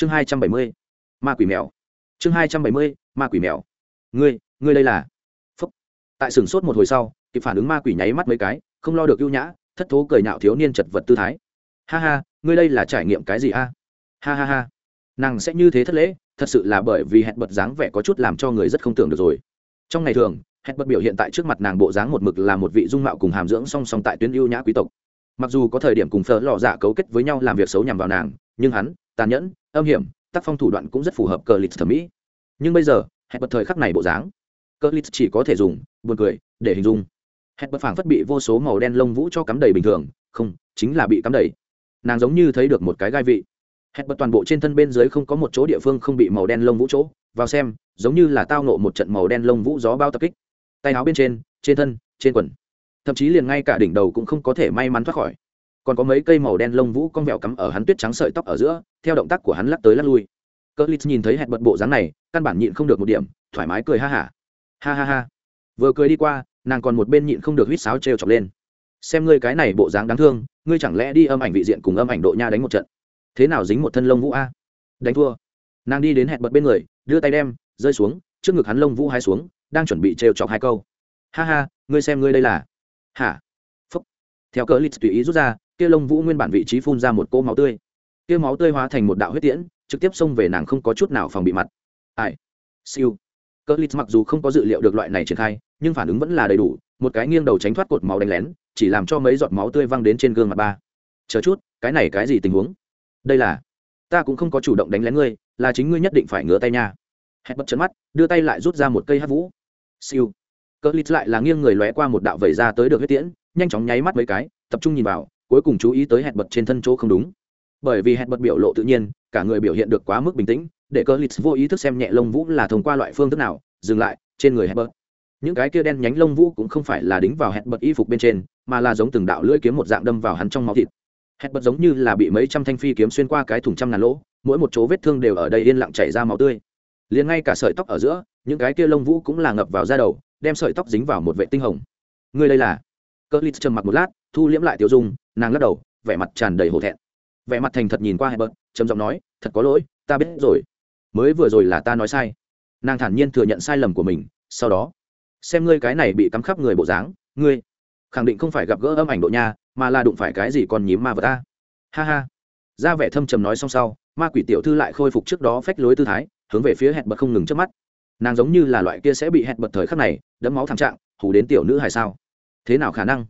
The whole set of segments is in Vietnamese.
chương hai trăm bảy mươi, ma quỷ mèo. Chương hai trăm bảy mươi, ma quỷ mèo. Ngươi ngươi đây là? Phúc. Tại sửng sốt một hồi sau, kịp phản ứng ma quỷ nháy mắt mấy cái, không lo được ưu nhã, thất thố cười nhạo thiếu niên chật vật tư thái. Ha ha, ngươi đây là trải nghiệm cái gì a? Ha ha ha. Nàng sẽ như thế thất lễ, thật sự là bởi vì hẹn bật dáng vẻ có chút làm cho người rất không tưởng được rồi. Trong ngày thường, hẹn bật biểu hiện tại trước mặt nàng bộ dáng một mực là một vị dung mạo cùng hàm dưỡng song song tại tuyến ưu nhã quý tộc. Mặc dù có thời điểm cùng phở lò dạ cấu kết với nhau làm việc xấu nhằm vào nàng, nhưng hắn, tàn nhẫn âm hiểm, tác phong thủ đoạn cũng rất phù hợp cờ lịch thẩm mỹ. Nhưng bây giờ hẹn bật thời khắc này bộ dáng, cờ lịch chỉ có thể dùng, buồn cười, để hình dung. Hẹn bật phảng phất bị vô số màu đen lông vũ cho cắm đầy bình thường, không, chính là bị cắm đầy. Nàng giống như thấy được một cái gai vị. Hẹn bật toàn bộ trên thân bên dưới không có một chỗ địa phương không bị màu đen lông vũ chỗ. Vào xem, giống như là tao nộ một trận màu đen lông vũ gió bao tập kích. Tay áo bên trên trên thân, trên quần. Thậm chí liền ngay cả đỉnh đầu cũng không có thể may mắn thoát khỏi còn có mấy cây màu đen lông vũ con vẹo cắm ở hắn tuyết trắng sợi tóc ở giữa, theo động tác của hắn lắc tới lắc lui. Cỡ lít nhìn thấy hẹn bật bộ dáng này, căn bản nhịn không được một điểm, thoải mái cười ha hả. Ha. ha ha. Ha vừa cười đi qua, nàng còn một bên nhịn không được huýt sáo trêu chọc lên. Xem ngươi cái này bộ dáng đáng thương, ngươi chẳng lẽ đi âm ảnh vị diện cùng âm ảnh độ nha đánh một trận? Thế nào dính một thân lông vũ a? Đánh thua. Nàng đi đến hẹn bật bên người, đưa tay đem, rơi xuống, trước ngực hắn lông vũ hai xuống, đang chuẩn bị trêu chọc hai câu. Ha ha, ngươi xem ngươi đây là. Hả? Phúc. Theo cỡ lít tùy ý rút ra kia lông vũ nguyên bản vị trí phun ra một cỗ máu tươi. Kia máu tươi hóa thành một đạo huyết tiễn, trực tiếp xông về nàng không có chút nào phòng bị mặt. Ai? Siêu. Cỡ lít mặc dù không có dự liệu được loại này triển khai, nhưng phản ứng vẫn là đầy đủ, một cái nghiêng đầu tránh thoát cột máu đánh lén, chỉ làm cho mấy giọt máu tươi văng đến trên gương mặt ba. Chờ chút, cái này cái gì tình huống? Đây là, ta cũng không có chủ động đánh lén ngươi, là chính ngươi nhất định phải ngửa tay nha. Hét bật chấn mắt, đưa tay lại rút ra một cây hát vũ. Siêu. Cỡ lít lại là nghiêng người lóe qua một đạo vẩy ra tới được huyết tiễn, nhanh chóng nháy mắt mấy cái, tập trung nhìn vào cuối cùng chú ý tới hẹn bật trên thân chỗ không đúng. Bởi vì hẹn bật biểu lộ tự nhiên, cả người biểu hiện được quá mức bình tĩnh, để cơ lít vô ý thức xem nhẹ lông vũ là thông qua loại phương thức nào, dừng lại, trên người hẹn bật. Những cái kia đen nhánh lông vũ cũng không phải là đính vào hẹn bật y phục bên trên, mà là giống từng đạo lưỡi kiếm một dạng đâm vào hắn trong máu thịt. Hẹn bật giống như là bị mấy trăm thanh phi kiếm xuyên qua cái thùng trăm ngàn lỗ, mỗi một chỗ vết thương đều ở đây yên lặng chảy ra máu tươi. Liền ngay cả sợi tóc ở giữa, những cái kia lông vũ cũng là ngập vào da đầu, đem sợi tóc dính vào một vệ tinh hồng. Ngươi đây là? Cỡ lít trầm mặc một lát thu liễm lại tiêu dung, nàng lắc đầu, vẻ mặt tràn đầy hổ thẹn. Vẻ mặt thành thật nhìn qua hẹn bớt trầm giọng nói, thật có lỗi, ta biết rồi. Mới vừa rồi là ta nói sai. Nàng thản nhiên thừa nhận sai lầm của mình, sau đó, xem ngươi cái này bị cắm khắp người bộ dáng, ngươi khẳng định không phải gặp gỡ âm ảnh độ nha, mà là đụng phải cái gì còn nhím ma vật ta. Ha ha. Ra vẻ thâm trầm nói xong sau, ma quỷ tiểu thư lại khôi phục trước đó phách lối tư thái, hướng về phía hẹn bật không ngừng trước mắt. Nàng giống như là loại kia sẽ bị hẹn bật thời khắc này, đẫm máu thảm trạng hủ đến tiểu nữ hay sao. Thế nào khả năng?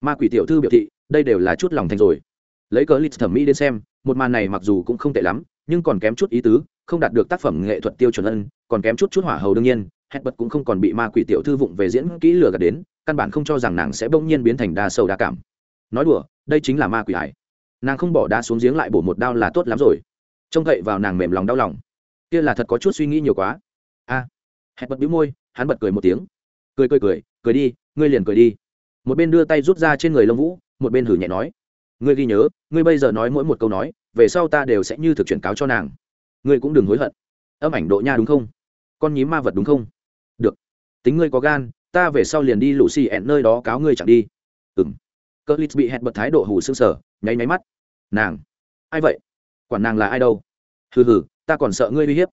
Ma quỷ tiểu thư biểu thị đây đều là chút lòng thành rồi. Lấy cớ lịch thẩm mỹ đến xem một màn này mặc dù cũng không tệ lắm nhưng còn kém chút ý tứ không đạt được tác phẩm nghệ thuật tiêu chuẩn ân còn kém chút chút hỏa hầu đương nhiên hẹn bật cũng không còn bị ma quỷ tiểu thư vụng về diễn kỹ lừa gạt đến căn bản không cho rằng nàng sẽ bỗng nhiên biến thành đa sâu đa cảm. Nói đùa đây chính là ma quỷ hải nàng không bỏ đá xuống giếng lại bổ một đao là tốt lắm rồi. Trông cậy vào nàng mềm lòng đau lòng. Kia là thật có chút suy nghĩ nhiều quá. A. À, hẹn bật bĩu môi hắn bật cười một tiếng. Cười cười cười cười đi ngươi liền cười đi một bên đưa tay rút ra trên người lông vũ, một bên hử nhẹ nói, ngươi ghi nhớ, ngươi bây giờ nói mỗi một câu nói, về sau ta đều sẽ như thực chuyển cáo cho nàng. Ngươi cũng đừng hối hận. Âm ảnh độ nha đúng không? Con nhím ma vật đúng không? Được. Tính ngươi có gan, ta về sau liền đi lũ xì ẹn nơi đó cáo ngươi chẳng đi. Ừ m lít bị hẹn bật thái độ hù s ư n g sở nháy máy mắt. Nàng. Ai vậy? Quản nàng là ai đâu? Hừ hừ, ta còn sợ ngươi uy hiếp.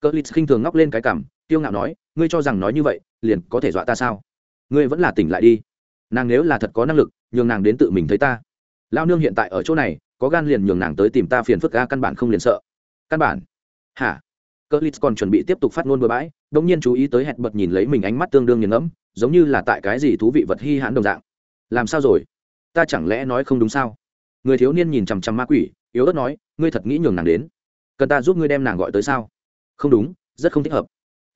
Cơ lít khinh thường ngóc lên cái cằm tiêu ngạo nói, ngươi cho rằng nói như vậy, liền có thể dọa ta sao? Ngươi vẫn là tỉnh lại đi nàng nếu là thật có năng lực, nhường nàng đến tự mình thấy ta. Lao nương hiện tại ở chỗ này, có gan liền nhường nàng tới tìm ta phiền phức ga căn bản không liền sợ. Căn bản. Hả? Cỡ lít còn chuẩn bị tiếp tục phát ngôn bừa bãi đông nhiên chú ý tới hẹn bật nhìn lấy mình ánh mắt tương đương nghiền ngẫm, giống như là tại cái gì thú vị vật hy hãn đồng dạng. Làm sao rồi? Ta chẳng lẽ nói không đúng sao? Người thiếu niên nhìn chằm chằm ma quỷ, yếu ớt nói, ngươi thật nghĩ nhường nàng đến. Cần ta giúp ngươi đem nàng gọi tới sao? Không đúng, rất không thích hợp.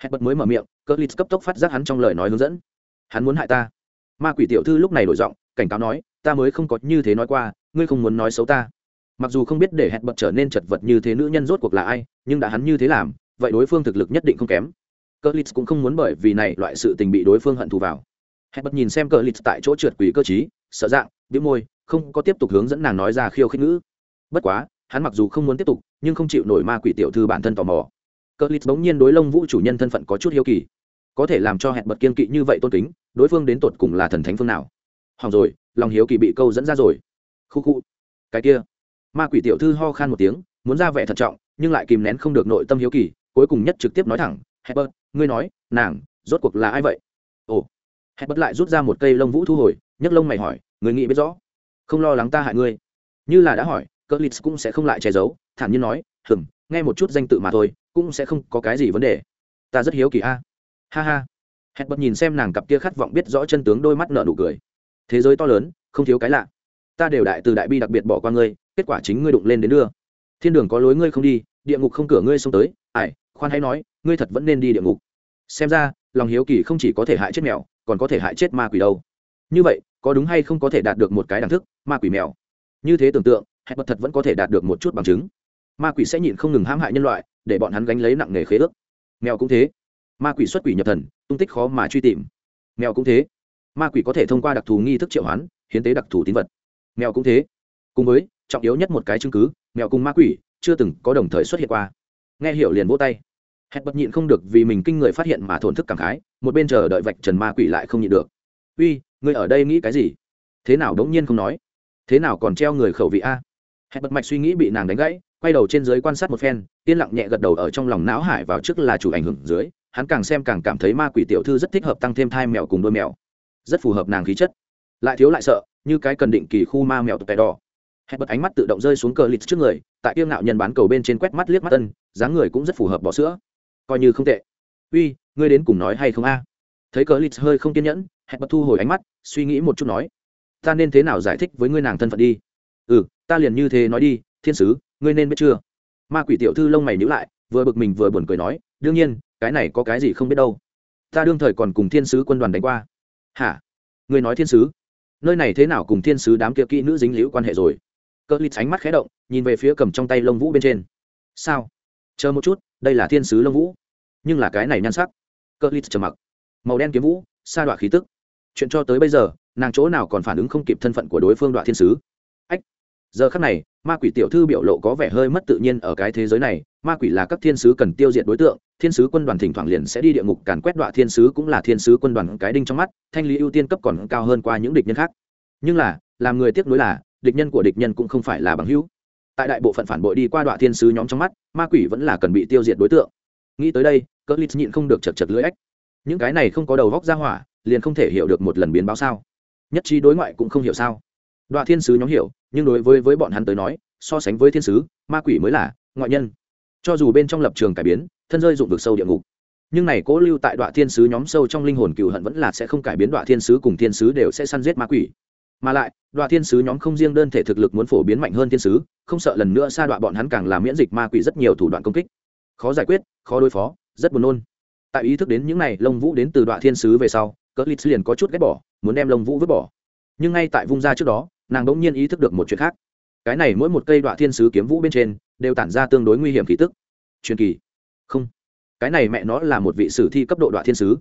Hẹn bật mới mở miệng cỡ lít cấp tốc phát giác hắn trong lời nói hướng dẫn. Hắn muốn hại ta ma quỷ tiểu thư lúc này đổi giọng, cảnh cáo nói, ta mới không có như thế nói qua, ngươi không muốn nói xấu ta. Mặc dù không biết để hẹn bật trở nên chật vật như thế nữ nhân rốt cuộc là ai, nhưng đã hắn như thế làm, vậy đối phương thực lực nhất định không kém. Cỡ lít cũng không muốn bởi vì này loại sự tình bị đối phương hận thù vào. Hẹn bật nhìn xem cỡ lít tại chỗ trượt quỷ cơ t sợ dạng biếu môi, không có tiếp tục hướng dẫn nàng nói ra khiêu khích ngữ. Bất quá, hắn mặc dù không muốn tiếp tục, nhưng không chịu nổi ma quỷ tiểu thư bản thân tò mò. Cỡ lít bỗng nhiên đối lông vũ chủ nhân thân phận có chút hiếu kỳ có thể làm cho hẹn bật kiên kỵ như vậy tôn kính, đối phương đến tột cùng là thần thánh phương nào? Hỏng rồi, lòng hiếu kỳ bị câu dẫn ra rồi. Khu khu. Cái kia. Ma quỷ tiểu thư ho khan một tiếng, muốn ra vẻ thận trọng, nhưng lại kìm nén không được nội tâm hiếu kỳ, cuối cùng nhất trực tiếp nói thẳng hebert ngươi nói, nàng, rốt cuộc là ai vậy? Ồ. Hebert lại rút ra một cây lông vũ thu hồi, nhấc lông mày hỏi, người nghĩ biết rõ? Không lo lắng ta hại ngươi. Như là đã hỏi cỡ lít cũng sẽ không lại che giấu, thản nhiên nói, hừm, nghe một chút danh tự mà thôi, cũng sẽ không có cái gì vấn đề. Ta rất hiếu kỳ a ha ha. Hẹn bật nhìn xem nàng cặp kia khát vọng biết rõ chân tướng đôi mắt nợ nụ cười. Thế giới to lớn, không thiếu cái lạ. Ta đều đại từ đại bi đặc biệt bỏ qua ngươi, kết quả chính ngươi đụng lên đến đưa. Thiên đường có lối ngươi không đi, địa ngục không cửa ngươi xông tới. Ải khoan hãy nói, ngươi thật vẫn nên đi địa ngục. Xem ra, lòng hiếu kỳ không chỉ có thể hại chết mèo, còn có thể hại chết ma quỷ đâu. Như vậy, có đúng hay không có thể đạt được một cái đẳng thức, ma quỷ mèo? Như thế tưởng tượng, hẹn bật thật vẫn có thể đạt được một chút bằng chứng. Ma quỷ sẽ nhịn không ngừng hãm hại nhân loại, để bọn hắn gánh lấy nặng nghề khế ước. Mèo cũng thế ma quỷ xuất quỷ nhập thần, tung tích khó mà truy tìm. Mèo cũng thế. Ma quỷ có thể thông qua đặc thù nghi thức triệu hoán, hiến tế đặc thù tín vật. Mèo cũng thế. Cùng với, trọng yếu nhất một cái chứng cứ, mèo cùng ma quỷ chưa từng có đồng thời xuất hiện qua. Nghe hiểu liền vỗ tay. Hẹn bật nhịn không được vì mình kinh người phát hiện mà thổn thức cảm khái, một bên chờ đợi vạch trần ma quỷ lại không nhịn được. Uy người ở đây nghĩ cái gì? Thế nào đống nhiên không nói. Thế nào còn treo người khẩu vị a? Hẹn bật mạch suy nghĩ bị nàng đánh gãy quay đầu trên dưới quan sát một phen, yên lặng nhẹ gật đầu ở trong lòng não hải vào trước là chủ ảnh hưởng dưới, hắn càng xem càng cảm thấy ma quỷ tiểu thư rất thích hợp tăng thêm thai mèo cùng đôi mèo. Rất phù hợp nàng khí chất. Lại thiếu lại sợ, như cái cần định kỳ khu ma mèo tụt đỏ. Hẹn bật ánh mắt tự động rơi xuống cờ lịt trước người, tại kiêng ngạo nhân bán cầu bên trên quét mắt liếc mắt tân dáng người cũng rất phù hợp bỏ sữa. Coi như không tệ. Uy, ngươi đến cùng nói hay không a? Thấy cờ lịt hơi không kiên nhẫn, hẹn bật thu hồi ánh mắt, suy nghĩ một chút nói. Ta nên thế nào giải thích với ngươi nàng thân phận đi? Ừ ta liền như thế nói đi, thiên sứ ngươi nên biết chưa? Ma quỷ tiểu thư lông mày nhữ lại, vừa bực mình vừa buồn cười nói, đương nhiên, cái này có cái gì không biết đâu. Ta đương thời còn cùng thiên sứ quân đoàn đánh qua. Hả? Ngươi nói thiên sứ? Nơi này thế nào cùng thiên sứ đám kia kỹ nữ dính liễu quan hệ rồi? Cỡ lít ánh mắt khé động, nhìn về phía cầm trong tay lông vũ bên trên. Sao? Chờ một chút, đây là thiên sứ lông vũ. Nhưng là cái này nhan sắc. Cỡ lít trầm mặc. Màu đen kiếm vũ, sa đọa khí tức. Chuyện cho tới bây giờ, nàng chỗ nào còn phản ứng không kịp thân phận của đối phương đoạn thiên sứ? Ách! Giờ khắc này ma quỷ tiểu thư biểu lộ có vẻ hơi mất tự nhiên ở cái thế giới này, ma quỷ là các thiên sứ cần tiêu diệt đối tượng, thiên sứ quân đoàn thỉnh thoảng liền sẽ đi địa ngục càn quét đọa thiên sứ cũng là thiên sứ quân đoàn cái đinh trong mắt, thanh lý ưu tiên cấp còn cao hơn qua những địch nhân khác. Nhưng là, làm người tiếc nuối là, địch nhân của địch nhân cũng không phải là bằng hữu. Tại đại bộ phận phản bội đi qua đọa thiên sứ nhóm trong mắt, ma quỷ vẫn là cần bị tiêu diệt đối tượng. Nghĩ tới đây cỡ lít nhịn không được chật chật lưỡi ếch những cái này không có đầu vóc ra hỏa, liền không thể hiểu được một lần biến báo sao. Nhất trí đối ngoại cũng không hiểu sao đoạ thiên sứ nhóm hiểu, nhưng đối với với bọn hắn tới nói, so sánh với thiên sứ, ma quỷ mới là ngoại nhân. Cho dù bên trong lập trường cải biến, thân rơi dụng vực sâu địa ngục, nhưng này cố lưu tại đoạn thiên sứ nhóm sâu trong linh hồn cựu hận vẫn là sẽ không cải biến đoạn thiên sứ cùng thiên sứ đều sẽ săn giết ma quỷ. Mà lại đoạn thiên sứ nhóm không riêng đơn thể thực lực muốn phổ biến mạnh hơn thiên sứ, không sợ lần nữa xa đoạn bọn hắn càng làm miễn dịch ma quỷ rất nhiều thủ đoạn công kích. Khó giải quyết, khó đối phó, rất buồn nôn. Tại ý thức đến những này lông vũ đến từ đoạn thiên sứ về sau cỡ lít liền có chút ghét bỏ, muốn đem lông vũ vứt bỏ. Nhưng ngay tại vung ra trước đó nàng đ ỗ n g nhiên ý thức được một chuyện khác. Cái này mỗi một cây đoạn thiên sứ kiếm vũ bên trên đều tản ra tương đối nguy hiểm khí tức. Truyền kỳ. Không. Cái này mẹ nó là một vị sử thi cấp độ đoạn thiên sứ.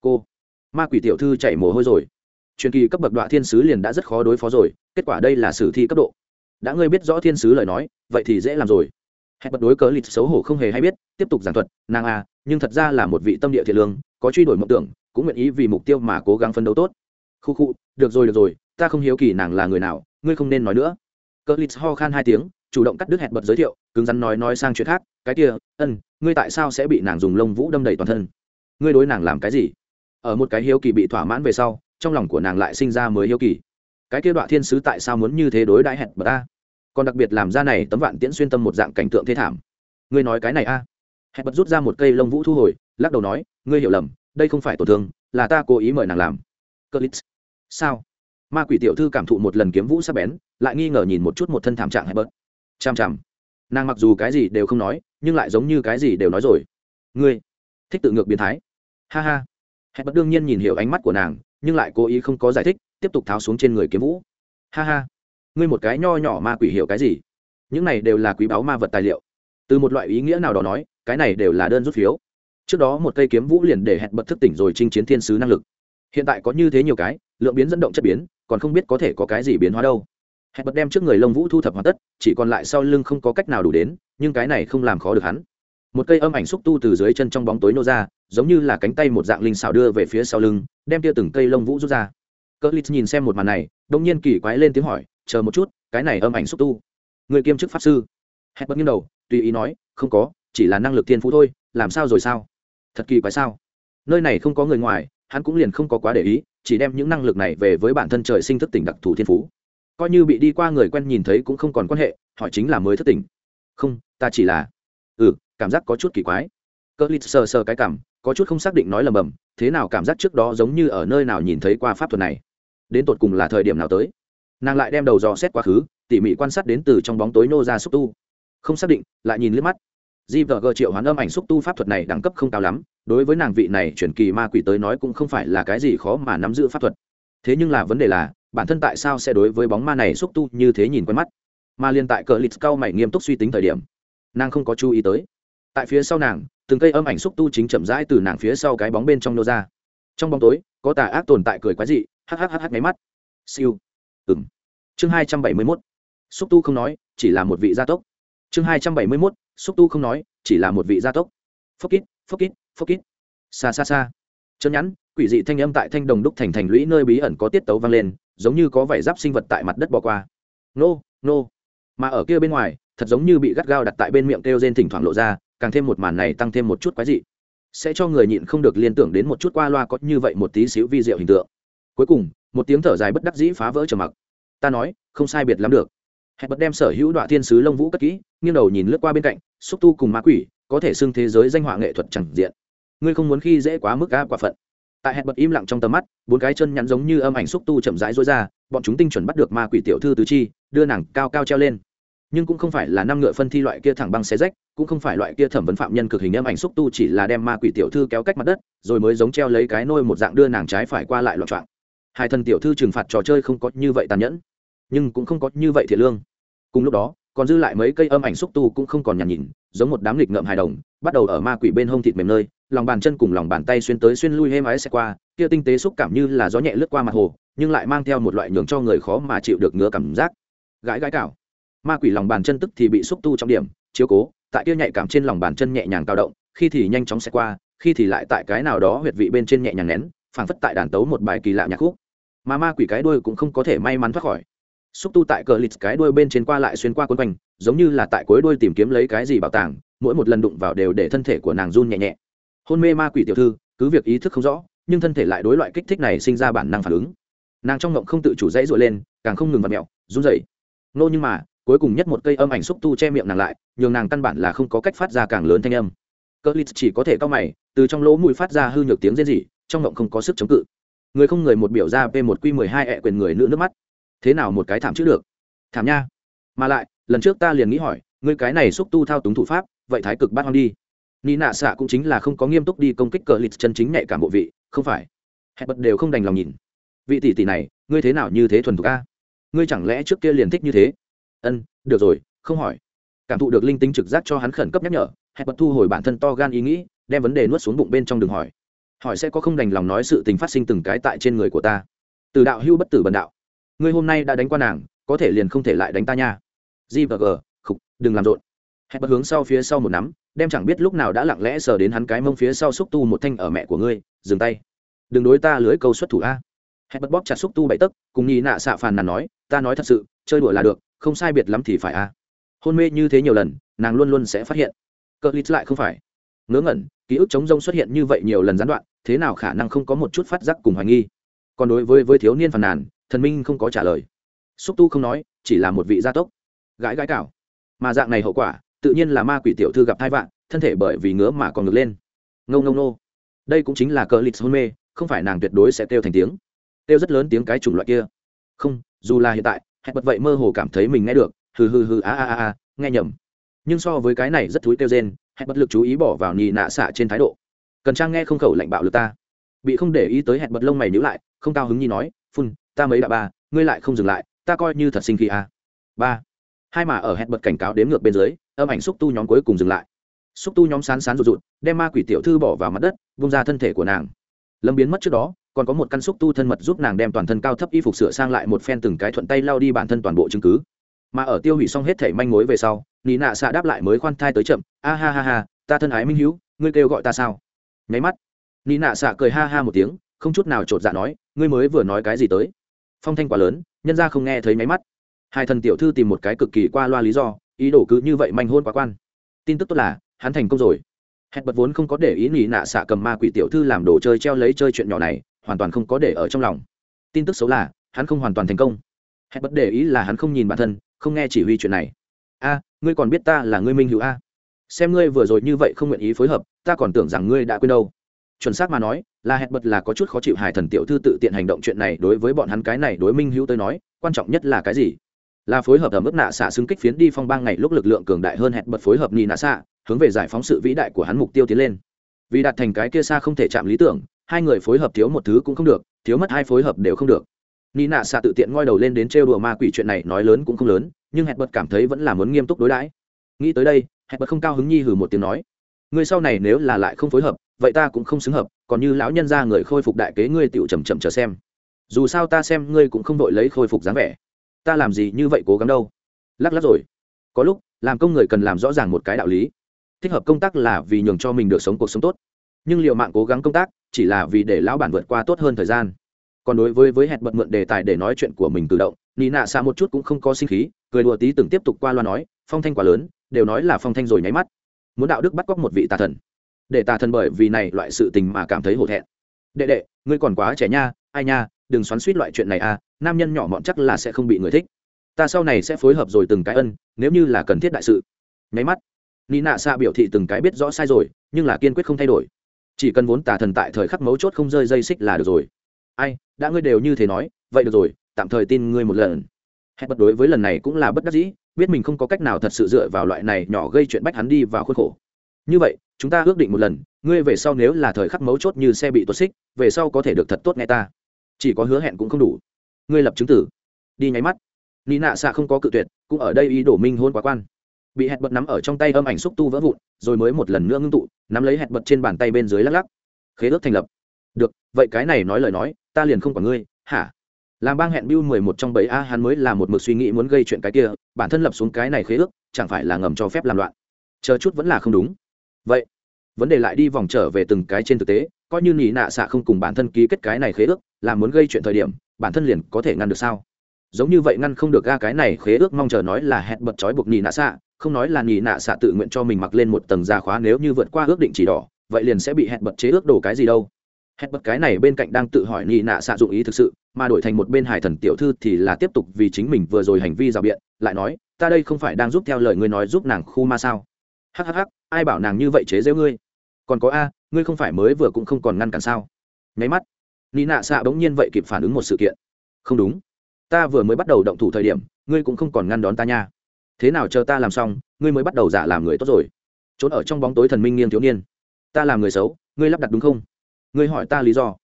Cô. Ma quỷ tiểu thư chạy mồ hôi rồi. Truyền kỳ cấp bậc đoạn thiên sứ liền đã rất khó đối phó rồi, kết quả đây là sử thi cấp độ. Đã ngươi biết rõ thiên sứ lời nói, vậy thì dễ làm rồi. Hẹn bật đối cớ lịch xấu hổ không hề hay biết, tiếp tục giảng thuật, nàng à nhưng thật ra là một vị tâm địa thiện lương, có truy đổi mộng tưởng, cũng nguyện ý vì mục tiêu mà cố gắng phấn đấu tốt. Khu khu, được rồi được rồi ta không hiếu kỳ nàng là người nào, ngươi không nên nói nữa. Cỡ lít ho khan hai tiếng, chủ động cắt đứt hẹn bật giới thiệu, cứng rắn nói nói sang chuyện khác, cái kia, ân, ngươi tại sao sẽ bị nàng dùng lông vũ đâm đầy toàn thân? Ngươi đối nàng làm cái gì? Ở một cái hiếu kỳ bị thỏa mãn về sau, trong lòng của nàng lại sinh ra mới hiếu kỳ. Cái kia đoạn thiên sứ tại sao muốn như thế đối đãi hẹn bật ta còn đặc biệt làm ra này tấm vạn tiễn xuyên tâm một dạng cảnh tượng thế thảm. Ngươi nói cái này a? Hẹn bật rút ra một cây lông vũ thu hồi, lắc đầu nói, ngươi hiểu lầm, đây không phải tổn thương, là ta cố ý mời nàng làm. Cơ lít sao? Ma quỷ tiểu thư cảm thụ một lần kiếm vũ sắp bén, lại nghi ngờ nhìn một chút một thân thảm trạng hay bớt. Chằm chằm. Nàng mặc dù cái gì đều không nói, nhưng lại giống như cái gì đều nói rồi. Ngươi, thích tự ngược biến thái. Ha ha. Hẹn bớt đương nhiên nhìn hiểu ánh mắt của nàng, nhưng lại cố ý không có giải thích, tiếp tục tháo xuống trên người kiếm vũ. Ha ha. Ngươi một cái nho nhỏ ma quỷ hiểu cái gì? Những này đều là quý báu ma vật tài liệu. Từ một loại ý nghĩa nào đó nói, cái này đều là đơn rút phiếu. Trước đó một cây kiếm vũ liền để hẹn bật thức tỉnh rồi chinh chiến thiên sứ năng lực. Hiện tại có như thế nhiều cái, lượng biến dẫn động chất biến còn không biết có thể có cái gì biến hóa đâu. Hẹn bật đem trước người lông vũ thu thập hoàn tất, chỉ còn lại sau lưng không có cách nào đủ đến, nhưng cái này không làm khó được hắn. Một cây âm ảnh xúc tu từ dưới chân trong bóng tối nô ra, giống như là cánh tay một dạng linh xảo đưa về phía sau lưng, đem tia từng cây lông vũ rút ra. Cỡ lít nhìn xem một màn này, đông nhiên kỳ quái lên tiếng hỏi, chờ một chút, cái này âm ảnh xúc tu, người kiêm chức pháp sư? Hẹn bật nghiêng đầu, tùy ý nói, không có, chỉ là năng lực thiên phú thôi, làm sao rồi sao? Thật kỳ quái sao? Nơi này không có người ngoài, hắn cũng liền không có quá để ý chỉ đem những năng lực này về với bản thân trời sinh thức tỉnh đặc thù thiên phú. Coi như bị đi qua người quen nhìn thấy cũng không còn quan hệ họ chính là mới thức tỉnh. Không, ta chỉ là ừ cảm giác có chút kỳ quái. Cơ lít sờ sờ cái cảm, có chút không xác định nói lầm bầm, thế nào cảm giác trước đó giống như ở nơi nào nhìn thấy qua pháp thuật này? Đến tột cùng là thời điểm nào tới? Nàng lại đem đầu dò xét quá khứ, tỉ mỉ quan sát đến từ trong bóng tối nô ra xúc tu. Không xác định, lại nhìn liếc mắt di vợ gờ triệu hoán âm ảnh xúc tu pháp thuật này đẳng cấp không cao lắm, đối với nàng vị này chuyển kỳ ma quỷ tới nói cũng không phải là cái gì khó mà nắm giữ pháp thuật. Thế nhưng là vấn đề là, bản thân tại sao sẽ đối với bóng ma này xúc tu như thế nhìn quen mắt? Mà liên tại cờ lịch cao mày nghiêm túc suy tính thời điểm, nàng không có chú ý tới. Tại phía sau nàng, từng cây âm ảnh xúc tu chính chậm rãi từ nàng phía sau cái bóng bên trong nô ra. Trong bóng tối, có tà ác tồn tại cười quái dị hhh máy mắt. Siêu. Ừm. chương hai trăm bảy mươi mốt. Xúc tu không nói, chỉ là một vị gia tốc chương hai trăm bảy mươi mốt, xúc tu không nói, chỉ là một vị gia tốc. Phốc kít phốc kít phốc kít. Xa xa xa. Chân nhắn, quỷ dị thanh âm tại thanh đồng đúc thành thành lũy nơi bí ẩn có tiết tấu vang lên, giống như có vảy giáp sinh vật tại mặt đất bỏ qua. Nô nô. Mà ở kia bên ngoài, thật giống như bị gắt gao đặt tại bên miệng kêu rên thỉnh thoảng lộ ra, càng thêm một màn này tăng thêm một chút quái dị. Sẽ cho người nhịn không được liên tưởng đến một chút qua loa có như vậy một tí xíu vi diệu hình tượng. Cuối cùng, một tiếng thở dài bất đắc dĩ phá vỡ trầm mặc. Ta nói, không sai biệt lắm được hẹn bật đem sở hữu đoạn thiên sứ lông vũ cất kỹ, nghiêng đầu nhìn lướt qua bên cạnh, xúc tu cùng ma quỷ, có thể xưng thế giới danh họa nghệ thuật chẳng diện. Ngươi không muốn khi dễ quá mức ga quả phận. Tại hẹn bật im lặng trong tầm mắt, bốn cái chân nhắn giống như âm ảnh xúc tu chậm rãi rối ra, bọn chúng tinh chuẩn bắt được ma quỷ tiểu thư tứ chi, đưa nàng cao cao treo lên. Nhưng cũng không phải là năm ngựa phân thi loại kia thẳng băng xe rách, cũng không phải loại kia thẩm vấn phạm nhân cực hình âm ảnh xúc tu chỉ là đem ma quỷ tiểu thư kéo cách mặt đất, rồi mới giống treo lấy cái nôi một dạng đưa nàng trái phải qua lại loạn trọng. Hai thần tiểu thư trừng phạt trò chơi không có như vậy tàn nhẫn, nhưng cũng không có như vậy thiệt lương cùng lúc đó, còn dư lại mấy cây âm ảnh xúc tu cũng không còn nhàn nhìn giống một đám lịch ngợm hài đồng, bắt đầu ở ma quỷ bên hông thịt mềm nơi, lòng bàn chân cùng lòng bàn tay xuyên tới xuyên lui hêm ái xe qua, kia tinh tế xúc cảm như là gió nhẹ lướt qua mặt hồ, nhưng lại mang theo một loại nhường cho người khó mà chịu được ngứa cảm giác. Gãi gãi cào ma quỷ lòng bàn chân tức thì bị xúc tu trong điểm, chiếu cố, tại kia nhạy cảm trên lòng bàn chân nhẹ nhàng cao động, khi thì nhanh chóng xe qua, khi thì lại tại cái nào đó huyệt vị bên trên nhẹ nhàng nén, phảng phất tại đàn tấu một bài kỳ lạ nhạc khúc. Mà ma quỷ cái đuôi cũng không có thể may mắn thoát khỏi xúc tu tại cờ lịt cái đuôi bên trên qua lại xuyên qua quân quanh, giống như là tại cuối đuôi tìm kiếm lấy cái gì bảo tàng, mỗi một lần đụng vào đều để thân thể của nàng run nhẹ nhẹ. Hôn mê ma quỷ tiểu thư, cứ việc ý thức không rõ, nhưng thân thể lại đối loại kích thích này sinh ra bản năng phản ứng. Nàng trong ngộng không tự chủ dãy dội lên, càng không ngừng vặt mẹo, run dậy nô nhưng mà, cuối cùng nhất một cây âm ảnh xúc tu che miệng nàng lại, nhường nàng căn bản là không có cách phát ra càng lớn thanh âm. Cỡ lít chỉ có thể cau mày, từ trong lỗ mũi phát ra hư nhược tiếng rên rỉ, trong ngộng không có sức chống cự. Người không người một biểu ra p một q mười hai ẹ quyền người nữ nước mắt thế nào một cái thảm chữ được? Thảm nha. Mà lại, lần trước ta liền nghĩ hỏi, ngươi cái này xúc tu thao túng thủ pháp, vậy thái cực bắt hoang đi. Ni nạ xạ cũng chính là không có nghiêm túc đi công kích cờ lịt chân chính nhạy cảm bộ vị, không phải. Hẹn bật đều không đành lòng nhìn. Vị tỷ tỷ này, ngươi thế nào như thế thuần thục a? Ngươi chẳng lẽ trước kia liền thích như thế? Ân, được rồi, không hỏi. Cảm thụ được linh tính trực giác cho hắn khẩn cấp nhắc nhở, hẹn bật thu hồi bản thân to gan ý nghĩ, đem vấn đề nuốt xuống bụng bên trong đường hỏi. Hỏi sẽ có không đành lòng nói sự tình phát sinh từng cái tại trên người của ta. Từ đạo hưu bất tử bần đạo ngươi hôm nay đã đánh qua nàng, có thể liền không thể lại đánh ta nha. G và g, khục, đừng làm rộn. Hẹn bật hướng sau phía sau một nắm, đem chẳng biết lúc nào đã lặng lẽ sờ đến hắn cái mông phía sau xúc tu một thanh ở mẹ của ngươi, dừng tay. Đừng đối ta lưới câu xuất thủ a. Hẹn bật bóp chặt xúc tu bậy tấc, cùng nhì nạ xạ phàn nàn nói, ta nói thật sự, chơi đùa là được, không sai biệt lắm thì phải a. Hôn mê như thế nhiều lần, nàng luôn luôn sẽ phát hiện. Cờ lít lại không phải. Ngớ ngẩn, ký ức chống rông xuất hiện như vậy nhiều lần gián đoạn, thế nào khả năng không có một chút phát giác cùng hoài nghi. Còn đối với với thiếu niên phàn nàn thần minh không có trả lời. Xúc tu không nói, chỉ là một vị gia tốc. Gãi gãi cào mà dạng này hậu quả, tự nhiên là ma quỷ tiểu thư gặp thai vạn, thân thể bởi vì ngứa mà còn ngược lên. Ngâu ngâu nô đây cũng chính là cờ lịch hôn mê, không phải nàng tuyệt đối sẽ kêu thành tiếng. Kêu rất lớn tiếng cái chủng loại kia. Không, dù là hiện tại hẹn bật vậy mơ hồ cảm thấy mình nghe được, hừ hừ hừ, a a a a, nghe nhầm. Nhưng so với cái này rất thúi kêu rên hẹn bật lực chú ý bỏ vào nhì nạ xạ trên thái độ. Cần trang nghe không khẩu lạnh bạo lực ta. Bị không để ý tới hẹn bật lông mày nhữ lại, không cao hứng nhi nói, phun ta mấy đã ba, ngươi lại không dừng lại, ta coi như thật sinh khi a à. ba. Hai mà ở hẹn bật cảnh cáo đếm ngược bên dưới, âm ảnh xúc tu nhóm cuối cùng dừng lại. Xúc tu nhóm sán sán rụt rụt, đem ma quỷ tiểu thư bỏ vào mặt đất, vung ra thân thể của nàng. Lâm biến mất trước đó, còn có một căn xúc tu thân mật giúp nàng đem toàn thân cao thấp y phục sửa sang lại một phen từng cái thuận tay lao đi bản thân toàn bộ chứng cứ. Mà ở tiêu hủy xong hết thể manh mối về sau, nị nạ xạ đáp lại mới khoan thai tới chậm, a ha ha ha, ta thân ái minh hữu ngươi kêu gọi ta sao? Nháy mắt, nị nạ xạ cười ha ha một tiếng, không chút nào chột dạ nói, ngươi mới vừa nói cái gì tới? Phong thanh quá lớn, nhân ra không nghe thấy máy mắt. Hai thần tiểu thư tìm một cái cực kỳ qua loa lý do, ý đồ cứ như vậy manh hôn quá quan. Tin tức tốt là, hắn thành công rồi. Hẹn bật vốn không có để ý nghĩ nạ xạ cầm ma quỷ tiểu thư làm đồ chơi treo lấy chơi chuyện nhỏ này, hoàn toàn không có để ở trong lòng. Tin tức xấu là, hắn không hoàn toàn thành công. Hẹn bật để ý là hắn không nhìn bản thân, không nghe chỉ huy chuyện này. A, ngươi còn biết ta là ngươi minh hữu a? Xem ngươi vừa rồi như vậy không nguyện ý phối hợp, ta còn tưởng rằng ngươi đã quên đâu. Chuẩn xác mà nói là hẹn bật là có chút khó chịu hài thần tiểu thư tự tiện hành động chuyện này đối với bọn hắn cái này đối minh hữu tới nói, quan trọng nhất là cái gì? Là phối hợp ở mức nạ xạ xứng kích phiến đi phong bang ngày lúc lực lượng cường đại hơn hẹn bật phối hợp ni nạ xạ, hướng về giải phóng sự vĩ đại của hắn mục tiêu tiến lên. Vì đạt thành cái kia xa không thể chạm lý tưởng, hai người phối hợp thiếu một thứ cũng không được, thiếu mất hai phối hợp đều không được. Ni nạ xạ tự tiện ngoi đầu lên đến trêu đùa ma quỷ chuyện này nói lớn cũng không lớn, nhưng hẹn bật cảm thấy vẫn là muốn nghiêm túc đối đãi. Nghĩ tới đây, hẹn bật không cao hứng nhi hử một tiếng nói, ngươi sau này nếu là lại không phối hợp, vậy ta cũng không xứng hợp còn như lão nhân ra người khôi phục đại kế ngươi tựu chầm chậm chờ xem. Dù sao ta xem ngươi cũng không đội lấy khôi phục dáng vẻ. Ta làm gì như vậy cố gắng đâu? Lắc lắc rồi. Có lúc, làm công người cần làm rõ ràng một cái đạo lý. Thích hợp công tác là vì nhường cho mình được sống cuộc sống tốt. Nhưng liệu mạng cố gắng công tác chỉ là vì để lão bản vượt qua tốt hơn thời gian. Còn đối với với hẹn bật mượn đề tài để nói chuyện của mình tự động nị nạ xa một chút cũng không có sinh khí, cười đùa tí từng tiếp tục qua loa nói, phong thanh quá lớn, đều nói là phong thanh rồi nháy mắt. Muốn đạo đức bắt cóc một vị tà thần để tà thần bởi vì này loại sự tình mà cảm thấy hổ thẹn. Đệ đệ, ngươi còn quá trẻ nha, ai nha, đừng xoắn suýt loại chuyện này à nam nhân nhỏ mọn chắc là sẽ không bị người thích. Ta sau này sẽ phối hợp rồi từng cái ân, nếu như là cần thiết đại sự. Nháy mắt ni nạ xạ biểu thị từng cái biết rõ sai rồi, nhưng là kiên quyết không thay đổi. Chỉ cần vốn tà thần tại thời khắc mấu chốt không rơi dây xích là được rồi. Ai, đã ngươi đều như thế nói, vậy được rồi, tạm thời tin ngươi một lần. Hẹn bật đối với lần này cũng là bất đắc dĩ, biết mình không có cách nào thật sự dựa vào loại này nhỏ gây chuyện bách hắn đi vào khuôn khổ. Như vậy chúng ta ước định một lần, ngươi về sau nếu là thời khắc mấu chốt như xe bị tuột xích, về sau có thể được thật tốt nghe ta. Chỉ có hứa hẹn cũng không đủ. Ngươi lập chứng tử. Đi nháy mắt. Ni nạ xạ không có cự tuyệt, cũng ở đây ý đổ minh hôn quá quan. Bị hẹn bật nắm ở trong tay âm ảnh xúc tu vỡ vụn, rồi mới một lần nữa ngưng tụ, nắm lấy hẹn bật trên bàn tay bên dưới lắc lắc. Khế ước thành lập. Được, vậy cái này nói lời nói, ta liền không quản ngươi, hả? Làm bang hẹn bưu mười một trong bảy a, hắn mới là một mực suy nghĩ muốn gây chuyện cái kia, bản thân lập xuống cái này khế ước, chẳng phải là ngầm cho phép làm loạn. Chờ chút vẫn là không đúng vậy, vấn đề lại đi vòng trở về từng cái trên thực tế, coi như nỉ nạ xạ không cùng bản thân ký kết cái này khế ước, là muốn gây chuyện thời điểm, bản thân liền có thể ngăn được sao? Giống như vậy ngăn không được ga cái này khế ước mong chờ nói là hẹn bật trói buộc nỉ nạ xạ, không nói là nỉ nạ xạ tự nguyện cho mình mặc lên một tầng da khóa nếu như vượt qua ước định chỉ đỏ, vậy liền sẽ bị hẹn bật chế ước đồ cái gì đâu? Hẹn bật cái này bên cạnh đang tự hỏi nỉ nạ xạ dụng ý thực sự, mà đổi thành một bên hải thần tiểu thư thì là tiếp tục vì chính mình vừa rồi hành vi rào biện, lại nói, ta đây không phải đang giúp theo lời ngươi nói giúp nàng khu ma sao? Hhh ai bảo nàng như vậy chế giễu ngươi? Còn có a, ngươi không phải mới vừa cũng không còn ngăn cản sao? Nháy mắt, nị nạ xạ bỗng nhiên vậy kịp phản ứng một sự kiện. Không đúng, ta vừa mới bắt đầu động thủ thời điểm, ngươi cũng không còn ngăn đón ta nha. Thế nào chờ ta làm xong, ngươi mới bắt đầu giả làm người tốt rồi. Trốn ở trong bóng tối thần minh nghiêng thiếu niên. Ta làm người xấu, ngươi lắp đặt đúng không? Ngươi hỏi ta lý do.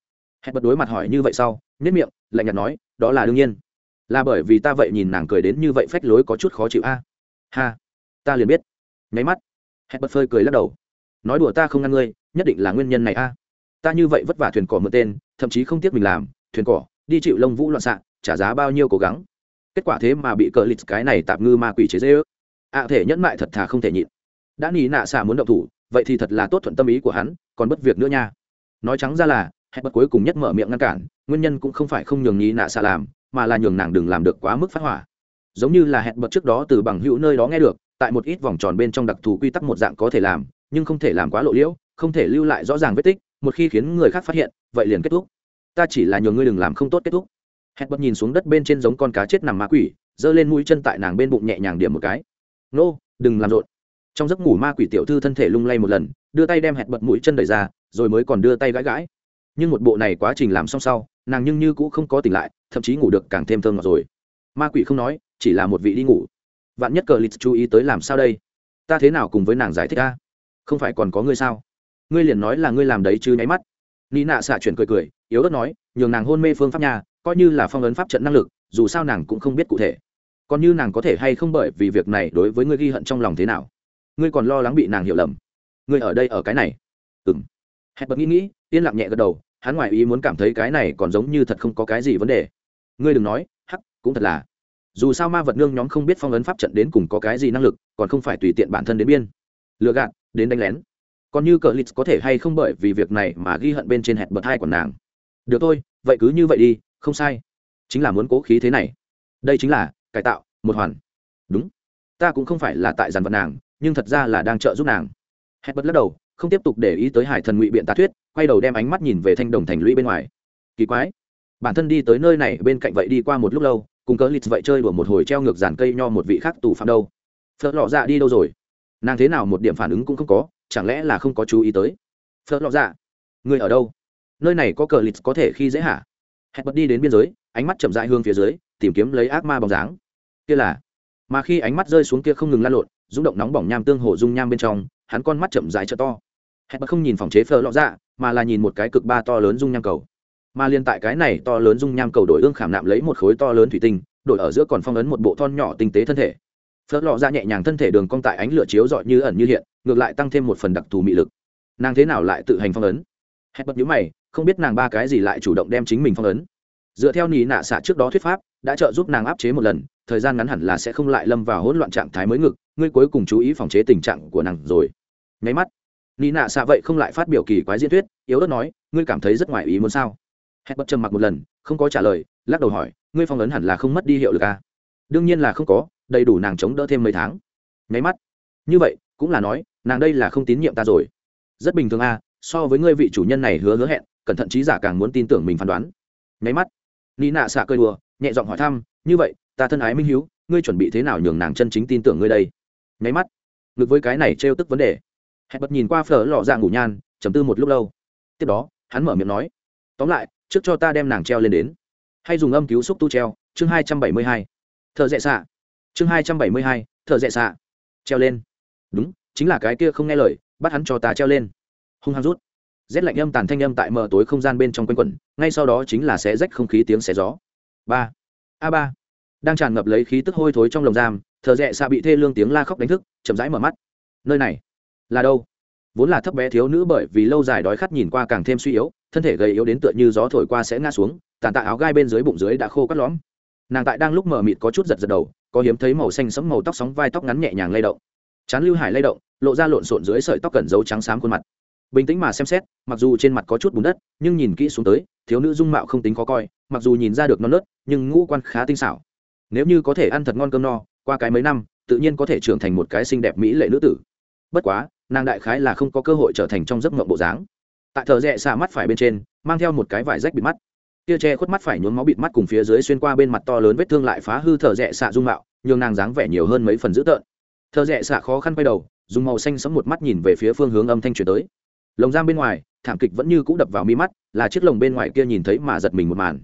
Hẹn bật đối mặt hỏi như vậy sau nhất miệng, lạnh nhạt nói, đó là đương nhiên. Là bởi vì ta vậy nhìn nàng cười đến như vậy phách lối có chút khó chịu a. Ha, ta liền biết. Nháy mắt hẹn bật phơi cười lắc đầu. Nói đùa ta không ngăn ngươi, nhất định là nguyên nhân này a. Ta như vậy vất vả thuyền cỏ mượn tên, thậm chí không tiếc mình làm, thuyền cỏ, đi chịu lông vũ loạn xạ, trả giá bao nhiêu cố gắng. Kết quả thế mà bị cờ lịch cái này tạm ngư ma quỷ chế dễ ước. Ạ thể nhẫn mại thật thà không thể nhịn. Đã nghĩ nạ xạ muốn động thủ, vậy thì thật là tốt thuận tâm ý của hắn, còn bất việc nữa nha. Nói trắng ra là hẹn bật cuối cùng nhất mở miệng ngăn cản, nguyên nhân cũng không phải không nhường nhí nạ xạ làm, mà là nhường nàng đừng làm được quá mức phát hỏa. Giống như là hẹn bật trước đó từ bằng hữu nơi đó nghe được tại một ít vòng tròn bên trong đặc thù quy tắc một dạng có thể làm, nhưng không thể làm quá lộ liễu, không thể lưu lại rõ ràng vết tích, một khi khiến người khác phát hiện, vậy liền kết thúc. Ta chỉ là nhường ngươi đừng làm không tốt kết thúc. Hẹn bật nhìn xuống đất bên trên giống con cá chết nằm ma quỷ, giơ lên mũi chân tại nàng bên bụng nhẹ nhàng điểm một cái. Nô, đừng làm rộn. Trong giấc ngủ ma quỷ tiểu thư thân thể lung lay một lần, đưa tay đem hẹn bật mũi chân đẩy ra, rồi mới còn đưa tay gãi gãi. Nhưng một bộ này quá trình làm xong sau, nàng nhưng như cũng không có tỉnh lại, thậm chí ngủ được càng thêm thơm ngọt rồi. Ma quỷ không nói, chỉ là một vị đi ngủ vạn nhất cờ lịch chú ý tới làm sao đây? Ta thế nào cùng với nàng giải thích ta không phải còn có ngươi sao? Ngươi liền nói là ngươi làm đấy chứ nháy mắt. Ni nạ xạ chuyển cười cười, yếu ớt nói, nhường nàng hôn mê phương pháp nhà coi như là phong ấn pháp trận năng lực, dù sao nàng cũng không biết cụ thể. Còn như nàng có thể hay không bởi vì việc này đối với ngươi ghi hận trong lòng thế nào? Ngươi còn lo lắng bị nàng hiểu lầm. Ngươi ở đây ở cái này. Ừng hẹn bật nghĩ nghĩ, yên lặng nhẹ gật đầu, hắn ngoài ý muốn cảm thấy cái này còn giống như thật không có cái gì vấn đề. Ngươi đừng nói, hắc, cũng thật là dù sao ma vật nương nhóm không biết phong ấn pháp trận đến cùng có cái gì năng lực, còn không phải tùy tiện bản thân đến biên. Lừa gạt, đến đánh lén. Còn như cờ lịch có thể hay không bởi vì việc này mà ghi hận bên trên hẹn bật hai của nàng. Được thôi, vậy cứ như vậy đi, không sai. Chính là muốn cố khí thế này. Đây chính là cải tạo, một hoàn. Đúng. Ta cũng không phải là tại dàn vật nàng, nhưng thật ra là đang trợ giúp nàng. Hẹn bật lắc đầu, không tiếp tục để ý tới hải thần ngụy biện tạ thuyết, quay đầu đem ánh mắt nhìn về thanh đồng thành lũy bên ngoài. Kỳ quái. Bản thân đi tới nơi này bên cạnh vậy đi qua một lúc lâu cùng cỡ lịt vậy chơi đùa một hồi treo ngược dàn cây nho một vị khác tù phạm đâu. Phớt lọ dạ đi đâu rồi? Nàng thế nào một điểm phản ứng cũng không có, chẳng lẽ là không có chú ý tới? Phớt lọ dạ người ở đâu? Nơi này có cờ lịt có thể khi dễ hả? Hẹn bật đi đến biên giới, ánh mắt chậm dại hương phía dưới, tìm kiếm lấy ác ma bóng dáng. Kia là, mà khi ánh mắt rơi xuống kia không ngừng lan lộn, rung động nóng bỏng nham tương hồ dung nham bên trong, hắn con mắt chậm dại trợ to. Hẹn bật không nhìn phòng chế phở lọ dạ mà là nhìn một cái cực ba to lớn dung nham cầu mà liên tại cái này to lớn dung nham cầu đổi ương khảm nạm lấy một khối to lớn thủy tinh, đổi ở giữa còn phong ấn một bộ thon nhỏ tinh tế thân thể. Phớt lọ ra nhẹ nhàng thân thể đường cong tại ánh lửa chiếu rọi như ẩn như hiện, ngược lại tăng thêm một phần đặc thù mị lực. Nàng thế nào lại tự hành phong ấn? Hết bật nhíu mày, không biết nàng ba cái gì lại chủ động đem chính mình phong ấn. Dựa theo nỉ nạ xạ trước đó thuyết pháp, đã trợ giúp nàng áp chế một lần, thời gian ngắn hẳn là sẽ không lại lâm vào hỗn loạn trạng thái mới ngực, ngươi cuối cùng chú ý phòng chế tình trạng của nàng rồi. Nháy mắt nỉ nạ xạ vậy không lại phát biểu kỳ quái diễn thuyết, yếu ớt nói, ngươi cảm thấy rất ngoài ý muốn sao? Hẹn bật trầm mặc một lần, không có trả lời, lắc đầu hỏi, ngươi phong ấn hẳn là không mất đi hiệu lực à? đương nhiên là không có, đầy đủ nàng chống đỡ thêm mấy tháng. Nháy mắt. Như vậy, cũng là nói, nàng đây là không tín nhiệm ta rồi. Rất bình thường à so với ngươi vị chủ nhân này hứa hứa hẹn, cẩn thận trí giả càng muốn tin tưởng mình phán đoán. Nháy mắt. Ni nạ xạ cơi đùa, nhẹ giọng hỏi thăm, như vậy, ta thân ái minh hiếu, ngươi chuẩn bị thế nào nhường nàng chân chính tin tưởng ngươi đây? Nháy mắt. Ngược với cái này trêu tức vấn đề. Hẹn bật nhìn qua phở lọ dạng ngủ nhan chấm tư một lúc lâu. Tiếp đó, hắn mở miệng nói, tóm lại trước cho ta đem nàng treo lên đến. Hay dùng âm cứu xúc tu treo, chương hai trăm bảy mươi hai. Thợ dẹ xạ. Chương hai trăm bảy mươi hai, thợ dẹ xạ. Treo lên. Đúng, chính là cái kia không nghe lời, bắt hắn cho ta treo lên. Hung hăng rút. Rét lạnh âm tàn thanh âm tại mờ tối không gian bên trong quanh quẩn, ngay sau đó chính là xé rách không khí tiếng xé gió. Ba. A ba. Đang tràn ngập lấy khí tức hôi thối trong lồng giam, thợ rẽ xạ bị thê lương tiếng la khóc đánh thức, chậm rãi mở mắt. Nơi này là đâu? Vốn là thấp bé thiếu nữ bởi vì lâu dài đói khát nhìn qua càng thêm suy yếu thân thể gầy yếu đến tựa như gió thổi qua sẽ ngã xuống, tàn tạ áo gai bên dưới bụng dưới đã khô cắt lõm. Nàng tại đang lúc mở mịt có chút giật giật đầu, có hiếm thấy màu xanh sẫm màu tóc sóng vai tóc ngắn nhẹ nhàng lay động. Chán lưu hải lay động, lộ ra lộn xộn dưới sợi tóc cẩn dấu trắng xám khuôn mặt. Bình tĩnh mà xem xét, mặc dù trên mặt có chút bùn đất, nhưng nhìn kỹ xuống tới, thiếu nữ dung mạo không tính khó coi, mặc dù nhìn ra được non nớt, nhưng ngũ quan khá tinh xảo. Nếu như có thể ăn thật ngon cơm no, qua cái mấy năm, tự nhiên có thể trưởng thành một cái xinh đẹp mỹ lệ nữ tử. Bất quá, nàng đại khái là không có cơ hội trở thành trong giấc mộng bộ dáng tại thợ rẽ xạ mắt phải bên trên mang theo một cái vải rách bịt mắt. Tia che khuất mắt phải nhuốm máu bịt mắt cùng phía dưới xuyên qua bên mặt to lớn vết thương lại phá hư thợ rẽ xạ dung mạo nhường nàng dáng vẻ nhiều hơn mấy phần dữ tợn. Thợ rẽ xạ khó khăn quay đầu dùng màu xanh sẫm một mắt nhìn về phía phương hướng âm thanh truyền tới. Lồng giam bên ngoài thảm kịch vẫn như cũ đập vào mi mắt là chiếc lồng bên ngoài kia nhìn thấy mà giật mình một màn.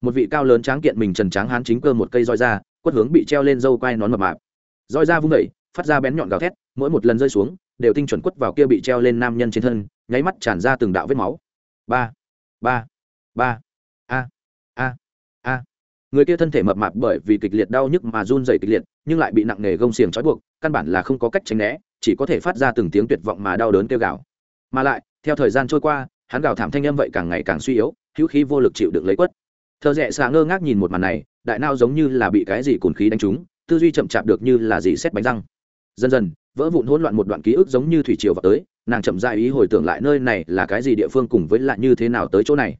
Một vị cao lớn tráng kiện mình trần tráng hán chính cơ một cây roi ra quất hướng bị treo lên dâu quai nón mập mạp. Roi ra vung đẩy, phát ra bén nhọn gào thét mỗi một lần rơi xuống đều tinh chuẩn quất vào kia bị treo lên nam nhân trên thân nháy mắt tràn ra từng đạo vết máu. Ba ba ba, a a a. Người kia thân thể mập mạp bởi vì kịch liệt đau nhức mà run dày kịch liệt, nhưng lại bị nặng nề gông xiềng trói buộc, căn bản là không có cách tránh né, chỉ có thể phát ra từng tiếng tuyệt vọng mà đau đớn kêu gào. Mà lại, theo thời gian trôi qua, hắn gào thảm thanh âm vậy càng ngày càng suy yếu, hữu khí vô lực chịu được lấy quất. Thợ rẽ xạ ngơ ngác nhìn một màn này, đại nao giống như là bị cái gì cồn khí đánh trúng, tư duy chậm chạp được như là gì xét bánh răng. Dần dần, vỡ vụn hỗn loạn một đoạn ký ức giống như thủy triều vào tới nàng chậm dại ý hồi tưởng lại nơi này là cái gì địa phương cùng với lại như thế nào tới chỗ này.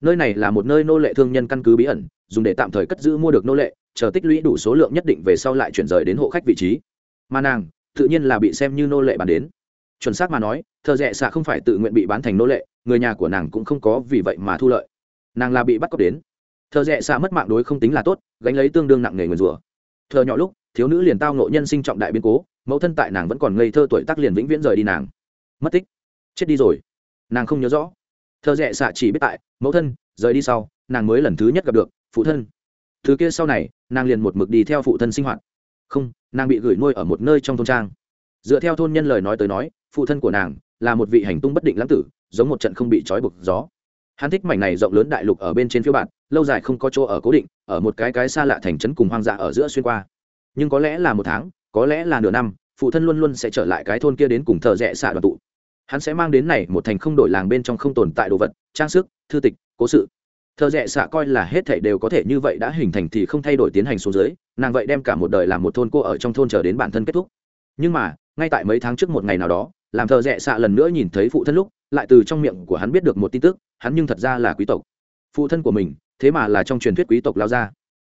Nơi này là một nơi nô lệ thương nhân căn cứ bí ẩn, dùng để tạm thời cất giữ mua được nô lệ, chờ tích lũy đủ số lượng nhất định về sau lại chuyển rời đến hộ khách vị trí. Mà nàng, tự nhiên là bị xem như nô lệ bán đến. Chuẩn xác mà nói, thợ rẽ xạ không phải tự nguyện bị bán thành nô lệ, người nhà của nàng cũng không có vì vậy mà thu lợi. Nàng là bị bắt cóc đến. Thợ rẽ xạ mất mạng đối không tính là tốt, gánh lấy tương đương nặng nề nguyền rủa. Thợ nhỏ lúc, thiếu nữ liền tao nộ nhân sinh trọng đại biến cố, mẫu thân tại nàng vẫn còn ngây thơ tuổi tác liền vĩnh viễn rời đi nàng mất tích. Chết đi rồi. Nàng không nhớ rõ. Thợ rẽ xạ chỉ biết tại mẫu thân rời đi sau nàng mới lần thứ nhất gặp được phụ thân. Thứ kia sau này nàng liền một mực đi theo phụ thân sinh hoạt. Không nàng bị gửi nuôi ở một nơi trong thôn trang. Dựa theo thôn nhân lời nói tới nói phụ thân của nàng là một vị hành tung bất định lãng tử giống một trận không bị trói buộc gió. Hắn thích mảnh này rộng lớn đại lục ở bên trên phiếu bạn, lâu dài không có chỗ ở cố định ở một cái cái xa lạ thành trấn cùng hoang dã ở giữa xuyên qua. Nhưng có lẽ là một tháng có lẽ là nửa năm phụ thân luôn luôn sẽ trở lại cái thôn kia đến cùng thợ rẽ xạ đoàn tụ hắn sẽ mang đến này một thành không đổi làng bên trong không tồn tại đồ vật, trang sức, thư tịch, cố sự. Thợ rẽ xạ coi là hết thảy đều có thể như vậy đã hình thành thì không thay đổi tiến hành xuống dưới, nàng vậy đem cả một đời làm một thôn cô ở trong thôn chờ đến bản thân kết thúc. Nhưng mà, ngay tại mấy tháng trước một ngày nào đó, làm thợ rẽ xạ lần nữa nhìn thấy phụ thân lúc, lại từ trong miệng của hắn biết được một tin tức, hắn nhưng thật ra là quý tộc. Phụ thân của mình, thế mà là trong truyền thuyết quý tộc lao ra.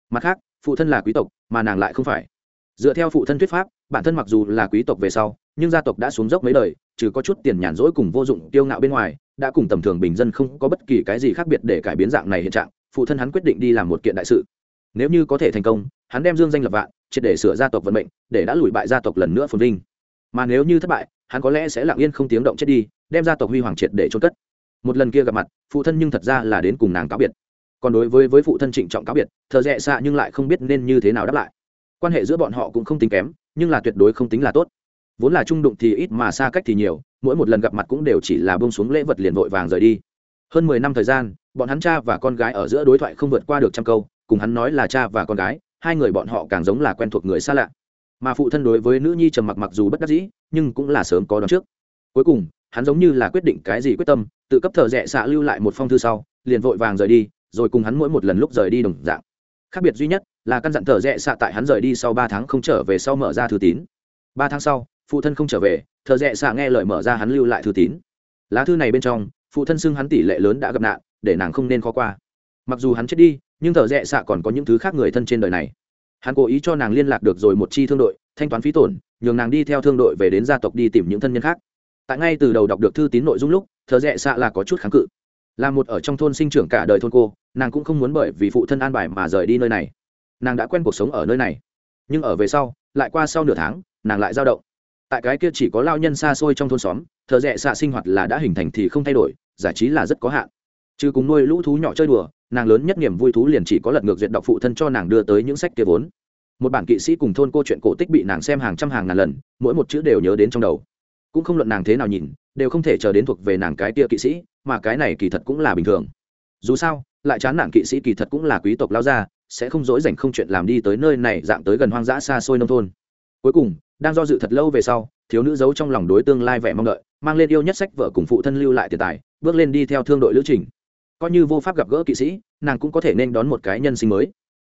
Mặt khác, phụ thân là quý tộc, mà nàng lại không phải dựa theo phụ thân thuyết pháp, bản thân mặc dù là quý tộc về sau, nhưng gia tộc đã xuống dốc mấy đời, trừ có chút tiền nhàn rỗi cùng vô dụng tiêu ngạo bên ngoài, đã cùng tầm thường bình dân không có bất kỳ cái gì khác biệt để cải biến dạng này hiện trạng, phụ thân hắn quyết định đi làm một kiện đại sự. Nếu như có thể thành công, hắn đem dương danh lập vạn, triệt để sửa gia tộc vận mệnh, để đã lùi bại gia tộc lần nữa phồn vinh. Mà nếu như thất bại, hắn có lẽ sẽ lặng yên không tiếng động chết đi, đem gia tộc huy hoàng triệt để trôn cất. Một lần kia gặp mặt, phụ thân nhưng thật ra là đến cùng nàng cáo biệt. Còn đối với với phụ thân trịnh trọng cáo biệt thợ rẽ xạ nhưng lại không biết nên như thế nào đáp lại quan hệ giữa bọn họ cũng không tính kém, nhưng là tuyệt đối không tính là tốt. Vốn là trung đụng thì ít mà xa cách thì nhiều, mỗi một lần gặp mặt cũng đều chỉ là bông xuống lễ vật liền vội vàng rời đi. Hơn mười năm thời gian, bọn hắn cha và con gái ở giữa đối thoại không vượt qua được trăm câu, cùng hắn nói là cha và con gái, hai người bọn họ càng giống là quen thuộc người xa lạ. Mà phụ thân đối với nữ nhi trầm mặc mặc dù bất đắc dĩ, nhưng cũng là sớm có đón trước. Cuối cùng, hắn giống như là quyết định cái gì quyết tâm, tự cấp thợ rẽ xạ lưu lại một phong thư sau, liền vội vàng rời đi, rồi cùng hắn mỗi một lần lúc rời đi đồng dạng. Khác biệt duy nhất là căn dặn thợ rẽ xạ tại hắn rời đi sau ba tháng không trở về sau mở ra thư tín. Ba tháng sau, phụ thân không trở về thợ rẽ xạ nghe lời mở ra hắn lưu lại thư tín. Lá thư này bên trong, phụ thân xưng hắn tỷ lệ lớn đã gặp nạn, để nàng không nên khó qua. Mặc dù hắn chết đi, nhưng thợ rẽ xạ còn có những thứ khác người thân trên đời này. Hắn cố ý cho nàng liên lạc được rồi một chi thương đội, thanh toán phí tổn, nhường nàng đi theo thương đội về đến gia tộc đi tìm những thân nhân khác. Tại ngay từ đầu đọc được thư tín nội dung lúc thợ rẽ xạ là có chút kháng cự. Là một ở trong thôn sinh trưởng cả đời thôn cô, nàng cũng không muốn bởi vì phụ thân an bài mà rời đi nơi này nàng đã quen cuộc sống ở nơi này. Nhưng ở về sau, lại qua sau nửa tháng, nàng lại dao động. Tại cái kia chỉ có lao nhân xa xôi trong thôn xóm, thợ rẽ xạ sinh hoạt là đã hình thành thì không thay đổi, giải trí là rất có hạn. Chứ cùng nuôi lũ thú nhỏ chơi đùa, nàng lớn nhất niềm vui thú liền chỉ có lật ngược duyệt đọc phụ thân cho nàng đưa tới những sách kia vốn. Một bản kỵ sĩ cùng thôn cô chuyện cổ tích bị nàng xem hàng trăm hàng ngàn lần, mỗi một chữ đều nhớ đến trong đầu. Cũng không luận nàng thế nào nhìn, đều không thể chờ đến thuộc về nàng cái kia kỵ sĩ, mà cái này kỳ thật cũng là bình thường. Dù sao, lại chán nàng kỵ sĩ kỳ thật cũng là quý tộc lao ra sẽ không dối dành không chuyện làm đi tới nơi này dạng tới gần hoang dã xa xôi nông thôn. Cuối cùng, đang do dự thật lâu về sau, thiếu nữ giấu trong lòng đối tương lai vẻ mong đợi, mang lên yêu nhất sách vợ cùng phụ thân lưu lại tiền tài, bước lên đi theo thương đội lữ trình. Coi như vô pháp gặp gỡ kỵ sĩ, nàng cũng có thể nên đón một cái nhân sinh mới.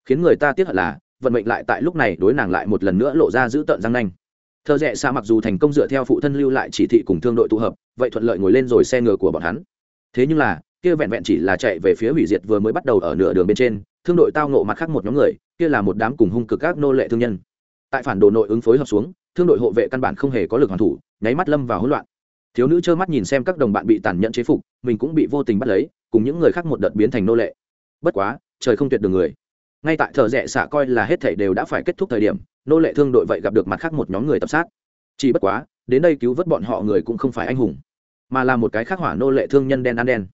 Khiến người ta tiếc hận là, vận mệnh lại tại lúc này đối nàng lại một lần nữa lộ ra giữ tợn răng nanh. Thợ rẽ xa mặc dù thành công dựa theo phụ thân lưu lại chỉ thị cùng thương đội tụ hợp, vậy thuận lợi ngồi lên rồi xe ngựa của bọn hắn. Thế nhưng là, kia vẹn vẹn chỉ là chạy về phía hủy diệt vừa mới bắt đầu ở nửa đường bên trên thương đội tao ngộ mặt khác một nhóm người, kia là một đám cùng hung cực các nô lệ thương nhân. Tại phản đồ nội ứng phối hợp xuống, thương đội hộ vệ căn bản không hề có lực hoàn thủ, nháy mắt lâm vào hỗn loạn. Thiếu nữ trơ mắt nhìn xem các đồng bạn bị tàn nhẫn chế phục, mình cũng bị vô tình bắt lấy, cùng những người khác một đợt biến thành nô lệ. Bất quá, trời không tuyệt đường người. Ngay tại thợ rẽ xả coi là hết thảy đều đã phải kết thúc thời điểm, nô lệ thương đội vậy gặp được mặt khác một nhóm người tập sát. Chỉ bất quá, đến đây cứu vớt bọn họ người cũng không phải anh hùng, mà là một cái khác hỏa nô lệ thương nhân đen ăn đen.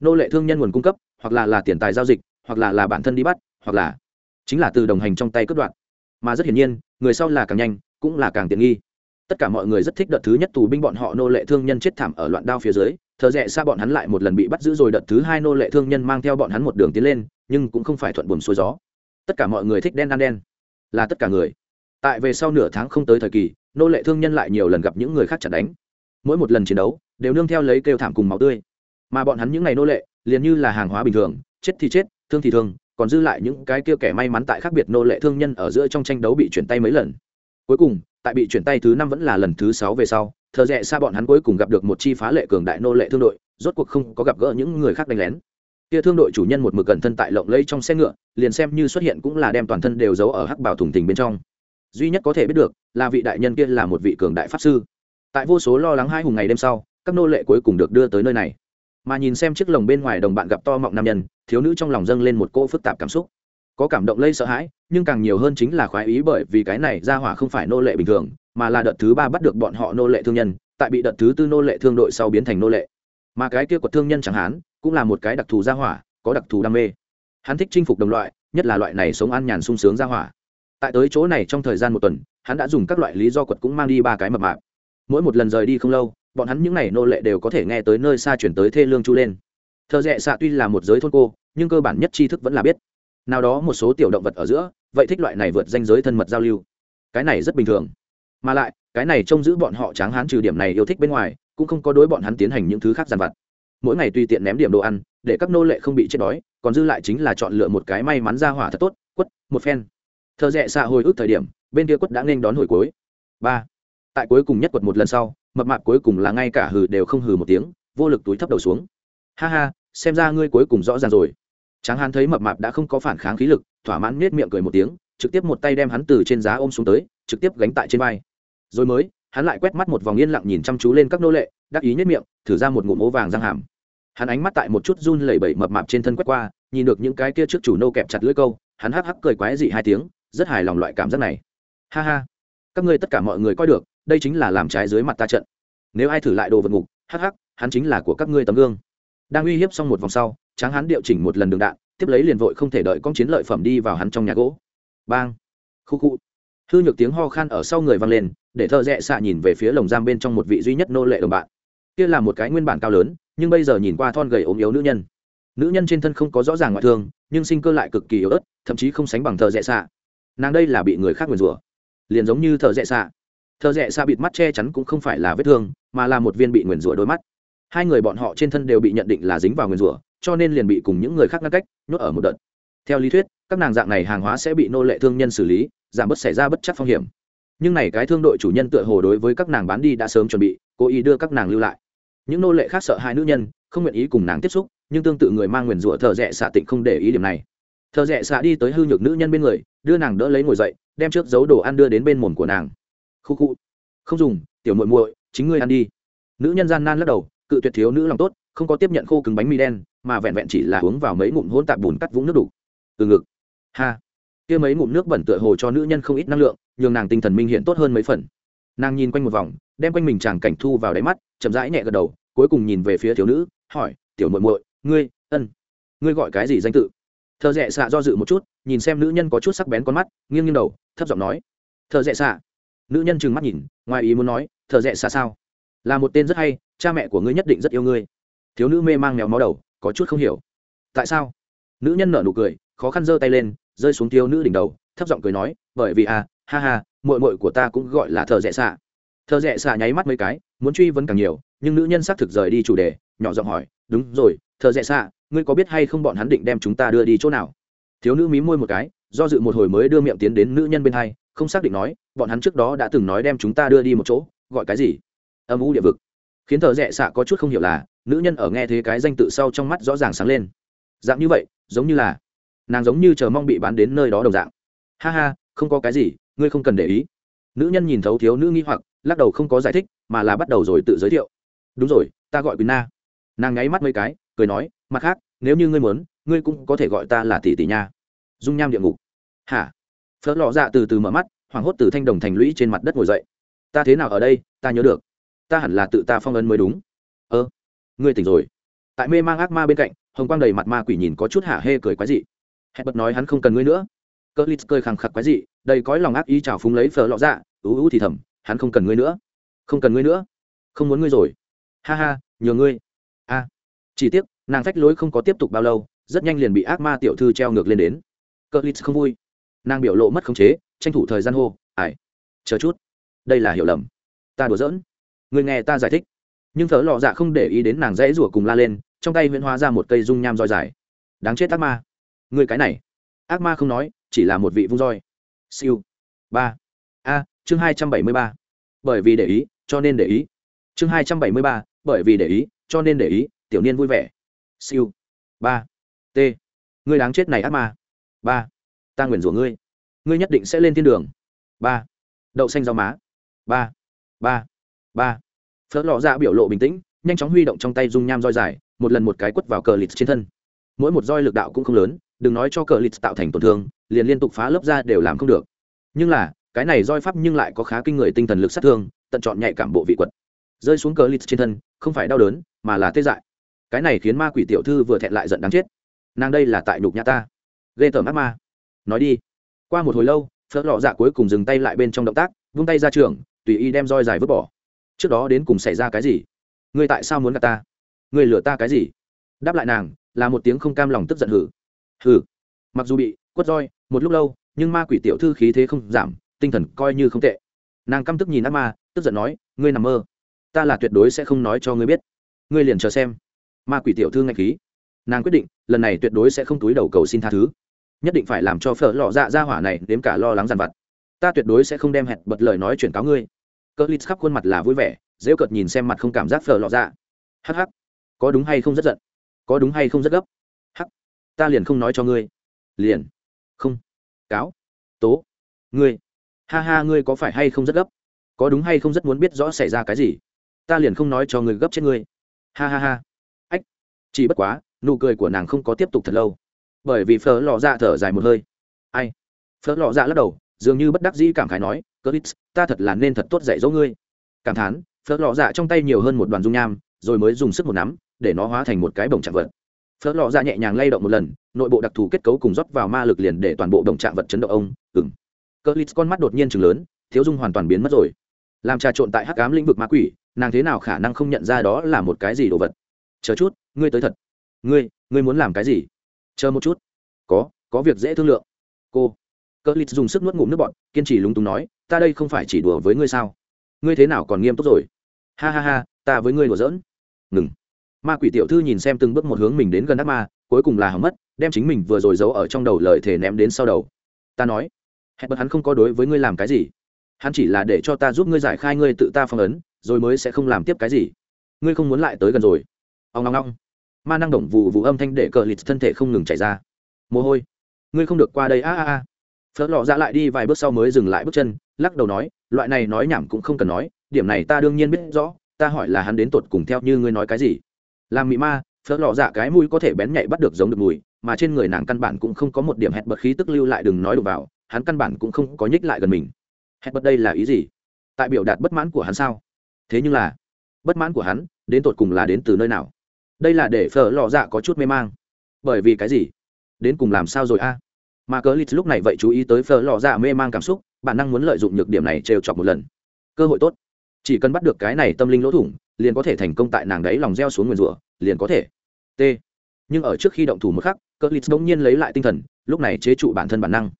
Nô lệ thương nhân nguồn cung cấp, hoặc là là tiền tài giao dịch hoặc là là bản thân đi bắt, hoặc là chính là từ đồng hành trong tay cướp đoạn mà rất hiển nhiên, người sau là càng nhanh, cũng là càng tiện nghi. Tất cả mọi người rất thích đợt thứ nhất tù binh bọn họ nô lệ thương nhân chết thảm ở loạn đao phía dưới thợ rẽ xa bọn hắn lại một lần bị bắt giữ rồi đợt thứ hai nô lệ thương nhân mang theo bọn hắn một đường tiến lên, nhưng cũng không phải thuận buồm xuôi gió. Tất cả mọi người thích đen ăn đen, là tất cả người. Tại về sau nửa tháng không tới thời kỳ, nô lệ thương nhân lại nhiều lần gặp những người khác chặt đánh. Mỗi một lần chiến đấu, đều nương theo lấy kêu thảm cùng máu tươi. Mà bọn hắn những ngày nô lệ, liền như là hàng hóa bình thường, chết thì chết thương thì thương, còn dư lại những cái kia kẻ may mắn tại khác biệt nô lệ thương nhân ở giữa trong tranh đấu bị chuyển tay mấy lần. Cuối cùng, tại bị chuyển tay thứ năm vẫn là lần thứ sáu về sau thợ rẽ xa bọn hắn cuối cùng gặp được một chi phá lệ cường đại nô lệ thương đội, rốt cuộc không có gặp gỡ những người khác đánh lén. Kia thương đội chủ nhân một mực gần thân tại lộng lây trong xe ngựa, liền xem như xuất hiện cũng là đem toàn thân đều giấu ở hắc bảo thùng tình bên trong. Duy nhất có thể biết được, là vị đại nhân kia là một vị cường đại pháp sư. Tại vô số lo lắng hai hùng ngày đêm sau, các nô lệ cuối cùng được đưa tới nơi này mà nhìn xem chiếc lồng bên ngoài đồng bạn gặp to mọng nam nhân, thiếu nữ trong lòng dâng lên một cô phức tạp cảm xúc. Có cảm động lây sợ hãi, nhưng càng nhiều hơn chính là khoái ý bởi vì cái này ra hỏa không phải nô lệ bình thường, mà là đợt thứ ba bắt được bọn họ nô lệ thương nhân, tại bị đợt thứ tư nô lệ thương đội sau biến thành nô lệ. Mà cái kia của thương nhân chẳng hạn, cũng là một cái đặc thù gia hỏa, có đặc thù đam mê. Hắn thích chinh phục đồng loại, nhất là loại này sống an nhàn sung sướng gia hỏa. Tại tới chỗ này trong thời gian một tuần, hắn đã dùng các loại lý do quật cũng mang đi ba cái mập mạp. Mỗi một lần rời đi không lâu bọn hắn những n à y nô lệ đều có thể nghe tới nơi xa chuyển tới thê lương chu lên. Thợ rẽ xạ tuy là một giới thôn cô, nhưng cơ bản nhất tri thức vẫn là biết. Nào đó một số tiểu động vật ở giữa, vậy thích loại này vượt danh giới thân mật giao lưu. Cái này rất bình thường. Mà lại, cái này trông giữ bọn họ tráng hán trừ điểm này yêu thích bên ngoài, cũng không có đối bọn hắn tiến hành những thứ khác dàn vặt. Mỗi ngày tùy tiện ném điểm đồ ăn, để các nô lệ không bị chết đói, còn dư lại chính là chọn lựa một cái may mắn ra hỏa thật tốt, quất, một phen. Thợ rẽ xạ hồi ức thời điểm, bên kia quất đã nên đón hồi cuối. Ba. Tại cuối cùng nhất quật một lần sau mập mạp cuối cùng là ngay cả hừ đều không hừ một tiếng, vô lực túi thấp đầu xuống. Ha ha, xem ra ngươi cuối cùng rõ ràng rồi. Tráng hán thấy mập mạp đã không có phản kháng khí lực, thỏa mãn nết miệng cười một tiếng, trực tiếp một tay đem hắn từ trên giá ôm xuống tới, trực tiếp gánh tại trên vai. Rồi mới, hắn lại quét mắt một vòng yên lặng nhìn chăm chú lên các nô lệ, đắc ý nhất miệng, thử ra một ngụm ố vàng răng hàm. Hắn ánh mắt tại một chút run lẩy bẩy mập mạp trên thân quét qua, nhìn được những cái kia trước chủ nô kẹp chặt lưỡi câu, hắn hắc hắc cười quái dị hai tiếng, rất hài lòng loại cảm giác này. Ha ha, các ngươi tất cả mọi người coi được đây chính là làm trái dưới mặt ta trận. Nếu ai thử lại đồ vật ngục, hắc hắc, hắn chính là của các ngươi tấm gương. Đang uy hiếp xong một vòng sau, tráng hắn điệu chỉnh một lần đường đạn, tiếp lấy liền vội không thể đợi con chiến lợi phẩm đi vào hắn trong nhà gỗ. Bang! Khu khu! Hư nhược tiếng ho khan ở sau người vang lên, để thợ rẽ xạ nhìn về phía lồng giam bên trong một vị duy nhất nô lệ đồng bạn. Kia là một cái nguyên bản cao lớn, nhưng bây giờ nhìn qua thon gầy ốm yếu nữ nhân. Nữ nhân trên thân không có rõ ràng ngoại thương, nhưng sinh cơ lại cực kỳ yếu ớt, thậm chí không sánh bằng thợ rẽ xạ. Nàng đây là bị người khác nguyền rủa, liền giống như thợ rẽ xạ thợ rẽ xa bịt mắt che chắn cũng không phải là vết thương, mà là một viên bị nguyền rủa đôi mắt. Hai người bọn họ trên thân đều bị nhận định là dính vào nguyền rủa, cho nên liền bị cùng những người khác ngăn cách, nhốt ở một đợt. Theo lý thuyết, các nàng dạng này hàng hóa sẽ bị nô lệ thương nhân xử lý, giảm bớt xảy ra bất chắc phong hiểm. Nhưng này cái thương đội chủ nhân tựa hồ đối với các nàng bán đi đã sớm chuẩn bị, cố ý đưa các nàng lưu lại. Những nô lệ khác sợ hai nữ nhân, không nguyện ý cùng nàng tiếp xúc, nhưng tương tự người mang nguyền rủa thợ rẽ xạ tịnh không để ý điểm này. Thợ rẽ xạ đi tới hư nhược nữ nhân bên người, đưa nàng đỡ lấy ngồi dậy, đem trước dấu đồ ăn đưa đến bên mồm của nàng khu khu. Không dùng, tiểu muội muội, chính ngươi ăn đi. Nữ nhân gian nan lắc đầu, cự tuyệt thiếu nữ lòng tốt, không có tiếp nhận khô cứng bánh mì đen, mà vẹn vẹn chỉ là uống vào mấy ngụm hôn tạp bùn cắt vũng nước đủ. Từ ngực. Ha. Kia mấy ngụm nước bẩn tựa hồ cho nữ nhân không ít năng lượng, nhường nàng tinh thần minh hiện tốt hơn mấy phần. Nàng nhìn quanh một vòng, đem quanh mình chàng cảnh thu vào đáy mắt, chậm rãi nhẹ gật đầu, cuối cùng nhìn về phía thiếu nữ, hỏi, tiểu muội muội, ngươi, ân, ngươi gọi cái gì danh tự? Thợ rẽ xạ do dự một chút, nhìn xem nữ nhân có chút sắc bén con mắt, nghiêng nghiêng đầu, thấp giọng nói thợ rẽ xạ nữ nhân trừng mắt nhìn, ngoài ý muốn nói thợ rẽ xa sao? Là một tên rất hay, cha mẹ của ngươi nhất định rất yêu ngươi. Thiếu nữ mê mang mèo máu đầu, có chút không hiểu. Tại sao? Nữ nhân nở nụ cười, khó khăn giơ tay lên, rơi xuống thiếu nữ đỉnh đầu, thấp giọng cười nói, bởi vì à ha ha mội mội của ta cũng gọi là thợ rẽ xạ thợ rẽ xạ nháy mắt mấy cái, muốn truy vấn càng nhiều, nhưng nữ nhân xác thực rời đi chủ đề, nhỏ giọng hỏi, đúng rồi thợ rẽ xạ ngươi có biết hay không bọn hắn định đem chúng ta đưa đi chỗ nào? Thiếu nữ mí môi một cái, do dự một hồi mới đưa miệng tiến đến nữ nhân bên hai không xác định nói, bọn hắn trước đó đã từng nói đem chúng ta đưa đi một chỗ, gọi cái gì? Âm u địa vực. Khiến thợ rẽ xạ có chút không hiểu là, nữ nhân ở nghe thế cái danh tự sau trong mắt rõ ràng sáng lên. Dạng như vậy, giống như là, nàng giống như chờ mong bị bán đến nơi đó đồng dạng. Ha ha, không có cái gì, ngươi không cần để ý. Nữ nhân nhìn thấu thiếu nữ nghi hoặc, lắc đầu không có giải thích, mà là bắt đầu rồi tự giới thiệu. Đúng rồi, ta gọi quý na. Nàng nháy mắt mấy cái, cười nói, mặt khác, nếu như ngươi muốn, ngươi cũng có thể gọi ta là tỷ tỷ nha. Dung nham địa ngục. Hả? Phớt lò dạ từ từ mở mắt, hoảng hốt từ thanh đồng thành lũy trên mặt đất ngồi dậy. Ta thế nào ở đây, ta nhớ được. Ta hẳn là tự ta phong ấn mới đúng. Ơ, ngươi tỉnh rồi. Tại mê mang ác ma bên cạnh, hồng quang đầy mặt ma quỷ nhìn có chút hả hê cười quái dị. Hẹn bật nói hắn không cần ngươi nữa. Cơ lít cười khẳng khặc quái dị, đầy cõi lòng ác ý trào phúng lấy phở lọ dạ ú ú thì thầm, hắn không cần ngươi nữa. Không cần ngươi nữa. Không muốn ngươi rồi. Ha ha, nhờ ngươi. A. Chỉ tiếc, nàng phách lối không có tiếp tục bao lâu, rất nhanh liền bị ác ma tiểu thư treo ngược lên đến. Cơ lít không vui nàng biểu lộ mất khống chế, tranh thủ thời gian hô ải chờ chút, đây là hiểu lầm. Ta đùa giỡn. Người nghe ta giải thích. Nhưng thợ lọ dạ không để ý đến nàng dãy rủa cùng la lên, trong tay huyễn hóa ra một cây dung nham roi dài. Đáng chết ác ma. Người cái này. Ác ma không nói, chỉ là một vị vung roi. Siêu. Ba. A, chương hai trăm bảy mươi ba. Bởi vì để ý, cho nên để ý. Chương hai trăm bảy mươi ba, bởi vì để ý, cho nên để ý, tiểu niên vui vẻ. Siêu. Ba. T. Người đáng chết này ác ma. Ba ta nguyền rủa ngươi. Ngươi nhất định sẽ lên thiên đường. Ba. Đậu xanh rau má. Ba. Ba. Ba. Phớt lọ ra biểu lộ bình tĩnh, nhanh chóng huy động trong tay dung nham roi dài, một lần một cái quất vào cờ lịt trên thân. Mỗi một roi lực đạo cũng không lớn, đừng nói cho cờ lịt tạo thành tổn thương, liền liên tục phá lớp ra đều làm không được. Nhưng là, cái này roi pháp nhưng lại có khá kinh người tinh thần lực sát thương, tận chọn nhạy cảm bộ vị quật. Rơi xuống cờ lịt trên thân, không phải đau đớn, mà là tê dại. Cái này khiến ma quỷ tiểu thư vừa thẹn lại giận đáng chết. Nàng đây là tại nhục nhã ta. Ghê tởm ác ma nói đi. Qua một hồi lâu phớt lọ dạ cuối cùng dừng tay lại bên trong động tác, vung tay ra trường, tùy y đem roi dài vứt bỏ. Trước đó đến cùng xảy ra cái gì? Ngươi tại sao muốn gặp ta? Ngươi lừa ta cái gì? Đáp lại nàng, là một tiếng không cam lòng tức giận hử. Hử. Mặc dù bị quất roi, một lúc lâu, nhưng ma quỷ tiểu thư khí thế không giảm, tinh thần coi như không tệ. Nàng căm tức nhìn ác ma, tức giận nói, ngươi nằm mơ. Ta là tuyệt đối sẽ không nói cho ngươi biết. Ngươi liền chờ xem. Ma quỷ tiểu thư ngạch khí. Nàng quyết định, lần này tuyệt đối sẽ không túi đầu cầu xin tha thứ nhất định phải làm cho phở lọ dạ ra hỏa này đếm cả lo lắng dằn vặt. Ta tuyệt đối sẽ không đem hẹn bật lời nói chuyển cáo ngươi. Cỡ lít khắp khuôn mặt là vui vẻ, dễ cợt nhìn xem mặt không cảm giác phở lọ dạ. Hắc hắc. Có đúng hay không rất giận? Có đúng hay không rất gấp? Hắc. Ta liền không nói cho ngươi. Liền. Không. Cáo. Tố. Ngươi. Ha ha, ngươi có phải hay không rất gấp? Có đúng hay không rất muốn biết rõ xảy ra cái gì? Ta liền không nói cho ngươi gấp chết ngươi. Ha ha ha. Ách. Chỉ bất quá, nụ cười của nàng không có tiếp tục thật lâu bởi vì phở lò dạ thở dài một hơi. Ai? Phở lò dạ lắc đầu, dường như bất đắc dĩ cảm khái nói cơ ít ta thật là nên thật tốt dạy dỗ ngươi. Cảm thán, phở lò dạ trong tay nhiều hơn một đoàn dung nham, rồi mới dùng sức một nắm, để nó hóa thành một cái bồng trạng vật. Phở lò dạ nhẹ nhàng lay động một lần, nội bộ đặc thù kết cấu cùng rót vào ma lực liền để toàn bộ đồng trạng vật chấn động ông ừng cơ ít con mắt đột nhiên chừng lớn, thiếu dung hoàn toàn biến mất rồi. Làm trà trộn tại hắc ám lĩnh vực ma quỷ, nàng thế nào khả năng không nhận ra đó là một cái gì đồ vật? Chờ chút, ngươi tới thật. Ngươi ngươi muốn làm cái gì? Chờ một chút. Có có việc dễ thương lượng. Cô cỡ lít dùng sức nuốt ngụm nước bọn kiên trì lúng túng nói, ta đây không phải chỉ đùa với ngươi sao? Ngươi thế nào còn nghiêm túc rồi? Ha ha ha, ta với ngươi đùa giỡn. Ngừng. Ma quỷ tiểu thư nhìn xem từng bước một hướng mình đến gần ác ma, cuối cùng là hỏng mất, đem chính mình vừa rồi giấu ở trong đầu lời thể ném đến sau đầu. Ta nói, hẹn bật hắn không có đối với ngươi làm cái gì. Hắn chỉ là để cho ta giúp ngươi giải khai ngươi tự ta phong ấn, rồi mới sẽ không làm tiếp cái gì. Ngươi không muốn lại tới gần rồi. Ông ngong ngong ma năng động vụ vụ âm thanh để cờ lịt thân thể không ngừng chảy ra. Mồ hôi. Ngươi không được qua đây, a a a. Phớt lọ ra dạ lại đi vài bước sau mới dừng lại bước chân, lắc đầu nói, loại này nói nhảm cũng không cần nói, điểm này ta đương nhiên biết rõ, ta hỏi là hắn đến tột cùng theo như ngươi nói cái gì. Làm mị ma, phớt lọ dạ cái mũi có thể bén nhạy bắt được giống được mùi, mà trên người nàng căn bản cũng không có một điểm hẹn bật khí tức lưu lại đừng nói đụng vào, hắn căn bản cũng không có nhích lại gần mình. Hẹn bật đây là ý gì? Tại biểu đạt bất mãn của hắn sao? Thế nhưng là, bất mãn của hắn, đến tột cùng là đến từ nơi nào? Đây là để phở lò dạ có chút mê mang. Bởi vì cái gì? Đến cùng làm sao rồi a? Mà cớ lít lúc này vậy chú ý tới phở lò dạ mê mang cảm xúc bản năng muốn lợi dụng nhược điểm này trêu chọc một lần. Cơ hội tốt. Chỉ cần bắt được cái này tâm linh lỗ thủng, liền có thể thành công tại nàng đấy lòng gieo xuống nguyền rủa, liền có thể. T. Nhưng ở trước khi động thủ một khắc cớ lít bỗng nhiên lấy lại tinh thần, lúc này chế trụ bản thân bản năng.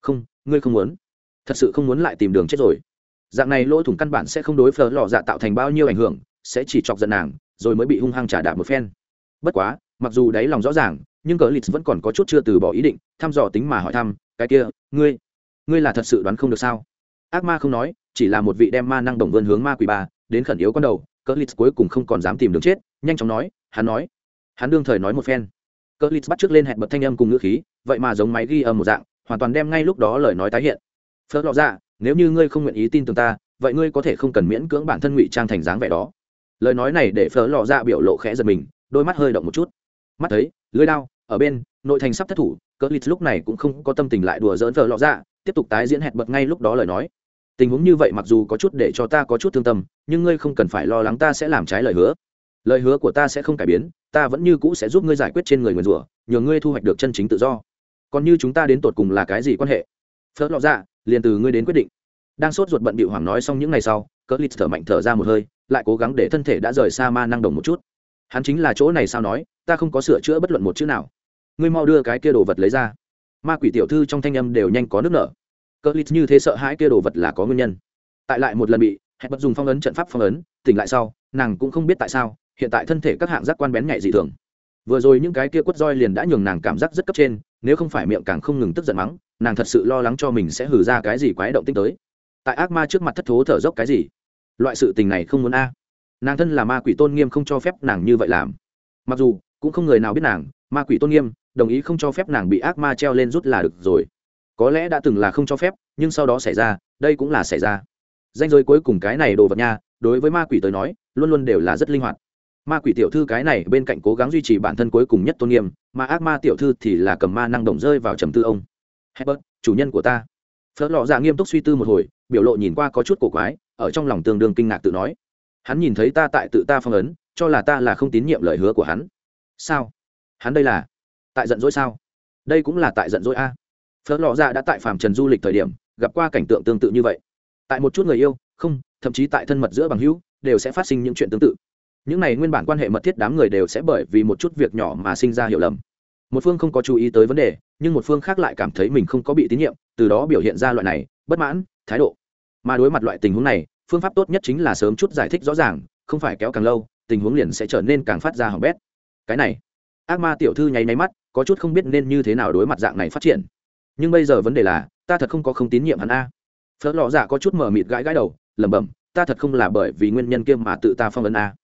Không, ngươi không muốn. Thật sự không muốn lại tìm đường chết rồi. Dạng này lỗ thủng căn bản sẽ không đối phở lò dạ tạo thành bao nhiêu ảnh hưởng, sẽ chỉ chọc giận nàng rồi mới bị hung hăng trả đạp một phen. Bất quá, mặc dù đáy lòng rõ ràng, nhưng cờ lít vẫn còn có chút chưa từ bỏ ý định, thăm dò tính mà hỏi thăm, cái kia, ngươi ngươi là thật sự đoán không được sao? Ác ma không nói, chỉ là một vị đem ma năng đồng vươn hướng ma quỷ ba đến khẩn yếu con đầu, cờ lít cuối cùng không còn dám tìm đường chết, nhanh chóng nói, hắn nói, hắn đương thời nói một phen. Cờ lít bắt trước lên hẹn bật thanh âm cùng ngữ khí, vậy mà giống máy ghi âm một dạng, hoàn toàn đem ngay lúc đó lời nói tái hiện. Phớt lọ ra dạ, nếu như ngươi không nguyện ý tin tưởng ta, vậy ngươi có thể không cần miễn cưỡng bản thân ngụy trang thành dáng vẻ đó lời nói này để phở lò ra dạ biểu lộ khẽ giật mình, đôi mắt hơi động một chút. Mắt thấy lưới đao, ở bên, nội thành sắp thất thủ cỡ lít lúc này cũng không có tâm tình lại đùa dỡn phở lò ra dạ, tiếp tục tái diễn hẹn bật ngay lúc đó lời nói. Tình huống như vậy mặc dù có chút để cho ta có chút thương tâm, nhưng ngươi không cần phải lo lắng ta sẽ làm trái lời hứa. Lời hứa của ta sẽ không cải biến, ta vẫn như cũ sẽ giúp ngươi giải quyết trên người nguyền rủa, nhờ ngươi thu hoạch được chân chính tự do. Còn như chúng ta đến tột cùng là cái gì quan hệ? Phớt lọ ra liền từ ngươi đến quyết định. Đang sốt ruột bận bị hoàng nói xong những ngày sau cỡ lít thở mạnh thở ra một hơi lại cố gắng để thân thể đã rời xa ma năng đồng một chút. Hắn chính là chỗ này sao nói, ta không có sửa chữa bất luận một chữ nào. Ngươi mau đưa cái kia đồ vật lấy ra. Ma quỷ tiểu thư trong thanh âm đều nhanh có nước nở. Cỡ lít như thế sợ hãi kia đồ vật là có nguyên nhân. Tại lại một lần bị hẹn bật dùng phong ấn trận pháp phong ấn, tỉnh lại sau, nàng cũng không biết tại sao, hiện tại thân thể các hạng giác quan bén nhạy dị thường. Vừa rồi những cái kia quất roi liền đã nhường nàng cảm giác rất cấp trên, nếu không phải miệng càng không ngừng tức giận mắng, nàng thật sự lo lắng cho mình sẽ hử ra cái gì quái động tinh tới. Tại ác ma trước mặt thất thố thở dốc cái gì? Loại sự tình này không muốn a. Nàng thân là ma quỷ tôn nghiêm không cho phép nàng như vậy làm. Mặc dù cũng không người nào biết nàng ma quỷ tôn nghiêm đồng ý không cho phép nàng bị ác ma treo lên rút là được rồi. Có lẽ đã từng là không cho phép nhưng sau đó xảy ra đây cũng là xảy ra. Danh giới cuối cùng cái này đồ vật nha đối với ma quỷ tới nói luôn luôn đều là rất linh hoạt. Ma quỷ tiểu thư cái này bên cạnh cố gắng duy trì bản thân cuối cùng nhất tôn nghiêm mà ác ma tiểu thư thì là cầm ma năng động rơi vào trầm tư ông. Herbert, chủ nhân của ta. Phớt lọ dạ nghiêm túc suy tư một hồi biểu lộ nhìn qua có chút cổ quái ở trong lòng tương đương kinh ngạc tự nói. Hắn nhìn thấy ta tại tự ta phong ấn, cho là ta là không tín nhiệm lời hứa của hắn. Sao? Hắn đây là tại giận dỗi sao? Đây cũng là tại giận dỗi a. Phớt lọ ra dạ đã tại phàm trần du lịch thời điểm, gặp qua cảnh tượng tương tự như vậy. Tại một chút người yêu, không, thậm chí tại thân mật giữa bằng hữu, đều sẽ phát sinh những chuyện tương tự. Những này nguyên bản quan hệ mật thiết đám người đều sẽ bởi vì một chút việc nhỏ mà sinh ra hiểu lầm. Một phương không có chú ý tới vấn đề, nhưng một phương khác lại cảm thấy mình không có bị tín nhiệm, từ đó biểu hiện ra loại này bất mãn, thái độ mà đối mặt loại tình huống này, phương pháp tốt nhất chính là sớm chút giải thích rõ ràng, không phải kéo càng lâu, tình huống liền sẽ trở nên càng phát ra hỏng bét. Cái này, ác ma tiểu thư nháy máy mắt, có chút không biết nên như thế nào đối mặt dạng này phát triển. Nhưng bây giờ vấn đề là, ta thật không có không tín nhiệm hắn a. Phớt lọ dạ có chút mờ mịt gãi gãi đầu, lẩm bẩm, ta thật không là bởi vì nguyên nhân kia mà tự ta phong ấn a.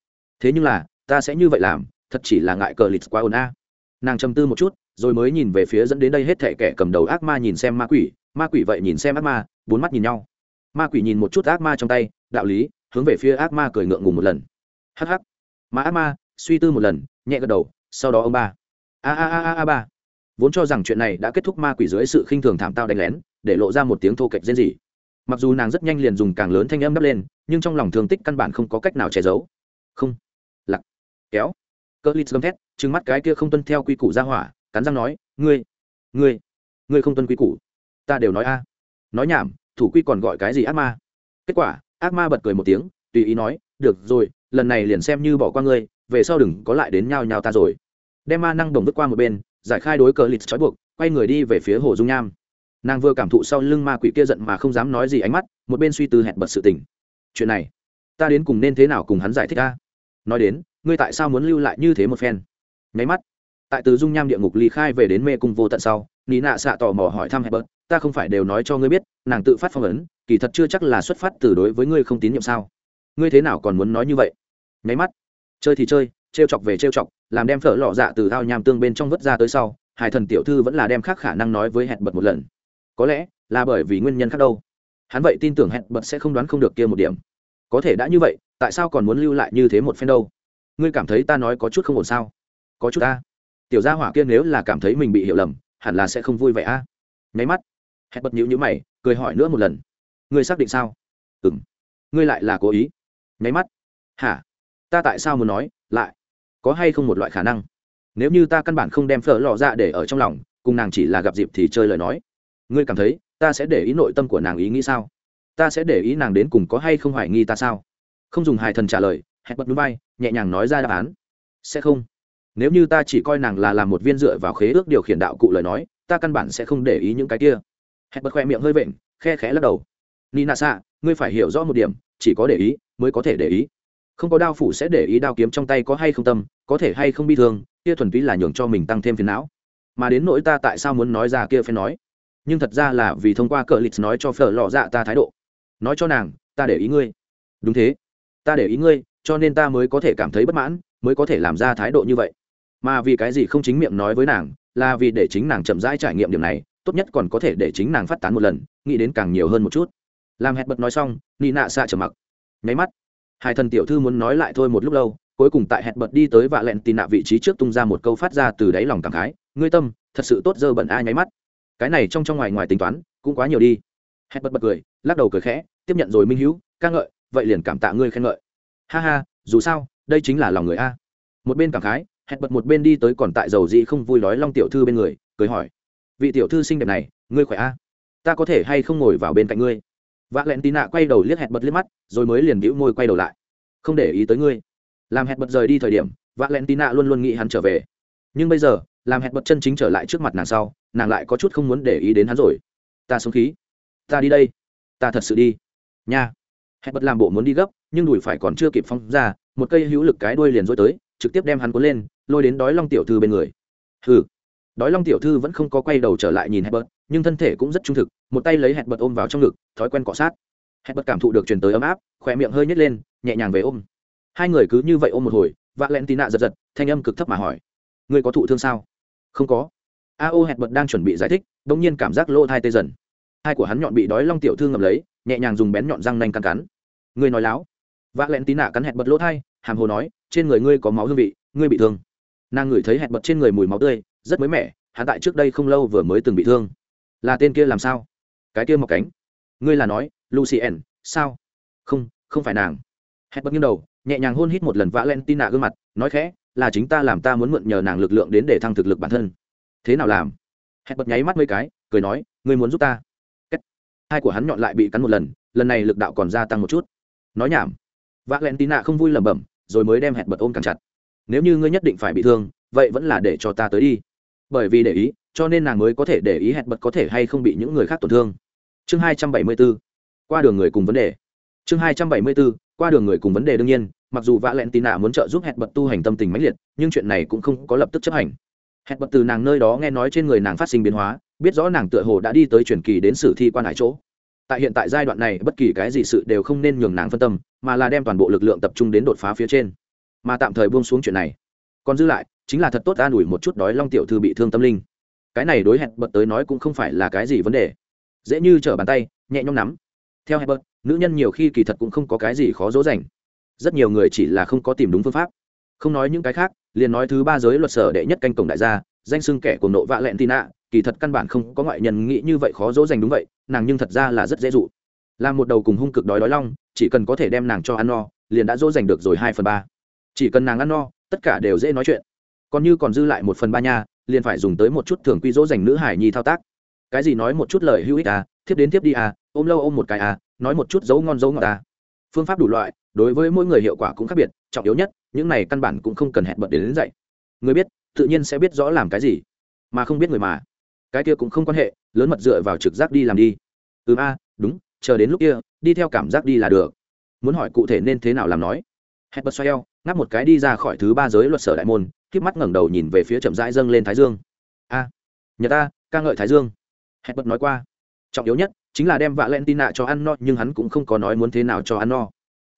Thế nhưng là, ta sẽ như vậy làm, thật chỉ là ngại cờ lịt quá ồn a. Nàng trầm tư một chút, rồi mới nhìn về phía dẫn đến đây hết thể kẻ cầm đầu ác ma nhìn xem ma quỷ ma quỷ vậy nhìn xem ác ma, bốn mắt nhìn nhau ma quỷ nhìn một chút ác ma trong tay đạo lý hướng về phía ác ma cười ngượng ngùng một lần. Hh, mà ác ma suy tư một lần nhẹ gật đầu sau đó ông ba. A a a a ba. Vốn cho rằng chuyện này đã kết thúc ma quỷ dưới sự khinh thường thảm tao đánh lén để lộ ra một tiếng thô kệch rên rỉ. Mặc dù nàng rất nhanh liền dùng càng lớn thanh âm đắp lên nhưng trong lòng thương tích căn bản không có cách nào che giấu. Không. Lặc. Kéo. Cỡ lít gầm thét trừng mắt cái kia không tuân theo quy củ ra hỏa cắn răng nói ngươi ngươi ngươi không tuân quy củ. Ta đều nói a. Nói nhảm thủ quy còn gọi cái gì ác ma? Kết quả, ác ma bật cười một tiếng, tùy ý nói, được rồi, lần này liền xem như bỏ qua ngươi, về sau đừng có lại đến nhao nhao ta rồi. Đem ma năng đồng vứt qua một bên, giải khai đối cờ lịt trói buộc, quay người đi về phía hồ dung nham. Nàng vừa cảm thụ sau lưng ma quỷ kia giận mà không dám nói gì ánh mắt, một bên suy tư hẹn bật sự tình. Chuyện này, ta đến cùng nên thế nào cùng hắn giải thích ta? Nói đến, ngươi tại sao muốn lưu lại như thế một phen? Nháy mắt, tại từ dung nham địa ngục ly khai về đến mê cung vô tận sau, nị nạ xạ tò mò hỏi thăm hẹn bật ta không phải đều nói cho ngươi biết, nàng tự phát phong ấn, kỳ thật chưa chắc là xuất phát từ đối với ngươi không tín nhiệm sao. Ngươi thế nào còn muốn nói như vậy? Nháy mắt, chơi thì chơi, trêu chọc về trêu chọc, làm đem phở lọ dạ từ thao nham tương bên trong vớt ra tới sau, hải thần tiểu thư vẫn là đem khác khả năng nói với hẹn bật một lần. Có lẽ là bởi vì nguyên nhân khác đâu. Hắn vậy tin tưởng hẹn bật sẽ không đoán không được kia một điểm. Có thể đã như vậy, tại sao còn muốn lưu lại như thế một phen đâu? Ngươi cảm thấy ta nói có chút không ổn sao? Có chút ta. Tiểu gia hỏa kia nếu là cảm thấy mình bị hiểu lầm, hẳn là sẽ không vui vẻ a. À? nháy mắt hẹn bật nhữ nhữ mày, cười hỏi nữa một lần. Ngươi xác định sao? Ừ m ngươi lại là cố ý? Nháy mắt. Hả? Ta tại sao muốn nói? Lại. Có hay không một loại khả năng? Nếu như ta căn bản không đem phở lò ra để ở trong lòng, cùng nàng chỉ là gặp dịp thì chơi lời nói. Ngươi cảm thấy, ta sẽ để ý nội tâm của nàng ý nghĩ sao? Ta sẽ để ý nàng đến cùng có hay không hoài nghi ta sao? Không dùng hài thần trả lời, hẹn bật núi bay, nhẹ nhàng nói ra đáp án. Sẽ không. Nếu như ta chỉ coi nàng là làm một viên dựa vào khế ước điều khiển đạo cụ lời nói, ta căn bản sẽ không để ý những cái kia hẹn bật khoe miệng hơi vện, khe khẽ lắc đầu. Nina xạ ngươi phải hiểu rõ một điểm, chỉ có để ý, mới có thể để ý. Không có đao phủ sẽ để ý đao kiếm trong tay có hay không tâm, có thể hay không bi thương, kia thuần túy là nhường cho mình tăng thêm phiền não. Mà đến nỗi ta tại sao muốn nói ra kia phải nói? Nhưng thật ra là vì thông qua cờ lịch nói cho phở lọ dạ ta thái độ. Nói cho nàng, ta để ý ngươi. Đúng thế. Ta để ý ngươi, cho nên ta mới có thể cảm thấy bất mãn, mới có thể làm ra thái độ như vậy. Mà vì cái gì không chính miệng nói với nàng, là vì để chính nàng chậm rãi trải nghiệm điểm này tốt nhất còn có thể để chính nàng phát tán một lần, nghĩ đến càng nhiều hơn một chút. Làm hẹn bật nói xong, nị nạ xạ trở mặc. Nháy mắt hai thần tiểu thư muốn nói lại thôi một lúc lâu, cuối cùng tại hẹn bật đi tới vạ lẹn tì nạ vị trí trước tung ra một câu phát ra từ đáy lòng cảm khái, ngươi tâm, thật sự tốt dơ bẩn ai nháy mắt, cái này trong trong ngoài ngoài tính toán, cũng quá nhiều đi. Hẹn bật bật cười, lắc đầu cười khẽ, tiếp nhận rồi minh hữu ca ngợi, vậy liền cảm tạ ngươi khen ngợi. Ha ha, dù sao, đây chính là lòng người a. Một bên cảm khái hẹn bật một bên đi tới còn tại dầu dị không vui nói long tiểu thư bên người, cười hỏi vị tiểu thư xinh đẹp này, ngươi khỏe a? Ta có thể hay không ngồi vào bên cạnh ngươi? Vạ lẹn tì nạ quay đầu liếc hẹn bật liếc mắt, rồi mới liền đĩu môi quay đầu lại. Không để ý tới ngươi. Làm hẹn bật rời đi thời điểm vạ lẹn tì nạ luôn luôn nghĩ hắn trở về. Nhưng bây giờ, làm hẹn bật chân chính trở lại trước mặt nàng sau, nàng lại có chút không muốn để ý đến hắn rồi. Ta sống khí. Ta đi đây. Ta thật sự đi. Nha. Hẹn bật làm bộ muốn đi gấp, nhưng đùi phải còn chưa kịp phong ra, một cây hữu lực cái đuôi liền dối tới, trực tiếp đem hắn cuốn lên, lôi đến đói long tiểu thư bên người. Hừ đói long tiểu thư vẫn không có quay đầu trở lại nhìn hẹn bật nhưng thân thể cũng rất trung thực, một tay lấy hẹn bật ôm vào trong ngực, thói quen cọ sát. Hẹn bật cảm thụ được truyền tới ấm áp khỏe miệng hơi nhét lên, nhẹ nhàng về ôm. Hai người cứ như vậy ôm một hồi vạ len tì nạ giật giật, thanh âm cực thấp mà hỏi người có thụ thương sao? Không có. A ô hẹn bật đang chuẩn bị giải thích đ ỗ n g nhiên cảm giác lỗ thai tê dần. Hai của hắn nhọn bị đói long tiểu thư ngầm lấy, nhẹ nhàng dùng bén nhọn răng nanh cắn cắn. Người nói láo. Vạ lẹn tị nạ cắn hẹn bật lỗ thai, hàm hồ nói, trên người ngươi có máu hương vị, ngươi bị thương. Nàng ngửi thấy hẹn bật trên người mùi máu tươi rất mới mẻ, hắn tại trước đây không lâu vừa mới từng bị thương. Là tên kia làm sao? Cái kia mọc cánh. Ngươi là nói, lucien, sao? Không không phải nàng. Hẹn bật nghiêng đầu, nhẹ nhàng hôn hít một lần valentina gương mặt, nói khẽ, là chính ta làm ta muốn mượn nhờ nàng lực lượng đến để thăng thực lực bản thân. Thế nào làm? Hẹn bật nháy mắt mấy cái, cười nói, ngươi muốn giúp ta. Kết. hai của hắn nhọn lại bị cắn một lần lần này lực đạo còn gia tăng một chút. Nói nhảm. Valentina không vui lẩm bẩm, rồi mới đem hẹn bật ôm càng chặt. Nếu như ngươi nhất định phải bị thương, vậy vẫn là để cho ta tới đi bởi vì để ý, cho nên nàng mới có thể để ý hẹn bật có thể hay không bị những người khác tổn thương. Chương hai trăm bảy mươi b ố qua đường người cùng vấn đề. Chương hai trăm bảy mươi b ố qua đường người cùng vấn đề đương nhiên, mặc dù vạ lẹn tì nạ muốn trợ giúp hẹn bật tu hành tâm tình mãnh liệt, nhưng chuyện này cũng không có lập tức chấp hành. Hẹn bật từ nàng nơi đó nghe nói trên người nàng phát sinh biến hóa, biết rõ nàng tựa hồ đã đi tới truyền kỳ đến sử thi quan hải chỗ. Tại hiện tại giai đoạn này, bất kỳ cái gì sự đều không nên nhường nàng phân tâm, mà là đem toàn bộ lực lượng tập trung đến đột phá phía trên. Mà tạm thời buông xuống chuyện này. Còn dư lại chính là thật tốt an ủi một chút đói long tiểu thư bị thương tâm linh. Cái này đối hẹn bật tới nói cũng không phải là cái gì vấn đề. Dễ như trở bàn tay, nhẹ nhõm nắm. Theo hebert nữ nhân nhiều khi kỳ thật cũng không có cái gì khó dỗ dành. Rất nhiều người chỉ là không có tìm đúng phương pháp. Không nói những cái khác, liền nói thứ ba giới luật sở đệ nhất canh cổng đại gia, danh xưng kẻ của nộ vạ lẹn tì nạ, kỳ thật căn bản không có ngoại nhân nghĩ như vậy khó dỗ dành đúng vậy, nàng nhưng thật ra là rất dễ dụ. Là một đầu cùng hung cực đói đói long, chỉ cần có thể đem nàng cho ăn no, liền đã dỗ dành được rồi hai phần ba. Chỉ cần nàng ăn no, tất cả đều dễ nói chuyện còn như còn dư lại một phần ba nha liền phải dùng tới một chút thường quy dỗ dành nữ hải nhi thao tác. Cái gì nói một chút lời hữu ích à thiếp đến thiếp đi à ôm lâu ôm một cái à nói một chút dấu ngon dấu ngọt à. Phương pháp đủ loại đối với mỗi người hiệu quả cũng khác biệt trọng yếu nhất những này căn bản cũng không cần hẹn bận đến, đến dạy người biết tự nhiên sẽ biết rõ làm cái gì mà không biết người mà. Cái kia cũng không quan hệ lớn mật dựa vào trực giác đi làm đi. Ừ a đúng chờ đến lúc kia đi theo cảm giác đi là được. Muốn hỏi cụ thể nên thế nào làm nói hẹn bật xoay eo ngáp một cái đi ra khỏi thứ ba giới luật sở đại môn k mắt ngẩng đầu nhìn về phía chậm rãi dâng lên thái dương. A à, nhật ta ca ngợi thái dương. Hẹn bật nói qua. Trọng yếu nhất chính là đem vạ len tin nạ cho ăn no nhưng hắn cũng không có nói muốn thế nào cho ăn no.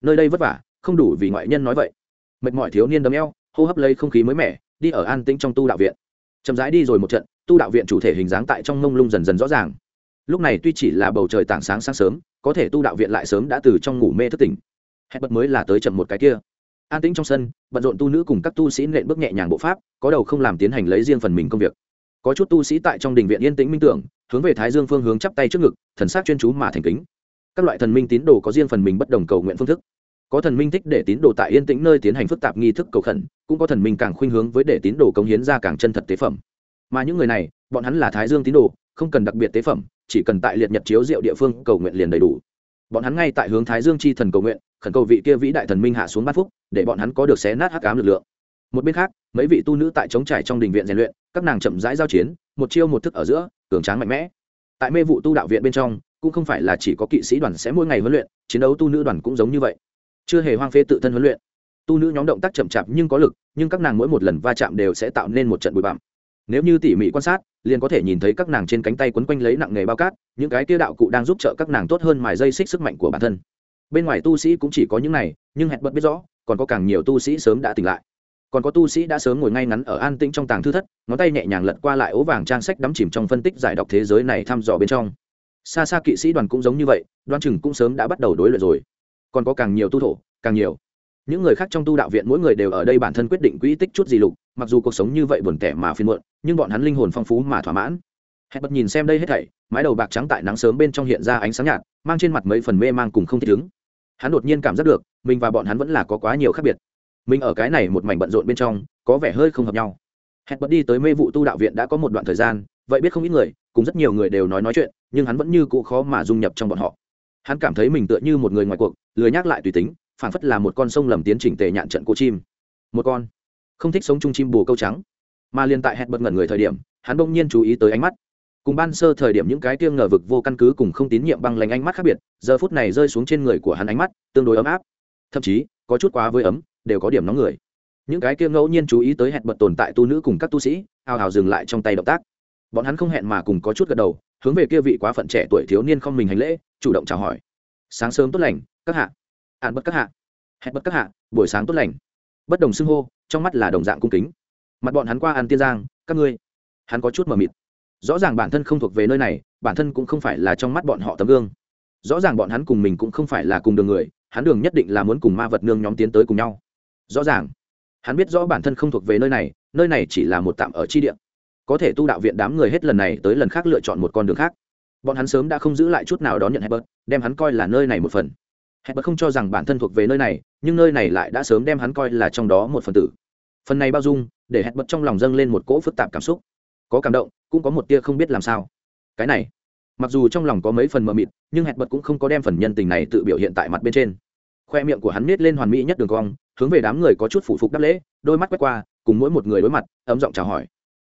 Nơi đây vất vả không đủ vì ngoại nhân nói vậy. Mệt mỏi thiếu niên đấm eo hô hấp lấy không khí mới mẻ đi ở an tĩnh trong tu đạo viện. Chậm rãi đi rồi một trận tu đạo viện chủ thể hình dáng tại trong mông lung dần dần rõ ràng. Lúc này tuy chỉ là bầu trời tảng sáng sáng sớm có thể tu đạo viện lại sớm đã từ trong ngủ mê thức tỉnh hẹn bật mới là tới chậm một cái kia. An tĩnh trong sân, bận rộn tu nữ cùng các tu sĩ nện bước nhẹ nhàng bộ pháp, có đầu không làm tiến hành lấy riêng phần mình công việc. Có chút tu sĩ tại trong đình viện yên tĩnh minh tưởng, hướng về thái dương phương hướng chắp tay trước ngực, thần sắc chuyên chú mà thành kính. Các loại thần minh tín đồ có riêng phần mình bất đồng cầu nguyện phương thức. Có thần minh thích để tín đồ tại yên tĩnh nơi tiến hành phức tạp nghi thức cầu khẩn, cũng có thần minh càng khuynh hướng với để tín đồ cống hiến ra càng chân thật tế phẩm. Mà những người này, bọn hắn là thái dương tín đồ, không cần đặc biệt tế phẩm, chỉ cần tại liệt nhật chiếu diệu địa phương cầu nguyện liền đầy đủ. Bọn hắn ngay tại hướng thái dương chi thần cầu nguyện khẩn cầu vị kia vĩ đại thần minh hạ xuống bát phúc, để bọn hắn có được xé nát hắc ám lực lượng. Một bên khác, mấy vị tu nữ tại chống trải trong đình viện rèn luyện, các nàng chậm rãi giao chiến, một chiêu một thức ở giữa, cường tráng mạnh mẽ. Tại mê vụ tu đạo viện bên trong, cũng không phải là chỉ có kỵ sĩ đoàn sẽ mỗi ngày huấn luyện, chiến đấu tu nữ đoàn cũng giống như vậy. Chưa hề hoang phế tự thân huấn luyện. Tu nữ nhóm động tác chậm chạp nhưng có lực, nhưng các nàng mỗi một lần va chạm đều sẽ tạo nên một trận bụi bặm. Nếu như tỉ mỉ quan sát, liền có thể nhìn thấy các nàng trên cánh tay quấn quanh lấy nặng nghề bao cát, những cái kia đạo cụ đang giúp trợ các nàng tốt hơn mài dây xích sức mạnh của bản thân bên ngoài tu sĩ cũng chỉ có những này, nhưng hẹn bật biết rõ, còn có càng nhiều tu sĩ sớm đã tỉnh lại. Còn có tu sĩ đã sớm ngồi ngay ngắn ở an tĩnh trong tàng thư thất, ngón tay nhẹ nhàng lật qua lại ố vàng trang sách đắm chìm trong phân tích giải đọc thế giới này thăm dò bên trong. Xa xa kỵ sĩ đoàn cũng giống như vậy, đoan chừng cũng sớm đã bắt đầu đối luyện rồi. Còn có càng nhiều tu thổ, càng nhiều. Những người khác trong tu đạo viện mỗi người đều ở đây bản thân quyết định quỹ tích chút gì lục, mặc dù cuộc sống như vậy buồn tẻ mà phiên muộn, nhưng bọn hắn linh hồn phong phú mà thỏa mãn. Hẹn bật nhìn xem đây hết thảy, mái đầu bạc trắng tại nắng sớm bên trong hiện ra ánh sáng nhạt, mang trên mặt mấy phần mê mang cùng không thích ứng hắn đột nhiên cảm giác được, mình và bọn hắn vẫn là có quá nhiều khác biệt. Mình ở cái này một mảnh bận rộn bên trong, có vẻ hơi không hợp nhau. Hẹn bật đi tới mê vụ tu đạo viện đã có một đoạn thời gian, vậy biết không ít người, cùng rất nhiều người đều nói nói chuyện, nhưng hắn vẫn như cụ khó mà dung nhập trong bọn họ. Hắn cảm thấy mình tựa như một người ngoài cuộc, lười nhắc lại tùy tính phản phất là một con sông lầm tiến trình tề nhạn trận cô chim. Một con không thích sống chung chim bù câu trắng. Mà liền tại hẹn bật ngẩn người thời điểm, hắn bỗng nhiên chú ý tới ánh mắt cùng ban sơ thời điểm những cái tiêng ngờ vực vô căn cứ cùng không tín nhiệm băng lành ánh mắt khác biệt, giờ phút này rơi xuống trên người của hắn ánh mắt, tương đối ấm áp. Thậm chí, có chút quá với ấm, đều có điểm nóng người. Những cái kia ngẫu nhiên chú ý tới hẹn bật tồn tại tu nữ cùng các tu sĩ, hào hào dừng lại trong tay động tác. Bọn hắn không hẹn mà cùng có chút gật đầu, hướng về kia vị quá phận trẻ tuổi thiếu niên không mình hành lễ, chủ động chào hỏi. Sáng sớm tốt lành, các hạ. Ạn bất các hạ. Hẹn bất các hạ, buổi sáng tốt lành. Bất đồng xưng hô, trong mắt là đồng dạng cung kính. Mặt bọn hắn qua ăn tiên giang, các ngươi. Hắn có chút mờ mịt rõ ràng bản thân không thuộc về nơi này, bản thân cũng không phải là trong mắt bọn họ tấm gương. Rõ ràng bọn hắn cùng mình cũng không phải là cùng đường người, hắn đường nhất định là muốn cùng ma vật nương nhóm tiến tới cùng nhau. Rõ ràng. Hắn biết rõ bản thân không thuộc về nơi này nơi này chỉ là một tạm ở chi địa. Có thể tu đạo viện đám người hết lần này tới lần khác lựa chọn một con đường khác. Bọn hắn sớm đã không giữ lại chút nào đón nhận hebert đem hắn coi là nơi này một phần. Hebert không cho rằng bản thân thuộc về nơi này, nhưng nơi này lại đã sớm đem hắn coi là trong đó một phần tử. Phần này bao dung, để hebert trong lòng dâng lên một cỗ phức tạp cảm xúc. Có cảm động cũng có một tia không biết làm sao. Cái này, mặc dù trong lòng có mấy phần mờ mịt, nhưng hẹn bật cũng không có đem phần nhân tình này tự biểu hiện tại mặt bên trên. Khoe miệng của hắn nết lên hoàn mỹ nhất đường cong, hướng về đám người có chút phủ phục đáp lễ, đôi mắt quét qua, cùng mỗi một người đối mặt, ấm giọng chào hỏi.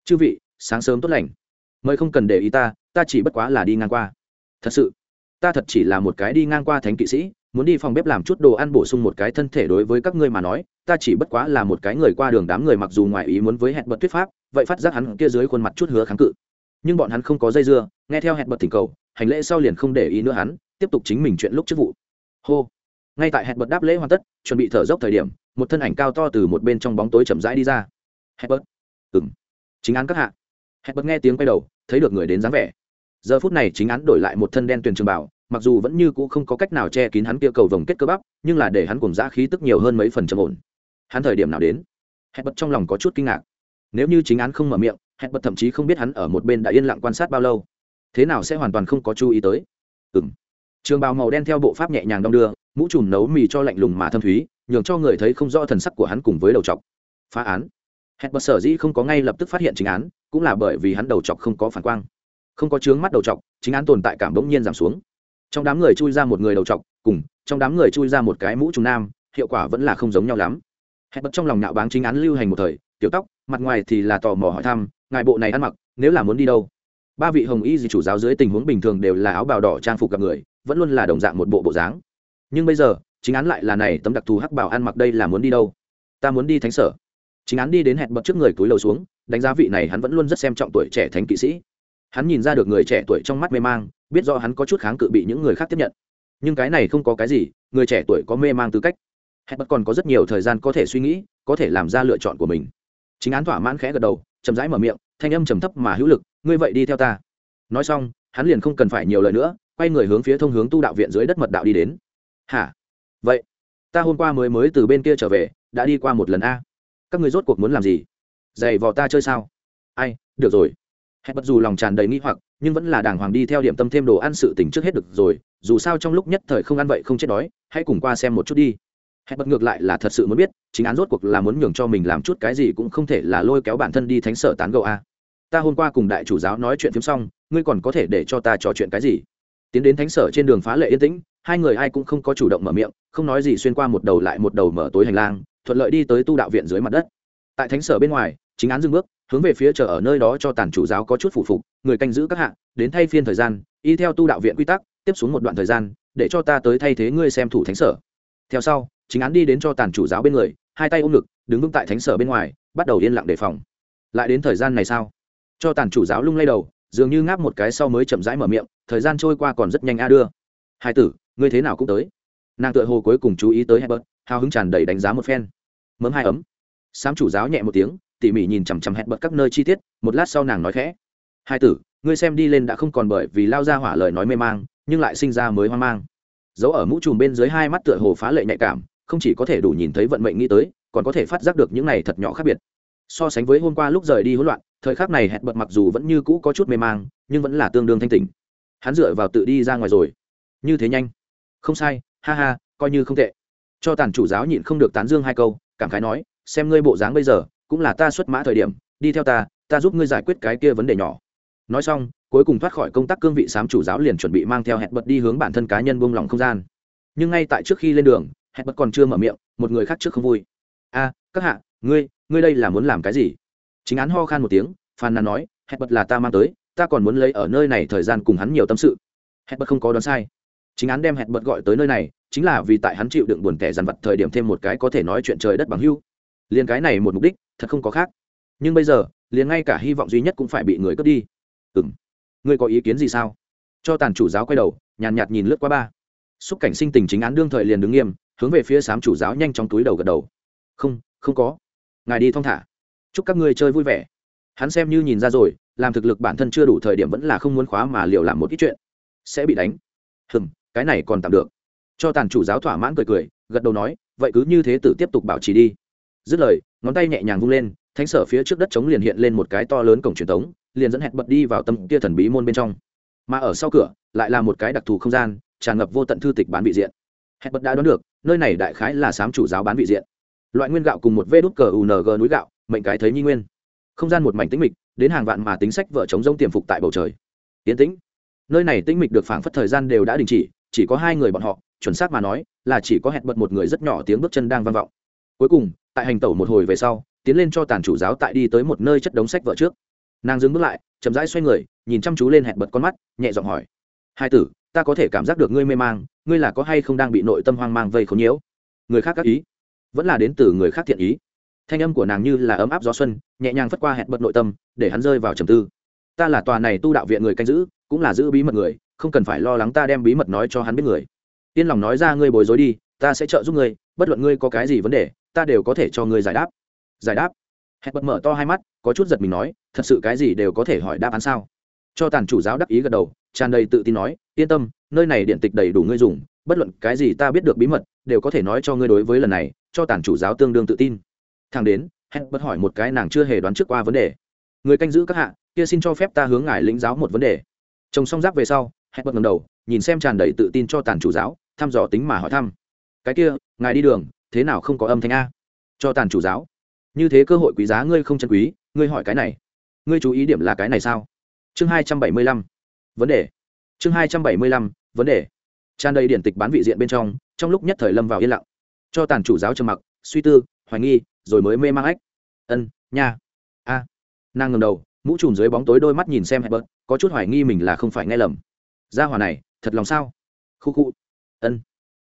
Chư vị, sáng sớm tốt lành. Mời không cần để ý ta ta chỉ bất quá là đi ngang qua. Thật sự? Ta thật chỉ là một cái đi ngang qua thánh kỵ sĩ, muốn đi phòng bếp làm chút đồ ăn bổ sung một cái thân thể đối với các ngươi mà nói, ta chỉ bất quá là một cái người qua đường đám người mặc dù ngoài ý muốn với hẹn bật thuyết pháp vậy phát giác hắn kia dưới khuôn mặt chút hứa kháng cự. Nhưng bọn hắn không có dây dưa, nghe theo hẹn bật thỉnh cầu, hành lễ sau liền không để ý nữa hắn, tiếp tục chính mình chuyện lúc chức vụ. Hô. Ngay tại hẹn bật đáp lễ hoàn tất, chuẩn bị thở dốc thời điểm, một thân ảnh cao to từ một bên trong bóng tối chậm rãi đi ra. Hẹn bật. Ừng chính án các hạ. Hẹn bật nghe tiếng quay đầu, thấy được người đến dáng vẻ. Giờ phút này chính án đổi lại một thân đen tuyền trường bảo mặc dù vẫn như cũ không có cách nào che kín hắn kia cầu vồng kết cơ bắp, nhưng là để hắn cùng dã khí tức nhiều hơn mấy phần trầm ổn. Hắn thời điểm nào đến? Hẹn bật trong lòng có chút kinh ngạc nếu như chính án không mở miệng, hẹn bật thậm chí không biết hắn ở một bên đã yên lặng quan sát bao lâu. Thế nào sẽ hoàn toàn không có chú ý tới? Ừng trường bào màu đen theo bộ pháp nhẹ nhàng đong đưa, mũ trùm nấu mì cho lạnh lùng mà thâm thúy, nhường cho người thấy không rõ thần sắc của hắn cùng với đầu chọc. Phá án. Hẹn bật sở dĩ không có ngay lập tức phát hiện chính án, cũng là bởi vì hắn đầu chọc không có phản quang. Không có chướng mắt đầu chọc, chính án tồn tại cảm bỗng nhiên giảm xuống. Trong đám người chui ra một người đầu chọc, cùng, trong đám người chui ra một cái mũ trùng nam, hiệu quả vẫn là không giống nhau lắm hẹn bật trong lòng nạo báng chính án lưu hành một thời, tiểu tóc, mặt ngoài thì là tò mò hỏi thăm, ngài bộ này ăn mặc, nếu là muốn đi đâu? Ba vị hồng y gì chủ giáo dưới tình huống bình thường đều là áo bào đỏ trang phục gặp người, vẫn luôn là đồng dạng một bộ bộ dáng. Nhưng bây giờ, chính án lại là này, tấm đặc thù hắc bảo ăn mặc đây là muốn đi đâu? Ta muốn đi thánh sở. Chính án đi đến hẹn bật trước người túi lầu xuống, đánh giá vị này hắn vẫn luôn rất xem trọng tuổi trẻ thánh kỵ sĩ. Hắn nhìn ra được người trẻ tuổi trong mắt mê mang, biết do hắn có chút kháng cự bị những người khác tiếp nhận. Nhưng cái này không có cái gì, người trẻ tuổi có mê mang tư cách hẹn bật còn có rất nhiều thời gian có thể suy nghĩ, có thể làm ra lựa chọn của mình. Chính án thỏa mãn khẽ gật đầu, chậm rãi mở miệng, thanh âm trầm thấp mà hữu lực, ngươi vậy đi theo ta. Nói xong, hắn liền không cần phải nhiều lời nữa, quay người hướng phía thông hướng tu đạo viện dưới đất mật đạo đi đến. Hả? Vậy, ta hôm qua mới mới từ bên kia trở về, đã đi qua một lần a. Các người rốt cuộc muốn làm gì? Giày vò ta chơi sao? Ai, được rồi. Hẹn bật dù lòng tràn đầy nghi hoặc, nhưng vẫn là đàng hoàng đi theo điểm tâm thêm đồ ăn sự tỉnh trước hết được rồi, dù sao trong lúc nhất thời không ăn vậy không chết đói, hãy cùng qua xem một chút đi hẹn bật ngược lại là thật sự muốn biết, chính án rốt cuộc là muốn nhường cho mình làm chút cái gì cũng không thể là lôi kéo bản thân đi thánh sở tán gẫu a. Ta hôm qua cùng đại chủ giáo nói chuyện phim xong, ngươi còn có thể để cho ta trò chuyện cái gì? Tiến đến thánh sở trên đường phá lệ yên tĩnh, hai người ai cũng không có chủ động mở miệng, không nói gì xuyên qua một đầu lại một đầu mở tối hành lang, thuận lợi đi tới tu đạo viện dưới mặt đất. Tại thánh sở bên ngoài, chính án dừng bước, hướng về phía chờ ở nơi đó cho tàn chủ giáo có chút phụ phục, người canh giữ các hạ, đến thay phiên thời gian, y theo tu đạo viện quy tắc, tiếp xuống một đoạn thời gian, để cho ta tới thay thế ngươi xem thủ thánh sở. Theo sau chính án đi đến cho tàn chủ giáo bên người, hai tay ôm ngực, đứng vững tại thánh sở bên ngoài, bắt đầu yên lặng đề phòng. Lại đến thời gian này sao? Cho tàn chủ giáo lung lay đầu, dường như ngáp một cái sau mới chậm rãi mở miệng, thời gian trôi qua còn rất nhanh a đưa. Hai tử, ngươi thế nào cũng tới. Nàng tựa hồ cuối cùng chú ý tới hebert hào hứng tràn đầy đánh giá một phen. Mớm hai ấm. Sám chủ giáo nhẹ một tiếng, tỉ mỉ nhìn chằm chằm hebert các nơi chi tiết, một lát sau nàng nói khẽ. Hai tử, ngươi xem đi lên đã không còn bởi vì lao ra hỏa lời nói mê mang, nhưng lại sinh ra mới hoang mang. Dấu ở mũ trùm bên dưới hai mắt tựa hồ phá lệ nhạy cảm không chỉ có thể đủ nhìn thấy vận mệnh nghĩ tới, còn có thể phát giác được những này thật nhỏ khác biệt. So sánh với hôm qua lúc rời đi hỗn loạn, thời khắc này hẹn bật mặc dù vẫn như cũ có chút mê mang, nhưng vẫn là tương đương thanh tỉnh. Hắn dựa vào tự đi ra ngoài rồi. Như thế nhanh. Không sai, ha ha, coi như không tệ. Cho tàn chủ giáo nhịn không được tán dương hai câu, cảm khái nói, xem ngươi bộ dáng bây giờ, cũng là ta xuất mã thời điểm, đi theo ta ta giúp ngươi giải quyết cái kia vấn đề nhỏ. Nói xong, cuối cùng thoát khỏi công tác cương vị sám chủ giáo liền chuẩn bị mang theo hẹn bật đi hướng bản thân cá nhân buông lỏng không gian. Nhưng ngay tại trước khi lên đường hẹn bật còn chưa mở miệng một người khác trước không vui. A các hạ ngươi ngươi đây là muốn làm cái gì? Chính án ho khan một tiếng phàn nàn nói hẹn bật là ta mang tới ta còn muốn lấy ở nơi này thời gian cùng hắn nhiều tâm sự. Hẹn bật không có đoán sai. Chính án đem hẹn bật gọi tới nơi này chính là vì tại hắn chịu đựng buồn kẻ dằn vặt thời điểm thêm một cái có thể nói chuyện trời đất bằng hưu. Liền cái này một mục đích thật không có khác. Nhưng bây giờ liền ngay cả hy vọng duy nhất cũng phải bị người cướp đi. Ừ m ngươi có ý kiến gì sao? Cho tàn chủ giáo quay đầu nhàn nhạt, nhạt nhìn lướt qua ba. Xúc cảnh sinh tình chính án đương thời liền đứng nghiêm hướng về phía sám chủ giáo nhanh trong túi đầu gật đầu. Không không có. Ngài đi thong thả. Chúc các ngươi chơi vui vẻ. Hắn xem như nhìn ra rồi, làm thực lực bản thân chưa đủ thời điểm vẫn là không muốn khóa mà liều làm một ít chuyện. Sẽ bị đánh. Hừm, cái này còn tạm được. Cho tàn chủ giáo thỏa mãn cười cười, gật đầu nói, vậy cứ như thế tự tiếp tục bảo trì đi. Dứt lời, ngón tay nhẹ nhàng vung lên, thánh sở phía trước đất trống liền hiện lên một cái to lớn cổng truyền thống liền dẫn hẹn bật đi vào tâm kia thần bí môn bên trong. Mà ở sau cửa, lại là một cái đặc thù không gian, tràn ngập vô tận thư tịch bán vị diện. Hẹn bật đã đoán được nơi này đại khái là sám chủ giáo bán vị diện. Loại nguyên gạo cùng một vê đút cờ ung núi gạo, mệnh cái thấy nhi nguyên. Không gian một mảnh tĩnh mịch, đến hàng vạn mà tính sách vợ chống rông tiềm phục tại bầu trời. Tiến tĩnh. Nơi này tĩnh mịch được phảng phất thời gian đều đã đình chỉ chỉ có hai người bọn họ, chuẩn xác mà nói, là chỉ có hẹn bật một người rất nhỏ tiếng bước chân đang vang vọng. Cuối cùng, tại hành tẩu một hồi về sau, tiến lên cho tàn chủ giáo tại đi tới một nơi chất đống sách vợ trước. Nàng dừng bước lại, chậm rãi xoay người, nhìn chăm chú lên hẹn bật con mắt, nhẹ giọng hỏi. Hai tử, ta có thể cảm giác được ngươi mê mang ngươi là có hay không đang bị nội tâm hoang mang vây khốn nhiễu? Người khác các ý, vẫn là đến từ người khác thiện ý. Thanh âm của nàng như là ấm áp gió xuân, nhẹ nhàng phất qua hẹn bật nội tâm, để hắn rơi vào trầm tư. Ta là tòa này tu đạo viện người canh giữ, cũng là giữ bí mật người, không cần phải lo lắng ta đem bí mật nói cho hắn biết người. Yên lòng nói ra ngươi bối rối đi, ta sẽ trợ giúp ngươi, bất luận ngươi có cái gì vấn đề, ta đều có thể cho ngươi giải đáp. Giải đáp? Hẹn bật mở to hai mắt, có chút giật mình nói, thật sự cái gì đều có thể hỏi đáp án sao? Cho tàn chủ giáo đắc ý gật đầu tràn đầy tự tin nói, yên tâm, nơi này điện tịch đầy đủ ngươi dùng, bất luận cái gì ta biết được bí mật, đều có thể nói cho ngươi đối với lần này, cho tản chủ giáo tương đương tự tin. Thằng đến hẹn bất hỏi một cái nàng chưa hề đoán trước qua vấn đề. Người canh giữ các hạ, kia xin cho phép ta hướng ngài lĩnh giáo một vấn đề. Trồng xong giáp về sau hẹn bất ngầm đầu, nhìn xem tràn đầy tự tin cho tàn chủ giáo, thăm dò tính mà hỏi thăm. Cái kia, ngài đi đường, thế nào không có âm thanh a? Cho tàn chủ giáo. Như thế cơ hội quý giá ngươi không chân quý, ngươi hỏi cái này. Ngươi chú ý điểm là cái này sao? Chương hai trăm bảy mươi lăm vấn đề. Chương hai trăm bảy mươi lăm, vấn đề. Tràn đầy điển tịch bán vị diện bên trong trong lúc nhất thời lâm vào yên lặng. Cho tàn chủ giáo trầm mặc, suy tư, hoài nghi, rồi mới mê mang ách. Ân, nha. A. Nàng ngầm đầu, mũ trùm dưới bóng tối đôi mắt nhìn xem hẹp bớt có chút hoài nghi mình là không phải nghe lầm. Gia hòa này, thật lòng sao? Khu khu. Ân.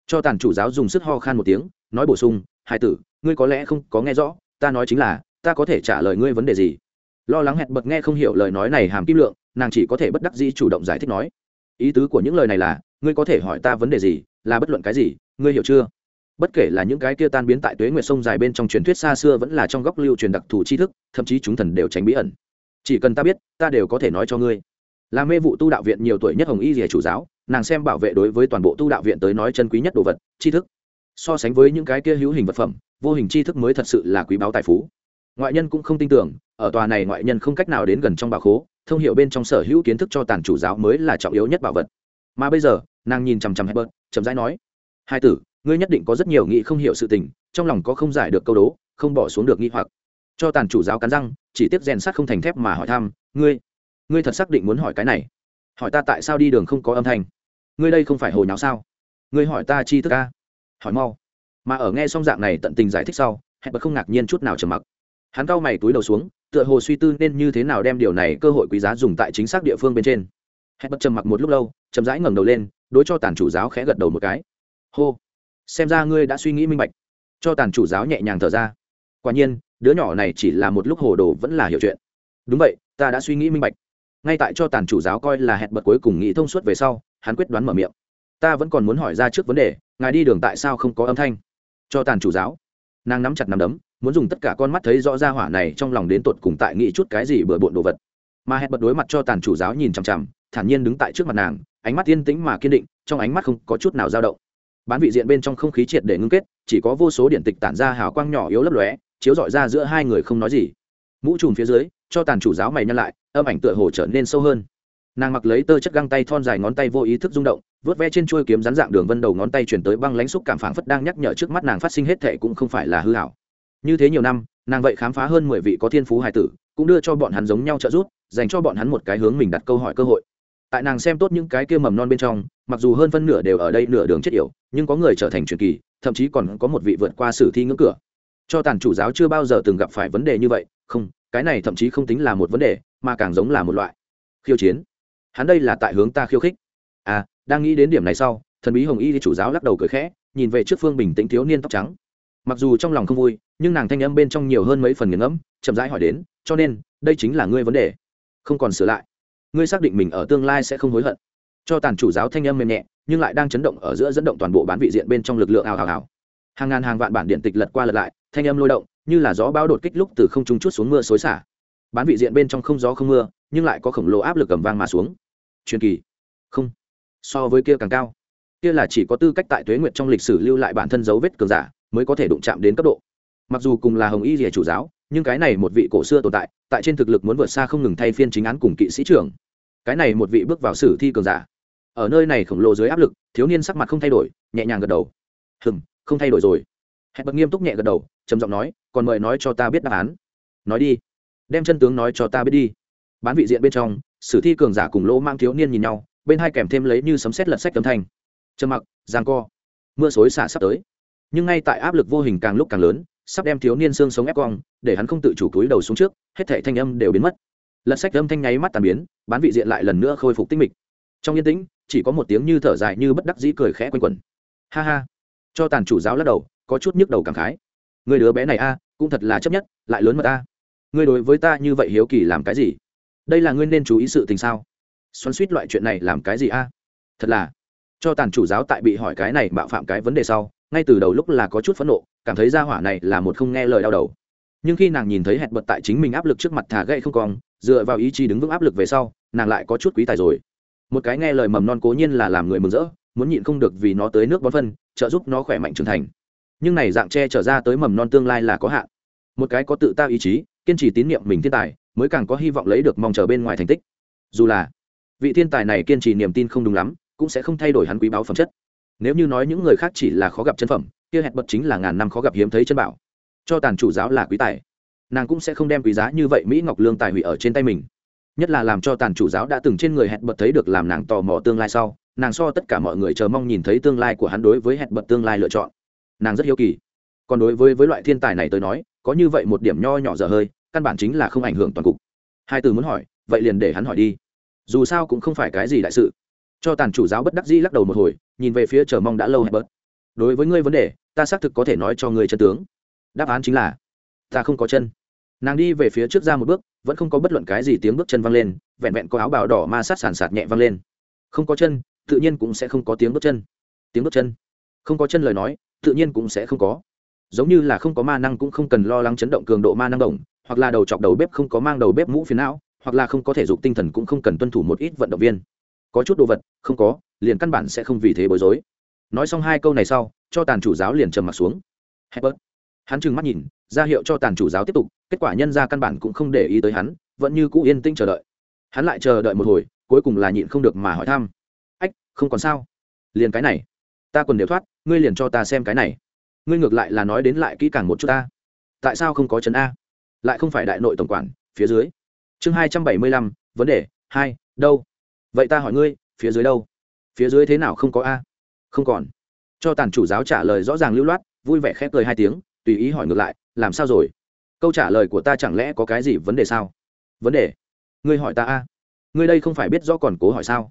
Cho tàn chủ giáo dùng sức ho khan một tiếng, nói bổ sung hai tử, ngươi có lẽ không có nghe rõ, ta nói chính là, ta có thể trả lời ngươi vấn đề gì? Lo lắng hẹn bật nghe không hiểu lời nói này hàm kim lượng, nàng chỉ có thể bất đắc dĩ chủ động giải thích nói. Ý tứ của những lời này là, ngươi có thể hỏi ta vấn đề gì, là bất luận cái gì, ngươi hiểu chưa? Bất kể là những cái kia tan biến tại tuế nguyệt sông dài bên trong truyền thuyết xa xưa vẫn là trong góc lưu truyền đặc thù tri thức, thậm chí chúng thần đều tránh bí ẩn. Chỉ cần ta biết, ta đều có thể nói cho ngươi. Là mê vụ tu đạo viện nhiều tuổi nhất hồng y rìa chủ giáo, nàng xem bảo vệ đối với toàn bộ tu đạo viện tới nói chân quý nhất đồ vật, tri thức. So sánh với những cái kia hữu hình vật phẩm, vô hình tri thức mới thật sự là quý báu tài phú ngoại nhân cũng không tin tưởng, ở tòa này ngoại nhân không cách nào đến gần trong bảo khố, thông hiệu bên trong sở hữu kiến thức cho tàn chủ giáo mới là trọng yếu nhất bảo vật. Mà bây giờ, nàng nhìn chằm chằm hebert chậm rãi nói, hai tử, ngươi nhất định có rất nhiều nghị không hiểu sự tình, trong lòng có không giải được câu đố, không bỏ xuống được nghi hoặc. Cho tàn chủ giáo cắn răng, chỉ tiếp rèn sắt không thành thép mà hỏi thăm, ngươi ngươi thật xác định muốn hỏi cái này? Hỏi ta tại sao đi đường không có âm thanh? Ngươi đây không phải hồi nháo sao? Ngươi hỏi ta chi thức ca? Hỏi mau. Mà ở nghe xong dạng này tận tình giải thích sau hẹn bật không ngạc nhiên chút nào trầm mặc hắn cau mày túi đầu xuống, tựa hồ suy tư nên như thế nào đem điều này cơ hội quý giá dùng tại chính xác địa phương bên trên. Hẹn bất trầm mặc một lúc lâu, chậm rãi ngẩng đầu lên, đối cho tàn chủ giáo khẽ gật đầu một cái. Hô, xem ra ngươi đã suy nghĩ minh bạch. Cho tàn chủ giáo nhẹ nhàng thở ra. Quả nhiên, đứa nhỏ này chỉ là một lúc hồ đồ vẫn là hiểu chuyện. Đúng vậy, ta đã suy nghĩ minh bạch. Ngay tại cho tàn chủ giáo coi là hẹn bật cuối cùng nghĩ thông suốt về sau, hắn quyết đoán mở miệng. Ta vẫn còn muốn hỏi ra trước vấn đề, ngài đi đường tại sao không có âm thanh? Cho tàn chủ giáo. Nàng nắm chặt nắm đấm muốn dùng tất cả con mắt thấy rõ ra hỏa này trong lòng đến tột cùng tại nghĩ chút cái gì bừa bộn đồ vật. Mà hẹn bật đối mặt cho tàn chủ giáo nhìn chằm chằm, thản nhiên đứng tại trước mặt nàng, ánh mắt yên tĩnh mà kiên định, trong ánh mắt không có chút nào dao động. Bán vị diện bên trong không khí triệt để ngưng kết, chỉ có vô số điện tịch tản ra hào quang nhỏ yếu lấp lóe, chiếu dọi ra giữa hai người không nói gì. Mũ trùm phía dưới, cho tàn chủ giáo mày nhăn lại, âm ảnh tựa hồ trở nên sâu hơn. Nàng mặc lấy tơ chất găng tay thon dài ngón tay vô ý thức rung động, vớt ve trên chuôi kiếm rắn dạng đường vân đầu ngón tay chuyển tới băng lãnh xúc cảm phảng phất đang nhắc nhở trước mắt nàng phát sinh hết thệ cũng không phải là hư hảo như thế nhiều năm, nàng vậy khám phá hơn mười vị có thiên phú hài tử, cũng đưa cho bọn hắn giống nhau trợ giúp, dành cho bọn hắn một cái hướng mình đặt câu hỏi cơ hội. Tại nàng xem tốt những cái kia mầm non bên trong, mặc dù hơn phân nửa đều ở đây nửa đường chết yểu, nhưng có người trở thành truyền kỳ, thậm chí còn có một vị vượt qua sử thi ngưỡng cửa. Cho tàn chủ giáo chưa bao giờ từng gặp phải vấn đề như vậy, không, cái này thậm chí không tính là một vấn đề, mà càng giống là một loại khiêu chiến. Hắn đây là tại hướng ta khiêu khích. À đang nghĩ đến điểm này sau, thần bí hồng y thì chủ giáo lắc đầu cười khẽ, nhìn về trước phương bình tĩnh thiếu niên tóc trắng mặc dù trong lòng không vui, nhưng nàng thanh âm bên trong nhiều hơn mấy phần nghiền ngẫm, chậm rãi hỏi đến, cho nên, đây chính là ngươi vấn đề? Không còn sửa lại. Ngươi xác định mình ở tương lai sẽ không hối hận. Cho tàn chủ giáo thanh âm mềm nhẹ, nhưng lại đang chấn động ở giữa dẫn động toàn bộ bán vị diện bên trong lực lượng ào ào ào. Hàng ngàn hàng vạn bản điện tịch lật qua lật lại, thanh âm lôi động, như là gió bão đột kích lúc từ không trung chút xuống mưa xối xả. Bán vị diện bên trong không gió không mưa, nhưng lại có khổng lồ áp lực cầm vang mà xuống. Truyền kỳ. Không. So với kia càng cao. Kia là chỉ có tư cách tại tuế nguyệt trong lịch sử lưu lại bản thân dấu vết cường giả mới có thể đụng chạm đến cấp độ. Mặc dù cùng là hồng y rìa chủ giáo, nhưng cái này một vị cổ xưa tồn tại tại trên thực lực muốn vượt xa không ngừng thay phiên chính án cùng kỵ sĩ trưởng. Cái này một vị bước vào sử thi cường giả. Ở nơi này khổng lồ dưới áp lực, thiếu niên sắc mặt không thay đổi, nhẹ nhàng gật đầu. Hừm, không thay đổi rồi. Hẹn bật nghiêm túc nhẹ gật đầu, trầm giọng nói, còn mời nói cho ta biết đáp án. Nói đi. Đem chân tướng nói cho ta biết đi. Bán vị diện bên trong, sử thi cường giả cùng lỗ mang thiếu niên nhìn nhau, bên hai kèm thêm lấy như sấm xét lật sách tấm thanh. Trầm mặc, giang co. Mưa xối xả sắp tới nhưng ngay tại áp lực vô hình càng lúc càng lớn, sắp đem thiếu niên xương sống ép cong, để hắn không tự chủ cúi đầu xuống trước, hết thảy thanh âm đều biến mất. Lật sách âm thanh nháy mắt tàn biến, bán vị diện lại lần nữa khôi phục tinh mịch. Trong yên tĩnh, chỉ có một tiếng như thở dài như bất đắc dĩ cười khẽ quanh quẩn. Ha ha. Cho tàn chủ giáo lắc đầu, có chút nhức đầu cảm khái. Người đứa bé này a, cũng thật là chấp nhất, lại lớn mật a. Người đối với ta như vậy hiếu kỳ làm cái gì? Đây là ngươi nên chú ý sự tình sao? Xoắn suýt loại chuyện này làm cái gì a? Thật là. Cho tàn chủ giáo tại bị hỏi cái này bạo phạm cái vấn đề sau ngay từ đầu lúc là có chút phẫn nộ, cảm thấy ra hỏa này là một không nghe lời đau đầu. Nhưng khi nàng nhìn thấy hẹn bật tại chính mình áp lực trước mặt thả gậy không còn, dựa vào ý chí đứng vững áp lực về sau, nàng lại có chút quý tài rồi. Một cái nghe lời mầm non cố nhiên là làm người mừng rỡ, muốn nhịn không được vì nó tới nước bón phân, trợ giúp nó khỏe mạnh trưởng thành. Nhưng này dạng che trở ra tới mầm non tương lai là có hạn. Một cái có tự ta ý chí, kiên trì tín nhiệm mình thiên tài, mới càng có hy vọng lấy được mong chờ bên ngoài thành tích. Dù là vị thiên tài này kiên trì niềm tin không đúng lắm, cũng sẽ không thay đổi hắn quý báu phẩm chất nếu như nói những người khác chỉ là khó gặp chân phẩm, kia hẹn bật chính là ngàn năm khó gặp hiếm thấy chân bảo. Cho tàn chủ giáo là quý tài. Nàng cũng sẽ không đem quý giá như vậy mỹ ngọc lương tài hủy ở trên tay mình. Nhất là làm cho tàn chủ giáo đã từng trên người hẹn bật thấy được làm nàng tò mò tương lai sau, nàng so tất cả mọi người chờ mong nhìn thấy tương lai của hắn đối với hẹn bật tương lai lựa chọn. Nàng rất hiếu kỳ. Còn đối với với loại thiên tài này tới nói, có như vậy một điểm nho nhỏ dở hơi, căn bản chính là không ảnh hưởng toàn cục. Hai từ muốn hỏi, vậy liền để hắn hỏi đi. Dù sao cũng không phải cái gì đại sự cho tàn chủ giáo bất đắc dĩ lắc đầu một hồi, nhìn về phía chờ mong đã lâu hay bớt đối với ngươi vấn đề, ta xác thực có thể nói cho ngươi chân tướng. Đáp án chính là, ta không có chân. Nàng đi về phía trước ra một bước, vẫn không có bất luận cái gì tiếng bước chân văng lên, vẹn vẹn có áo bào đỏ ma sát sàn sạt nhẹ văng lên. Không có chân, tự nhiên cũng sẽ không có tiếng bước chân. Tiếng bước chân. Không có chân lời nói, tự nhiên cũng sẽ không có. Giống như là không có ma năng cũng không cần lo lắng chấn động cường độ ma năng đồng hoặc là đầu chọc đầu bếp không có mang đầu bếp mũ phiến não, hoặc là không có thể dục tinh thần cũng không cần tuân thủ một ít vận động viên có chút đồ vật, không có, liền căn bản sẽ không vì thế bối rối. Nói xong hai câu này sau, cho tàn chủ giáo liền trầm mặt xuống. Hebert. hắn trừng mắt nhìn, ra hiệu cho tàn chủ giáo tiếp tục, kết quả nhân ra căn bản cũng không để ý tới hắn, vẫn như cũ yên tĩnh chờ đợi. Hắn lại chờ đợi một hồi, cuối cùng là nhịn không được mà hỏi thăm. Ách, không còn sao? Liền cái này. Ta còn đều thoát, ngươi liền cho ta xem cái này. Ngươi ngược lại là nói đến lại kỹ càng một chút ta. Tại sao không có chấn a? Lại không phải đại nội tổng quản, phía dưới. Chương hai trăm bảy mươi lăm, vấn đề hai, đâu? Vậy ta hỏi ngươi, phía dưới đâu? Phía dưới thế nào không có a? Không còn. Cho tàn chủ giáo trả lời rõ ràng lưu loát, vui vẻ khép cười hai tiếng, tùy ý hỏi ngược lại, làm sao rồi? Câu trả lời của ta chẳng lẽ có cái gì vấn đề sao? Vấn đề? Ngươi hỏi ta a. Ngươi đây không phải biết rõ còn cố hỏi sao?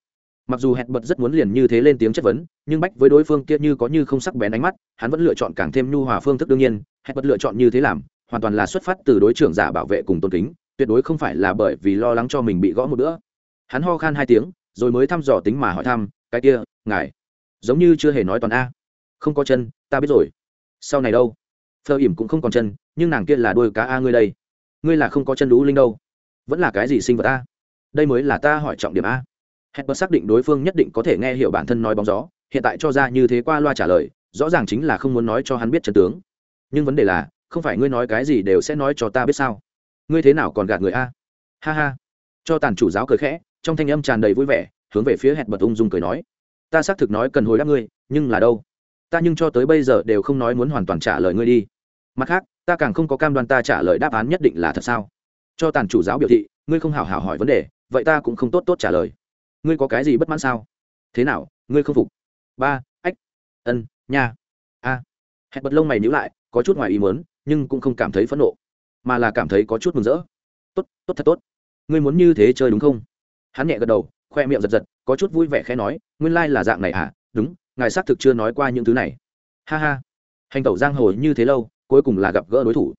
Mặc dù hẹn bật rất muốn liền như thế lên tiếng chất vấn, nhưng bách với đối phương kia như có như không sắc bén ánh mắt, hắn vẫn lựa chọn càng thêm nhu hòa phương thức đương nhiên, hẹn bật lựa chọn như thế làm, hoàn toàn là xuất phát từ đối trưởng giả bảo vệ cùng tôn kính, tuyệt đối không phải là bởi vì lo lắng cho mình bị gõ một nữa hắn ho khan hai tiếng, rồi mới thăm dò tính mà hỏi thăm, cái kia, ngài, giống như chưa hề nói toàn a. Không có chân, ta biết rồi. Sau này đâu? Phơ ỉm cũng không còn chân, nhưng nàng kia là đôi cá a ngươi đây. Ngươi là không có chân lũ linh đâu. Vẫn là cái gì sinh vật a? Đây mới là ta hỏi trọng điểm a. Hẹn bật xác định đối phương nhất định có thể nghe hiểu bản thân nói bóng gió, hiện tại cho ra như thế qua loa trả lời, rõ ràng chính là không muốn nói cho hắn biết chân tướng. Nhưng vấn đề là, không phải ngươi nói cái gì đều sẽ nói cho ta biết sao? Ngươi thế nào còn gạt người a? Ha ha. Cho tàn chủ giáo cười khẽ trong thanh âm tràn đầy vui vẻ, hướng về phía hẹn bật ung dung cười nói, ta xác thực nói cần hồi đáp ngươi, nhưng là đâu? Ta nhưng cho tới bây giờ đều không nói muốn hoàn toàn trả lời ngươi đi. Mặt khác, ta càng không có cam đoan ta trả lời đáp án nhất định là thật sao? Cho tàn chủ giáo biểu thị, ngươi không hào hào hỏi vấn đề, vậy ta cũng không tốt tốt trả lời. Ngươi có cái gì bất mãn sao? Thế nào, ngươi không phục? Ba, ách, ân, nha. A. Hẹn bật lông mày nhữ lại, có chút ngoài ý muốn, nhưng cũng không cảm thấy phẫn nộ, mà là cảm thấy có chút mừng rỡ. Tốt tốt thật tốt. Ngươi muốn như thế chơi đúng không? Hắn nhẹ gật đầu, khoe miệng giật giật, có chút vui vẻ khẽ nói, nguyên lai、like、là dạng này à? Đúng, ngài xác thực chưa nói qua những thứ này. Ha ha. Hành tẩu giang hồ như thế lâu, cuối cùng là gặp gỡ đối thủ.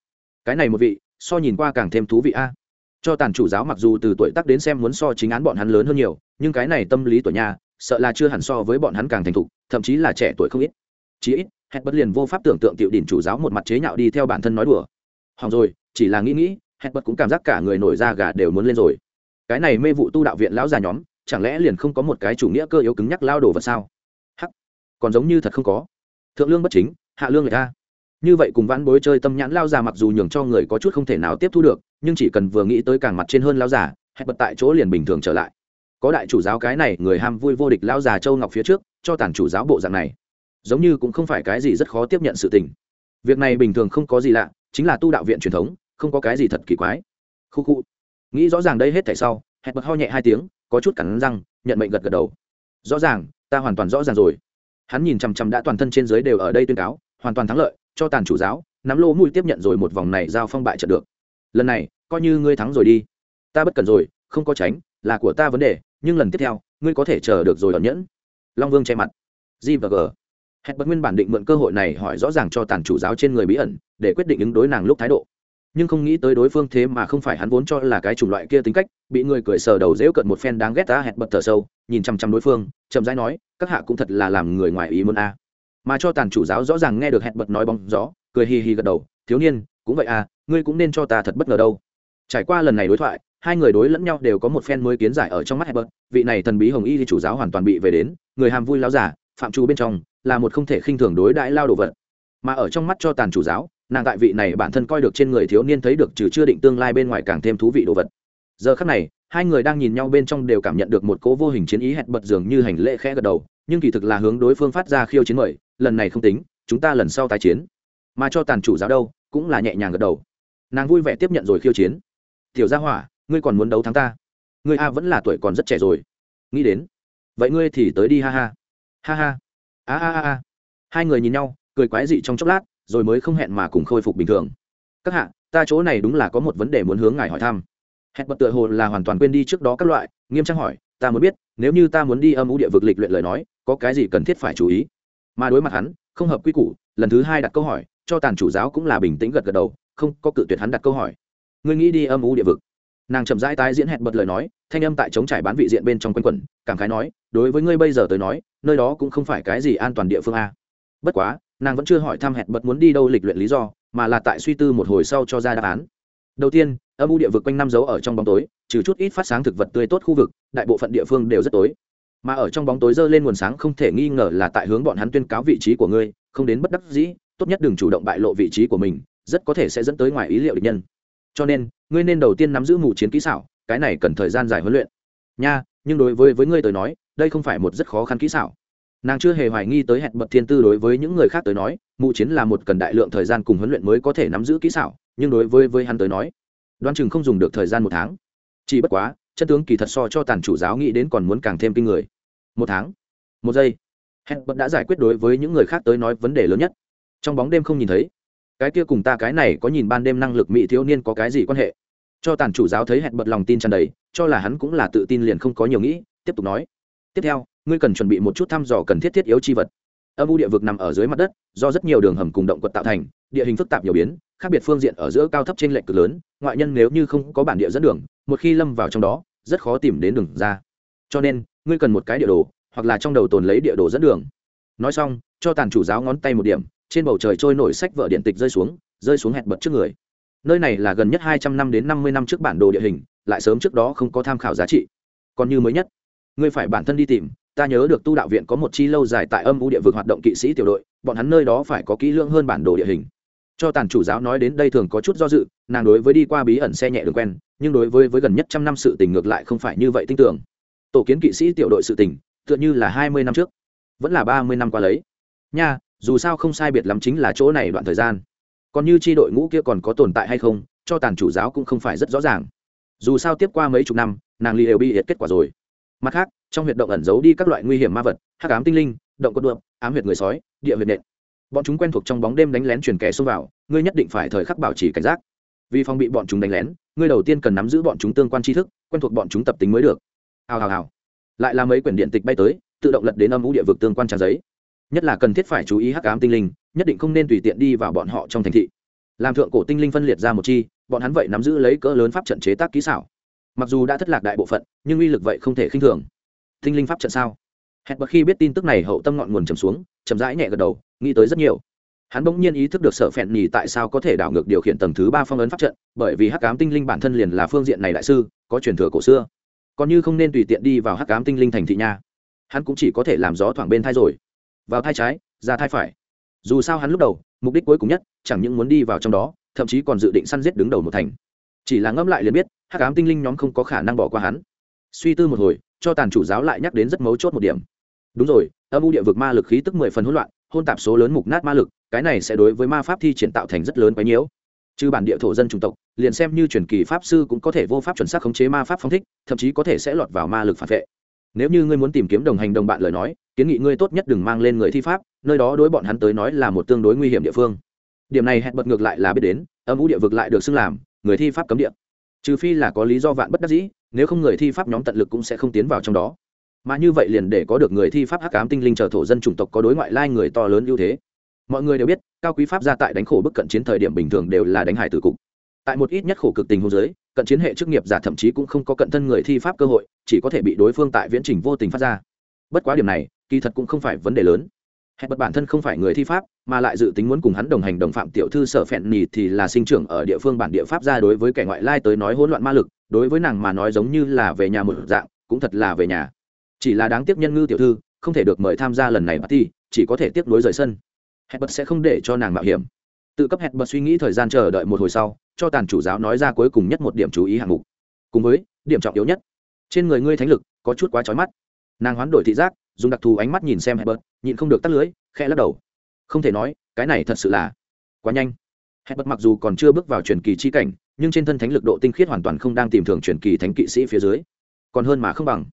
Cái này một vị, so nhìn qua càng thêm thú vị a. Cho tàn chủ giáo mặc dù từ tuổi tác đến xem muốn so chính án bọn hắn lớn hơn nhiều, nhưng cái này tâm lý tuổi nhà, sợ là chưa hẳn so với bọn hắn càng thành thục, thậm chí là trẻ tuổi không ít. Chí ít hẹn bất liền vô pháp tưởng tượng tiểu đỉnh chủ giáo một mặt chế nhạo đi theo bản thân nói đùa. Hỏng rồi, chỉ là nghĩ nghĩ hẹn bất cũng cảm giác cả người nổi da gà đều muốn lên rồi cái này mê vụ tu đạo viện lão già nhóm, chẳng lẽ liền không có một cái chủ nghĩa cơ yếu cứng nhắc lao đồ vật sao? Hắc, còn giống như thật không có. Thượng lương bất chính, hạ lương người ta. Như vậy cùng vãn bối chơi tâm nhãn lao già mặc dù nhường cho người có chút không thể nào tiếp thu được, nhưng chỉ cần vừa nghĩ tới càng mặt trên hơn lao già hẹn bật tại chỗ liền bình thường trở lại. Có đại chủ giáo cái này, người ham vui vô địch lao già châu ngọc phía trước, cho tàn chủ giáo bộ dạng này. Giống như cũng không phải cái gì rất khó tiếp nhận sự tình. Việc này bình thường không có gì lạ, chính là tu đạo viện truyền thống, không có cái gì thật kỳ quái. Khu khu nghĩ rõ ràng đây hết thảy sau hẹn bật ho nhẹ hai tiếng, có chút cắn răng, nhận mệnh gật gật đầu. Rõ ràng, ta hoàn toàn rõ ràng rồi. Hắn nhìn chằm chằm đã toàn thân trên dưới đều ở đây tuyên cáo, hoàn toàn thắng lợi, cho tàn chủ giáo, nắm lô mũi tiếp nhận rồi một vòng này giao phong bại trận được. Lần này, coi như ngươi thắng rồi đi. Ta bất cần rồi, không có tránh, là của ta vấn đề, nhưng lần tiếp theo, ngươi có thể chờ được rồi ẩn nhẫn. Long vương che mặt. G và g. Hẹn bật nguyên bản định mượn cơ hội này hỏi rõ ràng cho tàn chủ giáo trên người bí ẩn, để quyết định ứng đối nàng lúc thái độ nhưng không nghĩ tới đối phương thế mà không phải hắn vốn cho là cái chủng loại kia tính cách bị người cười sờ đầu dễu cận một phen đáng ghét ta hẹn bật thở sâu nhìn chăm chăm đối phương chậm rãi nói các hạ cũng thật là làm người ngoài ý muốn a mà cho tàn chủ giáo rõ ràng nghe được hẹn bật nói bóng gió cười hì hì gật đầu thiếu niên cũng vậy à ngươi cũng nên cho ta thật bất ngờ đâu trải qua lần này đối thoại hai người đối lẫn nhau đều có một phen mới kiến giải ở trong mắt hẹn bật vị này thần bí hồng y thì chủ giáo hoàn toàn bị về đến, người hàm vui láo giả, phạm trù bên trong, là một không thể khinh thường đối đãi lao đồ vật. Mà ở trong mắt cho tàn chủ giáo, nàng tại vị này bản thân coi được trên người thiếu niên thấy được trừ chưa định tương lai bên ngoài càng thêm thú vị đồ vật. Giờ khắc này, hai người đang nhìn nhau bên trong đều cảm nhận được một cố vô hình chiến ý hẹn bật dường như hành lễ khẽ gật đầu, nhưng kỳ thực là hướng đối phương phát ra khiêu chiến mời, lần này không tính, chúng ta lần sau tái chiến. Mà cho tàn chủ giáo đâu, cũng là nhẹ nhàng gật đầu. Nàng vui vẻ tiếp nhận rồi khiêu chiến. Tiểu Gia Hỏa, ngươi còn muốn đấu thắng ta ngươi a vẫn là tuổi còn rất trẻ rồi nghĩ đến vậy ngươi thì tới đi ha ha ha ha a a a a hai người nhìn nhau cười quái dị trong chốc lát, rồi mới không hẹn mà cùng khôi phục bình thường. Các hạ, ta chỗ này đúng là có một vấn đề muốn hướng ngài hỏi thăm. Hẹn bật tựa hồ là hoàn toàn quên đi trước đó các loại, nghiêm trang hỏi, ta muốn biết, nếu như ta muốn đi âm u địa vực lịch luyện lời nói, có cái gì cần thiết phải chú ý? Mà đối mặt hắn, không hợp quy củ, lần thứ hai đặt câu hỏi, cho tàn chủ giáo cũng là bình tĩnh gật gật đầu, không có cự tuyệt hắn đặt câu hỏi. Ngươi nghĩ đi âm u địa vực? Nàng chậm rãi tái diễn hẹn bật lời nói, thanh âm tại chống trải bán vị diện bên trong quanh quẩn, cảm khái nói, đối với ngươi bây giờ tới nói, nơi đó cũng không phải cái gì an toàn địa phương a. Bất quá nàng vẫn chưa hỏi thăm hẹn bật muốn đi đâu lịch luyện lý do, mà là tại suy tư một hồi sau cho ra đáp án. Đầu tiên, âm u địa vực quanh năm giấu ở trong bóng tối, trừ chút ít phát sáng thực vật tươi tốt khu vực, đại bộ phận địa phương đều rất tối. Mà ở trong bóng tối dơ lên nguồn sáng không thể nghi ngờ là tại hướng bọn hắn tuyên cáo vị trí của ngươi, không đến bất đắc dĩ, tốt nhất đừng chủ động bại lộ vị trí của mình, rất có thể sẽ dẫn tới ngoài ý liệu địch nhân. Cho nên, ngươi nên đầu tiên nắm giữ mù chiến kỹ xảo, cái này cần thời gian dài huấn luyện. Nha, nhưng đối với với ngươi tới nói, đây không phải một rất khó khăn kỹ xảo nàng chưa hề hoài nghi tới hẹn bật thiên tư đối với những người khác tới nói mù chiến là một cần đại lượng thời gian cùng huấn luyện mới có thể nắm giữ kỹ xảo, nhưng đối với với hắn tới nói, đoán chừng không dùng được thời gian một tháng. Chỉ bất quá, chân tướng kỳ thật so cho tàn chủ giáo nghĩ đến còn muốn càng thêm kinh người. Một tháng, một giây, hẹn bật đã giải quyết đối với những người khác tới nói vấn đề lớn nhất. Trong bóng đêm không nhìn thấy, cái kia cùng ta cái này có nhìn ban đêm năng lực mỹ thiếu niên có cái gì quan hệ? Cho tàn chủ giáo thấy hẹn bật lòng tin tràn đầy, cho là hắn cũng là tự tin liền không có nhiều nghĩ, tiếp tục nói. Tiếp theo ngươi cần chuẩn bị một chút thăm dò cần thiết thiết yếu chi vật. Âm u địa vực nằm ở dưới mặt đất, do rất nhiều đường hầm cùng động quật tạo thành, địa hình phức tạp nhiều biến, khác biệt phương diện ở giữa cao thấp trên lệch cực lớn, ngoại nhân nếu như không có bản địa dẫn đường, một khi lâm vào trong đó, rất khó tìm đến đường ra. Cho nên, ngươi cần một cái địa đồ, hoặc là trong đầu tồn lấy địa đồ dẫn đường. Nói xong, cho tàn chủ giáo ngón tay một điểm, trên bầu trời trôi nổi sách vở điện tịch rơi xuống rơi xuống hẹn bật trước người. Nơi này là gần nhất hai trăm năm đến năm mươi năm trước bản đồ địa hình, lại sớm trước đó không có tham khảo giá trị. Còn như mới nhất, ngươi phải bản thân đi tìm ta nhớ được tu đạo viện có một chi lâu dài tại âm u địa vực hoạt động kỵ sĩ tiểu đội, bọn hắn nơi đó phải có kỹ lưỡng hơn bản đồ địa hình. Cho tàn chủ giáo nói đến đây thường có chút do dự, nàng đối với đi qua bí ẩn xe nhẹ đường quen, nhưng đối với với gần nhất trăm năm sự tình ngược lại không phải như vậy tin tưởng. Tổ kiến kỵ sĩ tiểu đội sự tình, tựa như là hai mươi năm trước, vẫn là ba mươi năm qua lấy. Nha, dù sao không sai biệt lắm chính là chỗ này đoạn thời gian. Còn như tri đội ngũ kia còn có tồn tại hay không, cho tàn chủ giáo cũng không phải rất rõ ràng. Dù sao tiếp qua mấy chục năm, nàng ly đều bị hiện kết quả rồi. Mặt khác trong huyệt động ẩn giấu đi các loại nguy hiểm ma vật hắc ám tinh linh động cột đượm, ám huyệt người sói địa huyệt nện. Bọn chúng quen thuộc trong bóng đêm đánh lén truyền kẻ xông vào ngươi nhất định phải thời khắc bảo trì cảnh giác. Vì phòng bị bọn chúng đánh lén ngươi đầu tiên cần nắm giữ bọn chúng tương quan tri thức quen thuộc bọn chúng tập tính mới được. Hào hào hào. Lại là mấy quyển điện tịch bay tới tự động lật đến âm ú địa vực tương quan trang giấy. Nhất là cần thiết phải chú ý hắc ám tinh linh nhất định không nên tùy tiện đi vào bọn họ trong thành thị. Làm thượng cổ tinh linh phân liệt ra một chi bọn hắn vậy nắm giữ lấy cỡ lớn pháp trận chế tác kỹ xảo. Mặc dù đã thất lạc đại bộ phận nhưng uy lực vậy không thể khinh thường tinh linh pháp trận sao? Hẹn bậc khi biết tin tức này, hậu tâm ngọn nguồn trầm xuống, chậm rãi nhẹ gật đầu, nghĩ tới rất nhiều. Hắn bỗng nhiên ý thức được sợ phèn nhì tại sao có thể đảo ngược điều khiển tầng thứ ba phong ấn pháp trận, bởi vì hắc ám tinh linh bản thân liền là phương diện này đại sư, có truyền thừa cổ xưa. Còn như không nên tùy tiện đi vào hắc ám tinh linh thành thị nha. Hắn cũng chỉ có thể làm gió thoảng bên thai rồi. Vào thai trái, ra thai phải. Dù sao hắn lúc đầu, mục đích cuối cùng nhất, chẳng những muốn đi vào trong đó, thậm chí còn dự định săn giết đứng đầu một thành. Chỉ là ngẫm lại liền biết, Hắc cám tinh linh nhóm không có khả năng bỏ qua hắn. Suy tư một hồi cho tàn chủ giáo lại nhắc đến rất mấu chốt một điểm. Đúng rồi, âm u địa vực ma lực khí tức mười phần hỗn loạn, hôn tạp số lớn mục nát ma lực, cái này sẽ đối với ma pháp thi triển tạo thành rất lớn quái nhiễu. Trừ bản địa thổ dân chủng tộc, liền xem như truyền kỳ pháp sư cũng có thể vô pháp chuẩn xác khống chế ma pháp phong thích, thậm chí có thể sẽ lọt vào ma lực phản vệ. Nếu như ngươi muốn tìm kiếm đồng hành đồng bạn lời nói, kiến nghị ngươi tốt nhất đừng mang lên người thi pháp, nơi đó đối bọn hắn tới nói là một tương đối nguy hiểm địa phương. Điểm này hẹn bật ngược lại là biết đến, âm u địa vực lại được xưng làm người thi pháp cấm địa trừ phi là có lý do vạn bất đắc dĩ, nếu không người thi pháp nhóm tận lực cũng sẽ không tiến vào trong đó. Mà như vậy liền để có được người thi pháp hắc ám tinh linh chờ thổ dân chủng tộc có đối ngoại lai người to lớn ưu thế. Mọi người đều biết, cao quý pháp gia tại đánh khổ bức cận chiến thời điểm bình thường đều là đánh hải tử cục. Tại một ít nhất khổ cực tình hôn giới cận chiến hệ chức nghiệp giả thậm chí cũng không có cận thân người thi pháp cơ hội, chỉ có thể bị đối phương tại viễn trình vô tình phát ra. Bất quá điểm này, kỳ thật cũng không phải vấn đề lớn hẹn bật bản thân không phải người thi pháp, mà lại dự tính muốn cùng hắn đồng hành đồng phạm tiểu thư sở phẹn nhì thì là sinh trưởng ở địa phương bản địa pháp ra đối với kẻ ngoại lai tới nói hỗn loạn ma lực, đối với nàng mà nói giống như là về nhà một dạng, cũng thật là về nhà. Chỉ là đáng tiếc nhân ngư tiểu thư, không thể được mời tham gia lần này party, chỉ có thể tiếp nối rời sân. Hẹn bật sẽ không để cho nàng mạo hiểm. Tự cấp hẹn bật suy nghĩ thời gian chờ đợi một hồi sau, cho tàn chủ giáo nói ra cuối cùng nhất một điểm chú ý hạng mục. Cùng với, điểm trọng yếu nhất, trên người ngươi thánh lực có chút quá trói mắt. Nàng hoán đổi thị giác dùng đặc thù ánh mắt nhìn xem hẹn bật nhịn không được tắt lưới khe lắc đầu. Không thể nói, cái này thật sự là quá nhanh. Hẹn bật mặc dù còn chưa bước vào truyền kỳ chi cảnh, nhưng trên thân thánh lực độ tinh khiết hoàn toàn không đang tìm thường truyền kỳ thánh kỵ sĩ phía dưới. Còn hơn mà không bằng.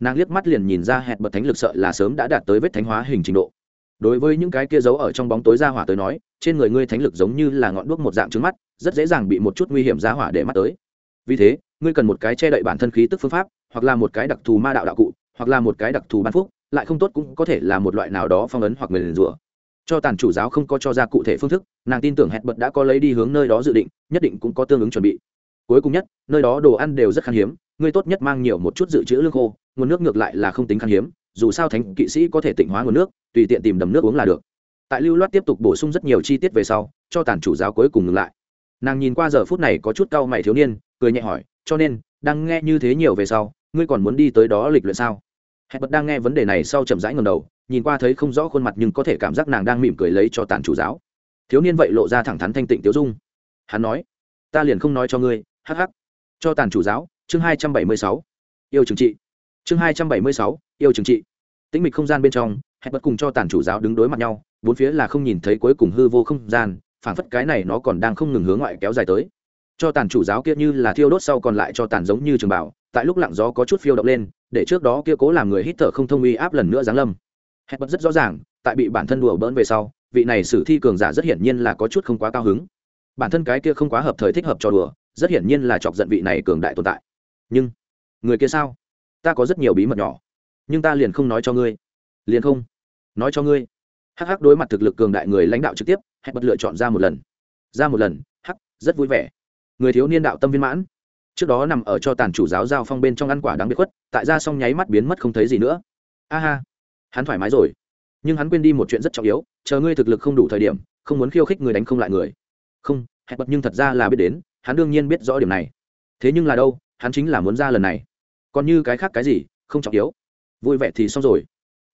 Nàng liếc mắt liền nhìn ra hẹn bật thánh lực sợ là sớm đã đạt tới vết thánh hóa hình trình độ. Đối với những cái kia giấu ở trong bóng tối ra hỏa tới nói, trên người ngươi thánh lực giống như là ngọn đuốc một dạng trứng mắt, rất dễ dàng bị một chút nguy hiểm ra hỏa để mắt tới. Vì thế, ngươi cần một cái che đậy bản thân khí tức phương pháp, hoặc là một cái đặc thù ma đạo đạo cụ, hoặc là một cái đặc thù ban phúc lại không tốt cũng có thể là một loại nào đó phong ấn hoặc nguyền rủa. Cho tàn chủ giáo không có cho ra cụ thể phương thức, nàng tin tưởng hẹn bật đã có lấy đi hướng nơi đó dự định, nhất định cũng có tương ứng chuẩn bị. Cuối cùng nhất, nơi đó đồ ăn đều rất khan hiếm ngươi tốt nhất mang nhiều một chút dự trữ lương khô, nguồn nước ngược lại là không tính khan hiếm, dù sao thánh kỵ sĩ có thể tịnh hóa nguồn nước, tùy tiện tìm đầm nước uống là được. Tại lưu loát tiếp tục bổ sung rất nhiều chi tiết về sau, cho tàn chủ giáo cuối cùng ngừng lại. Nàng nhìn qua giờ phút này có chút cau mày thiếu niên, cười nhẹ hỏi, cho nên, đang nghe như thế nhiều về sau, ngươi còn muốn đi tới đó lịch luyện sao? Hẹn bật đang nghe vấn đề này sau chậm rãi ngầm đầu, nhìn qua thấy không rõ khuôn mặt nhưng có thể cảm giác nàng đang mỉm cười lấy cho tàn chủ giáo. Thiếu niên vậy lộ ra thẳng thắn thanh tịnh tiếu dung. Hắn nói, ta liền không nói cho ngươi, hắc hắc. Cho tàn chủ giáo, chương hai trăm bảy mươi sáu. Yêu trừng trị. Chương hai trăm bảy mươi sáu, yêu trừng trị. Tĩnh mịch không gian bên trong, hẹn bật cùng cho tàn chủ giáo đứng đối mặt nhau, bốn phía là không nhìn thấy cuối cùng hư vô không gian, phảng phất cái này nó còn đang không ngừng hướng ngoại kéo dài tới. Cho tàn chủ giáo kia như là thiêu đốt sau còn lại cho tàn giống như trường bảo, tại lúc lặng gió có chút phiêu động lên để trước đó kia cố làm người hít thở không thông uy áp lần nữa giáng lâm. Hẹn bật rất rõ ràng, tại bị bản thân đùa bỡn về sau, vị này sử thi cường giả rất hiển nhiên là có chút không quá cao hứng. Bản thân cái kia không quá hợp thời thích hợp cho đùa, rất hiển nhiên là chọc giận vị này cường đại tồn tại. Nhưng, người kia sao? Ta có rất nhiều bí mật nhỏ, nhưng ta liền không nói cho ngươi. Liền không nói cho ngươi. Hắc hắc đối mặt thực lực cường đại người lãnh đạo trực tiếp hẹn bật lựa chọn ra một lần. Ra một lần, hắc, rất vui vẻ. Người thiếu niên đạo tâm viên mãn trước đó nằm ở cho tàn chủ giáo giao phong bên trong ăn quả đáng biệt khuất, tại ra xong nháy mắt biến mất không thấy gì nữa. A ha, hắn thoải mái rồi. Nhưng hắn quên đi một chuyện rất trọng yếu, chờ ngươi thực lực không đủ thời điểm, không muốn khiêu khích người đánh không lại người. Không, hẹn bật nhưng thật ra là biết đến, hắn đương nhiên biết rõ điểm này. Thế nhưng là đâu, hắn chính là muốn ra lần này. Còn như cái khác cái gì, không trọng yếu. Vui vẻ thì xong rồi.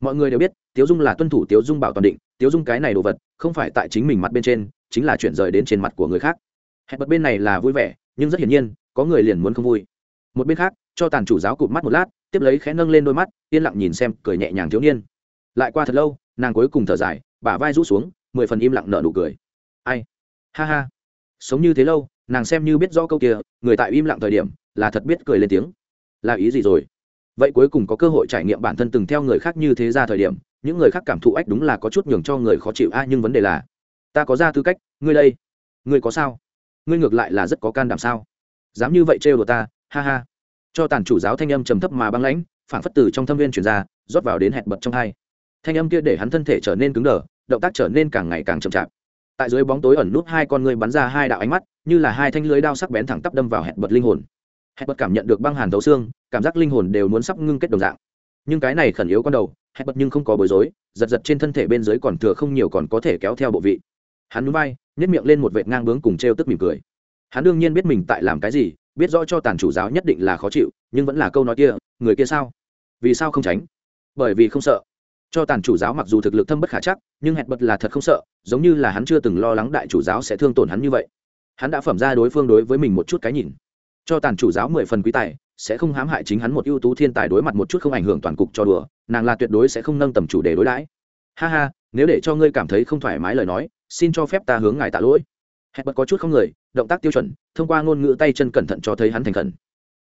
Mọi người đều biết, tiếu dung là tuân thủ tiếu dung bảo toàn định, tiếu dung cái này đồ vật, không phải tại chính mình mặt bên trên, chính là chuyển rời đến trên mặt của người khác. Hẹn bật bên này là vui vẻ, nhưng rất hiển nhiên có người liền muốn không vui. Một bên khác, cho tàn chủ giáo cụt mắt một lát, tiếp lấy khẽ nâng lên đôi mắt, yên lặng nhìn xem, cười nhẹ nhàng thiếu niên. Lại qua thật lâu, nàng cuối cùng thở dài, bả vai rũ xuống, mười phần im lặng nở nụ cười. Ai? Ha ha. Sống như thế lâu, nàng xem như biết rõ câu kia, người tại im lặng thời điểm, là thật biết cười lên tiếng. Là ý gì rồi? Vậy cuối cùng có cơ hội trải nghiệm bản thân từng theo người khác như thế ra thời điểm, những người khác cảm thụ ách đúng là có chút nhường cho người khó chịu. A, nhưng vấn đề là, ta có ra tư cách, ngươi đây, ngươi có sao? Ngươi ngược lại là rất có can đảm sao? Dám như vậy trêu đồ ta, ha ha. Cho tàn chủ giáo thanh âm trầm thấp mà băng lãnh phản phất từ trong thâm viên chuyển ra, rót vào đến hẹn bật trong hai. Thanh âm kia để hắn thân thể trở nên cứng đờ, động tác trở nên càng ngày càng chậm chạp. Tại dưới bóng tối ẩn nút hai con người bắn ra hai đạo ánh mắt, như là hai thanh lưới đao sắc bén thẳng tắp đâm vào hẹn bật linh hồn. Hẹn bật cảm nhận được băng hàn thấu xương, cảm giác linh hồn đều muốn sắp ngưng kết đồng dạng. Nhưng cái này khẩn yếu con đầu, hẹn bật nhưng không có bối rối, giật giật trên thân thể bên dưới còn thừa không nhiều còn có thể kéo theo bộ vị. Hắn núi bay nhét miệng lên một vệt ngang bướng cùng t r e o tức mỉm cười hắn đương nhiên biết mình tại làm cái gì, biết rõ cho tàn chủ giáo nhất định là khó chịu, nhưng vẫn là câu nói kia, người kia sao? Vì sao không tránh? Bởi vì không sợ. Cho tàn chủ giáo mặc dù thực lực thâm bất khả chắc, nhưng hẹn bật là thật không sợ, giống như là hắn chưa từng lo lắng đại chủ giáo sẽ thương tổn hắn như vậy. Hắn đã phẩm ra đối phương đối với mình một chút cái nhìn. Cho tàn chủ giáo mười phần quý tài, sẽ không hãm hại chính hắn một ưu tú thiên tài đối mặt một chút không ảnh hưởng toàn cục cho đùa, nàng là tuyệt đối sẽ không nâng tầm chủ đề đối đãi. Ha ha, nếu để cho ngươi cảm thấy không thoải mái lời nói, xin cho phép ta hướng ngài tạ lỗi. Hẹn bật có chút không người động tác tiêu chuẩn, thông qua ngôn ngữ tay chân cẩn thận cho thấy hắn thành khẩn.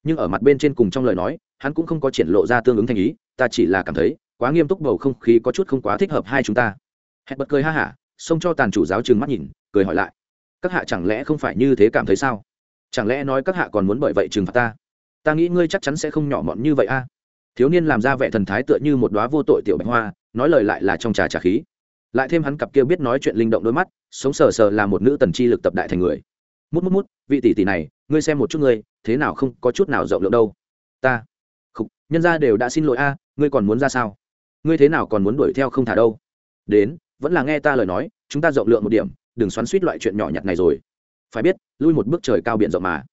Nhưng ở mặt bên trên cùng trong lời nói, hắn cũng không có triển lộ ra tương ứng thành ý, ta chỉ là cảm thấy, quá nghiêm túc bầu không khí có chút không quá thích hợp hai chúng ta. Hẹn bật cười ha hả, xông cho tàn chủ giáo trừng mắt nhìn, cười hỏi lại. Các hạ chẳng lẽ không phải như thế cảm thấy sao? Chẳng lẽ nói các hạ còn muốn bởi vậy trừng phạt ta? Ta nghĩ ngươi chắc chắn sẽ không nhỏ mọn như vậy a. Thiếu niên làm ra vẻ thần thái tựa như một đoá vô tội tiểu bạch hoa, nói lời lại là trong trà trà khí. Lại thêm hắn cặp kia biết nói chuyện linh động đôi mắt, sống sờ sờ là một nữ tần chi lực tập đại thành người mút mút mút, vị tỷ tỷ này, ngươi xem một chút ngươi, thế nào không có chút nào rộng lượng đâu. Ta không nhân ra đều đã xin lỗi a à, ngươi còn muốn ra sao? Ngươi thế nào còn muốn đuổi theo không thả đâu? Đến, vẫn là nghe ta lời nói, chúng ta rộng lượng một điểm, đừng xoắn suýt loại chuyện nhỏ nhặt này rồi. Phải biết, lui một bước trời cao biển rộng mà.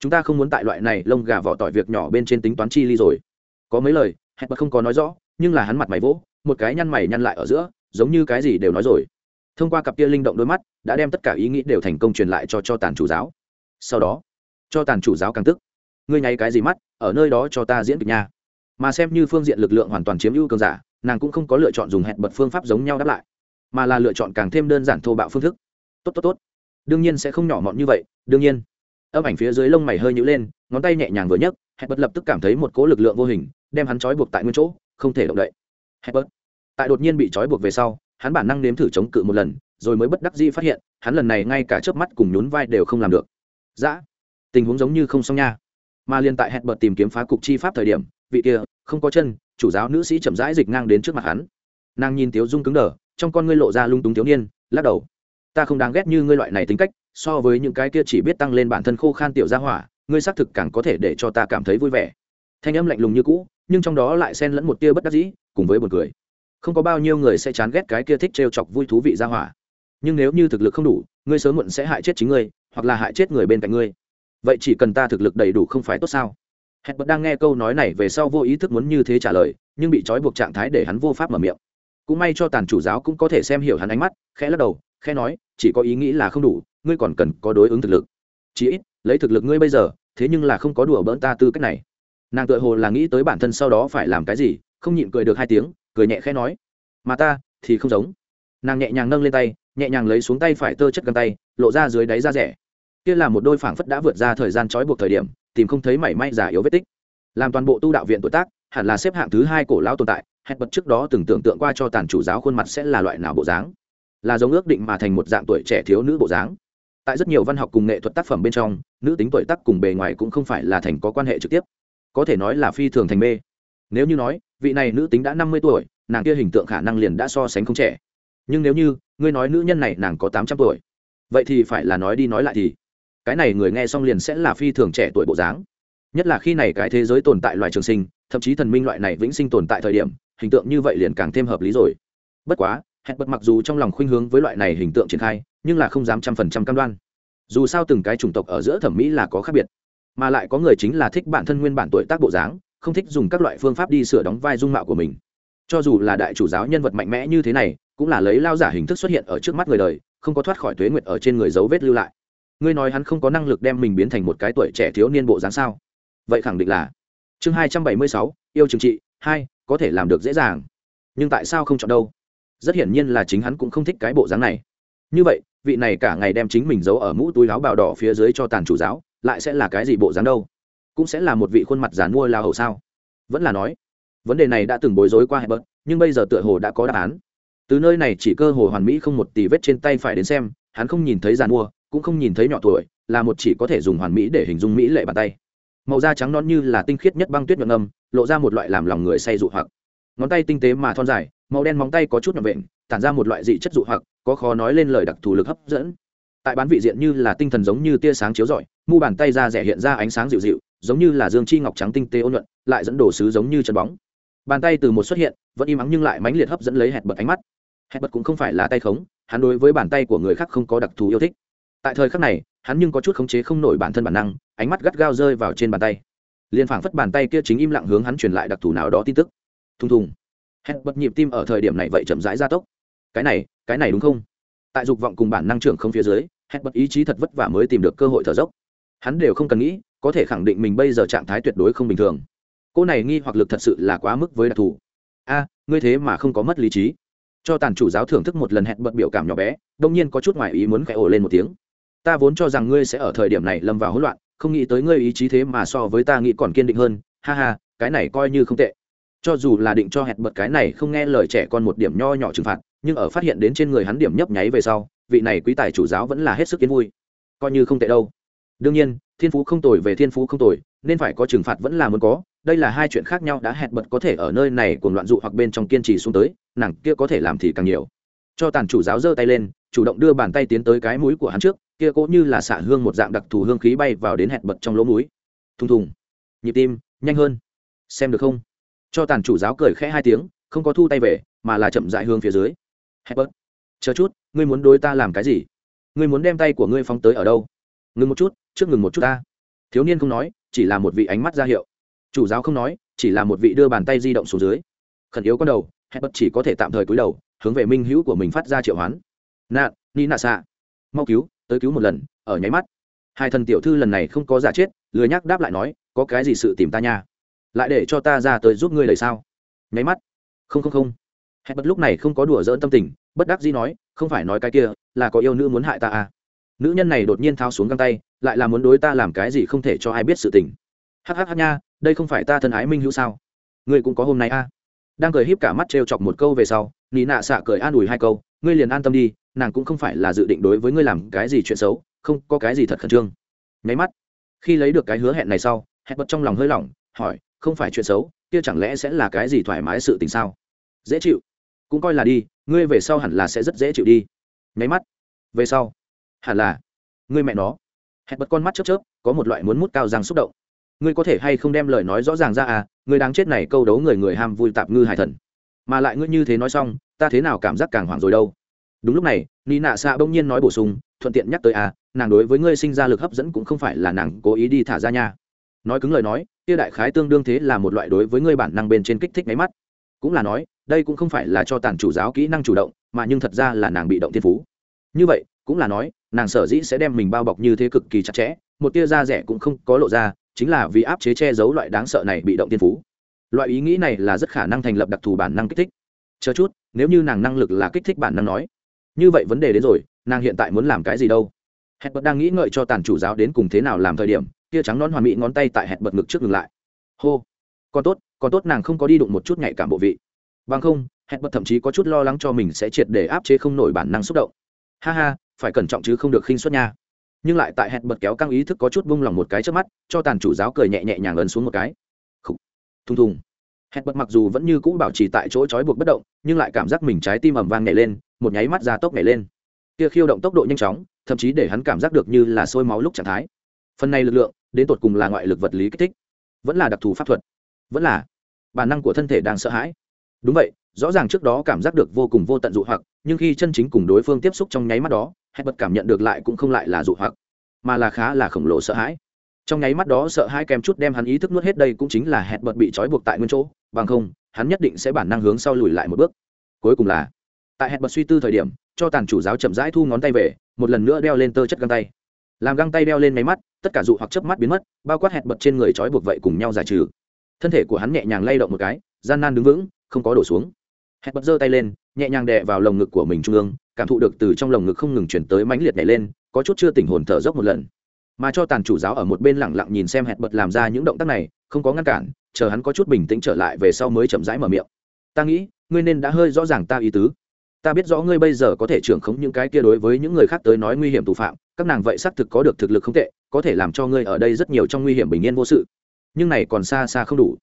Chúng ta không muốn tại loại này lông gà vỏ tỏi việc nhỏ bên trên tính toán chi ly rồi. Có mấy lời, hẹn mà không có nói rõ, nhưng là hắn mặt mày vỗ, một cái nhăn mày nhăn lại ở giữa, giống như cái gì đều nói rồi thông qua cặp kia linh động đôi mắt, đã đem tất cả ý nghĩ đều thành công truyền lại cho cho tàn chủ giáo. Sau đó, cho tàn chủ giáo càng tức. Ngươi nháy cái gì mắt, ở nơi đó cho ta diễn kịch nha. Mà xem như phương diện lực lượng hoàn toàn chiếm ưu cường giả, nàng cũng không có lựa chọn dùng hẹn bật phương pháp giống nhau đáp lại, mà là lựa chọn càng thêm đơn giản thô bạo phương thức. Tốt tốt tốt. Đương nhiên sẽ không nhỏ mọn như vậy, đương nhiên. Âm ảnh phía dưới lông mày hơi nhữ lên, ngón tay nhẹ nhàng vừa nhấc, hẹn bật lập tức cảm thấy một cỗ lực lượng vô hình, đem hắn trói buộc tại nguyên chỗ, không thể động đậy. Hẹn bật. Tại đột nhiên bị trói buộc về sau hắn bản năng nếm thử chống cự một lần, rồi mới bất đắc dĩ phát hiện, hắn lần này ngay cả chớp mắt cùng nhún vai đều không làm được. Dã tình huống giống như không xong nha. Mà liền tại hẹn bật tìm kiếm phá cục chi pháp thời điểm, vị kia, không có chân, chủ giáo nữ sĩ chậm rãi dịch ngang đến trước mặt hắn. Nàng nhìn tiếu dung cứng đờ, trong con ngươi lộ ra lung túng thiếu niên, lắc đầu. Ta không đáng ghét như ngươi loại này tính cách, so với những cái kia chỉ biết tăng lên bản thân khô khan tiểu gia hỏa, ngươi xác thực càng có thể để cho ta cảm thấy vui vẻ. Thanh âm lạnh lùng như cũ, nhưng trong đó lại xen lẫn một tia bất đắc dĩ, cùng với một cười không có bao nhiêu người sẽ chán ghét cái kia thích trêu chọc vui thú vị ra hỏa. Nhưng nếu như thực lực không đủ, ngươi sớm muộn sẽ hại chết chính ngươi, hoặc là hại chết người bên cạnh ngươi. Vậy chỉ cần ta thực lực đầy đủ không phải tốt sao? Hẹn bật đang nghe câu nói này về sau vô ý thức muốn như thế trả lời, nhưng bị trói buộc trạng thái để hắn vô pháp mở miệng. Cũng may cho tàn chủ giáo cũng có thể xem hiểu hắn ánh mắt, khẽ lắc đầu, khẽ nói, chỉ có ý nghĩ là không đủ, ngươi còn cần có đối ứng thực lực. Chí ít, lấy thực lực ngươi bây giờ, thế nhưng là không có đùa bỡn ta tư cách này. Nàng tự hồ là nghĩ tới bản thân sau đó phải làm cái gì, không nhịn cười được hai tiếng cười nhẹ khẽ nói, mà ta thì không giống. Nàng nhẹ nhàng nâng lên tay, nhẹ nhàng lấy xuống tay phải tơ chất găng tay, lộ ra dưới đáy da rẻ. Kia là một đôi phảng phất đã vượt ra thời gian trói buộc thời điểm, tìm không thấy mảy may giả yếu vết tích. Làm toàn bộ tu đạo viện tuổi tác, hẳn là xếp hạng thứ hai cổ lão tồn tại hẹn bật trước đó từng tưởng tượng qua cho tàn chủ giáo khuôn mặt sẽ là loại nào bộ dáng. Là giống ước định mà thành một dạng tuổi trẻ thiếu nữ bộ dáng. Tại rất nhiều văn học cùng nghệ thuật tác phẩm bên trong, nữ tính tuổi tác cùng bề ngoài cũng không phải là thành có quan hệ trực tiếp. Có thể nói là phi thường thành mê. Nếu như nói vị này nữ tính đã năm mươi tuổi, nàng kia hình tượng khả năng liền đã so sánh không trẻ. Nhưng nếu như, ngươi nói nữ nhân này nàng có tám trăm tuổi, vậy thì phải là nói đi nói lại thì. Cái này người nghe xong liền sẽ là phi thường trẻ tuổi bộ dáng. Nhất là khi này cái thế giới tồn tại loài trường sinh, thậm chí thần minh loại này vĩnh sinh tồn tại thời điểm, hình tượng như vậy liền càng thêm hợp lý rồi. Bất quá hẹn bật mặc dù trong lòng khuynh hướng với loại này hình tượng triển khai, nhưng là không dám trăm phần trăm cam đoan. Dù sao từng cái chủng tộc ở giữa thẩm mỹ là có khác biệt, mà lại có người chính là thích bản thân nguyên bản tuổi tác bộ dáng không thích dùng các loại phương pháp đi sửa đóng vai dung mạo của mình. Cho dù là đại chủ giáo nhân vật mạnh mẽ như thế này, cũng là lấy lao giả hình thức xuất hiện ở trước mắt người đời, không có thoát khỏi tuế nguyệt ở trên người dấu vết lưu lại. Ngươi nói hắn không có năng lực đem mình biến thành một cái tuổi trẻ thiếu niên bộ dáng sao? Vậy khẳng định là. Chương hai trăm bảy mươi sáu, yêu trừng trị, hai, có thể làm được dễ dàng. Nhưng tại sao không chọn đâu? Rất hiển nhiên là chính hắn cũng không thích cái bộ dáng này. Như vậy, vị này cả ngày đem chính mình giấu ở mũ túi láo bào đỏ phía dưới cho tàn chủ giáo, lại sẽ là cái gì bộ dáng đâu? Cũng sẽ là một vị khuôn mặt giàn mua lao hầu sao? Vẫn là nói, vấn đề này đã từng bối rối qua hệ bớt nhưng bây giờ tựa hồ đã có đáp án. Từ nơi này chỉ cơ hồ hoàn mỹ không một tỷ vết trên tay phải đến xem, hắn không nhìn thấy giàn mua cũng không nhìn thấy nhỏ tuổi, là một chỉ có thể dùng hoàn mỹ để hình dung mỹ lệ bàn tay. Màu da trắng non như là tinh khiết nhất băng tuyết nhuận âm, lộ ra một loại làm lòng người say dụ hoặc. Ngón tay tinh tế mà thon dài, màu đen móng tay có chút nhọn vện, tản ra một loại dị chất dụ hoặc, có khó nói lên lời đặc thù lực hấp dẫn. Tại bán vị diện như là tinh thần giống như tia sáng chiếu rọi, mu bàn tay ra rẻ hiện ra ánh sáng dịu dịu giống như là dương chi ngọc trắng tinh tế ôn nhuận, lại dẫn đồ sứ giống như chân bóng. Bàn tay từ một xuất hiện, vẫn im ắng nhưng lại mãnh liệt hấp dẫn lấy hẹn bật ánh mắt. Hẹn bật cũng không phải là tay khống, hắn đối với bàn tay của người khác không có đặc thù yêu thích. Tại thời khắc này, hắn nhưng có chút khống chế không nổi bản thân bản năng, ánh mắt gắt gao rơi vào trên bàn tay. Liền phảng phất bàn tay kia chính im lặng hướng hắn truyền lại đặc thù nào đó tin tức. Thùng thùng. Hẹn bật nhịp tim ở thời điểm này vậy chậm rãi gia tốc. Cái này cái này đúng không? Tại dục vọng cùng bản năng trưởng không phía dưới, hẹn bật ý chí thật vất vả mới tìm được cơ hội thở dốc. Hắn đều không cần nghĩ có thể khẳng định mình bây giờ trạng thái tuyệt đối không bình thường. Cô này nghi hoặc lực thật sự là quá mức với đặc thù. A, ngươi thế mà không có mất lý trí. Cho tàn chủ giáo thưởng thức một lần hẹn bật biểu cảm nhỏ bé, đông nhiên có chút ngoài ý muốn khẽ ổ lên một tiếng. Ta vốn cho rằng ngươi sẽ ở thời điểm này lâm vào hỗn loạn, không nghĩ tới ngươi ý chí thế mà so với ta nghĩ còn kiên định hơn. Ha ha, cái này coi như không tệ. Cho dù là định cho hẹn bật cái này không nghe lời trẻ con một điểm nho nhỏ trừng phạt, nhưng ở phát hiện đến trên người hắn điểm nhấp nháy về sau, vị này quý tài chủ giáo vẫn là hết sức kiến vui. Coi như không tệ đâu đương nhiên, thiên phú không tồi về thiên phú không tồi, nên phải có trừng phạt vẫn là muốn có, đây là hai chuyện khác nhau, đã hẹn bật có thể ở nơi này cùng loạn dụ hoặc bên trong kiên trì xuống tới, nàng kia có thể làm thì càng nhiều. Cho tàn chủ giáo giơ tay lên, chủ động đưa bàn tay tiến tới cái mũi của hắn trước, kia cố như là xạ hương một dạng đặc thù hương khí bay vào đến hẹn bật trong lỗ mũi. Thùng thùng. Nhịp tim, nhanh hơn. Xem được không? Cho tàn chủ giáo cười khẽ hai tiếng, không có thu tay về, mà là chậm dại hương phía dưới. Hẹn bật. Chờ chút, ngươi muốn đối ta làm cái gì? Ngươi muốn đem tay của ngươi phóng tới ở đâu? Ngừng một chút trước ngừng một chút ta. Thiếu niên không nói, chỉ là một vị ánh mắt ra hiệu. Chủ giáo không nói, chỉ là một vị đưa bàn tay di động xuống dưới. Khẩn yếu con đầu hẹn bật chỉ có thể tạm thời cúi đầu, hướng về minh hữu của mình phát ra triệu hoán. Nạn ni nạ xạ. Mau cứu, tới cứu một lần, ở nháy mắt. Hai thần tiểu thư lần này không có giả chết, lười nhắc đáp lại nói, có cái gì sự tìm ta nha? Lại để cho ta ra tới giúp ngươi lời sao? Nháy mắt. Không không không. Hẹn bật lúc này không có đùa dỡn tâm tình, bất đắc dĩ nói, không phải nói cái kia, là có yêu nữ muốn hại ta à? Nữ nhân này đột nhiên thao xuống găng tay, lại là muốn đối ta làm cái gì không thể cho ai biết sự tình. Hắc hắc hắc nha, đây không phải ta thân ái minh hữu sao? Ngươi cũng có hôm nay à đang cười híp cả mắt trêu chọc một câu về sau, nị nạ xạ cười an ủi hai câu, ngươi liền an tâm đi, nàng cũng không phải là dự định đối với ngươi làm cái gì chuyện xấu, không có cái gì thật khẩn trương. Nháy mắt, khi lấy được cái hứa hẹn này sau, hẹn bật trong lòng hơi lỏng, hỏi, không phải chuyện xấu, kia chẳng lẽ sẽ là cái gì thoải mái sự tình sao? Dễ chịu. Cũng coi là đi, ngươi về sau hẳn là sẽ rất dễ chịu đi. Nháy mắt, về sau hẳn là. Người mẹ nó. Hẹn bật con mắt chớp chớp, có một loại muốn mút cao răng xúc động. Ngươi có thể hay không đem lời nói rõ ràng ra à? Ngươi đáng chết này câu đấu người người ham vui tạp ngư hải thần. Mà lại ngươi như thế nói xong, ta thế nào cảm giác càng hoảng rồi đâu? Đúng lúc này ni nạ xạ bỗng nhiên nói bổ sung, thuận tiện nhắc tới à nàng đối với ngươi sinh ra lực hấp dẫn cũng không phải là nàng cố ý đi thả ra nha. Nói cứng lời nói, kia đại khái tương đương thế là một loại đối với ngươi bản năng bên trên kích thích máy mắt. Cũng là nói, đây cũng không phải là cho tàn chủ giáo kỹ năng chủ động, mà nhưng thật ra là nàng bị động thiên phú. Như vậy cũng là nói, nàng sở dĩ sẽ đem mình bao bọc như thế cực kỳ chặt chẽ, một tia da rẻ cũng không có lộ ra, chính là vì áp chế che giấu loại đáng sợ này bị động tiên phú. Loại ý nghĩ này là rất khả năng thành lập đặc thù bản năng kích thích. Chờ chút, nếu như nàng năng lực là kích thích bản năng nói, như vậy vấn đề đến rồi, nàng hiện tại muốn làm cái gì đâu? Hẹn bật đang nghĩ ngợi cho tàn chủ giáo đến cùng thế nào làm thời điểm, tia trắng non hoàn mỹ ngón tay tại hẹn bật ngực trước ngừng lại. Hô, còn tốt còn tốt nàng không có đi đụng một chút nhạy cảm bộ vị. Bằng không, hẹn bật thậm chí có chút lo lắng cho mình sẽ triệt để áp chế không nổi bản năng xúc động. Ha ha phải cẩn trọng chứ không được khinh suất nha. Nhưng lại tại hẹn bật kéo căng ý thức có chút bung lòng một cái trước mắt, cho tàn chủ giáo cười nhẹ nhẹ nhàng ấn xuống một cái. Khủ. thùng thùng. Hẹn bật mặc dù vẫn như cũ bảo trì tại chỗ trói buộc bất động, nhưng lại cảm giác mình trái tim ầm vang nhảy lên, một nháy mắt ra tốc nhảy lên. Kia khiêu động tốc độ nhanh chóng, thậm chí để hắn cảm giác được như là sôi máu lúc trạng thái. Phần này lực lượng, đến tột cùng là ngoại lực vật lý kích thích, vẫn là đặc thù pháp thuật, vẫn là bản năng của thân thể đang sợ hãi. Đúng vậy, rõ ràng trước đó cảm giác được vô cùng vô tận dụ hoặc, nhưng khi chân chính cùng đối phương tiếp xúc trong nháy mắt đó hẹn bật cảm nhận được lại cũng không lại là dụ hoặc, mà là khá là khổng lồ sợ hãi. Trong nháy mắt đó sợ hãi kèm chút đem hắn ý thức nuốt hết đây cũng chính là hẹn bật bị trói buộc tại nguyên chỗ, bằng không, hắn nhất định sẽ bản năng hướng sau lùi lại một bước. Cuối cùng là, tại hẹn bật suy tư thời điểm, cho tàn chủ giáo chậm rãi thu ngón tay về, một lần nữa đeo lên tơ chất găng tay. Làm găng tay đeo lên máy mắt, tất cả dụ hoặc chớp mắt biến mất, bao quát hẹn bật trên người trói buộc vậy cùng nhau giải trừ. Thân thể của hắn nhẹ nhàng lay động một cái, gian nan đứng vững, không có đổ xuống. Hẹn bật giơ tay lên nhẹ nhàng đè vào lồng ngực của mình trung ương, cảm thụ được từ trong lồng ngực không ngừng chuyển tới mãnh liệt nhảy lên, có chút chưa tỉnh hồn thở dốc một lần. Mà cho tàn chủ giáo ở một bên lẳng lặng nhìn xem hẹn bật làm ra những động tác này, không có ngăn cản, chờ hắn có chút bình tĩnh trở lại về sau mới chậm rãi mở miệng. Ta nghĩ, ngươi nên đã hơi rõ ràng ta ý tứ. Ta biết rõ ngươi bây giờ có thể trưởng khống những cái kia đối với những người khác tới nói nguy hiểm tù phạm, các nàng vậy xác thực có được thực lực không tệ, có thể làm cho ngươi ở đây rất nhiều trong nguy hiểm bình yên vô sự. Nhưng này còn xa xa không đủ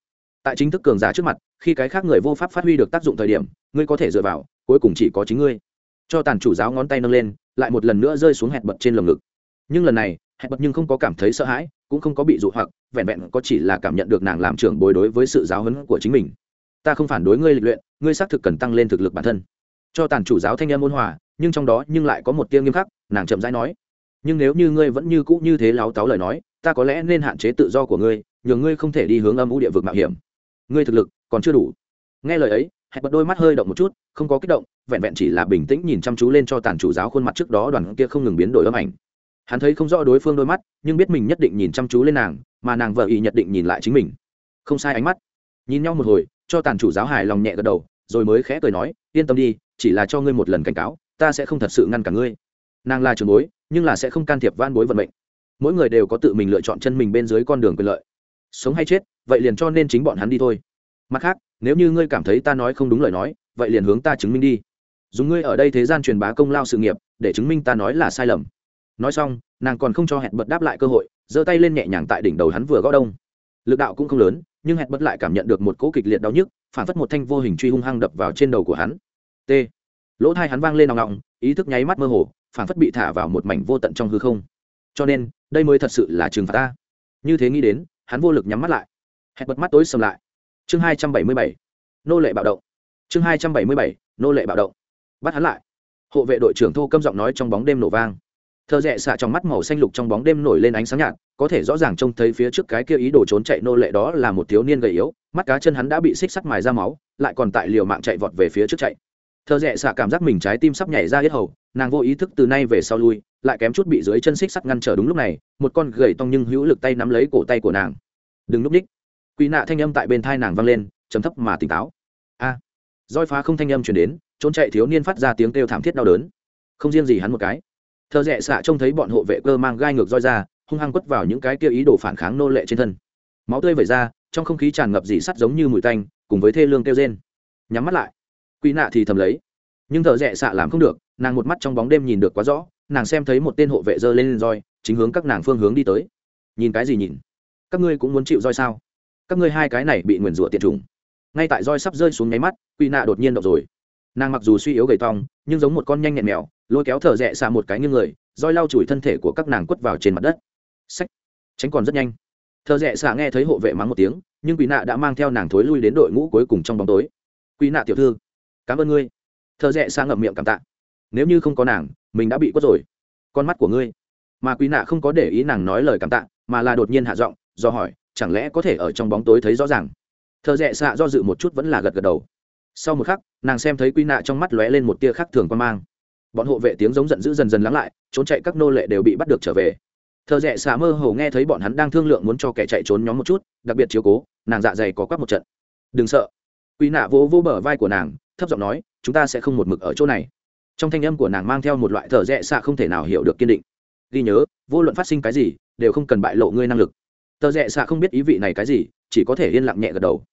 tại chính thức cường giả trước mặt, khi cái khác người vô pháp phát huy được tác dụng thời điểm, ngươi có thể dựa vào, cuối cùng chỉ có chính ngươi. Cho tàn chủ giáo ngón tay nâng lên, lại một lần nữa rơi xuống hẹn bật trên lồng ngực. Nhưng lần này, hẹn bật nhưng không có cảm thấy sợ hãi, cũng không có bị dụ hoặc, vẹn vẹn có chỉ là cảm nhận được nàng làm trưởng bối đối với sự giáo huấn của chính mình. Ta không phản đối ngươi lịch luyện, ngươi xác thực cần tăng lên thực lực bản thân. Cho tàn chủ giáo thanh em ôn hòa, nhưng trong đó nhưng lại có một tiêu nghiêm khắc, nàng chậm rãi nói. Nhưng nếu như ngươi vẫn như cũ như thế láo táo lời nói, ta có lẽ nên hạn chế tự do của ngươi nhường ngươi không thể đi hướng âm u địa vực mạo hiểm ngươi thực lực còn chưa đủ. Nghe lời ấy hẹn bật đôi mắt hơi động một chút, không có kích động, vẹn vẹn chỉ là bình tĩnh nhìn chăm chú lên cho tàn chủ giáo khuôn mặt trước đó đoàn kia không ngừng biến đổi âm ảnh. Hắn thấy không rõ đối phương đôi mắt, nhưng biết mình nhất định nhìn chăm chú lên nàng, mà nàng vợ ý nhất định nhìn lại chính mình. Không sai ánh mắt. Nhìn nhau một hồi, cho tàn chủ giáo hài lòng nhẹ gật đầu, rồi mới khẽ cười nói, yên tâm đi, chỉ là cho ngươi một lần cảnh cáo, ta sẽ không thật sự ngăn cả ngươi. Nàng là trường bối, nhưng là sẽ không can thiệp van bối vận mệnh. Mỗi người đều có tự mình lựa chọn chân mình bên dưới con đường quyền lợi. Sống hay chết vậy liền cho nên chính bọn hắn đi thôi. Mặt khác, nếu như ngươi cảm thấy ta nói không đúng lời nói, vậy liền hướng ta chứng minh đi. Dùng ngươi ở đây thế gian truyền bá công lao sự nghiệp, để chứng minh ta nói là sai lầm. Nói xong, nàng còn không cho hẹn bật đáp lại cơ hội, giơ tay lên nhẹ nhàng tại đỉnh đầu hắn vừa gõ đông. Lực đạo cũng không lớn, nhưng hẹn bật lại cảm nhận được một cỗ kịch liệt đau nhức, phản phất một thanh vô hình truy hung hăng đập vào trên đầu của hắn. T. Lỗ thai hắn vang lên nòng nòng ý thức nháy mắt mơ hồ, phản phất bị thả vào một mảnh vô tận trong hư không. Cho nên, đây mới thật sự là trừng phạt ta. Như thế nghĩ đến, hắn vô lực nhắm mắt lại hẹn bật mắt tối sầm lại. Chương hai trăm bảy mươi bảy, nô lệ bạo động. Chương hai trăm bảy mươi bảy, nô lệ bạo động. Bắt hắn lại. Hộ vệ đội trưởng thô câm giọng nói trong bóng đêm nổ vang. Thợ rẽ xạ trong mắt màu xanh lục trong bóng đêm nổi lên ánh sáng nhạt, có thể rõ ràng trông thấy phía trước cái kia ý đồ trốn chạy nô lệ đó là một thiếu niên gầy yếu, mắt cá chân hắn đã bị xích sắt mài ra máu, lại còn tại liều mạng chạy vọt về phía trước chạy. Thợ rẽ xạ cảm giác mình trái tim sắp nhảy ra hết hầu, nàng vô ý thức từ nay về sau lui, lại kém chút bị dưới chân xích sắt ngăn trở đúng lúc này, một con gầy tông nhưng hữu lực tay nắm lấy cổ tay của nàng. Đừng núp ních quỷ nạ thanh âm tại bên thai nàng vang lên chấm thấp mà tỉnh táo. A. Roi phá không thanh âm chuyển đến, trốn chạy thiếu niên phát ra tiếng kêu thảm thiết đau đớn. Không riêng gì hắn một cái. Thợ rẽ xạ trông thấy bọn hộ vệ cơ mang gai ngược roi ra, hung hăng quất vào những cái kia ý đồ phản kháng nô lệ trên thân. Máu tươi vẩy ra, trong không khí tràn ngập dị sắt giống như mùi tanh, cùng với thê lương kêu rên. Nhắm mắt lại. Quỷ nạ thì thầm lấy. Nhưng thợ rẽ xạ làm không được, nàng một mắt trong bóng đêm nhìn được quá rõ, nàng xem thấy một tên hộ vệ dơ lên roi, chính hướng các nàng phương hướng đi tới. Nhìn cái gì nhìn? Các ngươi cũng muốn chịu roi sao? Các ngươi hai cái này bị nguyền rủa tiệt trùng ngay tại roi sắp rơi xuống nháy mắt, quỷ nạ đột nhiên động rồi. Nàng mặc dù suy yếu gầy tong nhưng giống một con nhanh nhẹn mèo, lôi kéo thở rẽ xạ một cái nghiêng người, roi lau chùi thân thể của các nàng quất vào trên mặt đất. Sách tránh còn rất nhanh. Thợ rẽ xạ nghe thấy hộ vệ mắng một tiếng, nhưng quỷ nạ đã mang theo nàng thối lui đến đội ngũ cuối cùng trong bóng tối. Quỷ nạ tiểu thư, cảm ơn ngươi. Thợ rẽ xạ ngậm miệng cảm tạ. Nếu như không có nàng, mình đã bị quất rồi. Con mắt của ngươi. Mà quỷ nạ không có để ý nàng nói lời cảm tạ, mà là đột nhiên hạ giọng, do hỏi chẳng lẽ có thể ở trong bóng tối thấy rõ ràng? Thợ rẽ xạ do dự một chút vẫn là gật gật đầu. Sau một khắc, nàng xem thấy quy nạ trong mắt lóe lên một tia khác thường quan mang. Bọn hộ vệ tiếng giống giận dữ dần dần lắng lại, trốn chạy các nô lệ đều bị bắt được trở về. Thợ rẽ xạ mơ hồ nghe thấy bọn hắn đang thương lượng muốn cho kẻ chạy trốn nhóm một chút, đặc biệt chiếu cố, nàng dạ dày có quắc một trận. Đừng sợ. Quy nạ vỗ vỗ bờ vai của nàng, thấp giọng nói, chúng ta sẽ không một mực ở chỗ này. Trong thanh âm của nàng mang theo một loại thợ rẽ xạ không thể nào hiểu được kiên định. Ghi nhớ, vô luận phát sinh cái gì, đều không cần bại lộ ngươi năng lực tờ rẽ xạ không biết ý vị này cái gì, chỉ có thể yên lặng nhẹ gật đầu.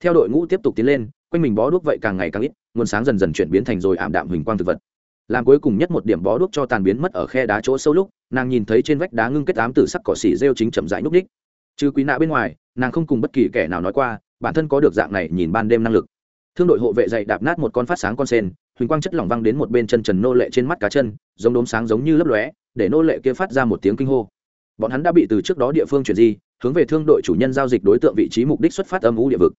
Theo đội ngũ tiếp tục tiến lên, quanh mình bó đuốc vậy càng ngày càng ít, nguồn sáng dần dần chuyển biến thành rồi ảm đạm huỳnh quang thực vật. Làm cuối cùng nhất một điểm bó đuốc cho tàn biến mất ở khe đá chỗ sâu lúc, nàng nhìn thấy trên vách đá ngưng kết ám tử sắc cỏ xỉ rêu chính chậm rãi núp đích trừ quý nạ bên ngoài, nàng không cùng bất kỳ kẻ nào nói qua, bản thân có được dạng này nhìn ban đêm năng lực. Thương đội hộ vệ dậy đạp nát một con phát sáng con sen, huỳnh quang chất lỏng văng đến một bên chân trần nô lệ trên mắt cá chân, giống đốm sáng giống như lấp lóe, để nô lệ kia phát ra một tiếng kinh hô. Bọn hắn đã bị từ trước đó địa phương chuyển di hướng về thương đội chủ nhân giao dịch đối tượng vị trí mục đích xuất phát âm u địa vực.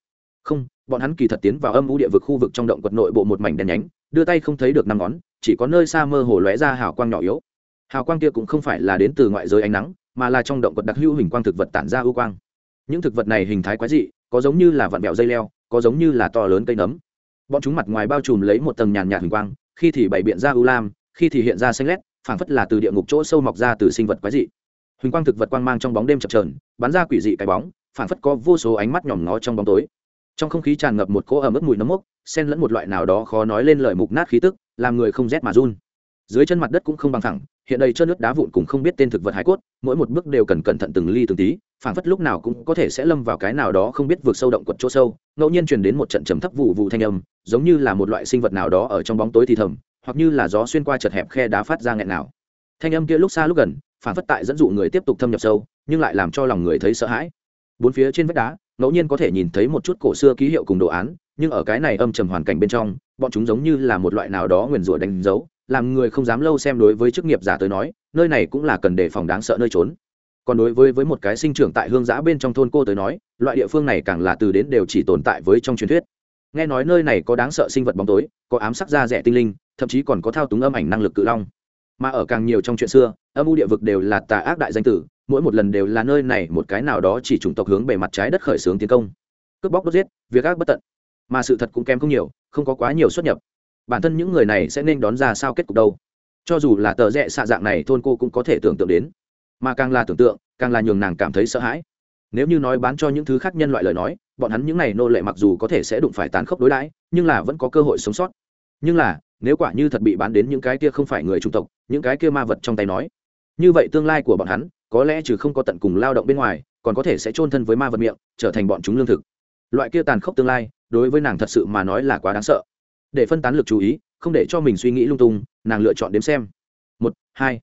Không, bọn hắn kỳ thật tiến vào âm u địa vực khu vực trong động quật nội bộ một mảnh đen nhánh, đưa tay không thấy được năm ngón, chỉ có nơi xa mơ hồ lóe ra hào quang nhỏ yếu. Hào quang kia cũng không phải là đến từ ngoại giới ánh nắng, mà là trong động quật đặc hữu hình quang thực vật tản ra ưu quang. Những thực vật này hình thái quái dị, có giống như là vạn vẹo dây leo, có giống như là to lớn cây nấm. Bọn chúng mặt ngoài bao trùm lấy một tầng nhàn nhạt hình quang, khi thì bày biện ra ưu lam, khi thì hiện ra xanh lét, phảng phất là từ địa ngục chỗ sâu mọc ra từ sinh vật quái dị. Huỳnh quang thực vật quang mang trong bóng đêm chập trờn bắn ra quỷ dị cái bóng, phảng phất có vô số ánh mắt nhòm ngó trong bóng tối. Trong không khí tràn ngập một cỗ ẩm ướt mùi nấm mốc, xen lẫn một loại nào đó khó nói lên lời mục nát khí tức, làm người không rét mà run. Dưới chân mặt đất cũng không bằng thẳng hiện đây trơn nước đá vụn cũng không biết tên thực vật hải cốt, mỗi một bước đều cần cẩn thận từng ly từng tí, phảng phất lúc nào cũng có thể sẽ lâm vào cái nào đó không biết vượt sâu động quật chỗ sâu, ngẫu nhiên truyền đến một trận trầm thấp vụ vụ thanh âm, giống như là một loại sinh vật nào đó ở trong bóng tối thì thầm, hoặc như là gió xuyên qua chật hẹp khe đá phát ra nghẹn nào thanh âm kia lúc xa lúc gần phản phất tại dẫn dụ người tiếp tục thâm nhập sâu, nhưng lại làm cho lòng người thấy sợ hãi. Bốn phía trên vách đá, ngẫu nhiên có thể nhìn thấy một chút cổ xưa ký hiệu cùng đồ án, nhưng ở cái này âm trầm hoàn cảnh bên trong, bọn chúng giống như là một loại nào đó nguyền rủa đánh dấu, làm người không dám lâu xem đối với chức nghiệp giả tới nói, nơi này cũng là cần đề phòng đáng sợ nơi trốn. Còn đối với với một cái sinh trưởng tại hương giã bên trong thôn cô tới nói, loại địa phương này càng là từ đến đều chỉ tồn tại với trong truyền thuyết. Nghe nói nơi này có đáng sợ sinh vật bóng tối, có ám sắc da rẻ tinh linh, thậm chí còn có thao túng âm ảnh năng lực cự long mà ở càng nhiều trong chuyện xưa, âm u địa vực đều là tà ác đại danh tử, mỗi một lần đều là nơi này một cái nào đó chỉ chủng tộc hướng bề mặt trái đất khởi xướng tiến công. Cướp bóc đốt giết, việc ác bất tận. Mà sự thật cũng kém không nhiều, không có quá nhiều xuất nhập. Bản thân những người này sẽ nên đón ra sao kết cục đâu? Cho dù là tờ rẽ xạ dạng này thôn cô cũng có thể tưởng tượng đến. Mà càng là tưởng tượng, càng là nhường nàng cảm thấy sợ hãi. Nếu như nói bán cho những thứ khác nhân loại lời nói, bọn hắn những n à y nô lệ mặc dù có thể sẽ đụng phải tán khốc đối đãi, nhưng là vẫn có cơ hội sống sót. Nhưng là nếu quả như thật bị bán đến những cái kia không phải người trung tộc, những cái kia ma vật trong tay nói. Như vậy tương lai của bọn hắn, có lẽ trừ không có tận cùng lao động bên ngoài, còn có thể sẽ chôn thân với ma vật miệng, trở thành bọn chúng lương thực. Loại kia tàn khốc tương lai, đối với nàng thật sự mà nói là quá đáng sợ. Để phân tán lực chú ý, không để cho mình suy nghĩ lung tung, nàng lựa chọn đếm xem. Một, hai,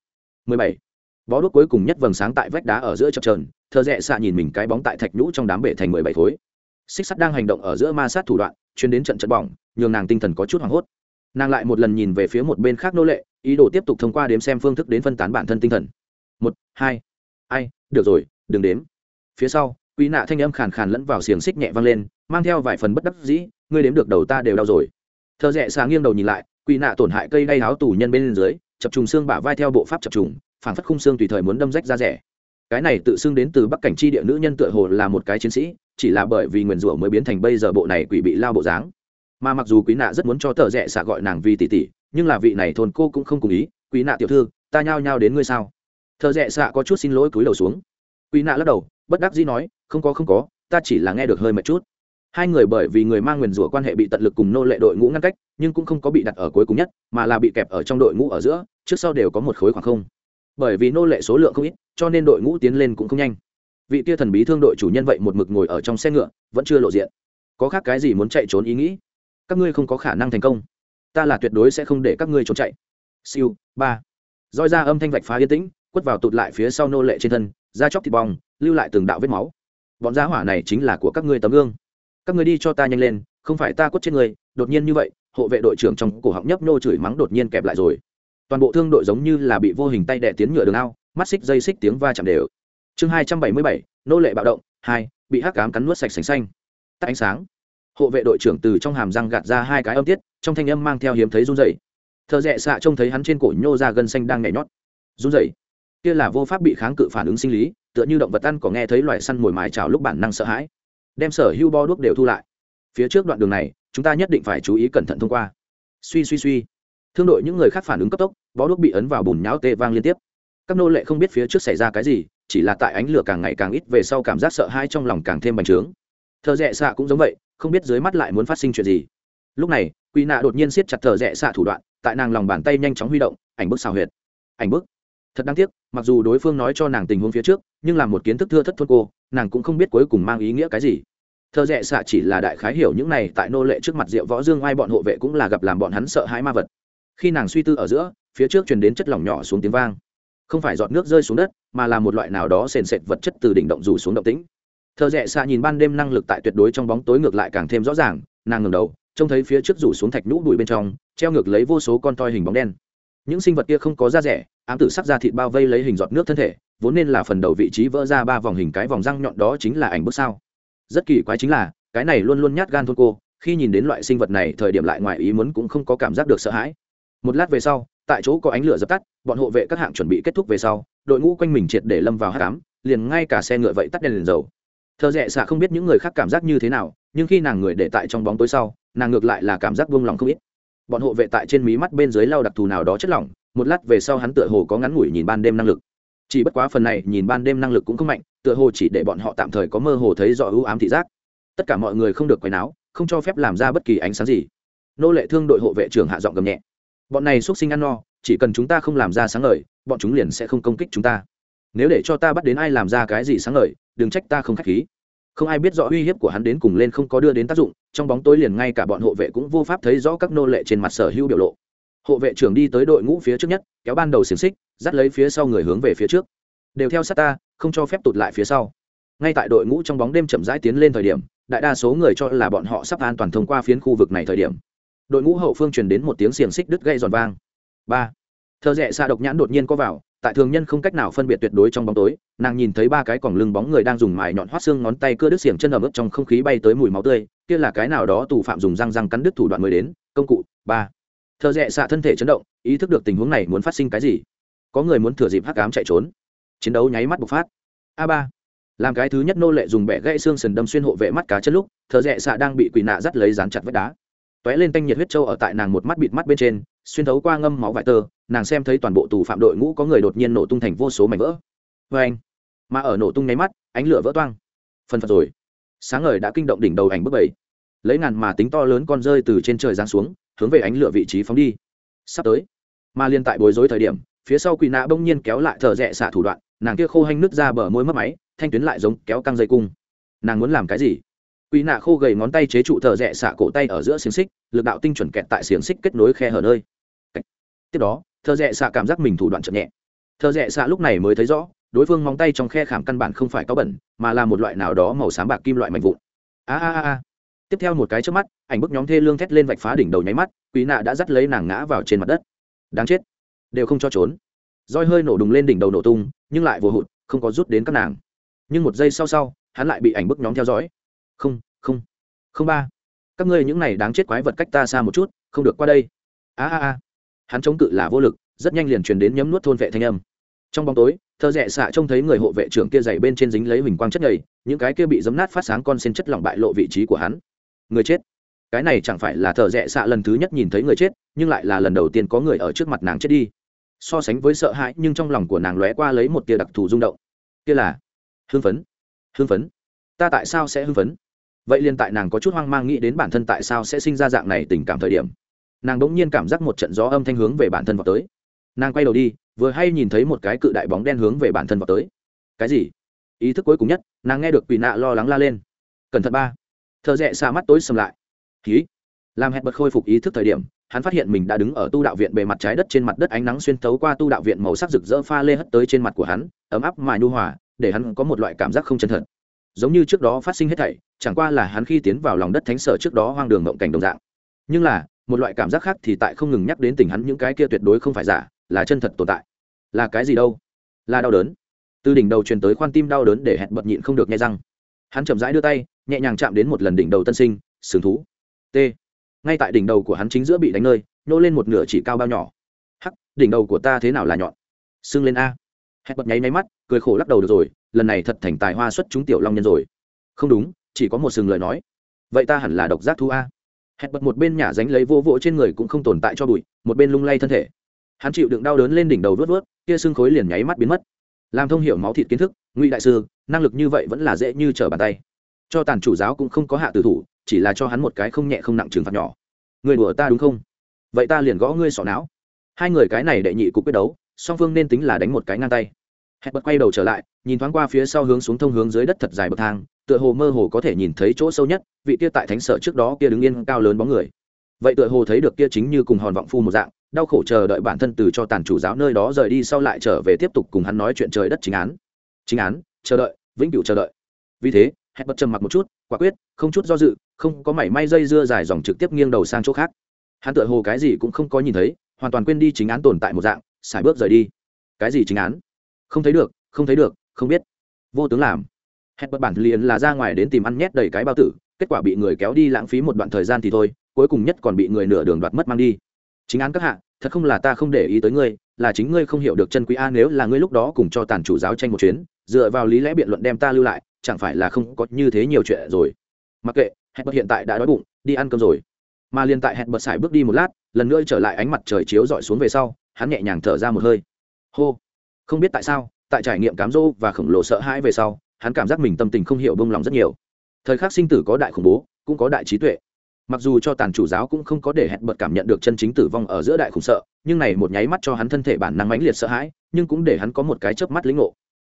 mười bảy. Bó đuốc cuối cùng nhất vầng sáng tại vách đá ở giữa chập trờn thợ rẽ xạ nhìn mình cái bóng tại thạch nhũ trong đám bể thành mười bảy khối. Xích sắt đang hành động ở giữa ma sát thủ đoạn, chuyến đến trận trận bỏng, nhường nàng tinh thần có chút hoảng hốt nàng lại một lần nhìn về phía một bên khác nô lệ, ý đồ tiếp tục thông qua đếm xem phương thức đến phân tán bản thân tinh thần. Một, hai, ai, được rồi, đừng đếm. Phía sau, quý nạ thanh âm khàn khàn lẫn vào xiềng xích nhẹ vang lên, mang theo vài phần bất đắc dĩ, ngươi đếm được đầu ta đều đau rồi. Thợ rẽ sáng nghiêng đầu nhìn lại, quý nạ tổn hại cây đay áo tù nhân bên dưới, chập trùng xương bả vai theo bộ pháp chập trùng phản phất khung xương tùy thời muốn đâm rách ra rẻ. Cái này tự xưng đến từ bắc cảnh chi địa nữ nhân tựa hồ là một cái chiến sĩ, chỉ là bởi vì nguyền rủa mới biến thành bây giờ bộ này quỷ bị lao bộ dáng mà mặc dù quý nạ rất muốn cho tờ rẽ xạ gọi nàng vì tỷ tỷ, nhưng là vị này thôn cô cũng không cùng ý, quý nạ tiểu thư, ta nhao nhao đến ngươi sao? Thợ rẽ xạ có chút xin lỗi cúi đầu xuống. Quý nạ lắc đầu, bất đắc dĩ nói, không có không có, ta chỉ là nghe được hơi mệt chút. Hai người bởi vì người mang nguyền rủa quan hệ bị tận lực cùng nô lệ đội ngũ ngăn cách, nhưng cũng không có bị đặt ở cuối cùng nhất, mà là bị kẹp ở trong đội ngũ ở giữa, trước sau đều có một khối khoảng không. Bởi vì nô lệ số lượng không ít, cho nên đội ngũ tiến lên cũng không nhanh. Vị kia thần bí thương đội chủ nhân vậy một mực ngồi ở trong xe ngựa, vẫn chưa lộ diện. Có khác cái gì muốn chạy trốn ý nghĩ? Các ngươi không có khả năng thành công. Ta là tuyệt đối sẽ không để các ngươi trốn chạy. Siêu, ba. Roi ra âm thanh vạch phá yên tĩnh, quất vào tụt lại phía sau nô lệ trên thân, da chóc thịt bong, lưu lại từng đạo vết máu. Bọn giá hỏa này chính là của các ngươi tấm gương. Các ngươi đi cho ta nhanh lên, không phải ta quất trên người đột nhiên như vậy, hộ vệ đội trưởng trong cổ họng nhấp nô chửi mắng đột nhiên kẹp lại rồi. Toàn bộ thương đội giống như là bị vô hình tay đẻ tiến nhựa đường ao, mắt xích dây xích tiếng va chạm đều. Chương hai trăm bảy mươi bảy, nô lệ bạo động, hai, bị hắc cám cắn nuốt sạch sành xanh. Tắt ánh sáng hộ vệ đội trưởng từ trong hàm răng gạt ra hai cái âm tiết, trong thanh âm mang theo hiếm thấy run dày thợ rẽ xạ trông thấy hắn trên cổ nhô ra gân xanh đang nhảy nhót. Run dày kia là vô pháp bị kháng cự phản ứng sinh lý, tựa như động vật ăn có nghe thấy loài săn mồi mái trào lúc bản năng sợ hãi. Đem sở hưu bo đuốc đều thu lại. Phía trước đoạn đường này, chúng ta nhất định phải chú ý cẩn thận thông qua. Suy suy suy. Thương đội những người khác phản ứng cấp tốc bó đuốc bị ấn vào bùn nháo tê vang liên tiếp. Các nô lệ không biết phía trước xảy ra cái gì, chỉ là tại ánh lửa càng ngày càng ít về sau cảm giác sợ hãi trong lòng càng thêm bành trướng thợ rẽ xạ cũng giống vậy, không biết dưới mắt lại muốn phát sinh chuyện gì. Lúc này, quỷ nạ đột nhiên siết chặt thợ rẽ xạ thủ đoạn, tại nàng lòng bàn tay nhanh chóng huy động, ảnh bức xào huyệt. Ảnh bức? Thật đáng tiếc, mặc dù đối phương nói cho nàng tình huống phía trước, nhưng là một kiến thức thưa thất thôn cô, nàng cũng không biết cuối cùng mang ý nghĩa cái gì. Thợ rẽ xạ chỉ là đại khái hiểu những này, tại nô lệ trước mặt rượu võ dương ai bọn hộ vệ cũng là gặp làm bọn hắn sợ hãi ma vật. Khi nàng suy tư ở giữa, phía trước truyền đến chất lỏng nhỏ xuống tiếng vang. Không phải giọt nước rơi xuống đất, mà là một loại nào đó sền sệt vật chất từ đỉnh động rủ xuống động tĩnh thợ rẽ xạ nhìn ban đêm năng lực tại tuyệt đối trong bóng tối ngược lại càng thêm rõ ràng, nàng ngừng đầu, trông thấy phía trước rủ xuống thạch nhũ bụi bên trong, treo ngược lấy vô số con toi hình bóng đen. Những sinh vật kia không có da rẻ, ám tử sắc da thịt bao vây lấy hình giọt nước thân thể, vốn nên là phần đầu vị trí vỡ ra ba vòng hình cái vòng răng nhọn đó chính là ảnh bước sao. Rất kỳ quái chính là, cái này luôn luôn nhát gan thôn cô, khi nhìn đến loại sinh vật này thời điểm lại ngoài ý muốn cũng không có cảm giác được sợ hãi. Một lát về sau, tại chỗ có ánh lửa dập tắt, bọn hộ vệ các hạng chuẩn bị kết thúc về sau, đội ngũ quanh mình triệt để lâm vào hát cám liền ngay cả xe ngựa vậy tắt đèn liền dầu thợ rẽ xạ không biết những người khác cảm giác như thế nào, nhưng khi nàng người để tại trong bóng tối sau, nàng ngược lại là cảm giác buông lòng không ít. Bọn hộ vệ tại trên mí mắt bên dưới lau đặc thù nào đó chất lỏng, một lát về sau hắn tựa hồ có ngắn ngủi nhìn ban đêm năng lực. Chỉ bất quá phần này nhìn ban đêm năng lực cũng không mạnh, tựa hồ chỉ để bọn họ tạm thời có mơ hồ thấy rõ ưu ám thị giác. Tất cả mọi người không được quấy náo, không cho phép làm ra bất kỳ ánh sáng gì. Nô lệ thương đội hộ vệ trưởng hạ giọng gầm nhẹ. Bọn này x sinh ăn no, chỉ cần chúng ta không làm ra sáng ngời, bọn chúng liền sẽ không công kích chúng ta nếu để cho ta bắt đến ai làm ra cái gì sáng ngời, đừng trách ta không k h á c h khí. Không ai biết rõ uy hiếp của hắn đến cùng lên không có đưa đến tác dụng, trong bóng tối liền ngay cả bọn hộ vệ cũng vô pháp thấy rõ các nô lệ trên mặt sở hữu biểu lộ. Hộ vệ trưởng đi tới đội ngũ phía trước nhất, kéo ban đầu xiềng xích, dắt lấy phía sau người hướng về phía trước. Đều theo sát ta, không cho phép tụt lại phía sau. Ngay tại đội ngũ trong bóng đêm chậm rãi tiến lên thời điểm, đại đa số người cho là bọn họ sắp an toàn thông qua phiến khu vực này thời điểm. Đội ngũ hậu phương truyền đến một tiếng xiềng xích đứt gây giòn vang. Ba. Thợ rẽ xa độc nhãn đột nhiên có vào tại thường nhân không cách nào phân biệt tuyệt đối trong bóng tối, nàng nhìn thấy ba cái còng lưng bóng người đang dùng mài nhọn hoắt xương ngón tay cưa đứt xiềng chân ẩm ướt trong không khí bay tới mùi máu tươi, kia là cái nào đó tù phạm dùng răng răng cắn đứt thủ đoạn mới đến, công cụ, ba. Thợ rẽ xạ thân thể chấn động, ý thức được tình huống này muốn phát sinh cái gì? Có người muốn thừa dịp hắc cám chạy trốn. Chiến đấu nháy mắt bộc phát. A ba. Làm cái thứ nhất nô lệ dùng bẻ gãy xương sần đâm xuyên hộ vệ mắt cá chân lúc, thợ rẽ xạ đang bị quỳ nạ dắt lấy dán chặt vách đá t lên tanh nhiệt huyết trâu ở tại nàng một mắt bịt mắt bên trên, xuyên thấu qua ngâm máu vải tơ, nàng xem thấy toàn bộ tù phạm đội ngũ có người đột nhiên nổ tung thành vô số mảnh vỡ. Vê anh, mà ở nổ tung nháy mắt, ánh lửa vỡ toang. Phần phật rồi. Sáng ngời đã kinh động đỉnh đầu ảnh bức bảy. Lấy ngàn mà tính to lớn con rơi từ trên trời giáng xuống, hướng về ánh lửa vị trí phóng đi. Sắp tới, mà liên tại bối rối thời điểm, phía sau quỳ nạ bỗng nhiên kéo lại thợ rẽ xả thủ đoạn, nàng kia khô hanh nứt ra bờ môi mất máy, thanh tuyến lại giống kéo căng dây cung. Nàng muốn làm cái gì? Quỷ nạ khô gầy ngón tay chế trụ thợ rẽ xạ cổ tay ở giữa xiềng xích, lực đạo tinh chuẩn kẹt tại xiềng xích kết nối khe hở nơi. Tiếp đó, thợ rẽ xạ cảm giác mình thủ đoạn chậm nhẹ. Thợ rẽ xạ lúc này mới thấy rõ, đối phương móng tay trong khe khảm căn bản không phải có bẩn, mà là một loại nào đó màu xám bạc kim loại mạnh vụn. A a a tiếp theo một cái chớp mắt, ảnh bức nhóm thê lương thét lên vạch phá đỉnh đầu nháy mắt, quỷ nạ đã dắt lấy nàng ngã vào trên mặt đất. Đáng chết. Đều không cho trốn. Roi hơi nổ đùng lên đỉnh đầu nổ tung, nhưng lại vô hụt, không có rút đến các nàng. Nhưng một giây sau sau, hắn lại bị ảnh bức nhóm theo dõi không không không ba. Các ngươi những này đáng chết quái vật cách ta xa một chút, không được qua đây. A a a. Hắn chống cự là vô lực, rất nhanh liền truyền đến nhấm nuốt thôn vệ thanh âm. Trong bóng tối thợ rẽ xạ trông thấy người hộ vệ trưởng kia dày bên trên dính lấy huỳnh quang chất nhầy, những cái kia bị giấm nát phát sáng con xin chất lỏng bại lộ vị trí của hắn. Người chết. Cái này chẳng phải là thợ rẽ xạ lần thứ nhất nhìn thấy người chết, nhưng lại là lần đầu tiên có người ở trước mặt nàng chết đi. So sánh với sợ hãi, nhưng trong lòng của nàng lóe qua lấy một tia đặc thù rung động. Kia là hưng phấn. Hưng phấn. Ta tại sao sẽ hưng phấn? Vậy liền tại nàng có chút hoang mang nghĩ đến bản thân tại sao sẽ sinh ra dạng này tình cảm thời điểm, nàng đ ỗ n g nhiên cảm giác một trận gió âm thanh hướng về bản thân vào tới. Nàng quay đầu đi, vừa hay nhìn thấy một cái cự đại bóng đen hướng về bản thân vào tới. Cái gì? Ý thức cuối cùng nhất, nàng nghe được quỷ nạ lo lắng la lên. Cẩn thận ba. Thợ rẽ xa mắt tối sầm lại. Ký làm hẹn bật khôi phục ý thức thời điểm, hắn phát hiện mình đã đứng ở tu đạo viện bề mặt trái đất trên mặt đất ánh nắng xuyên thấu qua tu đạo viện màu sắc rực rỡ pha lê hất tới trên mặt của hắn, ấm áp mà nhu hòa, để hắn có một loại cảm giác không chân thật giống như trước đó phát sinh hết thảy, chẳng qua là hắn khi tiến vào lòng đất thánh sở trước đó hoang đường mộng cảnh đồng dạng. Nhưng là, một loại cảm giác khác thì tại không ngừng nhắc đến tình hắn những cái kia tuyệt đối không phải giả, là chân thật tồn tại. Là cái gì đâu? Là đau đớn. Từ đỉnh đầu truyền tới khoan tim đau đớn để hẹn bật nhịn không được nghe răng. Hắn chậm rãi đưa tay, nhẹ nhàng chạm đến một lần đỉnh đầu tân sinh, sừng thú. T. Ngay tại đỉnh đầu của hắn chính giữa bị đánh nơi, nô lên một nửa chỉ cao bao nhỏ. Hắc, đỉnh đầu của ta thế nào là nhọn? Sưng lên a. Hẹn bật nháy máy mắt, cười khổ lắc đầu được rồi lần này thật thành tài hoa xuất chúng tiểu long nhân rồi. Không đúng, chỉ có một sừng lời nói. Vậy ta hẳn là độc giác thu a. Hẹn bật một bên nhả dánh lấy vô vỗ trên người cũng không tồn tại cho bụi, một bên lung lay thân thể. Hắn chịu đựng đau đớn lên đỉnh đầu vớt vớt, kia xương khối liền nháy mắt biến mất. Làm thông hiểu máu thịt kiến thức, ngụy đại sư, năng lực như vậy vẫn là dễ như trở bàn tay. Cho tàn chủ giáo cũng không có hạ tử thủ, chỉ là cho hắn một cái không nhẹ không nặng trừng phạt nhỏ. Người đùa ta đúng không? Vậy ta liền gõ ngươi sọ não. Hai người cái này đệ nhị cục quyết đấu, song phương nên tính là đánh một cái ngang tay hẹn bật quay đầu trở lại, nhìn thoáng qua phía sau hướng xuống thông hướng dưới đất thật dài bậc thang, tựa hồ mơ hồ có thể nhìn thấy chỗ sâu nhất, vị kia tại thánh sở trước đó kia đứng yên cao lớn bóng người. Vậy tựa hồ thấy được kia chính như cùng hòn vọng phu một dạng, đau khổ chờ đợi bản thân từ cho tàn chủ giáo nơi đó rời đi sau lại trở về tiếp tục cùng hắn nói chuyện trời đất chính án. Chính án, chờ đợi, vĩnh cửu chờ đợi. Vì thế, hẹn bật trầm mặc một chút, quả quyết, không chút do dự, không có mảy may dây dưa dài dòng trực tiếp nghiêng đầu sang chỗ khác. Hắn tựa hồ cái gì cũng không có nhìn thấy, hoàn toàn quên đi chính án tồn tại một dạng xài bước rời đi. Cái gì chính án? Không thấy được, không thấy được, không biết. Vô tướng làm. Hẹn bật bản liền là ra ngoài đến tìm ăn nhét đầy cái bao tử, kết quả bị người kéo đi lãng phí một đoạn thời gian thì thôi, cuối cùng nhất còn bị người nửa đường đoạt mất mang đi. Chính án các hạ, thật không là ta không để ý tới ngươi, là chính ngươi không hiểu được chân quý a, nếu là ngươi lúc đó cùng cho tàn chủ giáo tranh một chuyến, dựa vào lý lẽ biện luận đem ta lưu lại, chẳng phải là không có như thế nhiều chuyện rồi. Mặc kệ hẹn bật hiện tại đã đói bụng, đi ăn cơm rồi. Mà liền tại hẹn bật xài bước đi một lát, lần nữa trở lại ánh mặt trời chiếu dọi xuống về sau, hắn nhẹ nhàng thở ra một hơi. Hô không biết tại sao, tại trải nghiệm cám dỗ và khổng lồ sợ hãi về sau, hắn cảm giác mình tâm tình không hiểu bông lòng rất nhiều. Thời khắc sinh tử có đại khủng bố, cũng có đại trí tuệ. Mặc dù cho tàn chủ giáo cũng không có để hẹn bật cảm nhận được chân chính tử vong ở giữa đại khủng sợ, nhưng này một nháy mắt cho hắn thân thể bản năng mãnh liệt sợ hãi, nhưng cũng để hắn có một cái chớp mắt lĩnh ngộ.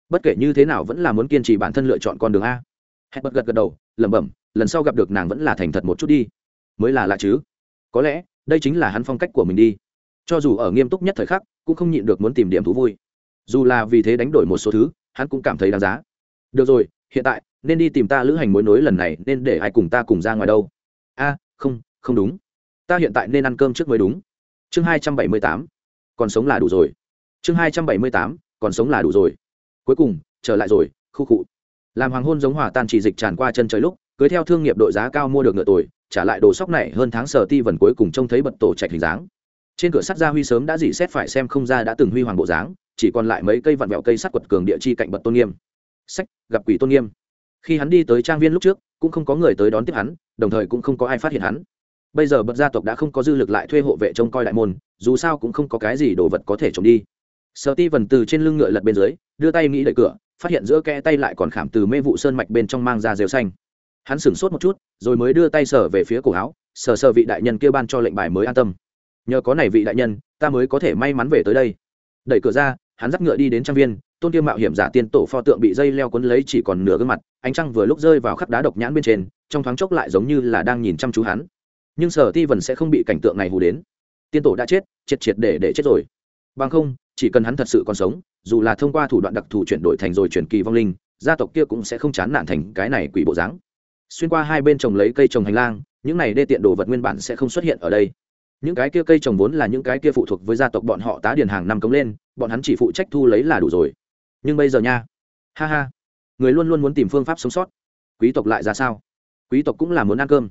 Bất kể như thế nào vẫn là muốn kiên trì bản thân lựa chọn con đường a. Hẹn bật gật gật đầu, lẩm bẩm, lần sau gặp được nàng vẫn là thành thật một chút đi. Mới là lạ chứ. Có lẽ, đây chính là hắn phong cách của mình đi. Cho dù ở nghiêm túc nhất thời khắc, cũng không nhịn được muốn tìm điểm thú vui dù là vì thế đánh đổi một số thứ, hắn cũng cảm thấy đáng giá. Được rồi, hiện tại, nên đi tìm ta lữ hành mối nối lần này, nên để ai cùng ta cùng ra ngoài đâu? A, không không đúng. Ta hiện tại nên ăn cơm trước mới đúng. Chương hai trăm bảy mươi tám, còn sống là đủ rồi. Chương hai trăm bảy mươi tám, còn sống là đủ rồi. Cuối cùng, trở lại rồi, khu cụ làm hoàng hôn giống hỏa tan chỉ dịch tràn qua chân trời lúc, cưới theo thương nghiệp đội giá cao mua được ngựa tuổi trả lại đồ sóc này hơn tháng sở ti vần cuối cùng trông thấy bật tổ trạch hình dáng. Trên cửa sắt gia huy sớm đã dỉ xét phải xem không ra đã từng huy hoàng bộ dáng chỉ còn lại mấy cây vặn vẹo cây sắt quật cường địa chi cạnh bật tôn nghiêm. Sách, gặp quỷ tôn nghiêm. Khi hắn đi tới trang viên lúc trước, cũng không có người tới đón tiếp hắn, đồng thời cũng không có ai phát hiện hắn. Bây giờ bậc gia tộc đã không có dư lực lại thuê hộ vệ trông coi đại môn, dù sao cũng không có cái gì đồ vật có thể trộm đi. Sợ ti vần từ trên lưng ngựa lật bên dưới, đưa tay nghĩ đợi cửa, phát hiện giữa kẽ tay lại còn khảm từ mê vụ sơn mạch bên trong mang ra rêu xanh. Hắn sửng sốt một chút, rồi mới đưa tay sở về phía cổ áo, sờ sờ vị đại nhân kia ban cho lệnh bài mới an tâm. Nhờ có này vị đại nhân, ta mới có thể may mắn về tới đây. Đẩy cửa ra hắn dắt ngựa đi đến trang viên, tôn kiêm mạo hiểm giả tiên tổ pho tượng bị dây leo quấn lấy chỉ còn nửa gương mặt, ánh trăng vừa lúc rơi vào khắc đá độc nhãn bên trên, trong thoáng chốc lại giống như là đang nhìn chăm chú hắn. Nhưng sở ti vần sẽ không bị cảnh tượng này hù đến. Tiên tổ đã chết, triệt triệt để để chết rồi. Bằng không, chỉ cần hắn thật sự còn sống, dù là thông qua thủ đoạn đặc thù chuyển đổi thành rồi chuyển kỳ vong linh, gia tộc kia cũng sẽ không chán nản thành cái này quỷ bộ dáng. Xuyên qua hai bên trồng lấy cây trồng hành lang, những này đê tiện đồ vật nguyên bản sẽ không xuất hiện ở đây. Những cái kia cây trồng vốn là những cái kia phụ thuộc với gia tộc bọn họ tá điền hàng năm cống lên bọn hắn chỉ phụ trách thu lấy là đủ rồi. Nhưng bây giờ nha. Ha ha. Người luôn luôn muốn tìm phương pháp sống sót. Quý tộc lại ra sao? Quý tộc cũng là muốn ăn cơm.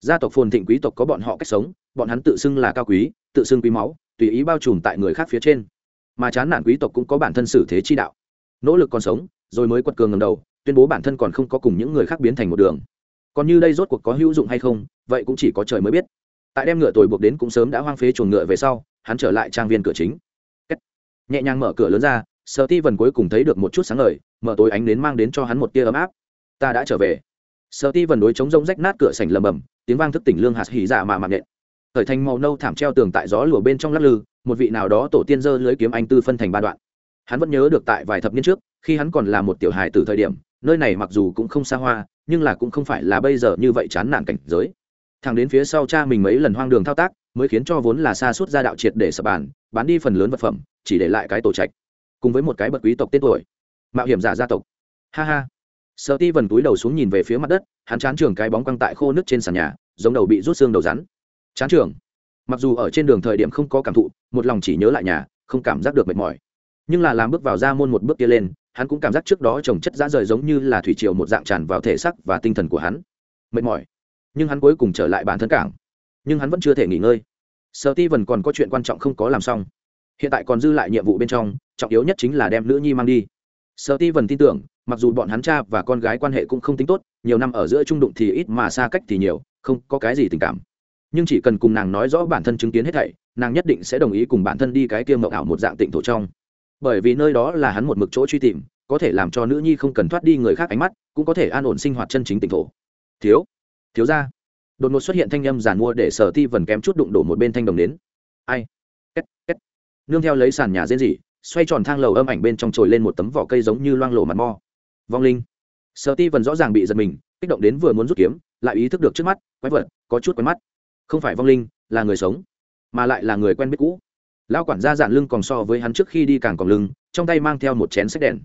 Gia tộc phồn thịnh quý tộc có bọn họ cách sống, bọn hắn tự xưng là cao quý, tự xưng quý máu, tùy ý bao trùm tại người khác phía trên. Mà chán nản quý tộc cũng có bản thân xử thế chi đạo. Nỗ lực còn sống, rồi mới quật cường ngầm đầu, tuyên bố bản thân còn không có cùng những người khác biến thành một đường. Còn như đây rốt cuộc có hữu dụng hay không, vậy cũng chỉ có trời mới biết. Tại đem ngựa tồi buộc đến cũng sớm đã hoang phế chuồng ngựa về sau, hắn trở lại trang viên cửa chính nhẹ nhàng mở cửa lớn ra sợ ti vần cuối cùng thấy được một chút sáng ngời, mở tối ánh đến mang đến cho hắn một tia ấm áp. Ta đã trở về. Sợ ti vần đối chống rông rách nát cửa sành lầm bầm tiếng vang thức tỉnh lương hạt hỉ dạ mà mạng nhện thời thành màu nâu thảm treo tường tại gió lùa bên trong lắc lư, một vị nào đó tổ tiên dơ lưới kiếm anh tư phân thành ba đoạn. Hắn vẫn nhớ được tại vài thập niên trước, khi hắn còn là một tiểu hài từ thời điểm, nơi này mặc dù cũng không xa hoa, nhưng là cũng không phải là bây giờ như vậy chán nản cảnh giới. Thằng đến phía sau cha mình mấy lần hoang đường thao tác, mới khiến cho vốn là xa suốt ra đạo triệt để sập bàn, bán đi phần lớn vật phẩm chỉ để lại cái tổ trạch, cùng với một cái bậc quý tộc tên tuổi. Mạo hiểm giả gia tộc. Ha ha. Sợ ti vần túi đầu xuống nhìn về phía mặt đất, hắn chán trường cái bóng quăng tại khô nước trên sàn nhà, giống đầu bị rút xương đầu rắn. Chán trường. Mặc dù ở trên đường thời điểm không có cảm thụ, một lòng chỉ nhớ lại nhà, không cảm giác được mệt mỏi. Nhưng là làm bước vào ra môn một bước kia lên, hắn cũng cảm giác trước đó trồng chất dã rời giống như là thủy triều một dạng tràn vào thể xác và tinh thần của hắn. Mệt mỏi. Nhưng hắn cuối cùng trở lại bản thân cảng. Nhưng hắn vẫn chưa thể nghỉ ngơi. Sợ ti vần còn có chuyện quan trọng không có làm xong hiện tại còn dư lại nhiệm vụ bên trong, trọng yếu nhất chính là đem nữ nhi mang đi. Sợ ti vần tin tưởng, mặc dù bọn hắn cha và con gái quan hệ cũng không tính tốt, nhiều năm ở giữa trung đụng thì ít mà xa cách thì nhiều, không có cái gì tình cảm. Nhưng chỉ cần cùng nàng nói rõ bản thân chứng kiến hết thảy, nàng nhất định sẽ đồng ý cùng bản thân đi cái kia mộng ảo một dạng tịnh thổ trong. Bởi vì nơi đó là hắn một mực chỗ truy tìm, có thể làm cho nữ nhi không cần thoát đi người khác ánh mắt, cũng có thể an ổn sinh hoạt chân chính tịnh thổ. Thiếu thiếu ra đột ngột xuất hiện thanh âm giàn mua để sở ti vần kém chút đụng đổ một bên thanh đồng đến. Ai? Két két nương theo lấy sàn nhà rên rỉ, xoay tròn thang lầu âm ảnh bên trong trồi lên một tấm vỏ cây giống như loang lổ mặt mo. Vong linh. Sở ti vần rõ ràng bị giật mình, kích động đến vừa muốn rút kiếm, lại ý thức được trước mắt, quái vật, có chút quen mắt. Không phải vong linh, là người sống, mà lại là người quen biết cũ. Lão quản gia dạn lưng còn so với hắn trước khi đi càng còn lưng, trong tay mang theo một chén sách đèn.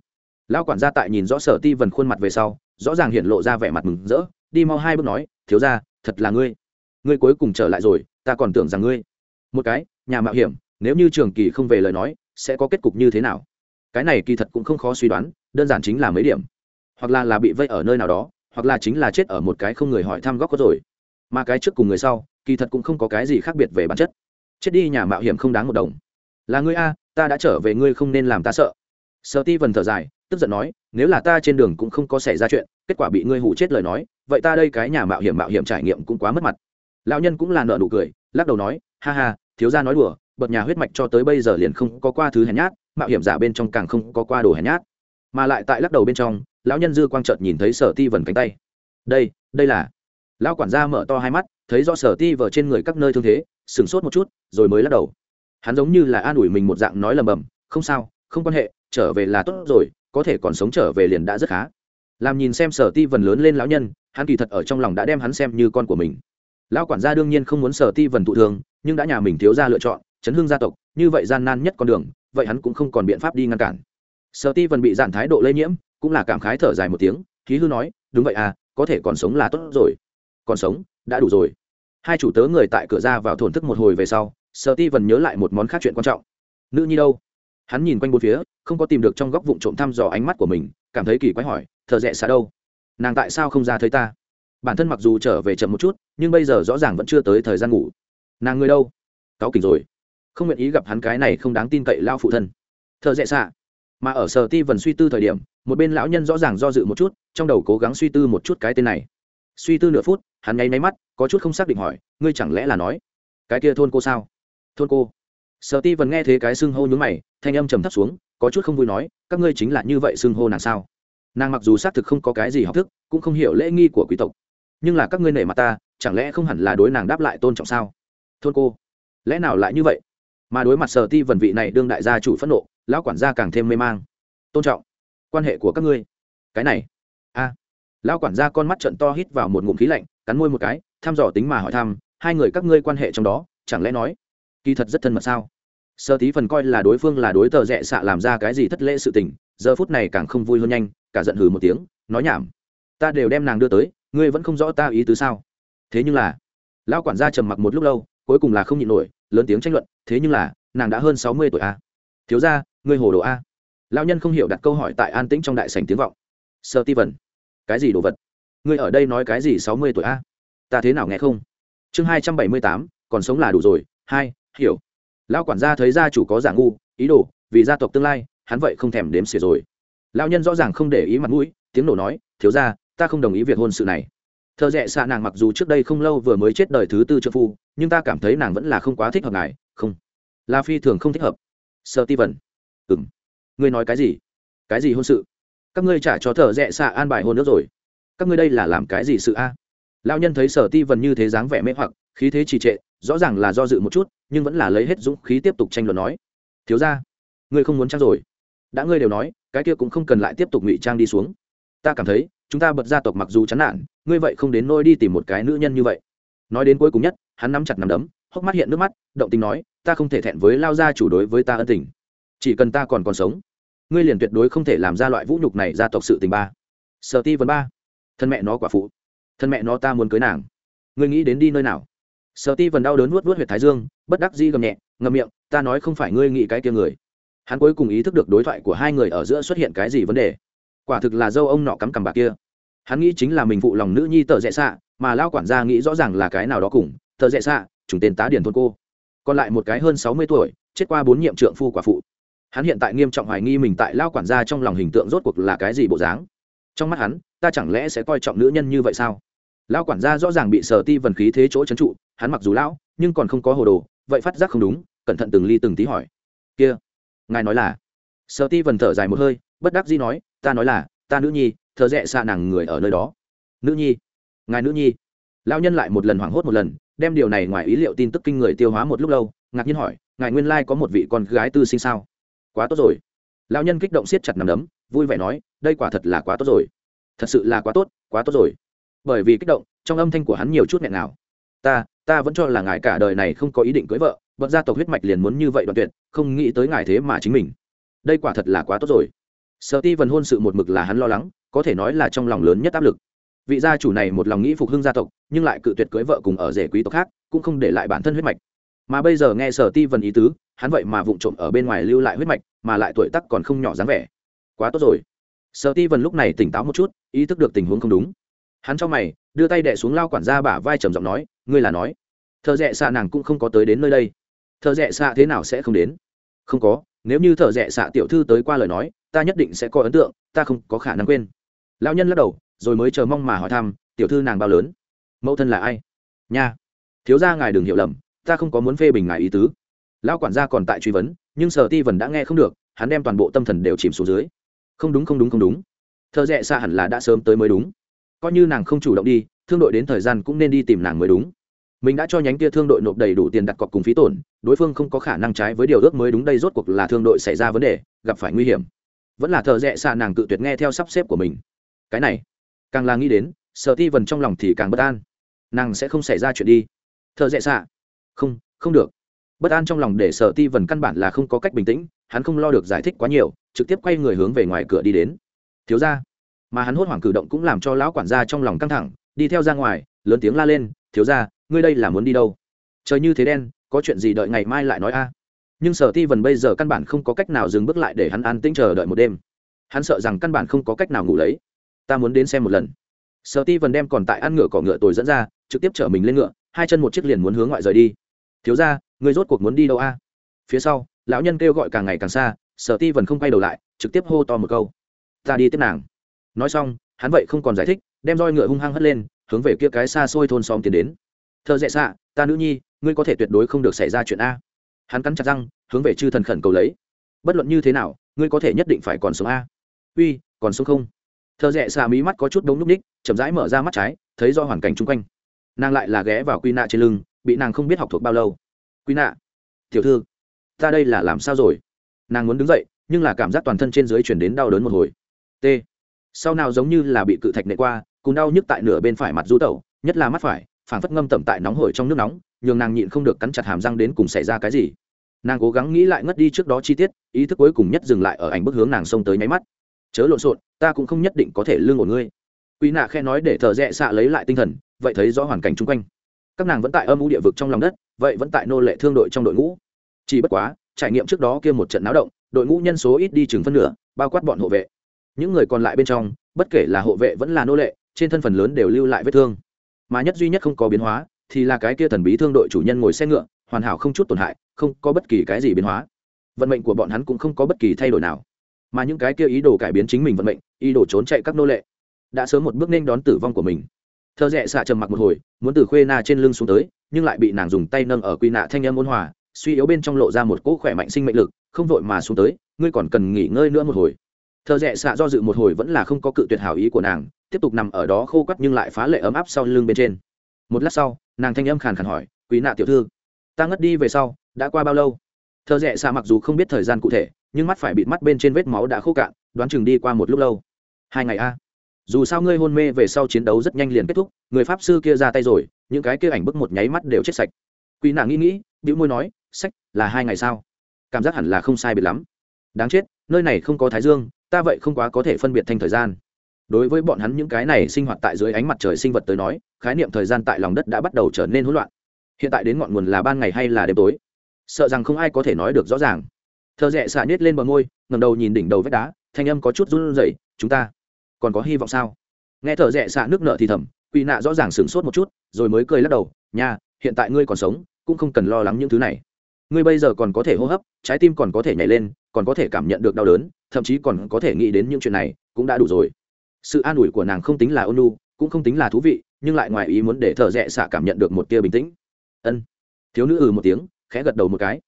Lão quản gia tại nhìn rõ sở ti vần khuôn mặt về sau, rõ ràng hiện lộ ra vẻ mặt mừng rỡ, đi mau hai bước nói, thiếu ra thật là ngươi. Ngươi cuối cùng trở lại rồi, ta còn tưởng rằng ngươi. Một cái, nhà mạo hiểm nếu như trường kỳ không về lời nói, sẽ có kết cục như thế nào? Cái này kỳ thật cũng không khó suy đoán, đơn giản chính là mấy điểm. Hoặc là là bị vây ở nơi nào đó, hoặc là chính là chết ở một cái không người hỏi thăm góc có rồi. Mà cái trước cùng người sau, kỳ thật cũng không có cái gì khác biệt về bản chất. Chết đi nhà mạo hiểm không đáng một đồng. Là ngươi a, ta đã trở về ngươi không nên làm ta sợ. Sợ ti vần thở dài, tức giận nói, nếu là ta trên đường cũng không có xảy ra chuyện, kết quả bị ngươi hụ chết lời nói, vậy ta đây cái nhà mạo hiểm mạo hiểm trải nghiệm cũng quá mất mặt. Lão nhân cũng là nợ nụ cười, lắc đầu nói, ha ha, thiếu gia nói đùa bậc nhà huyết mạch cho tới bây giờ liền không có qua thứ hèn nhát, mạo hiểm giả bên trong càng không có qua đồ hèn nhát. Mà lại tại lắc đầu bên trong, lão nhân dư quang trợt nhìn thấy sở ti vần cánh tay. Đây đây là lão quản gia mở to hai mắt, thấy do sở ti vờ trên người các nơi thương thế, sửng sốt một chút, rồi mới lắc đầu. Hắn giống như là an ủi mình một dạng nói lầm bầm, không sao, không quan hệ, trở về là tốt rồi, có thể còn sống trở về liền đã rất khá. Làm nhìn xem sở ti vần lớn lên lão nhân, hắn kỳ thật ở trong lòng đã đem hắn xem như con của mình. Lão quản gia đương nhiên không muốn sở ti vần thụ thường nhưng đã nhà mình thiếu ra lựa chọn chấn hương gia tộc, như vậy gian nan nhất con đường, vậy hắn cũng không còn biện pháp đi ngăn cản. Sợ ti vần bị dạn thái độ lây nhiễm, cũng là cảm khái thở dài một tiếng khí hư nói, đúng vậy à có thể còn sống là tốt rồi. Còn sống, đã đủ rồi. Hai chủ tớ người tại cửa ra vào thổn thức một hồi về sau sợ ti vần nhớ lại một món khác chuyện quan trọng. Nữ nhi đâu? Hắn nhìn quanh bốn phía, không có tìm được trong góc vụ trộm thăm dò ánh mắt của mình, cảm thấy kỳ quái hỏi, thợ rẽ xa đâu? Nàng tại sao không ra thấy ta? Bản thân mặc dù trở về chậm một chút, nhưng bây giờ rõ ràng vẫn chưa tới thời gian ngủ. Nàng người đâu? Cáu kỉnh rồi không nguyện ý gặp hắn cái này không đáng tin cậy lao phụ thân. Thợ dễ xạ. Mà ở sở ti vần suy tư thời điểm, một bên lão nhân rõ ràng do dự một chút, trong đầu cố gắng suy tư một chút cái tên này. Suy tư nửa phút, hắn nháy máy mắt, có chút không xác định hỏi, ngươi chẳng lẽ là nói cái kia thôn cô sao? Thôn cô? Sở ti vần nghe thế cái xưng hô nhúng mày, thanh âm trầm thấp xuống, có chút không vui nói, các ngươi chính là như vậy xưng hô nàng sao? Nàng mặc dù xác thực không có cái gì học thức, cũng không hiểu lễ nghi của quý tộc. Nhưng là các ngươi nể mặt ta, chẳng lẽ không hẳn là đối nàng đáp lại tôn trọng sao? Thôn cô, lẽ nào lại như vậy? Mà đối mặt sở ti vần vị này đương đại gia chủ phẫn nộ, lão quản gia càng thêm mê mang. Tôn trọng quan hệ của các ngươi. Cái này, a, lão quản gia con mắt trận to hít vào một ngụm khí lạnh, cắn môi một cái, thăm dò tính mà hỏi thăm, hai người các ngươi quan hệ trong đó, chẳng lẽ nói, kỳ thật rất thân mật sao? Sơ tí phần coi là đối phương là đối tờ rẽ xạ làm ra cái gì thất lễ sự tình, giờ phút này càng không vui hơn nhanh, cả giận hừ một tiếng, nói nhảm. Ta đều đem nàng đưa tới, ngươi vẫn không rõ ta ý tứ sao? Thế nhưng là, lão quản gia trầm mặc một lúc lâu, cuối cùng là không nhịn nổi, lớn tiếng tranh luận thế nhưng là, nàng đã hơn sáu mươi tuổi a. Thiếu ra ngươi hồ đồ a. Lão nhân không hiểu đặt câu hỏi tại an tĩnh trong đại sảnh tiếng vọng. Sơ ti vần cái gì đồ vật? Ngươi ở đây nói cái gì sáu mươi tuổi a? Ta thế nào nghe không? Chương hai trăm bảy mươi tám, còn sống là đủ rồi. Hai, hiểu. Lão quản gia thấy gia chủ có giả ngu, ý đồ, vì gia tộc tương lai, hắn vậy không thèm đếm xỉa rồi. Lão nhân rõ ràng không để ý mặt mũi, tiếng nổ nói, thiếu ra ta không đồng ý việc hôn sự này. Thợ rẽ xạ nàng mặc dù trước đây không lâu vừa mới chết đời thứ tư trợ phu, nhưng ta cảm thấy nàng vẫn là không quá thích hợp ngài không. Là phi thường không thích hợp. Sợ ti vần ừ m ngươi nói cái gì? Cái gì hôn sự? Các ngươi trả cho thợ rẽ xạ an bài hôn nước rồi. Các ngươi đây là làm cái gì sự a? À? lão nhân thấy sở ti vần như thế dáng vẻ mê hoặc, khí thế trì trệ, rõ ràng là do dự một chút, nhưng vẫn là lấy hết dũng khí tiếp tục tranh luận nói. Thiếu ra ngươi không muốn trang rồi. Đã ngươi đều nói, cái kia cũng không cần lại tiếp tục ngụy trang đi xuống. Ta cảm thấy, chúng ta bật gia tộc mặc dù chán nản, ngươi vậy không đến nôi đi tìm một cái nữ nhân như vậy. Nói đến cuối cùng nhất, hắn nắm chặt nắm đấm hốc mắt hiện nước mắt, động tình nói, ta không thể thẹn với lao gia chủ đối với ta ân tình. Chỉ cần ta còn còn sống, ngươi liền tuyệt đối không thể làm ra loại vũ nhục này gia tộc sự tình ba. Sở ti vấn ba. Thân mẹ nó quả phụ. Thân mẹ nó ta muốn cưới nàng. Ngươi nghĩ đến đi nơi nào? Sở ti vần đau đớn nuốt nuốt huyệt thái dương, bất đắc di gầm nhẹ ngầm miệng, ta nói không phải ngươi nghĩ cái kia người. Hắn cuối cùng ý thức được đối thoại của hai người ở giữa xuất hiện cái gì vấn đề. Quả thực là dâu ông nọ cắm cằm bà kia. Hắn nghĩ chính là mình phụ lòng nữ nhi tờ rẽ xạ, mà lao quản gia nghĩ rõ ràng là cái nào đó cùng tờ rẽ xạ trùng tên tá điển thôn cô. Còn lại một cái hơn sáu mươi tuổi, chết qua bốn nhiệm trượng phu quả phụ. Hắn hiện tại nghiêm trọng hoài nghi mình tại lao quản gia trong lòng hình tượng rốt cuộc là cái gì bộ dáng. Trong mắt hắn, ta chẳng lẽ sẽ coi trọng nữ nhân như vậy sao? Lao quản gia rõ ràng bị sở ti vần khí thế chỗ trấn trụ, hắn mặc dù lão, nhưng còn không có hồ đồ, vậy phát giác không đúng, cẩn thận từng ly từng tí hỏi. Kia, ngài nói là? Sở ti vần thở dài một hơi, bất đắc dĩ nói, ta nói là, ta nữ nhi thợ rẽ xa nàng người ở nơi đó. Nữ nhi, ngài nữ nhi lao nhân lại một lần hoảng hốt một lần, đem điều này ngoài ý liệu tin tức kinh người tiêu hóa một lúc lâu, ngạc nhiên hỏi, ngài nguyên lai có một vị con gái tư sinh sao? Quá tốt rồi. Lao nhân kích động siết chặt nằm đấm, vui vẻ nói, đây quả thật là quá tốt rồi. Thật sự là quá tốt quá tốt rồi. Bởi vì kích động, trong âm thanh của hắn nhiều chút nghẹn nào ta ta vẫn cho là ngài cả đời này không có ý định cưới vợ bậc gia tộc huyết mạch liền muốn như vậy đoạn tuyệt, không nghĩ tới ngài thế mà chính mình. Đây quả thật là quá tốt rồi. Sợ ti vần hôn sự một mực là hắn lo lắng, có thể nói là trong lòng lớn nhất áp lực vị gia chủ này một lòng nghĩ phục hưng gia tộc, nhưng lại cự tuyệt cưới vợ cùng ở rể quý tộc khác, cũng không để lại bản thân huyết mạch. Mà bây giờ nghe sở ti vần ý tứ, hắn vậy mà vụng trộm ở bên ngoài lưu lại huyết mạch, mà lại tuổi tắc còn không nhỏ dáng vẻ. Quá tốt rồi. Sở ti vần lúc này tỉnh táo một chút, ý thức được tình huống không đúng. Hắn cho mày, đưa tay đẻ xuống lao quản gia bả vai trầm giọng nói, ngươi là nói, thợ rẽ xạ nàng cũng không có tới đến nơi đây. Thợ rẽ xạ thế nào sẽ không đến? Không có, nếu như thợ rẽ xạ tiểu thư tới qua lời nói, ta nhất định sẽ có ấn tượng, ta không có khả năng quên. Lao nhân lắc đầu rồi mới chờ mong mà hỏi thăm, tiểu thư nàng bao lớn? Mẫu thân là ai? Nha, thiếu gia ngài đừng hiểu lầm, ta không có muốn phê bình ngài ý tứ. Lão quản gia còn tại truy vấn, nhưng sở ti vần đã nghe không được, hắn đem toàn bộ tâm thần đều chìm xuống dưới. Không đúng không đúng không đúng. Thợ rẽ xa hẳn là đã sớm tới mới đúng. Coi như nàng không chủ động đi, thương đội đến thời gian cũng nên đi tìm nàng mới đúng. Mình đã cho nhánh kia thương đội nộp đầy đủ tiền đặt cọc cùng phí tổn, đối phương không có khả năng trái với điều ước mới đúng đây rốt cuộc là thương đội xảy ra vấn đề, gặp phải nguy hiểm. Vẫn là thợ rẽ xa nàng tự tuyệt nghe theo sắp xếp của mình. Cái này càng là nghĩ đến, sợ ti vần trong lòng thì càng bất an. Nàng sẽ không xảy ra chuyện đi. Thợ dễ xạ. Không không được. Bất an trong lòng để sợ ti vần căn bản là không có cách bình tĩnh, hắn không lo được giải thích quá nhiều, trực tiếp quay người hướng về ngoài cửa đi đến. Thiếu ra mà hắn hốt hoảng cử động cũng làm cho lão quản gia trong lòng căng thẳng, đi theo ra ngoài, lớn tiếng la lên, thiếu ra ngươi đây là muốn đi đâu? Trời như thế đen, có chuyện gì đợi ngày mai lại nói a. Nhưng sở ti vần bây giờ căn bản không có cách nào dừng bước lại để hắn an tĩnh chờ đợi một đêm. Hắn sợ rằng căn bản không có cách nào ngủ lấy ta muốn đến xem một lần. Sở ti vần đem còn tại ăn ngựa cỏ ngựa tồi dẫn ra, trực tiếp chở mình lên ngựa, hai chân một chiếc liền muốn hướng ngoại rời đi. Thiếu ra người rốt cuộc muốn đi đâu a? Phía sau, lão nhân kêu gọi càng ngày càng xa, sở ti vần không quay đầu lại, trực tiếp hô to một câu. Ta đi tiếp nàng. Nói xong, hắn vậy không còn giải thích, đem roi ngựa hung hăng hất lên, hướng về kia cái xa xôi thôn xóm tiến đến. Thợ dễ xạ, ta nữ nhi, ngươi có thể tuyệt đối không được xảy ra chuyện a. Hắn cắn chặt răng, hướng về chư thần khẩn cầu lấy. Bất luận như thế nào, ngươi có thể nhất định phải còn sống a. Uy, còn sống không? Thợ rẽ xà mí mắt có chút đống núp ních, chậm rãi mở ra mắt trái, thấy do hoàn cảnh chung quanh. Nàng lại là ghé vào quy nạ trên lưng, bị nàng không biết học thuộc bao lâu. Quy nạ, tiểu thư, ta đây là làm sao rồi? Nàng muốn đứng dậy, nhưng là cảm giác toàn thân trên dưới chuyển đến đau đớn một hồi. T, sau nào giống như là bị cự thạch nệ qua, cùng đau nhức tại nửa bên phải mặt du tẩu, nhất là mắt phải, phảng phất ngâm tẩm tại nóng hổi trong nước nóng, nhường nàng nhịn không được cắn chặt hàm răng đến cùng xảy ra cái gì. Nàng cố gắng nghĩ lại ngất đi trước đó chi tiết, ý thức cuối cùng nhất dừng lại ở ảnh bức hướng nàng xông tới nháy mắt chớ lộn xộn, ta cũng không nhất định có thể lương ổn ngươi. Quỷ nạ khe nói để thợ rẽ xạ lấy lại tinh thần, vậy thấy rõ hoàn cảnh chung quanh. Các nàng vẫn tại âm u địa vực trong lòng đất, vậy vẫn tại nô lệ thương đội trong đội ngũ. Chỉ bất quá, trải nghiệm trước đó kia một trận náo động, đội ngũ nhân số ít đi chừng phân nửa, bao quát bọn hộ vệ. Những người còn lại bên trong, bất kể là hộ vệ vẫn là nô lệ, trên thân phần lớn đều lưu lại vết thương. Mà nhất duy nhất không có biến hóa, thì là cái kia thần bí thương đội chủ nhân ngồi xe ngựa, hoàn hảo không chút tổn hại, không có bất kỳ cái gì biến hóa. Vận mệnh của bọn hắn cũng không có bất kỳ thay đổi nào mà những cái kia ý đồ cải biến chính mình vận mệnh, ý đồ trốn chạy các nô lệ, đã sớm một bước nên đón tử vong của mình. Thợ rẽ xạ trầm mặc một hồi, muốn từ khuê na trên lưng xuống tới, nhưng lại bị nàng dùng tay nâng ở quy nạ thanh âm ôn hòa, suy yếu bên trong lộ ra một cỗ khỏe mạnh sinh mệnh lực, không vội mà xuống tới, ngươi còn cần nghỉ ngơi nữa một hồi. Thợ rẽ xạ do dự một hồi vẫn là không có cự tuyệt hảo ý của nàng, tiếp tục nằm ở đó khô quắt nhưng lại phá lệ ấm áp sau lưng bên trên. Một lát sau, nàng thanh âm khàn khàn hỏi, quý nạ tiểu thư, ta ngất đi về sau, đã qua bao lâu? Thợ rẽ xạ mặc dù không biết thời gian cụ thể nhưng mắt phải bịt mắt bên trên vết máu đã khô cạn, đoán chừng đi qua một lúc lâu. Hai ngày a. Dù sao ngươi hôn mê về sau chiến đấu rất nhanh liền kết thúc, người pháp sư kia ra tay rồi, những cái kia ảnh bức một nháy mắt đều chết sạch. Quỷ nàng nghĩ nghĩ, bĩu môi nói, sách, là hai ngày sao? Cảm giác hẳn là không sai biệt lắm. Đáng chết, nơi này không có thái dương, ta vậy không quá có thể phân biệt thanh thời gian. Đối với bọn hắn những cái này sinh hoạt tại dưới ánh mặt trời sinh vật tới nói, khái niệm thời gian tại lòng đất đã bắt đầu trở nên hỗn loạn. Hiện tại đến ngọn nguồn là ban ngày hay là đêm tối? Sợ rằng không ai có thể nói được rõ ràng thợ rẽ xạ nhét lên bờ môi ngầm đầu nhìn đỉnh đầu vách đá, thanh âm có chút run rẩy, chúng ta còn có hy vọng sao? Nghe thợ rẽ xạ nước nợ thì thầm quỳ nạ rõ ràng sửng sốt một chút, rồi mới cười lắc đầu, nha, hiện tại ngươi còn sống, cũng không cần lo lắng những thứ này. Ngươi bây giờ còn có thể hô hấp, trái tim còn có thể nhảy lên, còn có thể cảm nhận được đau đớn, thậm chí còn có thể nghĩ đến những chuyện này, cũng đã đủ rồi. Sự an ủi của nàng không tính là ôn lu cũng không tính là thú vị, nhưng lại ngoài ý muốn để thợ rẽ xạ cảm nhận được một tia bình tĩnh. Ân. Thiếu nữ ừ một tiếng, khẽ gật đầu một cái.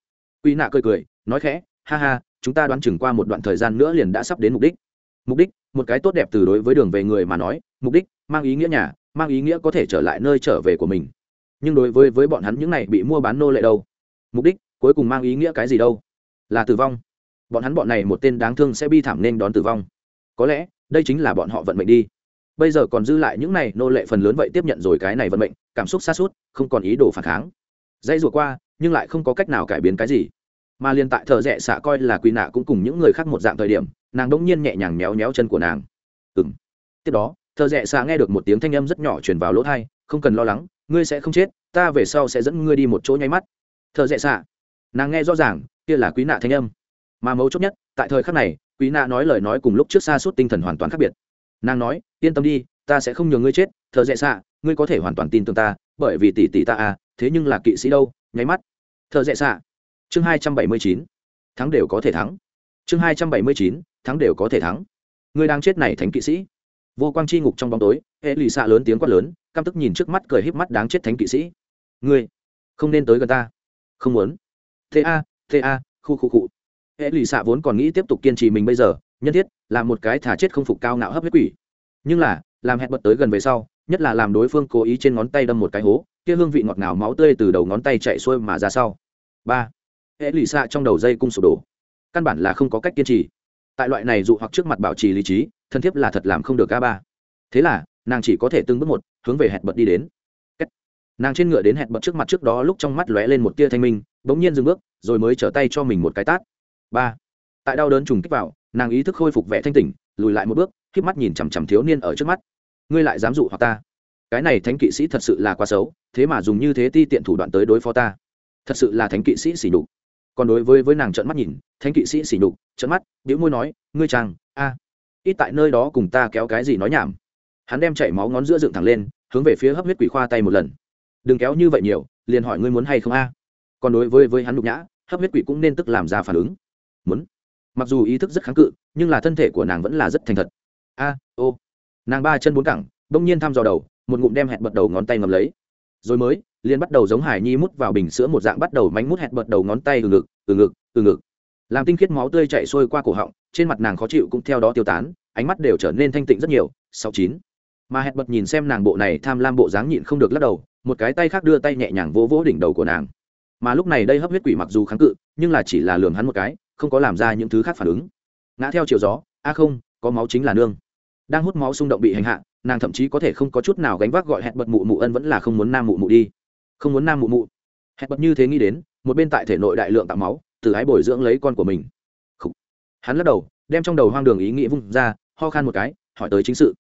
Quỳ nạ cười cười, nói khẽ ha ha, chúng ta đoán chừng qua một đoạn thời gian nữa liền đã sắp đến mục đích. Mục đích, một cái tốt đẹp từ đối với đường về người mà nói, mục đích, mang ý nghĩa nhà, mang ý nghĩa có thể trở lại nơi trở về của mình. Nhưng đối với với bọn hắn những này bị mua bán nô lệ đâu? Mục đích, cuối cùng mang ý nghĩa cái gì đâu? Là tử vong. Bọn hắn bọn này một tên đáng thương sẽ bi thảm nên đón tử vong. Có lẽ, đây chính là bọn họ vận mệnh đi. Bây giờ còn dư lại những này nô lệ phần lớn vậy tiếp nhận rồi cái này vận mệnh, cảm xúc xa suốt, không còn ý đồ phản kháng. Dây rùa qua, nhưng lại không có cách nào cải biến cái gì mà liên tại thợ rẽ xạ coi là quỳ nạ cũng cùng những người khác một dạng thời điểm, nàng đỗng nhiên nhẹ nhàng méo méo chân của nàng. Ừng tiếp đó, thợ rẽ xạ nghe được một tiếng thanh âm rất nhỏ truyền vào lỗ thai không cần lo lắng, ngươi sẽ không chết, ta về sau sẽ dẫn ngươi đi một chỗ nháy mắt. Thợ rẽ xạ nàng nghe rõ ràng, kia là quý nạ thanh âm. Mà mấu chốt nhất, tại thời khắc này quý nạ nói lời nói cùng lúc trước xa suốt tinh thần hoàn toàn khác biệt. Nàng nói, yên tâm đi, ta sẽ không nhường ngươi chết, thợ rẽ xạ ngươi có thể hoàn toàn tin tưởng ta, bởi vì tỷ tỷ ta à thế nhưng là kỵ sĩ đâu, nháy mắt. Thợ rẽ xạ chương hai trăm bảy mươi chín, thắng đều có thể thắng. Chương hai trăm bảy mươi chín, thắng đều có thể thắng. Người đang chết này thánh kỵ sĩ. Vô quang chi ngục trong bóng tối, hệ lì xạ lớn tiếng quát lớn, căm tức nhìn trước mắt cười híp mắt đáng chết thánh kỵ sĩ. Ngươi, không nên tới gần ta. Không muốn. Thế a thế a, khu khu cụ hệ lì xạ vốn còn nghĩ tiếp tục kiên trì mình bây giờ nhân thiết là một cái thả chết không phục cao ngạo hấp huyết quỷ. Nhưng là, làm hẹn bật tới gần về sau, nhất là làm đối phương cố ý trên ngón tay đâm một cái hố, kia hương vị ngọt ngào máu tươi từ đầu ngón tay chạy xuôi mà ra sau. Ba hệ lì xạ trong đầu dây cung sụp đổ. Căn bản là không có cách kiên trì. Tại loại này dụ hoặc trước mặt bảo trì lý trí, thân thiết là thật làm không được a ba. Thế là, nàng chỉ có thể từng bước một, hướng về hẹn bật đi đến. Nàng trên ngựa đến hẹn bật trước mặt trước đó lúc trong mắt lóe lên một tia thanh minh, bỗng nhiên dừng bước, rồi mới trở tay cho mình một cái tát. Ba. Tại đau đớn trùng kích vào, nàng ý thức khôi phục vẻ thanh tỉnh, lùi lại một bước k mắt nhìn chằm chằm thiếu niên ở trước mắt. Ngươi lại dám dụ hoặc ta? Cái này thánh kỵ sĩ thật sự là quá xấu, thế mà dùng như thế ti tiện thủ đoạn tới đối phó ta. Thật sự là thánh kỵ sĩ xỉ đục còn đối với với nàng trợn mắt nhìn, thánh kỵ sĩ xỉ nhục, trợn mắt biểu môi nói, ngươi chàng, a, ít tại nơi đó cùng ta kéo cái gì nói nhảm. Hắn đem chảy máu ngón giữa dựng thẳng lên, hướng về phía hấp huyết quỷ khoa tay một lần. Đừng kéo như vậy nhiều, liền hỏi ngươi muốn hay không a? Còn đối với với hắn nhục nhã, hấp huyết quỷ cũng nên tức làm ra phản ứng. Muốn. Mặc dù ý thức rất kháng cự, nhưng là thân thể của nàng vẫn là rất thành thật. A, ô. Nàng ba chân bốn cẳng bỗng nhiên thăm dò đầu, một ngụm đem hẹn bật đầu ngón tay ngầm lấy rồi mới, liền bắt đầu giống hải nhi mút vào bình sữa một dạng bắt đầu mánh mút hẹn bật đầu ngón tay từ ngực từ ngực từ ngực. Làm tinh khiết máu tươi chạy xuôi qua cổ họng, trên mặt nàng khó chịu cũng theo đó tiêu tán, ánh mắt đều trở nên thanh tịnh rất nhiều. Sáu chín. Mà hẹn bật nhìn xem nàng bộ này tham lam bộ dáng nhịn không được lắc đầu, một cái tay khác đưa tay nhẹ nhàng vỗ vỗ đỉnh đầu của nàng. Mà lúc này đây hấp huyết quỷ mặc dù kháng cự, nhưng là chỉ là lường hắn một cái, không có làm ra những thứ khác phản ứng. Ngã theo chiều gió, a không, có máu chính là nương. Đang hút máu xung động bị hành hạ nàng thậm chí có thể không có chút nào gánh vác gọi hẹn bật mụ mụ ân vẫn là không muốn nam mụ mụ đi. Không muốn nam mụ mụ. Hẹn bật như thế nghĩ đến, một bên tại thể nội đại lượng tạo máu, từ ái bồi dưỡng lấy con của mình. Khủ. hắn lắc đầu, đem trong đầu hoang đường ý nghĩ vung ra, ho khan một cái, hỏi tới chính sự.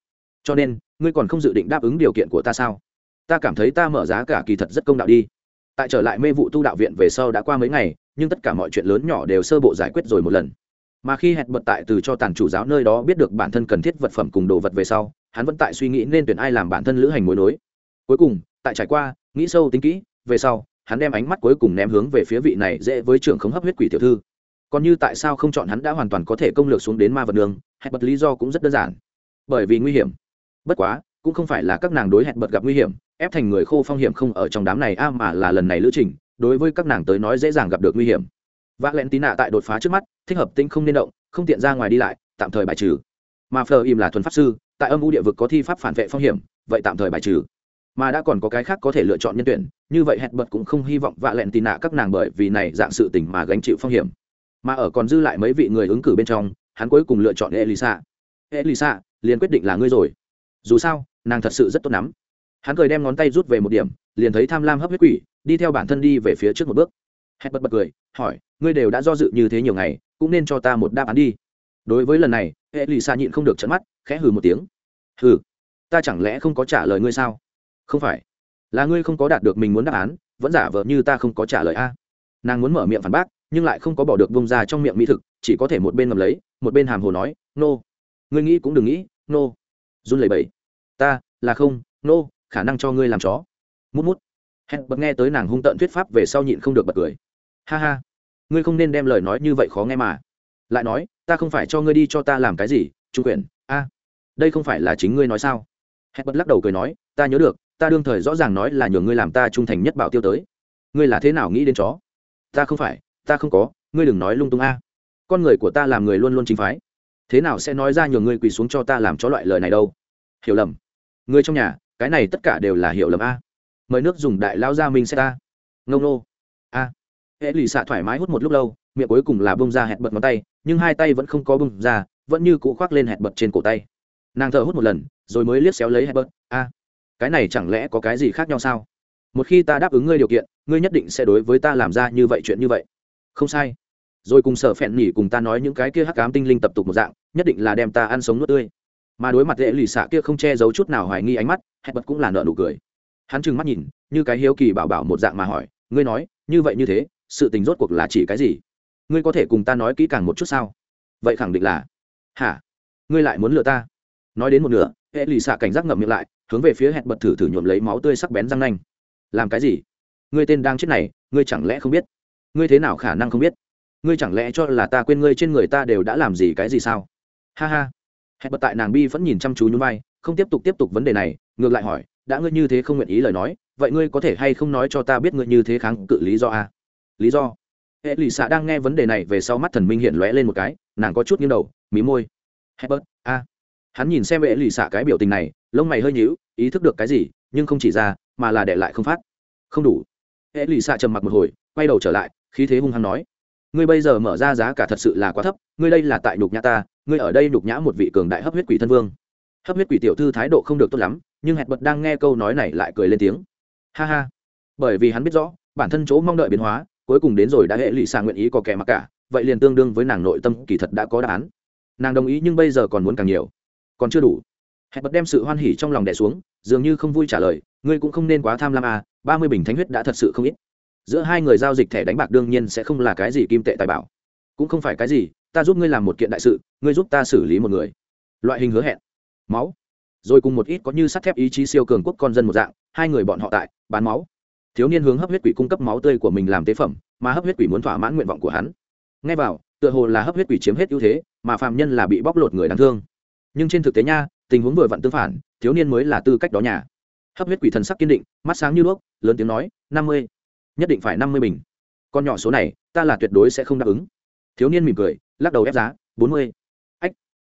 Cho nên, ngươi còn không dự định đáp ứng điều kiện của ta sao? Ta cảm thấy ta mở giá cả kỳ thật rất công đạo đi. Tại trở lại mê vụ tu đạo viện về sau đã qua mấy ngày, nhưng tất cả mọi chuyện lớn nhỏ đều sơ bộ giải quyết rồi một lần. Mà khi hẹn bật tại từ cho tàn chủ giáo nơi đó biết được bản thân cần thiết vật phẩm cùng đồ vật về sau hắn vẫn tại suy nghĩ nên tuyển ai làm bản thân lữ hành mối nối. Cuối cùng, tại trải qua, nghĩ sâu tính kỹ, về sau, hắn đem ánh mắt cuối cùng ném hướng về phía vị này dễ với trưởng không hấp huyết quỷ tiểu thư. Còn như tại sao không chọn hắn đã hoàn toàn có thể công lược xuống đến ma vật đường, hẹn bật lý do cũng rất đơn giản. Bởi vì nguy hiểm. Bất quá, cũng không phải là các nàng đối hẹn bật gặp nguy hiểm, ép thành người khô phong hiểm không ở trong đám này a mà là lần này lữ trình, đối với các nàng tới nói dễ dàng gặp được nguy hiểm. Vác lẹn tí nạ tại đột phá trước mắt, thích hợp tinh không nên động, không tiện ra ngoài đi lại, tạm thời bài trừ. Mà phờ im là thuần pháp sư tại âm u địa vực có thi pháp phản vệ phong hiểm, vậy tạm thời bài trừ. Mà đã còn có cái khác có thể lựa chọn nhân tuyển, như vậy hẹn bật cũng không hy vọng vạ lẹn tì nạ các nàng bởi vì này dạng sự tình mà gánh chịu phong hiểm. Mà ở còn dư lại mấy vị người ứng cử bên trong, hắn cuối cùng lựa chọn elisa. Elisa, liền quyết định là ngươi rồi. Dù sao, nàng thật sự rất tốt lắm. Hắn cười đem ngón tay rút về một điểm, liền thấy tham lam hấp huyết quỷ, đi theo bản thân đi về phía trước một bước. Hẹn bật bật cười, hỏi, ngươi đều đã do dự như thế nhiều ngày, cũng nên cho ta một đáp án đi đối với lần này elisa nhịn không được trận mắt khẽ hừ một tiếng. Hừ ta chẳng lẽ không có trả lời ngươi sao? Không phải. Là ngươi không có đạt được mình muốn đáp án vẫn giả vờ như ta không có trả lời a. Nàng muốn mở miệng phản bác nhưng lại không có bỏ được bông ra trong miệng mỹ thực chỉ có thể một bên ngầm lấy một bên hàm hồ nói nô、no. ngươi nghĩ cũng đừng nghĩ nô、no. run lẩy bẩy. Ta là không nô、no, khả năng cho ngươi làm chó. Mút mút. Hẹn bật nghe tới nàng hung tợn thuyết pháp về sau nhịn không được bật cười. Ha ha ngươi không nên đem lời nói như vậy khó nghe mà lại nói, ta không phải cho ngươi đi cho ta làm cái gì, trung quyền, a, đây không phải là chính ngươi nói sao? Hẹn bật lắc đầu cười nói, ta nhớ được, ta đương thời rõ ràng nói là nhường ngươi làm ta trung thành nhất bảo tiêu tới. Ngươi là thế nào nghĩ đến chó? Ta không phải, ta không có, ngươi đừng nói lung tung a. Con người của ta làm người luôn luôn chính phái. Thế nào sẽ nói ra nhường ngươi quỳ xuống cho ta làm chó loại lời này đâu? Hiểu lầm. Ngươi trong nhà, cái này tất cả đều là hiểu lầm a. Mời nước dùng đại lao ra mình sẽ ta. Ngông nô hệ lì xạ thoải mái hút một lúc lâu, miệng cuối cùng là bông ra hẹn bật ngón tay, nhưng hai tay vẫn không có bông ra, vẫn như cũ khoác lên hẹn bật trên cổ tay. Nàng thở hút một lần, rồi mới liếc xéo lấy hẹn bật. A, cái này chẳng lẽ có cái gì khác nhau sao? Một khi ta đáp ứng ngươi điều kiện, ngươi nhất định sẽ đối với ta làm ra như vậy chuyện như vậy. Không sai. Rồi cùng sở phèn nhỉ cùng ta nói những cái kia hắc cám tinh linh tập tục một dạng, nhất định là đem ta ăn sống nuốt tươi. Mà đối mặt lễ lì xạ kia không che giấu chút nào hoài nghi ánh mắt, hẹn bật cũng là nợ nụ cười. Hắn trừng mắt nhìn, như cái hiếu kỳ bảo bảo một dạng mà hỏi, ngươi nói, như vậy như thế sự tình rốt cuộc là chỉ cái gì? Ngươi có thể cùng ta nói kỹ càng một chút sao? Vậy khẳng định là, hả? Ngươi lại muốn lừa ta? Nói đến một nửa hệ lì xạ cảnh giác ngậm miệng lại, hướng về phía hẹn bật thử thử nhuộm lấy máu tươi sắc bén răng nanh. Làm cái gì? Ngươi tên đang chết này, ngươi chẳng lẽ không biết? Ngươi thế nào khả năng không biết? Ngươi chẳng lẽ cho là ta quên ngươi trên người ta đều đã làm gì cái gì sao? Ha ha. Hẹn bật tại nàng bi vẫn nhìn chăm chú nhún vai, không tiếp tục tiếp tục vấn đề này, ngược lại hỏi, đã ngươi như thế không nguyện ý lời nói, vậy ngươi có thể hay không nói cho ta biết ngươi như thế kháng cự lý do a? Lý do. Hệ lì xạ đang nghe vấn đề này về sau mắt thần minh hiện lóe lên một cái, nàng có chút nghiêng đầu, mí môi. Hebert a. Hắn nhìn xem hệ lì xạ cái biểu tình này, lông mày hơi nhíu, ý thức được cái gì, nhưng không chỉ ra, mà là để lại không phát. Không đủ. Hệ lì xạ trầm mặc một hồi, quay đầu trở lại, khí thế hung hăng nói. Ngươi bây giờ mở ra giá cả thật sự là quá thấp, ngươi đây là tại nhục nhã ta, ngươi ở đây nhục nhã một vị cường đại hấp huyết quỷ thân vương. Hấp huyết quỷ tiểu thư thái độ không được tốt lắm, nhưng hẹn bật đang nghe câu nói này lại cười lên tiếng. Ha ha. Bởi vì hắn biết rõ, bản thân chỗ mong đợi biến hóa cuối cùng đến rồi đã hệ lụy xạ nguyện ý có kẻ mặc cả, vậy liền tương đương với nàng nội tâm kỳ thật đã có đáp án. Nàng đồng ý nhưng bây giờ còn muốn càng nhiều. Còn chưa đủ. Hẹn bật đem sự hoan hỉ trong lòng đẻ xuống, dường như không vui trả lời, ngươi cũng không nên quá tham lam à ba mươi bình thánh huyết đã thật sự không ít. Giữa hai người giao dịch thẻ đánh bạc đương nhiên sẽ không là cái gì kim tệ tài bảo. Cũng không phải cái gì, ta giúp ngươi làm một kiện đại sự, ngươi giúp ta xử lý một người. Loại hình hứa hẹn. Máu. Rồi cùng một ít có như sắt thép ý chí siêu cường quốc con dân một dạng, hai người bọn họ tại, bán máu thiếu niên hướng hấp huyết quỷ cung cấp máu tươi của mình làm tế phẩm, mà hấp huyết quỷ muốn thỏa mãn nguyện vọng của hắn. Ngay vào, tựa hồ là hấp huyết quỷ chiếm hết ưu thế, mà phạm nhân là bị bóc lột người đáng thương. Nhưng trên thực tế nha, tình huống vừa vặn tương phản, thiếu niên mới là tư cách đó nhà hấp huyết quỷ thần sắc kiên định, mắt sáng như đuốc, lớn tiếng nói, năm mươi, nhất định phải năm mươi bình. Con nhỏ số này, ta là tuyệt đối sẽ không đáp ứng. Thiếu niên mỉm cười, lắc đầu ép giá, bốn mươi. Ách,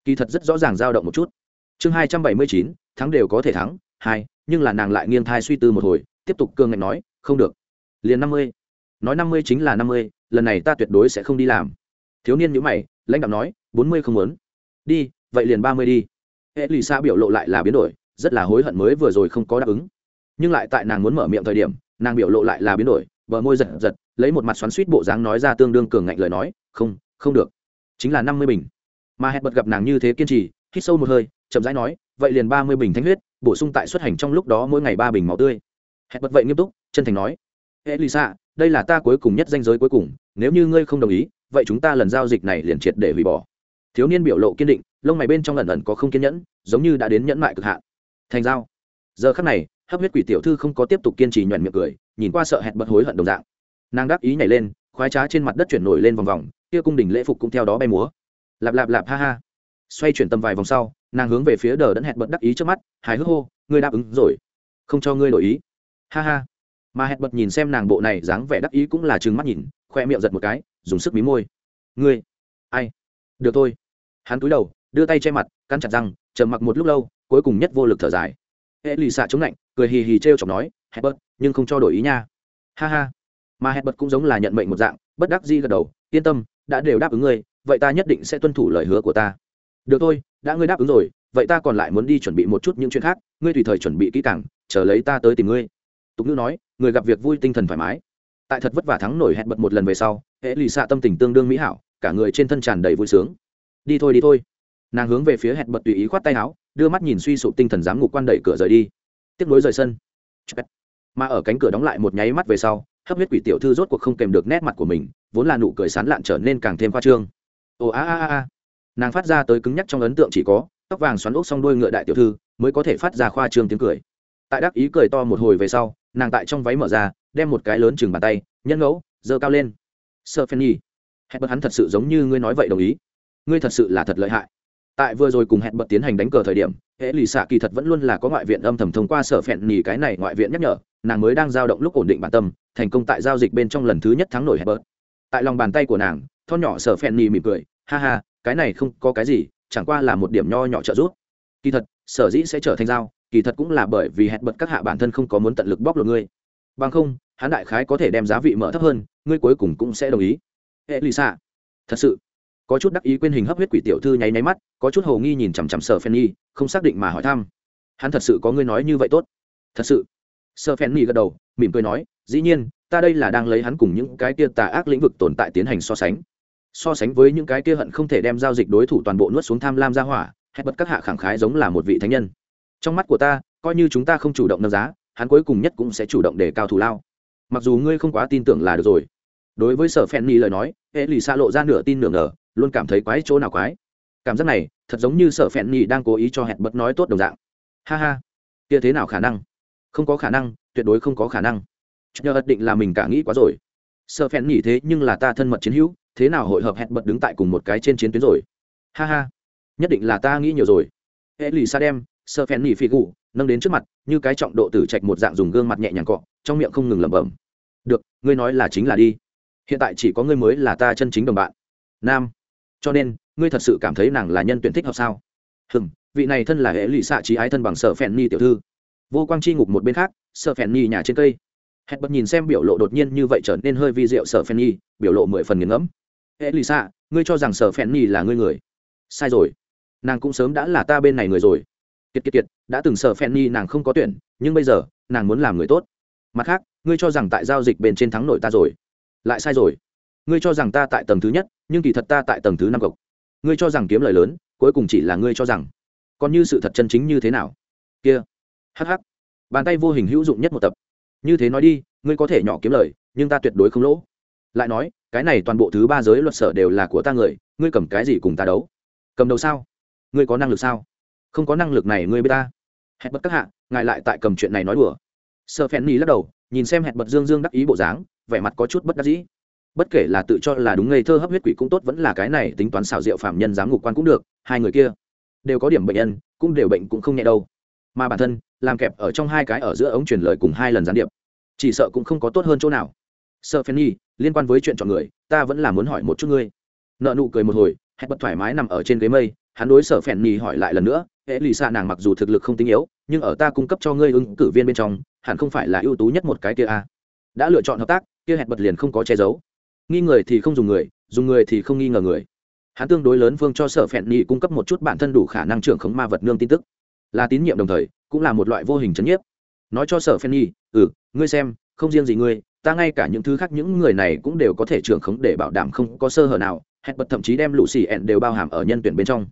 kỳ thật rất rõ ràng dao động một chút. Chương hai trăm bảy mươi chín, thắng đều có thể thắng, hai, nhưng là nàng lại nghiêng thai suy tư một hồi, tiếp tục cương ngạnh nói không được. Liền năm mươi. Nói năm mươi chính là năm mươi, lần này ta tuyệt đối sẽ không đi làm. Thiếu niên nhữ mày, lãnh đạo nói, bốn mươi không muốn. Đi, vậy liền ba mươi đi. Hệ lì xa biểu lộ lại là biến đổi, rất là hối hận mới vừa rồi không có đáp ứng. Nhưng lại tại nàng muốn mở miệng thời điểm, nàng biểu lộ lại là biến đổi, bờ môi giật giật, lấy một mặt xoắn suýt bộ dáng nói ra tương đương cường ngạnh lời nói, không không được. Chính là năm mươi bình. Mà hẹn bật gặp nàng như thế kiên trì, hít sâu một hơi, chậm rãi nói, vậy liền ba mươi bình thanh huyết, bổ sung tại xuất hành trong lúc đó mỗi ngày ba bình máu tươi. Hẹn bật vậy nghiêm túc chân thành nói hệ lisa, đây là ta cuối cùng nhất danh giới cuối cùng, nếu như ngươi không đồng ý, vậy chúng ta lần giao dịch này liền triệt để hủy bỏ. Thiếu niên biểu lộ kiên định, lông mày bên trong lần lần có không kiên nhẫn, giống như đã đến nhẫn mại cực hạn. Thành giao. Giờ khắc này, hấp huyết quỷ tiểu thư không có tiếp tục kiên trì nhuận miệng cười, nhìn qua sợ hẹn bật hối hận đồng dạng. Nàng đáp ý nhảy lên, khoái trá trên mặt đất chuyển nổi lên vòng vòng, kia cung đình lễ phục cũng theo đó bay múa. Lạp lạp lạp, ha ha. Xoay chuyển tầm vài vòng sau, nàng hướng về phía đờ đẫn hẹn bật đắc ý trước mắt, hài hước hô, ngươi đáp ứng rồi. Không cho ngươi đổi ý. Ha ha mà hẹn bật nhìn xem nàng bộ này dáng vẻ đắc ý cũng là trừng mắt nhìn, khoe miệng giật một cái, dùng sức mí môi. Ngươi, ai? Được thôi. Hắn cúi đầu, đưa tay che mặt, cắn chặt răng, trầm mặc một lúc lâu, cuối cùng nhất vô lực thở dài. Hệ lì xạ chống lạnh, cười hì hì t r e o chọc nói, hẹn bật, nhưng không cho đổi ý nha. Ha ha. Mà hẹn bật cũng giống là nhận mệnh một dạng, bất đắc di gật đầu, yên tâm, đã đều đáp ứng ngươi, vậy ta nhất định sẽ tuân thủ lời hứa của ta. Được thôi, đã ngươi đáp ứng rồi, vậy ta còn lại muốn đi chuẩn bị một chút những chuyện khác, ngươi tùy thời chuẩn bị kỹ càng, chờ lấy ta tới tìm ngươi tục ngữ nói, người gặp việc vui tinh thần thoải mái. Tại thật vất vả thắng nổi hẹn bật một lần về sau, hệ lì xạ tâm tình tương đương mỹ hảo, cả người trên thân tràn đầy vui sướng. Đi thôi đi thôi. Nàng hướng về phía hẹn bật tùy ý khoát tay áo, đưa mắt nhìn suy sụp tinh thần giám ngục quan đẩy cửa rời đi. Tiếp nối rời sân. Mà ở cánh cửa đóng lại một nháy mắt về sau, hấp huyết quỷ tiểu thư rốt cuộc không kèm được nét mặt của mình, vốn là nụ cười sán lạn trở nên càng thêm khoa trương. Ồ, a a a a. Nàng phát ra tới cứng nhắc trong ấn tượng chỉ có, tóc vàng xoắn ốc xong đôi ngựa đại tiểu thư, mới có thể phát ra khoa trương tiếng cười. Tại đắc ý cười to một hồi về sau nàng tại trong váy mở ra, đem một cái lớn chừng bàn tay, nhân ngẫu, giơ cao lên. Sơ phen nhi hẹn bật hắn thật sự giống như ngươi nói vậy đồng ý. Ngươi thật sự là thật lợi hại. Tại vừa rồi cùng hẹn bật tiến hành đánh cờ thời điểm, hệ lì xạ kỳ thật vẫn luôn là có ngoại viện âm thầm thông qua sở phèn Nhi cái này ngoại viện nhắc nhở, nàng mới đang giao động lúc ổn định bản tâm, thành công tại giao dịch bên trong lần thứ nhất thắng nổi hẹn bật tại lòng bàn tay của nàng thon nhỏ sở phèn Nhi mỉm cười, ha ha, cái này không có cái gì, chẳng qua là một điểm nho nhỏ trợ giúp. Kỳ thật, sở dĩ sẽ trở thành dao kỳ thật cũng là bởi vì hẹn bật các hạ bản thân không có muốn tận lực bóc lột ngươi. Bằng không, hắn đại khái có thể đem giá vị mở thấp hơn, ngươi cuối cùng cũng sẽ đồng ý. Hệ lì xạ. Thật sự, có chút đắc ý quên hình hấp huyết quỷ tiểu thư nháy nháy mắt, có chút hồ nghi nhìn chằm chằm sở phen nhi, không xác định mà hỏi thăm. Hắn thật sự có ngươi nói như vậy tốt? Thật sự. Sở phen nhi gật đầu, mỉm cười nói, dĩ nhiên, ta đây là đang lấy hắn cùng những cái kia tà ác lĩnh vực tồn tại tiến hành so sánh. So sánh với những cái kia hận không thể đem giao dịch đối thủ toàn bộ nuốt xuống tham lam ra hỏa hết bất các hạ khẳng khái giống là một vị thánh nhân trong mắt của ta, coi như chúng ta không chủ động nâng giá, hắn cuối cùng nhất cũng sẽ chủ động để cao thủ lao. Mặc dù ngươi không quá tin tưởng là được rồi. Đối với sở phen ni lời nói hệ lì xa lộ ra nửa tin nửa ngờ, luôn cảm thấy quái chỗ nào quái. Cảm giác này, thật giống như sở phen ni đang cố ý cho hẹn bật nói tốt đồng dạng. Ha ha. Kia thế nào khả năng? Không có khả năng, tuyệt đối không có khả năng. Nhờ ất định là mình cả nghĩ quá rồi. Sở phen ni thế nhưng là ta thân mật chiến hữu, thế nào hội hợp hẹn bật đứng tại cùng một cái trên chiến tuyến rồi? Ha ha. Nhất định là ta nghĩ nhiều rồi. Hệ lì xa đem sơ phen nỉ phi gù, nâng đến trước mặt, như cái trọng độ tử trạch một dạng dùng gương mặt nhẹ nhàng cọ, trong miệng không ngừng lẩm bẩm. Được, ngươi nói là chính là đi. Hiện tại chỉ có ngươi mới là ta chân chính đồng bạn. Nam. Cho nên, ngươi thật sự cảm thấy nàng là nhân tuyển thích hợp sao? Hừm, vị này thân là hệ lụy xạ trí ái thân bằng sở phèn ni tiểu thư. Vô quang chi ngục một bên khác sở phèn ni nhà trên cây. Hẹn bật nhìn xem biểu lộ đột nhiên như vậy trở nên hơi vi diệu sở phèn ni biểu lộ mười phần nghiền ngẫm. Hệ lụy xạ, ngươi cho rằng sở phèn ni là ngươi người? Sai rồi. Nàng cũng sớm đã là ta bên này người rồi kiệt kiệt kiệt, đã từng sợ phen ni nàng không có tuyển, nhưng bây giờ, nàng muốn làm người tốt. Mặt khác, ngươi cho rằng tại giao dịch bên trên thắng nổi ta rồi. Lại sai rồi. Ngươi cho rằng ta tại tầng thứ nhất, nhưng kỳ thật ta tại tầng thứ năm cộc ngươi cho rằng kiếm lời lớn, cuối cùng chỉ là ngươi cho rằng. Còn như sự thật chân chính như thế nào? Kia. Hh bàn tay vô hình hữu dụng nhất một tập. Như thế nói đi, ngươi có thể nhỏ kiếm lời, nhưng ta tuyệt đối không lỗ. Lại nói, cái này toàn bộ thứ ba giới luật sở đều là của ta người, ngươi cầm cái gì cùng ta đấu? Cầm đầu sao? Ngươi có năng lực sao? Không có năng lực này ngươi biết ta. Hẹn bật các hạ, ngài lại tại cầm chuyện này nói đùa. Sợ phen ni lắc đầu, nhìn xem hẹn bật dương dương đắc ý bộ dáng, vẻ mặt có chút bất đắc dĩ. Bất kể là tự cho là đúng ngây thơ hấp huyết quỷ cũng tốt, vẫn là cái này tính toán xảo diệu phạm nhân giám ngục quan cũng được, hai người kia đều có điểm bệnh nhân, cũng đều bệnh cũng không nhẹ đâu. Mà bản thân, làm kẹp ở trong hai cái ở giữa ống truyền lời cùng hai lần gián điệp, chỉ sợ cũng không có tốt hơn chỗ nào. Sợ phen nhi, liên quan với chuyện chọn người, ta vẫn là muốn hỏi một chút ngươi. Nợ nụ cười một hồi, hẹn bật thoải mái nằm ở trên ghế mây hắn đối sở phèn nhì hỏi lại lần nữa hệ lì xa nàng mặc dù thực lực không tinh yếu, nhưng ở ta cung cấp cho ngươi ứng cử viên bên trong, hẳn không phải là ưu tú nhất một cái kia a à. đã lựa chọn hợp tác, kia hẹn bật liền không có che giấu. Nghi người thì không dùng người dùng người thì không nghi ngờ người. Hắn tương đối lớn phương cho sở phèn nhì cung cấp một chút bản thân đủ khả năng trưởng khống ma vật nương tin tức. Là tín nhiệm đồng thời, cũng là một loại vô hình chấn nhiếp. Nói cho sở phèn nhì ừ ngươi xem, không riêng gì ngươi, ta ngay cả những thứ khác những người này cũng đều có thể trưởng khống để bảo đảm không có sơ hở nào. Hẹn bật thậm chí đem lũ xì ẹn đều bao hàm ở nhân tuyển bên trong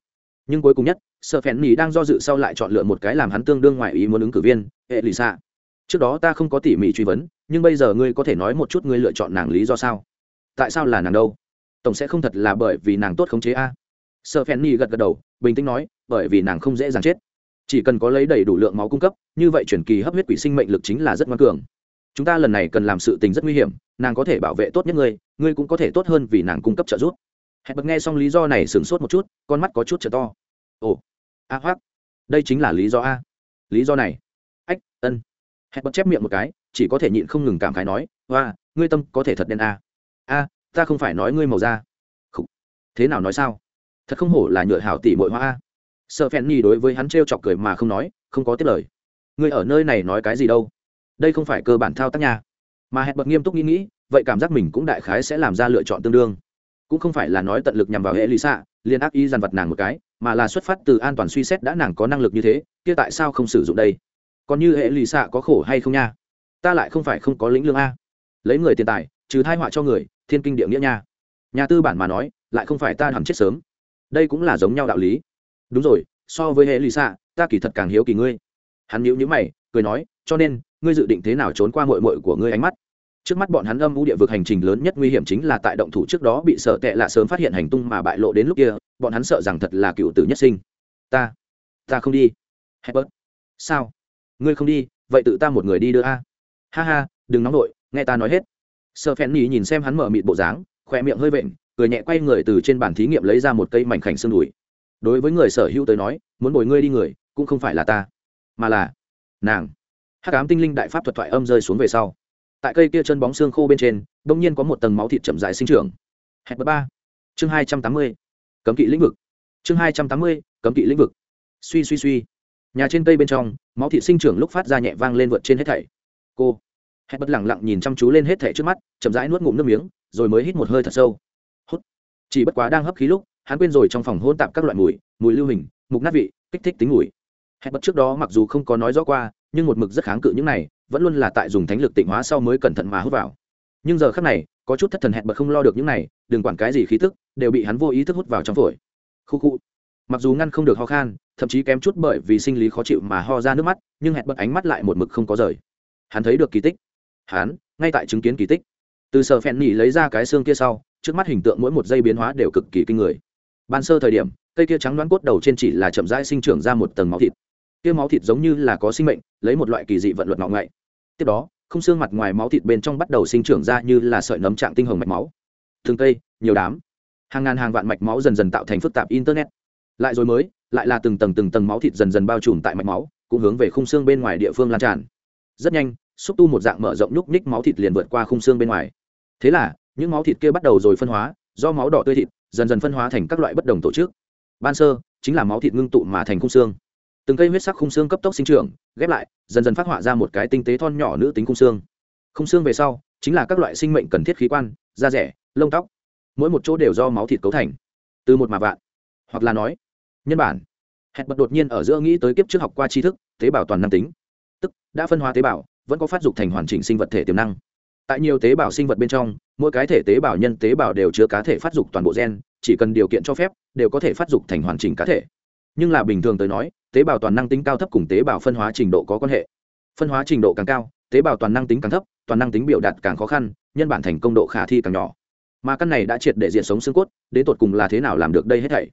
nhưng cuối cùng nhất sợ phèn nỉ đang do dự sau lại chọn lựa một cái làm hắn tương đương ngoài ý muốn ứng cử viên hệ lì xạ trước đó ta không có tỉ mỉ truy vấn, nhưng bây giờ ngươi có thể nói một chút ngươi lựa chọn nàng lý do sao? Tại sao là nàng đâu? Tổng sẽ không thật là bởi vì nàng tốt khống chế a. Sợ phèn nỉ gật gật đầu, bình tĩnh nói, bởi vì nàng không dễ dàng chết. Chỉ cần có lấy đầy đủ lượng máu cung cấp, như vậy chuyển kỳ hấp huyết quỷ sinh mệnh lực chính là rất ngoan cường. Chúng ta lần này cần làm sự tình rất nguy hiểm, nàng có thể bảo vệ tốt nhất ngươi ngươi cũng có thể tốt hơn vì nàng cung cấp trợ giúp hẹn bật nghe xong lý do này sửng sốt một chút, con mắt có chút trở to. Ồ, a hoác đây chính là lý do a. Lý do này. Ách, ân. Hẹn bật chép miệng một cái, chỉ có thể nhịn không ngừng cảm khái nói hoa ngươi tâm có thể thật đen a. A, ta không phải nói ngươi màu da. Khủ. thế nào nói sao? Thật không hổ là nhựa hảo tỷ mội hoa a. Sợ phen nhi đối với hắn t r e o chọc cười mà không nói, không có tiết lời. Ngươi ở nơi này nói cái gì đâu? Đây không phải cơ bản thao tác nhà mà hẹn bật nghiêm túc nghĩ nghĩ, vậy cảm giác mình cũng đại khái sẽ làm ra lựa chọn tương đương cũng không phải là nói tận lực nhằm vào hệ lý xạ liên ác ý dằn vặt nàng một cái, mà là xuất phát từ an toàn suy xét đã nàng có năng lực như thế, kia tại sao không sử dụng đây? Còn như hệ lì xạ có khổ hay không nha? Ta lại không phải không có lĩnh lương a. Lấy người tiền tài, trừ thai họa cho người, thiên kinh địa nghĩa nha. Nhà tư bản mà nói, lại không phải ta hẳn chết sớm. Đây cũng là giống nhau đạo lý. Đúng rồi, so với hệ lì xạ, ta kỳ thật càng hiếu kỳ ngươi. Hắn nhíu nhíu mày, cười nói, cho nên, ngươi dự định thế nào trốn qua mội mội của ngươi ánh mắt? Trước mắt bọn hắn âm u địa vực hành trình lớn nhất nguy hiểm chính là tại động thủ trước đó bị sợ tệ lạ sớm phát hiện hành tung mà bại lộ đến lúc kia, bọn hắn sợ rằng thật là cựu tử nhất sinh. Ta ta không đi. Hebert. sao? Ngươi không đi, vậy tự ta một người đi đưa a. Ha ha, đừng nóng nổi nghe ta nói hết. Sợ phen nhì nhìn xem hắn mở mịt bộ dáng khoe miệng hơi vện, cười nhẹ quay người từ trên bàn thí nghiệm lấy ra một cây mảnh khảnh xương đùi. Đối với người sở hữu tới nói, muốn bồi ngươi đi người, cũng không phải là ta, mà là nàng. Hắc ám tinh linh đại pháp thuật thoại âm rơi xuống về sau tại cây kia chân bóng xương khô bên trên đ ỗ n g nhiên có một tầng máu thịt chậm dài sinh trưởng. Hẹp ba. Chương hai trăm tám mươi. Cấm kỵ lĩnh vực. Chương hai trăm tám mươi, cấm kỵ lĩnh vực. Suy suy suy. Nhà trên cây bên trong, máu thịt sinh trưởng lúc phát ra nhẹ vang lên vượt trên hết thảy. Cô. Hẹp bất lẳng lặng nhìn chăm chú lên hết thảy trước mắt, chậm rãi nuốt ngụm nước miếng, rồi mới hít một hơi thật sâu. Hút. Chỉ bất quá đang hấp khí lúc, hắn quên rồi trong phòng hôn tạp các loại mùi mùi lưu hình, mục nát vị, kích thích tính mùi. Hẹp bất trước đó mặc dù không có nói rõ qua, nhưng một mực rất kháng cự những này vẫn luôn là tại dùng thánh lực tịnh hóa sau mới cẩn thận mà hút vào. Nhưng giờ khác này, có chút thất thần hẹn bật không lo được những này, đừng quản cái gì khí tức, đều bị hắn vô ý thức hút vào trong phổi. Khu khu. Mặc dù ngăn không được ho khan, thậm chí kém chút bởi vì sinh lý khó chịu mà ho ra nước mắt, nhưng hẹn bật ánh mắt lại một mực không có rời. Hắn thấy được kỳ tích. Hắn, ngay tại chứng kiến kỳ tích. Từ sở phèn nhỉ lấy ra cái xương kia sau, trước mắt hình tượng mỗi một giây biến hóa đều cực kỳ kinh người. Ban sơ thời điểm, cây kia trắng đoán cốt đầu trên chỉ là chậm rãi sinh trưởng ra một tầng máu thịt kia máu thịt giống như là có sinh mệnh, lấy một loại kỳ dị vận luật ngọ ngậy. Tiếp đó, không xương mặt ngoài máu thịt bên trong bắt đầu sinh trưởng ra như là sợi nấm trạng tinh hồng mạch máu. Thường cây, nhiều đám. Hàng ngàn hàng vạn mạch máu dần dần tạo thành phức tạp internet. Lại rồi mới, lại là từng tầng từng tầng máu thịt dần dần bao trùm tại mạch máu, cũng hướng về khung xương bên ngoài địa phương lan tràn. Rất nhanh, xúc tu một dạng mở rộng nhúc nhích máu thịt liền vượt qua khung xương bên ngoài. Thế là, những máu thịt kia bắt đầu rồi phân hóa, do máu đỏ tươi thịt, dần dần phân hóa thành các loại bất đồng tổ chức. Ban sơ, chính là máu thịt ngưng tụ mà thành khung xương từng cây huyết sắc khung xương cấp tốc sinh trưởng, ghép lại, dần dần phát họa ra một cái tinh tế thon nhỏ nữ tính khung xương. Khung xương về sau, chính là các loại sinh mệnh cần thiết khí quan, da rẻ, lông tóc. Mỗi một chỗ đều do máu thịt cấu thành. Từ một mà vạn. Hoặc là nói, nhân bản. Hẹn bật đột nhiên ở giữa nghĩ tới kiếp trước học qua tri thức, tế bào toàn năng tính. Tức, đã phân hóa tế bào, vẫn có phát dục thành hoàn chỉnh sinh vật thể tiềm năng. Tại nhiều tế bào sinh vật bên trong, mỗi cái thể tế bào nhân tế bào đều chứa cá thể phát dục toàn bộ gen, chỉ cần điều kiện cho phép, đều có thể phát dục thành hoàn chỉnh cá thể. Nhưng là bình thường tới nói tế bào toàn năng tính cao thấp cùng tế bào phân hóa trình độ có quan hệ. Phân hóa trình độ càng cao, tế bào toàn năng tính càng thấp, toàn năng tính biểu đạt càng khó khăn, nhân bản thành công độ khả thi càng nhỏ. Mà căn này đã triệt để diện sống xương cốt, đến tột cùng là thế nào làm được đây hết thảy?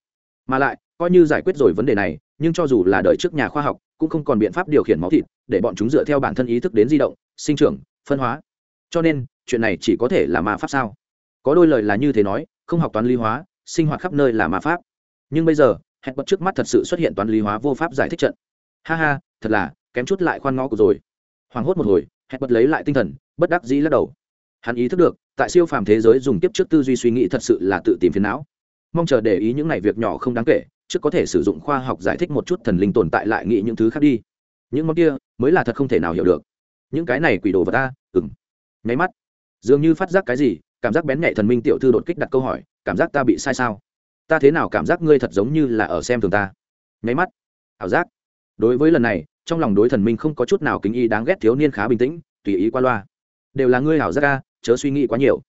Mà lại, coi như giải quyết rồi vấn đề này, nhưng cho dù là đời trước nhà khoa học, cũng không còn biện pháp điều khiển máu thịt, để bọn chúng dựa theo bản thân ý thức đến di động, sinh trưởng, phân hóa. Cho nên, chuyện này chỉ có thể là ma pháp sao? Có đôi lời là như thế nói, không học toán lý hóa, sinh hoạt khắp nơi là ma pháp. Nhưng bây giờ hẹn bật trước mắt thật sự xuất hiện toán lý hóa vô pháp giải thích trận. Ha ha, thật là, kém chút lại khoan ngõ của rồi. Hoảng hốt một hồi hẹn bật lấy lại tinh thần, bất đắc dĩ lắc đầu. Hắn ý thức được, tại siêu phàm thế giới dùng tiếp trước tư duy suy nghĩ thật sự là tự tìm phiền não. Mong chờ để ý những này việc nhỏ không đáng kể, trước có thể sử dụng khoa học giải thích một chút thần linh tồn tại lại nghĩ những thứ khác đi. Những món kia, mới là thật không thể nào hiểu được. Những cái này quỷ đồ vật ta ừng nháy mắt. Dường như phát giác cái gì, cảm giác bén nhạy thần minh tiểu thư đột kích đặt câu hỏi, cảm giác ta bị sai sao? Ta thế nào cảm giác ngươi thật giống như là ở xem thường ta? Nháy mắt. Ảo giác. Đối với lần này, trong lòng đối thần minh không có chút nào kính y đáng ghét thiếu niên khá bình tĩnh, tùy ý qua loa. Đều là ngươi ảo giác ca chớ suy nghĩ quá nhiều.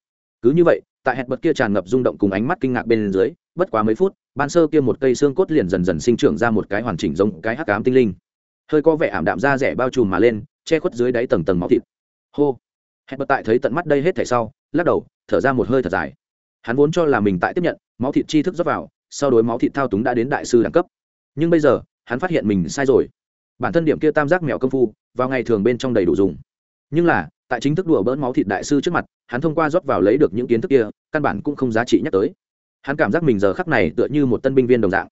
Cứ như vậy, tại hẹn bật kia tràn ngập rung động cùng ánh mắt kinh ngạc bên dưới, bất quá mấy phút, ban sơ kia một cây xương cốt liền dần dần sinh trưởng ra một cái hoàn chỉnh giống cái hắc ám tinh linh. Hơi có vẻ ảm đạm da rẻ bao trùm mà lên, che khuất dưới đáy tầng tầng máu thịt. Hô. Hẹn bật tại thấy tận mắt đây hết thảy sau, lắc đầu, thở ra một hơi thật dài. Hắn vốn cho là mình tại tiếp nhận máu thịt chi thức rót vào, sau đối máu thịt thao túng đã đến đại sư đẳng cấp. Nhưng bây giờ, hắn phát hiện mình sai rồi. Bản thân điểm kia tam giác mèo công phu, vào ngày thường bên trong đầy đủ dùng. Nhưng là, tại chính thức đùa bỡn máu thịt đại sư trước mặt, hắn thông qua rót vào lấy được những kiến thức kia, căn bản cũng không giá trị nhắc tới. Hắn cảm giác mình giờ khắc này tựa như một tân binh viên đồng dạng.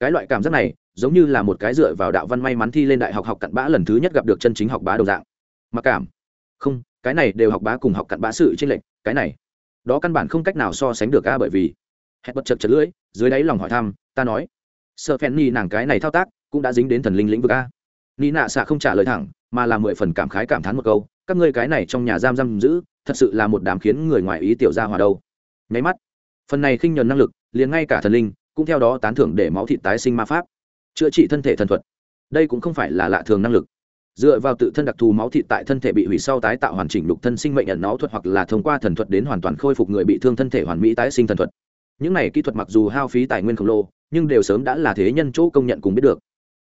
Cái loại cảm giác này, giống như là một cái dựa vào đạo văn may mắn thi lên đại học học cặn bã lần thứ nhất gặp được chân chính học bá đồng dạng. Mặc cảm. Không, cái này đều học bá cùng học cặn bã sự trên lệch. cái này, đó căn bản không cách nào so sánh được a bởi vì hẹn bật chật chật lưỡi, dưới đáy lòng hỏi thăm, ta nói sợ phen ni nàng cái này thao tác cũng đã dính đến thần linh lĩnh vực a. Ni nạ xạ không trả lời thẳng, mà là mười phần cảm khái cảm thán một câu, các ngươi cái này trong nhà giam giam giữ, thật sự là một đám khiến người ngoài ý tiểu ra hòa đâu. Nháy mắt, phần này khinh nhuần năng lực, liền ngay cả thần linh cũng theo đó tán thưởng để máu thịt tái sinh ma pháp, chữa trị thân thể thần thuật. Đây cũng không phải là lạ thường năng lực. Dựa vào tự thân đặc thù máu thịt tại thân thể bị hủy sau tái tạo hoàn chỉnh lục thân sinh mệnh nhận nó thuật hoặc là thông qua thần thuật đến hoàn toàn khôi phục người bị thương thân thể hoàn mỹ tái sinh thần thuật những này kỹ thuật mặc dù hao phí tài nguyên khổng lồ, nhưng đều sớm đã là thế nhân chỗ công nhận cùng biết được.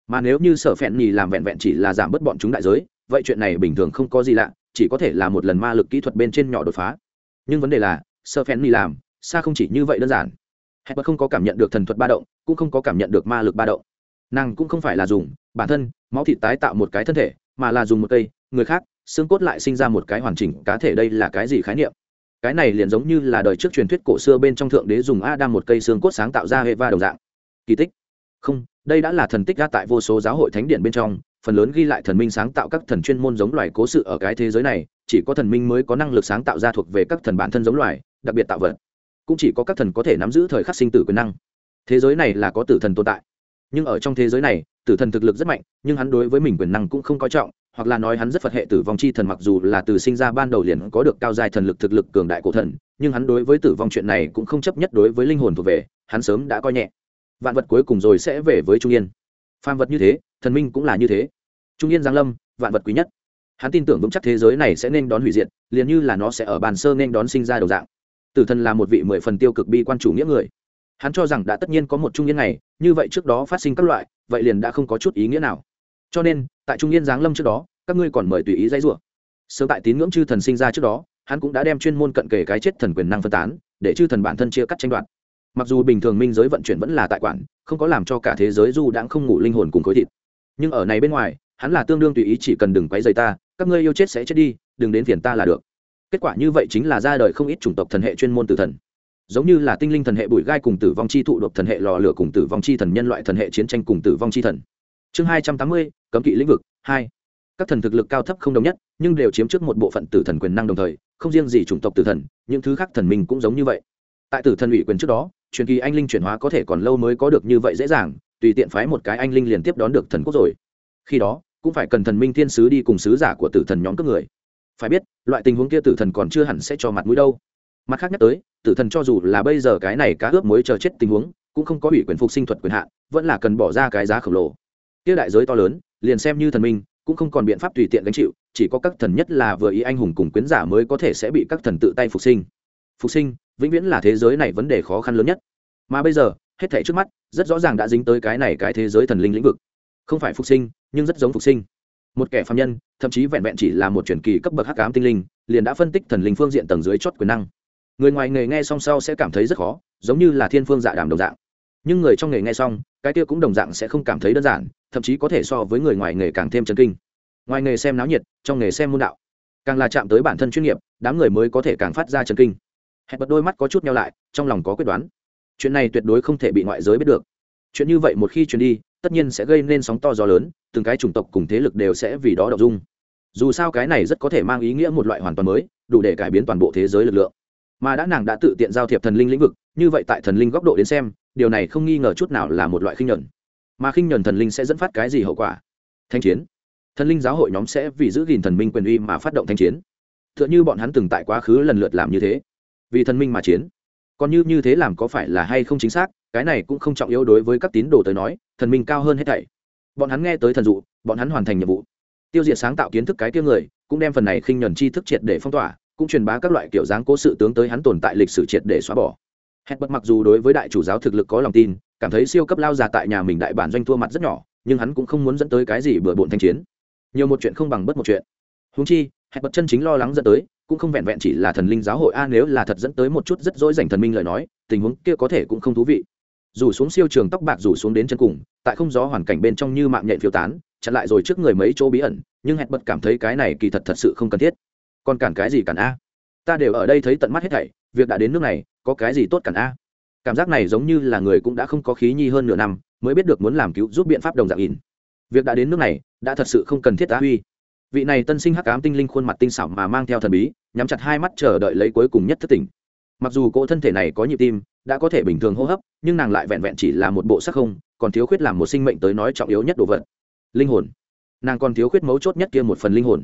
Mà nếu như sở phẹn nhì làm vẹn vẹn chỉ là giảm bớt bọn chúng đại giới, vậy chuyện này bình thường không có gì lạ, chỉ có thể là một lần ma lực kỹ thuật bên trên nhỏ đột phá. Nhưng vấn đề là, sở phẹn nhì làm, xa không chỉ như vậy đơn giản. Hẹn không có cảm nhận được thần thuật ba động, cũng không có cảm nhận được ma lực ba động. Nàng cũng không phải là dùng, bản thân, máu thịt tái tạo một cái thân thể, mà là dùng một cây, người khác, xương cốt lại sinh ra một cái hoàn chỉnh, cá thể đây là cái gì khái niệm? Cái này liền giống như là đời trước truyền thuyết cổ xưa bên trong thượng đế dùng adam một cây xương cốt sáng tạo ra hệ va đồng dạng. Kỳ tích. Không, đây đã là thần tích ra tại vô số giáo hội thánh điện bên trong, phần lớn ghi lại thần minh sáng tạo các thần chuyên môn giống loài cố sự ở cái thế giới này, chỉ có thần minh mới có năng lực sáng tạo ra thuộc về các thần bản thân giống loài, đặc biệt tạo vật. Cũng chỉ có các thần có thể nắm giữ thời khắc sinh tử quyền năng. Thế giới này là có tử thần tồn tại. Nhưng ở trong thế giới này, tử thần thực lực rất mạnh, nhưng hắn đối với mình quyền năng cũng không coi trọng hoặc là nói hắn rất phật hệ tử vong chi thần mặc dù là từ sinh ra ban đầu liền có được cao dài thần lực thực lực cường đại cổ thần, nhưng hắn đối với tử vong chuyện này cũng không chấp nhất đối với linh hồn thuộc về, hắn sớm đã coi nhẹ. Vạn vật cuối cùng rồi sẽ về với trung yên. Phàm vật như thế, thần minh cũng là như thế. Trung yên giang lâm, vạn vật quý nhất. Hắn tin tưởng vững chắc thế giới này sẽ nên đón hủy diệt, liền như là nó sẽ ở bàn sơ nên đón sinh ra đầu dạng. Tử thần là một vị mười phần tiêu cực bi quan chủ nghĩa người. Hắn cho rằng đã tất nhiên có một trung yên này, như vậy trước đó phát sinh các loại, vậy liền đã không có chút ý nghĩa nào cho nên, tại trung yên giáng lâm trước đó, các ngươi còn mời tùy ý dãy rủa. Sớm tại tín ngưỡng chư thần sinh ra trước đó, hắn cũng đã đem chuyên môn cận kề cái chết thần quyền năng phân tán, để chư thần bản thân chia cắt tranh đoạt. Mặc dù bình thường minh giới vận chuyển vẫn là tại quản, không có làm cho cả thế giới du đãng không ngủ linh hồn cùng khối thịt. Nhưng ở này bên ngoài, hắn là tương đương tùy ý chỉ cần đừng quấy rầy ta, các ngươi yêu chết sẽ chết đi, đừng đến phiền ta là được. Kết quả như vậy chính là ra đời không ít chủng tộc thần hệ chuyên môn tử thần. Giống như là tinh linh thần hệ bụi gai cùng tử vong chi thụ độc thần hệ lò lửa cùng tử vong chi thần nhân loại thần hệ chiến tranh cùng tử vong chi thần chương hai trăm tám mươi, cấm kỵ lĩnh vực, hai. Các thần thực lực cao thấp không đồng nhất, nhưng đều chiếm trước một bộ phận tử thần quyền năng đồng thời, không riêng gì chủng tộc tử thần, những thứ khác thần minh cũng giống như vậy. Tại tử thần ủy quyền trước đó, truyền kỳ anh linh chuyển hóa có thể còn lâu mới có được như vậy dễ dàng, tùy tiện phái một cái anh linh liền tiếp đón được thần quốc rồi. Khi đó, cũng phải cần thần minh thiên sứ đi cùng sứ giả của tử thần nhóm các người. Phải biết, loại tình huống kia tử thần còn chưa hẳn sẽ cho mặt mũi đâu. Mặt khác nhắc tới, tử thần cho dù là bây giờ cái này cá ướp mới chờ chết tình huống, cũng không có ủy quyền phục sinh thuật quyền hạn, vẫn là cần bỏ ra cái giá khổng lồ kia đại giới to lớn, liền xem như thần minh, cũng không còn biện pháp tùy tiện gánh chịu, chỉ có các thần nhất là vừa ý anh hùng cùng quyến giả mới có thể sẽ bị các thần tự tay phục sinh. Phục sinh, vĩnh viễn là thế giới này vấn đề khó khăn lớn nhất. Mà bây giờ, hết thể trước mắt, rất rõ ràng đã dính tới cái này cái thế giới thần linh lĩnh vực. Không phải phục sinh, nhưng rất giống phục sinh. Một kẻ phạm nhân, thậm chí vẹn vẹn chỉ là một truyền kỳ cấp bậc hắc ám tinh linh, liền đã phân tích thần linh phương diện tầng dưới chót quyền năng. Người ngoài nghề nghe song sau sẽ cảm thấy rất khó, giống như là thiên phương dạ đàm đồng dạng. Nhưng người trong nghề nghe xong, cái kia cũng đồng dạng sẽ không cảm thấy đơn giản thậm chí có thể so với người ngoài nghề càng thêm chân kinh. Ngoài nghề xem náo nhiệt, trong nghề xem môn đạo. Càng là chạm tới bản thân chuyên nghiệp, đám người mới có thể càng phát ra chân kinh. Hẹn bật đôi mắt có chút nhau lại, trong lòng có quyết đoán. Chuyện này tuyệt đối không thể bị ngoại giới biết được. Chuyện như vậy một khi truyền đi, tất nhiên sẽ gây nên sóng to gió lớn, từng cái chủng tộc cùng thế lực đều sẽ vì đó đọc dung. Dù sao cái này rất có thể mang ý nghĩa một loại hoàn toàn mới, đủ để cải biến toàn bộ thế giới lực lượng. Mà đã nàng đã tự tiện giao thiệp thần linh lĩnh vực, như vậy tại thần linh góc độ đến xem, điều này không nghi ngờ chút nào là một loại khinh nhuận mà khinh nhuần thần linh sẽ dẫn phát cái gì hậu quả? Thanh chiến. Thần linh giáo hội nhóm sẽ vì giữ gìn thần minh quyền uy mà phát động thanh chiến. T h ư ợ n h ư bọn hắn từng tại quá khứ lần lượt làm như thế. Vì thần minh mà chiến. Còn như như thế làm có phải là hay không chính xác, cái này cũng không trọng yếu đối với các tín đồ tới nói, thần minh cao hơn hết thảy. Bọn hắn nghe tới thần dụ, bọn hắn hoàn thành nhiệm vụ. Tiêu diệt sáng tạo kiến thức cái tiêu người, cũng đem phần này khinh nhuần chi thức triệt để phong tỏa, cũng truyền bá các loại kiểu dáng cố sự tướng tới hắn tồn tại lịch sử triệt để xóa bỏ. Hết bất mặc dù đối với đại chủ giáo thực lực có lòng tin cảm thấy siêu cấp lao già tại nhà mình đại bản doanh thua mặt rất nhỏ, nhưng hắn cũng không muốn dẫn tới cái gì bừa bộn thanh chiến. Nhiều một chuyện không bằng bất một chuyện. Húng chi hẹn bật chân chính lo lắng dẫn tới, cũng không vẹn vẹn chỉ là thần linh giáo hội a, nếu là thật dẫn tới một chút rất dỗi dành thần minh lời nói, tình huống kia có thể cũng không thú vị. Dù xuống siêu trường tóc bạc rủ xuống đến chân cùng, tại không gió hoàn cảnh bên trong như mạng nhện phiêu tán, chặn lại rồi trước người mấy chỗ bí ẩn, nhưng hẹn bật cảm thấy cái này kỳ thật thật sự không cần thiết. Còn cản cái gì cản a? Ta đều ở đây thấy tận mắt hết thảy, việc đã đến nước này, có cái gì tốt cản a? Cảm giác này giống như là người cũng đã không có khí nhi hơn nửa năm, mới biết được muốn làm cứu giúp biện pháp đồng dạng ỉn. Việc đã đến nước này, đã thật sự không cần thiết tá huy. Vị này tân sinh hắc ám tinh linh khuôn mặt tinh xảo mà mang theo thần bí, nhắm chặt hai mắt chờ đợi lấy cuối cùng nhất thất tỉnh. Mặc dù cỗ thân thể này có nhịp tim, đã có thể bình thường hô hấp, nhưng nàng lại vẹn vẹn chỉ là một bộ sắc không, còn thiếu khuyết làm một sinh mệnh tới nói trọng yếu nhất đồ vật. Linh hồn. Nàng còn thiếu khuyết mấu chốt nhất kia một phần linh hồn.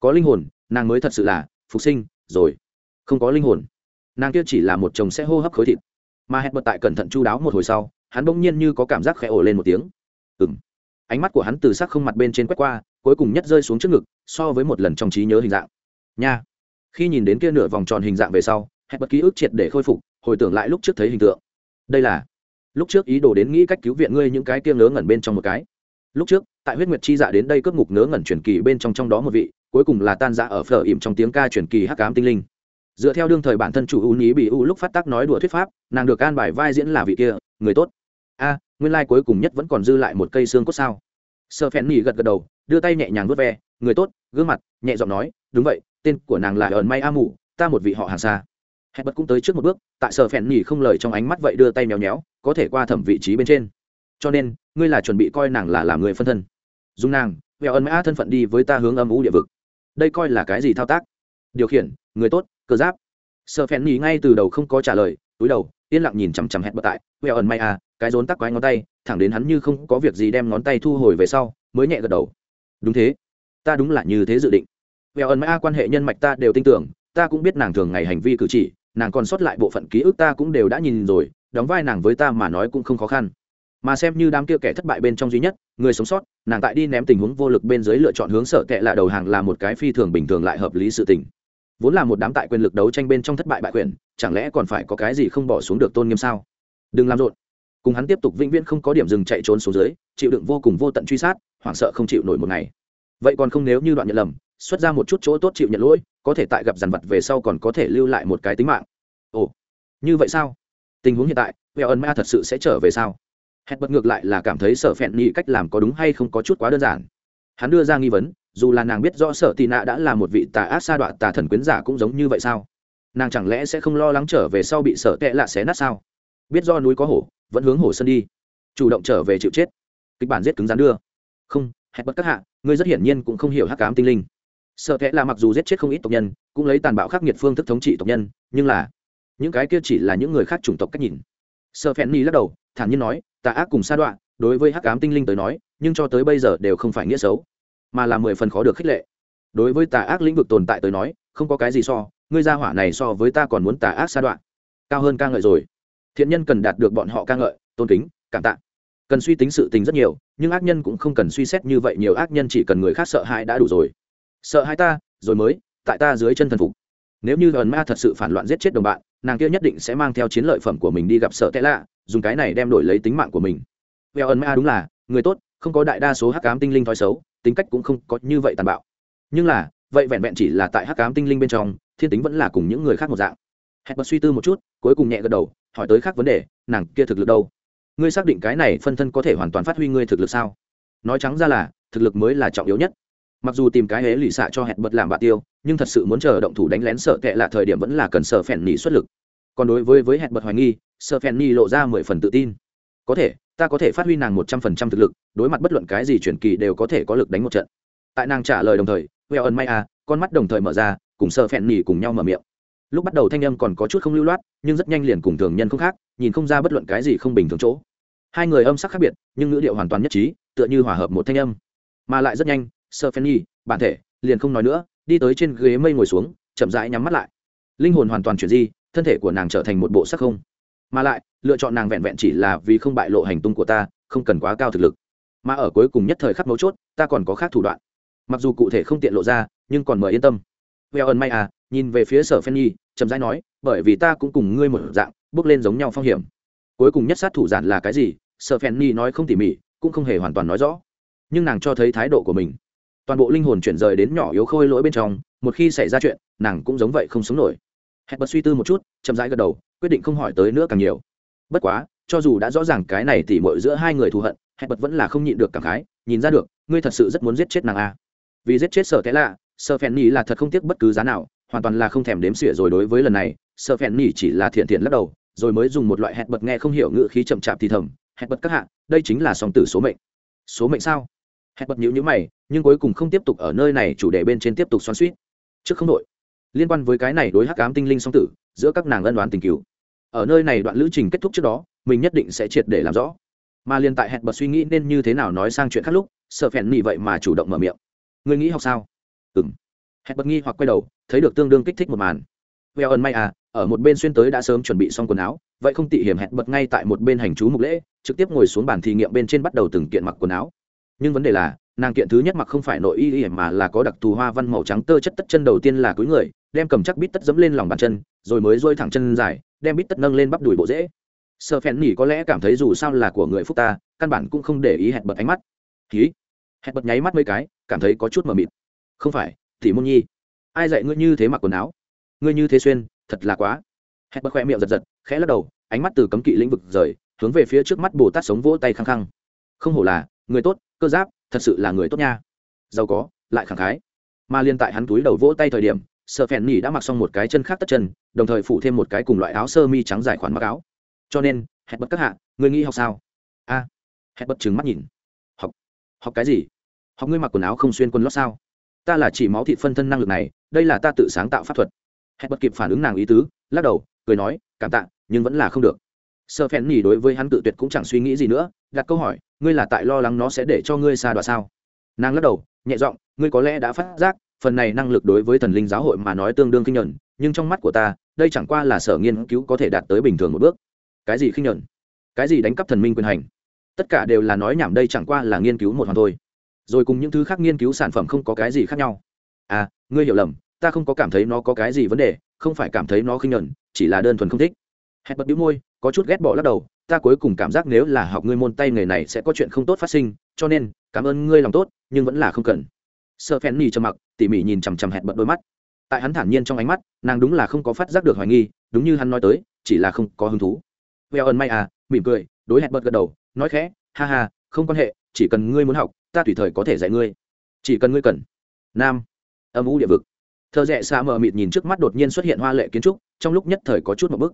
Có linh hồn, nàng mới thật sự là phục sinh, rồi. Không có linh hồn. Nàng kia chỉ là một chồng sẽ hô hấp khối thịt mà hẹn bật tại cẩn thận chu đáo một hồi sau, hắn bỗng nhiên như có cảm giác khẽ ổ lên một tiếng. Ừng ánh mắt của hắn từ sắc không mặt bên trên quét qua, cuối cùng nhất rơi xuống trước ngực, so với một lần trong trí nhớ hình dạng. Nha. Khi nhìn đến kia nửa vòng tròn hình dạng về sau, hẹn bật ký ức triệt để khôi phục, hồi tưởng lại lúc trước thấy hình tượng. Đây là lúc trước ý đồ đến nghĩ cách cứu viện ngươi những cái kia ngớ ngẩn bên trong một cái. Lúc trước, tại huyết nguyệt chi dạ đến đây cướp ngục ngớ ngẩn truyền kỳ bên trong trong đó một vị, cuối cùng là tan dạ ở phở ỉm trong tiếng ca truyền kỳ hắc ám tinh linh dựa theo đương thời bản thân chủ u nhí bị u lúc phát tác nói đùa thuyết pháp, nàng được an bài vai diễn là vị kia, người tốt. A, nguyên lai cuối cùng nhất vẫn còn dư lại một cây xương cốt sao. Sợ phèn nỉ gật gật đầu, đưa tay nhẹ nhàng vớt ve, người tốt, gương mặt, nhẹ giọng nói, đúng vậy, tên của nàng là ẩn may a mù, ta một vị họ hàng xa. Hẹn bật cũng tới trước một bước, tại sợ phèn nỉ không lời trong ánh mắt vậy đưa tay méo nhéo có thể qua thẩm vị trí bên trên. Cho nên, ngươi là chuẩn bị coi nàng là làm người phân thân. Dùng nàng vẹo ẩn may a thân phận đi với ta hướng âm u địa vực. Đây coi là cái gì thao tác? Điều khiển, người tốt cơ giáp. Sợ phèn nhì ngay từ đầu không có trả lời, túi đầu, yên lặng nhìn chằm chằm hẹn bật tại. Vẹo ẩn may a cái rốn tắc quái ngón tay, thẳng đến hắn như không có việc gì đem ngón tay thu hồi về sau, mới nhẹ gật đầu. Đúng thế. Ta đúng là như thế dự định. Vẹo ẩn mã à, quan hệ nhân mạch ta đều tin tưởng, ta cũng biết nàng thường ngày hành vi cử chỉ, nàng còn sót lại bộ phận ký ức ta cũng đều đã nhìn rồi, đóng vai nàng với ta mà nói cũng không khó khăn. Mà xem như đám kia kẻ thất bại bên trong duy nhất, người sống sót, nàng tại đi ném tình huống vô lực bên dưới lựa chọn hướng sợ tệ là đầu hàng là một cái phi thường bình thường lại hợp lý sự tình vốn là một đám tại quyền lực đấu tranh bên trong thất bại bại quyền, chẳng lẽ còn phải có cái gì không bỏ xuống được tôn nghiêm sao? Đừng làm rộn. Cùng hắn tiếp tục vĩnh viễn không có điểm dừng chạy trốn xuống dưới, chịu đựng vô cùng vô tận truy sát, hoảng sợ không chịu nổi một ngày. Vậy còn không nếu như đoạn nhận lầm, xuất ra một chút chỗ tốt chịu nhận lỗi, có thể tại gặp dằn vật về sau còn có thể lưu lại một cái tính mạng. Ồ, như vậy sao? Tình huống hiện tại vẹo ẩn ma thật sự sẽ trở về sao? Hẹn bật ngược lại là cảm thấy sợ phẹn nghĩ cách làm có đúng hay không có chút quá đơn giản. Hắn đưa ra nghi vấn dù là nàng biết rõ sợ tị nạ đã là một vị tà ác sa đoạn tà thần quyến giả cũng giống như vậy sao? Nàng chẳng lẽ sẽ không lo lắng trở về sau bị sợ tệ lạ xé nát sao? Biết do núi có hổ, vẫn hướng hổ sơn đi. Chủ động trở về chịu chết. Kịch bản giết cứng rắn đưa. Không hẹn bất các hạ, ngươi rất hiển nhiên cũng không hiểu hắc cám tinh linh. Sợ kẽ là mặc dù giết chết không ít tộc nhân, cũng lấy tàn bạo khắc nghiệt phương thức thống trị tộc nhân, nhưng là những cái kia chỉ là những người khác chủng tộc cách nhìn. Sợ phèn ni lắc đầu, thản nhiên nói, tà ác cùng sa đoạn đối với hắc cám tinh linh tới nói, nhưng cho tới bây giờ đều không phải nghĩa xấu mà là mười phần khó được khích lệ. Đối với tà ác lĩnh vực tồn tại tới nói, không có cái gì so, ngươi ra hỏa này so với ta còn muốn tà ác sa đoạn. Cao hơn ca ngợi rồi. Thiện nhân cần đạt được bọn họ ca ngợi, tôn kính, cảm tạ. Cần suy tính sự tình rất nhiều, nhưng ác nhân cũng không cần suy xét như vậy nhiều, ác nhân chỉ cần người khác sợ hãi đã đủ rồi. Sợ hãi ta, rồi mới, tại ta dưới chân thần phục. Nếu như ẩn ma thật sự phản loạn giết chết đồng bạn, nàng kia nhất định sẽ mang theo chiến lợi phẩm của mình đi gặp sợ tệ lạ, dùng cái này đem đổi lấy tính mạng của mình. Veo ẩn ma đúng là, người tốt, không có đại đa số hắc cám tinh linh thói xấu tính cách cũng không có như vậy tàn bạo. Nhưng là, vậy vẹn vẹn chỉ là tại hắc cám tinh linh bên trong, thiên tính vẫn là cùng những người khác một dạng. Hẹn bật suy tư một chút, cuối cùng nhẹ gật đầu, hỏi tới khác vấn đề, nàng kia thực lực đâu? Ngươi xác định cái này phân thân có thể hoàn toàn phát huy ngươi thực lực sao? Nói trắng ra là, thực lực mới là trọng yếu nhất. Mặc dù tìm cái hế lì xạ cho hẹn bật làm bạ tiêu, nhưng thật sự muốn chờ động thủ đánh lén sợ tệ là thời điểm vẫn là cần sợ phèn nỉ xuất lực. Còn đối với với hẹn bật hoài nghi, sợ phèn nỉ lộ ra mười phần tự tin. Có thể ta có thể phát huy nàng một trăm phần trăm thực lực, đối mặt bất luận cái gì chuyển kỳ đều có thể có lực đánh một trận. Tại nàng trả lời đồng thời weo ẩn may à con mắt đồng thời mở ra, cùng sợ phẹn nỉ cùng nhau mở miệng. Lúc bắt đầu thanh âm còn có chút không lưu loát, nhưng rất nhanh liền cùng thường nhân không khác, nhìn không ra bất luận cái gì không bình thường chỗ. Hai người âm sắc khác biệt, nhưng ngữ điệu hoàn toàn nhất trí, tựa như hòa hợp một thanh âm. Mà lại rất nhanh sợ phẹn nỉ, bản thể, liền không nói nữa, đi tới trên ghế mây ngồi xuống, chậm rãi nhắm mắt lại. Linh hồn hoàn toàn chuyển di, thân thể của nàng trở thành một bộ sắc không mà lại, lựa chọn nàng vẹn vẹn chỉ là vì không bại lộ hành tung của ta, không cần quá cao thực lực. Mà ở cuối cùng nhất thời khắc mấu chốt, ta còn có khác thủ đoạn. Mặc dù cụ thể không tiện lộ ra, nhưng còn mời yên tâm. Veo ơn may à nhìn về phía sở phen nhi, chậm rãi nói, bởi vì ta cũng cùng ngươi một dạng, bước lên giống nhau phong hiểm. Cuối cùng nhất sát thủ giản là cái gì? Sở phen nhi nói không tỉ mỉ, cũng không hề hoàn toàn nói rõ. Nhưng nàng cho thấy thái độ của mình. Toàn bộ linh hồn chuyển rời đến nhỏ yếu khôi lỗi bên trong, một khi xảy ra chuyện, nàng cũng giống vậy không sống nổi hẹn bật suy tư một chút, chậm rãi gật đầu, quyết định không hỏi tới nữa càng nhiều. Bất quá, cho dù đã rõ ràng cái này thì mội giữa hai người thù hận hẹn bật vẫn là không nhịn được cảm khái, nhìn ra được, ngươi thật sự rất muốn giết chết nàng a. Vì giết chết sở thế lạ sợ phèn nhì là thật không tiếc bất cứ giá nào, hoàn toàn là không thèm đếm xỉa rồi đối với lần này sợ phèn nhì chỉ là thiện thiện lắc đầu, rồi mới dùng một loại hẹn bật nghe không hiểu ngữ khí chậm chạp thì thầm hẹn bật các hạ, đây chính là song tử số mệnh. Số mệnh sao? Hẹn bật nhữ nhữ mày, nhưng cuối cùng không tiếp tục ở nơi này, chủ đề bên trên tiếp tục xoắn suýt trước không đội liên quan với cái này đối hắc ám tinh linh song tử, giữa các nàng ân đoán tình cứu. Ở nơi này đoạn lữ trình kết thúc trước đó, mình nhất định sẽ triệt để làm rõ. Mà liên tại hẹn bật suy nghĩ nên như thế nào nói sang chuyện khác lúc, sợ phèn nỉ vậy mà chủ động mở miệng. Người nghĩ học sao? Ừ m hẹn bật nghi hoặc quay đầu, thấy được tương đương kích thích một màn. Veo ẩn may à ở một bên xuyên tới đã sớm chuẩn bị xong quần áo, vậy không tỉ hiểm hẹn bật ngay tại một bên hành chú mục lễ, trực tiếp ngồi xuống bàn thí nghiệm bên trên bắt đầu từng kiện mặc quần áo. Nhưng vấn đề là, nàng kiện thứ nhất mặc không phải nội y y mà là có đặc thù hoa văn màu trắng tơ chất tất chân đầu tiên là cúi người đem cầm chắc bít tất dẫm lên lòng bàn chân, rồi mới dôi thẳng chân dài, đem bít tất nâng lên bắp đùi bộ dễ. Sợ phèn nỉ có lẽ cảm thấy dù sao là của người phúc ta, căn bản cũng không để ý hẹn bật ánh mắt. Ký hẹn bật nháy mắt mấy cái, cảm thấy có chút mờ mịt. Không phải thì môn nhi, ai dạy ngươi như thế mặc quần áo? Ngươi như thế xuyên, thật là quá. Hẹn bật khoe miệng giật giật, khẽ lắc đầu, ánh mắt từ cấm kỵ lĩnh vực rời, hướng về phía trước mắt bồ tát sống vỗ tay khăng khăng. Không hổ là, người tốt, cơ giáp, thật sự là người tốt nha. Giàu có, lại khẳng khái. Mà liên tại hắn túi đầu vỗ tay thời điểm sợ phèn nỉ đã mặc xong một cái chân khác tất chân đồng thời phủ thêm một cái cùng loại áo sơ mi trắng dài khoản mặc áo. Cho nên hẹn bật các hạ người nghĩ học sao? A. À, hẹn bật trừng mắt nhìn. Học. Học cái gì? Học ngươi mặc quần áo không xuyên quần lót sao? Ta là chỉ máu thịt phân thân năng lực này đây là ta tự sáng tạo pháp thuật. Hẹn bật kịp phản ứng nàng ý tứ lắc đầu cười nói cảm tạ nhưng vẫn là không được. Sơ phèn nỉ đối với hắn tự tuyệt cũng chẳng suy nghĩ gì nữa đặt câu hỏi ngươi là tại lo lắng nó sẽ để cho ngươi xa đoạ sao? Nàng lắc đầu nhẹ giọng ngươi có lẽ đã phát giác phần này năng lực đối với thần linh giáo hội mà nói tương đương kinh nhuận, nhưng trong mắt của ta, đây chẳng qua là sở nghiên cứu có thể đạt tới bình thường một bước. Cái gì khinh nhuận? Cái gì đánh cắp thần minh quyền hành? Tất cả đều là nói nhảm đây chẳng qua là nghiên cứu một hoàn thôi. Rồi cùng những thứ khác nghiên cứu sản phẩm không có cái gì khác nhau. À ngươi hiểu lầm, ta không có cảm thấy nó có cái gì vấn đề, không phải cảm thấy nó khinh nhuận, chỉ là đơn thuần không thích. Hẹn bật đĩu môi, có chút ghét bỏ lắc đầu, ta cuối cùng cảm giác nếu là học ngươi môn tay nghề này sẽ có chuyện không tốt phát sinh, cho nên, cảm ơn ngươi lòng tốt, nhưng vẫn là không cần sợ phen nhì trầm mặc, tỉ mỉ nhìn chằm chằm hẹn bật đôi mắt. Tại hắn thản nhiên trong ánh mắt, nàng đúng là không có phát giác được hoài nghi, đúng như hắn nói tới, chỉ là không có hứng thú. Veo ơn may à mỉm cười, đối hẹn bật gật đầu, nói khẽ, ha ha, không quan hệ, chỉ cần ngươi muốn học, ta tùy thời có thể dạy ngươi. Chỉ cần ngươi cần. Nam. Âm u địa vực. Thợ rẽ dạ xa mờ mịt nhìn trước mắt đột nhiên xuất hiện hoa lệ kiến trúc, trong lúc nhất thời có chút một bức.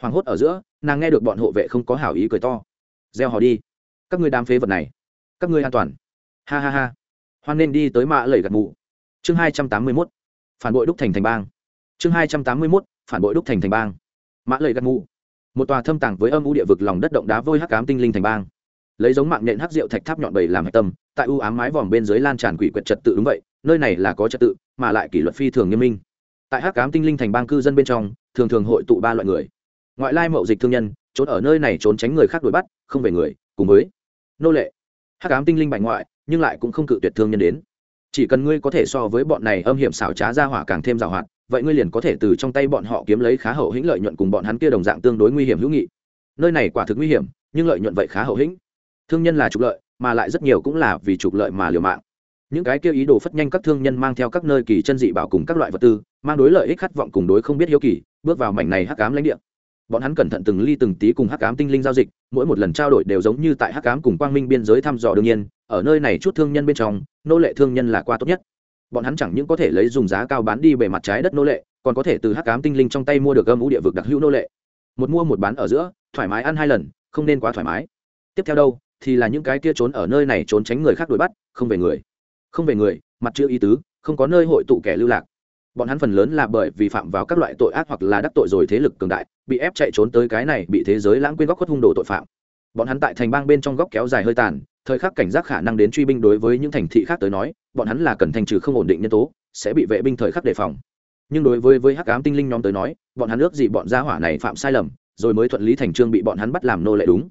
Hoảng hốt ở giữa, nàng nghe được bọn hộ vệ không có hảo ý cười to. Gieo họ đi. Các ngươi đám phế vật này. Các ngươi an toàn. Ha ha ha hoan nên đi tới mạ lầy gật mù. Chương hai trăm tám mươi mốt, phản bội đúc thành thành bang. Chương hai trăm tám mươi mốt, phản bội đúc thành thành bang. Mã lầy gật mù. Một tòa thâm tàng với âm u địa vực lòng đất động đá vôi hắc cám tinh linh thành bang. Lấy giống mạng nện hắc rượu thạch tháp nhọn bầy làm hạch tâm, tại u ám mái vòm bên dưới lan tràn quỷ quyệt trật tự đúng vậy, nơi này là có trật tự, mà lại kỷ luật phi thường nghiêm minh. Tại hắc cám tinh linh thành bang cư dân bên trong, thường thường hội tụ ba loại người. Ngoại lai mậu dịch thương nhân, trốn ở nơi này trốn tránh người khác đuổi bắt, không về người, cùng với nô lệ. Hắc cám tinh linh bạch ngoại nhưng lại cũng không cự tuyệt thương nhân đến. Chỉ cần ngươi có thể so với bọn này âm hiểm xảo trá ra hỏa càng thêm giàu hoạt, vậy ngươi liền có thể từ trong tay bọn họ kiếm lấy khá hậu hĩnh lợi nhuận cùng bọn hắn kia đồng dạng tương đối nguy hiểm hữu nghị. Nơi này quả thực nguy hiểm, nhưng lợi nhuận vậy khá hậu hĩnh. Thương nhân là trục lợi, mà lại rất nhiều cũng là vì trục lợi mà liều mạng. Những cái kia ý đồ phất nhanh các thương nhân mang theo các nơi kỳ chân dị bảo cùng các loại vật tư, mang đối lợi ích khát vọng cùng đối không biết hiếu kỳ, bước vào mảnh này hắc cám lãnh địa bọn hắn cẩn thận từng ly từng tí cùng hắc ám tinh linh giao dịch, mỗi một lần trao đổi đều giống như tại hắc ám cùng quang minh biên giới thăm dò đương nhiên, ở nơi này chút thương nhân bên trong, nô lệ thương nhân là qua tốt nhất. Bọn hắn chẳng những có thể lấy dùng giá cao bán đi bề mặt trái đất nô lệ, còn có thể từ hắc ám tinh linh trong tay mua được âm ủ địa vực đặc hữu nô lệ. Một mua một bán ở giữa, thoải mái ăn hai lần, không nên quá thoải mái. Tiếp theo đâu, thì là những cái kia trốn ở nơi này trốn tránh người khác đuổi bắt, không về người. Không về người, mặt chữ ý tứ, không có nơi hội tụ kẻ lưu lạc bọn hắn phần lớn là bởi vì phạm vào các loại tội ác hoặc là đắc tội rồi thế lực cường đại, bị ép chạy trốn tới cái này bị thế giới lãng quên góc khuất hung đồ tội phạm. Bọn hắn tại thành bang bên trong góc kéo dài hơi tàn, thời khắc cảnh giác khả năng đến truy binh đối với những thành thị khác tới nói, bọn hắn là cần thành trừ không ổn định nhân tố, sẽ bị vệ binh thời khắc đề phòng. Nhưng đối với với hắc ám tinh linh nhóm tới nói, bọn hắn ước gì bọn gia hỏa này phạm sai lầm, rồi mới thuận lý thành trương bị bọn hắn bắt làm nô lệ đúng.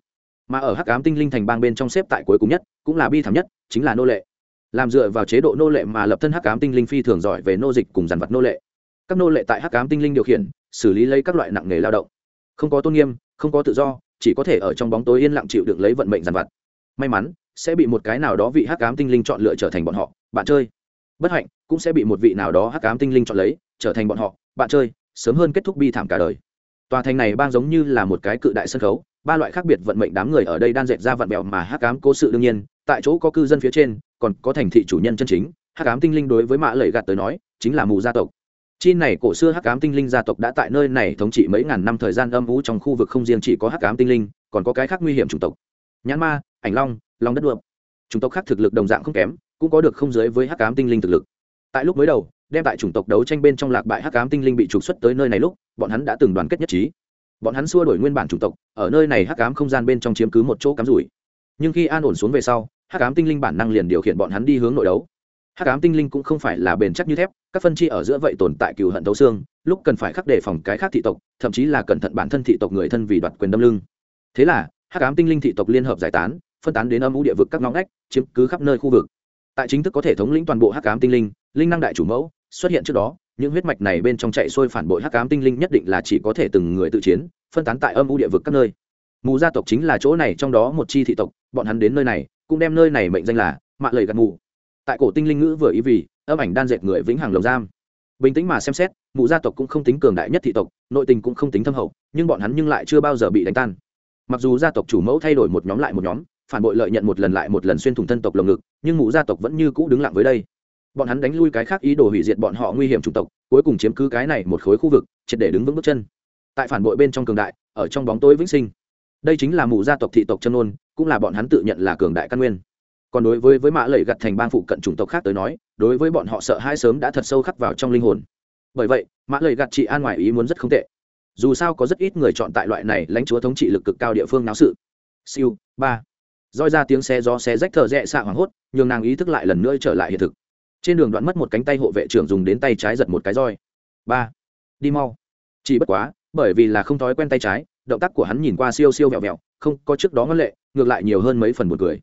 Mà ở hắc ám tinh linh thành bang bên trong xếp tại cuối cùng nhất, cũng là bi thảm nhất, chính là nô lệ làm dựa vào chế độ nô lệ mà lập thân hắc ám tinh linh phi thường giỏi về nô dịch cùng dàn vật nô lệ. Các nô lệ tại hắc ám tinh linh điều khiển, xử lý lấy các loại nặng nghề lao động. Không có tôn nghiêm, không có tự do, chỉ có thể ở trong bóng tối yên lặng chịu đựng lấy vận mệnh dàn vật. May mắn, sẽ bị một cái nào đó vị hắc ám tinh linh chọn lựa trở thành bọn họ, bạn chơi. Bất hạnh, cũng sẽ bị một vị nào đó hắc ám tinh linh chọn lấy, trở thành bọn họ, bạn chơi, sớm hơn kết thúc bi thảm cả đời. Tòa thành này bang giống như là một cái cự đại sân khấu, ba loại khác biệt vận mệnh đám người ở đây đan dệt ra vận bèo mà hắc ám cố sự đương nhiên, tại chỗ có cư dân phía trên còn có thành thị chủ nhân chân chính, hắc ám tinh linh đối với mạ lầy gạt tới nói, chính là mù gia tộc. Chi này cổ xưa hắc ám tinh linh gia tộc đã tại nơi này thống trị mấy ngàn năm thời gian âm vũ trong khu vực không riêng chỉ có hắc ám tinh linh, còn có cái khác nguy hiểm chủng tộc. Nhãn ma, ảnh long long đất đượm. chủng tộc khác thực lực đồng dạng không kém, cũng có được không giới với hắc ám tinh linh thực lực. Tại lúc mới đầu, đem tại chủng tộc đấu tranh bên trong lạc bại hắc ám tinh linh bị trục xuất tới nơi này lúc, bọn hắn đã từng đoàn kết nhất trí. Bọn hắn xua đổi nguyên bản chủng tộc, ở nơi này hắc ám không gian bên trong chiếm cứ một chỗ cắm rủi. Nhưng khi an ổn xuống về sau hắc ám tinh linh bản năng liền điều khiển bọn hắn đi hướng nội đấu. Hắc ám tinh linh cũng không phải là bền chắc như thép, các phân chi ở giữa vậy tồn tại cừu hận thấu xương, lúc cần phải khắc đề phòng cái khác thị tộc, thậm chí là cẩn thận bản thân thị tộc người thân vì đoạt quyền đâm lưng. Thế là, hắc ám tinh linh thị tộc liên hợp giải tán, phân tán đến âm u địa vực các ngõ ngách, chiếm cứ khắp nơi khu vực. Tại chính thức có thể thống lĩnh toàn bộ hắc ám tinh linh linh năng đại chủ mẫu xuất hiện trước đó, những huyết mạch này bên trong chạy xuôi phản bội hắc ám tinh linh nhất định là chỉ có thể từng người tự chiến, phân tán tại âm u địa vực các nơi. Mù gia tộc chính là chỗ này, trong đó một chi thị tộc, bọn hắn đến nơi này cũng đem nơi này mệnh danh là mạ lầy gạt mù. Tại cổ tinh linh ngữ vừa ý vì, âm ảnh đan dệt người vĩnh hằng lồng giam. Bình tĩnh mà xem xét, mụ gia tộc cũng không tính cường đại nhất thị tộc, nội tình cũng không tính thâm hậu, nhưng bọn hắn nhưng lại chưa bao giờ bị đánh tan. Mặc dù gia tộc chủ mẫu thay đổi một nhóm lại một nhóm, phản bội lợi nhận một lần lại một lần xuyên thủng thân tộc lồng ngực, nhưng mụ gia tộc vẫn như cũ đứng lặng với đây. Bọn hắn đánh lui cái khác ý đồ hủy diệt bọn họ nguy hiểm chủng tộc, cuối cùng chiếm cứ cái này một khối khu vực, triệt để đứng vững bước chân. Tại phản bội bên trong cường đại, ở trong bóng tối vĩnh sinh. Đây chính là mụ gia tộc thị tộc chân ôn cũng là bọn hắn tự nhận là cường đại căn nguyên. Còn đối với với mã lầy gặt thành bang phụ cận chủng tộc khác tới nói, đối với bọn họ sợ hai sớm đã thật sâu khắc vào trong linh hồn. Bởi vậy, mã lầy gặt chị an ngoài ý muốn rất không tệ. Dù sao có rất ít người chọn tại loại này lãnh chúa thống trị lực cực cao địa phương náo sự. Siêu, ba. Roi ra tiếng xe gió xe rách thở rẽ xạ hoảng hốt, nhường nàng ý thức lại lần nữa trở lại hiện thực. Trên đường đoạn mất một cánh tay hộ vệ trưởng dùng đến tay trái giật một cái roi. Ba. Đi mau. Chỉ bất quá, bởi vì là không thói quen tay trái, động tác của hắn nhìn qua siêu siêu vẹo vẹo không có trước đó ngân lệ, ngược lại nhiều hơn mấy phần một cười.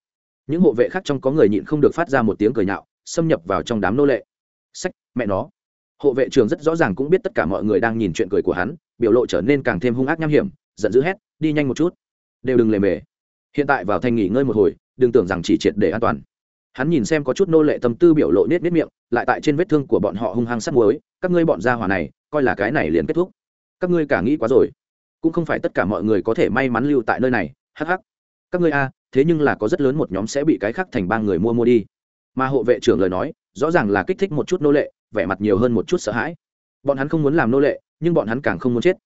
Những hộ vệ khác trong có người nhịn không được phát ra một tiếng cười nhạo, xâm nhập vào trong đám nô lệ. Sách, mẹ nó. Hộ vệ trường rất rõ ràng cũng biết tất cả mọi người đang nhìn chuyện cười của hắn, biểu lộ trở nên càng thêm hung ác nham hiểm, giận dữ hét, đi nhanh một chút. Đều đừng lề mề. Hiện tại vào thành nghỉ ngơi một hồi, đừng tưởng rằng chỉ triệt để an toàn. Hắn nhìn xem có chút nô lệ tâm tư biểu lộ nết nết miệng, lại tại trên vết thương của bọn họ hung hăng sắt muối, các ngươi bọn gia hỏa này, coi là cái này liền kết thúc. Các ngươi cả nghĩ quá rồi cũng không phải tất cả mọi người có thể may mắn lưu tại nơi này hh các ngươi a, thế nhưng là có rất lớn một nhóm sẽ bị cái khác thành ba người mua mua đi. Mà hộ vệ trưởng lời nói, rõ ràng là kích thích một chút nô lệ, vẻ mặt nhiều hơn một chút sợ hãi. Bọn hắn không muốn làm nô lệ, nhưng bọn hắn càng không muốn chết.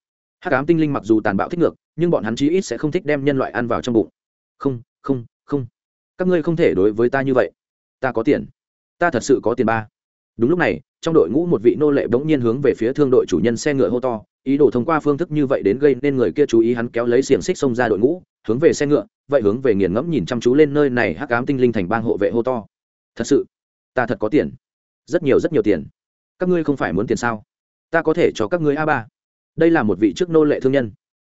Hát cám tinh linh mặc dù tàn bạo thích ngược, nhưng bọn hắn chí ít sẽ không thích đem nhân loại ăn vào trong bụng. Không không không. Các ngươi không thể đối với ta như vậy. Ta có tiền. Ta thật sự có tiền ba. Đúng lúc này, trong đội ngũ một vị nô lệ bỗng nhiên hướng về phía thương đội chủ nhân xe ngựa hô to ý đồ thông qua phương thức như vậy đến gây nên người kia chú ý hắn kéo lấy xiềng xích xông ra đội ngũ, hướng về xe ngựa, vậy hướng về nghiền ngẫm nhìn chăm chú lên nơi này hắc ám tinh linh thành bang hộ vệ hô to. Thật sự, ta thật có tiền. Rất nhiều rất nhiều tiền. Các ngươi không phải muốn tiền sao? Ta có thể cho các ngươi a ba. Đây là một vị trước nô lệ thương nhân.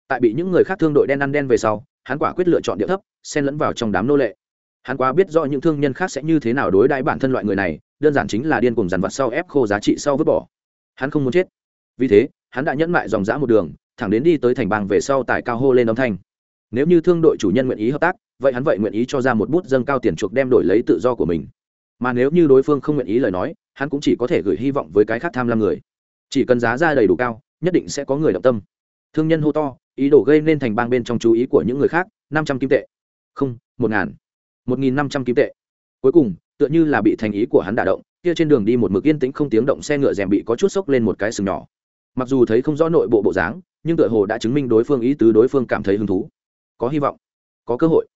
Tại bị những người khác thương đội đen ăn đen về sau, hắn quả quyết lựa chọn địa thấp, xen lẫn vào trong đám nô lệ. Hắn quá biết rõ những thương nhân khác sẽ như thế nào đối đãi bản thân loại người này, đơn giản chính là điên cùng dằn vặt sau ép khô giá trị sau vứt bỏ. Hắn không muốn chết. Vì thế hắn đã nhẫn mại dòng dã một đường, thẳng đến đi tới thành bang về sau tài cao hô lên âm thanh. Nếu như thương đội chủ nhân nguyện ý hợp tác, vậy hắn vậy nguyện ý cho ra một bút dâng cao tiền chuộc đem đổi lấy tự do của mình. Mà nếu như đối phương không nguyện ý lời nói, hắn cũng chỉ có thể gửi hy vọng với cái khác tham lam người. Chỉ cần giá ra đầy đủ cao, nhất định sẽ có người động tâm. Thương nhân hô to, ý đồ gây nên thành bang bên trong chú ý của những người khác, năm trăm kim tệ. Không, một ngàn. Một nghìn năm trăm kim tệ. Cuối cùng, tựa như là bị thành ý của hắn đả động, kia trên đường đi một mực yên tĩnh không tiếng động xe ngựa rèm bị có chút sốc lên một cái sừng nhỏ mặc dù thấy không rõ nội bộ bộ dáng, nhưng tựa hồ đã chứng minh đối phương ý tứ đối phương cảm thấy hứng thú. Có hy vọng, có cơ hội.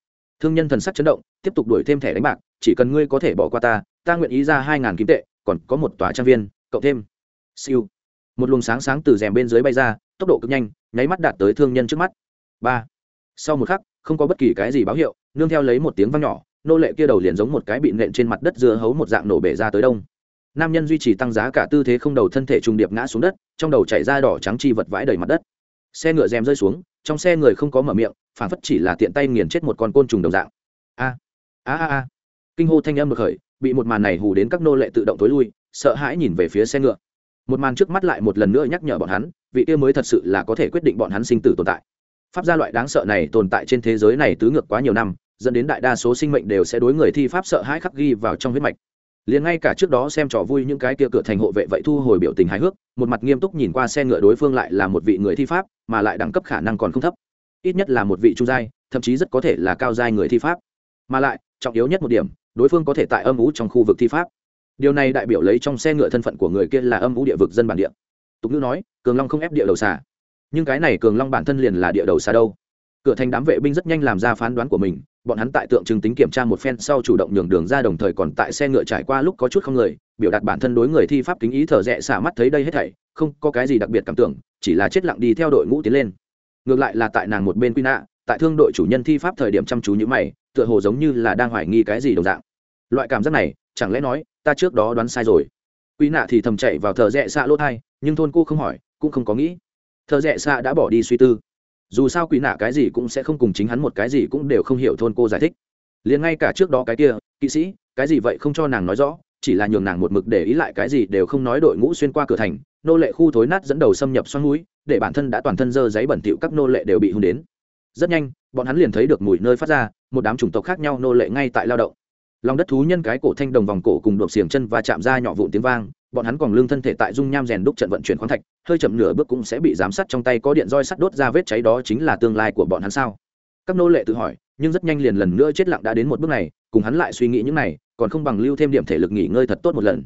Thương nhân thần sắc chấn động, tiếp tục đuổi thêm thẻ đánh bạc, chỉ cần ngươi có thể bỏ qua ta ta nguyện ý ra hai ngàn kim tệ, còn có một tòa trang viên, cộng thêm. Siêu. Một luồng sáng sáng từ rèm bên dưới bay ra, tốc độ cực nhanh, nháy mắt đạt tới thương nhân trước mắt. Ba. Sau một khắc, không có bất kỳ cái gì báo hiệu, nương theo lấy một tiếng vang nhỏ, nô lệ kia đầu liền giống một cái bị nện trên mặt đất dưa hấu một dạng nổ bể ra tới đông nam nhân duy trì tăng giá cả tư thế không đầu thân thể trùng điệp ngã xuống đất, trong đầu chảy ra đỏ trắng chi vật vãi đầy mặt đất. Xe ngựa rèm rơi xuống, trong xe người không có mở miệng phản phất chỉ là tiện tay nghiền chết một con côn trùng đồng dạng. A a a a. Kinh hô thanh âm được khởi, bị một màn này hù đến các nô lệ tự động tối lui, sợ hãi nhìn về phía xe ngựa. Một màn trước mắt lại một lần nữa nhắc nhở bọn hắn, vị kia mới thật sự là có thể quyết định bọn hắn sinh tử tồn tại. Pháp gia loại đáng sợ này tồn tại trên thế giới này tứ ngược quá nhiều năm, dẫn đến đại đa số sinh mệnh đều sẽ đối người thi pháp sợ hãi khắc ghi vào trong huyết mạch liền ngay cả trước đó xem trò vui những cái kia cửa thành hộ vệ vậy thu hồi biểu tình hài hước, một mặt nghiêm túc nhìn qua xe ngựa đối phương lại là một vị người thi pháp, mà lại đẳng cấp khả năng còn không thấp. Ít nhất là một vị trung giai, thậm chí rất có thể là cao giai người thi pháp. Mà lại, trọng yếu nhất một điểm, đối phương có thể tại âm ú trong khu vực thi pháp. Điều này đại biểu lấy trong xe ngựa thân phận của người kia là âm ú địa vực dân bản địa. Tục ngữ nói, cường long không ép địa đầu xà. Nhưng cái này cường long bản thân liền là địa đầu xà đâu? Cửa thành đám vệ binh rất nhanh làm ra phán đoán của mình, bọn hắn tại tượng trưng tính kiểm tra một phen sau chủ động nhường đường ra đồng thời còn tại xe ngựa trải qua lúc có chút không người, biểu đạt bản thân đối người thi pháp kính ý thở rẽ xả mắt thấy đây hết thảy, không có cái gì đặc biệt cảm tưởng, chỉ là chết lặng đi theo đội ngũ tiến lên. Ngược lại là tại nàng một bên quy nạ, tại thương đội chủ nhân thi pháp thời điểm chăm chú như mày, tựa hồ giống như là đang hoài nghi cái gì đồng dạng. Loại cảm giác này, chẳng lẽ nói, ta trước đó đoán sai rồi? Quy nạ thì thầm chạy vào thở rẽ xạ lỗ thai, nhưng thôn cô không hỏi, cũng không có nghĩ. Thở rẽ xạ đã bỏ đi suy tư dù sao quỷ nạ cái gì cũng sẽ không cùng chính hắn một cái gì cũng đều không hiểu thôn cô giải thích. Liền ngay cả trước đó cái kia, kỵ sĩ, cái gì vậy không cho nàng nói rõ, chỉ là nhường nàng một mực để ý lại cái gì đều không nói đội ngũ xuyên qua cửa thành, nô lệ khu thối nát dẫn đầu xâm nhập xoắn núi, để bản thân đã toàn thân dơ giấy bẩn thỉu các nô lệ đều bị hung đến. Rất nhanh, bọn hắn liền thấy được mùi nơi phát ra, một đám chủng tộc khác nhau nô lệ ngay tại lao động. Lòng đất thú nhân cái cổ thanh đồng vòng cổ cùng đột xiềng chân và chạm ra nhỏ vụn tiếng vang bọn hắn còn lương thân thể tại dung nham rèn đúc trận vận chuyển khoáng thạch, hơi chậm nửa bước cũng sẽ bị giám sát trong tay có điện roi sắt đốt ra vết cháy đó chính là tương lai của bọn hắn sao? Các nô lệ tự hỏi, nhưng rất nhanh liền lần nữa chết lặng đã đến một bước này, cùng hắn lại suy nghĩ những này, còn không bằng lưu thêm điểm thể lực nghỉ ngơi thật tốt một lần.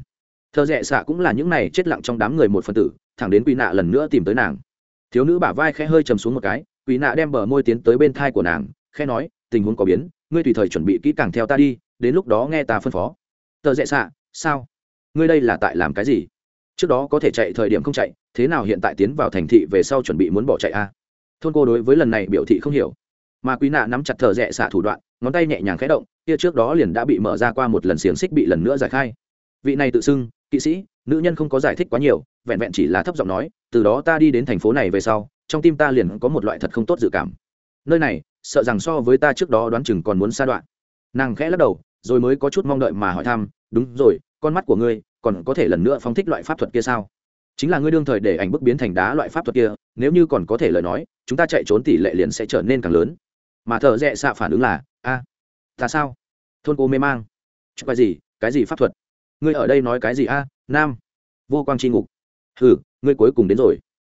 Thợ rẽ xạ cũng là những này chết lặng trong đám người một phần tử, thẳng đến quỷ nạ lần nữa tìm tới nàng. Thiếu nữ bả vai khẽ hơi chầm xuống một cái, quỷ nạ đem bờ môi tiến tới bên thai của nàng, khẽ nói, tình huống có biến, ngươi tùy thời chuẩn bị kỹ càng theo ta đi, đến lúc đó nghe ta phân phó. Thợ rẽ xạ sao? Ngươi đây là tại làm cái gì? Trước đó có thể chạy thời điểm không chạy, thế nào hiện tại tiến vào thành thị về sau chuẩn bị muốn bỏ chạy a à? thôn cô đối với lần này biểu thị không hiểu. Mà quý nạ nắm chặt thợ rẽ xả thủ đoạn, ngón tay nhẹ nhàng khẽ động, kia trước đó liền đã bị mở ra qua một lần xiềng xích bị lần nữa giải khai. Vị này tự xưng, kỵ sĩ, nữ nhân không có giải thích quá nhiều, vẹn vẹn chỉ là thấp giọng nói, từ đó ta đi đến thành phố này về sau, trong tim ta liền có một loại thật không tốt dự cảm. Nơi này, sợ rằng so với ta trước đó đoán chừng còn muốn xa đoạn. Nàng khẽ lắc đầu, rồi mới có chút mong đợi mà hỏi thăm, đúng rồi con mắt của ngươi còn có thể lần nữa phóng thích loại pháp thuật kia sao? Chính là ngươi đương thời để ảnh bức biến thành đá loại pháp thuật kia nếu như còn có thể lời nói chúng ta chạy trốn tỷ lệ liền sẽ trở nên càng lớn. Mà thợ rẽ xạ phản ứng là a à, ta sao? Thôn cô mê mang. Cái gì cái gì pháp thuật? Ngươi ở đây nói cái gì a nam? Vô quang tri ngục. Hừ ngươi cuối cùng đến rồi.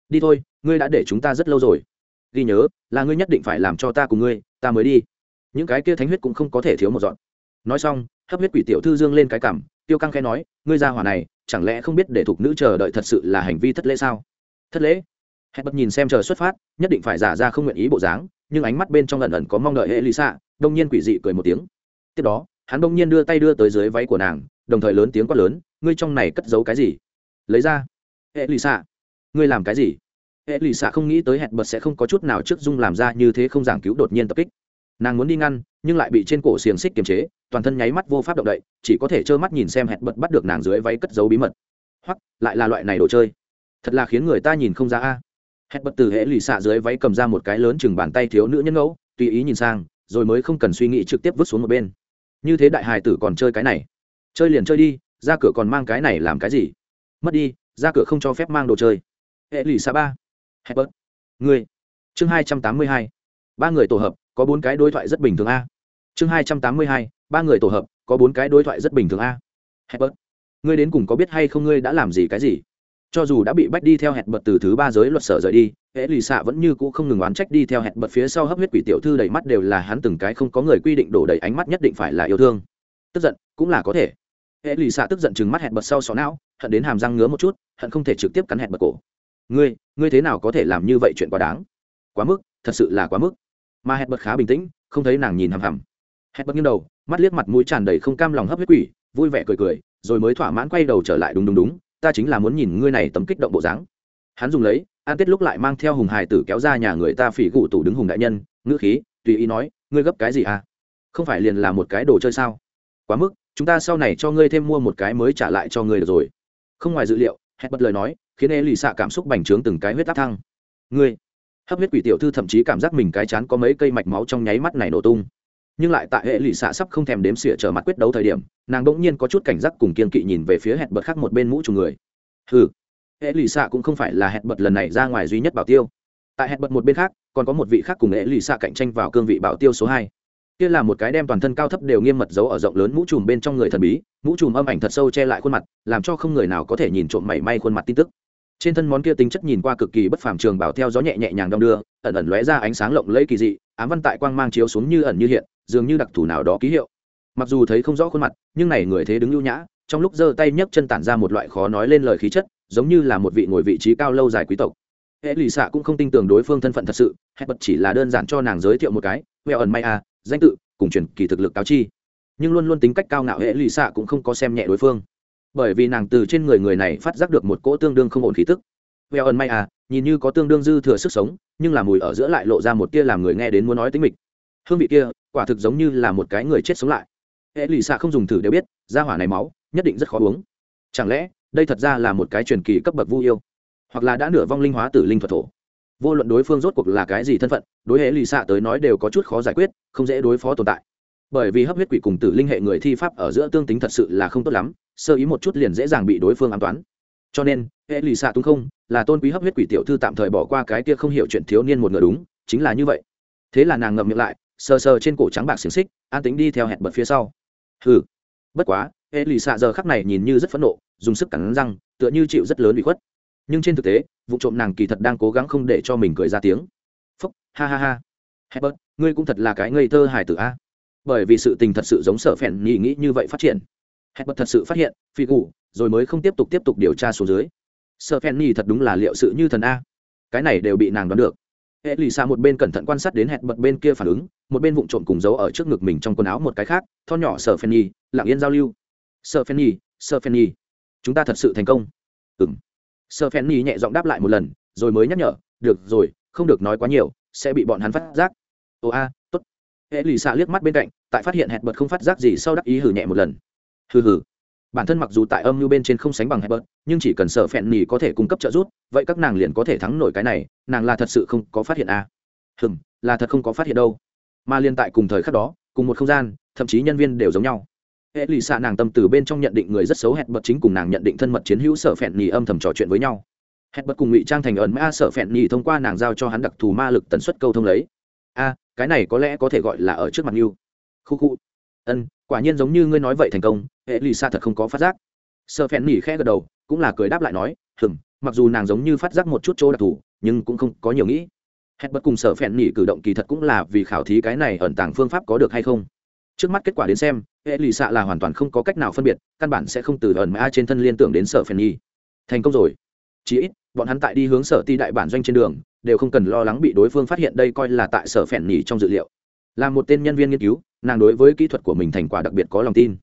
Đi thôi ngươi đã để chúng ta rất lâu rồi. Ghi nhớ là ngươi nhất định phải làm cho ta cùng ngươi ta mới đi. Những cái kia thánh huyết cũng không có thể thiếu một dọn. Nói xong hấp huyết quỷ tiểu thư dương lên cái cảm tiêu căng khẽ nói, ngươi ra hỏa này, chẳng lẽ không biết để thục nữ chờ đợi thật sự là hành vi thất lễ sao? Thất lễ? Hẹn bật nhìn xem chờ xuất phát, nhất định phải giả ra không nguyện ý bộ dáng, nhưng ánh mắt bên trong lần ẩn có mong đợi hệ lì xạ đông nhiên quỷ dị cười một tiếng. Tiếp đó, hắn đông nhiên đưa tay đưa tới dưới váy của nàng, đồng thời lớn tiếng quát lớn, ngươi trong này cất giấu cái gì? Lấy ra. Hệ lì xạ ngươi làm cái gì? Hệ lì xạ không nghĩ tới hẹn bật sẽ không có chút nào trước dung làm ra như thế không giảng cứu đột nhiên tập kích nàng muốn đi ngăn, nhưng lại bị trên cổ xiềng xích kiềm chế, toàn thân nháy mắt vô pháp động đậy, chỉ có thể trơ mắt nhìn xem hẹn bật bắt được nàng dưới váy cất giấu bí mật. Hoặc lại là loại này đồ chơi. Thật là khiến người ta nhìn không ra a. Hẹn bật từ hệ lì xạ dưới váy cầm ra một cái lớn chừng bàn tay thiếu nữ nhân ngẫu, tùy ý nhìn sang, rồi mới không cần suy nghĩ trực tiếp vứt xuống một bên. Như thế đại hài tử còn chơi cái này. Chơi liền chơi đi, ra cửa còn mang cái này làm cái gì? Mất đi, ra cửa không cho phép mang đồ chơi. Hệ lì xạ ba. Hẹn bật. Người. Chương hai trăm tám mươi hai. Ba người tổ hợp có bốn cái đối thoại rất bình thường a. Chương hai trăm tám mươi hai, ba người tổ hợp, có bốn cái đối thoại rất bình thường a. Hẹp bớt ngươi đến cùng có biết hay không ngươi đã làm gì cái gì? Cho dù đã bị bách đi theo hẹn bật từ thứ ba giới luật sở rời đi hễ lì xạ vẫn như cũ không ngừng oán trách đi theo hẹn bật phía sau hấp huyết quỷ tiểu thư đầy mắt đều là hắn từng cái không có người quy định đổ đầy ánh mắt nhất định phải là yêu thương. Tức giận, cũng là có thể. Hễ lì xạ tức giận chừng mắt hẹn bật sau xó não, hận đến hàm răng ngứa một chút, hận không thể trực tiếp cắn hẹn bật cổ. Ngươi ngươi thế nào có thể làm như vậy chuyện quá đáng? Quá mức, thật sự là quá mức mà hẹn bật khá bình tĩnh, không thấy nàng nhìn hằm hằm. Hẹn bật nghiêng đầu, mắt liếc mặt mũi tràn đầy không cam lòng hấp huyết quỷ, vui vẻ cười cười, rồi mới thỏa mãn quay đầu trở lại đúng đúng đúng, ta chính là muốn nhìn ngươi này tấm kích động bộ dáng. Hắn dùng lấy an tết lúc lại mang theo hùng hải tử kéo ra nhà người ta phỉ gụ tủ đứng hùng đại nhân, ngữ khí, tùy ý nói, ngươi gấp cái gì à? Không phải liền là một cái đồ chơi sao? Quá mức, chúng ta sau này cho ngươi thêm mua một cái mới trả lại cho ngươi được rồi. Không ngoài dự liệu, hẹn bật lời nói, khiến e lì xạ cảm xúc bành trướng từng cái huyết áp thăng. Ngươi hấp huyết quỷ tiểu thư thậm chí cảm giác mình cái chán có mấy cây mạch máu trong nháy mắt này nổ tung. Nhưng lại tại hệ lụy xạ sắp không thèm đếm xỉa trở mặt quyết đấu thời điểm, nàng đ ỗ n g nhiên có chút cảnh giác cùng kiên kỵ nhìn về phía hẹn bật khác một bên mũ trùng người. Ừ hệ lụy xạ cũng không phải là hẹn bật lần này ra ngoài duy nhất bảo tiêu. Tại hẹn bật một bên khác, còn có một vị khác cùng hệ lụy xạ cạnh tranh vào cương vị bảo tiêu số hai. Kia là một cái đem toàn thân cao thấp đều nghiêm mật giấu ở rộng lớn mũ trùm bên trong người thần bí, mũ trùm âm ảnh thật sâu che lại khuôn mặt, làm cho không người nào có thể nhìn trộm mảy may khuôn mặt tin tức trên thân món kia tính chất nhìn qua cực kỳ bất phàm trường bảo theo gió nhẹ nhẹ nhàng đong đưa, ẩn ẩn lóe ra ánh sáng lộng lẫy kỳ dị, ám văn tại quang mang chiếu xuống như ẩn như hiện, dường như đặc thù nào đó ký hiệu. Mặc dù thấy không rõ khuôn mặt, nhưng này người thế đứng ưu nhã, trong lúc giơ tay nhấc chân tản ra một loại khó nói lên lời khí chất, giống như là một vị ngồi vị trí cao lâu dài quý tộc. Hệ lì xạ cũng không tin tưởng đối phương thân phận thật sự hay bật chỉ là đơn giản cho nàng giới thiệu một cái vẹo ẩn may à danh tự, cùng truyền kỳ thực lực cáo chi. Nhưng luôn luôn tính cách cao ngạo, hệ lì xạ cũng không có xem nhẹ đối phương bởi vì nàng từ trên người người này phát giác được một cỗ tương đương không ổn khí tức. Veo ẩn may à nhìn như có tương đương dư thừa sức sống, nhưng là mùi ở giữa lại lộ ra một tia làm người nghe đến muốn nói tính mịch. Hương vị kia, quả thực giống như là một cái người chết sống lại. Hệ lì xạ không dùng thử đều biết, ra hỏa này máu, nhất định rất khó uống. Chẳng lẽ, đây thật ra là một cái truyền kỳ cấp bậc vu yêu? Hoặc là đã nửa vong linh hóa tử linh thuật thổ? Vô luận đối phương rốt cuộc là cái gì thân phận, đối hệ lì xạ tới nói đều có chút khó giải quyết, không dễ đối phó tồn tại bởi vì hấp huyết quỷ cùng tử linh hệ người thi pháp ở giữa tương tính thật sự là không tốt lắm sơ ý một chút liền dễ dàng bị đối phương an toán. Cho nên hệ lì xạ túng không là tôn quý hấp huyết quỷ tiểu thư tạm thời bỏ qua cái kia không hiểu chuyện thiếu niên một ngờ đúng chính là như vậy. Thế là nàng ngậm miệng lại sờ sờ trên cổ trắng bạc xiềng xích an tính đi theo hẹn bật phía sau. Hừ bất quá hệ lì xạ giờ khắc này nhìn như rất phẫn nộ dùng sức cắn răng tựa như chịu rất lớn bị khuất. Nhưng trên thực tế vụ trộm nàng kỳ thật đang cố gắng không để cho mình cười ra tiếng. Phúc ha ha ha. Herbert, ngươi cũng thật là cái ngây thơ hài tử a bởi vì sự tình thật sự giống sở phèn nhị nghĩ như vậy phát triển. Herbert thật sự phát hiện, phi cụ rồi mới không tiếp tục tiếp tục điều tra xuống dưới. Sở phèn nhị thật đúng là liệu sự như thần a. Cái này đều bị nàng đoán được. Hệ lì xa một bên cẩn thận quan sát đến hẹn bật bên kia phản ứng, một bên vụng trộm cùng giấu ở trước ngực mình trong quần áo một cái khác, tho nhỏ sở phèn nhi lặng yên giao lưu. Sở phèn nhi sở phèn nhi chúng ta thật sự thành công. Ừng sở phèn nhi nhẹ giọng đáp lại một lần, rồi mới nhắc nhở, được rồi, không được nói quá nhiều, sẽ bị bọn hắn phát giác. Ồ a, tốt hệ lì xạ liếc mắt bên cạnh tại phát hiện hẹn bật không phát giác gì sau đắc ý hử nhẹ một lần hừ hừ bản thân mặc dù tại âm như bên trên không sánh bằng Hebert, nhưng chỉ cần sở phẹn nỉ có thể cung cấp trợ giúp, vậy các nàng liền có thể thắng nổi cái này, nàng là thật sự không có phát hiện à. Hừm, là thật không có phát hiện đâu. Mà liên tại cùng thời khắc đó, cùng một không gian, thậm chí nhân viên đều giống nhau. Hệ lì xạ nàng tâm từ bên trong nhận định người rất xấu hẹn bật chính cùng nàng nhận định thân mật chiến hữu sở phẹn nỉ âm thầm trò chuyện với nhau. Hẹn bật cùng ngụy trang thành ẩn ma sở phẹn nỉ thông qua nàng giao cho hắn đặc thù ma lực tần suất câu thông lấy. A, cái này có lẽ có thể gọi là ở trước mặt Nưu. Khu khu. Ân, quả nhiên giống như ngươi nói vậy thành công hệ lì xa thật không có phát giác. Sợ phèn nỉ khẽ gật đầu cũng là cười đáp lại nói hừm mặc dù nàng giống như phát giác một chút chỗ đặc thù nhưng cũng không có nhiều nghĩ. Hết bất cùng sợ phèn nỉ cử động kỳ thật cũng là vì khảo thí cái này ẩn tàng phương pháp có được hay không. Trước mắt kết quả đến xem hệ lì xạ là hoàn toàn không có cách nào phân biệt căn bản sẽ không từ ẩn mã trên thân liên tưởng đến sở phèn nhi thành công rồi. Chí ít bọn hắn tại đi hướng sở ti đại bản doanh trên đường, đều không cần lo lắng bị đối phương phát hiện đây coi là tại sở phèn nhì trong dự liệu. Là một tên nhân viên nghiên cứu, nàng đối với kỹ thuật của mình thành quả đặc biệt có lòng tin.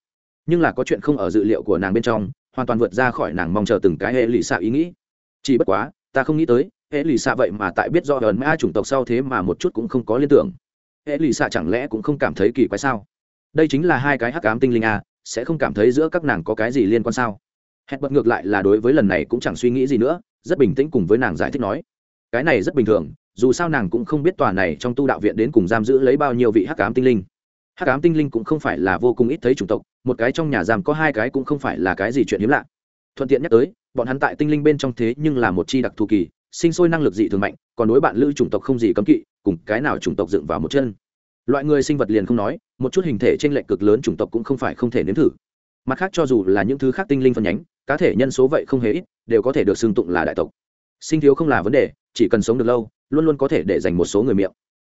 Nhưng là có chuyện không ở dự liệu của nàng bên trong, hoàn toàn vượt ra khỏi nàng mong chờ từng cái hệ lụy xạ ý nghĩ. Chỉ bất quá, ta không nghĩ tới, hệ lụy xạ vậy mà tại biết do ẩn mã chủng tộc sau thế mà một chút cũng không có liên tưởng. Hệ lụy xạ chẳng lẽ cũng không cảm thấy kỳ quái sao? Đây chính là hai cái hắc ám tinh linh a, sẽ không cảm thấy giữa các nàng có cái gì liên quan sao? Hẹn bật ngược lại là đối với lần này cũng chẳng suy nghĩ gì nữa rất bình tĩnh cùng với nàng giải thích nói, cái này rất bình thường, dù sao nàng cũng không biết tòa này trong tu đạo viện đến cùng giam giữ lấy bao nhiêu vị hắc ám tinh linh. Hắc ám tinh linh cũng không phải là vô cùng ít thấy chủng tộc, một cái trong nhà giam có hai cái cũng không phải là cái gì chuyện hiếm lạ. Thuận tiện nhắc tới, bọn hắn tại tinh linh bên trong thế nhưng là một chi đặc thù kỳ, sinh sôi năng lực dị thường mạnh, còn đối bạn lữ chủng tộc không gì cấm kỵ, cùng cái nào chủng tộc dựng vào một chân. Loại người sinh vật liền không nói, một chút hình thể t r ê n lệch cực lớn chủng tộc cũng không phải không thể nếm thử. Mặt khác cho dù là những thứ khác tinh linh phân nhánh cá thể nhân số vậy không hề ít, đều có thể được xưng tụng là đại tộc. Sinh thiếu không là vấn đề, chỉ cần sống được lâu, luôn luôn có thể để dành một số người miệng.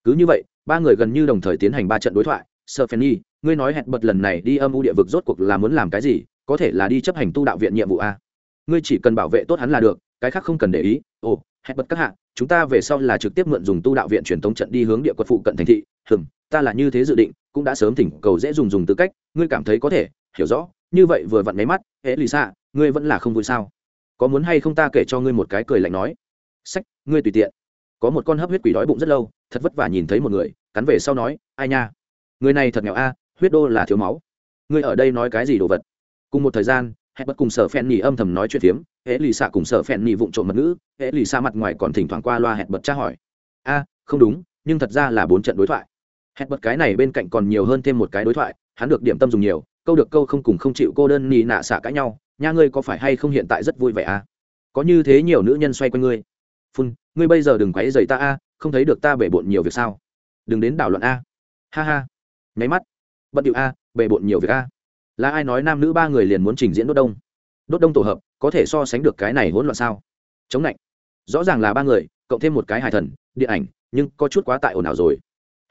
Cứ như vậy, ba người gần như đồng thời tiến hành ba trận đối thoại. Sơ phen nhi ngươi nói hẹn bật lần này đi âm u địa vực rốt cuộc là muốn làm cái gì? Có thể là đi chấp hành tu đạo viện nhiệm vụ a? Ngươi chỉ cần bảo vệ tốt hắn là được, cái khác không cần để ý. Ồ, hẹn bật các hạ, chúng ta về sau là trực tiếp mượn dùng tu đạo viện truyền thống trận đi hướng địa quật phụ cận thành thị. Hừm, ta là như thế dự định, cũng đã sớm thỉnh cầu dễ dùng dùng tư cách, ngươi cảm thấy có thể, hiểu rõ. Như vậy vừa vặn máy mắt hễ lì xa ngươi vẫn là không vui sao? Có muốn hay không ta kể cho ngươi một cái cười lạnh nói? Sách, ngươi tùy tiện. Có một con hấp huyết quỷ đói bụng rất lâu, thật vất vả nhìn thấy một người, cắn về sau nói, ai nha, người này thật nghèo a, huyết đô là thiếu máu. Ngươi ở đây nói cái gì đồ vật? Cùng một thời gian hẹn bất cùng sở phen nhì âm thầm nói chuyện phiếm, hễ lì xạ cùng sở phen nhì vụng trộm mật ngữ, hễ lì xa mặt ngoài còn thỉnh thoảng qua loa hẹn bật tra hỏi. A, không đúng, nhưng thật ra là bốn trận đối thoại. Hẹn bật cái này bên cạnh còn nhiều hơn thêm một cái đối thoại, hắn được điểm tâm dùng nhiều, câu được câu không cùng không chịu cô đơn nhì nạ xạ cãi nhau nha ngươi có phải hay không hiện tại rất vui vẻ à? có như thế nhiều nữ nhân xoay quanh ngươi. Phun, ngươi bây giờ đừng quấy dày ta a, không thấy được ta bể bộn nhiều việc sao? Đừng đến đảo luận a. Ha ha. Nháy mắt. Bận điệu a, bể bộn nhiều việc a. Là ai nói nam nữ ba người liền muốn trình diễn đốt đông? Đốt đông tổ hợp, có thể so sánh được cái này hỗn loạn sao? Chống lạnh rõ ràng là ba người, cộng thêm một cái hài thần, điện ảnh, nhưng có chút quá tại ồn ào rồi.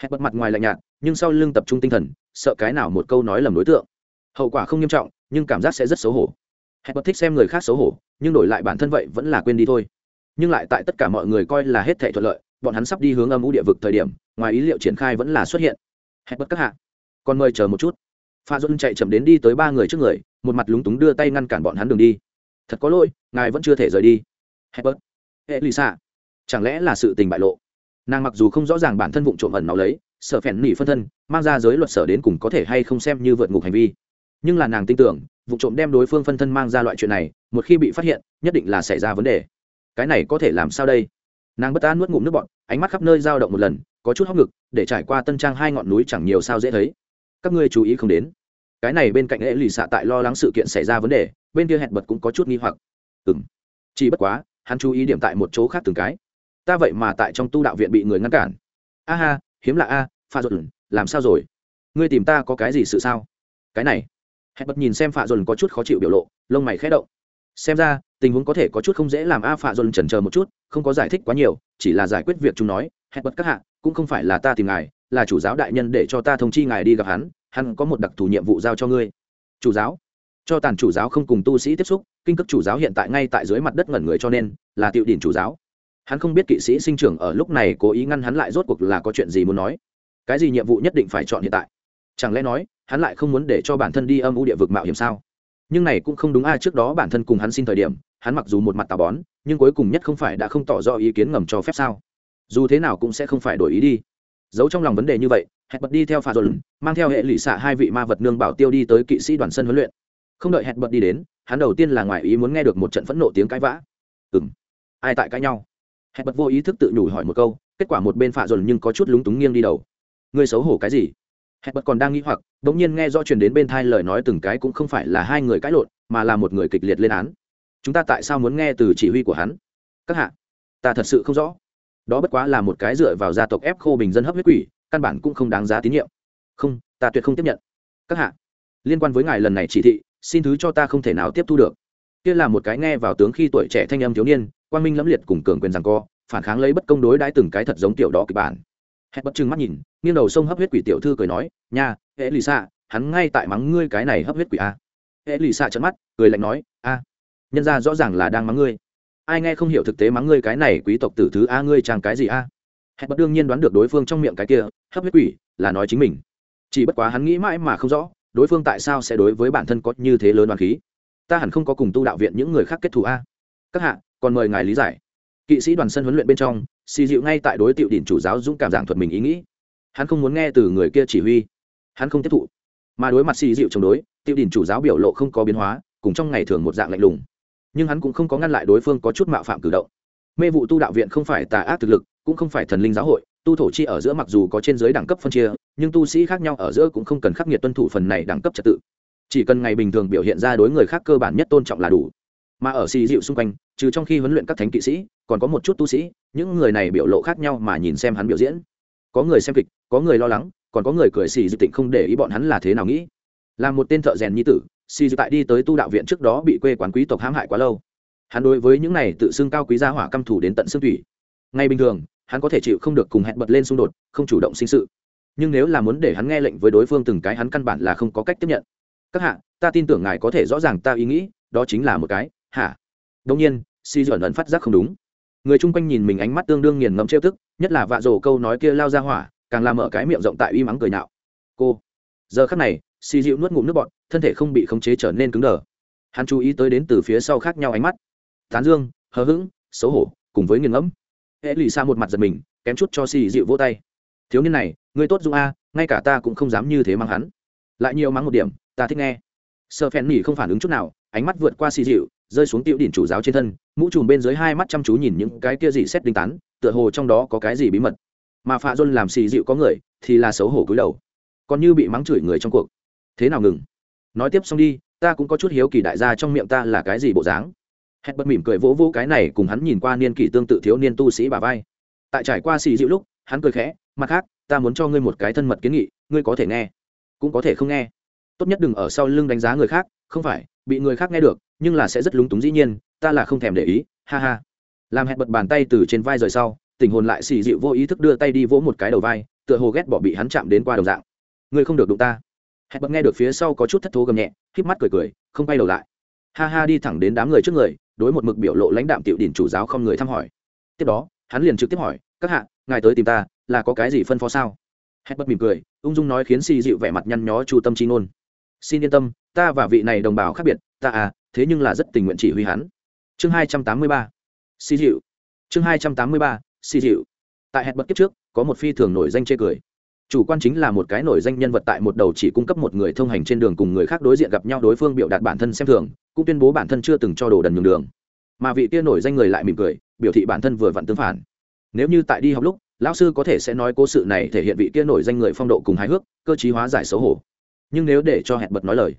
Hẹn bật mặt ngoài lạnh nhạt, nhưng sau lưng tập trung tinh thần, sợ cái nào một câu nói lầm đối tượng. Hậu quả không nghiêm trọng, nhưng cảm giác sẽ rất xấu hổ hẹn bật thích xem người khác xấu hổ, nhưng đổi lại bản thân vậy vẫn là quên đi thôi. Nhưng lại tại tất cả mọi người coi là hết thể thuận lợi, bọn hắn sắp đi hướng âm ú địa vực thời điểm, ngoài ý liệu triển khai vẫn là xuất hiện. Hẹn bật các hạ. Còn mời chờ một chút. Pha dôn chạy chậm đến đi tới ba người trước người, một mặt lúng túng đưa tay ngăn cản bọn hắn đường đi. Thật có lỗi, ngài vẫn chưa thể rời đi. Hẹn bật. Hệ lì xạ chẳng lẽ là sự tình bại lộ? Nàng mặc dù không rõ ràng bản thân vụ trộm ẩn nó lấy, sợ phèn nỉ phân thân, mang ra giới luật sở đến cùng có thể hay không xem như vượt ngục hành vi. Nhưng là nàng tin tưởng vụ trộm đem đối phương phân thân mang ra loại chuyện này, một khi bị phát hiện, nhất định là xảy ra vấn đề. Cái này có thể làm sao đây? Nàng bất an nuốt ngụm nước bọn ánh mắt khắp nơi dao động một lần, có chút hóc ngực, để trải qua tân trang hai ngọn núi chẳng nhiều sao dễ thấy. Các ngươi chú ý không đến. Cái này bên cạnh lễ lì xạ tại lo lắng sự kiện xảy ra vấn đề, bên kia hẹn bật cũng có chút nghi hoặc. Ừng chỉ bất quá, hắn chú ý điểm tại một chỗ khác từng cái. Ta vậy mà tại trong tu đạo viện bị người ngăn cản. A ha, hiếm lạ a, pha dồn làm sao rồi? Ngươi tìm ta có cái gì sự sao? Cái này hẹn bật nhìn xem phạ dồn có chút khó chịu biểu lộ, lông mày khẽ động. Xem ra, tình huống có thể có chút không dễ làm a phạ dồn chần chờ một chút, không có giải thích quá nhiều, chỉ là giải quyết việc chúng nói, hẹn bật các hạ, cũng không phải là ta tìm ngài, là chủ giáo đại nhân để cho ta thông chi ngài đi gặp hắn hắn có một đặc thù nhiệm vụ giao cho ngươi. Chủ giáo? Cho tàn chủ giáo không cùng tu sĩ tiếp xúc, kinh cấp chủ giáo hiện tại ngay tại dưới mặt đất ngẩn người cho nên, là tiệu đỉnh chủ giáo. Hắn không biết kỵ sĩ sinh trưởng ở lúc này cố ý ngăn hắn lại rốt cuộc là có chuyện gì muốn nói. Cái gì nhiệm vụ nhất định phải chọn hiện tại? Chẳng lẽ nói hắn lại không muốn để cho bản thân đi âm u địa vực mạo hiểm sao? Nhưng này cũng không đúng ai trước đó bản thân cùng hắn xin thời điểm, hắn mặc dù một mặt tà bón, nhưng cuối cùng nhất không phải đã không tỏ rõ ý kiến ngầm cho phép sao? Dù thế nào cũng sẽ không phải đổi ý đi. Giấu trong lòng vấn đề như vậy hẹn bật đi theo pha dồn, mang theo hệ lụy xạ hai vị ma vật nương bảo tiêu đi tới kỵ sĩ đoàn sân huấn luyện. Không đợi hẹn bật đi đến, hắn đầu tiên là ngoài ý muốn nghe được một trận phẫn nộ tiếng cãi vã. Ừ m ai tại cãi nhau? Hẹn bật vô ý thức tự nhủ hỏi một câu, kết quả một bên phà dồn nhưng có chút lúng túng nghiêng đi đầu. Ngươi xấu hổ cái gì? Hẹn bật còn đang nghĩ hoặc đ ỗ n g nhiên nghe do truyền đến bên thai lời nói từng cái cũng không phải là hai người cãi lộn, mà là một người kịch liệt lên án. Chúng ta tại sao muốn nghe từ chỉ huy của hắn? Các hạ, ta thật sự không rõ. Đó bất quá là một cái dựa vào gia tộc ép khô bình dân hấp huyết quỷ, căn bản cũng không đáng giá tín nhiệm. Không, ta tuyệt không tiếp nhận. Các hạ, liên quan với ngài lần này chỉ thị, xin thứ cho ta không thể nào tiếp thu được. Kia là một cái nghe vào tướng khi tuổi trẻ thanh âm thiếu niên, quang minh lẫm liệt cùng cường quyền rằng co, phản kháng lấy bất công đối đãi từng cái thật giống tiểu đỏ kịch bản hẹn bất chừng mắt nhìn, nghiêng đầu sông hấp huyết quỷ tiểu thư cười nói, nha, hệ lì xạ, hắn ngay tại mắng ngươi cái này hấp huyết quỷ a. Hệ lì xạ trận mắt, cười lạnh nói, a, nhân ra rõ ràng là đang mắng ngươi. Ai nghe không hiểu thực tế mắng ngươi cái này quý tộc tử thứ a, ngươi chàng cái gì a? Hẹn bất đương nhiên đoán được đối phương trong miệng cái kia, hấp huyết quỷ, là nói chính mình. Chỉ bất quá hắn nghĩ mãi mà không rõ, đối phương tại sao sẽ đối với bản thân có như thế lớn đoàn khí. Ta hẳn không có cùng tu đạo viện những người khác kết thù a. Các hạ, còn mời ngài lý giải. Kỵ sĩ đoàn sân huấn luyện bên trong xì dịu ngay tại đối tiệu đỉnh chủ giáo dũng cảm giảng thuật mình ý nghĩ. Hắn không muốn nghe từ người kia chỉ huy. Hắn không tiếp thụ. Mà đối mặt xì dịu chống đối tiệu đỉnh chủ giáo biểu lộ không có biến hóa, cùng trong ngày thường một dạng lạnh lùng. Nhưng hắn cũng không có ngăn lại đối phương có chút mạo phạm cử động. Mê vụ tu đạo viện không phải tà ác thực lực, cũng không phải thần linh giáo hội, tu thổ chi ở giữa mặc dù có trên giới đẳng cấp phân chia, nhưng tu sĩ khác nhau ở giữa cũng không cần khắc nghiệt tuân thủ phần này đẳng cấp trật tự. Chỉ cần ngày bình thường biểu hiện ra đối người khác cơ bản nhất tôn trọng là đủ mà ở xì dịu xung quanh, trừ trong khi huấn luyện các thánh kỵ sĩ, còn có một chút tu sĩ, những người này biểu lộ khác nhau mà nhìn xem hắn biểu diễn. Có người xem kịch, có người lo lắng, còn có người cười xì dịu tịnh không để ý bọn hắn là thế nào nghĩ. Là một tên thợ rèn nhi tử, xì dịu tại đi tới tu đạo viện trước đó bị quê quán quý tộc hãm hại quá lâu. Hắn đối với những này tự xưng cao quý gia hỏa căm thủ đến tận xương thủy ngay bình thường, hắn có thể chịu không được cùng hẹn bật lên xung đột, không chủ động sinh sự. Nhưng nếu là muốn để hắn nghe lệnh với đối phương từng cái, hắn căn bản là không có cách tiếp nhận. Các hạ, ta tin tưởng ngài có thể rõ ràng ta ý nghĩ, đó chính là một cái hả? Đông nhiên, si dọn ẩn phát giác không đúng. Người chung quanh nhìn mình ánh mắt tương đương nghiền ngẫm trêu tức, nhất là vạ rổ câu nói kia lao ra hỏa, càng làm mở cái miệng rộng tại uy mắng cười nạo cô, giờ khắc này, si dịu nuốt ngụm nước bọt, thân thể không bị khống chế trở nên cứng đờ. Hắn chú ý tới đến từ phía sau khác nhau ánh mắt. Tán dương, hờ hững, xấu hổ, cùng với nghiền ngẫm. Hễ lì xa một mặt giật mình, kém chút cho si dịu vỗ tay. Thiếu niên này, người tốt dung a, ngay cả ta cũng không dám như thế mang hắn. Lại nhiều mắng một điểm, ta thích nghe. Sợ phèn nỉ không phản ứng chút nào, ánh mắt vượt qua si dịu rơi xuống tiểu đỉnh chủ giáo trên thân, mũ trùm bên dưới hai mắt chăm chú nhìn những cái kia gì xét đinh tán, tựa hồ trong đó có cái gì bí mật. Mà phạ dôn làm xì dịu có người, thì là xấu hổ cúi đầu. Còn như bị mắng chửi người trong cuộc. Thế nào ngừng? Nói tiếp xong đi, ta cũng có chút hiếu kỳ đại gia trong miệng ta là cái gì bộ dáng. Hết bất mỉm cười vỗ vỗ cái này cùng hắn nhìn qua niên kỷ tương tự thiếu niên tu sĩ bà vai. Tại trải qua xì dịu lúc, hắn cười khẽ, mặt khác, ta muốn cho ngươi một cái thân mật kiến nghị, ngươi có thể nghe, cũng có thể không nghe. Tốt nhất đừng ở sau lưng đánh giá người khác, không phải, bị người khác nghe được nhưng là sẽ rất lúng túng dĩ nhiên, ta là không thèm để ý, ha ha. Làm hẹn bật bàn tay từ trên vai rời sau, tình hồn lại xì dịu vô ý thức đưa tay đi vỗ một cái đầu vai, tựa hồ ghét bỏ bị hắn chạm đến qua đồng dạng. Ngươi không được đụng ta. Hẹn bật nghe được phía sau có chút thất thố gầm nhẹ k mắt cười cười, không bay đầu lại. Ha ha đi thẳng đến đám người trước người, đối một mực biểu lộ lãnh đạm tiểu đỉnh chủ giáo không người thăm hỏi. Tiếp đó, hắn liền trực tiếp hỏi, các hạ, ngài tới tìm ta, là có cái gì phân phó sao? Hẹn bật mỉm cười, ung dung nói khiến xì dịu vẻ mặt nhăn nhó chu tâm chi ngôn. Xin yên tâm, ta và vị này đồng bào khác biệt, ta à thế nhưng là rất tình nguyện chỉ huy hắn. Chương hai trăm tám mươi ba xì dịu. Chương hai trăm tám mươi ba xì dịu. Tại hẹn bất kiếp trước, có một phi thường nổi danh chê cười. Chủ quan chính là một cái nổi danh nhân vật tại một đầu chỉ cung cấp một người thông hành trên đường cùng người khác đối diện gặp nhau đối phương biểu đạt bản thân xem thường, cũng tuyên bố bản thân chưa từng cho đồ đần nhường đường. Mà vị kia nổi danh người lại mỉm cười, biểu thị bản thân vừa vặn tương phản. Nếu như tại đi học lúc, lão sư có thể sẽ nói cố sự này thể hiện vị kia nổi danh người phong độ cùng hài hước, cơ chí hóa giải xấu hổ. Nhưng nếu để cho hẹn bật nói lời,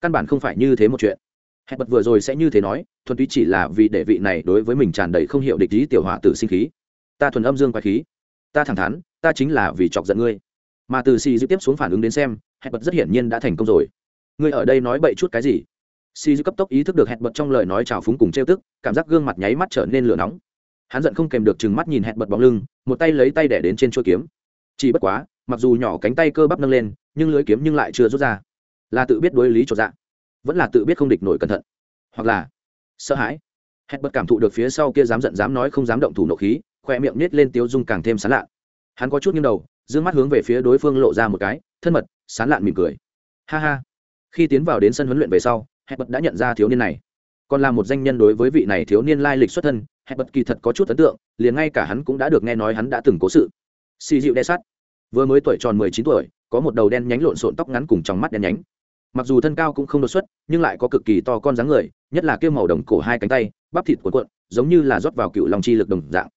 căn bản không phải như thế một chuyện hẹn bật vừa rồi sẽ như thế nói, thuần túy chỉ là vì đệ vị này đối với mình tràn đầy không hiểu địch lý tiểu hỏa tử sinh khí. Ta thuần âm dương quái khí. Ta thẳng thắn, ta chính là vì chọc giận ngươi. Mà từ xì dư tiếp xuống phản ứng đến xem, hẹn bật rất hiển nhiên đã thành công rồi. Ngươi ở đây nói bậy chút cái gì? Xì dư cấp tốc ý thức được hẹn bật trong lời nói trào phúng cùng trêu tức, cảm giác gương mặt nháy mắt trở nên lửa nóng. Hắn giận không kèm được chừng mắt nhìn hẹn bật bóng lưng, một tay lấy tay đẻ đến trên chuôi kiếm. Chỉ bất quá, mặc dù nhỏ cánh tay cơ bắp nâng lên, nhưng lưới kiếm nhưng lại chưa rút ra. Là tự biết đối lý cho dạng vẫn là tự biết không địch nổi cẩn thận. Hoặc là, sợ hãi. Hẹn bật cảm thụ được phía sau kia dám giận dám nói không dám động thủ nộ khí khoe miệng nết lên tiếu dung càng thêm sán lạ hắn có chút nghiêng đầu d ư ơ n g mắt hướng về phía đối phương lộ ra một cái, thân mật, sán lạn mỉm cười. Ha ha. Khi tiến vào đến sân huấn luyện về sau hẹn bật đã nhận ra thiếu niên này. Còn là một danh nhân đối với vị này thiếu niên lai lịch xuất thân hẹn bật kỳ thật có chút ấn tượng, liền ngay cả hắn cũng đã được nghe nói hắn đã từng cố sự. Xì dịu đe sắt. Vừa mới tuổi tròn mười chín tuổi, có một đầu đen nhánh lộn xộn tóc ngắn cùng trong mắt đen nhánh mặc dù thân cao cũng không đột xuất, nhưng lại có cực kỳ to con dáng người, nhất là kêu màu đồng cổ hai cánh tay, bắp thịt cuộn cuộn, giống như là rót vào cựu lòng chi lực đồng dạng.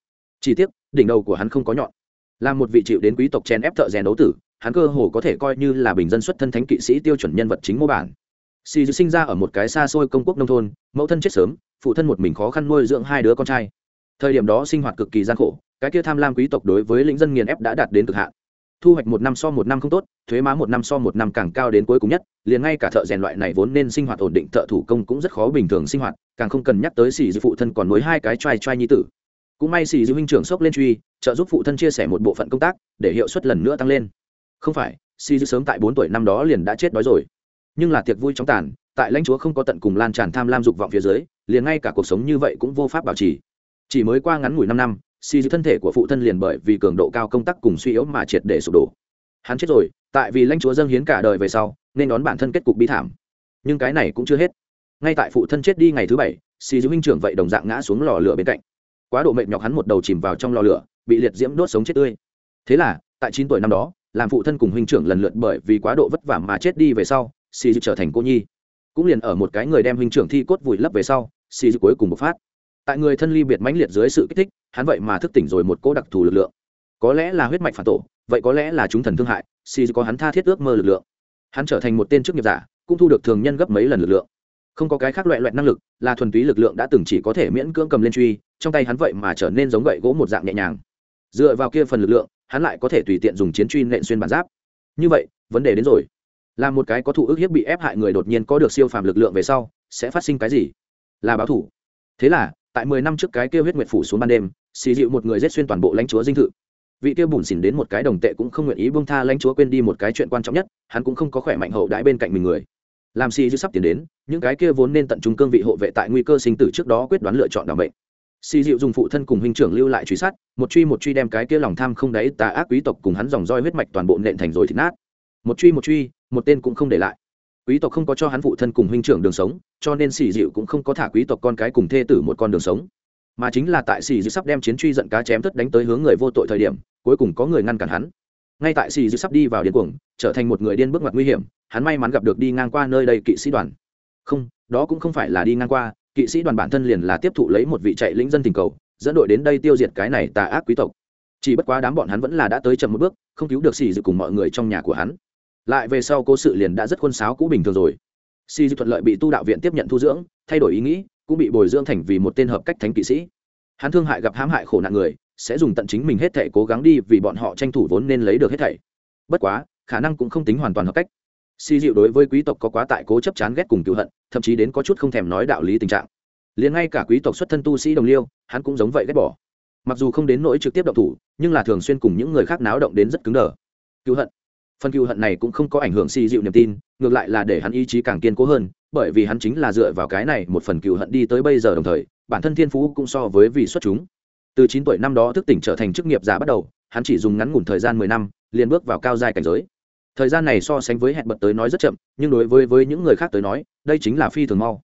Chỉ tiếc, đỉnh đầu của hắn không có nhọn. Là một vị chịu đến quý tộc chen ép thợ rèn đấu tử, hắn cơ hồ có thể coi như là bình dân xuất thân thánh kỵ sĩ tiêu chuẩn nhân vật chính mô bản. Xì sinh ra ở một cái xa xôi công quốc nông thôn, mẫu thân chết sớm, phụ thân một mình khó khăn nuôi dưỡng hai đứa con trai. Thời điểm đó sinh hoạt cực kỳ gian khổ, cái kia tham lam quý tộc đối với lĩnh dân nghiền ép đã đạt đến cực hạn thu hoạch một năm so một năm không tốt, thuế má một năm so một năm càng cao đến cuối cùng nhất, liền ngay cả thợ rèn loại này vốn nên sinh hoạt ổn định thợ thủ công cũng rất khó bình thường sinh hoạt, càng không cần nhắc tới xì dư phụ thân còn nối hai cái t r a i t r a i nhi tử. Cũng may xì dư huynh trưởng sốc lên truy, trợ giúp phụ thân chia sẻ một bộ phận công tác, để hiệu suất lần nữa tăng lên. Không phải, xì dư sớm tại bốn tuổi năm đó liền đã chết đói rồi. Nhưng là tiệc vui chóng tàn, tại lãnh chúa không có tận cùng lan tràn tham lam dục vọng phía dưới, liền ngay cả cuộc sống như vậy cũng vô pháp bảo trì. Chỉ mới qua ngắn ngủi năm năm xì dư thân thể của phụ thân liền bởi vì cường độ cao công tác cùng suy yếu mà triệt để sụp đổ. Hắn chết rồi, tại vì lãnh chúa dâng hiến cả đời về sau, nên đón bản thân kết cục bi thảm. Nhưng cái này cũng chưa hết. Ngay tại phụ thân chết đi ngày thứ bảy, xì dư huynh trưởng vậy đồng dạng ngã xuống lò lửa bên cạnh. Quá độ mệt nhọc hắn một đầu chìm vào trong lò lửa, bị liệt diễm đốt sống chết tươi. Thế là, tại chín tuổi năm đó, làm phụ thân cùng huynh trưởng lần lượt bởi vì quá độ vất vả mà chết đi về sau, xì dư trở thành cô nhi. Cũng liền ở một cái người đem huynh trưởng thi cốt vùi lấp về sau, xì dư cuối cùng bộc phát tại người thân ly biệt mãnh liệt dưới sự kích thích, hắn vậy mà thức tỉnh rồi một cỗ đặc thù lực lượng. Có lẽ là huyết mạch phản tổ, vậy có lẽ là chúng thần thương hại, si có hắn tha thiết ước mơ lực lượng. Hắn trở thành một tên chức nghiệp giả, cũng thu được thường nhân gấp mấy lần lực lượng. Không có cái khác loại loại năng lực, là thuần túy lực lượng đã từng chỉ có thể miễn cưỡng cầm lên truy, trong tay hắn vậy mà trở nên giống gậy gỗ một dạng nhẹ nhàng. Dựa vào kia phần lực lượng, hắn lại có thể tùy tiện dùng chiến truy nện xuyên bản giáp. Như vậy, vấn đề đến rồi. Là một cái có thụ ước hiếp bị ép hại người đột nhiên có được siêu phàm lực lượng về sau, sẽ phát sinh cái gì? Là báo thủ. Thế là tại mười năm trước cái kia huyết nguyệt phủ xuống ban đêm, xì dịu một người giết xuyên toàn bộ lãnh chúa dinh thự. Vị kia bùn xỉn đến một cái đồng tệ cũng không nguyện ý bông tha lãnh chúa quên đi một cái chuyện quan trọng nhất, hắn cũng không có khỏe mạnh hậu đãi bên cạnh mình người. Làm xì dịu sắp tiến đến, những cái kia vốn nên tận trung cương vị hộ vệ tại nguy cơ sinh tử trước đó quyết đoán lựa chọn đảm bệnh. Xì dịu dùng phụ thân cùng huynh trưởng lưu lại truy sát, một truy một truy đem cái kia lòng tham không đáy tà ác quý tộc cùng hắn dòng roi huyết mạch toàn bộ nện thành rồi thịt nát. Một truy một truy, một tên cũng không để lại quý tộc không có cho hắn phụ thân cùng huynh trưởng đường sống, cho nên xì dịu cũng không có thả quý tộc con cái cùng thê tử một con đường sống. Mà chính là tại xì dịu sắp đem chiến truy giận cá chém tất đánh tới hướng người vô tội thời điểm, cuối cùng có người ngăn cản hắn. Ngay tại xì dịu sắp đi vào điên cuồng, trở thành một người điên bước ngoặt nguy hiểm, hắn may mắn gặp được đi ngang qua nơi đây kỵ sĩ đoàn. Không, đó cũng không phải là đi ngang qua, kỵ sĩ đoàn bản thân liền là tiếp thụ lấy một vị chạy lĩnh dân tình cầu, dẫn đội đến đây tiêu diệt cái này tà ác quý tộc. Chỉ bất quá đám bọn hắn vẫn là đã tới chậm một bước, không cứu được xì dịu cùng mọi người trong nhà của hắn lại về sau cố sự liền đã rất khuôn sáo cũ bình thường rồi. Si dịu thuận lợi bị tu đạo viện tiếp nhận thu dưỡng, thay đổi ý nghĩ, cũng bị bồi dưỡng thành vì một tên hợp cách thánh kỵ sĩ. Hắn thương hại gặp hãm hại khổ nạn người, sẽ dùng tận chính mình hết thể cố gắng đi vì bọn họ tranh thủ vốn nên lấy được hết thảy. Bất quá, khả năng cũng không tính hoàn toàn hợp cách. Si dịu đối với quý tộc có quá tại cố chấp chán ghét cùng cựu hận, thậm chí đến có chút không thèm nói đạo lý tình trạng. Liền ngay cả quý tộc xuất thân tu sĩ đồng liêu, hắn cũng giống vậy ghét bỏ. Mặc dù không đến nỗi trực tiếp động thủ, nhưng là thường xuyên cùng những người khác náo động đến rất cứng đờ. Cựu hận phần cựu hận này cũng không có ảnh hưởng si dịu niềm tin, ngược lại là để hắn ý chí càng kiên cố hơn, bởi vì hắn chính là dựa vào cái này một phần cựu hận đi tới bây giờ đồng thời, bản thân thiên phú cũng so với vì xuất chúng. Từ chín tuổi năm đó thức tỉnh trở thành chức nghiệp giả bắt đầu, hắn chỉ dùng ngắn ngủn thời gian mười năm, liền bước vào cao giai cảnh giới. Thời gian này so sánh với hẹn bật tới nói rất chậm, nhưng đối với với những người khác tới nói, đây chính là phi thường mau.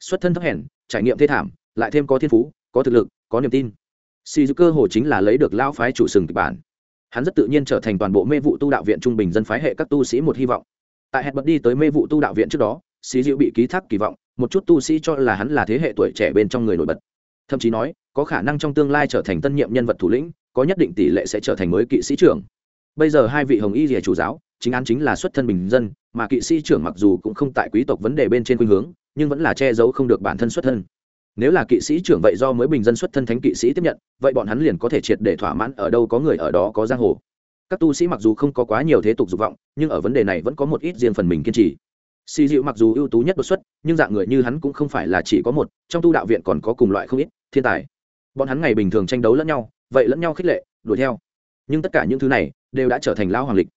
Xuất thân thấp hèn, trải nghiệm thê thảm, lại thêm có thiên phú, có thực lực, có niềm tin. Xì dư cơ hồ chính là lấy được lão phái chủ sừng kịch bản hắn rất tự nhiên trở thành toàn bộ mê vụ tu đạo viện trung bình dân phái hệ các tu sĩ một hy vọng. Tại hẹn bật đi tới mê vụ tu đạo viện trước đó sĩ diệu bị ký thác kỳ vọng, một chút tu sĩ cho là hắn là thế hệ tuổi trẻ bên trong người nổi bật. Thậm chí nói, có khả năng trong tương lai trở thành tân nhiệm nhân vật thủ lĩnh, có nhất định tỷ lệ sẽ trở thành mới kỵ sĩ trưởng. Bây giờ hai vị hồng y rìa chủ giáo, chính án chính là xuất thân bình dân, mà kỵ sĩ trưởng mặc dù cũng không tại quý tộc vấn đề bên trên khuynh hướng, nhưng vẫn là che giấu không được bản thân xuất thân nếu là kỵ sĩ trưởng vậy do mới bình dân xuất thân thánh kỵ sĩ tiếp nhận, vậy bọn hắn liền có thể triệt để thỏa mãn ở đâu có người ở đó có giang hồ. Các tu sĩ mặc dù không có quá nhiều thế tục dục vọng, nhưng ở vấn đề này vẫn có một ít riêng phần mình kiên trì. Xì dịu mặc dù ưu tú nhất đột xuất, nhưng dạng người như hắn cũng không phải là chỉ có một, trong tu đạo viện còn có cùng loại không ít, thiên tài. Bọn hắn ngày bình thường tranh đấu lẫn nhau, vậy lẫn nhau khích lệ, đuổi theo. Nhưng tất cả những thứ này đều đã trở thành lao hoàng lịch.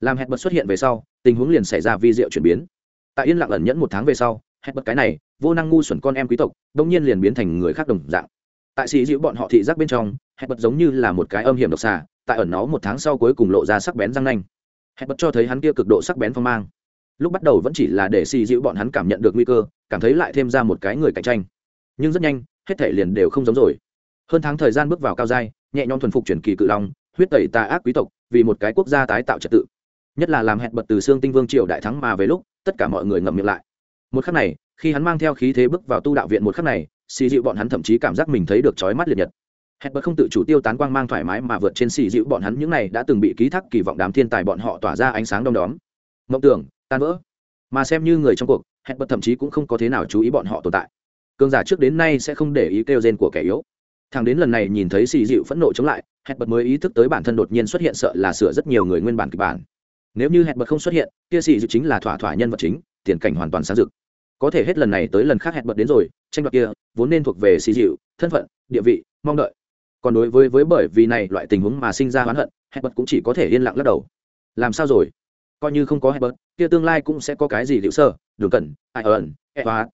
Làm hẹn bật xuất hiện về sau, tình huống liền xảy ra vi diệu chuyển biến. Tại yên lặng ẩn nhẫn một tháng về sau hẹn bật cái này vô năng ngu xuẩn con em quý tộc đông nhiên liền biến thành người khác đồng dạng. Tại sĩ dịu bọn họ thị giác bên trong hẹn bật giống như là một cái âm hiểm độc xà, tại ẩn nó một tháng sau cuối cùng lộ ra sắc bén răng nanh. Hẹn bật cho thấy hắn kia cực độ sắc bén phong mang. Lúc bắt đầu vẫn chỉ là để sĩ dịu bọn hắn cảm nhận được nguy cơ, cảm thấy lại thêm ra một cái người cạnh tranh. Nhưng rất nhanh, hết thể liền đều không giống rồi. Hơn tháng thời gian bước vào cao giai, nhẹ nhõm thuần phục chuyển kỳ cự long, huyết tẩy tà ác quý tộc, vì một cái quốc gia tái tạo trật tự. Nhất là làm hẹn bật từ xương tinh vương triều đại thắng mà về lúc, tất cả mọi người ngậm miệng lại. Một khắc này khi hắn mang theo khí thế bước vào tu đạo viện một khắc này, xì dịu bọn hắn thậm chí cảm giác mình thấy được trói mắt liệt nhật. Hẹn bật không tự chủ tiêu tán quang mang thoải mái mà vượt trên xì dịu bọn hắn, những này đã từng bị ký thác kỳ vọng đám thiên tài bọn họ tỏa ra ánh sáng đông đóm. Mộng tưởng, tan vỡ. Mà xem như người trong cuộc hẹn bật thậm chí cũng không có thế nào chú ý bọn họ tồn tại. Cơn giả trước đến nay sẽ không để ý kêu gen của kẻ yếu. Thằng đến lần này nhìn thấy xì dịu phẫn nộ chống lại hẹn bật mới ý thức tới bản thân đột nhiên xuất hiện sợ là sửa rất nhiều người nguyên bản kịch bản. Nếu như hẹn bật không xuất hiện, kia xì dịu chính là thỏa thỏa nhân vật chính, tiền cảnh hoàn toàn sáng rực có thể hết lần này tới lần khác hẹn bật đến rồi, tranh đoạt kia, vốn nên thuộc về xì dịu, thân phận, địa vị, mong đợi. Còn đối với với bởi vì này loại tình huống mà sinh ra oán hận, hẹn bật cũng chỉ có thể yên lặng lắc đầu. Làm sao rồi? Coi như không có hẹn bật, kia tương lai cũng sẽ có cái gì liệu sơ, đường cẩn, ai ẩn e hóa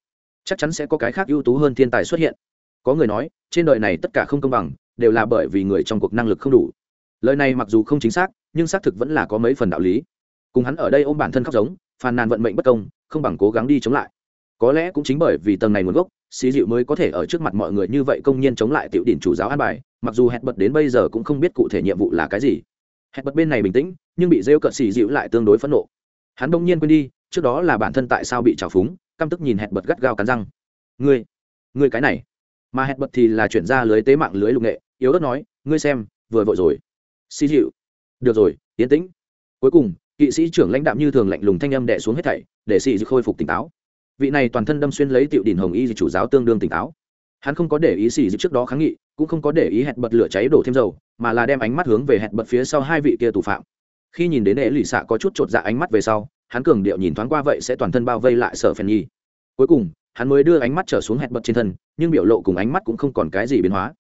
chắc chắn sẽ có cái khác ưu tú hơn thiên tài xuất hiện. Có người nói, trên đời này tất cả không công bằng, đều là bởi vì người trong cuộc năng lực không đủ. Lời này mặc dù không chính xác, nhưng xác thực vẫn là có mấy phần đạo lý. Cùng hắn ở đây ôm bản thân khóc giống, phàn nàn vận mệnh bất công, không bằng cố gắng đi chống lại có lẽ cũng chính bởi vì tầng này nguồn gốc xí dịu mới có thể ở trước mặt mọi người như vậy công nhiên chống lại tiểu đỉnh chủ giáo an bài, mặc dù hẹn bật đến bây giờ cũng không biết cụ thể nhiệm vụ là cái gì. Hẹn bật bên này bình tĩnh, nhưng bị rêu cợt xì dịu lại tương đối phẫn nộ. Hắn đông nhiên quên đi, trước đó là bản thân tại sao bị trào phúng, căm tức nhìn hẹn bật gắt gao cắn răng. Ngươi ngươi cái này. Mà hẹn bật thì là chuyển ra lưới tế mạng lưới lục nghệ, yếu ớt nói, ngươi xem, vừa vội rồi. Xì dịu được rồi, yên tĩnh. Cuối cùng, kỵ sĩ trưởng lãnh đạm như thường lạnh lùng thanh âm đẻ xuống hết thảy, để xì dịu khôi phục tỉnh táo vị này toàn thân đâm xuyên lấy tiểu đỉnh hồng y chủ giáo tương đương tỉnh táo. Hắn không có để ý xì dịp trước đó kháng nghị cũng không có để ý hẹn bật lửa cháy đổ thêm dầu mà là đem ánh mắt hướng về hẹn bật phía sau hai vị kia tù phạm. Khi nhìn đến hệ lì xạ có chút chột dạ ánh mắt về sau hắn cường điệu nhìn thoáng qua vậy sẽ toàn thân bao vây lại sở phèn nhi cuối cùng hắn mới đưa ánh mắt trở xuống hẹn bật trên thân nhưng biểu lộ cùng ánh mắt cũng không còn cái gì biến hóa.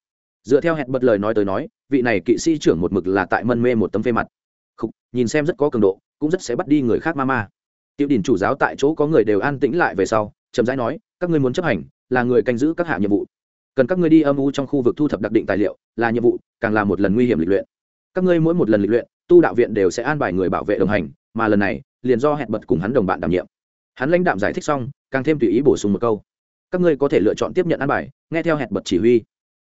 Dựa theo hẹn bật lời nói tới nói vị này kỵ sĩ trưởng một mực là tại mân mê một tấm phê mặt. Khúc, nhìn xem rất có cường độ cũng rất sẽ bắt đi người khác ma ma tiểu đình chủ giáo tại chỗ có người đều an tĩnh lại về sau, chậm rãi nói, các ngươi muốn chấp hành là người canh giữ các hạ nhiệm vụ. Cần các ngươi đi âm u trong khu vực thu thập đặc định tài liệu là nhiệm vụ, càng là một lần nguy hiểm lịch luyện. Các ngươi mỗi một lần lịch luyện, tu đạo viện đều sẽ an bài người bảo vệ đồng hành, mà lần này, liền do hẹn bật cùng hắn đồng bạn đảm nhiệm. Hắn lãnh đạm giải thích xong, càng thêm tùy ý bổ sung một câu, các ngươi có thể lựa chọn tiếp nhận an bài, nghe theo hẹn bật chỉ huy.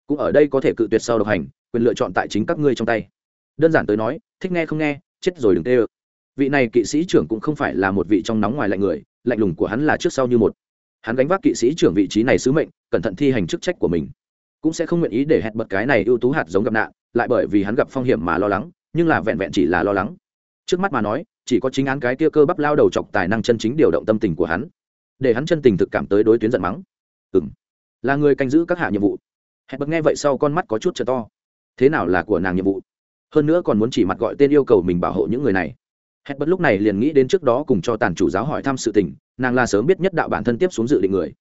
Cũng ở đây có thể cự tuyệt sau độc hành, quyền lựa chọn tại chính các ngươi trong tay. Đơn giản tới nói, thích nghe không nghe, chết rồi đừng tê ơ vị này kỵ sĩ trưởng cũng không phải là một vị trong nóng ngoài lạnh người, lạnh lùng của hắn là trước sau như một. Hắn gánh vác kỵ sĩ trưởng vị trí này sứ mệnh, cẩn thận thi hành chức trách của mình. Cũng sẽ không nguyện ý để hẹn bật cái này ưu tú hạt giống gặp nạn, lại bởi vì hắn gặp phong hiểm mà lo lắng, nhưng là vẹn vẹn chỉ là lo lắng. Trước mắt mà nói, chỉ có chính án cái tia cơ bắp lao đầu chọc tài năng chân chính điều động tâm tình của hắn, để hắn chân tình thực cảm tới đối tuyến giận mắng. Ừ m là người canh giữ các hạ nhiệm vụ. Hẹn bật nghe vậy sau con mắt có chút trở to. Thế nào là của nàng nhiệm vụ? Hơn nữa còn muốn chỉ mặt gọi tên yêu cầu mình bảo hộ những người này hết bất lúc này liền nghĩ đến trước đó cùng cho tàn chủ giáo hỏi thăm sự tình, nàng là sớm biết nhất đạo bản thân tiếp xuống dự định người.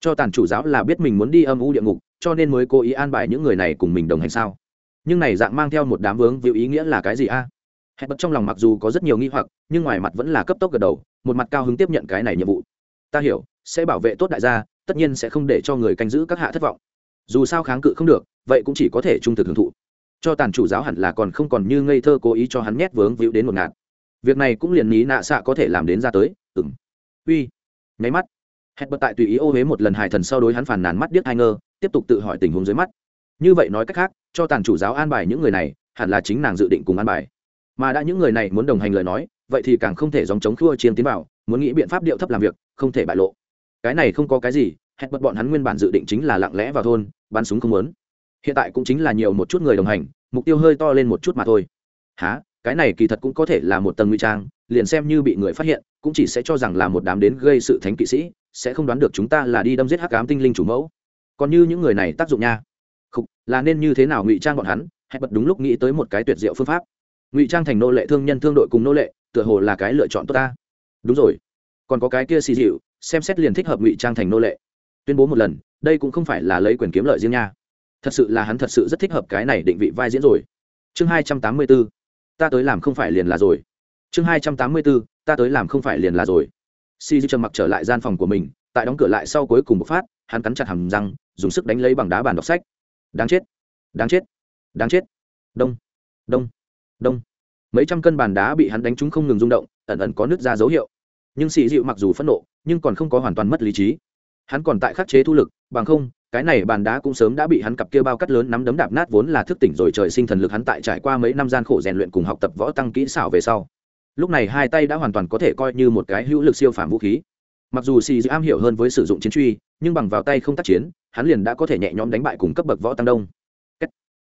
Cho tàn chủ giáo là biết mình muốn đi âm u địa ngục, cho nên mới cố ý an bài những người này cùng mình đồng hành sao? Nhưng này dạng mang theo một đám vướng víu ý nghĩa là cái gì a? Hết bất trong lòng mặc dù có rất nhiều nghi hoặc, nhưng ngoài mặt vẫn là cấp tốc gật đầu, một mặt cao hứng tiếp nhận cái này nhiệm vụ. Ta hiểu, sẽ bảo vệ tốt đại gia, tất nhiên sẽ không để cho người canh giữ các hạ thất vọng. Dù sao kháng cự không được, vậy cũng chỉ có thể trung thực hưởng thụ. Cho tàn chủ giáo hẳn là còn không còn như ngây thơ cố ý cho hắn nhét vướng víu đến một ngạt việc này cũng liền ní nạ xạ có thể làm đến ra tới ừng uy, nháy mắt. Hẹn bật tại tùy ý ô huế một lần hài thần sau đối hắn phàn nàn mắt điếc hai ngơ, tiếp tục tự hỏi tình huống dưới mắt. Như vậy nói cách khác, cho tàn chủ giáo an bài những người này, hẳn là chính nàng dự định cùng an bài. Mà đã những người này muốn đồng hành lời nói, vậy thì càng không thể dòng chống khua chiến tiến vào, muốn nghĩ biện pháp điệu thấp làm việc, không thể bại lộ. Cái này không có cái gì, hẹn bật bọn hắn nguyên bản dự định chính là lặng lẽ vào thôn, bắn súng không muốn. Hiện tại cũng chính là nhiều một chút người đồng hành, mục tiêu hơi to lên một chút mà thôi. Há cái này kỳ thật cũng có thể là một tầng nguy trang, liền xem như bị người phát hiện, cũng chỉ sẽ cho rằng là một đám đến gây sự thánh kỵ sĩ, sẽ không đoán được chúng ta là đi đâm giết hắc ám tinh linh chủ mẫu. Còn như những người này tác dụng nha. Không là nên như thế nào ngụy trang bọn hắn hãy bật đúng lúc nghĩ tới một cái tuyệt diệu phương pháp. Ngụy trang thành nô lệ thương nhân thương đội cùng nô lệ, tựa hồ là cái lựa chọn tốt ta. Đúng rồi. Còn có cái kia xì dịu, xem xét liền thích hợp ngụy trang thành nô lệ. Tuyên bố một lần, đây cũng không phải là lấy quyền kiếm lợi riêng nha. Thật sự là hắn thật sự rất thích hợp cái này định vị vai diễn rồi. Chương hai trăm tám mươi bốn ta tới làm không phải liền là rồi. Chương hai trăm tám mươi bốn, ta tới làm không phải liền là rồi. Si dư trầm mặc trở lại gian phòng của mình tại đóng cửa lại sau cuối cùng một phát hắn cắn chặt hầm răng dùng sức đánh lấy bằng đá bàn đọc sách. Đáng chết đáng chết đáng chết. Đông đông đông. Mấy trăm cân bàn đá bị hắn đánh trúng không ngừng rung động ẩn ẩn có nước ra dấu hiệu. Nhưng xì dịu mặc dù phẫn nộ nhưng còn không có hoàn toàn mất lý trí. Hắn còn tại khắc chế thu lực bằng không cái này bàn đá cũng sớm đã bị hắn cặp kia bao cắt lớn nắm đấm đạp nát vốn là thức tỉnh rồi trời sinh thần lực hắn tại trải qua mấy năm gian khổ rèn luyện cùng học tập võ tăng kỹ xảo về sau. Lúc này hai tay đã hoàn toàn có thể coi như một cái hữu lực siêu phàm vũ khí. Mặc dù xì am hiểu hơn với sử dụng chiến truy nhưng bằng vào tay không tác chiến hắn liền đã có thể nhẹ nhõm đánh bại cùng cấp bậc võ tăng đông.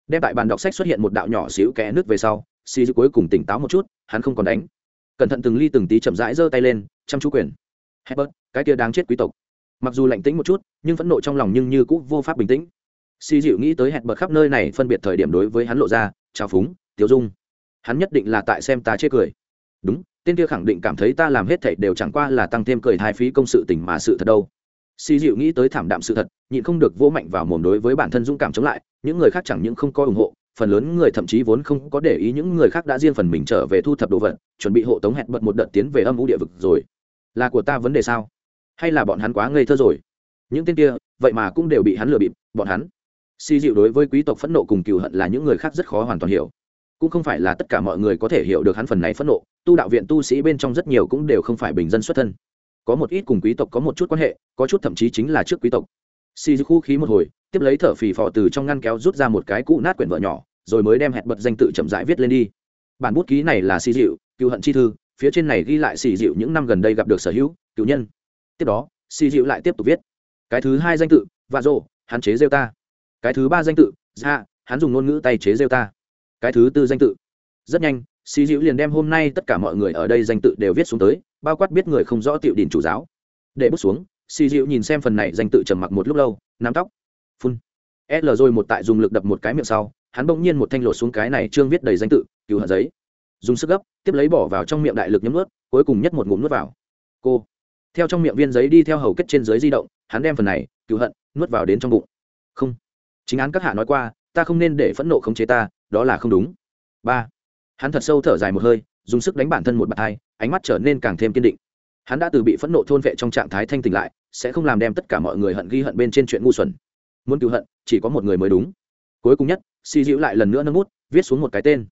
Đem tại bàn đọc sách xuất hiện một đạo nhỏ xíu kẽ nước về sau xì cuối cùng tỉnh táo một chút hắn không còn đánh. Cẩn thận từng ly từng tí chậm rãi giơ tay lên chăm chú quyền. Herbert, cái kia đáng chết quý tộc mặc dù lạnh tĩnh một chút, nhưng phẫn nộ trong lòng nhưng như cũng vô pháp bình tĩnh. Xì dịu nghĩ tới hẹn bật khắp nơi này phân biệt thời điểm đối với hắn lộ ra trào phúng Tiêu dung. Hắn nhất định là tại xem ta chê cười. Đúng, tên kia khẳng định cảm thấy ta làm hết thảy đều chẳng qua là tăng thêm cười hai phí công sự tình mà sự thật đâu. Xì dịu nghĩ tới thảm đạm sự thật, nhịn không được vỗ mạnh vào mồm đối với bản thân dũng cảm chống lại, những người khác chẳng những không có ủng hộ, phần lớn người thậm chí vốn không có để ý những người khác đã riêng phần mình trở về thu thập đồ vật, chuẩn bị hộ tống hẹn bật một đợt tiến về âm u địa vực rồi. Là của ta vấn đề sao? Hay là bọn hắn quá ngây thơ rồi? Những tên kia, vậy mà cũng đều bị hắn lừa bịp, bọn hắn. Si dịu đối với quý tộc phẫn nộ cùng cừu hận là những người khác rất khó hoàn toàn hiểu. Cũng không phải là tất cả mọi người có thể hiểu được hắn phần này phẫn nộ, tu đạo viện tu sĩ bên trong rất nhiều cũng đều không phải bình dân xuất thân. Có một ít cùng quý tộc có một chút quan hệ, có chút thậm chí chính là trước quý tộc. Si dịu khu khí một hồi, tiếp lấy thở phì phò từ trong ngăn kéo rút ra một cái cũ nát quyển vợ nhỏ, rồi mới đem hẹn bật danh tự chậm rãi viết lên đi. Bản bút ký này là si dịu cựu hận chi thư, phía trên này ghi lại xì dịu những năm gần đây gặp được sở hữu, cựu nhân tiếp đó xì dịu lại tiếp tục viết. Cái thứ hai danh tự, vạ rộ hắn chế rêu ta. Cái thứ ba danh tự ra hắn dùng ngôn ngữ tay chế rêu ta. Cái thứ tư danh tự. Rất nhanh xì dịu liền đem hôm nay tất cả mọi người ở đây danh tự đều viết xuống tới, bao quát biết người không rõ tiểu đình chủ giáo. Để bút xuống xì dịu nhìn xem phần này danh tự trầm mặc một lúc lâu, nắm tóc. Phun. L rồi một tại dùng lực đập một cái miệng sau, hắn bỗng nhiên một thanh lột xuống cái này trương viết đầy danh tự, cứu hận giấy. Dùng sức gấp, tiếp lấy bỏ vào trong miệng đại lực nhấm nuốt, cuối cùng nhất một ngụm nuốt vào. Cô theo trong miệng viên giấy đi theo hầu kết trên dưới di động, hắn đem phần này, cựu hận, nuốt vào đến trong bụng. Không. Chính án các hạ nói qua, ta không nên để phẫn nộ khống chế ta, đó là không đúng. Ba. Hắn thật sâu thở dài một hơi, dùng sức đánh bản thân một bàn tay, ánh mắt trở nên càng thêm kiên định. Hắn đã từ bị phẫn nộ thôn vệ trong trạng thái thanh tỉnh lại, sẽ không làm đem tất cả mọi người hận ghi hận bên trên chuyện ngu xuẩn. Muốn cứu hận, chỉ có một người mới đúng. Cuối cùng nhất, si dịu lại lần nữa nâng bút, viết xuống một cái tên.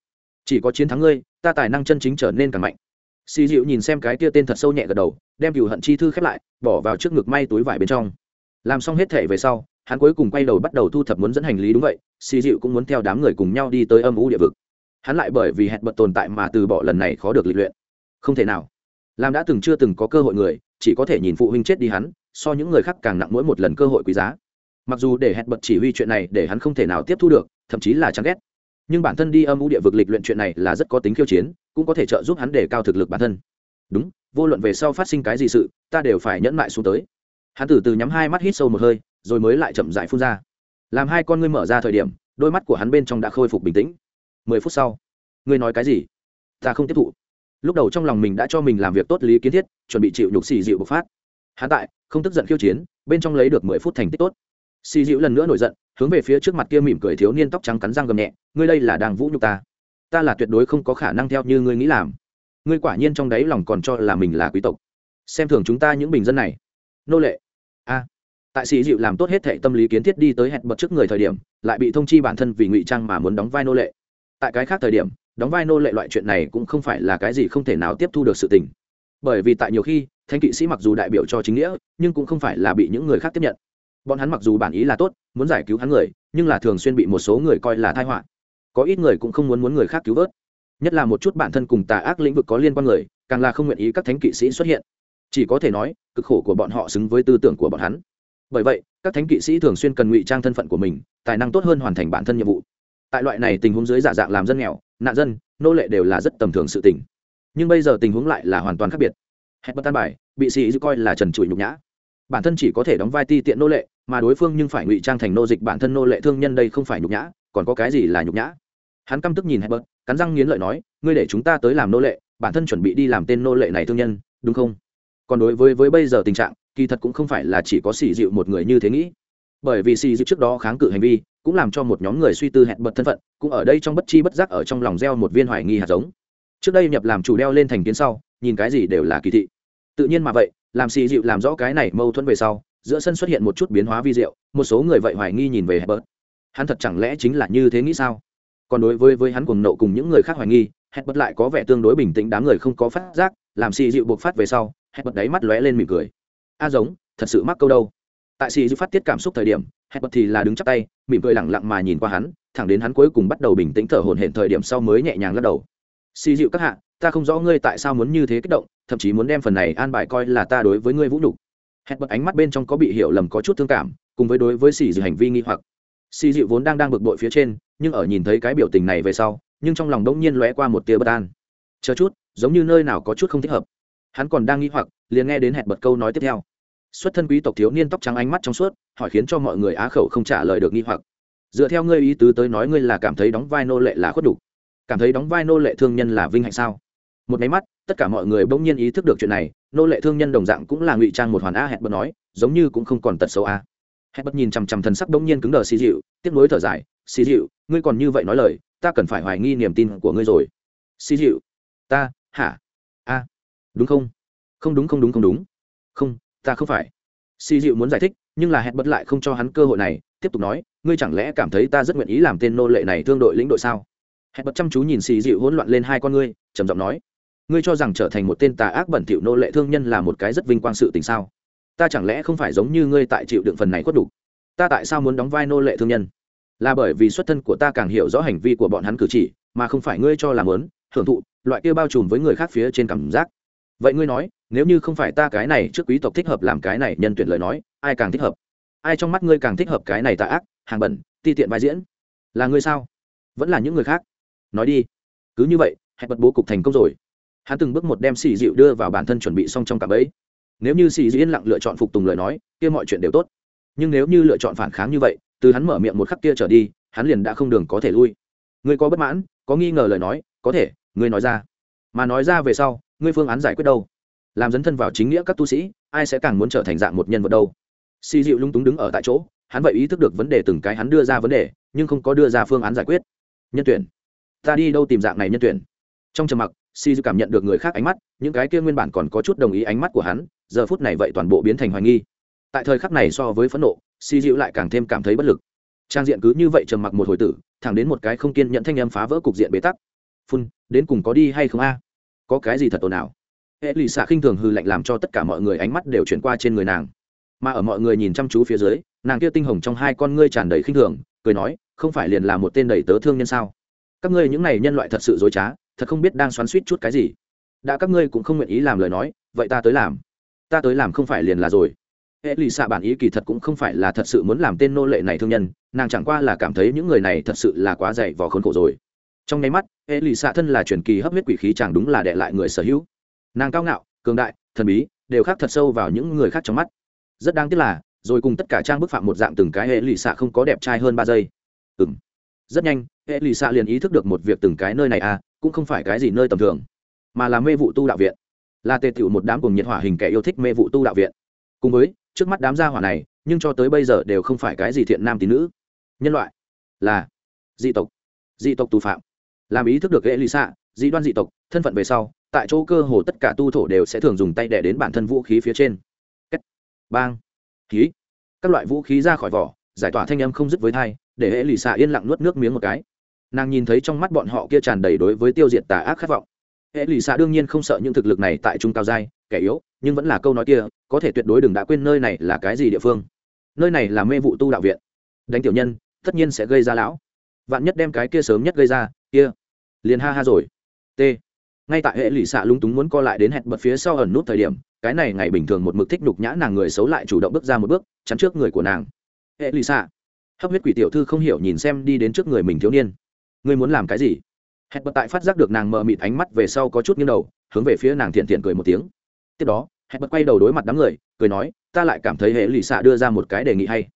Chỉ có chiến thắng ngươi, ta tài năng chân chính trở nên càng mạnh xì dịu nhìn xem cái kia tên thật sâu nhẹ gật đầu, đem cựu hận chi thư khép lại, bỏ vào trước ngực may túi vải bên trong. Làm xong hết thể về sau, hắn cuối cùng quay đầu bắt đầu thu thập muốn dẫn hành lý đúng vậy, xì dịu cũng muốn theo đám người cùng nhau đi tới âm u địa vực. Hắn lại bởi vì hẹn bật tồn tại mà từ bỏ lần này khó được lịch luyện. Không thể nào. Làm đã từng chưa từng có cơ hội người, chỉ có thể nhìn phụ huynh chết đi hắn, so những người khác càng nặng mỗi một lần cơ hội quý giá. Mặc dù để hẹn bật chỉ huy chuyện này để hắn không thể nào tiếp thu được, thậm chí là chán ghét nhưng bản thân đi âm u địa vực lịch luyện chuyện này là rất có tính khiêu chiến, cũng có thể trợ giúp hắn để cao thực lực bản thân. Đúng, vô luận về sau phát sinh cái gì sự, ta đều phải nhẫn mại xuống tới. Hắn từ từ nhắm hai mắt hít sâu một hơi, rồi mới lại chậm dại phun ra. Làm hai con ngươi mở ra thời điểm, đôi mắt của hắn bên trong đã khôi phục bình tĩnh. Mười phút sau, ngươi nói cái gì? Ta không tiếp thụ. Lúc đầu trong lòng mình đã cho mình làm việc tốt lý kiến thiết, chuẩn bị chịu nhục xì dịu bộc phát. Hắn tại, không tức giận khiêu chiến, bên trong lấy được mười phút thành tích tốt xì dịu lần nữa nổi giận, hướng về phía trước mặt kia mỉm cười thiếu niên tóc trắng cắn răng gầm nhẹ, ngươi đây là đang vũ nhục ta. Ta là tuyệt đối không có khả năng theo như ngươi nghĩ làm. Ngươi quả nhiên trong đáy lòng còn cho là mình là quý tộc. Xem thường chúng ta những bình dân này. Nô lệ. A. Tại sĩ dịu làm tốt hết thệ tâm lý kiến thiết đi tới hẹn bật trước người thời điểm, lại bị thông chi bản thân vì ngụy trang mà muốn đóng vai nô lệ. Tại cái khác thời điểm, đóng vai nô lệ loại chuyện này cũng không phải là cái gì không thể nào tiếp thu được sự tình. Bởi vì tại nhiều khi thanh kỵ sĩ mặc dù đại biểu cho chính nghĩa, nhưng cũng không phải là bị những người khác tiếp nhận bọn hắn mặc dù bản ý là tốt, muốn giải cứu hắn người, nhưng là thường xuyên bị một số người coi là thai họa. Có ít người cũng không muốn muốn người khác cứu vớt. Nhất là một chút bản thân cùng tà ác lĩnh vực có liên quan người, càng là không nguyện ý các thánh kỵ sĩ xuất hiện. Chỉ có thể nói, cực khổ của bọn họ xứng với tư tưởng của bọn hắn. Bởi vậy, các thánh kỵ sĩ thường xuyên cần ngụy trang thân phận của mình, tài năng tốt hơn hoàn thành bản thân nhiệm vụ. Tại loại này tình huống dưới giả dạng làm dân nghèo, nạn dân, nô lệ đều là rất tầm thường sự tình. Nhưng bây giờ tình huống lại là hoàn toàn khác biệt. Hẹn bất tan bài, bị sĩ coi là trần trụi nhục nhã. Bản thân chỉ có thể đóng vai ti tiện nô lệ mà đối phương nhưng phải ngụy trang thành nô dịch bản thân nô lệ thương nhân đây không phải nhục nhã, còn có cái gì là nhục nhã? Hắn căm tức nhìn hẹn bớt cắn răng nghiến lợi nói, ngươi để chúng ta tới làm nô lệ, bản thân chuẩn bị đi làm tên nô lệ này thương nhân, đúng không? Còn đối với với bây giờ tình trạng, kỳ thật cũng không phải là chỉ có xì dịu một người như thế nghĩ. Bởi vì xì dịu trước đó kháng cự hành vi, cũng làm cho một nhóm người suy tư hẹn bật thân phận, cũng ở đây trong bất chi bất giác ở trong lòng gieo một viên hoài nghi hạt giống. Trước đây nhập làm chủ đeo lên thành kiến sau, nhìn cái gì đều là kỳ thị. Tự nhiên mà vậy, làm xì dịu làm rõ cái này mâu thuẫn về sau giữa sân xuất hiện một chút biến hóa vi diệu, một số người vậy hoài nghi nhìn về hẹn hắn thật chẳng lẽ chính là như thế nghĩ sao? Còn đối với với hắn cuồng nộ cùng những người khác hoài nghi hẹn lại có vẻ tương đối bình tĩnh, đám người không có phát giác, làm xì dịu buộc phát về sau hẹn đáy mắt lóe lên mỉm cười. A giống, thật sự mắc câu đâu? Tại xì dịu phát tiết cảm xúc thời điểm hẹn thì là đứng chắp tay, mỉm cười lẳng lặng mà nhìn qua hắn, thẳng đến hắn cuối cùng bắt đầu bình tĩnh thở hổn hển thời điểm sau mới nhẹ nhàng lắc đầu. Xì dịu các hạ, ta không rõ ngươi tại sao muốn như thế kích động, thậm chí muốn đem phần này an bài coi là ta đối với ngươi vũ nhục hẹn bật ánh mắt bên trong có bị hiểu lầm có chút thương cảm, cùng với đối với xì dịu hành vi nghi hoặc. Xì dịu vốn đang đang bực bội phía trên, nhưng ở nhìn thấy cái biểu tình này về sau, nhưng trong lòng đống nhiên lóe qua một tia bất an. Chờ chút, giống như nơi nào có chút không thích hợp. Hắn còn đang nghi hoặc, liền nghe đến hẹn bật câu nói tiếp theo. Xuất thân quý tộc thiếu niên tóc trắng ánh mắt trong suốt, hỏi khiến cho mọi người á khẩu không trả lời được nghi hoặc. Dựa theo ngươi ý tứ tới nói ngươi là cảm thấy đóng vai nô lệ là khuất đủ. Cảm thấy đóng vai nô lệ thương nhân là vinh hạnh sao? Một máy mắt tất cả mọi người bỗng nhiên ý thức được chuyện này, nô lệ thương nhân đồng dạng cũng là ngụy trang một hoàn a hẹn bật nói, giống như cũng không còn tật xấu a. Hẹn bật nhìn chằm chằm thần sắc bỗng nhiên cứng đờ xì dịu tiếp nối thở dài xì dịu ngươi còn như vậy nói lời, ta cần phải hoài nghi niềm tin của ngươi rồi. Xì dịu ta, hả? A, đúng không? Không đúng không đúng không đúng. Không, ta không phải. Xì dịu muốn giải thích, nhưng là hẹn bật lại không cho hắn cơ hội này, tiếp tục nói, ngươi chẳng lẽ cảm thấy ta rất nguyện ý làm tên nô lệ này thương đội lĩnh đội sao? Hẹn bật chăm chú nhìn xì dịu hỗn loạn lên hai con ngươi, trầm giọng nói ngươi cho rằng trở thành một tên tà ác bẩn thỉu nô lệ thương nhân là một cái rất vinh quang sự tình sao? Ta chẳng lẽ không phải giống như ngươi tại chịu đựng phần này khuất đủ? Ta tại sao muốn đóng vai nô lệ thương nhân? Là bởi vì xuất thân của ta càng hiểu rõ hành vi của bọn hắn cử chỉ, mà không phải ngươi cho làm lớn hưởng thụ, loại kia bao trùm với người khác phía trên cảm giác. Vậy ngươi nói, nếu như không phải ta cái này trước quý tộc thích hợp làm cái này nhân tuyển lời nói, ai càng thích hợp? Ai trong mắt ngươi càng thích hợp cái này tà ác, hàng bẩn, ti tiện vai diễn? Là ngươi sao? Vẫn là những người khác? Nói đi. Cứ như vậy, hẹn bật bố cục thành công rồi hắn từng bước một đem xì dịu đưa vào bản thân chuẩn bị xong trong cặp ấy. Nếu như xì dịu yên lặng lựa chọn phục tùng lời nói, kia mọi chuyện đều tốt. Nhưng nếu như lựa chọn phản kháng như vậy, từ hắn mở miệng một khắc kia trở đi, hắn liền đã không đường có thể lui. Ngươi có bất mãn, có nghi ngờ lời nói, có thể, ngươi nói ra. Mà nói ra về sau, ngươi phương án giải quyết đâu? Làm dấn thân vào chính nghĩa các tu sĩ, ai sẽ càng muốn trở thành dạng một nhân vật đâu? Xì dịu lung túng đứng ở tại chỗ, hắn vậy ý thức được vấn đề từng cái hắn đưa ra vấn đề, nhưng không có đưa ra phương án giải quyết. Nhân tuyển. Ta đi đâu tìm dạng này nhân tuyển? Trong trầm mặc si dư cảm nhận được người khác ánh mắt, những cái kia nguyên bản còn có chút đồng ý ánh mắt của hắn, giờ phút này vậy toàn bộ biến thành hoài nghi. Tại thời khắc này so với phẫn nộ si dịu lại càng thêm cảm thấy bất lực. Trang diện cứ như vậy trầm mặc một hồi tử, thẳng đến một cái không kiên nhận thanh âm phá vỡ cục diện bế tắc. Phun, đến cùng có đi hay không a? Có cái gì thật ồn ào? Hệ lụy xạ khinh thường hư lạnh làm cho tất cả mọi người ánh mắt đều chuyển qua trên người nàng. Mà ở mọi người nhìn chăm chú phía dưới, nàng kia tinh hồng trong hai con ngươi tràn đầy khinh thường, cười nói, không phải liền là một tên đầy tớ thương nhân sao? Các ngươi những này nhân loại thật sự dối trá thật không biết đang xoắn suýt chút cái gì. Đã các ngươi cũng không nguyện ý làm lời nói, vậy ta tới làm. Ta tới làm không phải liền là rồi. Hệ lụy xạ bản ý kỳ thật cũng không phải là thật sự muốn làm tên nô lệ này thương nhân, nàng chẳng qua là cảm thấy những người này thật sự là quá dày vò khốn khổ rồi. Trong nháy mắt hệ lụy xạ thân là truyền kỳ hấp huyết quỷ khí chẳng đúng là đệ lại người sở hữu. Nàng cao ngạo, cường đại, thần bí, đều khác thật sâu vào những người khác trong mắt. Rất đáng tiếc là, rồi cùng tất cả trang bức phạm một dạng từng cái hệ lụy xạ không có đẹp trai hơn ba giây. Ừ m rất nhanh hệ lụy xạ liền ý thức được một việc từng cái nơi này à cũng không phải cái gì nơi tầm thường, mà là mê vụ tu đạo viện. Là tề tựu một đám cùng nhiệt hỏa hình kẻ yêu thích mê vụ tu đạo viện. Cùng với, trước mắt đám gia hỏa này, nhưng cho tới bây giờ đều không phải cái gì thiện nam tín nữ. Nhân loại là dị tộc dị tộc tù phạm. Làm ý thức được ghệ lì xạ dị đoan dị tộc, thân phận về sau, tại chỗ cơ hồ tất cả tu thổ đều sẽ thường dùng tay đẻ đến bản thân vũ khí phía trên. Bang. Khí các loại vũ khí ra khỏi vỏ, giải tỏa thanh âm không dứt với thai, để hệ lì xạ yên lặng nuốt nước miếng một cái nàng nhìn thấy trong mắt bọn họ kia tràn đầy đối với tiêu diệt tà ác khát vọng. Hệ lụy xạ đương nhiên không sợ những thực lực này tại trung cao giai, kẻ yếu, nhưng vẫn là câu nói kia, có thể tuyệt đối đừng đã quên nơi này là cái gì địa phương. Nơi này là mê vụ tu đạo viện. Đánh tiểu nhân, tất nhiên sẽ gây ra lão. Vạn nhất đem cái kia sớm nhất gây ra, kia, liền ha ha rồi. T. Ngay tại hệ lụy xạ lúng túng muốn co lại đến hẹn bật phía sau ẩn nút thời điểm, cái này ngày bình thường một mực thích nhục nhã nàng người xấu lại chủ động bước ra một bước, chắn trước người của nàng. Hệ lụy xạ. Hấp huyết quỷ tiểu thư không hiểu nhìn xem đi đến trước người mình thiếu niên ngươi muốn làm cái gì? Hẹn bật tại phát giác được nàng mờ mịt ánh mắt về sau có chút nghiêng đầu, hướng về phía nàng thiện thiện cười một tiếng. Tiếp đó, hẹn bật quay đầu đối mặt đám người, cười nói, ta lại cảm thấy hệ lụy xạ đưa ra một cái đề nghị hay.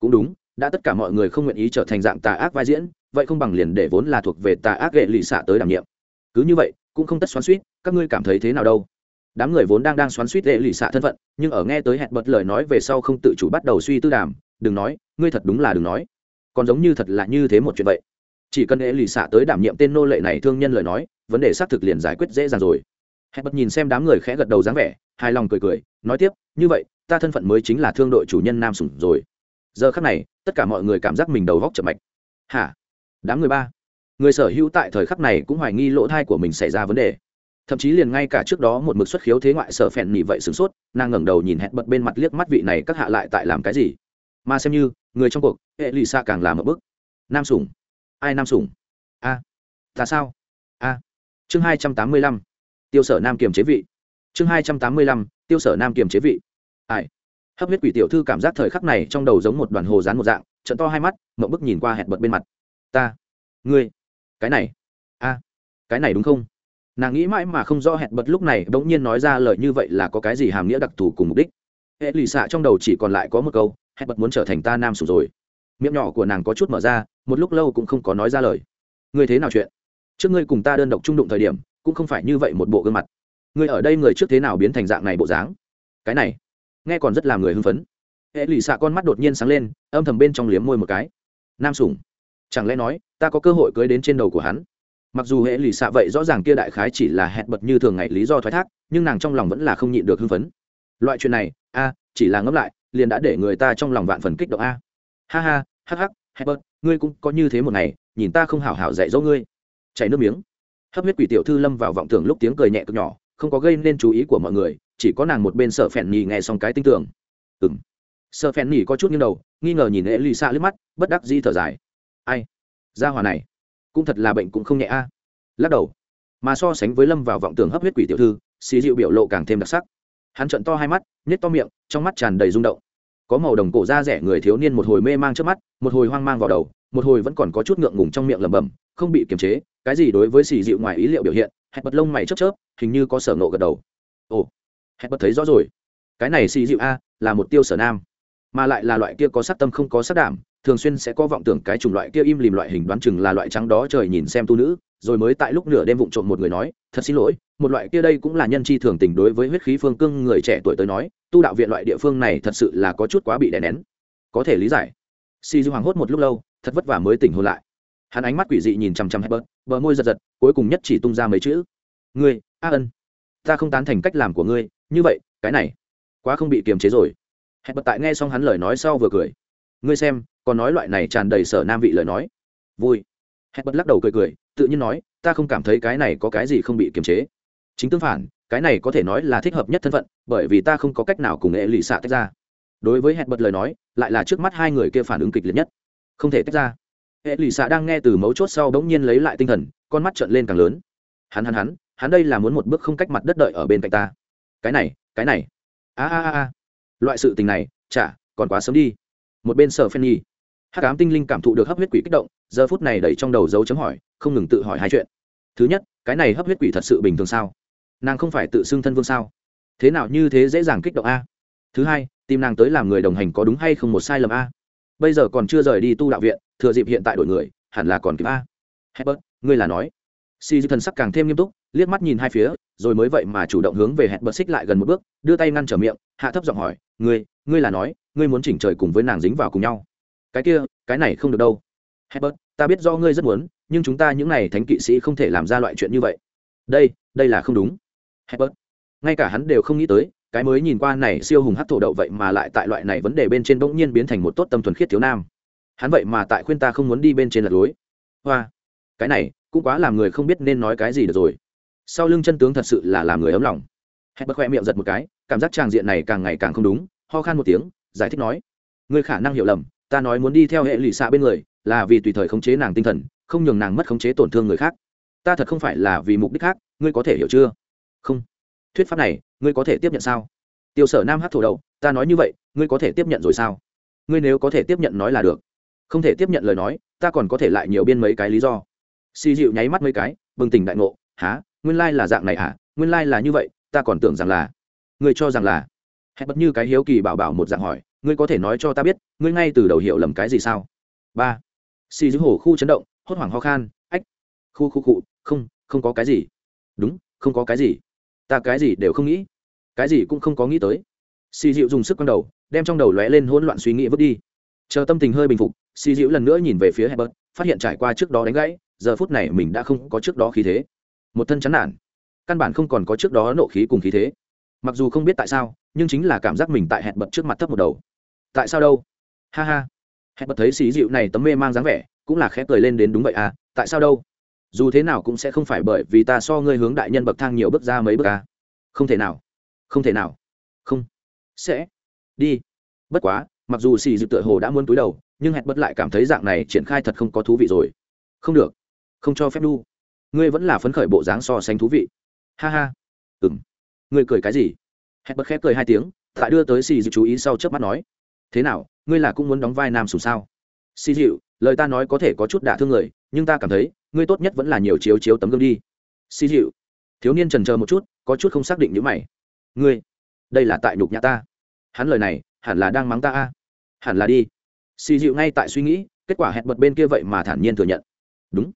Cũng đúng, đã tất cả mọi người không nguyện ý trở thành dạng tà ác vai diễn, vậy không bằng liền để vốn là thuộc về tà ác hệ lụy xạ tới đảm nhiệm. Cứ như vậy, cũng không tất xoắn suýt các ngươi cảm thấy thế nào đâu? Đám người vốn đang đang xoắn suýt hệ lụy xạ thân phận, nhưng ở nghe tới hẹn bật lời nói về sau không tự chủ bắt đầu suy tư đàm, đừng nói, ngươi thật đúng là đừng nói. Còn giống như thật là như thế một chuyện vậy chỉ cần hệ lì xạ tới đảm nhiệm tên nô lệ này thương nhân lời nói, vấn đề xác thực liền giải quyết dễ dàng rồi. Hẹn bật nhìn xem đám người khẽ gật đầu dáng vẻ, hài lòng cười cười, nói tiếp, như vậy, ta thân phận mới chính là thương đội chủ nhân nam sủng rồi. Giờ khắc này, tất cả mọi người cảm giác mình đầu góc chậm mạch. Hả? Đám người ba? Người sở hữu tại thời khắc này cũng hoài nghi lỗ thai của mình xảy ra vấn đề. Thậm chí liền ngay cả trước đó một mực xuất khiếu thế ngoại sở phèn nhị vậy sửng sốt, nàng ngẩng đầu nhìn hẹn bật bên mặt liếc mắt vị này các hạ lại tại làm cái gì? Mà xem như, người trong cuộc hệ lì xa càng làm ở bức nam sủng ai nam sủng a. À. ta sao? A. Chương hai trăm tám mươi lăm. Tiêu sở nam kiềm chế vị. Chương hai trăm tám mươi lăm, tiêu sở nam kiềm chế vị. Ai? Hấp huyết quỷ tiểu thư cảm giác thời khắc này trong đầu giống một đoàn hồ dán một dạng trận to hai mắt mậu bức nhìn qua hẹn bật bên mặt. Ta. Ngươi. Cái này. A. Cái này đúng không? Nàng nghĩ mãi mà không rõ hẹn bật lúc này bỗng nhiên nói ra lời như vậy là có cái gì hàm nghĩa đặc thù cùng mục đích. Hệ lì xạ trong đầu chỉ còn lại có một câu, hẹn bật muốn trở thành ta nam sủng rồi. Miệng nhỏ của nàng có chút mở ra một lúc lâu cũng không có nói ra lời. Ngươi thế nào chuyện? Trước ngươi cùng ta đơn độc trung đụng thời điểm, cũng không phải như vậy một bộ gương mặt. Ngươi ở đây người trước thế nào biến thành dạng này bộ dáng? Cái này, nghe còn rất làm người hưng phấn. Hệ lì xạ con mắt đột nhiên sáng lên, âm thầm bên trong liếm môi một cái. Nam sủng, chẳng lẽ nói, ta có cơ hội cưới đến trên đầu của hắn? Mặc dù hệ lì xạ vậy rõ ràng kia đại khái chỉ là hẹn bật như thường ngày lý do thoái thác, nhưng nàng trong lòng vẫn là không nhịn được hưng phấn. Loại chuyện này, a, chỉ là ngẫm lại, liền đã để người ta trong lòng vạn phần kích động a. Ha ha, hắc hắc, hẹn bật ngươi cũng có như thế một ngày, nhìn ta không hảo hảo dạy dỗ ngươi. Chảy nước miếng. Hấp huyết quỷ tiểu thư lâm vào vọng tưởng lúc tiếng cười nhẹ cực nhỏ, không có gây nên chú ý của mọi người, chỉ có nàng một bên sợ phèn nhì nghe xong cái tinh tưởng. Ừng sợ phèn nhì có chút nghiêng đầu, nghi ngờ nhìn hệ lì xa lướt mắt, bất đắc di thở dài. Ai? Ra hòa này. Cũng thật là bệnh cũng không nhẹ a. Lắc đầu. Mà so sánh với lâm vào vọng tưởng hấp huyết quỷ tiểu thư, xì dịu biểu lộ càng thêm đặc sắc. Hắn trận to hai mắt nhét to miệng, trong mắt tràn đầy rung động có màu đồng cổ da rẻ người thiếu niên một hồi mê mang trước mắt, một hồi hoang mang vào đầu, một hồi vẫn còn có chút ngượng ngùng trong miệng lẩm bẩm, không bị kiềm chế, cái gì đối với xì dịu ngoài ý liệu biểu hiện, hẹn bật lông mày chớp chớp, hình như có sở nộ gật đầu. Ồ, hẹn bật thấy rõ rồi. Cái này xì dịu a, là một tiêu sở nam, mà lại là loại kia có sắc tâm không có sắc đảm, thường xuyên sẽ có vọng tưởng cái chủng loại kia im lìm loại hình đoán chừng là loại trắng đó trời nhìn xem tu nữ rồi mới tại lúc nửa đêm vụng trộm một người nói, thật xin lỗi, một loại kia đây cũng là nhân chi thường tình đối với huyết khí phương cương người trẻ tuổi tới nói, tu đạo viện loại địa phương này thật sự là có chút quá bị đè nén. Có thể lý giải. Si du hoàng hốt một lúc lâu, thật vất vả mới tỉnh hôn lại. Hắn ánh mắt quỷ dị nhìn chằm chằm hết bớt bờ môi giật giật, cuối cùng nhất chỉ tung ra mấy chữ, ngươi, a ân, ta không tán thành cách làm của ngươi, như vậy, cái này, quá không bị kiềm chế rồi. Hẹn bật tại nghe xong hắn lời nói sau vừa cười, ngươi xem, còn nói loại này tràn đầy sở nam vị lời nói. Vui. Hẹn bật lắc đầu cười cười tự nhiên nói, ta không cảm thấy cái này có cái gì không bị kiềm chế. Chính tương phản, cái này có thể nói là thích hợp nhất thân phận, bởi vì ta không có cách nào cùng nghệ lì xạ tách ra. Đối với hẹn bật lời nói, lại là trước mắt hai người kia phản ứng kịch liệt nhất. Không thể tách ra. Hệ lì xạ đang nghe từ mấu chốt sau bỗng nhiên lấy lại tinh thần, con mắt trợn lên càng lớn. Hắn hắn hắn hắn đây là muốn một bước không cách mặt đất đợi ở bên cạnh ta. Cái này cái này. A a a. Loại sự tình này, chả, còn quá sớm đi. Một bên sở phen nhi hắc ám tinh linh cảm thụ được hấp huyết quỷ kích động, giờ phút này đẩy trong đầu dấu chấm hỏi, không ngừng tự hỏi hai chuyện. Thứ nhất, cái này hấp huyết quỷ thật sự bình thường sao? Nàng không phải tự xưng thân vương sao? Thế nào như thế dễ dàng kích động a? Thứ hai, tìm nàng tới làm người đồng hành có đúng hay không một sai lầm a? Bây giờ còn chưa rời đi tu đạo viện, thừa dịp hiện tại đội người, hẳn là còn kịp a. Hebert ngươi là nói. Si dư thần sắc càng thêm nghiêm túc, liếc mắt nhìn hai phía, rồi mới vậy mà chủ động hướng về hẹn bật xích lại gần một bước, đưa tay ngăn trở miệng, hạ thấp giọng hỏi, ngươi ngươi là nói, ngươi muốn chỉnh trời cùng với nàng dính vào cùng nhau cái kia cái này không được đâu. Herbert, ta biết do ngươi rất muốn, nhưng chúng ta những này thánh kỵ sĩ không thể làm ra loại chuyện như vậy. Đây, đây là không đúng. Herbert, ngay cả hắn đều không nghĩ tới, cái mới nhìn qua này siêu hùng hát thổ đậu vậy mà lại tại loại này vấn đề bên trên bỗng nhiên biến thành một tốt tâm thuần khiết thiếu nam. Hắn vậy mà tại khuyên ta không muốn đi bên trên lật lối. Hoa cái này cũng quá làm người không biết nên nói cái gì được rồi. Sau lưng chân tướng thật sự là làm người ấm lòng. Hẹn bật khoe miệng giật một cái cảm giác tràng diện này càng ngày càng không đúng ho khan một tiếng giải thích nói người khả năng hiểu lầm ta nói muốn đi theo hệ lụy xạ bên người là vì tùy thời khống chế nàng tinh thần không nhường nàng mất khống chế tổn thương người khác. Ta thật không phải là vì mục đích khác ngươi có thể hiểu chưa? Không. Thuyết pháp này ngươi có thể tiếp nhận sao? Tiêu sở nam hát thổ đầu, ta nói như vậy ngươi có thể tiếp nhận rồi sao? Ngươi nếu có thể tiếp nhận nói là được. Không thể tiếp nhận lời nói ta còn có thể lại nhiều biên mấy cái lý do. Xì dịu nháy mắt mấy cái bừng tỉnh đại ngộ há nguyên lai là dạng này hả? Nguyên lai là như vậy ta còn tưởng rằng là ngươi cho rằng là. Hẹn bất như cái hiếu kỳ bảo bảo một dạng hỏi ngươi có thể nói cho ta biết, ngươi ngay từ đầu hiểu lầm cái gì sao? Ba. Xì dịu hổ khu chấn động, hốt hoảng ho khan, ách. Khu khu cụ không không có cái gì. Đúng, không có cái gì. Ta cái gì đều không nghĩ. Cái gì cũng không có nghĩ tới. Xì dịu dùng sức quăng đầu, đem trong đầu lóe lên hỗn loạn suy nghĩ vứt đi. Chờ tâm tình hơi bình phục, xì dịu lần nữa nhìn về phía hebert phát hiện trải qua trước đó đánh gãy, giờ phút này mình đã không có trước đó khí thế. Một thân chán nản. Căn bản không còn có trước đó nộ khí cùng khí thế. Mặc dù không biết tại sao nhưng chính là cảm giác mình tại hẹn bật trước mặt thấp một đầu. Tại sao đâu? Ha ha. Hẹn bật thấy xì dịu này tấm mê mang dáng vẻ, cũng là khẽ cười lên đến đúng vậy à tại sao đâu? Dù thế nào cũng sẽ không phải bởi vì ta so ngươi hướng đại nhân bậc thang nhiều bước ra mấy bước à. Không thể nào. Không thể nào. Không. Sẽ. Đi. Bất quá, mặc dù xì dịu tựa hồ đã muốn túi đầu, nhưng hẹn bật lại cảm thấy dạng này triển khai thật không có thú vị rồi. Không được. Không cho phép đu. Ngươi vẫn là phấn khởi bộ dáng so sánh thú vị. Ha ha. Ừng ngươi cười cái gì? Hẹn bất khép cười hai tiếng tại đưa tới xì dịu chú ý sau chớp mắt nói, thế nào, ngươi là cũng muốn đóng vai nam sùng sao? Xì dịu, lời ta nói có thể có chút đả thương người, nhưng ta cảm thấy, ngươi tốt nhất vẫn là nhiều chiếu chiếu tấm gương đi. Xì dịu. Thiếu niên trần chờ một chút, có chút không xác định những mày. Ngươi, đây là tại nhục nhã ta. Hắn lời này, hẳn là đang mắng ta a. Hẳn là đi. Xì dịu ngay tại suy nghĩ, kết quả hẹn bật bên kia vậy mà thản nhiên thừa nhận. Đúng.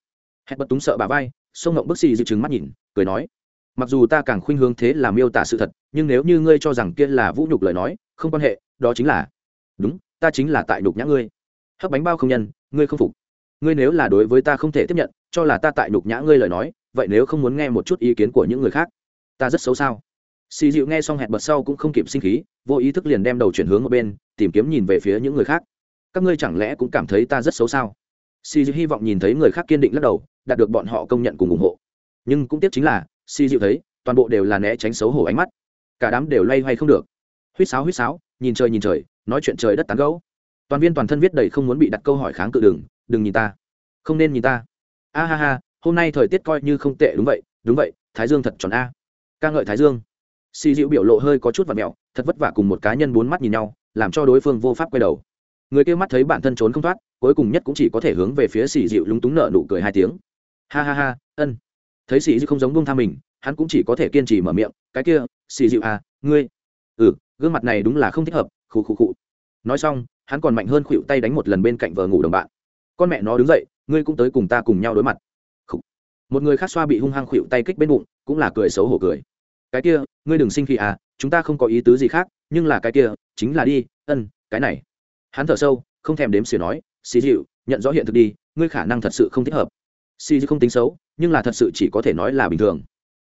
Hẹn bật túng sợ bà vai sông ngộng bức xì dịu trừng mắt nhìn, cười nói, mặc dù ta càng khuynh hướng thế là miêu tả sự thật nhưng nếu như ngươi cho rằng kia là vũ nhục lời nói, không quan hệ, đó chính là, đúng, ta chính là tại nhục nhã ngươi. Hấp bánh bao không nhân, ngươi không phục. Ngươi nếu là đối với ta không thể tiếp nhận, cho là ta tại nhục nhã ngươi lời nói, vậy nếu không muốn nghe một chút ý kiến của những người khác, ta rất xấu sao? Xì dịu nghe xong hẹn bật sau cũng không kịp sinh khí, vô ý thức liền đem đầu chuyển hướng ở bên, tìm kiếm nhìn về phía những người khác. Các ngươi chẳng lẽ cũng cảm thấy ta rất xấu sao? Xì dịu hy vọng nhìn thấy người khác kiên định lắc đầu, đạt được bọn họ công nhận cùng ủng hộ. Nhưng cũng tiếc chính là, xì dịu thấy, toàn bộ đều là né tránh xấu hổ ánh mắt cả đám đều loay hoay không được. Huýt sáo huýt sáo, nhìn trời nhìn trời, nói chuyện trời đất tán gấu toàn viên toàn thân viết đầy không muốn bị đặt câu hỏi kháng cự đừng đừng nhìn ta. Không nên nhìn ta. A ha ha, hôm nay thời tiết coi như không tệ, đúng vậy đúng vậy, thái dương thật tròn a. Ca ngợi thái dương. Xì dịu biểu lộ hơi có chút và mẹo, thật vất vả cùng một cá nhân bốn mắt nhìn nhau, làm cho đối phương vô pháp quay đầu. Người kia mắt thấy bản thân trốn không thoát, cuối cùng nhất cũng chỉ có thể hướng về phía xì dịu lúng túng nợ nụ cười hai tiếng. Ha ha ha, ân. Thấy xì dịu không giống bông tha mình hắn cũng chỉ có thể kiên trì mở miệng, cái kia, xì dịu à ngươi. Ừ gương mặt này đúng là không thích hợp, khụ khụ khụ. Nói xong, hắn còn mạnh hơn khuỵu tay đánh một lần bên cạnh vợ ngủ đồng bạn. Con mẹ nó đứng dậy, ngươi cũng tới cùng ta cùng nhau đối mặt. Một người khác xoa bị hung hăng khuỵu tay kích bên bụng, cũng là cười xấu hổ cười. Cái kia, ngươi đừng sinh khi à chúng ta không có ý tứ gì khác, nhưng là cái kia, chính là đi, ân, cái này. Hắn thở sâu, không thèm đếm xỉa nói, xì dịu, nhận rõ hiện thực đi, ngươi khả năng thật sự không thích hợp. Xì dịu không tính xấu, nhưng là thật sự chỉ có thể nói là bình thường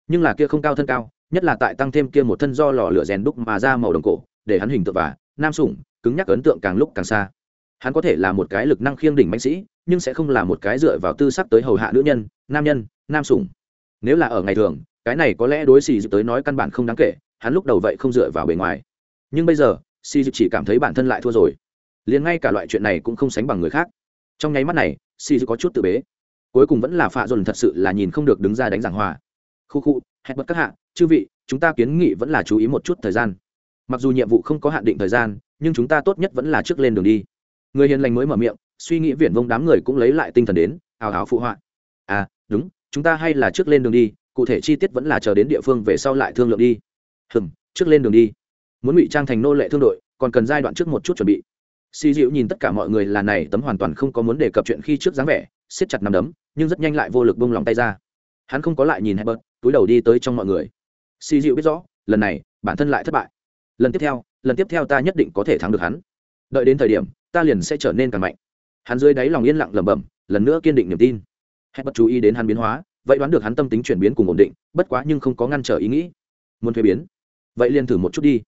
nhưng là kia không cao thân cao, nhất là tại tăng thêm kia một thân do lò lửa rèn đúc mà ra màu đồng cổ, để hắn hình tượng và nam sủng, cứng nhắc ấn tượng càng lúc càng xa. Hắn có thể là một cái lực năng khiêng đỉnh mạnh sĩ, nhưng sẽ không là một cái dựa vào tư sắc tới hầu hạ nữ nhân, nam nhân, nam sủng. Nếu là ở ngày thường, cái này có lẽ đối xì dịp tới nói căn bản không đáng kể, hắn lúc đầu vậy không dựa vào bề ngoài. Nhưng bây giờ, xì dịp chỉ cảm thấy bản thân lại thua rồi. Liền ngay cả loại chuyện này cũng không sánh bằng người khác. Trong nháy mắt này, xì dịp có chút tự bế. Cuối cùng vẫn là phạ dồn thật sự là nhìn không được đứng ra đánh giảng hòa khu khu, hẹn bất các hạ, chư vị, chúng ta kiến nghị vẫn là chú ý một chút thời gian. Mặc dù nhiệm vụ không có hạn định thời gian, nhưng chúng ta tốt nhất vẫn là trước lên đường đi. Người hiền lành mới mở miệng, suy nghĩ viển vông đám người cũng lấy lại tinh thần đến ào ào phụ họa. À đúng, chúng ta hay là trước lên đường đi, cụ thể chi tiết vẫn là chờ đến địa phương về sau lại thương lượng đi. Hừm, trước lên đường đi. Muốn ngụy trang thành nô lệ thương đội, còn cần giai đoạn trước một chút chuẩn bị. Xì dịu nhìn tất cả mọi người là này tấm hoàn toàn không có muốn đề cập chuyện khi trước dáng vẻ, siết chặt nằm đấm, nhưng rất nhanh lại vô lực bông lòng tay ra hắn không có lại nhìn hay bớt túi đầu đi tới trong mọi người. Xì dịu biết rõ, lần này, bản thân lại thất bại. Lần tiếp theo, lần tiếp theo ta nhất định có thể thắng được hắn. Đợi đến thời điểm, ta liền sẽ trở nên càng mạnh. Hắn dưới đáy lòng yên lặng lẩm bẩm, lần nữa kiên định niềm tin. Hãy bất chú ý đến hắn biến hóa, vậy đoán được hắn tâm tính chuyển biến cùng ổn định, bất quá nhưng không có ngăn trở ý nghĩ. Muốn thuế biến, vậy liền thử một chút đi.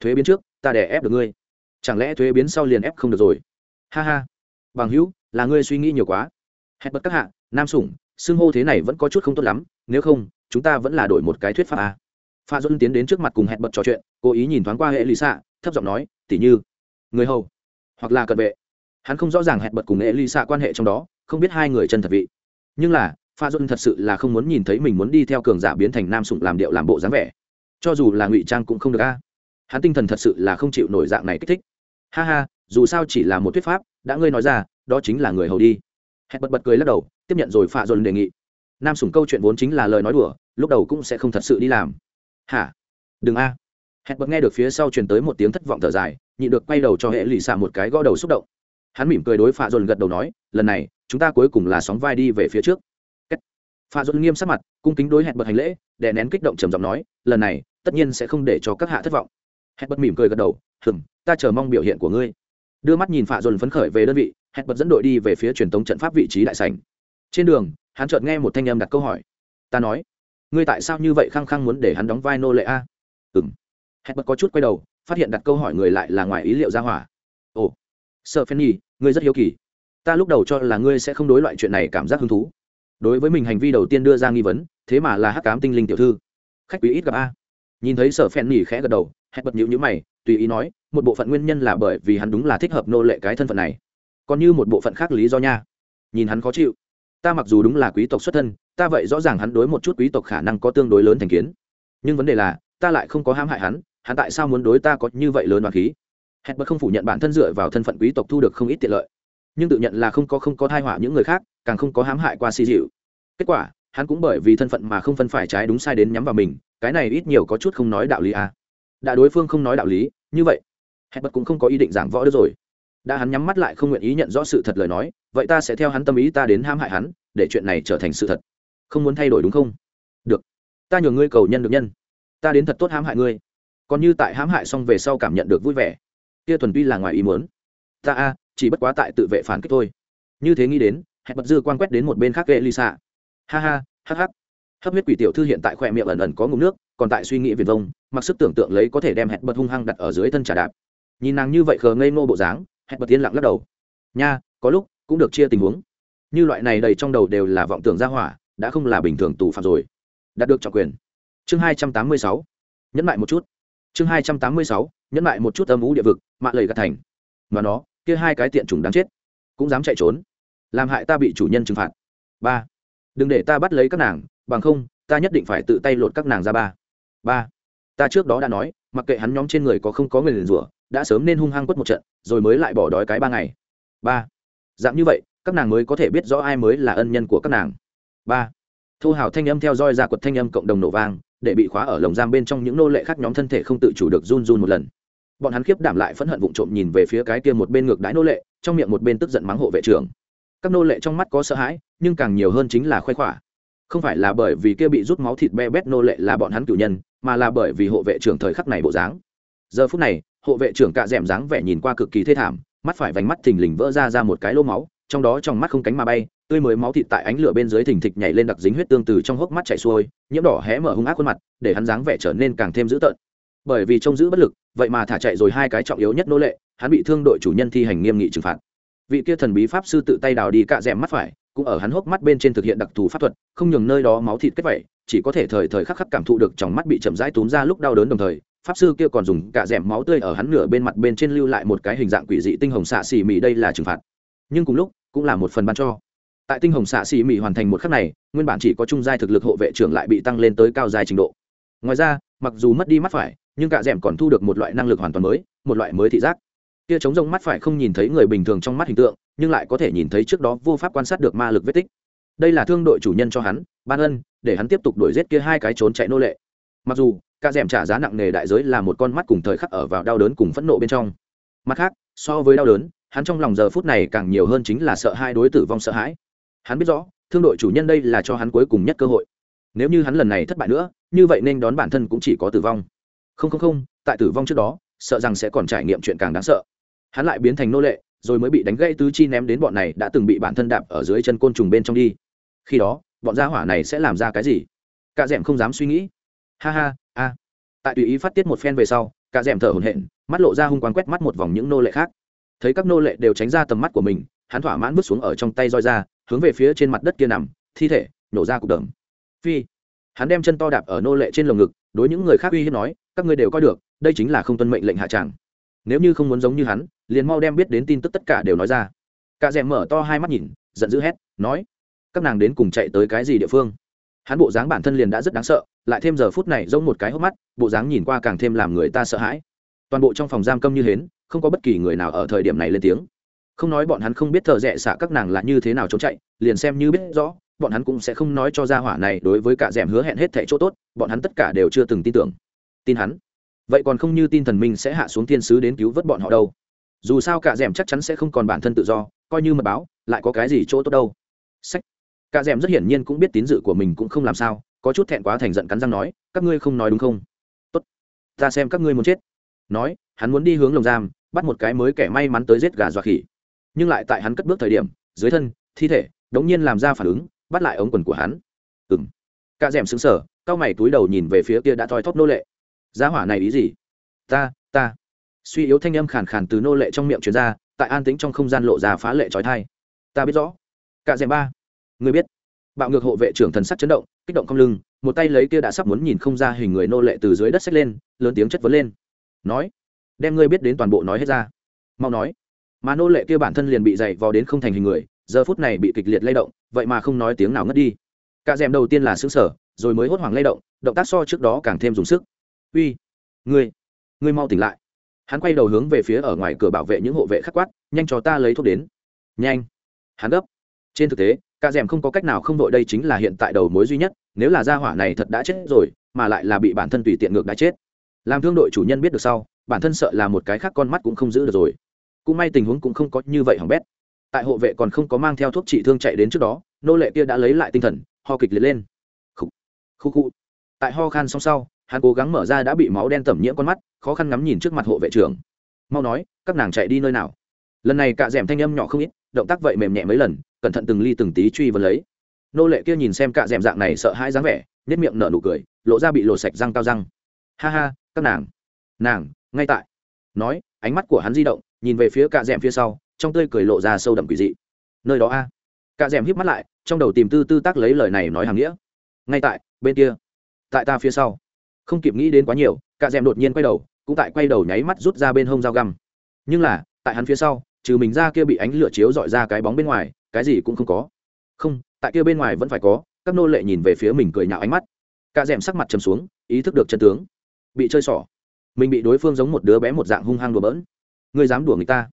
Thuế biến trước, ta đè ép được ngươi. Chẳng lẽ thuế biến sau liền ép không được rồi? Ha ha. Bằng hữu, là ngươi suy nghĩ nhiều quá. Hẹn bất các hạ, nam sủng xưng hô thế này vẫn có chút không tốt lắm, nếu không, chúng ta vẫn là đổi một cái thuyết pháp à. pha dôn tiến đến trước mặt cùng hẹn bật trò chuyện, cố ý nhìn thoáng qua hệ lì xạ thấp giọng nói tỉ như, người hầu, hoặc là cận vệ. Hắn không rõ ràng hẹn bật cùng hệ lì xạ quan hệ trong đó, không biết hai người chân thật vị. Nhưng là, pha dôn thật sự là không muốn nhìn thấy mình muốn đi theo cường giả biến thành nam sủng làm điệu làm bộ dáng vẻ. Cho dù là ngụy trang cũng không được a. Hắn tinh thần thật sự là không chịu nổi dạng này kích thích. Ha ha, dù sao chỉ là một thuyết pháp, đã ngươi nói ra, đó chính là người hầu đi. Hẹn bật bật cười lắc đầu tiếp nhận rồi pha dồn đề nghị. Nam sủng câu chuyện vốn chính là lời nói đùa, lúc đầu cũng sẽ không thật sự đi làm. Hả? Đừng a. Hẹn bật nghe được phía sau truyền tới một tiếng thất vọng thở dài nhị được quay đầu cho hệ lụy xạ một cái gõ đầu xúc động. Hắn mỉm cười đối pha dồn gật đầu nói, lần này, chúng ta cuối cùng là sóng vai đi về phía trước. Pha dồn nghiêm sắc mặt, cung kính đối hẹn bật hành lễ, đè nén kích động trầm giọng nói, lần này, tất nhiên sẽ không để cho các hạ thất vọng. Hẹn bật mỉm cười gật đầu hừng ta chờ mong biểu hiện của ngươi. Đưa mắt nhìn pha dồn phấn khởi về đơn vị hẹn bật dẫn đội đi về phía truyền thống trận pháp vị trí đại sảnh trên đường, hắn chợt nghe một thanh âm đặt câu hỏi. Ta nói, ngươi tại sao như vậy khăng khăng muốn để hắn đóng vai nô lệ a? Ừng hẹn bật có chút quay đầu, phát hiện đặt câu hỏi người lại là ngoài ý liệu ra hỏa. Ồ sợ phen nhi ngươi rất hiếu kỳ. Ta lúc đầu cho là ngươi sẽ không đối loại chuyện này cảm giác hứng thú. Đối với mình hành vi đầu tiên đưa ra nghi vấn, thế mà là hắc cám tinh linh tiểu thư. Khách quý ít gặp a. Nhìn thấy sở phen nhi khẽ gật đầu hẹn bật nhịu nhữ mày, tùy ý nói, một bộ phận nguyên nhân là bởi vì hắn đúng là thích hợp nô lệ cái thân phận này. Còn như một bộ phận khác lý do nha. Nhìn hắn khó chịu ta mặc dù đúng là quý tộc xuất thân, ta vậy rõ ràng hắn đối một chút quý tộc khả năng có tương đối lớn thành kiến. Nhưng vấn đề là, ta lại không có hãm hại hắn hắn tại sao muốn đối ta có như vậy lớn đoàn khí? Hẹn bật không phủ nhận bản thân dựa vào thân phận quý tộc thu được không ít tiện lợi. Nhưng tự nhận là không có không có thai họa những người khác, càng không có hãm hại qua si dịu kết quả, hắn cũng bởi vì thân phận mà không phân phải trái đúng sai đến nhắm vào mình, cái này ít nhiều có chút không nói đạo lý à. đã đối phương không nói đạo lý, như vậy hẹn bật cũng không có ý định giảng võ được rồi đã hắn nhắm mắt lại không nguyện ý nhận rõ sự thật lời nói, vậy ta sẽ theo hắn tâm ý ta đến hãm hại hắn, để chuyện này trở thành sự thật. Không muốn thay đổi đúng không? Được. Ta nhường ngươi cầu nhân được nhân. Ta đến thật tốt hãm hại ngươi. Còn như tại hãm hại xong về sau cảm nhận được vui vẻ. Kia thuần tuy là ngoài ý muốn. Ta a, chỉ bất quá tại tự vệ phản kích thôi. Như thế nghĩ đến, hẹn bật dư quan quét đến một bên khác ghệ xạ ha ha, hắc hắc. Hấp huyết quỷ tiểu thư hiện tại khỏe miệng ẩn ẩn có ngụm nước, còn tại suy nghĩ viền vông, mặc sức tưởng tượng lấy có thể đem hẹn bật hung hăng đặt ở dưới thân trà đạp. Nhìn nàng như vậy khờ ngây ngô bộ dáng hẹn bật tiến lặng lắc đầu. Nha, có lúc cũng được chia tình huống. Như loại này đầy trong đầu đều là vọng tưởng gia hỏa, đã không là bình thường tù phạm rồi. Đạt được trọng quyền. Chương hai trăm tám mươi sáu. Nhẫn lại một chút. Chương hai trăm tám mươi sáu. Nhẫn lại một chút âm ú địa vực, mạ lầy gạt thành. Mà nó, kia hai cái tiện chủng đáng chết, cũng dám chạy trốn. Làm hại ta bị chủ nhân trừng phạt. Ba. Đừng để ta bắt lấy các nàng, bằng không, ta nhất định phải tự tay lột các nàng ra ba. Ba. Ta trước đó đã nói, mặc kệ hắn nhóm trên người có không có người liền rủa đã sớm nên hung hăng quất một trận, rồi mới lại bỏ đói cái ba ngày. Ba. Dạng như vậy, các nàng mới có thể biết rõ ai mới là ân nhân của các nàng. Ba. Thu hào thanh âm theo dõi ra quật thanh âm cộng đồng nổ vang, để bị khóa ở lồng giam bên trong những nô lệ khác nhóm thân thể không tự chủ được run run một lần. Bọn hắn khiếp đảm lại phẫn hận vụng trộm nhìn về phía cái kia một bên ngược đái nô lệ, trong miệng một bên tức giận mắng hộ vệ trưởng. Các nô lệ trong mắt có sợ hãi, nhưng càng nhiều hơn chính là khoe khỏa không phải là bởi vì kia bị rút máu thịt be bét nô lệ là bọn hắn cử nhân, mà là bởi vì hộ vệ trưởng thời khắc này bộ dáng. Giờ phút này hộ vệ trưởng cạ d dáng vẻ nhìn qua cực kỳ thê thảm, mắt phải vành mắt thình lình vỡ ra ra một cái lô máu, trong đó trong mắt không cánh mà bay, tươi mới máu thịt tại ánh lửa bên dưới thình thịch nhảy lên đặc dính huyết tương từ trong hốc mắt chảy xuôi, nhiễm đỏ hé mở hung ác khuôn mặt, để hắn dáng vẻ trở nên càng thêm dữ tợn. Bởi vì trông giữ bất lực, vậy mà thả chạy rồi hai cái trọng yếu nhất nô lệ, hắn bị thương đội chủ nhân thi hành nghiêm nghị trừng phạt. Vị kia thần bí pháp sư tự tay đào đi cạ rèm mắt phải, cũng ở hắn hốc mắt bên trên thực hiện đặc thù pháp thuật, không nhường nơi đó máu thịt kết vẩy chỉ có thể thời thời khắc khắc cảm thụ được trong mắt bị chậm rãi túm ra lúc đau đớn đồng thời pháp sư kia còn dùng cả rẻm máu tươi ở hắn nửa bên mặt bên trên lưu lại một cái hình dạng quỷ dị tinh hồng xạ xỉ mị đây là trừng phạt. Nhưng cùng lúc, cũng là một phần ban cho. Tại tinh hồng xạ xỉ mị hoàn thành một khắc này, nguyên bản chỉ có trung giai thực lực hộ vệ trưởng lại bị tăng lên tới cao giai trình độ. Ngoài ra, mặc dù mất đi mắt phải, nhưng cả rẻm còn thu được một loại năng lực hoàn toàn mới, một loại mới thị giác. Kia chống rông mắt phải không nhìn thấy người bình thường trong mắt hình tượng, nhưng lại có thể nhìn thấy trước đó vô pháp quan sát được ma lực vết tích. Đây là thương đội chủ nhân cho hắn, ban ân, để hắn tiếp tục đuổi giết kia hai cái trốn chạy nô lệ mặc dù ca d trả giá nặng nề đại giới là một con mắt cùng thời khắc ở vào đau đớn cùng phẫn nộ bên trong. Mặt khác, so với đau đớn, hắn trong lòng giờ phút này càng nhiều hơn chính là sợ hai đối tử vong sợ hãi. Hắn biết rõ, thương đội chủ nhân đây là cho hắn cuối cùng nhất cơ hội. Nếu như hắn lần này thất bại nữa, như vậy nên đón bản thân cũng chỉ có tử vong. Không không không, tại tử vong trước đó, sợ rằng sẽ còn trải nghiệm chuyện càng đáng sợ. Hắn lại biến thành nô lệ, rồi mới bị đánh gãy tứ chi ném đến bọn này đã từng bị bản thân đạp ở dưới chân côn trùng bên trong đi. Khi đó, bọn gia hỏa này sẽ làm ra cái gì? Cả d không dám suy nghĩ ha ha, a. Tại tùy ý phát tiết một phen về sau, cả rèm thở hổn hển, mắt lộ ra hung quán quét mắt một vòng những nô lệ khác. Thấy các nô lệ đều tránh ra tầm mắt của mình, hắn thỏa mãn vứt xuống ở trong tay roi ra, hướng về phía trên mặt đất kia nằm, thi thể nổ ra cục đờm phi. Hắn đem chân to đạp ở nô lệ trên lồng ngực, đối những người khác uy hiếp nói, các ngươi đều coi được, đây chính là không tuân mệnh lệnh hạ tràng nếu như không muốn giống như hắn, liền mau đem biết đến tin tức tất cả đều nói ra. Cả rèm mở to hai mắt nhìn, giận dữ hét, nói, các nàng đến cùng chạy tới cái gì địa phương? Hắn bộ dáng bản thân liền đã rất đáng sợ lại thêm giờ phút này giống một cái hốc mắt, bộ dáng nhìn qua càng thêm làm người ta sợ hãi. Toàn bộ trong phòng giam câm như hến, không có bất kỳ người nào ở thời điểm này lên tiếng. Không nói bọn hắn không biết thợ rẽ xạ các nàng là như thế nào trốn chạy, liền xem như biết rõ, bọn hắn cũng sẽ không nói cho ra hỏa này đối với cả rèm hứa hẹn hết thẻ chỗ tốt, bọn hắn tất cả đều chưa từng tin tưởng. Tin hắn. Vậy còn không như tin thần minh sẽ hạ xuống thiên sứ đến cứu vớt bọn họ đâu. Dù sao cả rèm chắc chắn sẽ không còn bản thân tự do, coi như mật báo, lại có cái gì chỗ tốt đâu. Sách. Cả rèm rất hiển nhiên cũng biết tín dự của mình cũng không làm sao có chút thẹn quá thành giận cắn răng nói, các ngươi không nói đúng không? Tốt, ta xem các ngươi muốn chết. Nói, hắn muốn đi hướng lồng giam, bắt một cái mới kẻ may mắn tới giết gà dọa khỉ. Nhưng lại tại hắn cất bước thời điểm, dưới thân, thi thể, đống nhiên làm ra phản ứng, bắt lại ống quần của hắn. Ừng cạ rèm xứng sở cao mày túi đầu nhìn về phía kia đã thoi thóp nô lệ. Giá hỏa này ý gì? Ta ta. Suy yếu thanh âm khàn khàn từ nô lệ trong miệng truyền ra, tại an tĩnh trong không gian lộ ra phá lệ trói thai. Ta biết rõ. Cạ rèm ba. Người biết. Bạo ngược hộ vệ trưởng thần sắc chấn động kích động không lưng, một tay lấy kia đã sắp muốn nhìn không ra hình người nô lệ từ dưới đất xách lên, lớn tiếng chất vấn lên. Nói, đem ngươi biết đến toàn bộ nói hết ra. Mau nói. Mà nô lệ kia bản thân liền bị dày vò đến không thành hình người, giờ phút này bị kịch liệt lay động, vậy mà không nói tiếng nào ngất đi. Cả rèm đầu tiên là xứng sở rồi mới hốt hoảng lay động động tác so trước đó càng thêm dùng sức. Uy, ngươi ngươi mau tỉnh lại. Hắn quay đầu hướng về phía ở ngoài cửa bảo vệ những hộ vệ khắc quát, nhanh cho ta lấy thuốc đến. Nhanh. Hắn gấp. Trên thực tế cả rèm không có cách nào không đội đây chính là hiện tại đầu mối duy nhất nếu là gia hỏa này thật đã chết rồi mà lại là bị bản thân tùy tiện ngược đã chết. Làm thương đội chủ nhân biết được sau bản thân sợ là một cái khác con mắt cũng không giữ được rồi. Cũng may tình huống cũng không có như vậy hỏng bét. Tại hộ vệ còn không có mang theo thuốc trị thương chạy đến trước đó nô lệ kia đã lấy lại tinh thần ho kịch liệt lên. Khu khụ, khu tại ho khan xong sau hắn cố gắng mở ra đã bị máu đen tẩm nhiễm con mắt khó khăn ngắm nhìn trước mặt hộ vệ trưởng. Mau nói các nàng chạy đi nơi nào? Lần này cạ d thanh âm nhỏ không ít động tác vậy mềm nhẹ mấy lần cẩn thận từng ly từng tí truy vấn lấy. Nô lệ kia nhìn xem cạ d m dạng này sợ hãi dáng vẻ nếp miệng nở nụ cười, lộ ra bị lộ sạch răng cao răng. Ha ha, các nàng. Nàng, ngay tại. Nói, ánh mắt của hắn di động, nhìn về phía cạ d m phía sau, trong tươi cười lộ ra sâu đậm quỷ dị. Nơi đó a. Cạ d m híp mắt lại, trong đầu tìm tư tư tác lấy lời này nói hàng nghĩa. Ngay tại, bên kia. Tại ta phía sau. Không kịp nghĩ đến quá nhiều, cạ d m đột nhiên quay đầu, cũng tại quay đầu nháy mắt rút ra bên hông dao găm. Nhưng là, tại hắn phía sau, trừ mình ra kia bị ánh lửa chiếu dọi ra cái bóng bên ngoài cái gì cũng không có. Không, tại kia bên ngoài vẫn phải có, các nô lệ nhìn về phía mình cười nhạo ánh mắt. Cạ d sắc mặt chầm xuống, ý thức được chân tướng. Bị chơi xỏ. Mình bị đối phương giống một đứa bé một dạng hung hăng đùa bỡn. Ngươi dám đùa người ta.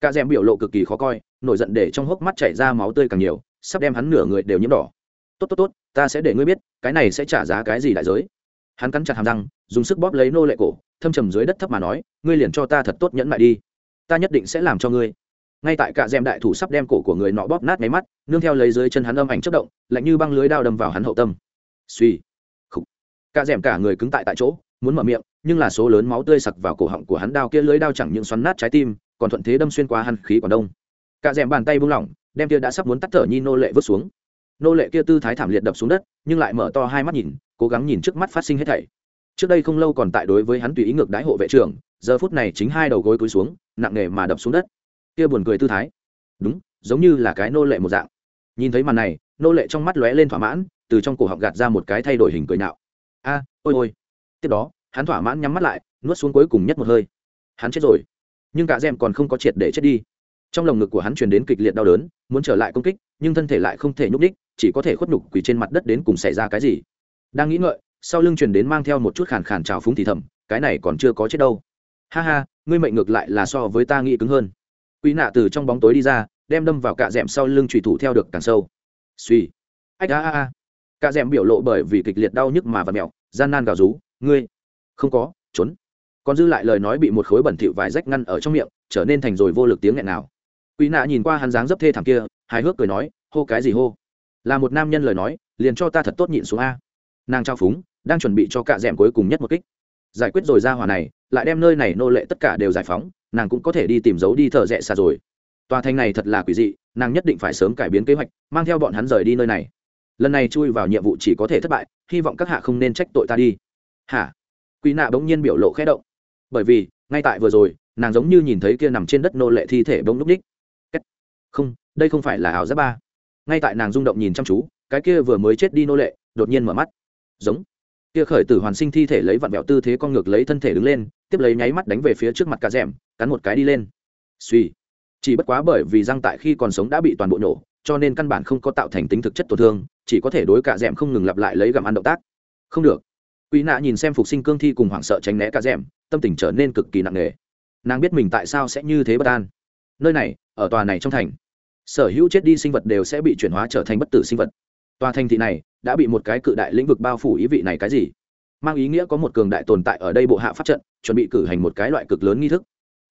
Cạ d biểu lộ cực kỳ khó coi, nổi giận để trong hốc mắt chảy ra máu tươi càng nhiều, sắp đem hắn nửa người đều nhiễm đỏ. Tốt tốt tốt, ta sẽ để ngươi biết, cái này sẽ trả giá cái gì đại giới. Hắn cắn chặt hàm răng, dùng sức bóp lấy nô lệ cổ, thâm trầm dưới đất thấp mà nói, ngươi liền cho ta thật tốt nhẫn lại đi. Ta nhất định sẽ làm cho ngươi ngay tại cả m đại thủ sắp đem cổ của người nọ bóp nát máy mắt, nương theo lấy dưới chân hắn âm ảnh chất động, lạnh như băng lưới đao đâm vào hắn hậu tâm. Suy. Khục. Cả m cả người cứng tại tại chỗ, muốn mở miệng, nhưng là số lớn máu tươi sặc vào cổ họng của hắn đao kia lưới đao chẳng những xoắn nát trái tim, còn thuận thế đâm xuyên qua hắn khí còn đông. Cả m bàn tay buông lỏng, đem kia đã sắp muốn tắt thở nhi nô lệ vứt xuống. Nô lệ kia tư thái thảm liệt đập xuống đất, nhưng lại mở to hai mắt nhìn, cố gắng nhìn trước mắt phát sinh hết thảy. Trước đây không lâu còn tại đối với hắn tùy ý ngược đái hộ vệ trưởng, giờ phút này chính hai đầu gối cúi xuống, nặng nề mà đập xuống đất kia buồn cười tư thái. Đúng, giống như là cái nô lệ một dạng. Nhìn thấy màn này, nô lệ trong mắt lóe lên thỏa mãn, từ trong cổ họng gạt ra một cái thay đổi hình cười nạo a, ôi ôi. Tiếp đó, hắn thỏa mãn nhắm mắt lại, nuốt xuống cuối cùng nhất một hơi. Hắn chết rồi. Nhưng cả rèm còn không có triệt để chết đi. Trong lồng ngực của hắn truyền đến kịch liệt đau đớn, muốn trở lại công kích, nhưng thân thể lại không thể nhúc đích chỉ có thể khuất nhục quỳ trên mặt đất đến cùng xảy ra cái gì. Đang nghĩ ngợi, sau lưng truyền đến mang theo một chút khàn khàn trào phúng thì thầm, cái này còn chưa có chết đâu. Ha ha, ngươi mệnh ngược lại là so với ta nghĩ cứng hơn. Quý nạ từ trong bóng tối đi ra, đem đâm vào cạ d m sau lưng trùy thủ theo được càng sâu. Suy. Ách, a a a. Cạ d m biểu lộ bởi vì kịch liệt đau nhức mà và mẹo gian nan gào rú, ngươi, không có, trốn. Còn dư lại lời nói bị một khối bẩn thịu vài rách ngăn ở trong miệng, trở nên thành rồi vô lực tiếng nghẹn nào. Quý nạ nhìn qua hắn dáng dấp thê thảm kia, hài hước cười nói, hô cái gì hô? Là một nam nhân lời nói, liền cho ta thật tốt nhịn xuống a. Nàng trao phúng, đang chuẩn bị cho cạ d m cuối cùng nhất một kích giải quyết rồi ra hỏa này, lại đem nơi này nô lệ tất cả đều giải phóng, nàng cũng có thể đi tìm dấu đi thợ rẽ xa rồi. Tòa thành này thật là quỷ dị, nàng nhất định phải sớm cải biến kế hoạch, mang theo bọn hắn rời đi nơi này. Lần này chui vào nhiệm vụ chỉ có thể thất bại, hy vọng các hạ không nên trách tội ta đi. Hả? Quỷ nạ bỗng nhiên biểu lộ khẽ động. Bởi vì, ngay tại vừa rồi, nàng giống như nhìn thấy kia nằm trên đất nô lệ thi thể bỗng núp ních không, đây không phải là ảo giáp ba. Ngay tại nàng rung động nhìn chăm chú, cái kia vừa mới chết đi nô lệ, đột nhiên mở mắt. Giống kia khởi tử hoàn sinh thi thể lấy vặn vẹo tư thế con ngược lấy thân thể đứng lên, tiếp lấy nháy mắt đánh về phía trước mặt cá rẽm cắn một cái đi lên. Suy. Chỉ bất quá bởi vì răng tại khi còn sống đã bị toàn bộ nổ, cho nên căn bản không có tạo thành tính thực chất tổn thương, chỉ có thể đối cả rẽm không ngừng lặp lại lấy gặm ăn động tác. Không được. Quỷ nạ nhìn xem phục sinh cương thi cùng hoảng sợ tránh né cả rẽm tâm tình trở nên cực kỳ nặng nề. Nàng biết mình tại sao sẽ như thế bất an. Nơi này, ở tòa này trong thành. Sở hữu chết đi sinh vật đều sẽ bị chuyển hóa trở thành bất tử sinh vật. Tòa thành thị này đã bị một cái cự đại lĩnh vực bao phủ ý vị này cái gì? Mang ý nghĩa có một cường đại tồn tại ở đây bộ hạ pháp trận, chuẩn bị cử hành một cái loại cực lớn nghi thức.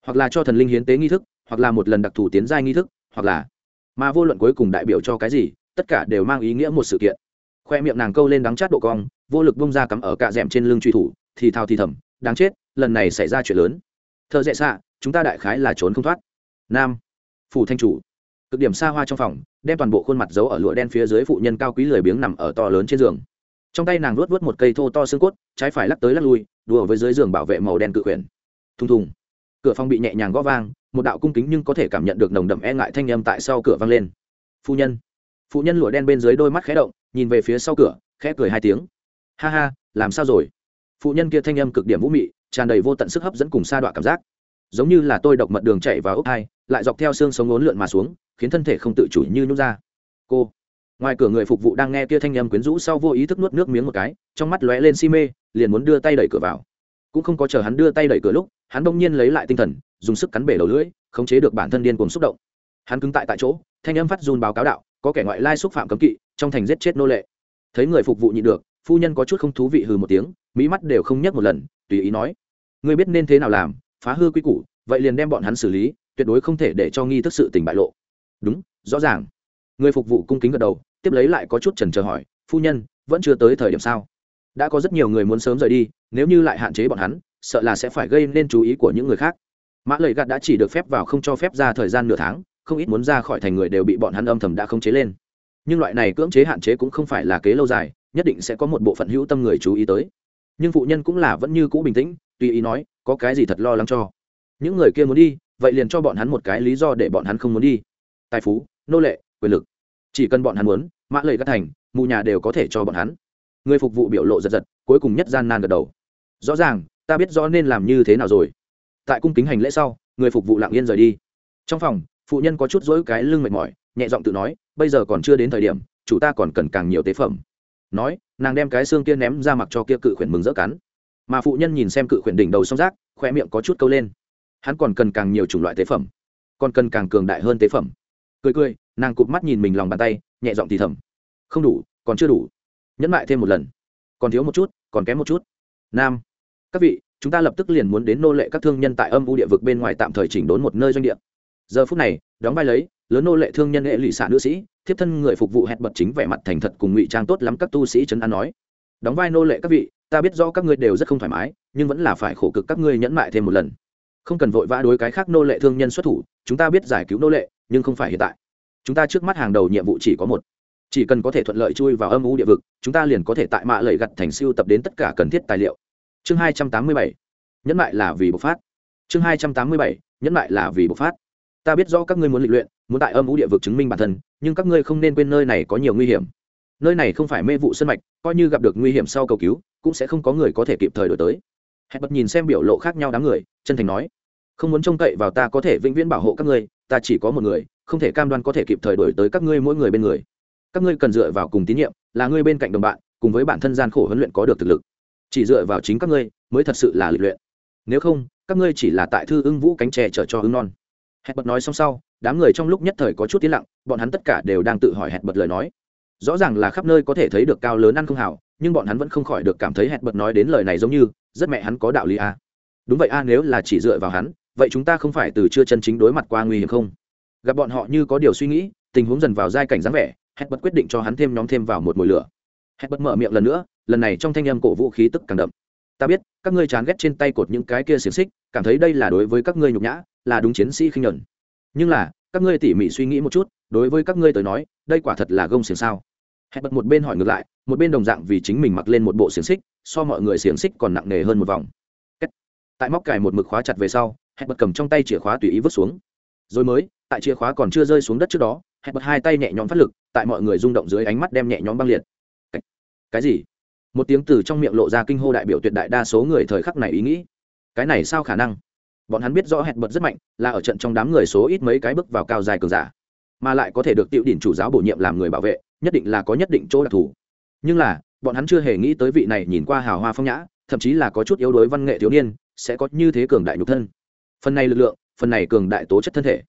Hoặc là cho thần linh hiến tế nghi thức, hoặc là một lần đặc thù tiến giai nghi thức, hoặc là mà vô luận cuối cùng đại biểu cho cái gì, tất cả đều mang ý nghĩa một sự kiện. Khoe miệng nàng câu lên đắng chát độ cong, vô lực bông ra cắm ở cạ d trên lưng truy thủ, thì thao thì thầm, đáng chết, lần này xảy ra chuyện lớn. Thợ dễ xạ, chúng ta đại khái là trốn không thoát. Nam, phủ thanh chủ cực điểm xa hoa trong phòng, đem toàn bộ khuôn mặt giấu ở lụa đen phía dưới phụ nhân cao quý lười biếng nằm ở to lớn trên giường. Trong tay nàng luốt vớt một cây thô to xương cốt, trái phải lắc tới lắc lui, đùa với dưới giường bảo vệ màu đen cự quyển. Thùng thùng. Cửa phòng bị nhẹ nhàng gõ vang, một đạo cung kính nhưng có thể cảm nhận được nồng đậm e ngại thanh âm tại sau cửa vang lên. Phu nhân. Phụ nhân lụa đen bên dưới đôi mắt khé động, nhìn về phía sau cửa, khẽ cười hai tiếng. Ha ha, làm sao rồi? Phụ nhân kia thanh âm cực điểm vũ mị, tràn đầy vô tận sức hấp dẫn cùng sa đọa cảm giác giống như là tôi độc mật đường chạy vào ốc hai lại dọc theo xương sống ốn lượn mà xuống, khiến thân thể không tự chủ như nhút ra. Cô, ngoài cửa người phục vụ đang nghe kia thanh âm quyến rũ sau vô ý thức nuốt nước miếng một cái, trong mắt lóe lên si mê, liền muốn đưa tay đẩy cửa vào. Cũng không có chờ hắn đưa tay đẩy cửa lúc, hắn bỗng nhiên lấy lại tinh thần, dùng sức cắn bể đầu lưỡi, khống chế được bản thân điên cuồng xúc động. Hắn cứng tại tại chỗ, thanh âm phát dùn báo cáo đạo, có kẻ ngoại lai xúc phạm cấm kỵ, trong thành giết chết nô lệ. Thấy người phục vụ nhịn được, phu nhân có chút không thú vị hừ một tiếng, mỹ mắt đều không nhấc một lần, tùy ý nói, ngươi biết nên thế nào làm phá hư quy củ, vậy liền đem bọn hắn xử lý, tuyệt đối không thể để cho nghi thức sự tình bại lộ. Đúng, rõ ràng. Người phục vụ cung kính gật đầu, tiếp lấy lại có chút trần chờ hỏi, phu nhân, vẫn chưa tới thời điểm sao? Đã có rất nhiều người muốn sớm rời đi, nếu như lại hạn chế bọn hắn, sợ là sẽ phải gây nên chú ý của những người khác. Mã lời gạt đã chỉ được phép vào không cho phép ra thời gian nửa tháng, không ít muốn ra khỏi thành người đều bị bọn hắn âm thầm đã không chế lên. Nhưng loại này cưỡng chế hạn chế cũng không phải là kế lâu dài, nhất định sẽ có một bộ phận hữu tâm người chú ý tới nhưng phụ nhân cũng là vẫn như cũ bình tĩnh, tùy ý nói, có cái gì thật lo lắng cho? Những người kia muốn đi, vậy liền cho bọn hắn một cái lý do để bọn hắn không muốn đi. Tài phú, nô lệ, quyền lực. Chỉ cần bọn hắn muốn, mã lầy các thành, mù nhà đều có thể cho bọn hắn. Người phục vụ biểu lộ giật giật, cuối cùng nhất gian nan gật đầu. Rõ ràng, ta biết rõ nên làm như thế nào rồi. Tại cung kính hành lễ sau, người phục vụ lặng yên rời đi. Trong phòng, phụ nhân có chút dỗi cái lưng mệt mỏi, nhẹ giọng tự nói, bây giờ còn chưa đến thời điểm, chủ ta còn cần càng nhiều tế phẩm. Nói nàng đem cái xương kia ném ra mặc cho kia cự khuyển mừng rỡ cắn. Mà phụ nhân nhìn xem cự khuyển đỉnh đầu song rác khoe miệng có chút câu lên. Hắn còn cần càng nhiều chủng loại tế phẩm, còn cần càng cường đại hơn tế phẩm. Cười cười, nàng cụp mắt nhìn mình lòng bàn tay, nhẹ giọng thì thầm. Không đủ, còn chưa đủ. Nhẫn lại thêm một lần. Còn thiếu một chút, còn kém một chút. Nam, các vị, chúng ta lập tức liền muốn đến nô lệ các thương nhân tại âm u địa vực bên ngoài tạm thời chỉnh đốn một nơi doanh địa. Giờ phút này, đóng vai lấy, lớn nô lệ thương nhân hệ lụy xạ nữ sĩ thiếp thân người phục vụ hẹn bật chính vẻ mặt thành thật cùng ngụy trang tốt lắm các tu sĩ trấn an nói. Đóng vai nô lệ các vị, ta biết rõ các ngươi đều rất không thoải mái, nhưng vẫn là phải khổ cực các ngươi nhẫn mại thêm một lần. Không cần vội vã đối cái khác nô lệ thương nhân xuất thủ, chúng ta biết giải cứu nô lệ, nhưng không phải hiện tại. Chúng ta trước mắt hàng đầu nhiệm vụ chỉ có một. Chỉ cần có thể thuận lợi chui vào âm u địa vực, chúng ta liền có thể tại mạ lầy gặt thành siêu tập đến tất cả cần thiết tài liệu. Chương hai trăm tám mươi bảy. Nhẫn lại là vì bộc phát. Chương hai trăm tám mươi bảy. Nhẫn lại là vì bộc phát. Ta biết rõ các ngươi muốn lịch luyện muốn tại âm u địa vực chứng minh bản thân, nhưng các ngươi không nên quên nơi này có nhiều nguy hiểm. Nơi này không phải mê vụ sân mạch, coi như gặp được nguy hiểm sau cầu cứu, cũng sẽ không có người có thể kịp thời đổi tới. Hẹn bật nhìn xem biểu lộ khác nhau đám người, chân thành nói, không muốn trông cậy vào ta có thể vĩnh viễn bảo hộ các ngươi, ta chỉ có một người, không thể cam đoan có thể kịp thời đổi tới các ngươi mỗi người bên người. Các ngươi cần dựa vào cùng tín nhiệm, là ngươi bên cạnh đồng bạn, cùng với bản thân gian khổ huấn luyện có được thực lực. Chỉ dựa vào chính các ngươi, mới thật sự là lịch luyện. Nếu không, các ngươi chỉ là tại thư ưng vũ cánh tre chở cho ưng non hẹn bật nói xong sau đám người trong lúc nhất thời có chút tiến lặng bọn hắn tất cả đều đang tự hỏi hẹn bật lời nói. Rõ ràng là khắp nơi có thể thấy được cao lớn ăn không hảo nhưng bọn hắn vẫn không khỏi được cảm thấy hẹn bật nói đến lời này giống như rất mẹ hắn có đạo lý a à. đúng vậy a à, nếu là chỉ dựa vào hắn vậy chúng ta không phải từ chưa chân chính đối mặt qua nguy hiểm không? Gặp bọn họ như có điều suy nghĩ tình huống dần vào giai cảnh dáng vẻ hẹn bật quyết định cho hắn thêm nhóm thêm vào một mùi lửa. Hẹn bật mở miệng lần nữa lần này trong thanh âm cổ vũ khí tức càng đậm ta biết, các ngươi chán ghét trên tay cột những cái kia xiềng xích, cảm thấy đây là đối với các ngươi nhục nhã, là đúng chiến sĩ khinh nhuận. Nhưng là, các ngươi tỉ mỉ suy nghĩ một chút, đối với các ngươi tới nói, đây quả thật là gông xiềng sao. Hẹn bật một bên hỏi ngược lại, một bên đồng dạng vì chính mình mặc lên một bộ xiềng xích, so mọi người xiềng xích còn nặng nề hơn một vòng. Tại móc cài một mực khóa chặt về sau, hẹn bật cầm trong tay chìa khóa tùy ý vứt xuống. Rồi mới, tại chìa khóa còn chưa rơi xuống đất trước đó, hẹn bật hai tay nhẹ nhõm phát lực, tại mọi người rung động dưới ánh mắt đem nhẹ nhõm băng liệt. Cái gì? Một tiếng từ trong miệng lộ ra kinh hô đại biểu tuyệt đại đa số người thời khắc này ý nghĩ. Cái này sao khả năng? Bọn hắn biết rõ hẹn bật rất mạnh, là ở trận trong đám người số ít mấy cái bước vào cao dài cường giả, mà lại có thể được tiểu đỉnh chủ giáo bổ nhiệm làm người bảo vệ, nhất định là có nhất định chỗ đặc thù. Nhưng là, bọn hắn chưa hề nghĩ tới vị này nhìn qua hào hoa phong nhã, thậm chí là có chút yếu đuối văn nghệ thiếu niên, sẽ có như thế cường đại nhục thân. Phần này lực lượng, phần này cường đại tố chất thân thể,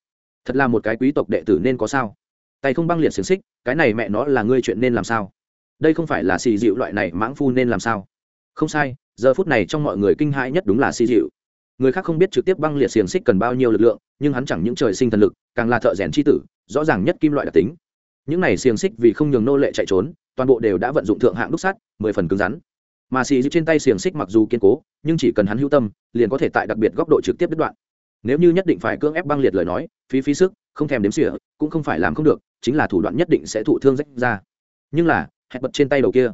thật là một cái quý tộc đệ tử nên có sao? Tay không băng liệt xiềng xích, cái này mẹ nó là ngươi chuyện nên làm sao? Đây không phải là xì dịu loại này mãng phu nên làm sao? Không sai, giờ phút này trong mọi người kinh hãi nhất đúng là xì dịu. Người khác không biết trực tiếp băng liệt xiềng xích cần bao nhiêu lực lượng, nhưng hắn chẳng những trời sinh thần lực, càng là thợ rèn c h i tử, rõ ràng nhất kim loại đặc tính. Những này xiềng xích vì không nhường nô lệ chạy trốn, toàn bộ đều đã vận dụng thượng hạng đúc sắt, mười phần cứng rắn. Mà xì dịu trên tay xiềng xích mặc dù kiên cố, nhưng chỉ cần hắn hữu tâm, liền có thể tại đặc biệt góc độ trực tiếp đứt đoạn. Nếu như nhất định phải cưỡng ép băng liệt lời nói, phí phí sức, không thèm đếm xỉa, cũng không phải làm không được, chính là thủ đoạn nhất định sẽ thụ thương rách ra. Nhưng là hẹn bật trên tay đầu kia.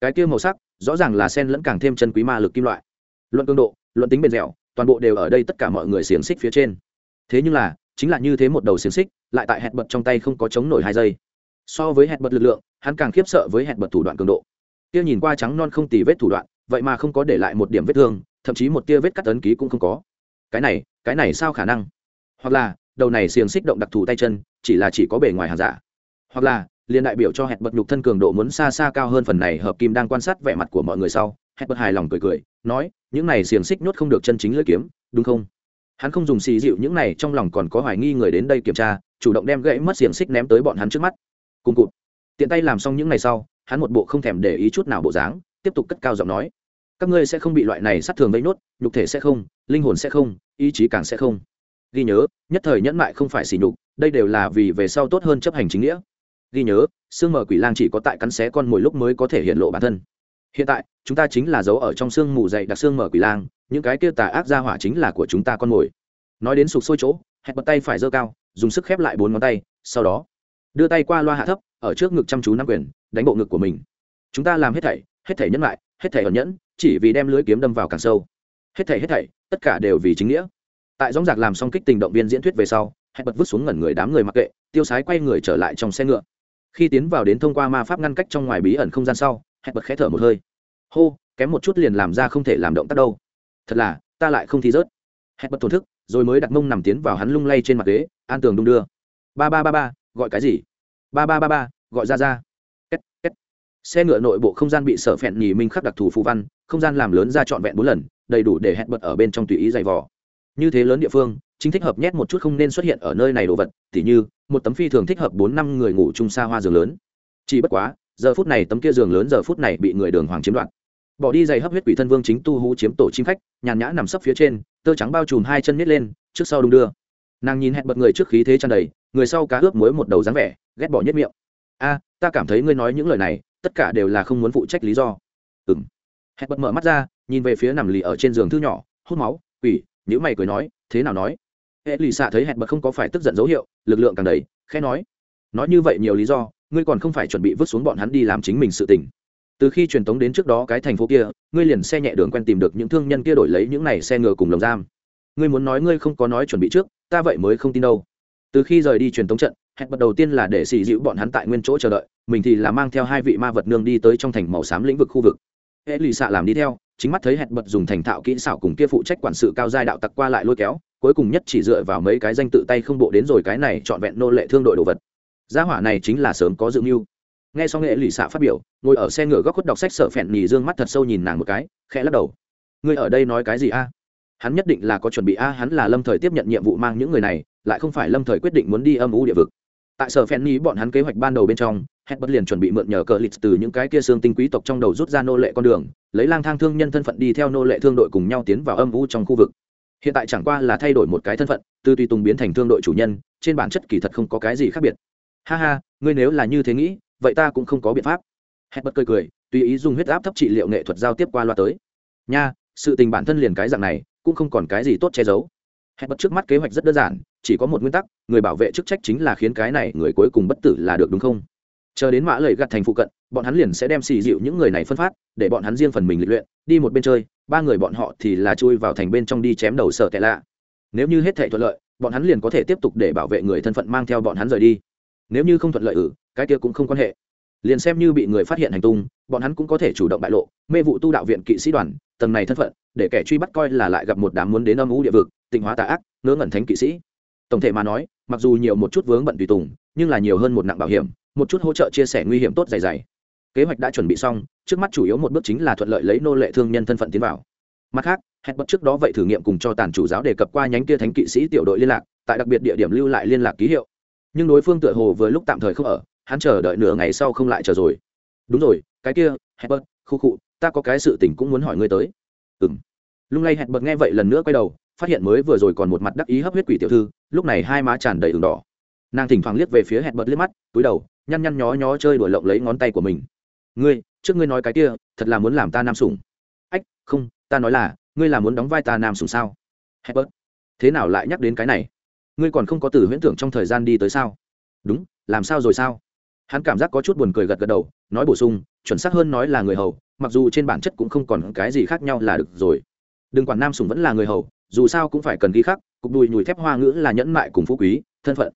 Cái kia màu sắc, rõ ràng là sen lẫn càng thêm chân quý ma lực kim loại. Luận cường độ, luận tính bền dẻo, toàn bộ đều ở đây tất cả mọi người xiềng xích phía trên. Thế nhưng là, chính là như thế một đầu xiềng xích, lại tại hẹn bật trong tay không có chống nổi hai giây. So với hẹn bật lực lượng, hắn càng khiếp sợ với hẹn bật thủ đoạn cường độ. Kia nhìn qua trắng non không tì vết thủ đoạn, vậy mà không có để lại một điểm vết thương, thậm chí một tia vết cắt tấn ký cũng không có. Cái này cái này sao khả năng? Hoặc là, đầu này xiềng xích động đặc thù tay chân, chỉ là chỉ có bề ngoài hàng giả. Hoặc là liền đại biểu cho hẹn bật nhục thân cường độ muốn xa xa cao hơn phần này, hợp kim đang quan sát vẻ mặt của mọi người sau hẹn bật hài lòng cười cười, nói, những này xiềng xích nhốt không được chân chính lưỡi kiếm, đúng không? Hắn không dùng xì dịu, những này trong lòng còn có hoài nghi người đến đây kiểm tra, chủ động đem gãy mất xiềng xích ném tới bọn hắn trước mắt. Cùng cụt. Tiện tay làm xong những ngày sau, hắn một bộ không thèm để ý chút nào bộ dáng, tiếp tục cất cao giọng nói, các ngươi sẽ không bị loại này sát thường vây nốt, nhục thể sẽ không, linh hồn sẽ không, ý chí càng sẽ không. Ghi nhớ, nhất thời nhẫn mại không phải xỉ nhục, đây đều là vì về sau tốt hơn chấp hành chính nghĩa ghi nhớ, xương mờ quỷ lang chỉ có tại cắn xé con mồi lúc mới có thể hiện lộ bản thân. Hiện tại, chúng ta chính là dấu ở trong xương mù dày đặc xương mờ quỷ lang, những cái kia tà ác ra hỏa chính là của chúng ta con mồi. Nói đến sụp sôi chỗ, hẹn bật tay phải giơ cao, dùng sức khép lại bốn ngón tay, sau đó, đưa tay qua loa hạ thấp, ở trước ngực chăm chú nắm quyền, đánh bộ ngực của mình. Chúng ta làm hết thảy hết thảy nhân lại, hết thảy ẩn nhẫn, chỉ vì đem lưới kiếm đâm vào càng sâu. Hết thảy hết thảy, tất cả đều vì chính nghĩa. Tại dõng giặc làm xong kích tình động viên diễn thuyết về sau, hẹn bật vứt xuống ngẩn người đám người mặc kệ, tiêu sái quay người trở lại trong xe ngựa khi tiến vào đến thông qua ma pháp ngăn cách trong ngoài bí ẩn không gian sau, hẹn bật khẽ thở một hơi. Hô, kém một chút liền làm ra không thể làm động tác đâu. Thật là, ta lại không thi rớt. Hẹn bật thổn thức, rồi mới đặt mông nằm tiến vào hắn lung lay trên mặt ghế, an tường đung đưa. Ba ba ba ba, gọi cái gì? Ba ba ba ba, gọi ra ra. Két két. Xe ngựa nội bộ không gian bị sở phẹn nhì minh khắc đặc thù phù văn, không gian làm lớn ra trọn vẹn bốn lần, đầy đủ để hẹn bật ở bên trong tùy ý dày vò. Như thế lớn địa phương chính thích hợp nhét một chút không nên xuất hiện ở nơi này đồ vật, tỉ như, một tấm phi thường thích hợp bốn năm người ngủ chung xa hoa giường lớn. Chỉ bất quá, giờ phút này tấm kia giường lớn giờ phút này bị người đường hoàng chiếm đoạt. Bỏ đi giày hấp huyết quỷ thân vương chính tu hú chiếm tổ chim khách, nhàn nhã nằm sấp phía trên, tơ trắng bao trùm hai chân nít lên, trước sau đung đưa. Nàng nhìn hẹn bật người trước khí thế tràn đầy, người sau cá ướp muối một đầu dáng vẻ, ghét bỏ nhất miệng. A, ta cảm thấy ngươi nói những lời này, tất cả đều là không muốn phụ trách lý do. Ừ m hẹn bật mở mắt ra, nhìn về phía nằm lì ở trên giường thư nhỏ, hút máu, quỷ nhữ mày cười nói, thế nào nói? Hệ lì xạ thấy hẹn bật không có phải tức giận dấu hiệu, lực lượng càng đầy, khẽ nói. Nói như vậy nhiều lý do, ngươi còn không phải chuẩn bị vứt xuống bọn hắn đi làm chính mình sự tình. Từ khi truyền tống đến trước đó cái thành phố kia, ngươi liền xe nhẹ đường quen tìm được những thương nhân kia đổi lấy những này xe ngựa cùng lồng giam. Ngươi muốn nói ngươi không có nói chuẩn bị trước, ta vậy mới không tin đâu. Từ khi rời đi truyền tống trận, hẹn bật đầu tiên là để xì dịu bọn hắn tại nguyên chỗ chờ đợi, mình thì là mang theo hai vị ma vật nương đi tới trong thành màu xám lĩnh vực khu vực. Hệ lì xạ làm đi theo, chính mắt thấy hẹn bật dùng thành thạo kỹ xảo cùng kia phụ trách quản sự cao giai đạo tặc qua lại lôi kéo cuối cùng nhất chỉ dựa vào mấy cái danh tự tay không bộ đến rồi cái này trọn vẹn nô lệ thương đội đồ vật. Gia hỏa này chính là sớm có dự mưu. Nghe xong nghệ lì xạ phát biểu, ngồi ở xe ngựa góc khuất đọc sách sợ phèn nhì dương mắt thật sâu nhìn nàng một cái, khẽ lắc đầu. Ngươi ở đây nói cái gì a? Hắn nhất định là có chuẩn bị a, hắn là lâm thời tiếp nhận nhiệm vụ mang những người này, lại không phải lâm thời quyết định muốn đi âm u địa vực. Tại sở phen ni bọn hắn kế hoạch ban đầu bên trong hết bất liền chuẩn bị mượn nhờ cờ lịch từ những cái kia xương tinh quý tộc trong đầu rút ra nô lệ con đường, lấy lang thang thương nhân thân phận đi theo nô lệ thương đội cùng nhau tiến vào âm u trong khu vực hiện tại chẳng qua là thay đổi một cái thân phận, từ tùy tùng biến thành thương đội chủ nhân, trên bản chất kỳ thật không có cái gì khác biệt. Ha ha, ngươi nếu là như thế nghĩ, vậy ta cũng không có biện pháp. Hẹn bất cười cười, tùy ý dùng huyết áp thấp trị liệu nghệ thuật giao tiếp qua loa tới. Nha, sự tình bản thân liền cái dạng này, cũng không còn cái gì tốt che giấu. Hẹn bất trước mắt kế hoạch rất đơn giản, chỉ có một nguyên tắc, người bảo vệ chức trách chính là khiến cái này người cuối cùng bất tử là được đúng không? Chờ đến mã lầy gặt thành phụ cận bọn hắn liền sẽ đem xì dịu những người này phân phát để bọn hắn riêng phần mình luyện đi một bên chơi ba người bọn họ thì là chui vào thành bên trong đi chém đầu sở tệ lạ. Nếu như hết thể thuận lợi bọn hắn liền có thể tiếp tục để bảo vệ người thân phận mang theo bọn hắn rời đi. Nếu như không thuận lợi ử ừ, cái kia cũng không quan hệ. Liền xem như bị người phát hiện hành tung bọn hắn cũng có thể chủ động bại lộ mê vụ tu đạo viện kỵ sĩ đoàn tầng này thân phận để kẻ truy bắt coi là lại gặp một đám muốn đến âm u địa vực tịnh hóa tà ác ngớ ngẩn thánh kỵ sĩ. Tổng thể mà nói mặc dù nhiều một chút vướng bận tùy tùng nhưng là nhiều hơn một nặng bảo hiểm một chút hỗ trợ chia sẻ nguy hiểm tốt dày dày. Kế hoạch đã chuẩn bị xong, trước mắt chủ yếu một bước chính là thuận lợi lấy nô lệ thương nhân thân phận tiến vào. Mặt khác hẹn bật trước đó vậy thử nghiệm cùng cho tàn chủ giáo đề cập qua nhánh kia thánh kỵ sĩ tiểu đội liên lạc, tại đặc biệt địa điểm lưu lại liên lạc ký hiệu. Nhưng đối phương tựa hồ vừa lúc tạm thời không ở, hắn chờ đợi nửa ngày sau không lại chờ rồi. Đúng rồi, cái kia hẹn bật khu khụ ta có cái sự tình cũng muốn hỏi ngươi tới. Ừng lung lay hẹn bật nghe vậy lần nữa quay đầu, phát hiện mới vừa rồi còn một mặt đắc ý hấp huyết quỷ tiểu thư, lúc này hai má tràn đầy ửng đỏ. Nàng thỉnh thoảng liếc về phía hẹn bật liếc mắt, túi đầu nhăn nhăn nhó nhó chơi đuổi lộng lấy ngón tay của mình. Ngươi, trước ngươi nói cái kia, thật là muốn làm ta nam sủng. Ách, không, ta nói là, ngươi là muốn đóng vai ta nam sủng sao? Hết bớt thế nào lại nhắc đến cái này? Ngươi còn không có từ huyễn tưởng trong thời gian đi tới sao? Đúng, làm sao rồi sao? Hắn cảm giác có chút buồn cười gật gật đầu, nói bổ sung, chuẩn xác hơn nói là người hầu, mặc dù trên bản chất cũng không còn cái gì khác nhau là được rồi. Đừng quản nam sùng vẫn là người hầu, dù sao cũng phải cần ghi khắc, cục đùi nhùi thép hoa ngữ là nhẫn mại cùng phú quý, thân phận.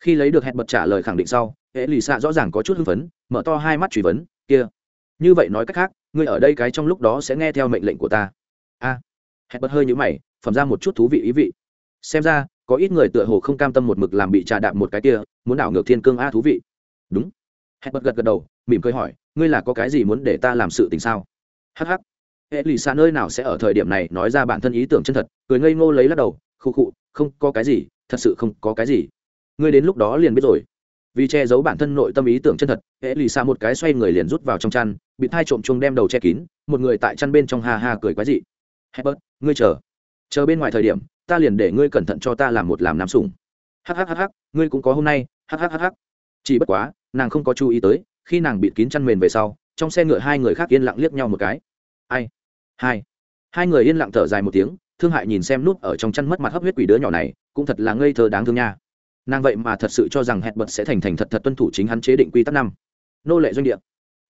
Khi lấy được hẹn bật trả lời khẳng định sau hệ lì xạ rõ ràng có chút hưng phấn mở to hai mắt truy vấn kia như vậy nói cách khác ngươi ở đây cái trong lúc đó sẽ nghe theo mệnh lệnh của ta. A à, hẹn bật hơi nhũ mày phẩm ra một chút thú vị ý vị. Xem ra có ít người tựa hồ không cam tâm một mực làm bị trà đạp một cái kia muốn đảo ngược thiên cương a thú vị. Đúng. Hẹn bật gật gật đầu mỉm cười hỏi ngươi là có cái gì muốn để ta làm sự tình sao? Hh hệ lì xa nơi nào sẽ ở thời điểm này nói ra bản thân ý tưởng chân thật cười ngây ngô lấy lắc đầu khụ khụ không có cái gì thật sự không có cái gì. Ngươi đến lúc đó liền biết rồi vì che giấu bản thân nội tâm ý tưởng chân thật, hệ lì xa một cái xoay người liền rút vào trong chăn, bị thai trộm chuông đem đầu che kín, một người tại chăn bên trong ha ha cười quái dị. Hebert ngươi chờ. Chờ bên ngoài thời điểm, ta liền để ngươi cẩn thận cho ta làm một làm nam sủng. Hhhh ngươi cũng có hôm nay. Hhhh chỉ bất quá, nàng không có chú ý tới, khi nàng bịt kín chăn mền về sau, trong xe ngựa hai người khác yên lặng liếc nhau một cái. Ai? Hai. Hai người yên lặng thở dài một tiếng, thương hại nhìn xem nút ở trong chăn mất mặt hấp huyết quỷ đứa nhỏ này, cũng thật là ngây thơ đáng thương nha nàng vậy mà thật sự cho rằng hẹn bật sẽ thành thành thật thật tuân thủ chính hắn chế định quy tắc năm. Nô lệ doanh địa.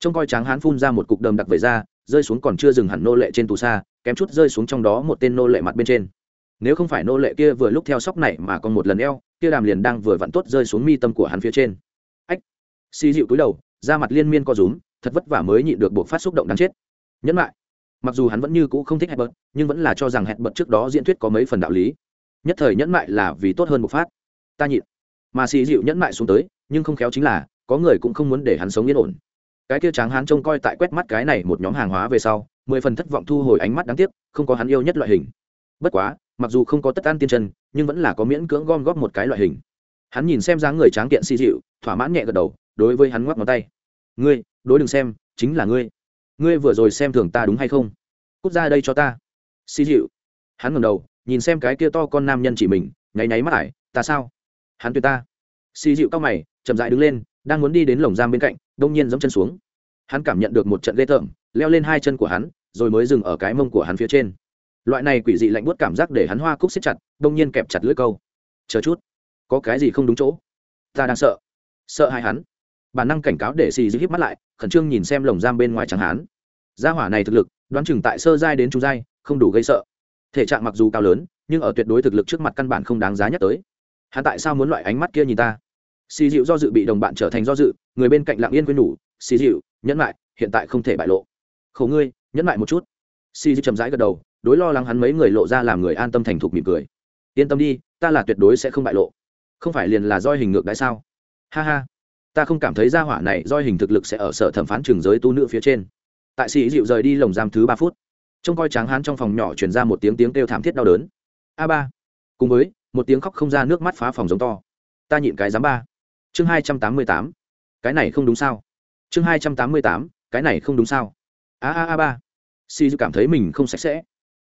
Trông coi tráng hán phun ra một cục đầm đặc về ra, rơi xuống còn chưa dừng hẳn nô lệ trên tù xa, kém chút rơi xuống trong đó một tên nô lệ mặt bên trên. Nếu không phải nô lệ kia vừa lúc theo sóc này mà còn một lần eo, kia đàm liền đang vừa vặn tốt rơi xuống mi tâm của hắn phía trên. Ách! Xì dịu túi đầu, da mặt liên miên co rúm, thật vất vả mới nhịn được buộc phát xúc động đáng chết. Nhẫn lại. Mặc dù hắn vẫn như cũ không thích hẹn bật nhưng vẫn là cho rằng hẹn bật trước đó diễn thuyết có mấy phần đạo lý. Nhất thời nhẫn mại là vì tốt hơn buộc phát ta nhịn. Mà xì dịu nhẫn mại xuống tới, nhưng không khéo chính là, có người cũng không muốn để hắn sống yên ổn. Cái kia tráng hắn trông coi tại quét mắt cái này một nhóm hàng hóa về sau, mười phần thất vọng thu hồi ánh mắt đáng tiếc, không có hắn yêu nhất loại hình. Bất quá, mặc dù không có tất ăn tiên chân, nhưng vẫn là có miễn cưỡng gom góp một cái loại hình. Hắn nhìn xem dáng người tráng kiện xì dịu, thỏa mãn nhẹ gật đầu, đối với hắn ngoắc ngón tay. Ngươi, đối đừng xem, chính là ngươi. Ngươi vừa rồi xem thường ta đúng hay không? Cút ra đây cho ta. Xì dịu. Hắn ngầm đầu, nhìn xem cái kia to con nam nhân chỉ mình, nháy nháy mắt ải, ta sao? Hắn tuyệt ta. Xì dịu cao mày, chậm dại đứng lên, đang muốn đi đến lồng giam bên cạnh, đông nhiên giẫm chân xuống. Hắn cảm nhận được một trận ghê tởm, leo lên hai chân của hắn, rồi mới dừng ở cái mông của hắn phía trên. Loại này quỷ dị lạnh buốt cảm giác để hắn hoa cúc xếp chặt, đông nhiên kẹp chặt lưỡi câu. Chờ chút, có cái gì không đúng chỗ? Ta đang sợ. Sợ hai hắn. Bản năng cảnh cáo để xì dịu híp mắt lại, khẩn trương nhìn xem lồng giam bên ngoài chẳng hắn. gia hỏa này thực lực, đoán chừng tại sơ giai đến trung giai, không đủ gây sợ. Thể trạng mặc dù cao lớn, nhưng ở tuyệt đối thực lực trước mặt căn bản không đáng giá nhắc tới hắn tại sao muốn loại ánh mắt kia nhìn ta? Xì dịu do dự bị đồng bạn trở thành do dự, người bên cạnh lặng yên quên nhủ, xì dịu, nhẫn lại hiện tại không thể bại lộ. Khổ ngươi, nhẫn lại một chút. Xì dịu chậm rãi gật đầu, đối lo lắng hắn mấy người lộ ra làm người an tâm thành thục mỉm cười. Yên tâm đi, ta là tuyệt đối sẽ không bại lộ. Không phải liền là roi hình ngược đãi sao? Ha ha, ta không cảm thấy gia hỏa này roi hình thực lực sẽ ở sở thẩm phán trường giới tu nữ phía trên. Tại sĩ dịu rời đi lồng giam thứ ba phút, trông coi tráng hán trong phòng nhỏ chuyển ra một tiếng tiếng kêu thảm thiết đau đớn. A ba, cùng với một tiếng khóc không ra nước mắt phá phòng giống to. Ta nhịn cái dám ba. Chương hai trăm tám mươi tám. Cái này không đúng sao? Chương hai trăm tám mươi tám, cái này không đúng sao? A a a ba. Si cảm thấy mình không sạch sẽ.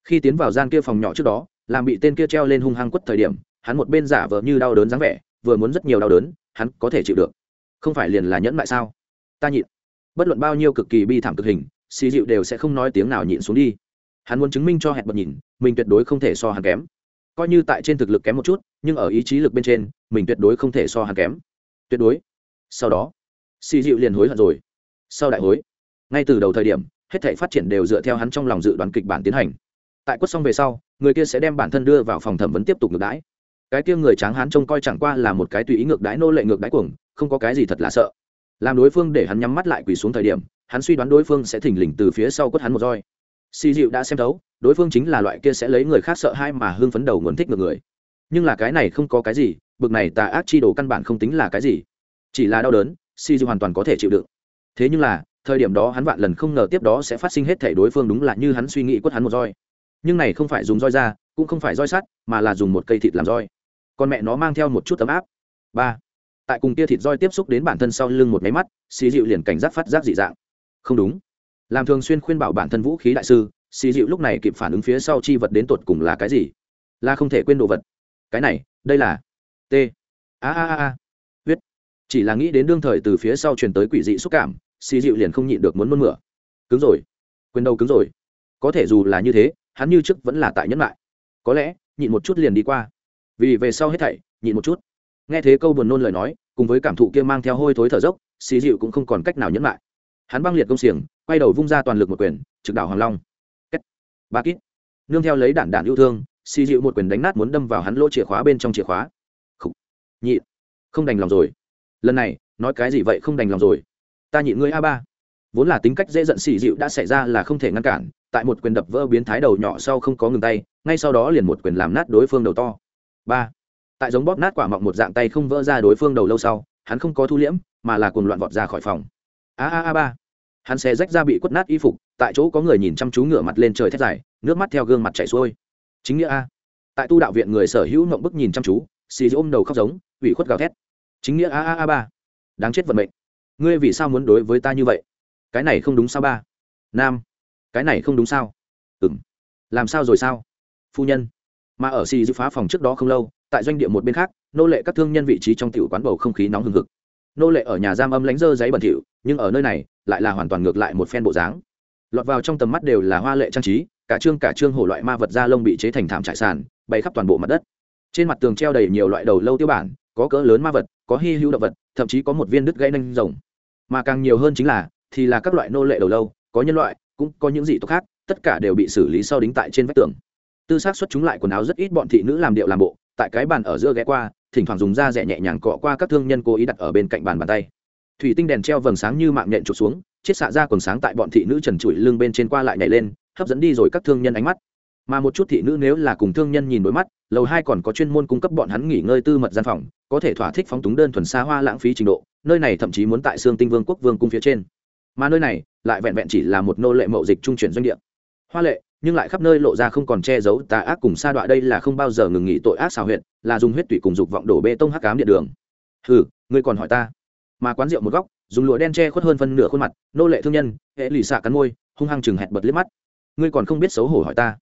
Khi tiến vào gian kia phòng nhỏ trước đó, làm bị tên kia treo lên hung hăng quất thời điểm, hắn một bên giả vờ như đau đớn dáng vẻ, vừa muốn rất nhiều đau đớn, hắn có thể chịu được. Không phải liền là nhẫn lại sao? Ta nhịn. Bất luận bao nhiêu cực kỳ bi thảm cực hình xì dịu đều sẽ không nói tiếng nào nhịn xuống đi. Hắn muốn chứng minh cho hẹn bật nhìn, mình tuyệt đối không thể so hắn kém coi như tại trên thực lực kém một chút, nhưng ở ý chí lực bên trên, mình tuyệt đối không thể so hắn kém. Tuyệt đối. Sau đó xì dịu liền hối hận rồi. Sau đại hối, ngay từ đầu thời điểm, hết thể phát triển đều dựa theo hắn trong lòng dự đoán kịch bản tiến hành. Tại quất xong về sau, người kia sẽ đem bản thân đưa vào phòng thẩm vấn tiếp tục ngược đãi. Cái kia người tráng hắn trông coi chẳng qua là một cái tùy ý ngược đãi, nô lệ ngược đãi cuồng, không có cái gì thật là sợ. Làm đối phương để hắn nhắm mắt lại quỳ xuống thời điểm, hắn suy đoán đối phương sẽ thỉnh lình từ phía sau quất hắn một roi. Xì dịu đã xem thấu đối phương chính là loại kia sẽ lấy người khác sợ hai mà hưng phấn đầu nguồn thích ngược người. Nhưng là cái này không có cái gì, bực này tà ác chi đồ căn bản không tính là cái gì. Chỉ là đau đớn si dư hoàn toàn có thể chịu đựng. Thế nhưng là, thời điểm đó hắn vạn lần không ngờ tiếp đó sẽ phát sinh hết thể đối phương đúng là như hắn suy nghĩ quất hắn một roi. Nhưng này không phải dùng roi ra, cũng không phải roi sắt, mà là dùng một cây thịt làm roi. Con mẹ nó mang theo một chút ấm áp. Ba. Tại cùng kia thịt roi tiếp xúc đến bản thân sau lưng một máy mắt xì dịu liền cảnh giác phát giác dị dạng. Không đúng. Làm thường xuyên khuyên bảo bản thân vũ khí đại sư xì dịu lúc này kịp phản ứng phía sau chi vật đến tột cùng là cái gì? Là không thể quên đồ vật. Cái này, đây là t. A a a a. Huyết chỉ là nghĩ đến đương thời từ phía sau truyền tới quỷ dị xúc cảm, xì dịu liền không nhịn được muốn mơn mửa. Cứng rồi. Quên đầu cứng rồi. Có thể dù là như thế, hắn như trước vẫn là tại nhẫn lại. Có lẽ, nhịn một chút liền đi qua. Vì về sau hết thảy, nhịn một chút. Nghe thế câu buồn nôn lời nói, cùng với cảm thụ kia mang theo hôi thối thở dốc, xì dịu cũng không còn cách nào nhẫn lại. Hắn băng liệt công xiềng, quay đầu vung ra toàn lực một quyền, trực đảo hoàng long ba kít. Nương theo lấy đạn đạn yêu thương xì dịu một quyền đánh nát muốn đâm vào hắn lỗ chìa khóa bên trong chìa khóa. Không nhị, không đành lòng rồi. Lần này nói cái gì vậy không đành lòng rồi? Ta nhịn ngươi a ba. Vốn là tính cách dễ giận xì dịu đã xảy ra là không thể ngăn cản tại một quyền đập vỡ biến thái đầu nhỏ sau không có ngừng tay ngay sau đó liền một quyền làm nát đối phương đầu to. Ba. Tại giống bóp nát quả mọng một dạng tay không vỡ ra đối phương đầu lâu sau hắn không có thu liễm mà là cuồng loạn vọt ra khỏi phòng. A a a ba hắn xe rách ra bị quất nát y phục, tại chỗ có người nhìn chăm chú ngửa mặt lên trời thét dài, nước mắt theo gương mặt chảy xuôi. Chính nghĩa a. Tại tu đạo viện người sở hữu mộng bức nhìn chăm chú, xì ôm đầu khóc giống, ủy khuất gào thét. Chính nghĩa a a a ba. Đáng chết vận mệnh. Ngươi vì sao muốn đối với ta như vậy? Cái này không đúng sao ba? Nam. Cái này không đúng sao? Ừng làm sao rồi sao? Phu nhân. Mà ở xì phá phòng trước đó không lâu, tại doanh địa một bên khác, nô lệ các thương nhân vị trí trong tiểu quán bầu không khí nóng hừng hực. Nô lệ ở nhà giam âm lánh dơ giấy bẩn thỉu nhưng ở nơi này lại là hoàn toàn ngược lại một phen bộ dáng. Lọt vào trong tầm mắt đều là hoa lệ trang trí, cả trương cả trương hổ loại ma vật da lông bị chế thành thảm trải sàn, bay khắp toàn bộ mặt đất. Trên mặt tường treo đầy nhiều loại đầu lâu tiêu bản, có cỡ lớn ma vật, có hy hữu động vật, thậm chí có một viên đứt gãy nanh rồng. Mà càng nhiều hơn chính là, thì là các loại nô lệ đầu lâu, có nhân loại, cũng có những dị tộc khác, tất cả đều bị xử lý sau đính tại trên vách tường. Tư xác xuất chúng lại quần áo rất ít bọn thị nữ làm điệu làm bộ, tại cái bàn ở giữa ghé qua, thỉnh thoảng dùng da rẻ nhẹ nhàng cọ qua các thương nhân cố ý đặt ở bên cạnh bàn bàn tay thủy tinh đèn treo vầng sáng như mạng nhện trụt xuống, chiết xạ ra quần sáng tại bọn thị nữ trần trụi lưng bên trên qua lại nhảy lên, hấp dẫn đi rồi các thương nhân ánh mắt. Mà một chút thị nữ nếu là cùng thương nhân nhìn đối mắt, lầu hai còn có chuyên môn cung cấp bọn hắn nghỉ ngơi tư mật gian phòng, có thể thỏa thích phóng túng đơn thuần xa hoa lãng phí trình độ, nơi này thậm chí muốn tại xương tinh vương quốc vương cung phía trên. Mà nơi này, lại vẹn vẹn chỉ là một nô lệ mậu dịch trung chuyển doanh địa. Hoa lệ, nhưng lại khắp nơi lộ ra không còn che giấu tà ác cùng sa đọa đây là không bao giờ ngừng nghỉ tội ác xào huyện là dùng huyết tủy cùng dục vọng đổ bê tông hắc cám điện đường. Ừ ngươi còn hỏi ta? Mà quán rượu một góc, dùng lụa đen che khuất hơn phân nửa khuôn mặt, nô lệ thương nhân, hệ lì xạ cắn môi, hung hăng chừng hẹn bật liếc mắt. Ngươi còn không biết xấu hổ hỏi ta.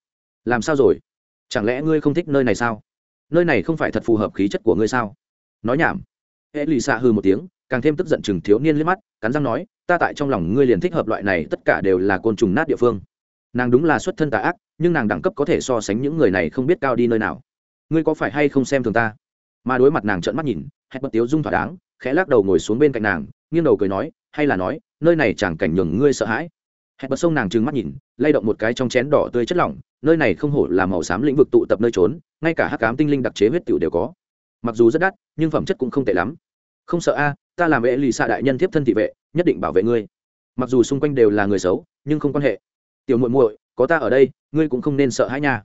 Làm sao rồi? Chẳng lẽ ngươi không thích nơi này sao? Nơi này không phải thật phù hợp khí chất của ngươi sao? Nói nhảm. Hệ lì xạ hư một tiếng, càng thêm tức giận chừng thiếu niên liếc mắt, cắn răng nói, ta tại trong lòng ngươi liền thích hợp loại này, tất cả đều là côn trùng nát địa phương. Nàng đúng là xuất thân tà ác, nhưng nàng đẳng cấp có thể so sánh những người này không biết cao đi nơi nào. Ngươi có phải hay không xem thường ta? Mà đối mặt nàng trợn mắt nhìn hét bất tiếu dung thỏa đáng, khẽ lắc đầu ngồi xuống bên cạnh nàng, nghiêng đầu cười nói, hay là nói, nơi này chẳng cảnh nhường ngươi sợ hãi. Hét bật sông nàng trừng mắt nhìn, lay động một cái trong chén đỏ tươi chất lỏng, nơi này không hổ là màu xám lĩnh vực tụ tập nơi trốn, ngay cả hắc cám tinh linh đặc chế huyết tiểu đều có. Mặc dù rất đắt, nhưng phẩm chất cũng không tệ lắm. Không sợ a, ta làm vệ lì xạ đại nhân tiếp thân thị vệ, nhất định bảo vệ ngươi. Mặc dù xung quanh đều là người xấu, nhưng không quan hệ. Tiểu muội muội, có ta ở đây, ngươi cũng không nên sợ hãi nha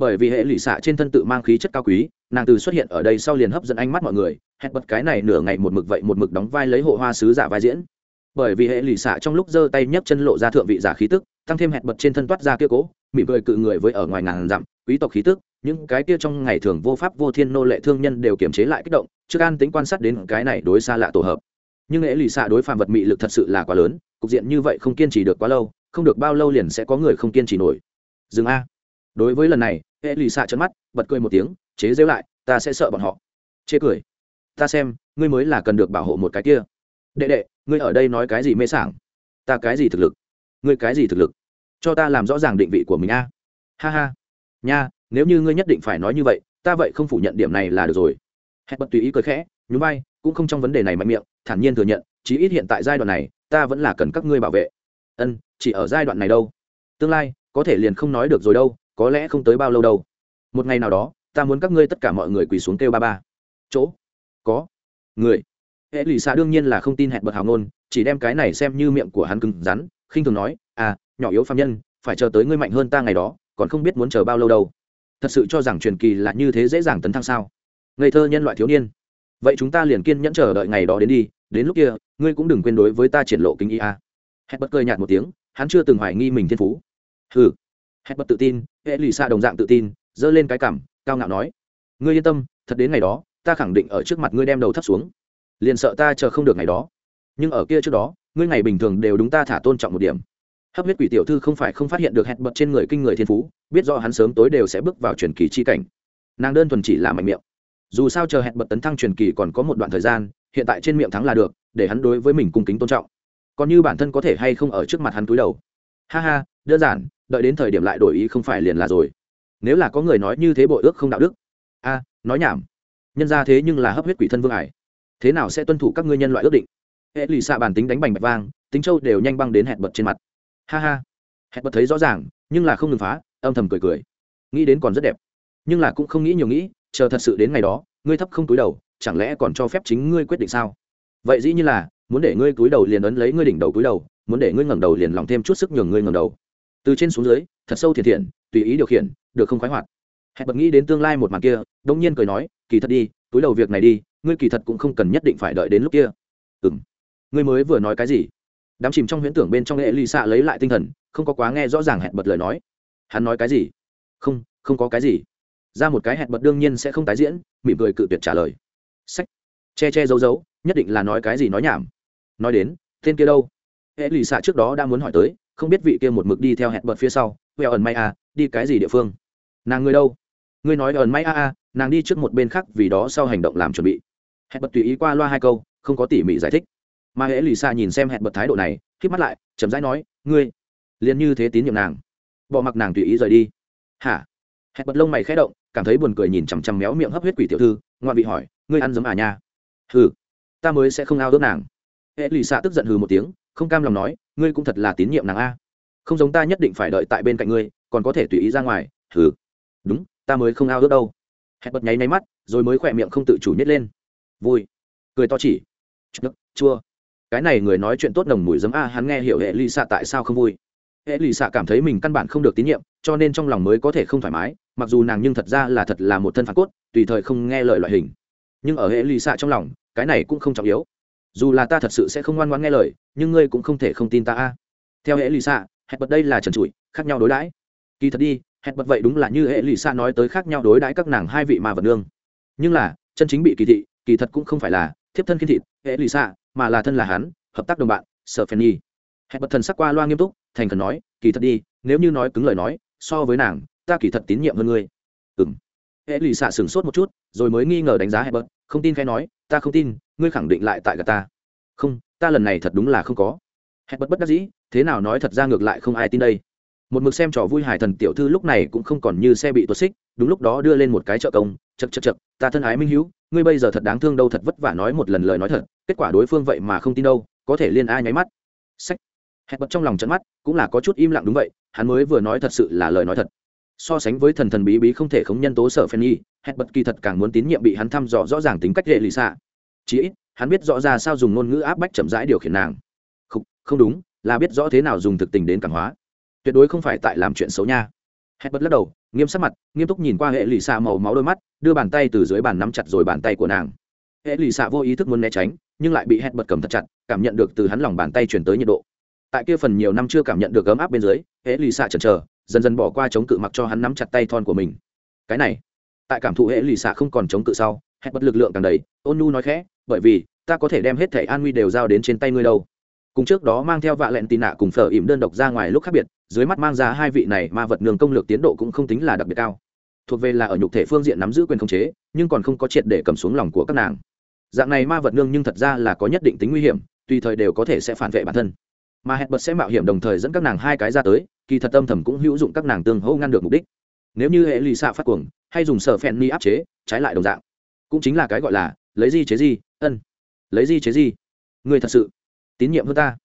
bởi vì hệ lụy xạ trên thân tự mang khí chất cao quý, nàng từ xuất hiện ở đây sau liền hấp dẫn ánh mắt mọi người, hẹn bật cái này nửa ngày một mực vậy một mực đóng vai lấy hộ hoa sứ giả vai diễn. Bởi vì hệ lụy xạ trong lúc giơ tay nhấc chân lộ ra thượng vị giả khí tức, tăng thêm hẹn bật trên thân toát ra kia cố, mỉm cười cự người với ở ngoài ngàn dặm, quý tộc khí tức, những cái kia trong ngày thường vô pháp vô thiên nô lệ thương nhân đều kiềm chế lại kích động, trước an tính quan sát đến cái này đối xa lạ tổ hợp. Nhưng hệ lụy xạ đối phàm vật mị lực thật sự là quá lớn, cục diện như vậy không kiên trì được quá lâu, không được bao lâu liền sẽ có người không kiên trì nổi. Dừng a. Đối với lần này hệ lì xạ trấn mắt, bật cười một tiếng, chế dễu lại, ta sẽ sợ bọn họ. Chê cười. Ta xem, ngươi mới là cần được bảo hộ một cái kia. Đệ đệ, ngươi ở đây nói cái gì mê sảng? Ta cái gì thực lực? Ngươi cái gì thực lực? Cho ta làm rõ ràng định vị của mình a. Ha ha. Nha, nếu như ngươi nhất định phải nói như vậy, ta vậy không phủ nhận điểm này là được rồi. Hẹn bật tùy ý cười khẽ, nhún vai, cũng không trong vấn đề này mạnh miệng, thản nhiên thừa nhận, chí ít hiện tại giai đoạn này, ta vẫn là cần các ngươi bảo vệ. Ân, chỉ ở giai đoạn này đâu. Tương lai, có thể liền không nói được rồi đâu có lẽ không tới bao lâu đâu. Một ngày nào đó, ta muốn các ngươi tất cả mọi người quỳ xuống kêu ba ba. Chỗ? Có. Người. Hệ lụy xạ đương nhiên là không tin hẹn bật hào ngôn, chỉ đem cái này xem như miệng của hắn cứng rắn, khinh thường nói à nhỏ yếu phạm nhân, phải chờ tới ngươi mạnh hơn ta ngày đó, còn không biết muốn chờ bao lâu đâu. Thật sự cho rằng truyền kỳ là như thế dễ dàng tấn thăng sao? Ngây thơ nhân loại thiếu niên. Vậy chúng ta liền kiên nhẫn chờ đợi ngày đó đến đi, đến lúc kia, ngươi cũng đừng quên đối với ta triển lộ kinh ý a. Hẹn bật cười nhạt một tiếng, hắn chưa từng hoài nghi mình thiên phú. Hừ hẹn bất tự tin, hệ lụy xạ đồng dạng tự tin, giơ lên cái cảm cao ngạo nói, ngươi yên tâm, thật đến ngày đó, ta khẳng định ở trước mặt ngươi đem đầu thấp xuống. Liền sợ ta chờ không được ngày đó. Nhưng ở kia trước đó, ngươi ngày bình thường đều đúng ta thả tôn trọng một điểm. Hấp huyết quỷ tiểu thư không phải không phát hiện được hẹn bật trên người kinh người thiên phú, biết do hắn sớm tối đều sẽ bước vào truyền kỳ chi cảnh. Nàng đơn thuần chỉ là mạnh miệng. Dù sao chờ hẹn bật tấn thăng truyền kỳ còn có một đoạn thời gian, hiện tại trên miệng thắng là được, để hắn đối với mình cung kính tôn trọng. Còn như bản thân có thể hay không ở trước mặt hắn túi đầu. Ha ha, đơn giản đợi đến thời điểm lại đổi ý không phải liền là rồi. Nếu là có người nói như thế bội ước không đạo đức. A, nói nhảm. Nhân ra thế nhưng là hấp huyết quỷ thân vương ải. Thế nào sẽ tuân thủ các ngươi nhân loại ước định? Hệ lì xạ bản tính đánh bành bạch vang, tính châu đều nhanh băng đến hẹn bật trên mặt. Ha ha. Hẹn bật thấy rõ ràng, nhưng là không ngừng phá, âm thầm cười cười. Nghĩ đến còn rất đẹp. Nhưng là cũng không nghĩ nhiều nghĩ, chờ thật sự đến ngày đó, ngươi thấp không túi đầu, chẳng lẽ còn cho phép chính ngươi quyết định sao? Vậy dĩ như là, muốn để ngươi túi đầu liền ấn lấy ngươi đỉnh đầu túi đầu, muốn để ngươi ngẩng đầu liền lòng thêm chút sức nhường ngươi ngẩng đầu từ trên xuống dưới, thật sâu thiệt thiện, tùy ý điều khiển, được không khoái hoạt. Hẹn bật nghĩ đến tương lai một màn kia đông nhiên cười nói, kỳ thật đi, túi đầu việc này đi, ngươi kỳ thật cũng không cần nhất định phải đợi đến lúc kia. Ừ m ngươi mới vừa nói cái gì? Đám chìm trong huyễn tưởng bên trong hệ lì xạ lấy lại tinh thần, không có quá nghe rõ ràng hẹn bật lời nói. Hắn nói cái gì? Không không có cái gì. Ra một cái hẹn bật đương nhiên sẽ không tái diễn, mỉm cười cự tuyệt trả lời. Sách, che che giấu giấu, nhất định là nói cái gì nói nhảm. Nói đến, tên kia đâu? Hệ lì xạ trước đó đã muốn hỏi tới không biết vị kia một mực đi theo hẹn bật phía sau huệ ẩn may à đi cái gì địa phương? Nàng người đâu? Ngươi nói ẩn may a a, nàng đi trước một bên khác vì đó sau hành động làm chuẩn bị. Hẹn bật tùy ý qua loa hai câu, không có tỉ mỉ giải thích. Mà hễ lì xa nhìn xem hẹn bật thái độ này k mắt lại, chậm rãi nói, ngươi, liền như thế tín nhiệm nàng. Bỏ mặc nàng tùy ý rời đi. Hả? Hẹn bật lông mày khẽ động, cảm thấy buồn cười nhìn chằm chằm méo miệng hấp huyết quỷ tiểu thư, ngoạn vị hỏi, ngươi ăn giấm à nha? Hừ, ta mới sẽ không ao ước nàng. Hệ lì xạ tức giận hừ một tiếng, không cam lòng nói ngươi cũng thật là tín nhiệm nàng a. Không giống ta nhất định phải đợi tại bên cạnh ngươi, còn có thể tùy ý ra ngoài thử đúng, ta mới không ao ước đâu. Hẹn bật nháy nháy mắt, rồi mới khỏe miệng không tự chủ nhét lên. Vui. Cười to chỉ. Chua. Cái này người nói chuyện tốt nồng mùi giấm a, hắn nghe hiểu hệ lì xạ tại sao không vui. Hệ lì xạ cảm thấy mình căn bản không được tín nhiệm, cho nên trong lòng mới có thể không thoải mái, mặc dù nàng nhưng thật ra là thật là một thân phản cốt, tùy thời không nghe lời loại hình. Nhưng ở hệ lì xạ trong lòng, cái này cũng không trọng yếu dù là ta thật sự sẽ không ngoan ngoãn nghe lời, nhưng ngươi cũng không thể không tin ta a. Theo hệ lì xạ hẹn bật đây là trần trụi, khác nhau đối đãi. Kỳ thật đi hẹn bật vậy đúng là như hệ lì xạ nói tới khác nhau đối đãi các nàng hai vị mà vật nương. Nhưng là, chân chính bị kỳ thị, kỳ thật cũng không phải là thiếp thân khiên thịt, hệ lì xạ, mà là thân là hắn, hợp tác đồng bạn sợ phen nhi. Hẹn bật thần sắc qua loa nghiêm túc, thành khẩn nói, kỳ thật đi, nếu như nói cứng lời nói, so với nàng, ta kỳ thật tín nhiệm hơn ngươi. Ừng hệ lì xạ sửng sốt một chút, rồi mới nghi ngờ đánh giá hẹn bật, không tin khai nói ta không tin, ngươi khẳng định lại tại gà ta. Không, ta lần này thật đúng là không có. Hẹn bất bất đắc dĩ, thế nào nói thật ra ngược lại không ai tin đây. Một mực xem trò vui hải thần tiểu thư lúc này cũng không còn như xe bị tuột xích, đúng lúc đó đưa lên một cái trợ công chật chật chật ta thân ái minh hữu, ngươi bây giờ thật đáng thương đâu thật vất vả nói một lần lời nói thật, kết quả đối phương vậy mà không tin đâu, có thể liên ai nháy mắt. Sách hẹn bật trong lòng trận mắt, cũng là có chút im lặng đúng vậy, hắn mới vừa nói thật sự là lời nói thật. So sánh với thần thần bí bí không thể khống nhân tố sở phen nhi hẹn bật kỳ thật càng muốn tín nhiệm bị hắn thăm dò rõ ràng tính cách hệ lì xạ chí ít hắn biết rõ ra sao dùng ngôn ngữ áp bách chậm rãi điều khiển nàng. Không, không đúng là biết rõ thế nào dùng thực tình đến cảm hóa. Tuyệt đối không phải tại làm chuyện xấu nha. Hẹn bật lắc đầu nghiêm sắc mặt nghiêm túc nhìn qua hệ lì xạ màu máu đôi mắt đưa bàn tay từ dưới bàn nắm chặt rồi bàn tay của nàng. Hệ lì xạ vô ý thức muốn né tránh nhưng lại bị hẹn bật cầm thật chặt cảm nhận được từ hắn lòng bàn tay chuyển tới nhiệt độ. Tại kia phần nhiều năm chưa cảm nhận được ấm áp bên dưới hệ lì xạ chần chờ dần dần bỏ qua chống cự mặc cho hắn nắm chặt tay thon của mình. Cái này tại cảm thụ hệ lì xạ không còn chống cự sau hẹn bật lực lượng càng đầy, ôn nu nói khẽ, bởi vì, ta có thể đem hết thẻ an nguy đều giao đến trên tay ngươi đâu. Cùng trước đó mang theo vạ lẹn tì nạ cùng phở ỉm đơn độc ra ngoài lúc khác biệt, dưới mắt mang ra hai vị này ma vật nương công lược tiến độ cũng không tính là đặc biệt cao. Thuộc về là ở nhục thể phương diện nắm giữ quyền khống chế, nhưng còn không có triệt để cầm xuống lòng của các nàng. Dạng này ma vật nương nhưng thật ra là có nhất định tính nguy hiểm, tùy thời đều có thể sẽ phản vệ bản thân. Mà hẹn bật sẽ mạo hiểm đồng thời dẫn các nàng hai cái ra tới, kỳ thật âm thầm cũng hữu dụng các nàng tương hỗ ngăn được mục đích. Nếu như hệ lì xạ phát cuồng hay dùng sở phèn ni áp chế, trái lại đồng dạng. Cũng chính là cái gọi là, lấy di chế di, ân. Lấy di chế di. Ngươi thật sự, tín nhiệm hơn ta.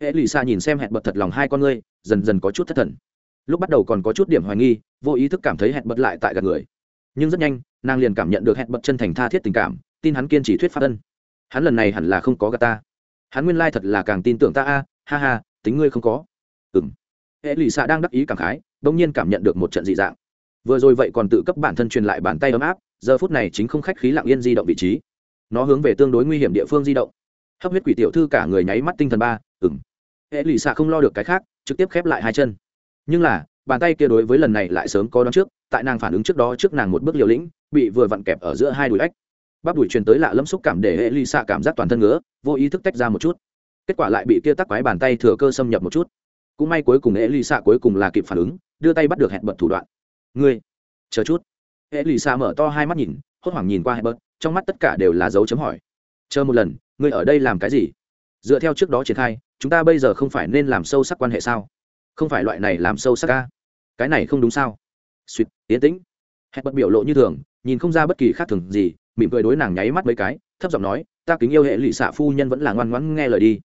Hệ lụy xa nhìn xem hẹn bật thật lòng hai con ngươi, dần dần có chút thất thần. Lúc bắt đầu còn có chút điểm hoài nghi, vô ý thức cảm thấy hẹn bật lại tại gần người. Nhưng rất nhanh, nàng liền cảm nhận được hẹn bật chân thành tha thiết tình cảm, tin hắn kiên trì thuyết pháp ân. Hắn lần này hẳn là không có gà ta. Hắn nguyên lai thật là càng tin tưởng ta a, ha ha, tính ngươi không có. Ừng hệ lụy xa đang đắc ý cảm khái đ ỗ n g nhiên cảm nhận được một trận dị dạng vừa rồi vậy còn tự cấp bản thân truyền lại bàn tay ấm áp, giờ phút này chính không khách khí lặng yên di động vị trí. Nó hướng về tương đối nguy hiểm địa phương di động. Hấp huyết quỷ tiểu thư cả người nháy mắt tinh thần ba ừng hệ lụy xạ không lo được cái khác, trực tiếp khép lại hai chân. Nhưng là, bàn tay kia đối với lần này lại sớm có đón trước, tại nàng phản ứng trước đó trước nàng một bước liều lĩnh, bị vừa vặn kẹp ở giữa hai đùi ách. Bắp đùi truyền tới lạ lâm xúc cảm để hệ lụy xạ cảm giác toàn thân ngứa, vô ý thức tách ra một chút. Kết quả lại bị kia tắc quái bàn tay thừa cơ xâm nhập một chút. Cũng may cuối cùng hệ lụy xạ cuối cùng là kịp phản ứng, đưa tay bắt được hẹn bật thủ đoạn ngươi, chờ chút. Hệ lì xa mở to hai mắt nhìn, hốt hoảng nhìn qua hẹn bật trong mắt tất cả đều là dấu chấm hỏi. Chờ một lần, ngươi ở đây làm cái gì? Dựa theo trước đó triển khai, chúng ta bây giờ không phải nên làm sâu sắc quan hệ sao? Không phải loại này làm sâu sắc ca. Cái này không đúng sao? Suýt tiến tĩnh. Hẹn bật biểu lộ như thường, nhìn không ra bất kỳ khác thường gì, mỉm cười đối nàng nháy mắt mấy cái, thấp giọng nói, ta kính yêu hệ lụy xạ phu nhân vẫn là ngoan ngoãn nghe lời đi.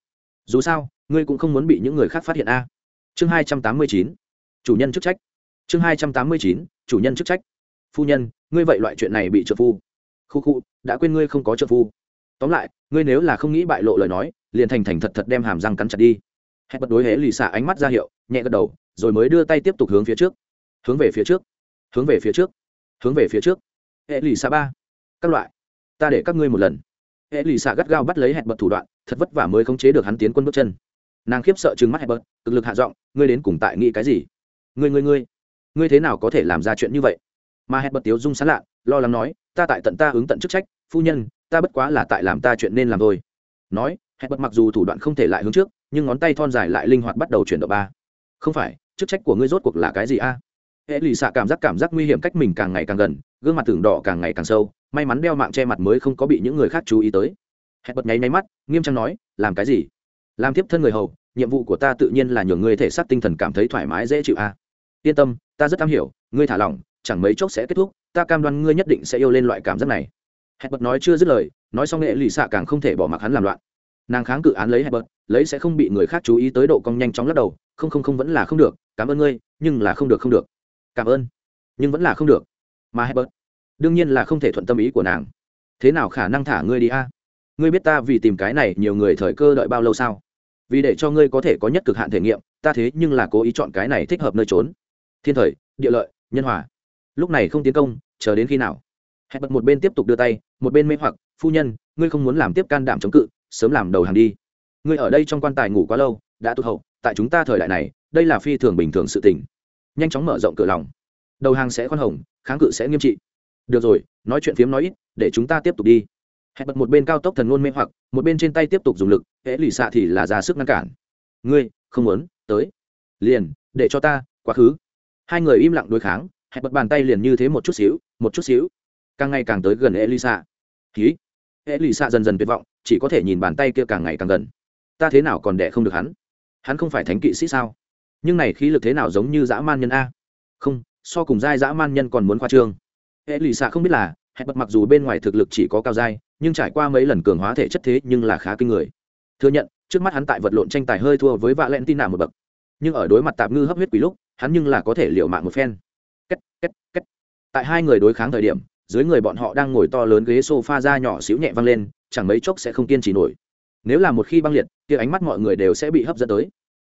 Dù sao, ngươi cũng không muốn bị những người khác phát hiện a. Chương hai trăm tám mươi chín, chủ nhân chức trách chương hai trăm tám mươi chín, chủ nhân chức trách. Phu nhân, ngươi vậy loại chuyện này bị trợ phu. Khu khu, đã quên ngươi không có trợ phu. Tóm lại, ngươi nếu là không nghĩ bại lộ lời nói, liền thành thành thật thật đem hàm răng cắn chặt đi. Hẹn bật đối hễ lì xả ánh mắt ra hiệu, nhẹ gật đầu, rồi mới đưa tay tiếp tục hướng phía trước. Hướng về phía trước. Hướng về phía trước. Hướng về phía trước. Hệ lì xả ba. Các loại. Ta để các ngươi một lần. Hệ lì xả gắt gao bắt lấy hẹn bật thủ đoạn, thật vất vả mới khống chế được hắn tiến quân bước chân. Nàng khiếp sợ chừng mắt hẹn bật cực lực hạ giọng, ngươi đến cùng tại nghĩ cái gì? Ngươi ngươi ngươi ngươi thế nào có thể làm ra chuyện như vậy? Mà hẹn bật tiếu dung sán lạ lo lắng nói, ta tại tận ta ứng tận chức trách, phu nhân, ta bất quá là tại làm ta chuyện nên làm thôi. Nói, hẹn bật mặc dù thủ đoạn không thể lại hướng trước, nhưng ngón tay thon dài lại linh hoạt bắt đầu chuyển động ba. Không phải, chức trách của ngươi rốt cuộc là cái gì a? Hệ lì xạ cảm giác cảm giác nguy hiểm cách mình càng ngày càng gần, gương mặt tưởng đỏ càng ngày càng sâu, may mắn đeo mạng che mặt mới không có bị những người khác chú ý tới. Hẹn bật nháy nháy mắt, nghiêm trang nói, làm cái gì? Làm tiếp thân người hầu, nhiệm vụ của ta tự nhiên là nhường ngươi thể xác tinh thần cảm thấy thoải mái dễ chịu a. Yên tâm ta rất am hiểu, ngươi thả lỏng, chẳng mấy chốc sẽ kết thúc, ta cam đoan ngươi nhất định sẽ yêu lên loại cảm giác này. Hẹn bật nói chưa dứt lời, nói xong nghệ lì xạ càng không thể bỏ mặc hắn làm loạn. Nàng kháng cự án lấy hẹn bật lấy sẽ không bị người khác chú ý tới độ cong nhanh chóng lắc đầu, không không không, vẫn là không được, cảm ơn ngươi, nhưng là không được không được. Cảm ơn, nhưng vẫn là không được. Mà hebert đương nhiên là không thể thuận tâm ý của nàng. Thế nào khả năng thả ngươi đi a? Ngươi biết ta vì tìm cái này nhiều người thời cơ đợi bao lâu sao? Vì để cho ngươi có thể có nhất cực hạn thể nghiệm, ta thế nhưng là cố ý chọn cái này thích hợp nơi trốn thiên thời, địa lợi, nhân hòa. Lúc này không tiến công, chờ đến khi nào? Hẹn bật một bên tiếp tục đưa tay, một bên mê hoặc, phu nhân, ngươi không muốn làm tiếp can đảm chống cự, sớm làm đầu hàng đi. Ngươi ở đây trong quan tài ngủ quá lâu, đã tụt hậu, tại chúng ta thời đại này, đây là phi thường bình thường sự tình. Nhanh chóng mở rộng cửa lòng. Đầu hàng sẽ khoan hồng, kháng cự sẽ nghiêm trị. Được rồi, nói chuyện phiếm nói ít, để chúng ta tiếp tục đi. Hẹn bật một bên cao tốc thần ngôn mê hoặc, một bên trên tay tiếp tục dùng lực, hễ lì xạ thì là ra sức ngăn cản. Ngươi, không muốn, tới. Liền, để cho ta, quá khứ hai người im lặng đối kháng, hẹn bật bàn tay liền như thế một chút xíu, một chút xíu. Càng ngày càng tới gần elisa. Ký elisa dần dần tuyệt vọng, chỉ có thể nhìn bàn tay kia càng ngày càng gần. Ta thế nào còn đẻ không được hắn? Hắn không phải thánh kỵ sĩ sao? Nhưng này khí lực thế nào giống như dã man nhân a? Không, so cùng giai dã man nhân còn muốn khoa trương. Elisa không biết là, hẹn bật mặc dù bên ngoài thực lực chỉ có cao giai, nhưng trải qua mấy lần cường hóa thể chất thế nhưng là khá kinh người. Thừa nhận, trước mắt hắn tại vật lộn tranh tài hơi thua với vạ len tin một bậc. Nhưng ở đối mặt tạp ngư hấp huyết quỷ lúc hắn nhưng là có thể liệu mạng một phen. Két két két tại hai người đối kháng thời điểm, dưới người bọn họ đang ngồi to lớn ghế sofa ra nhỏ xíu nhẹ văng lên, chẳng mấy chốc sẽ không kiên trì nổi. Nếu là một khi băng liệt, kia ánh mắt mọi người đều sẽ bị hấp dẫn tới.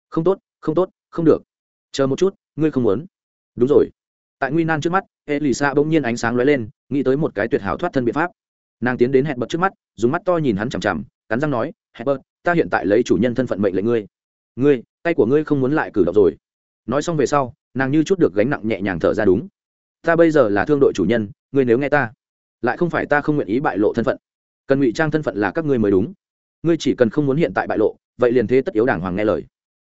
Không tốt không tốt, không được. Chờ một chút, ngươi không muốn. Đúng rồi. Tại nguy nan trước mắt, elisa bỗng nhiên ánh sáng lóe lên, nghĩ tới một cái tuyệt hảo thoát thân biện pháp. Nàng tiến đến hẹn bật trước mắt, dùng mắt to nhìn hắn chằm chằm, cắn răng nói hẹn bật ta hiện tại lấy chủ nhân thân phận mệnh lệnh ngươi. Ngươi, tay của ngươi không muốn lại cử động rồi nói xong về sau, nàng như chút được gánh nặng nhẹ nhàng thở ra đúng. Ta bây giờ là thương đội chủ nhân, ngươi nếu nghe ta, lại không phải ta không nguyện ý bại lộ thân phận. Cần ngụy trang thân phận là các ngươi mới đúng. Ngươi chỉ cần không muốn hiện tại bại lộ, vậy liền thế tất yếu đàng hoàng nghe lời.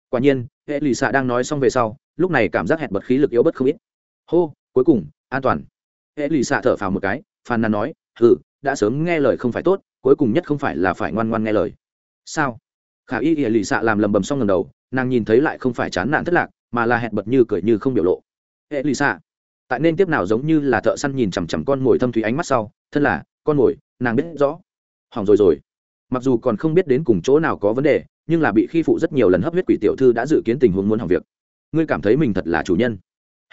Quả nhiên, hệ lì xạ đang nói xong về sau, lúc này cảm giác hẹn bật khí lực yếu bất không ít. Hô, cuối cùng, an toàn. Hệ lì xạ thở phào một cái, phàn nàn nói, hừ, đã sớm nghe lời không phải tốt, cuối cùng nhất không phải là phải ngoan ngoan nghe lời. Sao? Khả y hệ lì xạ làm lầm bầm xong lần đầu, nàng nhìn thấy lại không phải chán nản thất lạc mà là hẹn bật như cười như không biểu lộ. Hệ lì xạ tại nên tiếp nào giống như là thợ săn nhìn chằm chằm con mồi thâm thủy ánh mắt sau, thân là, con mồi, nàng biết rõ. Hỏng rồi rồi. Mặc dù còn không biết đến cùng chỗ nào có vấn đề, nhưng là bị khi phụ rất nhiều lần hấp huyết quỷ tiểu thư đã dự kiến tình huống muốn hỏng việc. Ngươi cảm thấy mình thật là chủ nhân.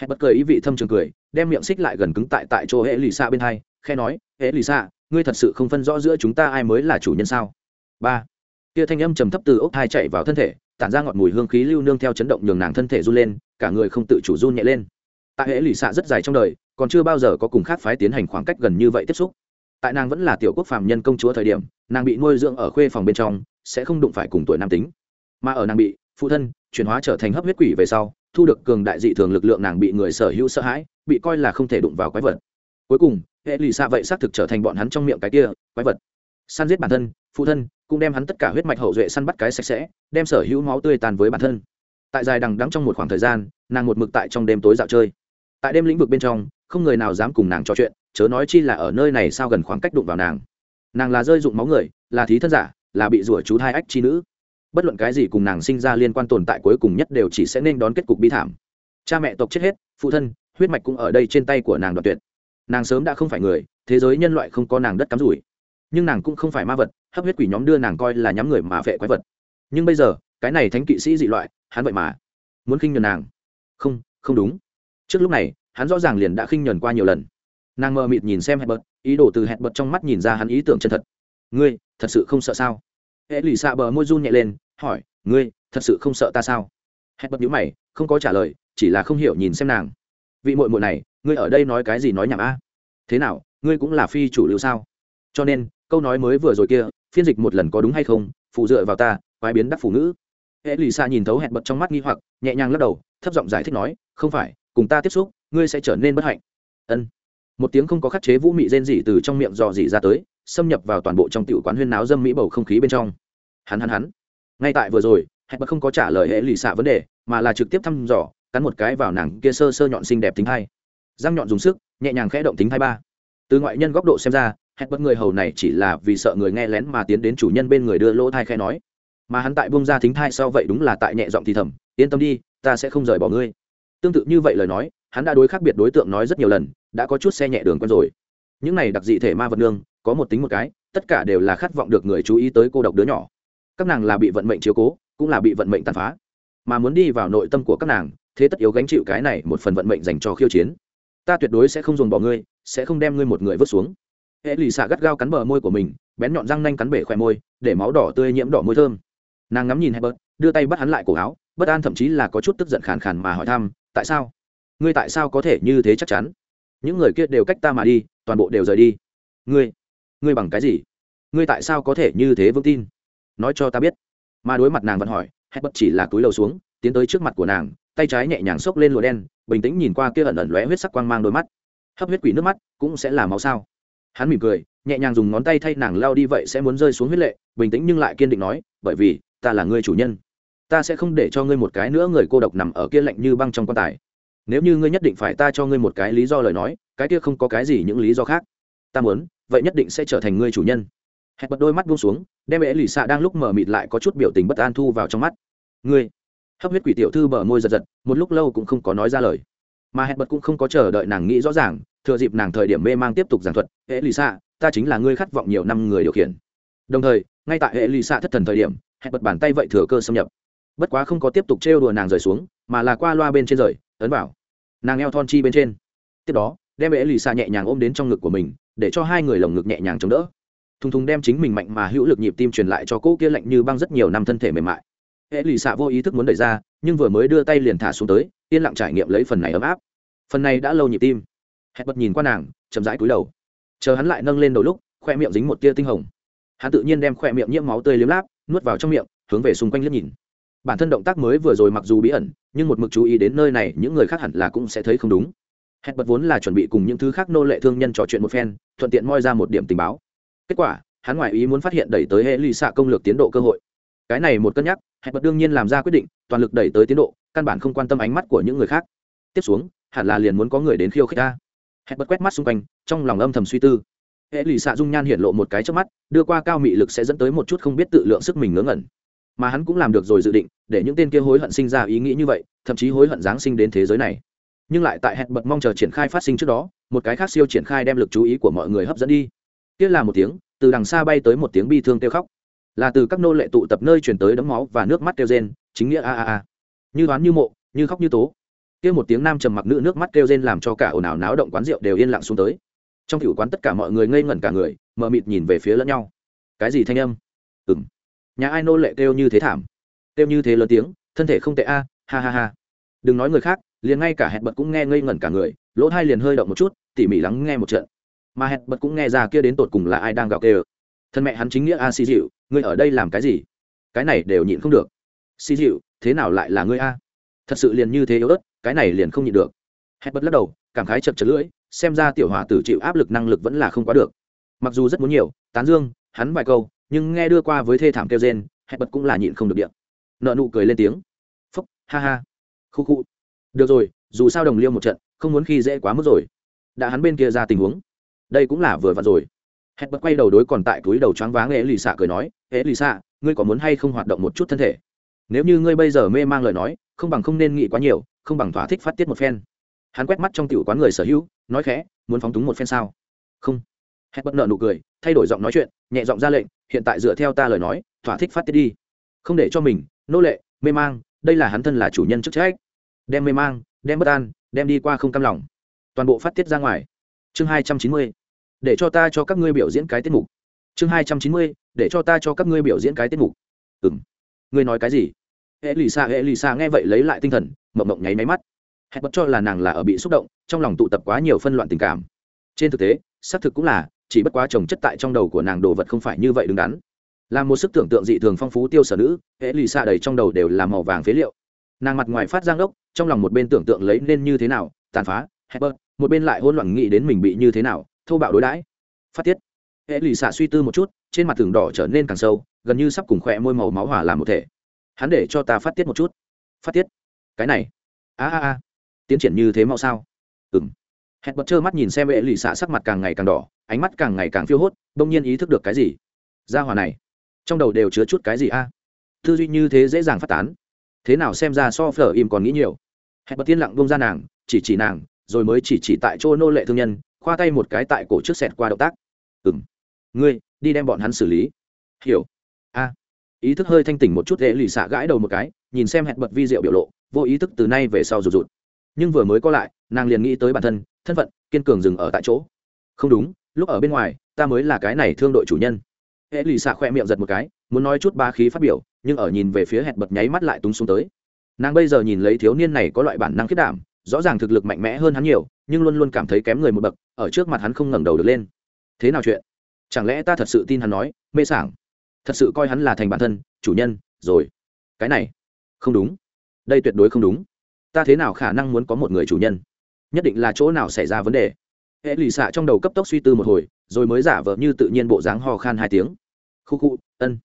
Hẹn bất cười ý vị thâm trường cười, đem miệng xích lại gần cứng tại tại chỗ hệ lì xa bên hai khe nói hệ lì xa ngươi thật sự không phân rõ giữa chúng ta ai mới là chủ nhân sao? Ba. Tia thanh âm trầm thấp từ ốc hai chạy vào thân thể tản ra ngọt mùi hương khí lưu nương theo chấn động nhường nàng thân thể run lên, cả người không tự chủ run nhẹ lên. Tại hệ lì xạ rất dài trong đời, còn chưa bao giờ có cùng khác phái tiến hành khoảng cách gần như vậy tiếp xúc. Tại nàng vẫn là tiểu quốc phàm nhân công chúa thời điểm, nàng bị nuôi dưỡng ở khuê phòng bên trong, sẽ không đụng phải cùng tuổi nam tính. Mà ở nàng bị, phụ thân, chuyển hóa trở thành hấp huyết quỷ về sau, thu được cường đại dị thường lực lượng nàng bị người sở hữu sợ hãi, bị coi là không thể đụng vào quái vật. Cuối cùng, hệ lì xạ vậy xác thực trở thành bọn hắn trong miệng cái kia, quái vật. Săn giết bản thân phụ thân cũng đem hắn tất cả huyết mạch hậu duệ săn bắt cái sạch sẽ, đem sở hữu máu tươi tàn với bản thân. Tại dài đằng đắng trong một khoảng thời gian, nàng một mực tại trong đêm tối dạo chơi. Tại đêm lĩnh vực bên trong, không người nào dám cùng nàng trò chuyện, chớ nói chi là ở nơi này sao gần khoảng cách đụng vào nàng. Nàng là rơi dụng máu người, là thí thân giả, là bị rủa chú thai ách chi nữ. Bất luận cái gì cùng nàng sinh ra liên quan tồn tại cuối cùng nhất đều chỉ sẽ nên đón kết cục bi thảm. Cha mẹ tộc chết hết, phụ thân, huyết mạch cũng ở đây trên tay của nàng đoạt tuyệt. Nàng sớm đã không phải người, thế giới nhân loại không có nàng đất cắm rủi nhưng nàng cũng không phải ma vật, hấp huyết quỷ nhóm đưa nàng coi là nhắm người mà vệ quái vật. Nhưng bây giờ, cái này thánh kỵ sĩ dị loại, hắn vậy mà muốn khinh nhuần nàng. Không không đúng. Trước lúc này, hắn rõ ràng liền đã khinh nhuần qua nhiều lần. Nàng mờ mịt nhìn xem hẹn bật, ý đồ từ hẹn bật trong mắt nhìn ra hắn ý tưởng chân thật. Ngươi, thật sự không sợ sao? Hệ lì xạ bờ môi run nhẹ lên, hỏi, ngươi, thật sự không sợ ta sao? Hẹn bật nhíu mày, không có trả lời, chỉ là không hiểu nhìn xem nàng. Vị muội muội này, ngươi ở đây nói cái gì nói nhảm a? Thế nào, ngươi cũng là phi chủ lưu sao? Cho nên câu nói mới vừa rồi kia, phiên dịch một lần có đúng hay không, phụ dựa vào ta, quái biến đắc phụ nữ hệ lì xa nhìn thấu hẹn bật trong mắt nghi hoặc, nhẹ nhàng lắc đầu, thấp giọng giải thích nói, không phải, cùng ta tiếp xúc, ngươi sẽ trở nên bất hạnh. Ân. Một tiếng không có khắc chế vũ mị rên rỉ từ trong miệng dò dỉ ra tới, xâm nhập vào toàn bộ trong tiểu quán huyên náo dâm mỹ bầu không khí bên trong. Hắn hắn hắn. Ngay tại vừa rồi, hẹn bật không có trả lời hệ lì xạ vấn đề, mà là trực tiếp thăm dò, cắn một cái vào nàng kia sơ sơ nhọn xinh đẹp tính hai. Răng nhọn dùng sức, nhẹ nhàng khẽ động tính hai ba. Từ ngoại nhân góc độ xem ra hẹn bất người hầu này chỉ là vì sợ người nghe lén mà tiến đến chủ nhân bên người đưa lỗ thai khẽ nói. Mà hắn tại bông ra thính thai sau vậy đúng là tại nhẹ giọng thì thầm, yên tâm đi, ta sẽ không rời bỏ ngươi. Tương tự như vậy lời nói, hắn đã đối khác biệt đối tượng nói rất nhiều lần, đã có chút xe nhẹ đường quen rồi. Những này đặc dị thể ma vật nương, có một tính một cái, tất cả đều là khát vọng được người chú ý tới cô độc đứa nhỏ. Các nàng là bị vận mệnh chiếu cố, cũng là bị vận mệnh tàn phá. Mà muốn đi vào nội tâm của các nàng, thế tất yếu gánh chịu cái này một phần vận mệnh dành cho khiêu chiến. Ta tuyệt đối sẽ không dồn bỏ ngươi, sẽ không đem ngươi một người vứt xuống hệ lì xạ gắt gao cắn bờ môi của mình, bén nhọn răng nanh cắn bể khỏe môi, để máu đỏ tươi nhiễm đỏ môi thơm. Nàng ngắm nhìn hebert đưa tay bắt hắn lại cổ áo, bất an thậm chí là có chút tức giận khàn khàn mà hỏi thăm, tại sao? Ngươi tại sao có thể như thế chắc chắn? Những người kia đều cách ta mà đi, toàn bộ đều rời đi. Ngươi ngươi bằng cái gì? Ngươi tại sao có thể như thế vững tin? Nói cho ta biết. Mà đối mặt nàng vẫn hỏi hebert chỉ là túi lầu xuống, tiến tới trước mặt của nàng, tay trái nhẹ nhàng xốc lên lụa đen, bình tĩnh nhìn qua kia ẩn ẩn lóe huyết sắc quang mang đôi mắt. Hấp huyết quỷ nước mắt cũng sẽ là máu sao? Hắn mỉm cười, nhẹ nhàng dùng ngón tay thay nàng lao đi vậy sẽ muốn rơi xuống huyết lệ, bình tĩnh nhưng lại kiên định nói, bởi vì, ta là người chủ nhân. Ta sẽ không để cho ngươi một cái nữa người cô độc nằm ở kia lạnh như băng trong quan tài. Nếu như ngươi nhất định phải ta cho ngươi một cái lý do lời nói, cái kia không có cái gì những lý do khác. Ta muốn, vậy nhất định sẽ trở thành ngươi chủ nhân. Hẹn bật đôi mắt buông xuống, đem ế lì xạ đang lúc mở mịt lại có chút biểu tình bất an thu vào trong mắt. Ngươi! Hấp huyết quỷ tiểu thư bờ môi giật giật, một lúc lâu cũng không có nói ra lời mà hẹn bật cũng không có chờ đợi nàng nghĩ rõ ràng, thừa dịp nàng thời điểm mê mang tiếp tục giảng thuật, hệ lì xạ ta chính là ngươi khát vọng nhiều năm người điều khiển. Đồng thời, ngay tại hệ lì xạ thất thần thời điểm hẹn bật bàn tay vậy thừa cơ xâm nhập. Bất quá không có tiếp tục trêu đùa nàng rời xuống, mà là qua loa bên trên rời, ấn vào. Nàng eo thon chi bên trên. Tiếp đó, đem hệ lì xạ nhẹ nhàng ôm đến trong ngực của mình, để cho hai người lồng ngực nhẹ nhàng chống đỡ. Thùng thùng đem chính mình mạnh mà hữu lực nhịp tim truyền lại cho cô kia lạnh như băng rất nhiều năm thân thể mềm mại. Hệ lì xạ vô ý thức muốn đẩy ra nhưng vừa mới đưa tay liền thả xuống tới, yên lặng trải nghiệm lấy phần này ấm áp. Phần này đã lâu nhịp tim. Hẹn bật nhìn qua nàng, chậm rãi cúi đầu. Chờ hắn lại nâng lên đầu lúc, khoe miệng dính một tia tinh hồng. Hắn tự nhiên đem khoe miệng nhiễm máu tươi liếm láp, nuốt vào trong miệng, hướng về xung quanh liếc nhìn. Bản thân động tác mới vừa rồi mặc dù bí ẩn, nhưng một mực chú ý đến nơi này, những người khác hẳn là cũng sẽ thấy không đúng. Hẹn bật vốn là chuẩn bị cùng những thứ khác nô lệ thương nhân trò chuyện một phen, thuận tiện moi ra một điểm tình báo. Kết quả, hắn ngoại ý muốn phát hiện đẩy tới hệ lụy xạ công lược tiến độ cơ hội cái này một cân nhắc, hẹn bật đương nhiên làm ra quyết định, toàn lực đẩy tới tiến độ, căn bản không quan tâm ánh mắt của những người khác. Tiếp xuống, hẳn là liền muốn có người đến khiêu khích ta. Hẹn bật quét mắt xung quanh, trong lòng âm thầm suy tư. Hệ lụy xạ dung nhan hiện lộ một cái trước mắt, đưa qua cao mị lực sẽ dẫn tới một chút không biết tự lượng sức mình ngớ ngẩn. Mà hắn cũng làm được rồi dự định, để những tên kia hối hận sinh ra ý nghĩ như vậy, thậm chí hối hận giáng sinh đến thế giới này. Nhưng lại tại hẹn bật mong chờ triển khai phát sinh trước đó, một cái khác siêu triển khai đem lực chú ý của mọi người hấp dẫn đi. Kia là một tiếng, từ đằng xa bay tới một tiếng bi thương kêu khóc là từ các nô lệ tụ tập nơi chuyển tới đấm máu và nước mắt kêu rên, chính nghĩa a a a. Như đoán như mộ, như khóc như tố. Kêu một tiếng nam trầm mặc nữ nước mắt kêu rên làm cho cả ồn ào náo động quán rượu đều yên lặng xuống tới. Trong cựu quán tất cả mọi người ngây ngẩn cả người, mờ mịt nhìn về phía lẫn nhau. Cái gì thanh âm? Ừ m nhà ai nô lệ kêu như thế thảm? Kêu như thế lớn tiếng, thân thể không tệ a, ha ha ha. Đừng nói người khác, liền ngay cả hẹn bật cũng nghe ngây ngẩn cả người, lỗ hai liền hơi động một chút, tỉ mỉ lắng nghe một trận. Mà hẹn bật cũng nghe ra kia đến tột cùng là ai đang gào kêu thân mẹ hắn chính nghĩa a xì dịu, ngươi ở đây làm cái gì? Cái này đều nhịn không được. Xì dịu, thế nào lại là ngươi a thật sự liền như thế yếu ớt, cái này liền không nhịn được. Hẹn bật lắc đầu, cảm khái chật chật lưỡi, xem ra tiểu hòa tử chịu áp lực năng lực vẫn là không quá được. Mặc dù rất muốn nhiều, tán dương, hắn vài câu, nhưng nghe đưa qua với thê thảm kêu rên hẹn bật cũng là nhịn không được điện. Nợ nụ cười lên tiếng. Phúc, ha ha. Khu khu. Được rồi, dù sao đồng liêu một trận, không muốn khi dễ quá mức rồi. Đã hắn bên kia ra tình huống. Đây cũng là vừa vặn rồi hẹn bật quay đầu đối còn tại túi đầu choáng váng ế lì xạ cười nói ế lì xạ ngươi có muốn hay không hoạt động một chút thân thể? Nếu như ngươi bây giờ mê mang lời nói, không bằng không nên nghĩ quá nhiều, không bằng thỏa thích phát tiết một phen. Hắn quét mắt trong tiểu quán người sở hữu, nói khẽ, muốn phóng túng một phen sao? Không. Hẹn bật nợ nụ cười, thay đổi giọng nói chuyện, nhẹ giọng ra lệnh, hiện tại dựa theo ta lời nói, thỏa thích phát tiết đi. Không để cho mình, nô lệ, mê mang, đây là hắn thân là chủ nhân chức trách. Đem mê mang, đem bất an, đem đi qua không cam lòng. Toàn bộ phát tiết ra ngoài. Chương hai trăm chín mươi để cho ta cho các ngươi biểu diễn cái tiết mục. Chương hai trăm chín mươi, để cho ta cho các ngươi biểu diễn cái tiết mục. Ừ m ngươi nói cái gì? Hệ lì xa hệ lì xa nghe vậy lấy lại tinh thần, mộng mộng nháy máy mắt. Hẹn bất cho là nàng là ở bị xúc động, trong lòng tụ tập quá nhiều phân loạn tình cảm. Trên thực tế, xác thực cũng là, chỉ bất quá trồng chất tại trong đầu của nàng đồ vật không phải như vậy đứng đắn. Là một sức tưởng tượng dị thường phong phú tiêu sở nữ hệ lì xa đầy trong đầu đều là màu vàng phế liệu. Nàng mặt ngoài phát giang đốc, trong lòng một bên tưởng tượng lấy nên như thế nào, tàn phá hepper một bên lại hôn loạn nghĩ đến mình bị như thế nào thô bạo đối đãi. Phát tiết. Hệ lì xạ suy tư một chút, trên mặt tường đỏ trở nên càng sâu, gần như sắp cùng khỏe môi màu máu hỏa làm một thể. Hắn để cho ta phát tiết một chút. Phát tiết? Cái này. A a a. Tiến triển như thế mau sao? Ừng hẹn bật trơ mắt nhìn xem hệ lì xạ sắc mặt càng ngày càng đỏ, ánh mắt càng ngày càng phiêu hốt, đông nhiên ý thức được cái gì? Ra hòa này, trong đầu đều chứa chút cái gì a? Tư duy như thế dễ dàng phát tán. Thế nào xem ra so phở im còn nghĩ nhiều. Hẹn bật tiên lặng bông ra nàng, chỉ chỉ nàng, rồi mới chỉ chỉ tại chỗ nô lệ thương nhân khoa tay một cái tại cổ trước sẹt qua động tác. Ừ m ngươi, đi đem bọn hắn xử lý. Hiểu. A. Ý thức hơi thanh tỉnh một chút dễ lì xạ gãi đầu một cái, nhìn xem hẹn bật vi diệu biểu lộ, vô ý thức từ nay về sau rụt rụt. Nhưng vừa mới có lại, nàng liền nghĩ tới bản thân thân phận, kiên cường dừng ở tại chỗ. Không đúng, lúc ở bên ngoài, ta mới là cái này thương đội chủ nhân. Hệ lì xạ khoe miệng giật một cái, muốn nói chút ba khí phát biểu, nhưng ở nhìn về phía hẹn bật nháy mắt lại túng xuống tới. Nàng bây giờ nhìn lấy thiếu niên này có loại bản năng khiết đảm rõ ràng thực lực mạnh mẽ hơn hắn nhiều, nhưng luôn luôn cảm thấy kém người một bậc, ở trước mặt hắn không ngẩng đầu được lên. Thế nào chuyện? Chẳng lẽ ta thật sự tin hắn nói, mê sảng. Thật sự coi hắn là thành bản thân, chủ nhân, rồi. Cái này, không đúng. Đây tuyệt đối không đúng. Ta thế nào khả năng muốn có một người chủ nhân? Nhất định là chỗ nào xảy ra vấn đề. Hệ lì xạ trong đầu cấp tốc suy tư một hồi, rồi mới giả vờ như tự nhiên bộ dáng ho khan hai tiếng. Khu khu, ân.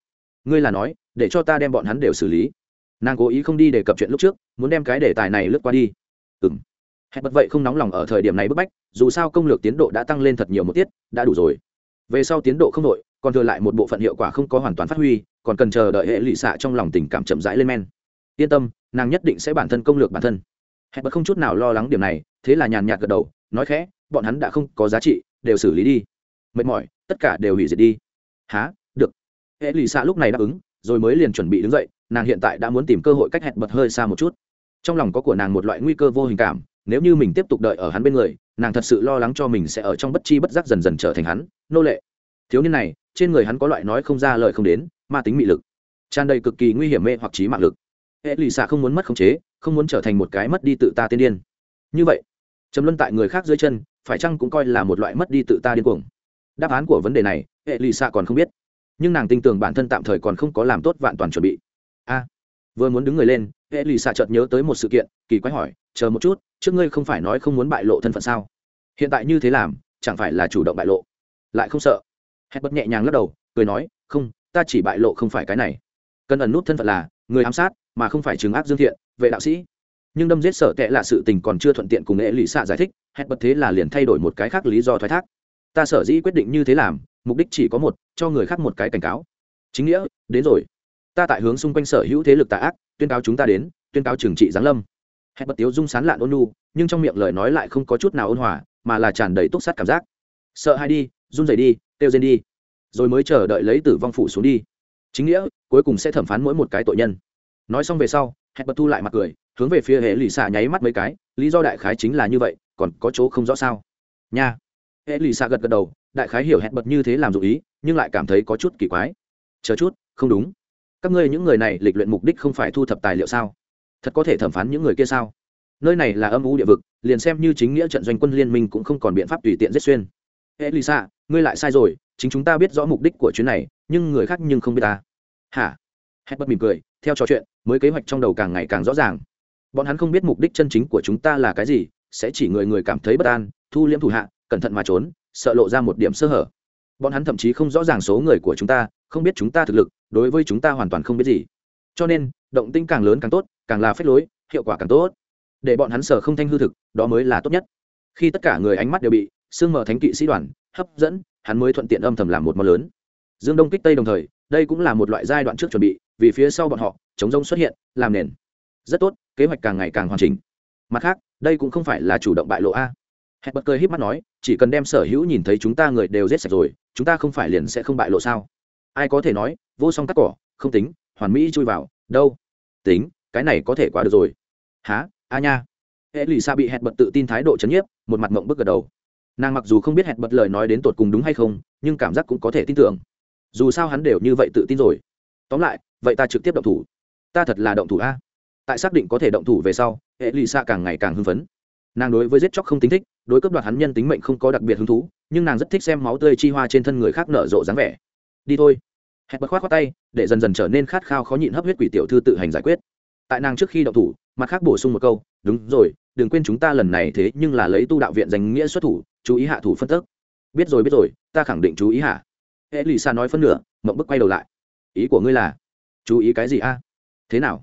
Ngươi là nói, để cho ta đem bọn hắn đều xử lý. Nàng cố ý không đi đề cập chuyện lúc trước, muốn đem cái đề tài này lướt qua đi ừ m hẹn bật vậy không nóng lòng ở thời điểm này bức bách, dù sao công lược tiến độ đã tăng lên thật nhiều một tiết, đã đủ rồi. Về sau tiến độ không đội còn thừa lại một bộ phận hiệu quả không có hoàn toàn phát huy, còn cần chờ đợi hệ lụy xạ trong lòng tình cảm chậm rãi lên men. Yên tâm, nàng nhất định sẽ bản thân công lược bản thân. Hẹn bật không chút nào lo lắng điểm này, thế là nhàn nhạt gật đầu, nói khẽ, bọn hắn đã không có giá trị, đều xử lý đi. Mệt mỏi, tất cả đều hủy diệt đi. Há được. Hệ lụy xạ lúc này đáp ứng, rồi mới liền chuẩn bị đứng dậy, nàng hiện tại đã muốn tìm cơ hội cách hẹn bật hơi xa một chút trong lòng có của nàng một loại nguy cơ vô hình cảm, nếu như mình tiếp tục đợi ở hắn bên người, nàng thật sự lo lắng cho mình sẽ ở trong bất chi bất giác dần dần trở thành hắn, nô lệ. Thiếu niên này, trên người hắn có loại nói không ra lời không đến, ma tính mị lực. Tràn đầy cực kỳ nguy hiểm mê hoặc trí mạng lực. Hệ lụy xạ không muốn mất khống chế, không muốn trở thành một cái mất đi tự ta tiên điên. Như vậy chấm luân tại người khác dưới chân, phải chăng cũng coi là một loại mất đi tự ta điên cuồng? Đáp án của vấn đề này, hệ lụy xạ còn không biết. Nhưng nàng tin tưởng bản thân tạm thời còn không có làm tốt vạn toàn chuẩn bị. A vừa muốn đứng người lên, hệ lì xạ chợt nhớ tới một sự kiện, kỳ quái hỏi, chờ một chút, trước ngươi không phải nói không muốn bại lộ thân phận sao? Hiện tại như thế làm, chẳng phải là chủ động bại lộ? Lại không sợ. Hết bất nhẹ nhàng lắc đầu, cười nói, không, ta chỉ bại lộ không phải cái này. Cần ẩn nút thân phận là, người ám sát, mà không phải chứng áp dương thiện, vệ đạo sĩ. Nhưng đâm giết sở tệ là sự tình còn chưa thuận tiện cùng nghệ lụy xạ giải thích hết bất thế là liền thay đổi một cái khác lý do thoái thác. Ta sở dĩ quyết định như thế làm, mục đích chỉ có một, cho người khác một cái cảnh cáo. Chính nghĩa, đến rồi ta tại hướng xung quanh sở hữu thế lực tà ác, tuyên cáo chúng ta đến, tuyên cáo trừng trị giáng lâm. Hẹn bật tiếu dung sán lạn ôn nu nhưng trong miệng lời nói lại không có chút nào ôn hòa, mà là tràn đầy túc sát cảm giác. Sợ hay đi, run rẩy đi tiêu rên đi. Rồi mới chờ đợi lấy tử vong phủ xuống đi. Chính nghĩa, cuối cùng sẽ thẩm phán mỗi một cái tội nhân. Nói xong về sau hẹn bật thu lại mặt cười, hướng về phía hệ lì xạ nháy mắt mấy cái, lý do đại khái chính là như vậy, còn có chỗ không rõ sao? Nha. Hệ lì xạ gật gật đầu, đại khái hiểu hẹn bật như thế làm dụ ý, nhưng lại cảm thấy có chút kỳ quái. Chờ chút, không đúng các ngươi những người này lịch luyện mục đích không phải thu thập tài liệu sao? Thật có thể thẩm phán những người kia sao? Nơi này là âm u địa vực, liền xem như chính nghĩa trận doanh quân liên minh cũng không còn biện pháp tùy tiện giết xuyên. Hệ lì ngươi lại sai rồi, chính chúng ta biết rõ mục đích của chuyến này, nhưng người khác nhưng không biết ta. Hả? Hẹn bất mỉm cười, theo trò chuyện, mới kế hoạch trong đầu càng ngày càng rõ ràng. Bọn hắn không biết mục đích chân chính của chúng ta là cái gì, sẽ chỉ người người cảm thấy bất an, thu liễm thủ hạ, cẩn thận mà trốn, sợ lộ ra một điểm sơ hở. Bọn hắn thậm chí không rõ ràng số người của chúng ta, không biết chúng ta thực lực đối với chúng ta hoàn toàn không biết gì. Cho nên, động tinh càng lớn càng tốt, càng là phép lối, hiệu quả càng tốt. Để bọn hắn sở không thanh hư thực, đó mới là tốt nhất. Khi tất cả người ánh mắt đều bị sương mờ thánh kỵ sĩ đoàn hấp dẫn, hắn mới thuận tiện âm thầm làm một món lớn. Dương đông kích tây đồng thời, đây cũng là một loại giai đoạn trước chuẩn bị, vì phía sau bọn họ, chống rông xuất hiện, làm nền. Rất tốt, kế hoạch càng ngày càng hoàn chỉnh. Mặt khác, đây cũng không phải là chủ động bại lộ a. Hẹn bật cười híp mắt nói, chỉ cần đem sở hữu nhìn thấy chúng ta người đều giết sạch rồi, chúng ta không phải liền sẽ không bại lộ sao? Ai có thể nói vô song cắt cỏ, không tính, hoàn mỹ chui vào, đâu? Tính, cái này có thể quá được rồi. Há a nha. Hệ lì xa bị hẹn bật tự tin thái độ chấn nhiếp, một mặt mộng bức gật đầu. Nàng mặc dù không biết hẹn bật lời nói đến tột cùng đúng hay không, nhưng cảm giác cũng có thể tin tưởng. Dù sao hắn đều như vậy tự tin rồi. Tóm lại, vậy ta trực tiếp động thủ. Ta thật là động thủ a. Tại xác định có thể động thủ về sau hệ lì xa càng ngày càng hưng phấn. Nàng đối với giết chóc không tính thích, đối cấp đoạt hắn nhân tính mệnh không có đặc biệt hứng thú, nhưng nàng rất thích xem máu tươi chi hoa trên thân người khác nở rộ dáng vẻ. Đi thôi hẹn bật khoát khoát tay, để dần dần trở nên khát khao khó nhịn hấp huyết quỷ tiểu thư tự hành giải quyết. Tại nàng trước khi động thủ, mặt khác bổ sung một câu, đúng rồi, đừng quên chúng ta lần này thế nhưng là lấy tu đạo viện danh nghĩa xuất thủ, chú ý hạ thủ phân tức. Biết rồi biết rồi, ta khẳng định chú ý hạ. Hệ lì xa nói phân nửa, mộng bức quay đầu lại. Ý của ngươi là, chú ý cái gì a? Thế nào?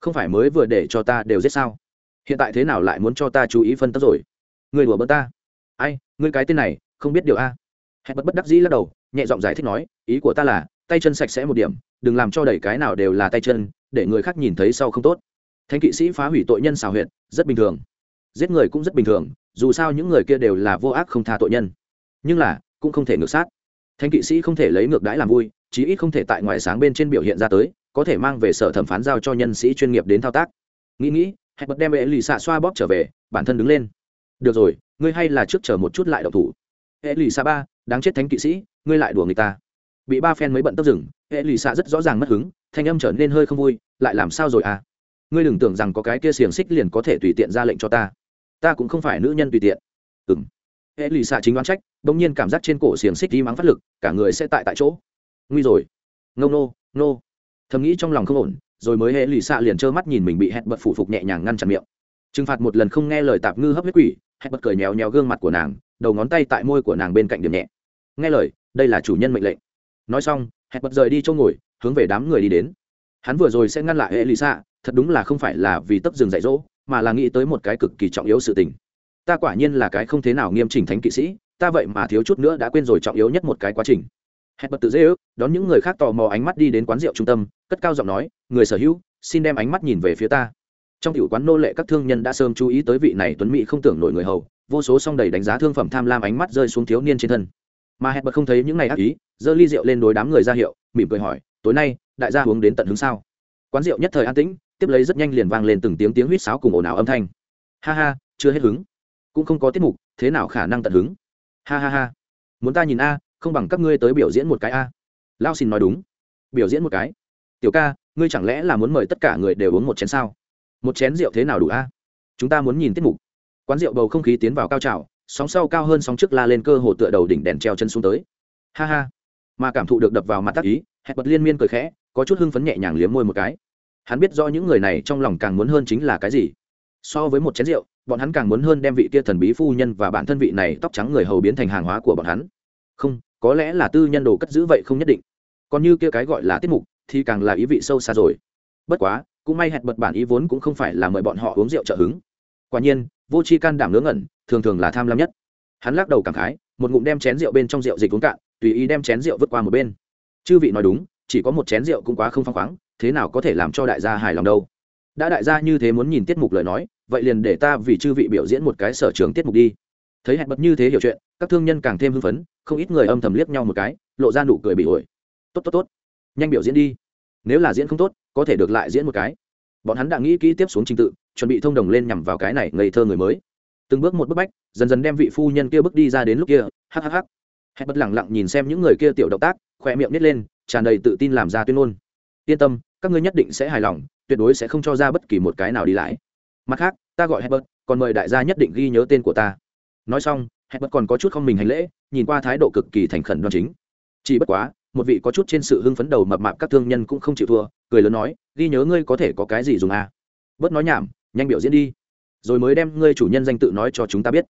Không phải mới vừa để cho ta đều giết sao? Hiện tại thế nào lại muốn cho ta chú ý phân tức rồi? Người đùa bớt ta. Ai, ngươi cái tên này, không biết điều a. Hẹn bất bất đắc dĩ lắc đầu, nhẹ giọng giải thích nói, ý của ta là tay chân sạch sẽ một điểm, đừng làm cho đầy cái nào đều là tay chân, để người khác nhìn thấy sau không tốt. Thánh kỵ sĩ phá hủy tội nhân xào huyệt, rất bình thường. Giết người cũng rất bình thường, dù sao những người kia đều là vô ác không tha tội nhân. Nhưng là, cũng không thể ngược sát. Thánh kỵ sĩ không thể lấy ngược đãi làm vui, chí ít không thể tại ngoài sáng bên trên biểu hiện ra tới, có thể mang về sở thẩm phán giao cho nhân sĩ chuyên nghiệp đến thao tác. Nghĩ nghĩ hãy bật đem hệ lì xạ xoa bóp trở về, bản thân đứng lên. Được rồi, ngươi hay là trước chờ một chút lại đậu thủ. Hệ lì xạ ba, đáng chết thánh kỵ sĩ, ngươi lại đùa người ta bị ba phen mới bận tốc rừng hệ lì xạ rất rõ ràng mất hứng, thanh âm trở nên hơi không vui, lại làm sao rồi à? Ngươi đừng tưởng rằng có cái kia xiềng xích liền có thể tùy tiện ra lệnh cho ta. Ta cũng không phải nữ nhân tùy tiện. Ừng hệ lì xạ chính đoán trách đ ỗ n g nhiên cảm giác trên cổ xiềng xích đi mắng phát lực, cả người sẽ tại tại chỗ. Nguy rồi. Ngông nô nô. Thầm nghĩ trong lòng không ổn, rồi mới hệ lì xạ liền trơ mắt nhìn mình bị hẹn bật phủ phục nhẹ nhàng ngăn chặn miệng. Trừng phạt một lần không nghe lời tạp ngư hấp huyết quỷ, hẹn bật cười nhéo nhéo gương mặt của nàng, đầu ngón tay tại môi của nàng bên cạnh điểm nhẹ. Nghe lời, đây là chủ nhân mệnh lệnh nói xong hẹn bật rời đi chỗ ngồi, hướng về đám người đi đến. Hắn vừa rồi sẽ ngăn lại hệ lì xạ thật đúng là không phải là vì tấp rừng dạy dỗ, mà là nghĩ tới một cái cực kỳ trọng yếu sự tình. Ta quả nhiên là cái không thế nào nghiêm chỉnh thánh kỵ sĩ, ta vậy mà thiếu chút nữa đã quên rồi trọng yếu nhất một cái quá trình. Hẹn bật tự dễ ước, đón những người khác tò mò ánh mắt đi đến quán rượu trung tâm, cất cao giọng nói, người sở hữu, xin đem ánh mắt nhìn về phía ta. Trong tiểu quán nô lệ các thương nhân đã sớm chú ý tới vị này tuấn mỹ không tưởng nổi người hầu, vô số song đầy đánh giá thương phẩm tham lam ánh mắt rơi xuống thiếu niên trên thân mà hẹn bật không thấy những ngày ác ý, giơ ly rượu lên đối đám người ra hiệu, mỉm cười hỏi, tối nay, đại gia uống đến tận hướng sao? Quán rượu nhất thời an tĩnh, tiếp lấy rất nhanh liền vang lên từng tiếng tiếng huýt sáo cùng ồn ào âm thanh. Ha ha, chưa hết hứng. Cũng không có tiết mục, thế nào khả năng tận hứng? Ha ha ha. Muốn ta nhìn a, không bằng các ngươi tới biểu diễn một cái a. Lao xin nói đúng. Biểu diễn một cái? Tiểu ca, ngươi chẳng lẽ là muốn mời tất cả người đều uống một chén sao? Một chén rượu thế nào đủ a? Chúng ta muốn nhìn tiết mục. Quán rượu bầu không khí tiến vào cao trào sóng sau cao hơn sóng trước la lên cơ hồ tựa đầu đỉnh đèn treo chân xuống tới. Ha ha. Mà cảm thụ được đập vào mặt tác ý hẹn bật liên miên cười khẽ, có chút hưng phấn nhẹ nhàng liếm môi một cái. Hắn biết do những người này trong lòng càng muốn hơn chính là cái gì. So với một chén rượu, bọn hắn càng muốn hơn đem vị kia thần bí phu nhân và bản thân vị này tóc trắng người hầu biến thành hàng hóa của bọn hắn. Không, có lẽ là tư nhân đồ cất giữ vậy không nhất định. Còn như kia cái gọi là tiết mục, thì càng là ý vị sâu xa rồi. Bất quá, cũng may hẹn bật bản ý vốn cũng không phải là mời bọn họ uống rượu trợ hứng. Quả nhiên vô c h i can đảm ngớ ngẩn, thường thường là tham lam nhất. Hắn lắc đầu cảm khái, một ngụm đem chén rượu bên trong rượu dịch uống cạn, tùy ý đem chén rượu vứt qua một bên. Chư vị nói đúng, chỉ có một chén rượu cũng quá không phăng khoáng, thế nào có thể làm cho đại gia hài lòng đâu? Đã đại gia như thế muốn nhìn tiết mục lời nói, vậy liền để ta vì chư vị biểu diễn một cái sở trường tiết mục đi. Thấy hẹn bật như thế hiểu chuyện, các thương nhân càng thêm hưng phấn, không ít người âm thầm liếc nhau một cái, lộ ra nụ cười bị ổi tốt tốt tốt, nhanh biểu diễn đi. Nếu là diễn không tốt, có thể được lại diễn một cái bọn hắn đã nghĩ kỹ tiếp xuống trình tự chuẩn bị thông đồng lên nhằm vào cái này ngây thơ người mới. Từng bước một bức bách dần dần đem vị phu nhân kia bước đi ra đến lúc kia hhh hẹn bất lẳng lặng nhìn xem những người kia tiểu động tác khoe miệng nít lên tràn đầy tự tin làm ra tuyên ngôn. Yên tâm các ngươi nhất định sẽ hài lòng tuyệt đối sẽ không cho ra bất kỳ một cái nào đi lại. Mặt khác ta gọi Herbert, còn mời đại gia nhất định ghi nhớ tên của ta. Nói xong Herbert còn có chút không mình hành lễ nhìn qua thái độ cực kỳ thành khẩn đoan chính. Chỉ bất quá một vị có chút trên sự hưng phấn đầu mập mạp các thương nhân cũng không chịu thua cười lớn nói, ghi nhớ ngươi có thể có cái gì dùng à? Bớt nói nhảm, nhanh biểu diễn đi. Rồi mới đem ngươi chủ nhân danh tự nói cho chúng ta biết.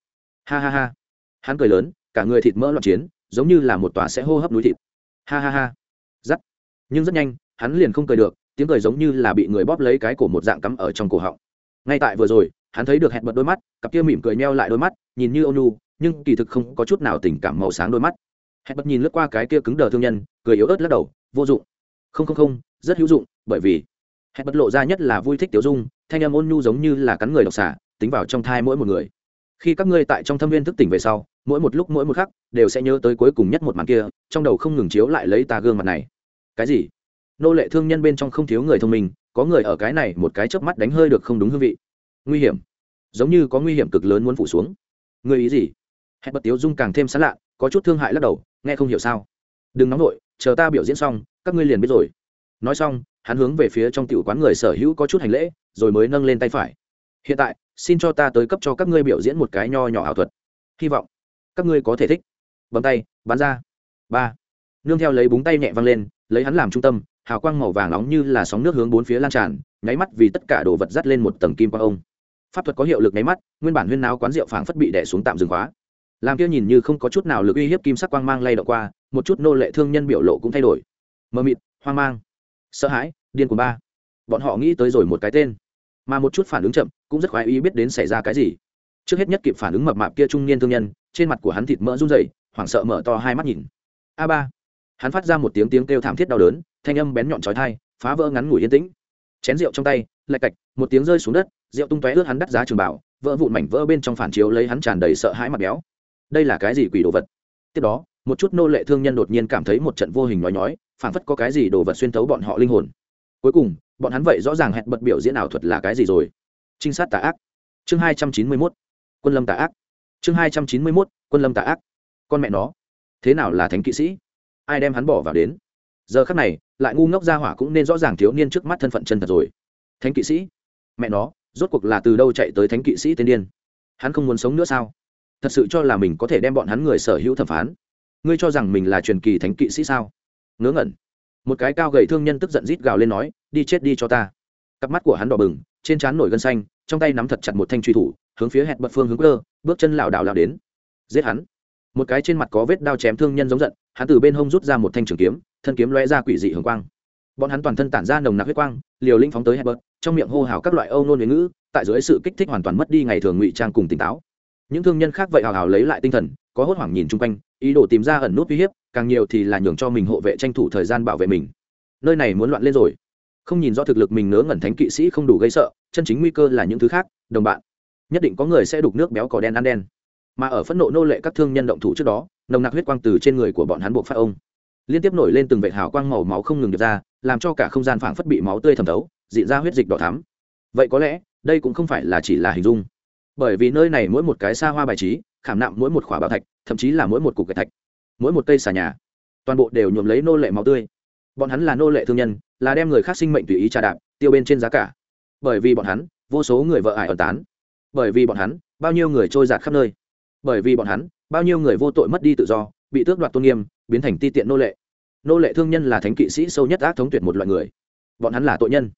Ha ha ha. Hắn cười lớn, cả người thịt mỡ loạn chiến, giống như là một tòa sẽ hô hấp núi thịt. Ha ha ha. Giắt nhưng rất nhanh, hắn liền không cười được, tiếng cười giống như là bị người bóp lấy cái cổ một dạng cắm ở trong cổ họng. Ngay tại vừa rồi, hắn thấy được hẹn bật đôi mắt, cặp kia mỉm cười meo lại đôi mắt, nhìn như ônu nhưng kỳ thực không có chút nào tình cảm màu sáng đôi mắt. Hẹn bật nhìn lướt qua cái kia cứng đờ thương nhân, cười yếu ớt lắc đầu, vô dụng không không không, rất hữu dụng, bởi vì hẹn bật lộ ra nhất là vui thích tiểu dung, thanh âm ôn nhu giống như là cắn người độc xả, tính vào trong thai mỗi một người. Khi các ngươi tại trong thâm viên thức tỉnh về sau, mỗi một lúc mỗi một khắc, đều sẽ nhớ tới cuối cùng nhất một màn kia, trong đầu không ngừng chiếu lại lấy ta gương mặt này. Cái gì? Nô lệ thương nhân bên trong không thiếu người thông minh, có người ở cái này một cái chớp mắt đánh hơi được không đúng hương vị. Nguy hiểm. Giống như có nguy hiểm cực lớn muốn phủ xuống. Người ý gì? Hẹn bật tiếu dung càng thêm sán lạ, có chút thương hại lắc đầu, nghe không hiểu sao. Đừng nóng nổi chờ ta biểu diễn xong các ngươi liền biết rồi. Nói xong, hắn hướng về phía trong tiểu quán người sở hữu có chút hành lễ, rồi mới nâng lên tay phải. Hiện tại, xin cho ta tới cấp cho các ngươi biểu diễn một cái nho nhỏ ảo thuật. Hy vọng các ngươi có thể thích. Bấm tay, bắn ra. Ba. Nương theo lấy búng tay nhẹ văng lên, lấy hắn làm trung tâm, hào quang màu vàng nóng như là sóng nước hướng bốn phía lan tràn, nháy mắt vì tất cả đồ vật dắt lên một tầng kim quang ông. Pháp thuật có hiệu lực nháy mắt, nguyên bản huyên náo quán rượu phảng phất bị đẻ xuống tạm dừng khóa. Làm kia nhìn như không có chút nào lực uy hiếp kim sắc quang mang lay động qua, một chút nô lệ thương nhân biểu lộ cũng thay đổi mờ mịt, hoang mang, sợ hãi, điên của ba. Bọn họ nghĩ tới rồi một cái tên, mà một chút phản ứng chậm cũng rất khoái ý biết đến xảy ra cái gì. Trước hết nhất kịp phản ứng mập mạp kia trung niên thương nhân, trên mặt của hắn thịt mỡ run rẩy, hoảng sợ mở to hai mắt nhìn. A ba. Hắn phát ra một tiếng tiếng kêu thảm thiết đau đớn, thanh âm bén nhọn trói thai phá vỡ ngắn ngủi yên tĩnh. Chén rượu trong tay, lạch cạch, một tiếng rơi xuống đất, rượu tung tóe ướt hắn đắt giá trường bảo, vỡ vụn mảnh vỡ bên trong phản chiếu lấy hắn tràn đầy sợ hãi mặt béo. Đây là cái gì quỷ đồ vật? Tiếp đó, một chút nô lệ thương nhân đột nhiên cảm thấy một trận vô hình nói nhói phản phất có cái gì đồ vật xuyên thấu bọn họ linh hồn. Cuối cùng, bọn hắn vậy rõ ràng hẹn bật biểu diễn ảo thuật là cái gì rồi. Trinh sát tà ác. Chương hai trăm chín mươi mốt. Quân lâm tà ác. Chương hai trăm chín mươi mốt. Quân lâm tà ác. Con mẹ nó. Thế nào là thánh kỵ sĩ? Ai đem hắn bỏ vào đến? Giờ khắc này, lại ngu ngốc ra hỏa cũng nên rõ ràng thiếu niên trước mắt thân phận chân thật rồi. Thánh kỵ sĩ? Mẹ nó, rốt cuộc là từ đâu chạy tới thánh kỵ sĩ tên điên? Hắn không muốn sống nữa sao? Thật sự cho là mình có thể đem bọn hắn người sở hữu thẩm phán. Ngươi cho rằng mình là truyền kỳ thánh kỵ sĩ sao? Ngớ ngẩn. Một cái cao gầy thương nhân tức giận rít gào lên nói, đi chết đi cho ta. Cặp mắt của hắn đỏ bừng, trên trán nổi gân xanh, trong tay nắm thật chặt một thanh truy thủ, hướng phía hẹn bật phương hướng cơ, bước chân lảo đảo lảo đến. Giết hắn. Một cái trên mặt có vết đao chém thương nhân giống giận, hắn từ bên hông rút ra một thanh trường kiếm, thân kiếm lóe ra quỷ dị hường quang. Bọn hắn toàn thân tản ra nồng nặc huyết quang, liều linh phóng tới hẹn bật, trong miệng hô hào các loại âu nôn ngữ, tại dưới sự kích thích hoàn toàn mất đi ngày thường ngụy trang cùng tỉnh táo những thương nhân khác vậy hào hào lấy lại tinh thần, có hốt hoảng nhìn chung quanh, ý đồ tìm ra ẩn nút uy hiếp, càng nhiều thì là nhường cho mình hộ vệ tranh thủ thời gian bảo vệ mình. Nơi này muốn loạn lên rồi. Không nhìn rõ thực lực mình nớ ngẩn thánh kỵ sĩ không đủ gây sợ, chân chính nguy cơ là những thứ khác, đồng bạn. Nhất định có người sẽ đục nước béo cỏ đen ăn đen. Mà ở phẫn nộ nô lệ các thương nhân động thủ trước đó, nồng nặc huyết quang từ trên người của bọn hắn buộc phát ông. Liên tiếp nổi lên từng vệ hào quang màu máu không ngừng được ra, làm cho cả không gian phảng phất bị máu tươi thẩm thấu dị ra huyết dịch đỏ thắm. Vậy có lẽ, đây cũng không phải là chỉ là hình dung bởi vì nơi này mỗi một cái xa hoa bài trí, khảm nạm mỗi một khỏa bảo thạch, thậm chí là mỗi một cục gạch thạch, mỗi một cây xà nhà, toàn bộ đều nhuộm lấy nô lệ máu tươi. Bọn hắn là nô lệ thương nhân, là đem người khác sinh mệnh tùy ý trà đạp, tiêu bên trên giá cả. Bởi vì bọn hắn, vô số người vợ ải ẩn tán. Bởi vì bọn hắn, bao nhiêu người trôi giạt khắp nơi. Bởi vì bọn hắn, bao nhiêu người vô tội mất đi tự do, bị tước đoạt tôn nghiêm, biến thành ti tiện nô lệ. Nô lệ thương nhân là thánh kỵ sĩ sâu nhất ác thống tuyệt một loại người. Bọn hắn là tội nhân,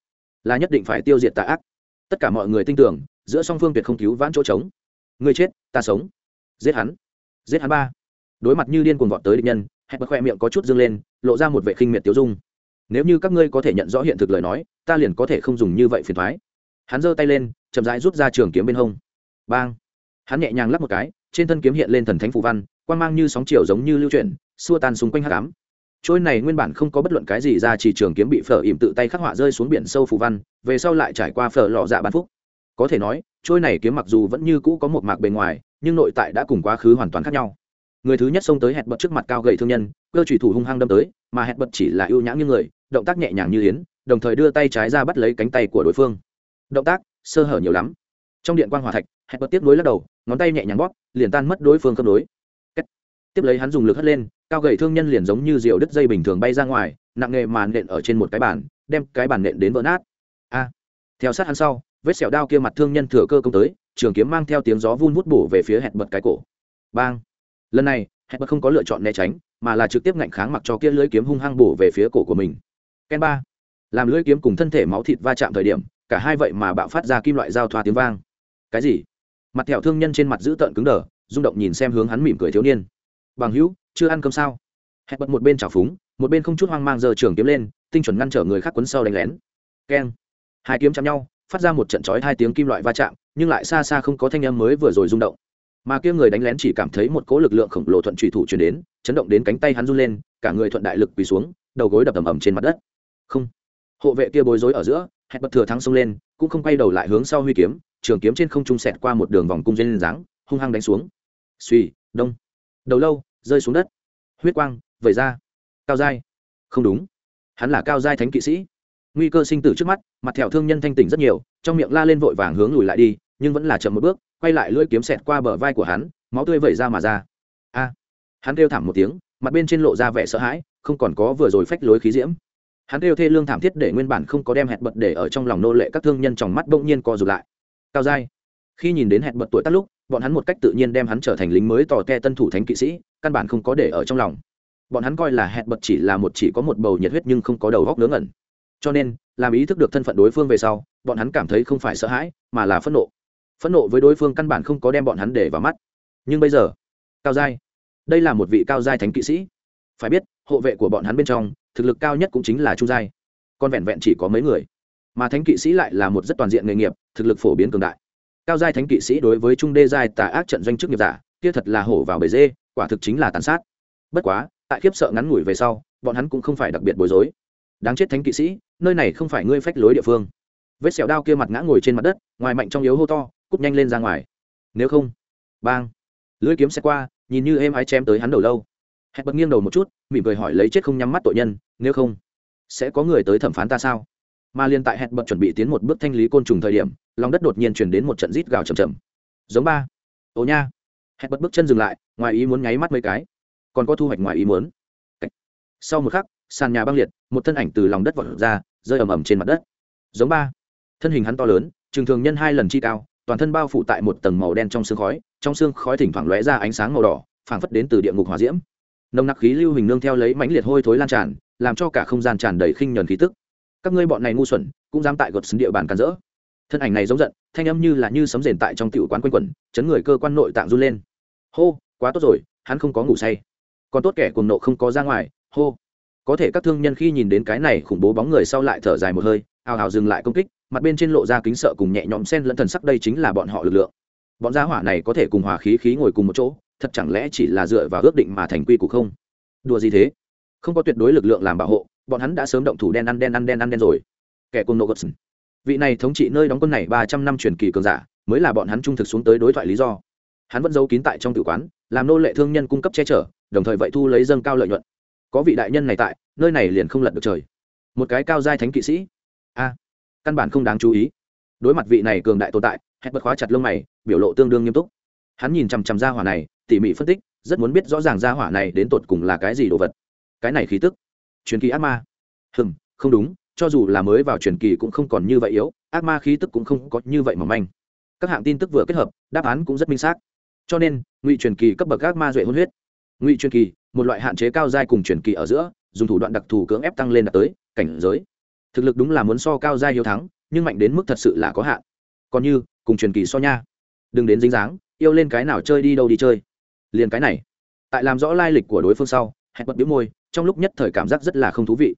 là nhất định phải tiêu diệt tà ác. Tất cả mọi người tin tưởng giữa song phương tuyệt không cứu vãn chỗ trống. Người chết, ta sống. Giết hắn. Giết hắn ba. Đối mặt như điên cuồng vọt tới địch nhân, hẹp bật khoe miệng có chút dâng lên, lộ ra một vệ khinh miệt tiêu dung. Nếu như các ngươi có thể nhận rõ hiện thực lời nói, ta liền có thể không dùng như vậy phiền thoái hắn giơ tay lên, chậm rãi rút ra trường kiếm bên hông. Bang. Hắn nhẹ nhàng lắp một cái, trên thân kiếm hiện lên thần thánh phù văn quan mang như sóng chiều giống như lưu chuyển, xua tan xung quanh hát cám trôi này nguyên bản không có bất luận cái gì ra chỉ trường kiếm bị phở ỉm tự tay khắc họa rơi xuống biển sâu phù văn, về sau lại trải qua phở lò dạ bán phúc có thể nói, trôi này kiếm mặc dù vẫn như cũ có một mạc bề ngoài, nhưng nội tại đã cùng quá khứ hoàn toàn khác nhau. Người thứ nhất xông tới hẹn bật trước mặt cao gậy thương nhân, cơ trùy thủ hung hăng đâm tới, mà hẹn bật chỉ là ưu nhã như người, động tác nhẹ nhàng như yến, đồng thời đưa tay trái ra bắt lấy cánh tay của đối phương. Động tác, sơ hở nhiều lắm. Trong điện quan hòa thạch, hẹn bật tiếp nối lắc đầu, ngón tay nhẹ nhàng bóp, liền tan mất đối phương cân đối. Tiếp lấy hắn dùng lực hất lên, cao gầy thương nhân liền giống như rượu đứt dây bình thường bay ra ngoài, nặng nghề màn nện ở trên một cái bàn, đem cái bàn nện đến vỡ nát. A. Theo sát hắn sau vết sẹo đao kia mặt thương nhân thừa cơ công tới, trường kiếm mang theo tiếng gió vun vút bổ về phía hẹn bật cái cổ. Bang! Lần này hẹn bật không có lựa chọn né tránh, mà là trực tiếp ngạnh kháng mặc cho kia lưỡi kiếm hung hăng bổ về phía cổ của mình. Ken ba! Làm lưỡi kiếm cùng thân thể máu thịt va chạm thời điểm, cả hai vậy mà bạo phát ra kim loại giao thoa tiếng vang. Cái gì? Mặt thẹo thương nhân trên mặt giữ tợn cứng đờ, rung động nhìn xem hướng hắn mỉm cười thiếu niên. Bằng hữu, chưa ăn cơm sao? Hẹn bật một bên trào phúng, một bên không chút hoang mang giờ trường kiếm lên, tinh chuẩn ngăn trở người khác quấn sau đánh lén. Keng! Hai kiếm chạm nhau phát ra một trận chói hai tiếng kim loại va chạm, nhưng lại xa xa không có thanh âm mới vừa rồi rung động. Mà kia người đánh lén chỉ cảm thấy một cỗ lực lượng khổng lồ thuận trùy thủ chuyển đến, chấn động đến cánh tay hắn run lên, cả người thuận đại lực quỳ xuống, đầu gối đập ầm ầm trên mặt đất. Không. Hộ vệ kia bối rối ở giữa, hẹn bật thừa thắng xông lên, cũng không quay đầu lại hướng sau huy kiếm, trường kiếm trên không trung sẹt qua một đường vòng cung dây lên dáng, hung hăng đánh xuống. Suy đông. Đầu lâu, rơi xuống đất. Huyết quang, vẩy ra. Cao giai. Không đúng. Hắn là cao giai thánh kỵ sĩ nguy cơ sinh tử trước mắt, mặt thẹo thương nhân thanh tỉnh rất nhiều, trong miệng la lên vội vàng hướng lùi lại đi, nhưng vẫn là chậm một bước, quay lại lưỡi kiếm xẹt qua bờ vai của hắn, máu tươi vẩy ra mà ra. A! Hắn kêu thảm một tiếng, mặt bên trên lộ ra vẻ sợ hãi, không còn có vừa rồi phách lối khí diễm. Hắn kêu thê lương thảm thiết để nguyên bản không có đem hẹn bật để ở trong lòng nô lệ các thương nhân trong mắt bỗng nhiên co rụt lại. Cao giai, khi nhìn đến hẹn bật tuổi tác lúc, bọn hắn một cách tự nhiên đem hắn trở thành lính mới tò te tân thủ thánh kỵ sĩ, căn bản không có để ở trong lòng. Bọn hắn coi là hẹn bật chỉ là một chỉ có một bầu nhiệt huyết nhưng không có đầu góc ngớ ngẩn cho nên, làm ý thức được thân phận đối phương về sau, bọn hắn cảm thấy không phải sợ hãi, mà là phẫn nộ. Phẫn nộ với đối phương căn bản không có đem bọn hắn để vào mắt. Nhưng bây giờ, cao giai, đây là một vị cao giai thánh kỵ sĩ. Phải biết, hộ vệ của bọn hắn bên trong, thực lực cao nhất cũng chính là trung giai. Còn vẹn vẹn chỉ có mấy người. Mà thánh kỵ sĩ lại là một rất toàn diện nghề nghiệp, thực lực phổ biến cường đại. Cao giai thánh kỵ sĩ đối với trung đê giai tà ác trận doanh chức nghiệp giả, kia thật là hổ vào bể dê, quả thực chính là tàn sát. Bất quá, tại khiếp sợ ngắn ngủi về sau, bọn hắn cũng không phải đặc biệt bối rối. Đáng chết thánh kỵ sĩ nơi này không phải ngươi phách lối địa phương. Vết sẹo đao kia mặt ngã ngồi trên mặt đất, ngoài mạnh trong yếu hô to, cúp nhanh lên ra ngoài. Nếu không, bang. Lưỡi kiếm xe qua, nhìn như êm ái chém tới hắn đầu lâu. Hẹn bật nghiêng đầu một chút, mỉm cười hỏi lấy chết không nhắm mắt tội nhân, nếu không, sẽ có người tới thẩm phán ta sao? Mà liên tại hẹn bật chuẩn bị tiến một bước thanh lý côn trùng thời điểm, lòng đất đột nhiên chuyển đến một trận rít gào chầm chầm giống ba. Ồ nha. Hẹn bật bước chân dừng lại, ngoài ý muốn nháy mắt mấy cái. Còn có thu hoạch ngoài ý muốn. Sau một khắc, sàn nhà băng liệt một thân ảnh từ lòng đất vọt ra, rơi ầm ầm trên mặt đất. Giống ba. Thân hình hắn to lớn, trường thường nhân hai lần chi cao, toàn thân bao phủ tại một tầng màu đen trong xương khói, trong xương khói thỉnh thoảng lóe ra ánh sáng màu đỏ, phảng phất đến từ địa ngục hỏa diễm. Nồng nặc khí lưu hình nương theo lấy mãnh liệt hôi thối lan tràn, làm cho cả không gian tràn đầy khinh nhờn khí tức. Các ngươi bọn này ngu xuẩn, cũng dám tại gột xứng địa bàn càn rỡ. Thân ảnh này giống giận, thanh âm như là như sấm rền tại trong tiểu quán quanh quẩn, chấn người cơ quan nội tạng run lên. Hô, quá tốt rồi, hắn không có ngủ say. Còn tốt kẻ cuồng nộ không có ra ngoài. Hô có thể các thương nhân khi nhìn đến cái này khủng bố bóng người sau lại thở dài một hơi hào hào dừng lại công kích, mặt bên trên lộ ra kính sợ cùng nhẹ nhõm sen lẫn thần sắc đây chính là bọn họ lực lượng. Bọn gia hỏa này có thể cùng hòa khí khí ngồi cùng một chỗ, thật chẳng lẽ chỉ là dựa vào ước định mà thành quy củ không? Đùa gì thế? Không có tuyệt đối lực lượng làm bảo hộ, bọn hắn đã sớm động thủ đen ăn đen ăn đen ăn đen rồi. Kẻ cùng nô gật vị này thống trị nơi đóng quân này ba trăm năm truyền kỳ cường giả, mới là bọn hắn trung thực xuống tới đối thoại lý do. Hắn vẫn giấu kín tại trong tự quán, làm nô lệ thương nhân cung cấp che chở, đồng thời vậy thu lấy dâng cao lợi nhuận có vị đại nhân này tại, nơi này liền không lật được trời. Một cái cao giai thánh kỵ sĩ. A, căn bản không đáng chú ý. Đối mặt vị này cường đại tồn tại hẹn bật khóa chặt lông mày, biểu lộ tương đương nghiêm túc. Hắn nhìn chằm chằm ra hỏa này, tỉ mỉ phân tích, rất muốn biết rõ ràng ra hỏa này đến tột cùng là cái gì đồ vật. Cái này khí tức. Truyền kỳ ác ma. Hừng không đúng, cho dù là mới vào truyền kỳ cũng không còn như vậy yếu, ác ma khí tức cũng không có như vậy mỏng manh. Các hạng tin tức vừa kết hợp, đáp án cũng rất minh xác. Cho nên, ngụy truyền kỳ cấp bậc ác ma duệ hôn huyết. Ngụy truyền kỳ một loại hạn chế cao giai cùng truyền kỳ ở giữa, dùng thủ đoạn đặc thù cưỡng ép tăng lên đạt tới cảnh giới. Thực lực đúng là muốn so cao giai hiếu thắng, nhưng mạnh đến mức thật sự là có hạn. Còn như, cùng truyền kỳ so nha. Đừng đến dính dáng, yêu lên cái nào chơi đi đâu đi chơi. Liền cái này. Tại làm rõ lai lịch của đối phương sau, hẹn bật biếu môi, trong lúc nhất thời cảm giác rất là không thú vị.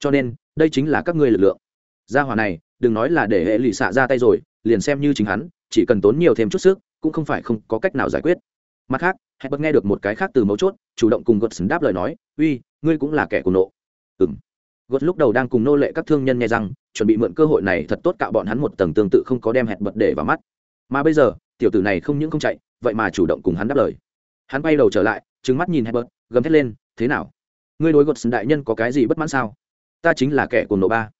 Cho nên, đây chính là các ngươi lực lượng. Gia hỏa này, đừng nói là để hệ lụy xạ ra tay rồi, liền xem như chính hắn, chỉ cần tốn nhiều thêm chút sức, cũng không phải không có cách nào giải quyết. Mặt khác hẹn bật nghe được một cái khác từ mấu chốt, chủ động cùng gật đáp lời nói, uy, ngươi cũng là kẻ của nộ. Ừ m gợt lúc đầu đang cùng nô lệ các thương nhân nghe rằng, chuẩn bị mượn cơ hội này thật tốt cạo bọn hắn một tầng tương tự không có đem hẹn bật để vào mắt. Mà bây giờ, tiểu tử này không những không chạy, vậy mà chủ động cùng hắn đáp lời. Hắn bay đầu trở lại trứng mắt nhìn hẹn bật gầm thét lên, thế nào? Ngươi đối gật đại nhân có cái gì bất mãn sao? Ta chính là kẻ cùng nộ ba.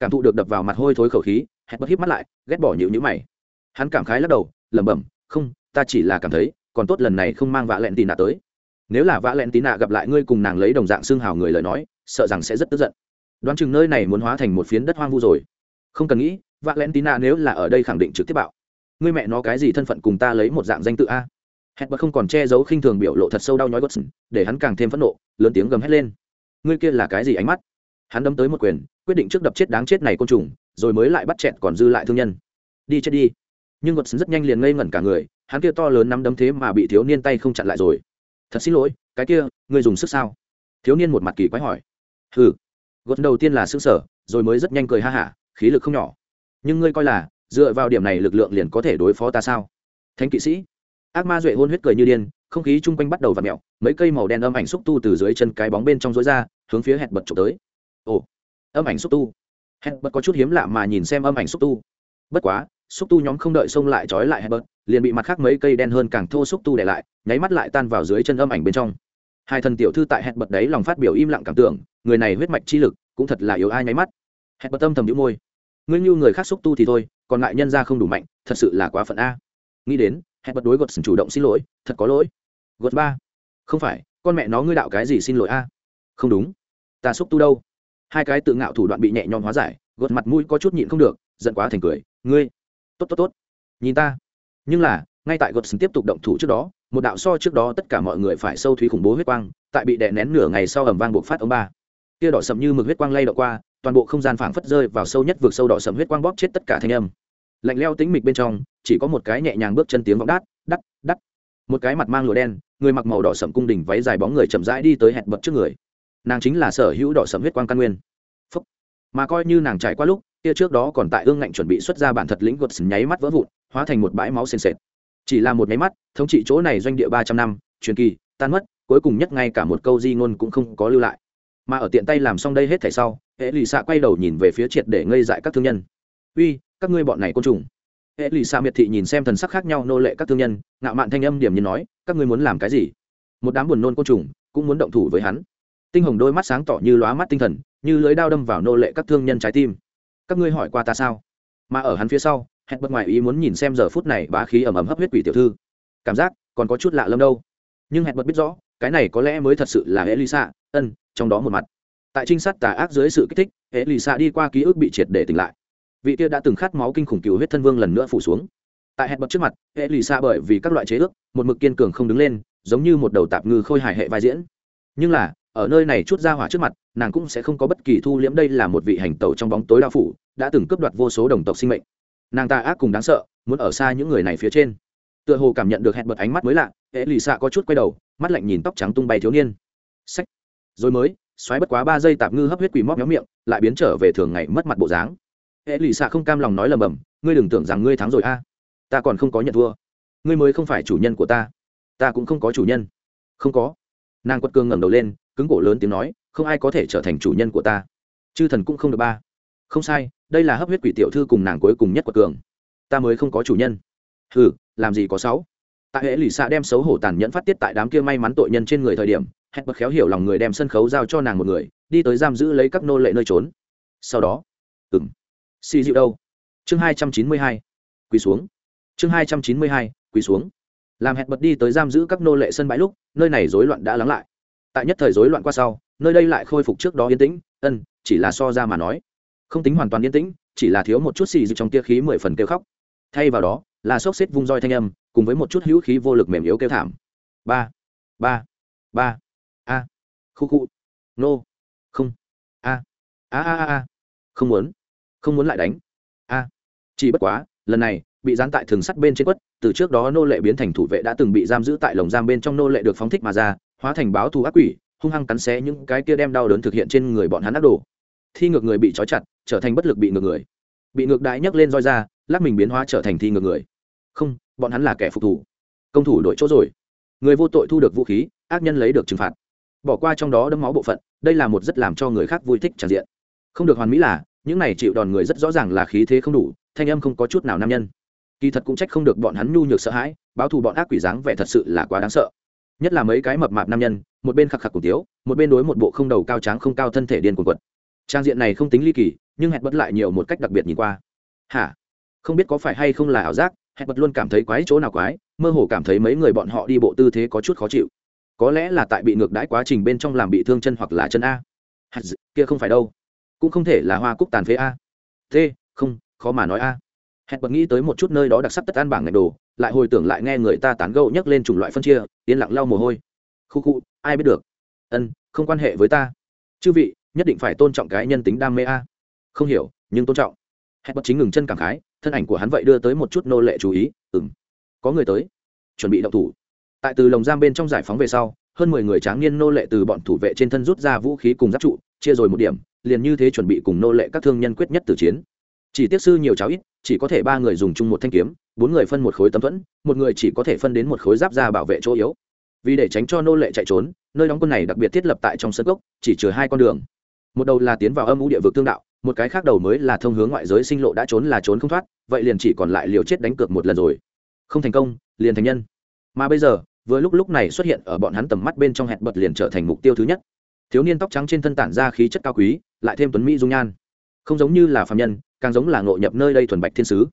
Cảm thụ được đập vào mặt hôi thối khẩu khí hẹn bật hít mắt lại, ghét bỏ nhịu nhữ mày. Hắn cảm khái lắc đầu, lẩm bẩm, không, ta chỉ là cảm thấy còn tốt lần này không mang vạ lẹn tì nạ tới nếu là vạ lẹn tì nạ gặp lại ngươi cùng nàng lấy đồng dạng xương hào người lời nói sợ rằng sẽ rất tức giận đoán chừng nơi này muốn hóa thành một phiến đất hoang vu rồi không cần nghĩ vạ lẹn tì nạ nếu là ở đây khẳng định trực tiếp bạo ngươi mẹ nó cái gì thân phận cùng ta lấy một dạng danh tự a hẹn bật không còn che giấu khinh thường biểu lộ thật sâu đau nhói Watson, để hắn càng thêm phẫn nộ, lớn tiếng gầm hét lên. Ngươi kia là cái gì ánh mắt? Hắn đấm tới một quyền, quyết định trước đập chết đáng chết này côn trùng, rồi mới lại bắt chẹn còn dư lại thương nhân. Đi chết đi. Nhưng vật rất nhanh liền ngây ngẩn cả người, hắn kia to lớn nắm đấm thế mà bị thiếu niên tay không chặn lại rồi. Thật xin lỗi, cái kia, ngươi dùng sức sao? Thiếu niên một mặt kỳ quái hỏi. Hừ. Gột đầu tiên là sững sở, rồi mới rất nhanh cười ha hả, khí lực không nhỏ. Nhưng ngươi coi là, dựa vào điểm này lực lượng liền có thể đối phó ta sao? Thánh kỵ sĩ ác ma duệ hôn huyết cười như điên không khí chung quanh bắt đầu v ặ mẹo mấy cây màu đen âm ảnh xúc tu từ dưới chân cái bóng bên trong rối ra hướng phía hẹn bật trộm tới ồ âm ảnh xúc tu hẹn bật có chút hiếm lạ mà nhìn xem âm ảnh xúc tu bất quá xúc tu nhóm không đợi xông lại trói lại Herbert, liền bị mặt khác mấy cây đen hơn càng thô xúc tu để lại nháy mắt lại tan vào dưới chân âm ảnh bên trong. Hai thần tiểu thư tại Herbert đấy lòng phát biểu im lặng cảm tưởng người này huyết mạch chi lực cũng thật là yếu ai nháy mắt. Herbert tâm thầm nhíu môi. Ngươi như người khác xúc tu thì thôi còn lại nhân ra không đủ mạnh thật sự là quá phận a. Nghĩ đến Herbert đối gột chủ động xin lỗi thật có lỗi. Gột ba không phải con mẹ nó ngươi đạo cái gì xin lỗi a? Không đúng. Ta xúc tu đâu? Hai cái tự ngạo thủ đoạn bị nhẹ nhõm hóa giải gột mặt mũi có chút nhịn không được giận quá thành cười. Ngươi tốt tốt tốt. Nhìn ta. Nhưng là, ngay tại gột tiếp tục động thủ trước đó, một đạo so trước đó tất cả mọi người phải sâu thúy khủng bố huyết quang, tại bị đè nén nửa ngày sau ẩm vang buộc phát ông ba. Kia đỏ sậm như mực huyết quang lay đậu qua, toàn bộ không gian phảng phất rơi vào sâu nhất vực sâu đỏ sậm huyết quang bóp chết tất cả thanh âm. Lạnh leo tính mịch bên trong, chỉ có một cái nhẹ nhàng bước chân tiếng vọng đát, đắt đắt. Một cái mặt mang lụa đen, người mặc màu đỏ sậm cung đình váy dài bóng người chậm rãi đi tới hẹn bật trước người. Nàng chính là sở hữu đỏ sậm huyết quang căn nguyên. Phúc. mà coi như nàng trải qua lúc kia trước đó còn tại ương ngạnh chuẩn bị xuất ra bản thật lĩnh gột nháy mắt vỡ vụn, hóa thành một bãi máu sền sệt chỉ là một nháy mắt, thống trị chỗ này doanh địa ba trăm năm, truyền kỳ, tan mất, cuối cùng nhất ngay cả một câu di ngôn cũng không có lưu lại. Mà ở tiện tay làm xong đây hết thảy sau, hệ lì xạ quay đầu nhìn về phía triệt để ngây dại các thương nhân. Uy, các ngươi bọn này côn trùng. Hệ lì xạ miệt thị nhìn xem thần sắc khác nhau nô lệ các thương nhân, ngạo mạn thanh âm điểm như nói, các ngươi muốn làm cái gì? Một đám buồn nôn côn trùng cũng muốn động thủ với hắn. Tinh hồng đôi mắt sáng tỏ như lóa mắt tinh thần, như lưới đao đâm vào nô lệ các thương nhân trái tim các ngươi hỏi qua ta sao? Mà ở hắn phía sau, hẹn bất ngoài ý muốn nhìn xem giờ phút này bá khí ẩm ẩm hấp huyết quỷ tiểu thư. Cảm giác, còn có chút lạ lâm đâu. Nhưng hẹn bất biết rõ, cái này có lẽ mới thật sự là hệ lì xạ ân, trong đó một mặt. Tại trinh sát tà ác dưới sự kích thích hệ lì xạ đi qua ký ức bị triệt để tỉnh lại. Vị kia đã từng khát máu kinh khủng cứu huyết thân vương lần nữa phủ xuống. Tại hẹn bật trước mặt hệ lì xạ bởi vì các loại chế ước, một mực kiên cường không đứng lên, giống như một đầu tạp ngư khôi hài hệ vai diễn. Nhưng là ở nơi này chút ra hỏa trước mặt, nàng cũng sẽ không có bất kỳ thu liễm. Đây là một vị hành tẩu trong bóng tối đao phủ, đã từng cướp đoạt vô số đồng tộc sinh mệnh. Nàng ta ác cùng đáng sợ, muốn ở xa những người này phía trên. Tựa hồ cảm nhận được hẹn bật ánh mắt mới lạ hệ lì xạ có chút quay đầu, mắt lạnh nhìn tóc trắng tung bay thiếu niên. Sách rồi mới, xoáy bất quá ba giây tạp ngư hấp huyết quỷ móc méo miệng, lại biến trở về thường ngày mất mặt bộ dáng. Hệ lì xạ không cam lòng nói lầm bầm, ngươi đừng tưởng rằng ngươi thắng rồi a. Ta còn không có nhận thua. Ngươi mới không phải chủ nhân của ta. Ta cũng không có chủ nhân. Không có. Nàng quật cương ngẩng đầu lên cứng cổ lớn tiếng nói, không ai có thể trở thành chủ nhân của ta. Chư thần cũng không được ba. Không sai, đây là hấp huyết quỷ tiểu thư cùng nàng cuối cùng nhất của cường. Ta mới không có chủ nhân. Ừ làm gì có sáu? Tại hệ lì xạ đem xấu hổ tàn nhẫn phát tiết tại đám kia may mắn tội nhân trên người thời điểm, hẹn bật khéo hiểu lòng người đem sân khấu giao cho nàng một người, đi tới giam giữ lấy các nô lệ nơi trốn. Sau đó ừng xì dịu đâu? Chương hai trăm chín mươi hai, quỳ xuống. Chương hai trăm chín mươi hai, quỳ xuống. Làm hẹn bật đi tới giam giữ các nô lệ sân bãi lúc, nơi này rối loạn đã lắng lại tại nhất thời rối loạn qua sau, nơi đây lại khôi phục trước đó yên tĩnh, ân, chỉ là so ra mà nói. Không tính hoàn toàn yên tĩnh, chỉ là thiếu một chút xì dịu trong tia khí mười phần kêu khóc. Thay vào đó, là xốc xếp vung roi thanh âm, cùng với một chút hữu khí vô lực mềm yếu kêu thảm. Ba ba ba, a, khu khu, nô, không, a a a a không muốn không muốn lại đánh, a. Chỉ bất quá, lần này, bị gián tại thường sắt bên trên quất, từ trước đó nô lệ biến thành thủ vệ đã từng bị giam giữ tại lồng giam bên trong nô lệ được phóng thích mà ra hóa thành báo thù ác quỷ, hung hăng cắn xé những cái kia đem đau đớn thực hiện trên người bọn hắn ác đồ. Thi ngược người bị trói chặt, trở thành bất lực bị ngược người. Bị ngược đái nhấc lên roi ra, lắc mình biến hóa trở thành thi ngược người. Không, bọn hắn là kẻ phục thủ công thủ đội chỗ rồi. Người vô tội thu được vũ khí, ác nhân lấy được trừng phạt. Bỏ qua trong đó đấm máu bộ phận, đây là một rất làm cho người khác vui thích tràn diện. Không được hoàn mỹ là, những này chịu đòn người rất rõ ràng là khí thế không đủ, thanh âm không có chút nào nam nhân. Kỳ thật cũng trách không được bọn hắn nhu nhược sợ hãi, báo thù bọn ác quỷ dáng vẻ thật sự là quá đáng sợ nhất là mấy cái mập mạp nam nhân, một bên khạc khạc cổ tiếu, một bên đối một bộ không đầu cao tráng không cao thân thể điên cuồng quật. Trang diện này không tính ly kỳ, nhưng hẹn bật lại nhiều một cách đặc biệt nhìn qua. Hả? Không biết có phải hay không là ảo giác, hẹn bật luôn cảm thấy quái chỗ nào quái, mơ hồ cảm thấy mấy người bọn họ đi bộ tư thế có chút khó chịu. Có lẽ là tại bị ngược đãi quá trình bên trong làm bị thương chân hoặc là chân a. Hạt kia không phải đâu. Cũng không thể là hoa cúc tàn phế a. T không, khó mà nói a hẹn bật nghĩ tới một chút nơi đó đặc sắc tất an bảng ngạch đồ, lại hồi tưởng lại nghe người ta tán gẫu nhắc lên chủng loại phân chia, yên lặng lau mồ hôi. Khu khu, ai biết được? Ân, không quan hệ với ta. Chư vị, nhất định phải tôn trọng cái nhân tính đam mê a. Không hiểu, nhưng tôn trọng. Hẹn bật chính ngừng chân cảm khái, thân ảnh của hắn vậy đưa tới một chút nô lệ chú ý ừng có người tới. Chuẩn bị động thủ. Tại từ lồng giam bên trong giải phóng về sau, hơn mười người tráng niên nô lệ từ bọn thủ vệ trên thân rút ra vũ khí cùng giáp trụ, chia rồi một điểm, liền như thế chuẩn bị cùng nô lệ các thương nhân quyết nhất tử chiến chỉ tiếc sư nhiều cháu ít, chỉ có thể ba người dùng chung một thanh kiếm, bốn người phân một khối tấm thuẫn, một người chỉ có thể phân đến một khối giáp ra bảo vệ chỗ yếu. Vì để tránh cho nô lệ chạy trốn, nơi đóng quân này đặc biệt thiết lập tại trong sân gốc chỉ chứa hai con đường. Một đầu là tiến vào âm u địa vực tương đạo, một cái khác đầu mới là thông hướng ngoại giới sinh lộ đã trốn là trốn không thoát, vậy liền chỉ còn lại liều chết đánh cược một lần rồi. Không thành công, liền thành nhân. Mà bây giờ, vừa lúc lúc này xuất hiện ở bọn hắn tầm mắt bên trong hẹn bật liền trở thành mục tiêu thứ nhất. Thiếu niên tóc trắng trên thân tản ra khí chất cao quý, lại thêm tuấn mỹ dung nhan. Không giống như là phạm nhân càng giống là ngộ nhập nơi đây thuần bạch thiên sứ.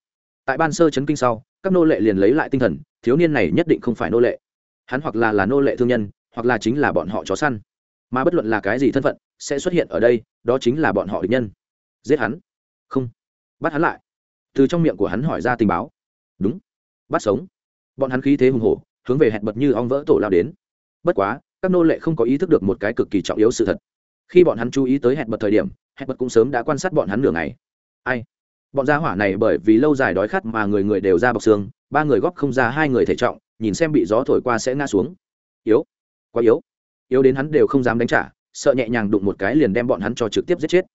Tại ban sơ chấn kinh sau, các nô lệ liền lấy lại tinh thần, thiếu niên này nhất định không phải nô lệ. Hắn hoặc là là nô lệ thương nhân, hoặc là chính là bọn họ chó săn. Mà bất luận là cái gì thân phận, sẽ xuất hiện ở đây, đó chính là bọn họ địch nhân. Giết hắn. Không. Bắt hắn lại. Từ trong miệng của hắn hỏi ra tình báo. Đúng. Bắt sống. Bọn hắn khí thế hùng hổ, hướng về hẹn bật như ong vỡ tổ lao đến. Bất quá, các nô lệ không có ý thức được một cái cực kỳ trọng yếu sự thật. Khi bọn hắn chú ý tới hẹn bật thời điểm, hẹn bật cũng sớm đã quan sát bọn hắn nửa ngày ai? Bọn gia hỏa này bởi vì lâu dài đói khát mà người người đều ra bọc xương, ba người góp không ra, hai người thể trọng, nhìn xem bị gió thổi qua sẽ ngã xuống. Yếu. Quá yếu. Yếu đến hắn đều không dám đánh trả, sợ nhẹ nhàng đụng một cái liền đem bọn hắn cho trực tiếp giết chết.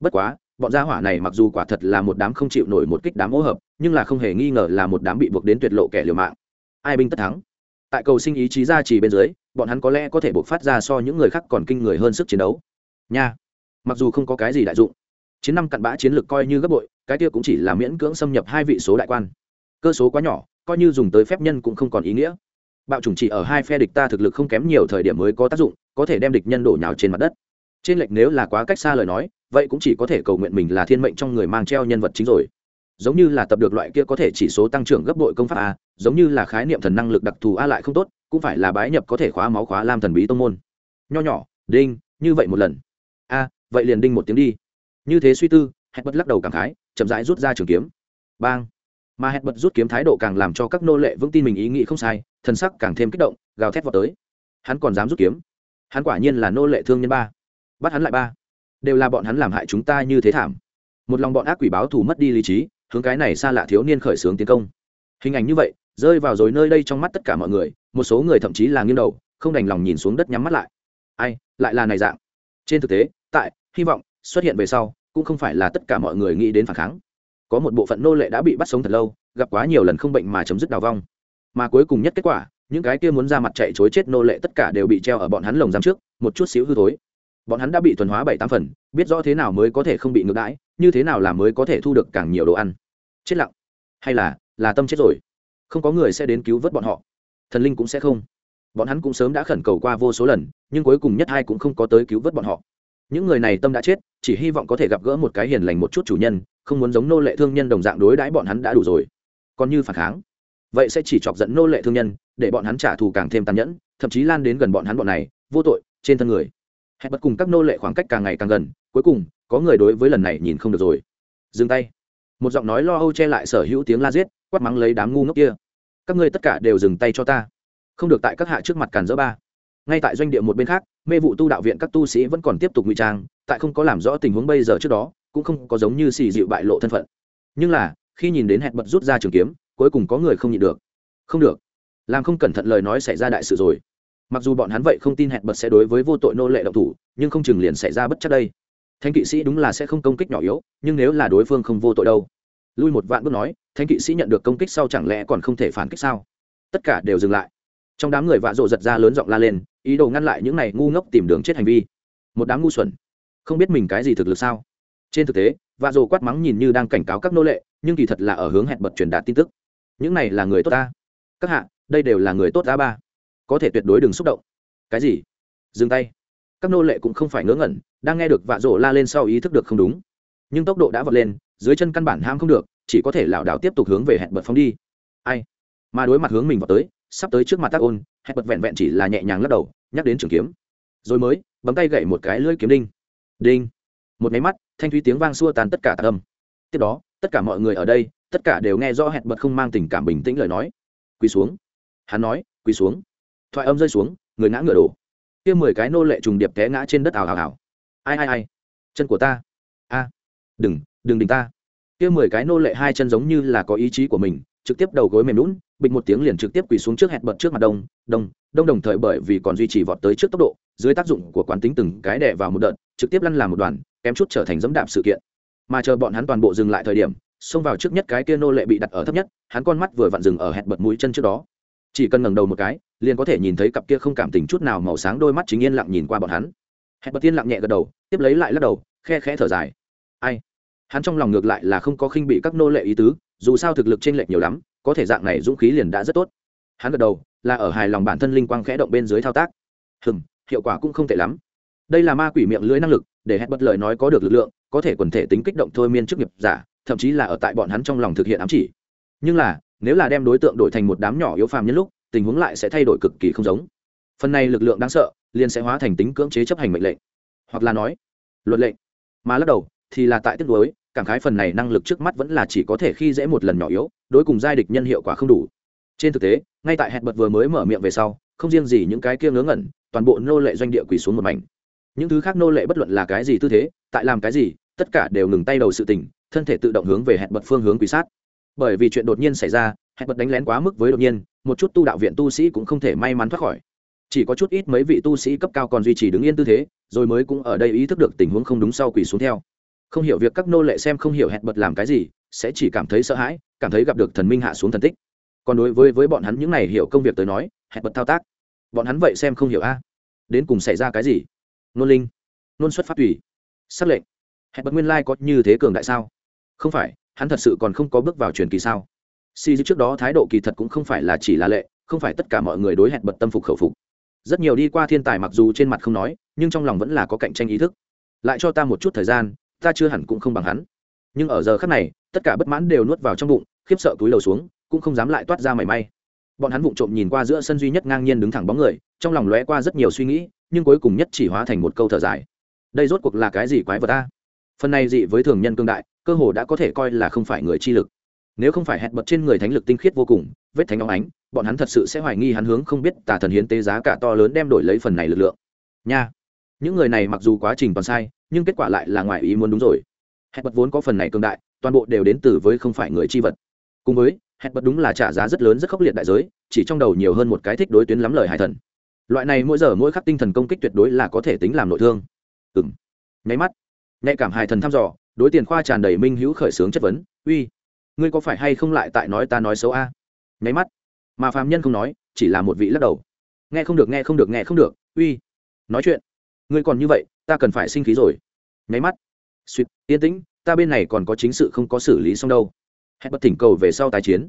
Bất quá, bọn gia hỏa này mặc dù quả thật là một đám không chịu nổi một kích đám hỗ hợp, nhưng là không hề nghi ngờ là một đám bị buộc đến tuyệt lộ kẻ liều mạng. Ai binh tất thắng. Tại cầu sinh ý chí ra chỉ bên dưới, bọn hắn có lẽ có thể buộc phát ra so những người khác còn kinh người hơn sức chiến đấu. Nha. Mặc dù không có cái gì đại dụng chiến năm cặn bã chiến lược coi như gấp bội, cái kia cũng chỉ là miễn cưỡng xâm nhập hai vị số đại quan. Cơ số quá nhỏ, coi như dùng tới phép nhân cũng không còn ý nghĩa. Bạo chủng chỉ ở hai phe địch ta thực lực không kém nhiều thời điểm mới có tác dụng, có thể đem địch nhân đổ nhào trên mặt đất. Trên lệch nếu là quá cách xa lời nói, vậy cũng chỉ có thể cầu nguyện mình là thiên mệnh trong người mang treo nhân vật chính rồi. Giống như là tập được loại kia có thể chỉ số tăng trưởng gấp bội công pháp a, giống như là khái niệm thần năng lực đặc thù a lại không tốt, cũng phải là bái nhập có thể khóa máu khóa lam thần bí tông môn. Nho nhỏ, đinh, như vậy một lần. A, vậy liền đinh một tiếng đi như thế suy tư hẹn bật lắc đầu cảm khái, chậm rãi rút ra trường kiếm. Bang! Mà hẹn bật rút kiếm thái độ càng làm cho các nô lệ vững tin mình ý nghĩ không sai thân sắc càng thêm kích động, gào thét vào tới. Hắn còn dám rút kiếm? Hắn quả nhiên là nô lệ thương nhân ba. Bắt hắn lại ba. Đều là bọn hắn làm hại chúng ta như thế thảm. Một lòng bọn ác quỷ báo thù mất đi lý trí, hướng cái này xa lạ thiếu niên khởi xướng tiến công. Hình ảnh như vậy, rơi vào rồi nơi đây trong mắt tất cả mọi người, một số người thậm chí là nghiêng đầu, không đành lòng nhìn xuống đất nhắm mắt lại. Ai, lại là này dạng. Trên thực tế, tại, hy vọng xuất hiện về sau, cũng không phải là tất cả mọi người nghĩ đến phản kháng. Có một bộ phận nô lệ đã bị bắt sống thật lâu, gặp quá nhiều lần không bệnh mà chấm dứt đào vong. Mà cuối cùng nhất kết quả, những cái kia muốn ra mặt chạy chối chết nô lệ tất cả đều bị treo ở bọn hắn lồng giam trước, một chút xíu hư thối. Bọn hắn đã bị thuần hóa bảy tám phần, biết rõ thế nào mới có thể không bị ngược đãi, như thế nào là mới có thể thu được càng nhiều đồ ăn. Chết lặng. Hay là là tâm chết rồi. Không có người sẽ đến cứu vớt bọn họ. Thần linh cũng sẽ không. Bọn hắn cũng sớm đã khẩn cầu qua vô số lần, nhưng cuối cùng nhất hai cũng không có tới cứu vớt bọn họ những người này tâm đã chết, chỉ hy vọng có thể gặp gỡ một cái hiền lành một chút chủ nhân, không muốn giống nô lệ thương nhân đồng dạng đối đãi bọn hắn đã đủ rồi. Còn như phản kháng, vậy sẽ chỉ chọc giận nô lệ thương nhân, để bọn hắn trả thù càng thêm tàn nhẫn, thậm chí lan đến gần bọn hắn bọn này, vô tội, trên thân người. Hẹn bật cùng các nô lệ khoảng cách càng ngày càng gần, cuối cùng, có người đối với lần này nhìn không được rồi. Dừng tay. Một giọng nói lo âu che lại sở hữu tiếng la giết, quát mắng lấy đám ngu ngốc kia. Các ngươi tất cả đều dừng tay cho ta. Không được tại các hạ trước mặt càn dỡ ba ngay tại doanh địa một bên khác, mê vụ tu đạo viện các tu sĩ vẫn còn tiếp tục ngụy trang, tại không có làm rõ tình huống bây giờ trước đó, cũng không có giống như xì dịu bại lộ thân phận. Nhưng là, khi nhìn đến hẹn bật rút ra trường kiếm, cuối cùng có người không nhịn được. Không được. Làm không cẩn thận lời nói xảy ra đại sự rồi. Mặc dù bọn hắn vậy không tin hẹn bật sẽ đối với vô tội nô lệ động thủ, nhưng không chừng liền xảy ra bất chấp đây. Thánh kỵ sĩ đúng là sẽ không công kích nhỏ yếu, nhưng nếu là đối phương không vô tội đâu. Lui một vạn bước nói, thánh kỵ sĩ nhận được công kích sau chẳng lẽ còn không thể phản kích sao? Tất cả đều dừng lại trong đám người vạ rộ giật ra lớn giọng la lên, ý đồ ngăn lại những này ngu ngốc tìm đường chết hành vi. Một đám ngu xuẩn. Không biết mình cái gì thực lực sao? Trên thực tế, vạ rộ quát mắng nhìn như đang cảnh cáo các nô lệ, nhưng kỳ thật là ở hướng hẹn bật truyền đạt tin tức. Những này là người tốt ta. Các hạ, đây đều là người tốt ta ba. Có thể tuyệt đối đừng xúc động. Cái gì? Dừng tay. Các nô lệ cũng không phải ngớ ngẩn, đang nghe được vạ rộ la lên sau ý thức được không đúng. Nhưng tốc độ đã vọt lên, dưới chân căn bản ham không được, chỉ có thể lảo đảo tiếp tục hướng về hẹn bật phóng đi. Ai? Mà đối mặt hướng mình vào tới sắp tới trước mặt tác ôn hay bật vẹn vẹn chỉ là nhẹ nhàng lắc đầu, nhắc đến trường kiếm. Rồi mới, bấm tay gậy một cái lưỡi kiếm đinh. Đinh. Một máy mắt, thanh thúy tiếng vang xua tan tất cả tạc âm. Tiếp đó, tất cả mọi người ở đây, tất cả đều nghe rõ hẹn bật không mang tình cảm bình tĩnh lời nói. Quỳ xuống. Hắn nói, quỳ xuống. Thoại âm rơi xuống, người ngã ngựa đổ. Kia mười cái nô lệ trùng điệp té ngã trên đất ảo ảo ảo ai ai ai? Chân của ta. A. Đừng đừng đình ta. Kia mười cái nô lệ hai chân giống như là có ý chí của mình, trực tiếp đầu gối mềm lún bịch một tiếng liền trực tiếp quỳ xuống trước hẹn bật trước mặt đông đông đông đồng thời bởi vì còn duy trì vọt tới trước tốc độ, dưới tác dụng của quán tính từng cái đè vào một đợt, trực tiếp lăn làm một đoàn, kém chút trở thành dẫm đạp sự kiện. Mà chờ bọn hắn toàn bộ dừng lại thời điểm, xông vào trước nhất cái kia nô lệ bị đặt ở thấp nhất, hắn con mắt vừa vặn dừng ở hẹn bật mũi chân trước đó. Chỉ cần ngẩng đầu một cái, liền có thể nhìn thấy cặp kia không cảm tình chút nào màu sáng đôi mắt chính yên lặng nhìn qua bọn hắn. Hẹn bật tiên lặng nhẹ gật đầu, tiếp lấy lại lắc đầu, khe khẽ thở dài. Ai? Hắn trong lòng ngược lại là không có khinh bị các nô lệ ý tứ, dù sao thực lực t r ê n lệch nhiều lắm có thể dạng này dũng khí liền đã rất tốt. Hắn gật đầu, là ở hài lòng bản thân linh quang khẽ động bên dưới thao tác. Hừng hiệu quả cũng không tệ lắm. Đây là ma quỷ miệng lưới năng lực, để hẹn bất lời nói có được lực lượng, có thể quần thể tính kích động thôi miên chức nghiệp giả, thậm chí là ở tại bọn hắn trong lòng thực hiện ám chỉ. Nhưng là, nếu là đem đối tượng đổi thành một đám nhỏ yếu phàm nhân lúc, tình huống lại sẽ thay đổi cực kỳ không giống. Phần này lực lượng đáng sợ, liền sẽ hóa thành tính cưỡng chế chấp hành mệnh lệnh. Hoặc là nói, luật lệnh. Mà lắc đầu, thì là tại tiếp đối cảm khái phần này năng lực trước mắt vẫn là chỉ có thể khi dễ một lần nhỏ yếu đối cùng giai địch nhân hiệu quả không đủ. Trên thực tế, ngay tại hẹn bật vừa mới mở miệng về sau, không riêng gì những cái kia ngớ ngẩn, toàn bộ nô lệ doanh địa quỳ xuống một mảnh. Những thứ khác nô lệ bất luận là cái gì tư thế, tại làm cái gì, tất cả đều ngừng tay đầu sự tình, thân thể tự động hướng về hẹn bật phương hướng quỳ sát. Bởi vì chuyện đột nhiên xảy ra hẹn bật đánh lén quá mức với đột nhiên, một chút tu đạo viện tu sĩ cũng không thể may mắn thoát khỏi. Chỉ có chút ít mấy vị tu sĩ cấp cao còn duy trì đứng yên tư thế, rồi mới cũng ở đây ý thức được tình huống không đúng sau quỳ xuống theo. Không hiểu việc các nô lệ xem không hiểu hẹn bật làm cái gì, sẽ chỉ cảm thấy sợ hãi cảm thấy gặp được thần minh hạ xuống thần tích. Còn đối với với bọn hắn những này hiểu công việc tới nói, hẹn bật thao tác. Bọn hắn vậy xem không hiểu a. Đến cùng xảy ra cái gì? Nôn linh, nôn xuất phát tùy. Xác lệnh. Hẹn bật nguyên lai、like、có như thế cường đại sao? Không phải, hắn thật sự còn không có bước vào truyền kỳ sao? Si trước đó thái độ kỳ thật cũng không phải là chỉ là lệ, không phải tất cả mọi người đối hẹn bật tâm phục khẩu phục. Rất nhiều đi qua thiên tài mặc dù trên mặt không nói, nhưng trong lòng vẫn là có cạnh tranh ý thức. Lại cho ta một chút thời gian, ta chưa hẳn cũng không bằng hắn. Nhưng ở giờ khắc này tất cả bất mãn đều nuốt vào trong bụng, khiếp sợ túi lầu xuống, cũng không dám lại toát ra mảy may. Bọn hắn vụng trộm nhìn qua giữa sân duy nhất ngang nhiên đứng thẳng bóng người, trong lòng lóe qua rất nhiều suy nghĩ, nhưng cuối cùng nhất chỉ hóa thành một câu thở dài. Đây rốt cuộc là cái gì quái vật ta phần này dị với thường nhân cương đại, cơ hồ đã có thể coi là không phải người chi lực. Nếu không phải hẹn bật trên người thánh lực tinh khiết vô cùng, vết thánh óng ánh, bọn hắn thật sự sẽ hoài nghi hắn hướng không biết tà thần hiến tế giá cả to lớn đem đổi lấy phần này lực lượng. Nha! Những người này mặc dù quá trình toàn sai, nhưng kết quả lại là ngoài ý muốn đúng rồi hẹn bật vốn có phần này cường đại, toàn bộ đều đến từ với không phải người chi vật. Cùng với, hẹn bật đúng là trả giá rất lớn rất khốc liệt đại giới, chỉ trong đầu nhiều hơn một cái thích đối tuyến lắm lời hải thần. Loại này mỗi giờ mỗi khắc tinh thần công kích tuyệt đối là có thể tính làm nội thương. Ừng nháy mắt, nhạy cảm hải thần thăm dò, đối tiền khoa tràn đầy minh hữu khởi xướng chất vấn, uy, ngươi có phải hay không lại tại nói ta nói xấu a? Nháy mắt, mà phàm nhân không nói, chỉ là một vị lắc đầu. Nghe không được, nghe không được, nghe không được, uy, nói chuyện. Ngươi còn như vậy, ta cần phải sinh khí rồi. Nháy mắt suýt yên tĩnh, ta bên này còn có chính sự không có xử lý xong đâu. Hẹn bất thỉnh cầu về sau tái chiến.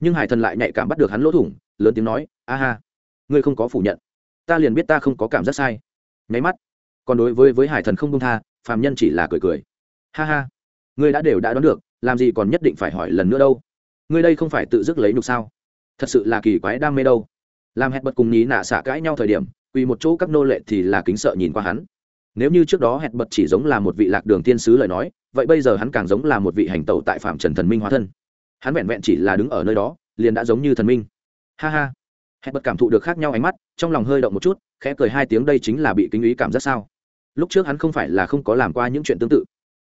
Nhưng hải thần lại nhạy cảm bắt được hắn lỗ thủng, lớn tiếng nói, a ha, ngươi không có phủ nhận. Ta liền biết ta không có cảm giác sai. Nháy mắt, còn đối với với hải thần không công tha, phàm nhân chỉ là cười cười. Ha ha, ngươi đã đều đã đoán được, làm gì còn nhất định phải hỏi lần nữa đâu. Ngươi đây không phải tự dứt lấy nhục sao? Thật sự là kỳ quái đam mê đâu. Làm hẹn bật cùng nhí nạ xả cãi nhau thời điểm, quỳ một chỗ các nô lệ thì là kính sợ nhìn qua hắn nếu như trước đó hẹn bật chỉ giống là một vị lạc đường tiên sứ lời nói, vậy bây giờ hắn càng giống là một vị hành tẩu tại phạm trần thần minh hóa thân. Hắn vẹn vẹn chỉ là đứng ở nơi đó, liền đã giống như thần minh. Ha ha. Hẹn bật cảm thụ được khác nhau ánh mắt, trong lòng hơi động một chút, khẽ cười hai tiếng đây chính là bị kinh ý cảm giác sao? Lúc trước hắn không phải là không có làm qua những chuyện tương tự,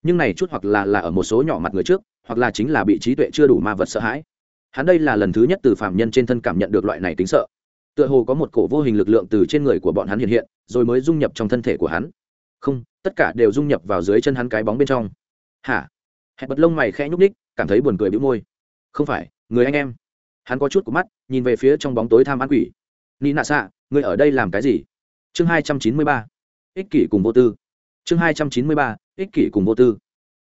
nhưng này chút hoặc là là ở một số nhỏ mặt người trước, hoặc là chính là bị trí tuệ chưa đủ ma vật sợ hãi. Hắn đây là lần thứ nhất từ phạm nhân trên thân cảm nhận được loại này tính sợ. Tựa hồ có một cổ vô hình lực lượng từ trên người của bọn hắn hiện hiện, rồi mới dung nhập trong thân thể của hắn không, tất cả đều dung nhập vào dưới chân hắn cái bóng bên trong. Hả? Hẹn bật lông mày khẽ nhúc ních cảm thấy buồn cười bĩu môi. Không phải, người anh em. Hắn có chút của mắt, nhìn về phía trong bóng tối tham ăn quỷ. Ni nạ xạ, người ở đây làm cái gì? Chương hai trăm chín mươi ba. Ích kỷ cùng vô tư. Chương hai trăm chín mươi ba. Ích kỷ cùng vô tư.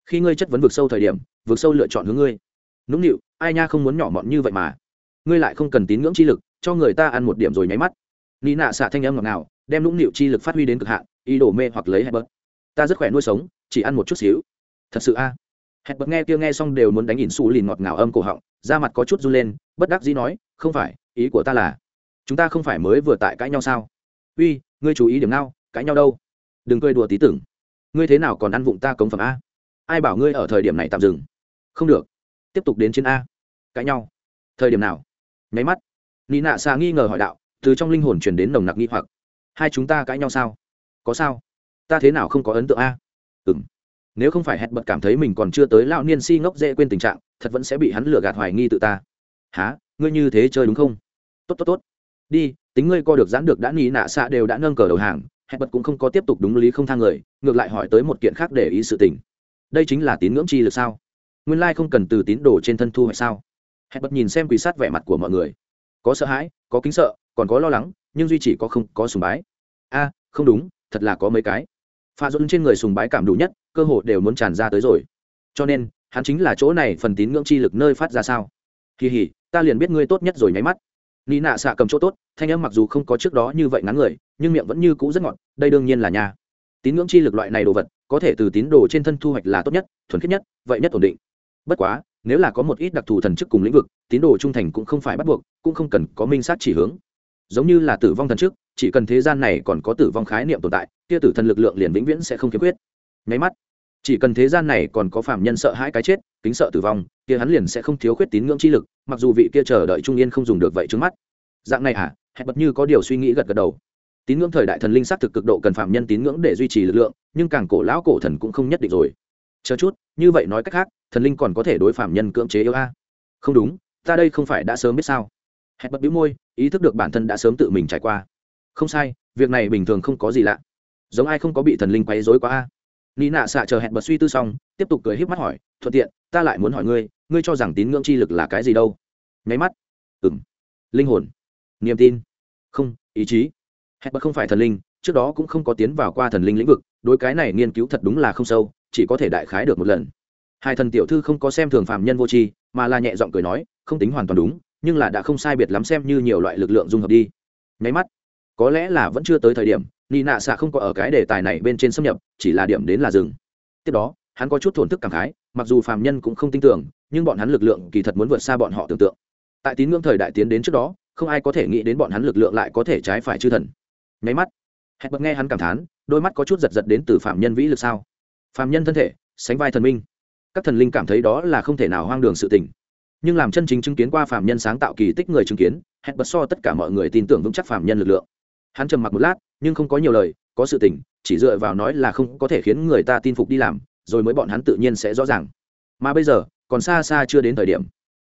Khi ngươi chất vấn vực sâu thời điểm, vực sâu lựa chọn hướng ngươi. Nũng nịu, ai nha không muốn nhỏ mọn như vậy mà. Ngươi lại không cần tín ngưỡng chi lực, cho người ta ăn một điểm rồi nháy mắt ni nạ xạ thanh âm ngọt ngào, đem nũng nịu chi lực phát huy đến cực hạn, ý đồ mê hoặc lấy hẹn bớt ta rất khỏe nuôi sống, chỉ ăn một chút xíu. Thật sự a. À. hẹn bớt nghe kia nghe xong đều muốn đánh ỉn xù lìn ngọt ngào âm cổ họng, da mặt có chút run lên, bất đắc dĩ nói, không phải, ý của ta là, chúng ta không phải mới vừa tại cãi nhau sao? Uy, ngươi chú ý điểm nào, cãi nhau đâu? Đừng cười đùa tí tưởng. Ngươi thế nào còn ăn vụng ta cống phẩm a? Ai bảo ngươi ở thời điểm này tạm dừng? Không được. Tiếp tục đến chiến a. Cãi nhau. Thời điểm nào? Nháy mắt. Nị nạ xà nghi ngờ hỏi đạo từ trong linh hồn truyền đến nồng nặc nghi hoặc. Hai chúng ta cãi nhau sao? Có sao? Ta thế nào không có ấn tượng a? Ừng nếu không phải hẹn bật cảm thấy mình còn chưa tới lão niên si ngốc dễ quên tình trạng, thật vẫn sẽ bị hắn lừa gạt hoài nghi tự ta. Há ngươi như thế chơi đúng không? Tốt tốt tốt. Đi, tính ngươi co được giãn được đã nghĩ nạ xạ đều đã nâng cờ đầu hàng, hẹn bật cũng không có tiếp tục đúng lý không thang người, ngược lại hỏi tới một kiện khác để ý sự tình. Đây chính là tín ngưỡng chi lực sao? Nguyên lai không cần từ tín đồ trên thân thu hay sao? Hẹn bật nhìn xem quỷ sát vẻ mặt của mọi người. Có sợ hãi, có kính sợ còn có lo lắng, nhưng duy chỉ có không có sùng bái. A, không đúng, thật là có mấy cái. Pha dôn trên người sùng bái cảm đủ nhất, cơ hội đều muốn tràn ra tới rồi. Cho nên, hắn chính là chỗ này phần tín ngưỡng chi lực nơi phát ra sao? Kỳ hỉ, ta liền biết ngươi tốt nhất rồi nháy mắt. Ni nạ xạ cầm chỗ tốt, thanh âm mặc dù không có trước đó như vậy ngắn người, nhưng miệng vẫn như cũ rất ngọt, đây đương nhiên là nhà. Tín ngưỡng chi lực loại này đồ vật, có thể từ tín đồ trên thân thu hoạch là tốt nhất, thuần khiết nhất, vậy nhất ổn định. Bất quá, nếu là có một ít đặc thù thần chức cùng lĩnh vực, tín đồ trung thành cũng không phải bắt buộc, cũng không cần có minh sát chỉ hướng giống như là tử vong thần trước, chỉ cần thế gian này còn có tử vong khái niệm tồn tại kia tử thần lực lượng liền vĩnh viễn sẽ không khiếm khuyết. Nháy mắt chỉ cần thế gian này còn có phạm nhân sợ hãi cái chết kính sợ tử vong kia hắn liền sẽ không thiếu khuyết tín ngưỡng chi lực mặc dù vị kia chờ đợi trung yên không dùng được vậy trước mắt. Dạng này à hẹn bật như có điều suy nghĩ gật gật đầu. Tín ngưỡng thời đại thần linh xác thực cực độ cần phạm nhân tín ngưỡng để duy trì lực lượng nhưng càng cổ lão cổ thần cũng không nhất định rồi. Chờ chút như vậy nói cách khác thần linh còn có thể đối phạm nhân cưỡng chế yêu a. Không đúng ta đây không phải đã sớm biết sao? Hẹn bật bĩu môi, ý thức được bản thân đã sớm tự mình trải qua. Không sai, việc này bình thường không có gì lạ. Giống ai không có bị thần linh quấy dối quá a? Ni nạ xạ chờ hẹn bật suy tư xong, tiếp tục cười híp mắt hỏi, thuận tiện, ta lại muốn hỏi ngươi ngươi cho rằng tín ngưỡng chi lực là cái gì đâu? Nháy mắt. Ừng linh hồn. Niềm tin. Không, ý chí. Hẹn bật không phải thần linh, trước đó cũng không có tiến vào qua thần linh lĩnh vực, đối cái này nghiên cứu thật đúng là không sâu, chỉ có thể đại khái được một lần. Hai thần tiểu thư không có xem thường phạm nhân vô tri, mà là nhẹ giọng cười nói, không tính hoàn toàn đúng nhưng là đã không sai biệt lắm xem như nhiều loại lực lượng dung hợp đi. Nháy mắt, có lẽ là vẫn chưa tới thời điểm ni nạ xạ không có ở cái đề tài này bên trên xâm nhập, chỉ là điểm đến là rừng tiếp đó, hắn có chút thổn thức cảm khái, mặc dù phàm nhân cũng không tin tưởng, nhưng bọn hắn lực lượng kỳ thật muốn vượt xa bọn họ tưởng tượng. Tại tín ngưỡng thời đại tiến đến trước đó, không ai có thể nghĩ đến bọn hắn lực lượng lại có thể trái phải chư thần. Nháy mắt hẹn bật nghe hắn cảm thán, đôi mắt có chút giật giật đến từ phạm nhân vĩ lực sao? Phạm nhân thân thể, sánh vai thần minh. Các thần linh cảm thấy đó là không thể nào hoang đường sự tình nhưng làm chân chính chứng kiến qua phạm nhân sáng tạo kỳ tích người chứng kiến, hẹn bật so tất cả mọi người tin tưởng vững chắc phạm nhân lực lượng. Hắn trầm mặc một lát, nhưng không có nhiều lời, có sự tình, chỉ dựa vào nói là không có thể khiến người ta tin phục đi làm, rồi mới bọn hắn tự nhiên sẽ rõ ràng. Mà bây giờ, còn xa xa chưa đến thời điểm.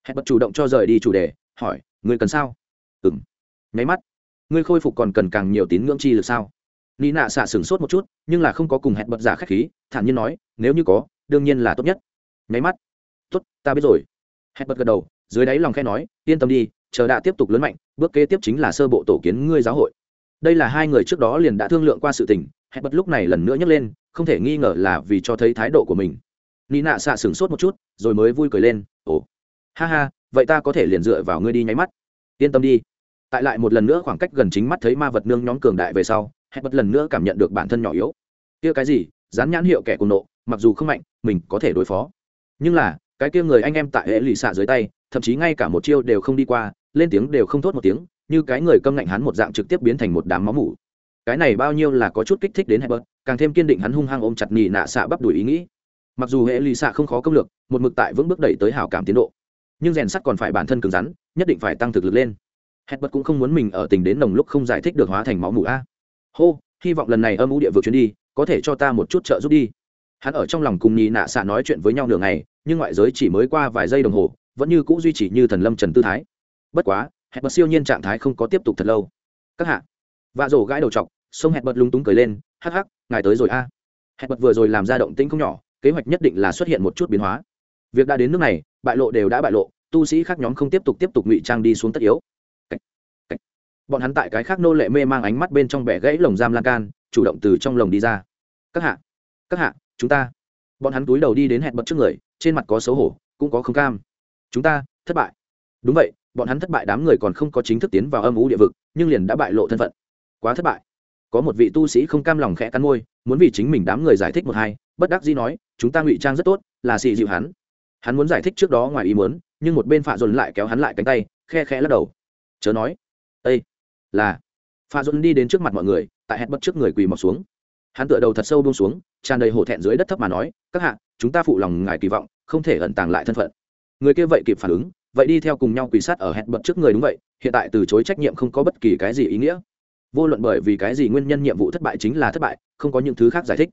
Hẹn bật chủ động cho rời đi chủ đề, hỏi người cần sao? Ừ m nháy mắt, ngươi khôi phục còn cần càng nhiều tín ngưỡng chi lực sao? Ni nạ xạ sửng sốt một chút, nhưng là không có cùng hẹn bật giả k h á c h khí, thản nhiên nói, nếu như có, đương nhiên là tốt nhất. Nháy mắt, tốt, ta biết rồi hẹn bật gật đầu, dưới đáy lòng khe nói, yên tâm đi, chờ đã tiếp tục lớn mạnh, bước kế tiếp chính là sơ bộ tổ kiến ngươi giáo hội. Đây là hai người trước đó liền đã thương lượng qua sự tình, hẹn bật lúc này lần nữa nhấc lên, không thể nghi ngờ là vì cho thấy thái độ của mình. Ni nạ xạ sửng sốt một chút, rồi mới vui cười lên, ồ, ha ha, vậy ta có thể liền dựa vào ngươi đi nháy mắt. Yên tâm đi. Tại lại một lần nữa khoảng cách gần chính mắt thấy ma vật nương nhóm cường đại về sau, hẹn bật lần nữa cảm nhận được bản thân nhỏ yếu. Kia cái gì? Dán nhãn hiệu kẻ cùng nộ, mặc dù không mạnh, mình có thể đối phó. Nhưng là cái kia người anh em tại hệ lụy xạ dưới tay thậm chí ngay cả một chiêu đều không đi qua lên tiếng đều không thốt một tiếng như cái người câm ngạnh hắn một dạng trực tiếp biến thành một đám máu mủ cái này bao nhiêu là có chút kích thích đến Hebert, càng thêm kiên định hắn hung hăng ôm chặt nhì nạ xạ bắp đuổi ý nghĩ. Mặc dù hệ lụy xạ không khó công lược, một mực tại vững bước đẩy tới hảo cảm tiến độ, nhưng rèn sắt còn phải bản thân cứng rắn, nhất định phải tăng thực lực lên. Hebert cũng không muốn mình ở tình đến nồng lúc không giải thích được hóa thành máu mủ a. Hô, hy vọng lần này âm u địa vực chuyến đi, có thể cho ta một chút trợ giúp đi. Hắn ở trong lòng cùng nhì nạ xạ nói chuyện với nhau nửa ngày, nhưng ngoại giới chỉ mới qua vài giây đồng hồ, vẫn như cũ duy trì như thần lâm trần tư thái. Bất quá, hẹn bật siêu nhiên trạng thái không có tiếp tục thật lâu các hạ vạ rổ gãi đầu chọc sông hẹn bật lúng túng cười lên hắc hắc ngài tới rồi a à. hẹn bật vừa rồi làm ra động tĩnh không nhỏ kế hoạch nhất định là xuất hiện một chút biến hóa việc đã đến nước này bại lộ đều đã bại lộ tu sĩ khác nhóm không tiếp tục tiếp tục ngụy trang đi xuống tất yếu Cách. Cách. bọn hắn tại cái khác nô lệ mê mang ánh mắt bên trong bẻ gãy lồng giam lan can chủ động từ trong lồng đi ra các hạ các hạ chúng ta bọn hắn túi đầu đi đến hẹn bật trước người, trên mặt có xấu hổ, cũng có không cam. Chúng ta, thất bại. Đúng vậy, bọn hắn thất bại đám người còn không có chính thức tiến vào âm ú địa vực, nhưng liền đã bại lộ thân phận. Quá thất bại. Có một vị tu sĩ không cam lòng khẽ cắn môi, muốn vì chính mình đám người giải thích một hai, bất đắc dĩ nói, chúng ta ngụy trang rất tốt, là xì dịu hắn. Hắn muốn giải thích trước đó ngoài ý muốn, nhưng một bên phạ dồn lại kéo hắn lại cánh tay, khe khẽ lắc đầu. Chớ nói. Ây là. Phạ dồn đi đến trước mặt mọi người, tại hẹn bất trước người quỳ mọc xuống hắn tựa đầu thật sâu buông xuống, tràn đầy hổ thẹn dưới đất thấp mà nói, các hạ, chúng ta phụ lòng ngài kỳ vọng, không thể ẩn tàng lại thân phận. Người kia vậy kịp phản ứng, vậy đi theo cùng nhau quỳ sát ở hẹn bật trước người đúng vậy, hiện tại từ chối trách nhiệm không có bất kỳ cái gì ý nghĩa. Vô luận bởi vì cái gì nguyên nhân nhiệm vụ thất bại chính là thất bại, không có những thứ khác giải thích.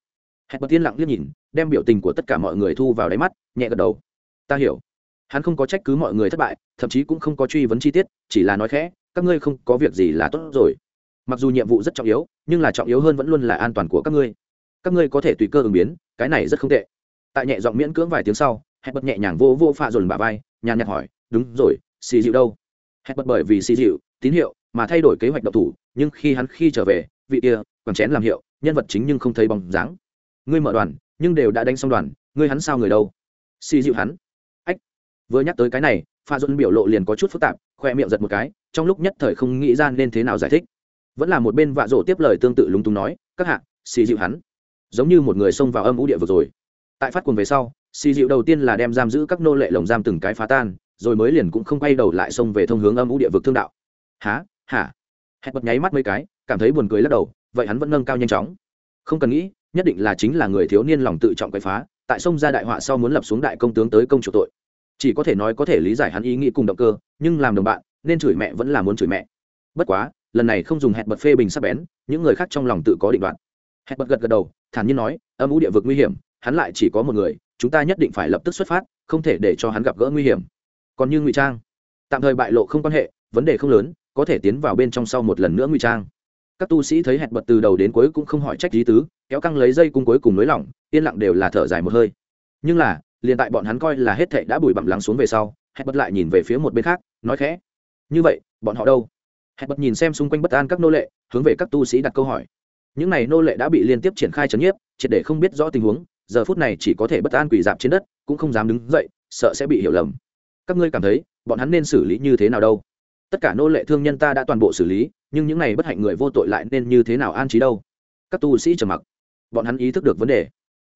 Hẹn bật tiên lặng liếc nhìn, đem biểu tình của tất cả mọi người thu vào đáy mắt, nhẹ gật đầu. Ta hiểu. Hắn không có trách cứ mọi người thất bại, thậm chí cũng không có truy vấn chi tiết, chỉ là nói khẽ, các ngươi không có việc gì là tốt rồi mặc dù nhiệm vụ rất trọng yếu, nhưng là trọng yếu hơn vẫn luôn là an toàn của các ngươi. Các ngươi có thể tùy cơ ứng biến, cái này rất không tệ. Tại nhẹ giọng miễn cưỡng vài tiếng sau hẹn bật nhẹ nhàng vô vô pha dồn bà vai, nhàn nhạt hỏi, đúng rồi, xì dịu đâu? Hẹn bật bởi vì xì dịu, tín hiệu mà thay đổi kế hoạch độc thủ, nhưng khi hắn khi trở về, vị kia còn chén làm hiệu, nhân vật chính nhưng không thấy bóng dáng. Ngươi mở đoàn, nhưng đều đã đánh xong đoàn, ngươi hắn sao người đâu? Xì dịu hắn. Ách, vừa nhắc tới cái này pha dồn biểu lộ liền có chút phức tạp, khoe miệng giật một cái, trong lúc nhất thời không nghĩ ra nên thế nào giải thích vẫn là một bên vạ rổ tiếp lời tương tự lúng túng nói, các hạ, xì dịu hắn. Giống như một người xông vào âm ủ địa vực rồi. Tại phát cuồng về sau, xì dịu đầu tiên là đem giam giữ các nô lệ lồng giam từng cái phá tan, rồi mới liền cũng không quay đầu lại xông về thông hướng âm ủ địa vực thương đạo. Há hả? Hẹn bật nháy mắt mấy cái, cảm thấy buồn cười lắc đầu, vậy hắn vẫn nâng cao nhanh chóng. Không cần nghĩ, nhất định là chính là người thiếu niên lòng tự trọng quậy phá, tại sông ra đại họa sau muốn lập xuống đại công tướng tới công chủ tội. Chỉ có thể nói có thể lý giải hắn ý nghĩ cùng động cơ, nhưng làm đồng bạn, nên chửi mẹ vẫn là muốn chửi mẹ. Bất quá lần này không dùng hẹn bật phê bình sắp bén, những người khác trong lòng tự có định đoạn hẹn bật gật gật đầu, thản nhiên nói, âm ủ địa vực nguy hiểm, hắn lại chỉ có một người, chúng ta nhất định phải lập tức xuất phát, không thể để cho hắn gặp gỡ nguy hiểm. Còn như ngụy trang, tạm thời bại lộ không quan hệ, vấn đề không lớn, có thể tiến vào bên trong sau một lần nữa ngụy trang. Các tu sĩ thấy hẹn bật từ đầu đến cuối cũng không hỏi trách lý tứ, kéo căng lấy dây cung cuối cùng nới lỏng, yên lặng đều là thở dài một hơi. Nhưng là, liền tại bọn hắn coi là hết thệ đã bùi bặm lắng xuống về sau, hẹn bật lại nhìn về phía một bên khác, nói khẽ, như vậy, bọn họ đâu? Hẹn bật nhìn xem xung quanh bất an các nô lệ, hướng về các tu sĩ đặt câu hỏi. Những này nô lệ đã bị liên tiếp triển khai chấn nhiếp, triệt để không biết rõ tình huống, giờ phút này chỉ có thể bất an quỳ dạp trên đất, cũng không dám đứng dậy, sợ sẽ bị hiểu lầm. Các ngươi cảm thấy, bọn hắn nên xử lý như thế nào đâu? Tất cả nô lệ thương nhân ta đã toàn bộ xử lý, nhưng những này bất hạnh người vô tội lại nên như thế nào an trí đâu? Các tu sĩ trầm mặc. Bọn hắn ý thức được vấn đề.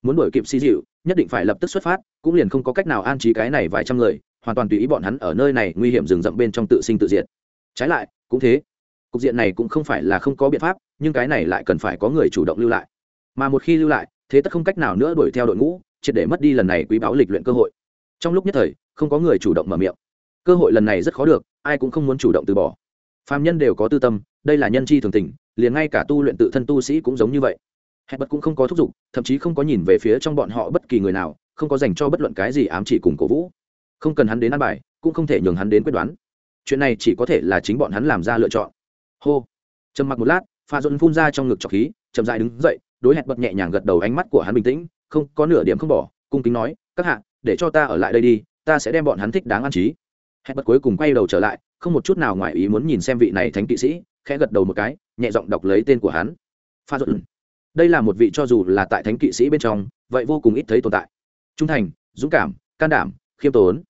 Muốn đổi kịp si dịu nhất định phải lập tức xuất phát, cũng liền không có cách nào an trí cái này vài trăm người, hoàn toàn tùy ý bọn hắn ở nơi này nguy hiểm rừng rậm bên trong tự sinh tự diệt trái lại, cũng thế. Cục diện này cũng không phải là không có biện pháp, nhưng cái này lại cần phải có người chủ động lưu lại. Mà một khi lưu lại, thế tất không cách nào nữa đuổi theo đội ngũ, triệt để mất đi lần này quý báo lịch luyện cơ hội. Trong lúc nhất thời, không có người chủ động mở miệng. Cơ hội lần này rất khó được, ai cũng không muốn chủ động từ bỏ. Phạm nhân đều có tư tâm, đây là nhân chi thường tình, liền ngay cả tu luyện tự thân tu sĩ cũng giống như vậy. Hẹn bật cũng không có thúc giục, thậm chí không có nhìn về phía trong bọn họ bất kỳ người nào, không có dành cho bất luận cái gì ám chỉ cùng cổ vũ. Không cần hắn đến ăn bài, cũng không thể nhường hắn đến quyết đoán chuyện này chỉ có thể là chính bọn hắn làm ra lựa chọn. Hô. Trầm mặc một lát, pha dồn phun ra trong ngực trọc khí, chậm dại đứng dậy, đối hẹn bật nhẹ nhàng gật đầu ánh mắt của hắn bình tĩnh, không có nửa điểm không bỏ, cung kính nói, các hạ, để cho ta ở lại đây đi, ta sẽ đem bọn hắn thích đáng an trí. Hẹn bật cuối cùng quay đầu trở lại, không một chút nào ngoài ý muốn nhìn xem vị này thánh kỵ sĩ, khẽ gật đầu một cái, nhẹ giọng đọc lấy tên của hắn. Pha dồn đây là một vị cho dù là tại thánh kỵ sĩ bên trong, vậy vô cùng ít thấy tồn tại. Trung thành, dũng cảm, can đảm, khiêm tốn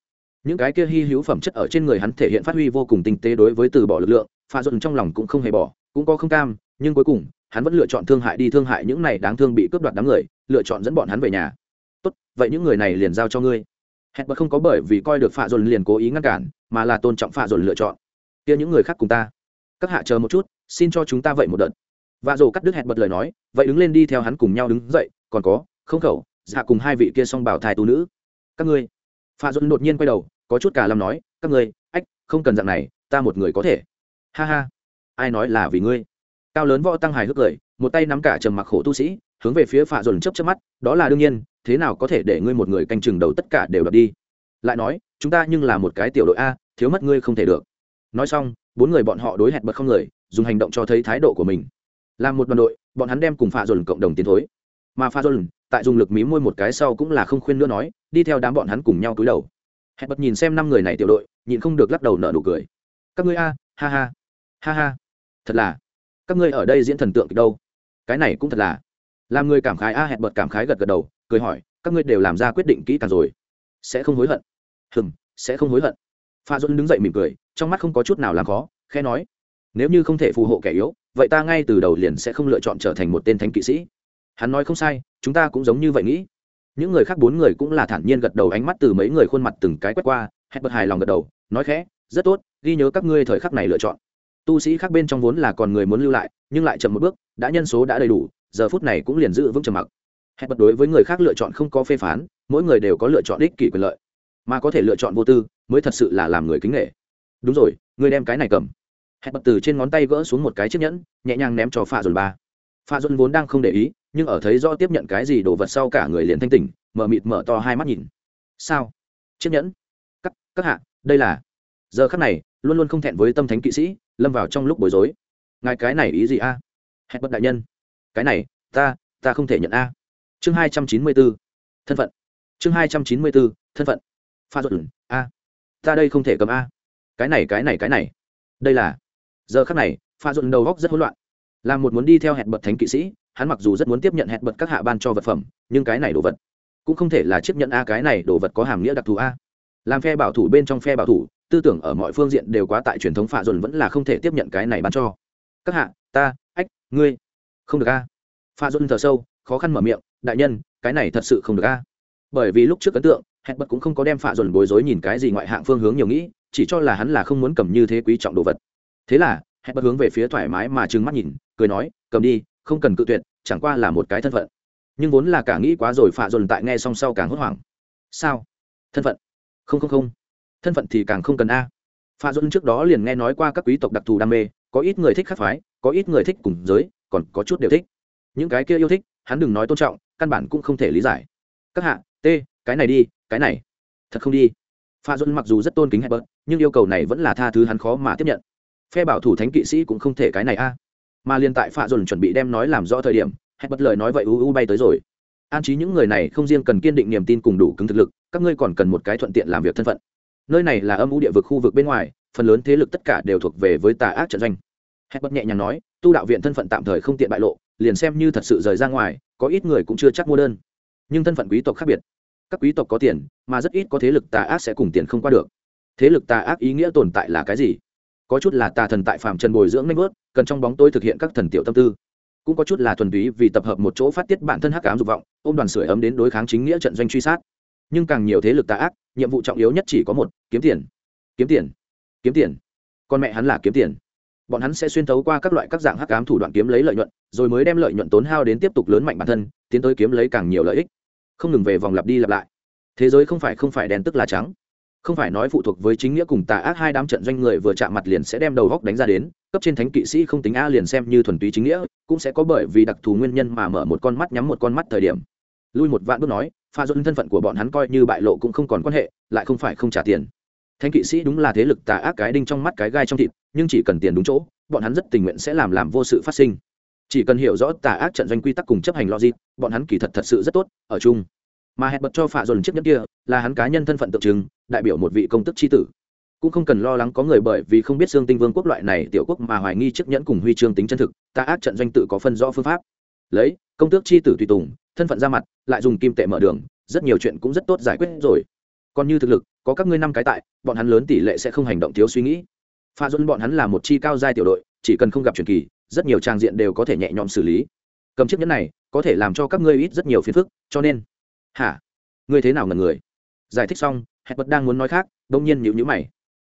những cái kia hy hữu phẩm chất ở trên người hắn thể hiện phát huy vô cùng tinh tế đối với từ bỏ lực lượng, pha dồn trong lòng cũng không hề bỏ, cũng có không cam, nhưng cuối cùng, hắn vẫn lựa chọn thương hại đi thương hại những này đáng thương bị cướp đoạt đám người, lựa chọn dẫn bọn hắn về nhà. Tốt, vậy những người này liền giao cho ngươi. Hẹn bật không có bởi vì coi được pha dồn liền cố ý ngăn cản, mà là tôn trọng pha dồn lựa chọn. Kia những người khác cùng ta, các hạ chờ một chút, xin cho chúng ta vậy một đợt. Và dồ cắt đứt hẹn bật lời nói, vậy đứng lên đi theo hắn cùng nhau đứng dậy, còn có, không khẩu dạ cùng hai vị kia xong bảo thai tu nữ, các ngươi. Pha dồn đột nhiên quay đầu có chút cả lâm nói, các ngươi, ách, không cần dạng này, ta một người có thể. Ha ha, ai nói là vì ngươi? Cao lớn võ tăng hài hước cười, một tay nắm cả trầm mặc khổ tu sĩ, hướng về phía phạ dồn chấp chấp mắt, đó là đương nhiên, thế nào có thể để ngươi một người canh chừng đầu tất cả đều đập đi? Lại nói, chúng ta nhưng là một cái tiểu đội a, thiếu mất ngươi không thể được. Nói xong, bốn người bọn họ đối hẹn bật không người, dùng hành động cho thấy thái độ của mình. Làm một đoàn đội, bọn hắn đem cùng phạ dồn cộng đồng tiến thối. Mà pha dồn, tại dùng lực mí môi một cái sau cũng là không khuyên nữa nói, đi theo đám bọn hắn cùng nhau túi đầu hẹn bật nhìn xem năm người này tiểu đội, nhịn không được lắc đầu nở nụ cười. Các ngươi a, ha ha ha ha. Thật là, các ngươi ở đây diễn thần tượng kịch đâu? Cái này cũng thật là. Làm người cảm khái a, hẹn bật cảm khái gật gật đầu, cười hỏi, các ngươi đều làm ra quyết định kỹ càng rồi. Sẽ không hối hận. Hừm, sẽ không hối hận. Pha dôn đứng dậy mỉm cười, trong mắt không có chút nào làm khó, khẽ nói, nếu như không thể phù hộ kẻ yếu, vậy ta ngay từ đầu liền sẽ không lựa chọn trở thành một tên thánh kỵ sĩ. Hắn nói không sai, chúng ta cũng giống như vậy nghĩ những người khác bốn người cũng là thản nhiên gật đầu ánh mắt từ mấy người khuôn mặt từng cái quét qua, hẹn bật hài lòng gật đầu, nói khẽ, rất tốt, ghi nhớ các ngươi thời khắc này lựa chọn. Tu sĩ khác bên trong vốn là còn người muốn lưu lại, nhưng lại chậm một bước, đã nhân số đã đầy đủ, giờ phút này cũng liền giữ vững trầm mặc. Hẹn bật đối với người khác lựa chọn không có phê phán, mỗi người đều có lựa chọn ích kỷ quyền lợi, mà có thể lựa chọn vô tư, mới thật sự là làm người kính nghệ đúng rồi, ngươi đem cái này cầm. Hẹn bật từ trên ngón tay gỡ xuống một cái chiếc nhẫn, nhẹ nhàng ném cho pha dồn ba pha dồn vốn đang không để ý, nhưng ở thấy do tiếp nhận cái gì đồ vật sau cả người liền thanh tỉnh, mở mịt mở to hai mắt nhìn. Sao? Chiếc nhẫn. Các các hạ, đây là. Giờ khắc này, luôn luôn không thẹn với tâm thánh kỵ sĩ, lâm vào trong lúc bối rối. Ngài cái này ý gì a? Hẹn bất đại nhân. Cái này, ta ta không thể nhận a. Chương hai trăm chín mươi bốn thân phận. Chương hai trăm chín mươi bốn thân phận. Pha ruột a. Ta đây không thể cầm a. Cái này cái này cái này. Đây là. Giờ khắc này, pha ruột đầu góc rất hỗn loạn là một muốn đi theo hẹn bật thánh kỵ sĩ, hắn mặc dù rất muốn tiếp nhận hẹn bật các hạ ban cho vật phẩm, nhưng cái này đồ vật cũng không thể là chiếc nhận a, cái này đồ vật có hàm nghĩa đặc thù a. Làm phe bảo thủ bên trong phe bảo thủ, tư tưởng ở mọi phương diện đều quá tại truyền thống phạ dồn vẫn là không thể tiếp nhận cái này ban cho. Các hạ, ta, ách, ngươi, không được a. Pha dồn thở sâu, khó khăn mở miệng, đại nhân, cái này thật sự không được a. Bởi vì lúc trước ấn tượng, hẹn bật cũng không có đem phạ dồn bối rối nhìn cái gì ngoại hạng phương hướng nhiều nghĩ, chỉ cho là hắn là không muốn cầm như thế quý trọng đồ vật. Thế là, hẹn bật hướng về phía thoải mái mà trừng mắt nhìn cười nói, cầm đi, không cần cự tuyệt, chẳng qua là một cái thân phận. Nhưng vốn là cả nghĩ quá rồi phạ dồn tại nghe xong sau càng hốt hoảng. Sao? Thân phận. Không không không. Thân phận thì càng không cần a. Pha dồn trước đó liền nghe nói qua các quý tộc đặc thù đam mê, có ít người thích khắc phái, có ít người thích cùng giới, còn có chút đều thích. Những cái kia yêu thích, hắn đừng nói tôn trọng, căn bản cũng không thể lý giải. Các hạ, t, cái này đi, cái này. Thật không đi. Pha dôn mặc dù rất tôn kính hebert nhưng yêu cầu này vẫn là tha thứ hắn khó mà tiếp nhận. Phe bảo thủ thánh kỵ sĩ cũng không thể cái này a mà liên tại phạ dồn chuẩn bị đem nói làm rõ thời điểm hebert lời nói vậy u u bay tới rồi. An trí những người này không riêng cần kiên định niềm tin cùng đủ cứng thực lực, các ngươi còn cần một cái thuận tiện làm việc thân phận. Nơi này là âm u địa vực khu vực bên ngoài, phần lớn thế lực tất cả đều thuộc về với tà ác trận doanh. Hẹn bất nhẹ nhàng nói, tu đạo viện thân phận tạm thời không tiện bại lộ, liền xem như thật sự rời ra ngoài, có ít người cũng chưa chắc mua đơn. Nhưng thân phận quý tộc khác biệt. Các quý tộc có tiền, mà rất ít có thế lực tà ác sẽ cùng tiền không qua được. Thế lực tà ác ý nghĩa tồn tại là cái gì? Có chút là tà thần tại phàm trần bồi dưỡng nanh vớt cần trong bóng tôi thực hiện các thần tiểu tâm tư. Cũng có chút là thuần túy vì tập hợp một chỗ phát tiết bản thân hắc ám dục vọng, ôm đoàn sửa ấm đến đối kháng chính nghĩa trận doanh truy sát. Nhưng càng nhiều thế lực tà ác, nhiệm vụ trọng yếu nhất chỉ có một, kiếm tiền. Kiếm tiền. Kiếm tiền. Con mẹ hắn là kiếm tiền. Bọn hắn sẽ xuyên thấu qua các loại các dạng hắc ám thủ đoạn kiếm lấy lợi nhuận, rồi mới đem lợi nhuận tốn hao đến tiếp tục lớn mạnh bản thân, tiến tới kiếm lấy càng nhiều lợi ích. Không ngừng về vòng lặp đi lặp lại. Thế giới không phải không phải đen tức là trắng. Không phải nói phụ thuộc với chính nghĩa cùng tà ác hai đám trận doanh người vừa chạm mặt liền sẽ đem đầu góc đánh ra đến cấp trên thánh kỵ sĩ không tính a liền xem như thuần túy chính nghĩa, cũng sẽ có bởi vì đặc thù nguyên nhân mà mở một con mắt nhắm một con mắt thời điểm. Lui một vạn bước nói, pha dôn thân phận của bọn hắn coi như bại lộ cũng không còn quan hệ, lại không phải không trả tiền. Thánh kỵ sĩ đúng là thế lực tà ác cái đinh trong mắt cái gai trong thịt, nhưng chỉ cần tiền đúng chỗ, bọn hắn rất tình nguyện sẽ làm làm vô sự phát sinh. Chỉ cần hiểu rõ tà ác trận doanh quy tắc cùng chấp hành logic, bọn hắn kỳ thật thật sự rất tốt, ở chung. Mà hẹn bật cho phạ dồn chiếc nhất kia, là hắn cá nhân thân phận tượng trưng, đại biểu một vị công tức tri tử cũng không cần lo lắng có người bởi vì không biết xương tinh vương quốc loại này tiểu quốc mà hoài nghi chiếc nhẫn cùng huy chương tính chân thực, ta ác trận doanh tự có phân rõ phương pháp. Lấy, công tước chi tử tùy tùng, thân phận ra mặt, lại dùng kim tệ mở đường, rất nhiều chuyện cũng rất tốt giải quyết rồi. Còn như thực lực, có các ngươi năm cái tại, bọn hắn lớn tỷ lệ sẽ không hành động thiếu suy nghĩ. Pha dẫn bọn hắn là một chi cao giai tiểu đội, chỉ cần không gặp truyền kỳ, rất nhiều trang diện đều có thể nhẹ nhõm xử lý. Cầm chiếc nhẫn này, có thể làm cho các ngươi ít rất nhiều phiền phức, cho nên hả? Ngươi thế nào ngần người? Giải thích xong, hẹn bật đang muốn nói khác đông nhiên nhịu nhữ mày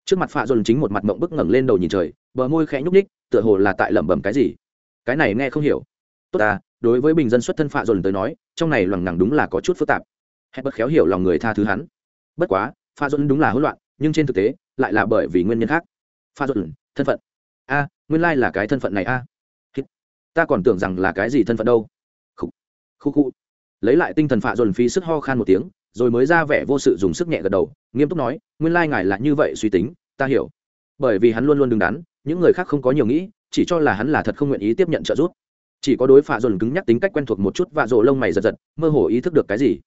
trước mặt pha dồn chính một mặt mộng bức ngẩng lên đầu nhìn trời, bờ môi khẽ nhúc ních tựa hồ là tại lẩm bẩm cái gì. Cái này nghe không hiểu. Tốt à đối với bình dân xuất thân pha dồn tới nói, trong này loằng ngằng đúng là có chút phức tạp. Hết bất khéo hiểu lòng người tha thứ hắn. Bất quá pha dồn đúng là hỗn loạn, nhưng trên thực tế, lại là bởi vì nguyên nhân khác. Pha dồn, thân phận. A, nguyên lai là cái thân phận này a. Ta còn tưởng rằng là cái gì thân phận đâu. Khu khu khu lấy lại tinh thần phạ dồn phí sức ho khan một tiếng rồi mới ra vẻ vô sự dùng sức nhẹ gật đầu, nghiêm túc nói, nguyên lai ngài là như vậy suy tính, ta hiểu. Bởi vì hắn luôn luôn đứng đắn, những người khác không có nhiều nghĩ, chỉ cho là hắn là thật không nguyện ý tiếp nhận trợ giúp. Chỉ có đối phạ dồn cứng nhắc tính cách quen thuộc một chút và rộ lông mày giật giật, mơ hồ ý thức được cái gì.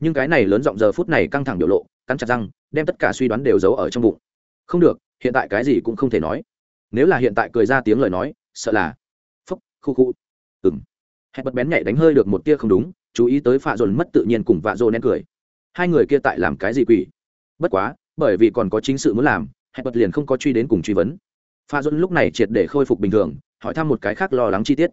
Nhưng cái này lớn giọng giờ phút này căng thẳng biểu lộ, cắn chặt răng, đem tất cả suy đoán đều giấu ở trong bụng. Không được, hiện tại cái gì cũng không thể nói. Nếu là hiện tại cười ra tiếng lời nói, sợ là phúc, khu khu. Ừng hẹn bật bén nhảy đánh hơi được một tia không đúng, chú ý tới phạ dồn mất tự nhiên cùng vạ dồn nén cười hai người kia tại làm cái gì quỷ? Bất quá, bởi vì còn có chính sự muốn làm hẹn bật liền không có truy đến cùng truy vấn. Pha dẫn lúc này triệt để khôi phục bình thường, hỏi thăm một cái khác lo lắng chi tiết.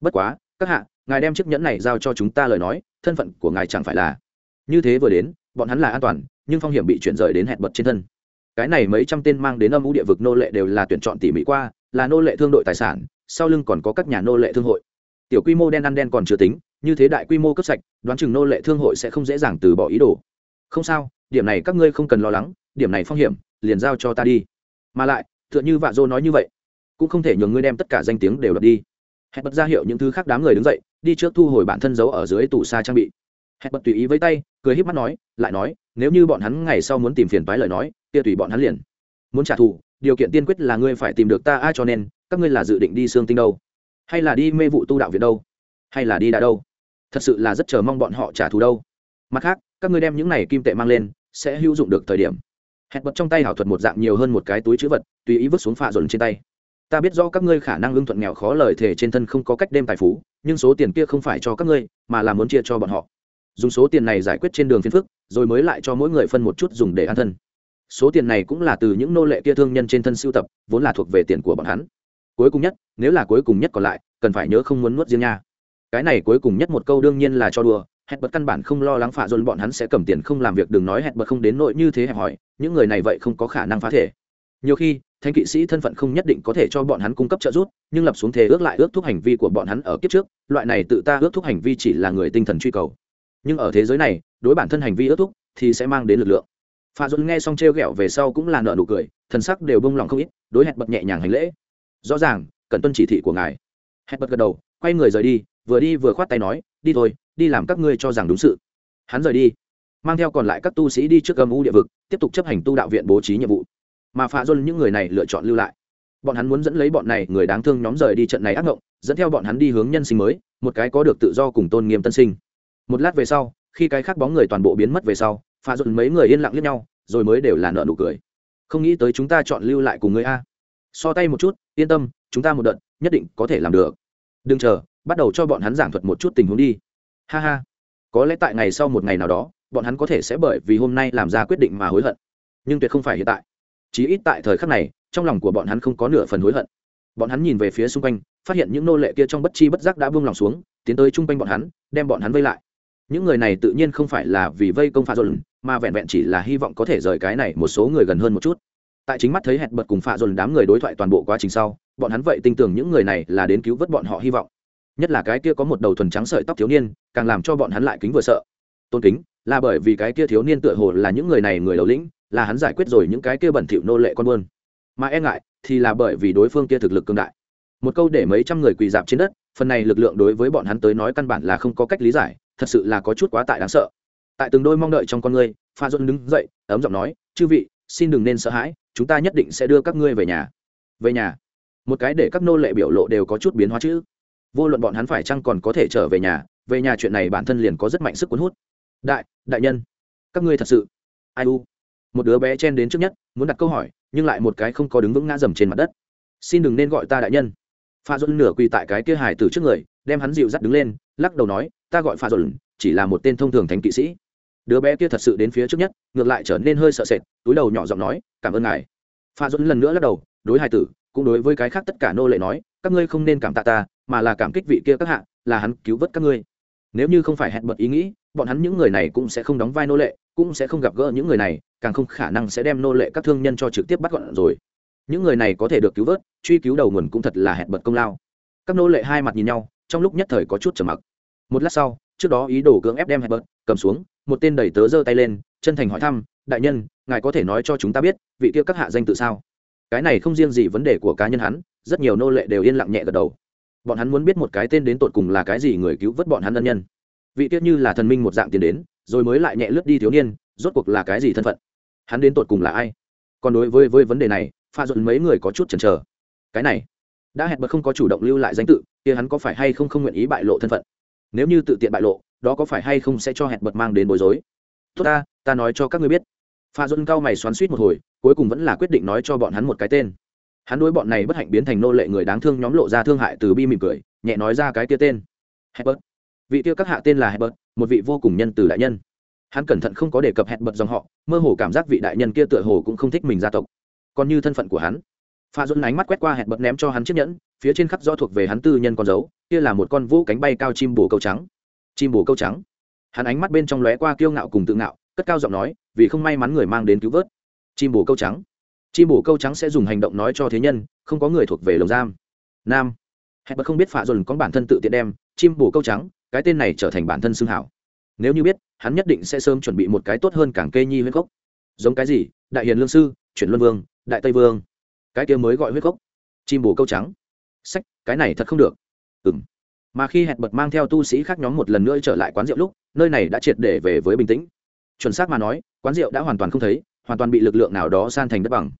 Bất quá, các hạ, ngài đem chiếc nhẫn này giao cho chúng ta lời nói, thân phận của ngài chẳng phải là. Như thế vừa đến, bọn hắn là an toàn, nhưng phong hiểm bị chuyển rời đến hẹn bật trên thân. Cái này mấy trăm tên mang đến âm u địa vực nô lệ đều là tuyển chọn tỉ mỉ qua, là nô lệ thương đội tài sản, sau lưng còn có các nhà nô lệ thương hội. Tiểu quy mô đen ăn đen còn chưa tính như thế đại quy mô cấp sạch, đoán chừng nô lệ thương hội sẽ không dễ dàng từ bỏ ý đồ. Không sao, điểm này các ngươi không cần lo lắng, điểm này phong hiểm, liền giao cho ta đi. Mà lại, tựa như vạ dô nói như vậy, cũng không thể nhường ngươi đem tất cả danh tiếng đều đập đi. Hẹn bật ra hiệu những thứ khác đám người đứng dậy, đi trước thu hồi bản thân giấu ở dưới tủ xa trang bị. Hẹn bật tùy ý với tay, cười híp mắt nói, lại nói, nếu như bọn hắn ngày sau muốn tìm phiền toái lời nói, kia tùy bọn hắn liền. Muốn trả thù, điều kiện tiên quyết là ngươi phải tìm được ta ai cho nên, các ngươi là dự định đi xương tinh đâu? Hay là đi mê vụ tu đạo viện đâu? Hay là đi đã đâu? Thật sự là rất chờ mong bọn họ trả thù đâu. Mặt khác, các ngươi đem những này kim tệ mang lên, sẽ hữu dụng được thời điểm. Hẹn bật trong tay hảo thuật một dạng nhiều hơn một cái túi chữ vật, tùy ý vứt xuống phạ dồn trên tay. Ta biết rõ các ngươi khả năng ưng thuận nghèo khó lời thể trên thân không có cách đem tài phú, nhưng số tiền kia không phải cho các ngươi, mà là muốn chia cho bọn họ. Dùng số tiền này giải quyết trên đường phiên phức, rồi mới lại cho mỗi người phân một chút dùng để an thân. Số tiền này cũng là từ những nô lệ kia thương nhân trên thân sưu tập, vốn là thuộc về tiền của bọn hắn. Cuối cùng nhất, nếu là cuối cùng nhất còn lại, cần phải nhớ không muốn nuốt riêng nha cái này cuối cùng nhất một câu đương nhiên là cho đùa hẹn bật căn bản không lo lắng phạ dồn bọn hắn sẽ cầm tiền không làm việc, đừng nói hẹn bật không đến nội như thế hẹp hỏi những người này vậy không có khả năng phá thể. Nhiều khi thanh kỵ sĩ thân phận không nhất định có thể cho bọn hắn cung cấp trợ giúp, nhưng lập xuống thế ước lại ước thúc hành vi của bọn hắn ở kiếp trước, loại này tự ta ước thúc hành vi chỉ là người tinh thần truy cầu. Nhưng ở thế giới này, đối bản thân hành vi ước thúc thì sẽ mang đến lực lượng. Pha dồn nghe xong t r e o g ẹ o về sau cũng là nợ nụ cười, thần sắc đều bông lòng không ít, đối hẹn bật nhẹ nhàng hành lễ. Rõ ràng, cần tuân chỉ thị của ngài. Hẹn bật gật đầu, quay người rời đi vừa đi vừa khoát tay nói, đi thôi, đi làm các ngươi cho rằng đúng sự. Hắn rời đi, mang theo còn lại các tu sĩ đi trước âm u địa vực, tiếp tục chấp hành tu đạo viện bố trí nhiệm vụ. Mà phá dôn những người này lựa chọn lưu lại. Bọn hắn muốn dẫn lấy bọn này người đáng thương nhóm rời đi trận này ác ngộng, dẫn theo bọn hắn đi hướng nhân sinh mới, một cái có được tự do cùng tôn nghiêm tân sinh. Một lát về sau, khi cái khác bóng người toàn bộ biến mất về sau phá dôn mấy người yên lặng liếc nhau, rồi mới đều là nợ nụ cười. Không nghĩ tới chúng ta chọn lưu lại cùng người a. So tay một chút, yên tâm, chúng ta một đợt, nhất định có thể làm được. Đừng chờ bắt đầu cho bọn hắn giảng thuật một chút tình huống đi. Ha ha. Có lẽ tại ngày sau một ngày nào đó, bọn hắn có thể sẽ bởi vì hôm nay làm ra quyết định mà hối hận. Nhưng tuyệt không phải hiện tại. Chí ít tại thời khắc này, trong lòng của bọn hắn không có nửa phần hối hận. Bọn hắn nhìn về phía xung quanh, phát hiện những nô lệ kia trong bất chi bất giác đã buông lòng xuống, tiến tới chung quanh bọn hắn, đem bọn hắn vây lại. Những người này tự nhiên không phải là vì vây công pha dồn, mà vẹn vẹn chỉ là hy vọng có thể rời cái này một số người gần hơn một chút. Tại chính mắt thấy hẹn bật cùng pha dồn đám người đối thoại toàn bộ quá trình sau, bọn hắn vậy tin tưởng những người này là đến cứu vớt bọn họ hy vọng nhất là cái kia có một đầu thuần trắng sợi tóc thiếu niên, càng làm cho bọn hắn lại kính vừa sợ. Tôn kính, là bởi vì cái kia thiếu niên tựa hồ là những người này người đầu lĩnh, là hắn giải quyết rồi những cái kia bẩn thỉu nô lệ con buôn. Mà e ngại, thì là bởi vì đối phương kia thực lực cường đại. Một câu để mấy trăm người quỳ dạp trên đất, phần này lực lượng đối với bọn hắn tới nói căn bản là không có cách lý giải, thật sự là có chút quá tải đáng sợ. Tại từng đôi mong đợi trong con ngươi pha dôn đứng dậy, ấm giọng nói, chư vị, xin đừng nên sợ hãi, chúng ta nhất định sẽ đưa các ngươi về nhà. Về nhà? Một cái để các nô lệ biểu lộ đều có chút biến hóa chữ vô luận bọn hắn phải chăng còn có thể trở về nhà về nhà chuyện này bản thân liền có rất mạnh sức cuốn hút. Đại đại nhân, các ngươi thật sự, ai u? Một đứa bé chen đến trước nhất, muốn đặt câu hỏi, nhưng lại một cái không có đứng vững ngã dầm trên mặt đất. Xin đừng nên gọi ta đại nhân. Pha dồn nửa quỳ tại cái kia hải từ trước người, đem hắn dịu dắt đứng lên, lắc đầu nói, ta gọi pha dồn chỉ là một tên thông thường thánh kỵ sĩ. Đứa bé kia thật sự đến phía trước nhất, ngược lại trở nên hơi sợ sệt, túi đầu nhỏ giọng nói, cảm ơn ngài. Pha dồn lần nữa lắc đầu, đối Hải tử, cũng đối với cái khác tất cả nô lệ nói, các ngươi không nên cảm tạ ta mà là cảm kích vị kia các hạ, là hắn cứu vớt các ngươi. Nếu như không phải hẹn bật ý nghĩ, bọn hắn những người này cũng sẽ không đóng vai nô lệ, cũng sẽ không gặp gỡ những người này, càng không khả năng sẽ đem nô lệ các thương nhân cho trực tiếp bắt gọn rồi. Những người này có thể được cứu vớt, truy cứu đầu nguồn cũng thật là hẹn bật công lao. Các nô lệ hai mặt nhìn nhau, trong lúc nhất thời có chút trầm mặc. Một lát sau, trước đó ý đồ cưỡng ép đem hẹn bật, cầm xuống, một tên đầy tớ giơ tay lên, chân thành hỏi thăm, đại nhân, ngài có thể nói cho chúng ta biết, vị kia các hạ danh tự sao? Cái này không riêng gì vấn đề của cá nhân hắn, rất nhiều nô lệ đều yên lặng nhẹ gật đầu bọn hắn muốn biết một cái tên đến tột cùng là cái gì người cứu vớt bọn hắn ân nhân. Vị tiết như là thần minh một dạng tiền đến, rồi mới lại nhẹ lướt đi thiếu niên, rốt cuộc là cái gì thân phận? Hắn đến tột cùng là ai? Còn đối với với vấn đề này, pha dọn mấy người có chút chần chờ. Cái này, đã hẹn bật không có chủ động lưu lại danh tự, kia hắn có phải hay không không nguyện ý bại lộ thân phận? Nếu như tự tiện bại lộ, đó có phải hay không sẽ cho hẹn bật mang đến bối rối? Tốt ta ta nói cho các ngươi biết. Pha dọn cao mày xoắn suýt một hồi, cuối cùng vẫn là quyết định nói cho bọn hắn một cái tên hắn đối bọn này bất hạnh biến thành nô lệ người đáng thương nhóm lộ ra thương hại từ bi mỉm cười, nhẹ nói ra cái kia tên. Hebert vị kia các hạ tên là Hebert một vị vô cùng nhân từ đại nhân. Hắn cẩn thận không có đề cập hẹn bật dòng họ, mơ hồ cảm giác vị đại nhân kia tựa hồ cũng không thích mình gia tộc. Còn như thân phận của hắn. Pha dôn ánh mắt quét qua hẹn bật ném cho hắn chiếc nhẫn, phía trên khắc do thuộc về hắn tư nhân con dấu, kia là một con vũ cánh bay cao chim bồ câu trắng. Chim bồ câu trắng. Hắn ánh mắt bên trong lóe qua kiêu ngạo cùng tự ngạo, cất cao giọng nói, vì không may mắn người mang đến cứu vớt. Chim bồ câu trắng chim bổ câu trắng sẽ dùng hành động nói cho thế nhân, không có người thuộc về lồng giam. Nam. Hẹn bật không biết phạ dồn có bản thân tự tiện đem chim bổ câu trắng, cái tên này trở thành bản thân xưng hảo. Nếu như biết, hắn nhất định sẽ sớm chuẩn bị một cái tốt hơn cảng kê nhi huyết cốc giống cái gì? Đại hiền lương sư, chuyển luân vương, đại tây vương. Cái kia mới gọi huyết cốc chim bổ câu trắng. Sách, cái này thật không được. Ừ m mà khi hẹn bật mang theo tu sĩ khác nhóm một lần nữa trở lại quán rượu lúc, nơi này đã triệt để về với bình tĩnh. Chuẩn xác mà nói, quán rượu đã hoàn toàn không thấy, hoàn toàn bị lực lượng nào đó san thành đất bằng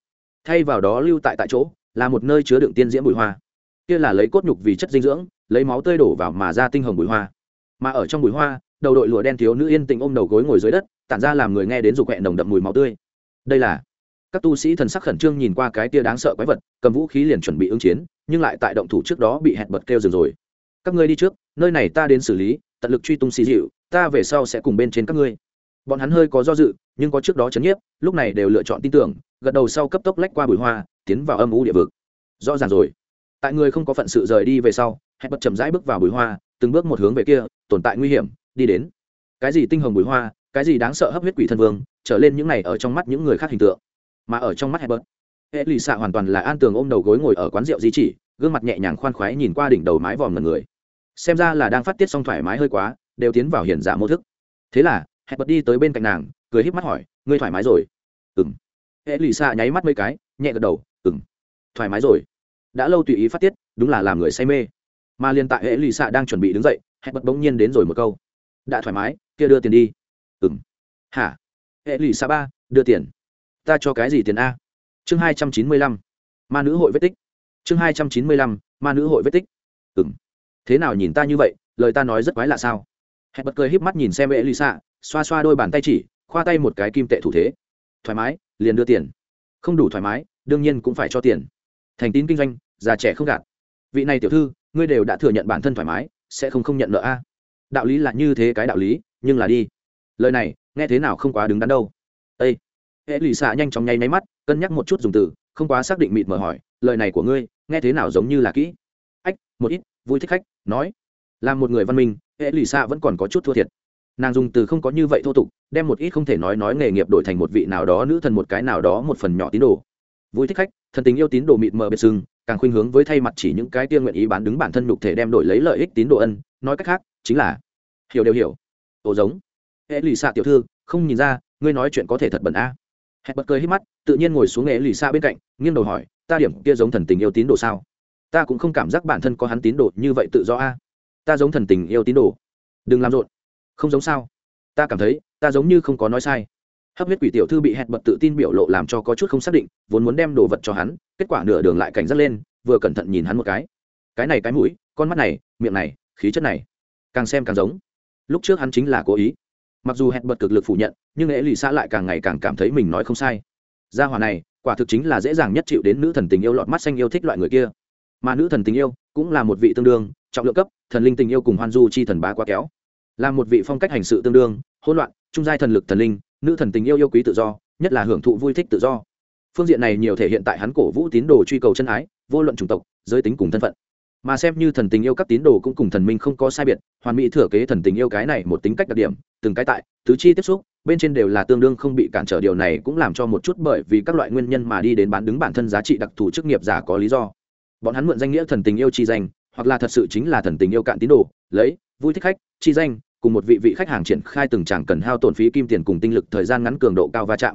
thay vào đó lưu tại tại chỗ, là một nơi chứa đựng tiên diễm bụi hoa. Kia là lấy cốt nhục vì chất dinh dưỡng, lấy máu tơi đổ vào mà ra tinh hồng bụi hoa. Mà ở trong bụi hoa, đầu đội lụa đen thiếu nữ yên tĩnh ôm đầu gối ngồi dưới đất, tản ra làm người nghe đến dục hẹn nồng đậm mùi máu tươi. Đây là, các tu sĩ thần sắc khẩn trương nhìn qua cái tia đáng sợ quái vật, cầm vũ khí liền chuẩn bị ứng chiến, nhưng lại tại động thủ trước đó bị hẹn bật kêu dừng rồi. Các ngươi đi trước, nơi này ta đến xử lý, tận lực truy tung xì dịu, ta về sau sẽ cùng bên trên các ngươi. Bọn hắn hơi có do dự, nhưng có trước đó chấn nhiếp, lúc này đều lựa chọn tin tưởng gật đầu sau cấp tốc lách qua bụi hoa, tiến vào âm u địa vực. Rõ ràng rồi. Tại người không có phận sự rời đi về sau, hẹn bật chậm rãi bước vào bụi hoa, từng bước một hướng về kia, tồn tại nguy hiểm, đi đến. Cái gì tinh hồng bụi hoa, cái gì đáng sợ hấp huyết quỷ thân vương, trở lên những này ở trong mắt những người khác hình tượng. Mà ở trong mắt hẹn bật hệ lì xạ hoàn toàn là an tường ôm đầu gối ngồi ở quán rượu di chỉ, gương mặt nhẹ nhàng khoan khoái nhìn qua đỉnh đầu mái vòm lần người. Xem ra là đang phát tiết xong thoải mái hơi quá, đều tiến vào hiền giả dạ mô thức. Thế là, hẹn bật đi tới bên cạnh nàng, cười híp mắt hỏi, ngươi thoải mái rồi? Ừng hệ lì xạ nháy mắt mấy cái, nhẹ gật đầu ừng thoải mái rồi. Đã lâu tùy ý phát tiết, đúng là làm người say mê. Mà liên tại hệ lì xạ đang chuẩn bị đứng dậy, hẹn bật bỗng nhiên đến rồi một câu, đã thoải mái, kia đưa tiền đi. Ừng hả? Hệ lì xạ ba, đưa tiền. Ta cho cái gì tiền a? Chương hai trăm chín mươi lăm, ma nữ hội vết tích. Chương hai trăm chín mươi lăm, ma nữ hội vết tích. Ừng thế nào nhìn ta như vậy, lời ta nói rất quái lạ sao? Hẹn bật cười híp mắt nhìn xem elisa xoa xoa đôi bàn tay chỉ, khoa tay một cái kim tệ thủ thế thoải mái, liền đưa tiền. Không đủ thoải mái, đương nhiên cũng phải cho tiền. Thành tín kinh doanh, già trẻ không gạt. Vị này tiểu thư, ngươi đều đã thừa nhận bản thân thoải mái, sẽ không không nhận nợ a. Đạo lý là như thế cái đạo lý, nhưng là đi. Lời này, nghe thế nào không quá đứng đắn đâu. Ây hệ lụy xạ nhanh chóng nháy máy mắt, cân nhắc một chút dùng từ, không quá xác định mịt mờ hỏi, lời này của ngươi, nghe thế nào giống như là kỹ? Ách, một ít, vui thích khách, nói. Là một người văn minh, hệ lụy xạ vẫn còn có chút thua thiệt nàng dùng từ không có như vậy thô tục, đem một ít không thể nói nói nghề nghiệp đổi thành một vị nào đó nữ thần một cái nào đó một phần nhỏ tín đồ. Vui thích khách thần tình yêu tín đồ mịt mờ biệt sưng càng khuynh hướng với thay mặt chỉ những cái tiên nguyện ý bán đứng bản thân nhục thể đem đổi lấy lợi ích tín đồ ân, nói cách khác, chính là hiểu đều hiểu. Ồ giống. Hệ lì xạ tiểu thư, không nhìn ra, ngươi nói chuyện có thể thật bẩn a. Hẹn bật cười hít mắt, tự nhiên ngồi xuống nghệ lì xa bên cạnh, nghiêng đầu hỏi, ta điểm kia giống thần tình yêu tín đồ sao? Ta cũng không cảm giác bản thân có hắn tín đồ như vậy tự do a. Ta giống thần tình yêu tín đồ. Đừng làm rộn không giống sao? Ta cảm thấy, ta giống như không có nói sai. Hấp huyết quỷ tiểu thư bị hẹn bật tự tin biểu lộ làm cho có chút không xác định, vốn muốn đem đồ vật cho hắn, kết quả nửa đường lại cảnh giác lên, vừa cẩn thận nhìn hắn một cái. Cái này cái mũi, con mắt này, miệng này, khí chất này, càng xem càng giống. Lúc trước hắn chính là cố ý. Mặc dù hẹn bật cực lực phủ nhận, nhưng lễ lì xã lại càng ngày càng cảm thấy mình nói không sai. Gia hòa này, quả thực chính là dễ dàng nhất chịu đến nữ thần tình yêu lọt mắt xanh yêu thích loại người kia. Mà nữ thần tình yêu cũng là một vị tương đương, trọng lượng cấp, thần linh tình yêu cùng hoan du chi thần bá quá kéo là một vị phong cách hành sự tương đương, hỗn loạn, trung giai thần lực thần linh, nữ thần tình yêu yêu quý tự do, nhất là hưởng thụ vui thích tự do. Phương diện này nhiều thể hiện tại hắn cổ vũ tín đồ truy cầu chân ái, vô luận chủng tộc, giới tính cùng thân phận. Mà xem như thần tình yêu các tín đồ cũng cùng thần minh không có sai biệt, hoàn mỹ thừa kế thần tình yêu cái này một tính cách đặc điểm, từng cái tại, tứ chi tiếp xúc, bên trên đều là tương đương không bị cản trở điều này cũng làm cho một chút bởi vì các loại nguyên nhân mà đi đến bán đứng bản thân giá trị đặc thù chức nghiệp giả có lý do. Bọn hắn mượn danh nghĩa thần tình yêu chi danh, hoặc là thật sự chính là thần tình yêu cạn tín đồ, lấy, vui thích khách, chi danh cùng một vị vị khách hàng triển khai từng tràng cần hao tổn phí kim tiền cùng tinh lực thời gian ngắn cường độ cao va chạm.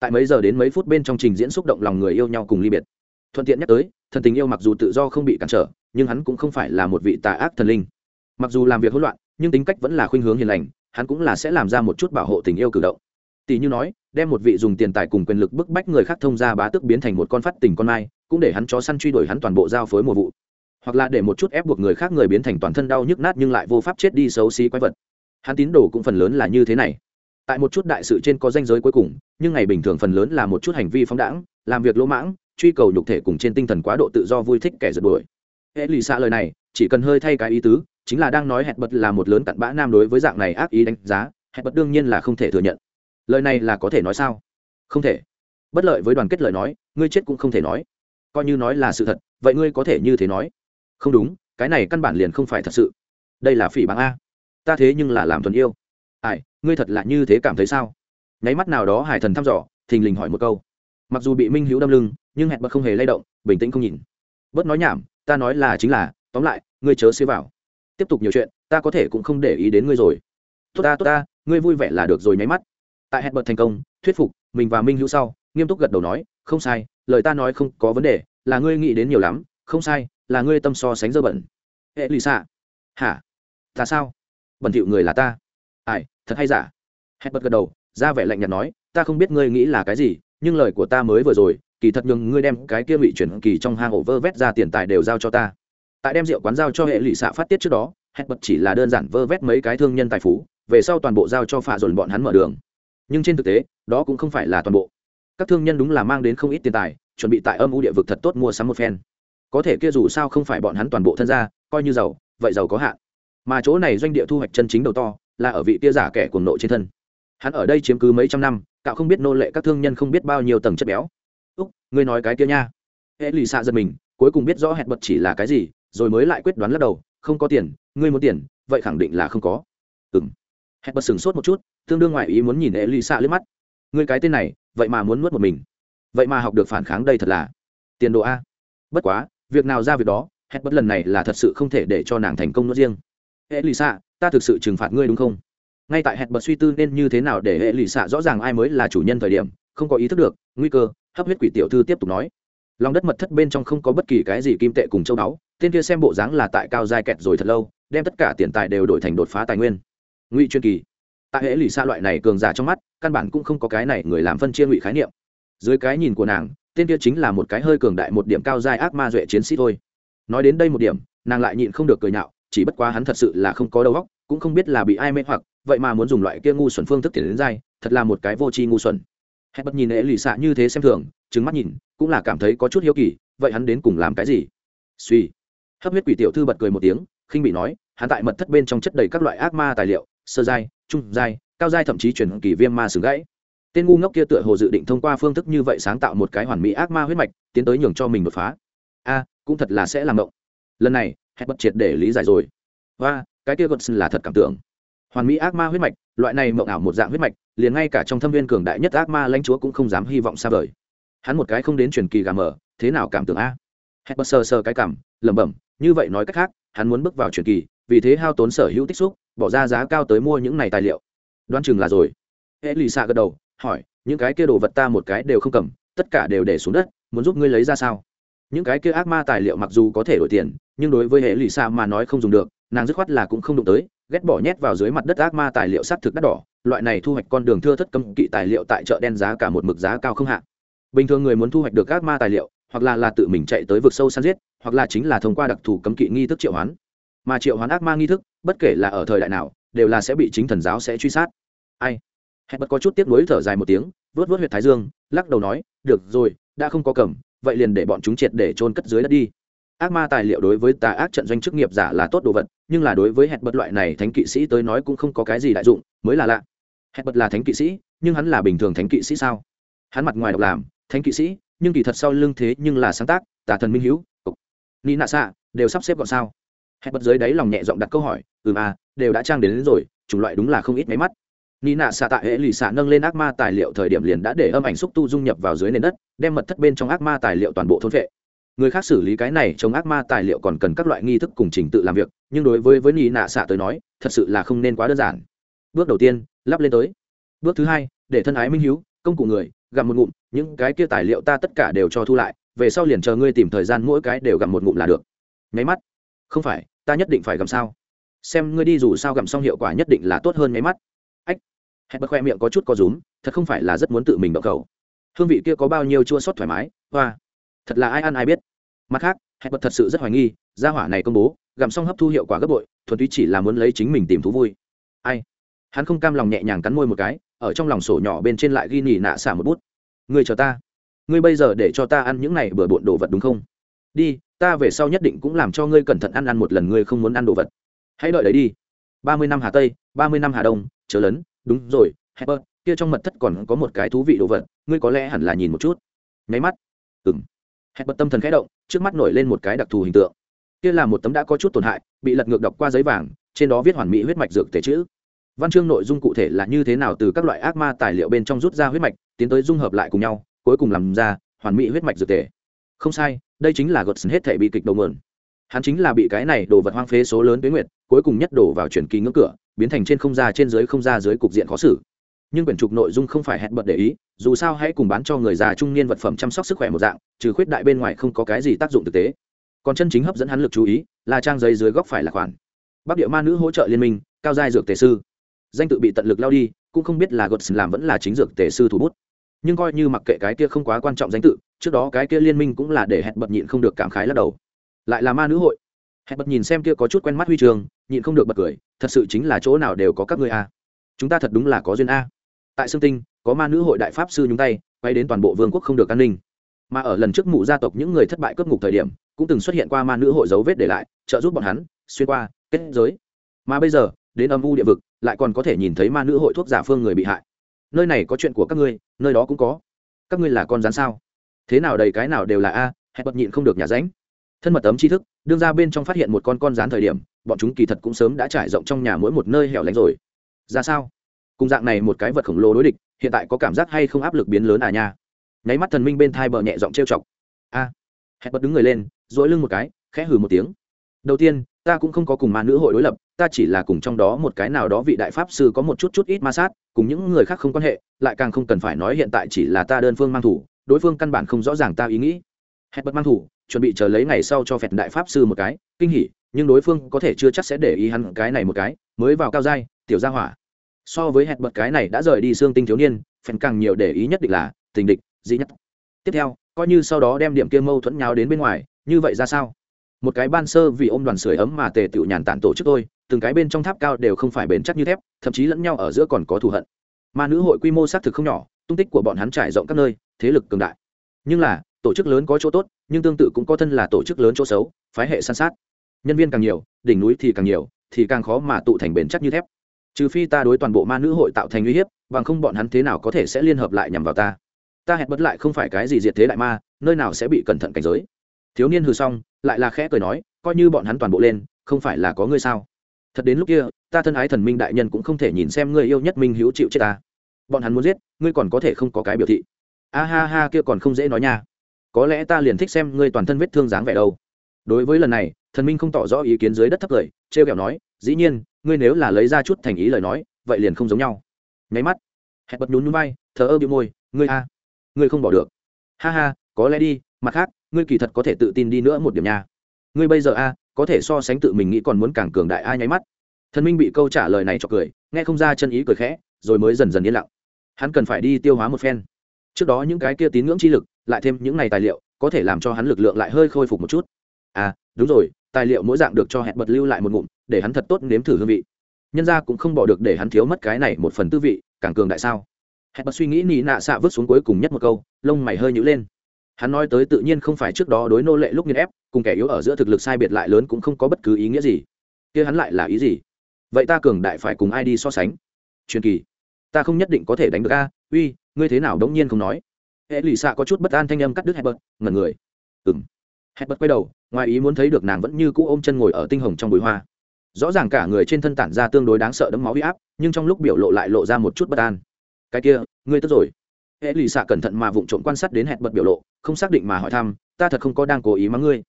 Tại mấy giờ đến mấy phút bên trong trình diễn xúc động lòng người yêu nhau cùng ly biệt. Thuận tiện nhắc tới, thần tình yêu mặc dù tự do không bị cản trở, nhưng hắn cũng không phải là một vị tà ác thần linh. Mặc dù làm việc hỗn loạn, nhưng tính cách vẫn là khuynh hướng hiền lành, hắn cũng là sẽ làm ra một chút bảo hộ tình yêu cử động. Tỷ như nói, đem một vị dùng tiền tài cùng quyền lực bức bách người khác thông ra bá tức biến thành một con phát tình con mai, cũng để hắn chó săn truy đuổi hắn toàn bộ giao phối mùa vụ. Hoặc là để một chút ép buộc người khác người biến thành toàn thân đau nhức nát nhưng lại vô pháp chết đi xấu xí quái vật hắn tín đồ cũng phần lớn là như thế này. Tại một chút đại sự trên có danh giới cuối cùng, nhưng ngày bình thường phần lớn là một chút hành vi phóng đãng, làm việc lỗ mãng, truy cầu nhục thể cùng trên tinh thần quá độ tự do vui thích kẻ giật đuổi. Hệ lì xạ lời này, chỉ cần hơi thay cái ý tứ, chính là đang nói hẹn bật là một lớn cặn bã nam đối với dạng này ác ý đánh giá hẹn bật đương nhiên là không thể thừa nhận. Lời này là có thể nói sao? Không thể. Bất lợi với đoàn kết lời nói, ngươi chết cũng không thể nói. Coi như nói là sự thật, vậy ngươi có thể như thế nói? Không đúng, cái này căn bản liền không phải thật sự. Đây là phỉ báng a ta thế nhưng là làm thuần yêu. Ai, ngươi thật là như thế cảm thấy sao? Nháy mắt nào đó hải thần thăm dò, thình lình hỏi một câu. Mặc dù bị minh hữu đâm lưng, nhưng hẹn bật không hề lay động, bình tĩnh không nhìn. Bớt nói nhảm, ta nói là chính là, tóm lại, ngươi chớ xế vào. Tiếp tục nhiều chuyện, ta có thể cũng không để ý đến ngươi rồi. Tốt ta tốt ta, ngươi vui vẻ là được rồi nháy mắt. Tại hẹn bật thành công, thuyết phục, mình và minh hữu sau, nghiêm túc gật đầu nói, không sai, lời ta nói không có vấn đề, là ngươi nghĩ đến nhiều lắm, không sai, là ngươi tâm so sánh dơ bẩn. Hệ lì xạ. Hả? Ta sao? Bẩn thỉu người là ta. Ai, thật hay giả? Hẹn bật gật đầu, ra vẻ lạnh nhạt nói, ta không biết ngươi nghĩ là cái gì, nhưng lời của ta mới vừa rồi, kỳ thật nhường ngươi đem cái kia bị chuyển kỳ trong hang ổ vơ vét ra tiền tài đều giao cho ta. Tại đem rượu quán giao cho hệ lụy xạ phát tiết trước đó hẹn bật chỉ là đơn giản vơ vét mấy cái thương nhân tài phú, về sau toàn bộ giao cho phà dồn bọn hắn mở đường. Nhưng trên thực tế, đó cũng không phải là toàn bộ. Các thương nhân đúng là mang đến không ít tiền tài, chuẩn bị tại âm u địa vực thật tốt mua sắm một phen. Có thể kia dù sao không phải bọn hắn toàn bộ thân gia, coi như giàu, vậy giàu có hạn mà chỗ này doanh địa thu hoạch chân chính đầu to, là ở vị tia giả kẻ cuồng nộ trên thân. Hắn ở đây chiếm cứ mấy trăm năm, cạo không biết nô lệ các thương nhân không biết bao nhiêu tầng chất béo. Úc, ngươi nói cái tia nha. Hệ lì xạ giật mình, cuối cùng biết rõ hẹn bật chỉ là cái gì, rồi mới lại quyết đoán lắc đầu, không có tiền, ngươi muốn tiền, vậy khẳng định là không có. Ừng hẹn bật sửng sốt một chút, tương đương ngoại ý muốn nhìn hệ lì xạ lướt mắt. Ngươi cái tên này, vậy mà muốn nuốt một mình. Vậy mà học được phản kháng đây thật là tiền đồ a. Bất quá, việc nào ra việc đó, hẹn bật lần này là thật sự không thể để cho nàng thành công nuốt riêng hệ lì xạ, ta thực sự trừng phạt ngươi đúng không? Ngay tại hẹn bật suy tư nên như thế nào để hệ lì xạ rõ ràng ai mới là chủ nhân thời điểm, không có ý thức được, nguy cơ, hấp huyết quỷ tiểu thư tiếp tục nói. Lòng đất mật thất bên trong không có bất kỳ cái gì kim tệ cùng châu báu, tên kia xem bộ dáng là tại cao giai kẹt rồi thật lâu, đem tất cả tiền tài đều đổi thành đột phá tài nguyên. Ngụy chuyên kỳ, tại hệ lì xa loại này cường giả trong mắt, căn bản cũng không có cái này người làm phân chia ngụy khái niệm. Dưới cái nhìn của nàng, tên kia chính là một cái hơi cường đại một điểm cao giai ác ma duệ chiến sĩ thôi. Nói đến đây một điểm, nàng lại nhịn không được cười nhạo chỉ bất quá hắn thật sự là không có đầu óc, cũng không biết là bị ai mê hoặc, vậy mà muốn dùng loại kia ngu xuẩn phương thức tiền đến dai, thật là một cái vô tri ngu xuẩn. Hẹn bật nhìn lễ lì xạ như thế xem thường trứng mắt nhìn, cũng là cảm thấy có chút hiếu kỳ, vậy hắn đến cùng làm cái gì? Suy. Hấp huyết quỷ tiểu thư bật cười một tiếng, khinh bị nói, hắn tại mật thất bên trong chất đầy các loại ác ma tài liệu, sơ giai, trung giai, cao giai thậm chí chuyển kỳ viêm ma sừng gãy. Tên ngu ngốc kia tựa hồ dự định thông qua phương thức như vậy sáng tạo một cái hoàn mỹ ác ma huyết mạch, tiến tới nhường cho mình đột phá. A, cũng thật là sẽ làm động. Lần này hết bật triệt để lý giải rồi. Và, cái kia godson là thật cảm tưởng. Hoàn mỹ ác ma huyết mạch, loại này mộng ảo một dạng huyết mạch, liền ngay cả trong thâm viên cường đại nhất ác ma lãnh chúa cũng không dám hy vọng xa vời. Hắn một cái không đến truyền kỳ gà mở thế nào cảm tưởng a? Hết bất sờ sờ cái cảm, lẩm bẩm, như vậy nói cách khác, hắn muốn bước vào truyền kỳ, vì thế hao tốn sở hữu tích xúc, bỏ ra giá cao tới mua những này tài liệu. Đoan chừng là rồi. Hệ lì xạ gật đầu, hỏi, những cái kia đồ vật ta một cái đều không cầm, tất cả đều để xuống đất, muốn giúp ngươi lấy ra sao? Những cái kia ác ma tài liệu mặc dù có thể đổi tiền nhưng đối với hệ lụy xạ mà nói không dùng được, nàng dứt khoát là cũng không đụng tới, ghét bỏ nhét vào dưới mặt đất ác ma tài liệu s á t thực đắt đỏ, loại này thu hoạch con đường thưa thất cấm kỵ tài liệu tại chợ đen giá cả một mực giá cao không hạ. Bình thường người muốn thu hoạch được ác ma tài liệu, hoặc là là tự mình chạy tới vực sâu săn giết, hoặc là chính là thông qua đặc thù cấm kỵ nghi thức triệu hoán. Mà triệu hoán ác ma nghi thức, bất kể là ở thời đại nào, đều là sẽ bị chính thần giáo sẽ truy sát. Ai? Hẹn bật có chút tiếc nuối thở dài một tiếng vớt vớt huyệt thái dương, lắc đầu nói, được rồi, đã không có cầm, vậy liền để bọn chúng triệt để trôn cất dưới đất đi ác ma tài liệu đối với tà ác trận doanh chức nghiệp giả là tốt đồ vật nhưng là đối với hẹn bật loại này thánh kỵ sĩ tới nói cũng không có cái gì đại dụng mới là lạ. Hẹn bật là thánh kỵ sĩ nhưng hắn là bình thường thánh kỵ sĩ sao? Hắn mặt ngoài độc làm thánh kỵ sĩ nhưng kỳ thật sau lưng thế nhưng là sáng tác tà thần minh hữu ni nạ xạ đều sắp xếp gọn sao? Hẹn bật dưới đáy lòng nhẹ giọng đặt câu hỏi ừm à đều đã trang đến, đến rồi chủng loại đúng là không ít máy mắt. Ni nạ xạ tại hệ lì xạ nâng lên ác ma tài liệu thời điểm liền đã để âm ảnh xúc tu dung nhập vào dưới nền đất đem mật thất bên trong ác ma tài liệu toàn bộ thôn vệ người khác xử lý cái này chống ác ma tài liệu còn cần các loại nghi thức cùng trình tự làm việc, nhưng đối với với nhì nạ xạ tới nói, thật sự là không nên quá đơn giản. Bước đầu tiên, lắp lên tới. Bước thứ hai, để thân ái minh hiếu, công cụ người, gặm một ngụm, những cái kia tài liệu ta tất cả đều cho thu lại, về sau liền chờ ngươi tìm thời gian mỗi cái đều gặm một ngụm là được. Nháy mắt. Không phải, ta nhất định phải gặm sao? Xem ngươi đi dù sao gặm xong hiệu quả nhất định là tốt hơn nháy mắt. Ách. Hẹn bật khoe miệng có chút có rúm, thật không phải là rất muốn tự mình đậu cầu hương vị kia có bao nhiêu chua sót thoải mái, hoa thật là ai ăn ai biết. Mặt khác, hẹn bật thật sự rất hoài nghi, gia hỏa này công bố, gặm xong hấp thu hiệu quả gấp bội, thuần túy chỉ là muốn lấy chính mình tìm thú vui. Ai? Hắn không cam lòng nhẹ nhàng cắn môi một cái, ở trong lòng sổ nhỏ bên trên lại ghi nhỉ nạ xả một bút. Ngươi chờ ta. Ngươi bây giờ để cho ta ăn những này bừa bộn đồ vật đúng không? Đi, ta về sau nhất định cũng làm cho ngươi cẩn thận ăn ăn một lần ngươi không muốn ăn đồ vật. Hãy đợi đấy đi. Ba mươi năm hà tây, ba mươi năm hà đông, chớ lớn. Đúng rồi hebert kia trong mật thất còn có một cái thú vị đồ vật, ngươi có lẽ hẳn là nhìn một chút. Nháy mắt. Ừng hebert tâm thần khẽ động, trước mắt nổi lên một cái đặc thù hình tượng. Kia là một tấm đã có chút tổn hại, bị lật ngược đọc qua giấy vàng, trên đó viết hoàn mỹ huyết mạch dược thể chữ. Văn chương nội dung cụ thể là như thế nào từ các loại ác ma tài liệu bên trong rút ra huyết mạch, tiến tới dung hợp lại cùng nhau, cuối cùng làm ra hoàn mỹ huyết mạch dược thể. Không sai, đây chính là gợt hết thể bị kịch đầu mượn. Hắn chính là bị cái này đồ vật hoang phế số lớn tuyến nguyệt, cuối cùng nhất đổ vào truyền kỳ ngưỡng cửa, biến thành trên không ra trên dưới không ra dưới cục diện khó xử nhưng quyển trục nội dung không phải hẹn bật để ý, dù sao hãy cùng bán cho người già trung niên vật phẩm chăm sóc sức khỏe một dạng, trừ khuyết đại bên ngoài không có cái gì tác dụng thực tế. Còn chân chính hấp dẫn hắn lực chú ý, là trang giấy dưới góc phải là khoản. Bắc địa ma nữ hỗ trợ liên minh, cao giai dược tề sư. Danh tự bị tận lực lao đi, cũng không biết là gợt làm vẫn là chính dược tề sư thủ bút. Nhưng coi như mặc kệ cái kia không quá quan trọng danh tự, trước đó cái kia liên minh cũng là để hẹn bật nhịn không được cảm khái lắc đầu. Lại là ma nữ hội. Hẹn bật nhìn xem kia có chút quen mắt huy trường, nhịn không được bật cười, thật sự chính là chỗ nào đều có các ngươi a chúng ta thật đúng là có duyên a tại sương tinh, có ma nữ hội đại pháp sư nhúng tay, quay đến toàn bộ vương quốc không được an ninh. Mà ở lần trước mụ gia tộc những người thất bại cướp ngục thời điểm, cũng từng xuất hiện qua ma nữ hội dấu vết để lại, trợ giúp bọn hắn xuyên qua kết giới. Mà bây giờ, đến âm u địa vực, lại còn có thể nhìn thấy ma nữ hội thuốc giả phương người bị hại. Nơi này có chuyện của các ngươi, nơi đó cũng có. Các ngươi là con rắn sao? Thế nào đầy cái nào đều là a, hẹn bật nhịn không được nhà ránh. Thân mật ấm tri thức, đương ra bên trong phát hiện một con con rán thời điểm, bọn chúng kỳ thật cũng sớm đã trải rộng trong nhà mỗi một nơi hẻo lánh rồi. Ra sao? Cùng dạng này một cái vật khổng lồ đối địch, hiện tại có cảm giác hay không áp lực biến lớn à nha? Nháy mắt thần minh bên thai bờ nhẹ giọng trêu chọc. A. Hẹn bật đứng người lên dỗi lưng một cái, khẽ hừ một tiếng. Đầu tiên, ta cũng không có cùng ma nữ hội đối lập, ta chỉ là cùng trong đó một cái nào đó vị đại pháp sư có một chút chút ít ma sát, cùng những người khác không quan hệ, lại càng không cần phải nói hiện tại chỉ là ta đơn phương mang thủ, đối phương căn bản không rõ ràng ta ý nghĩ. Hẹn bật mang thủ, chuẩn bị chờ lấy ngày sau cho phẹt đại pháp sư một cái, kinh hỉ, nhưng đối phương có thể chưa chắc sẽ để ý hắn cái này một cái, mới vào cao giai, tiểu gia hỏa so với hẹn bật cái này đã rời đi xương tinh thiếu niên, phèn càng nhiều để ý nhất định là tình địch dĩ nhất. Tiếp theo, coi như sau đó đem điểm kia mâu thuẫn nháo đến bên ngoài, như vậy ra sao? Một cái ban sơ vì ôm đoàn sưởi ấm mà tề tựu nhàn tản tổ chức tôi, từng cái bên trong tháp cao đều không phải bền chắc như thép, thậm chí lẫn nhau ở giữa còn có thù hận. Mà nữ hội quy mô xác thực không nhỏ, tung tích của bọn hắn trải rộng các nơi, thế lực cường đại. Nhưng là, tổ chức lớn có chỗ tốt, nhưng tương tự cũng có thân là tổ chức lớn chỗ xấu, phái hệ san sát. Nhân viên càng nhiều, đỉnh núi thì càng nhiều, thì càng khó mà tụ thành bền chắc như thép trừ phi ta đối toàn bộ ma nữ hội tạo thành uy hiếp, bằng không bọn hắn thế nào có thể sẽ liên hợp lại nhằm vào ta? Ta hẹn bất lại không phải cái gì diệt thế đại ma, nơi nào sẽ bị cẩn thận cảnh giới? Thiếu niên hư xong, lại là khẽ cười nói, coi như bọn hắn toàn bộ lên, không phải là có ngươi sao? Thật đến lúc kia, ta thân ái thần minh đại nhân cũng không thể nhìn xem ngươi yêu nhất minh hữu chịu chết ta. Bọn hắn muốn giết, ngươi còn có thể không có cái biểu thị. A ha ha, kia còn không dễ nói nha. Có lẽ ta liền thích xem ngươi toàn thân vết thương dáng vẻ đâu. Đối với lần này, thần minh không tỏ rõ ý kiến dưới đất thấp cười, trêu kẹo nói, dĩ nhiên ngươi nếu là lấy ra chút thành ý lời nói, vậy liền không giống nhau. Nháy mắt, hẹn bật nhún núi bay thờ ơ bị môi, ngươi a, ngươi không bỏ được. Ha ha, có lẽ đi, mặt khác, ngươi kỳ thật có thể tự tin đi nữa một điểm nha. Ngươi bây giờ a, có thể so sánh tự mình nghĩ còn muốn càng cường đại ai nháy mắt, thần minh bị câu trả lời này cho cười, nghe không ra chân ý cười khẽ, rồi mới dần dần yên lặng. Hắn cần phải đi tiêu hóa một phen. Trước đó những cái kia tín ngưỡng chi lực, lại thêm những này tài liệu, có thể làm cho hắn lực lượng lại hơi khôi phục một chút. À đúng rồi, tài liệu mỗi dạng được cho hẹn bật lưu lại một ngụm để hắn thật tốt nếm thử hương vị. Nhân ra cũng không bỏ được để hắn thiếu mất cái này một phần tư vị, càng cường đại sao? Hẹn bật suy nghĩ nị nạ xạ vứt xuống cuối cùng nhất một câu, lông mày hơi nhữ lên. Hắn nói tới tự nhiên không phải trước đó đối nô lệ lúc nghiên ép, cùng kẻ yếu ở giữa thực lực sai biệt lại lớn cũng không có bất cứ ý nghĩa gì. Kia hắn lại là ý gì? Vậy ta cường đại phải cùng ai đi so sánh? Truyền kỳ, ta không nhất định có thể đánh được a, uy, ngươi thế nào đống nhiên không nói? Hệ lụy xạ có chút bất an thanh âm cắt đứt hebert ngẩn người. Ừng hebert quay đầu, ngoài ý muốn thấy được nàng vẫn như cũ ôm chân ngồi ở tinh hồng trong bụi hoa rõ ràng cả người trên thân tản ra tương đối đáng sợ đấm máu huy áp, nhưng trong lúc biểu lộ lại lộ ra một chút bất an. Cái kia, ngươi tức rồi. Hệ lì xạ cẩn thận mà vụng trộm quan sát đến hẹn bật biểu lộ, không xác định mà hỏi thăm, ta thật không có đang cố ý mắng ngươi.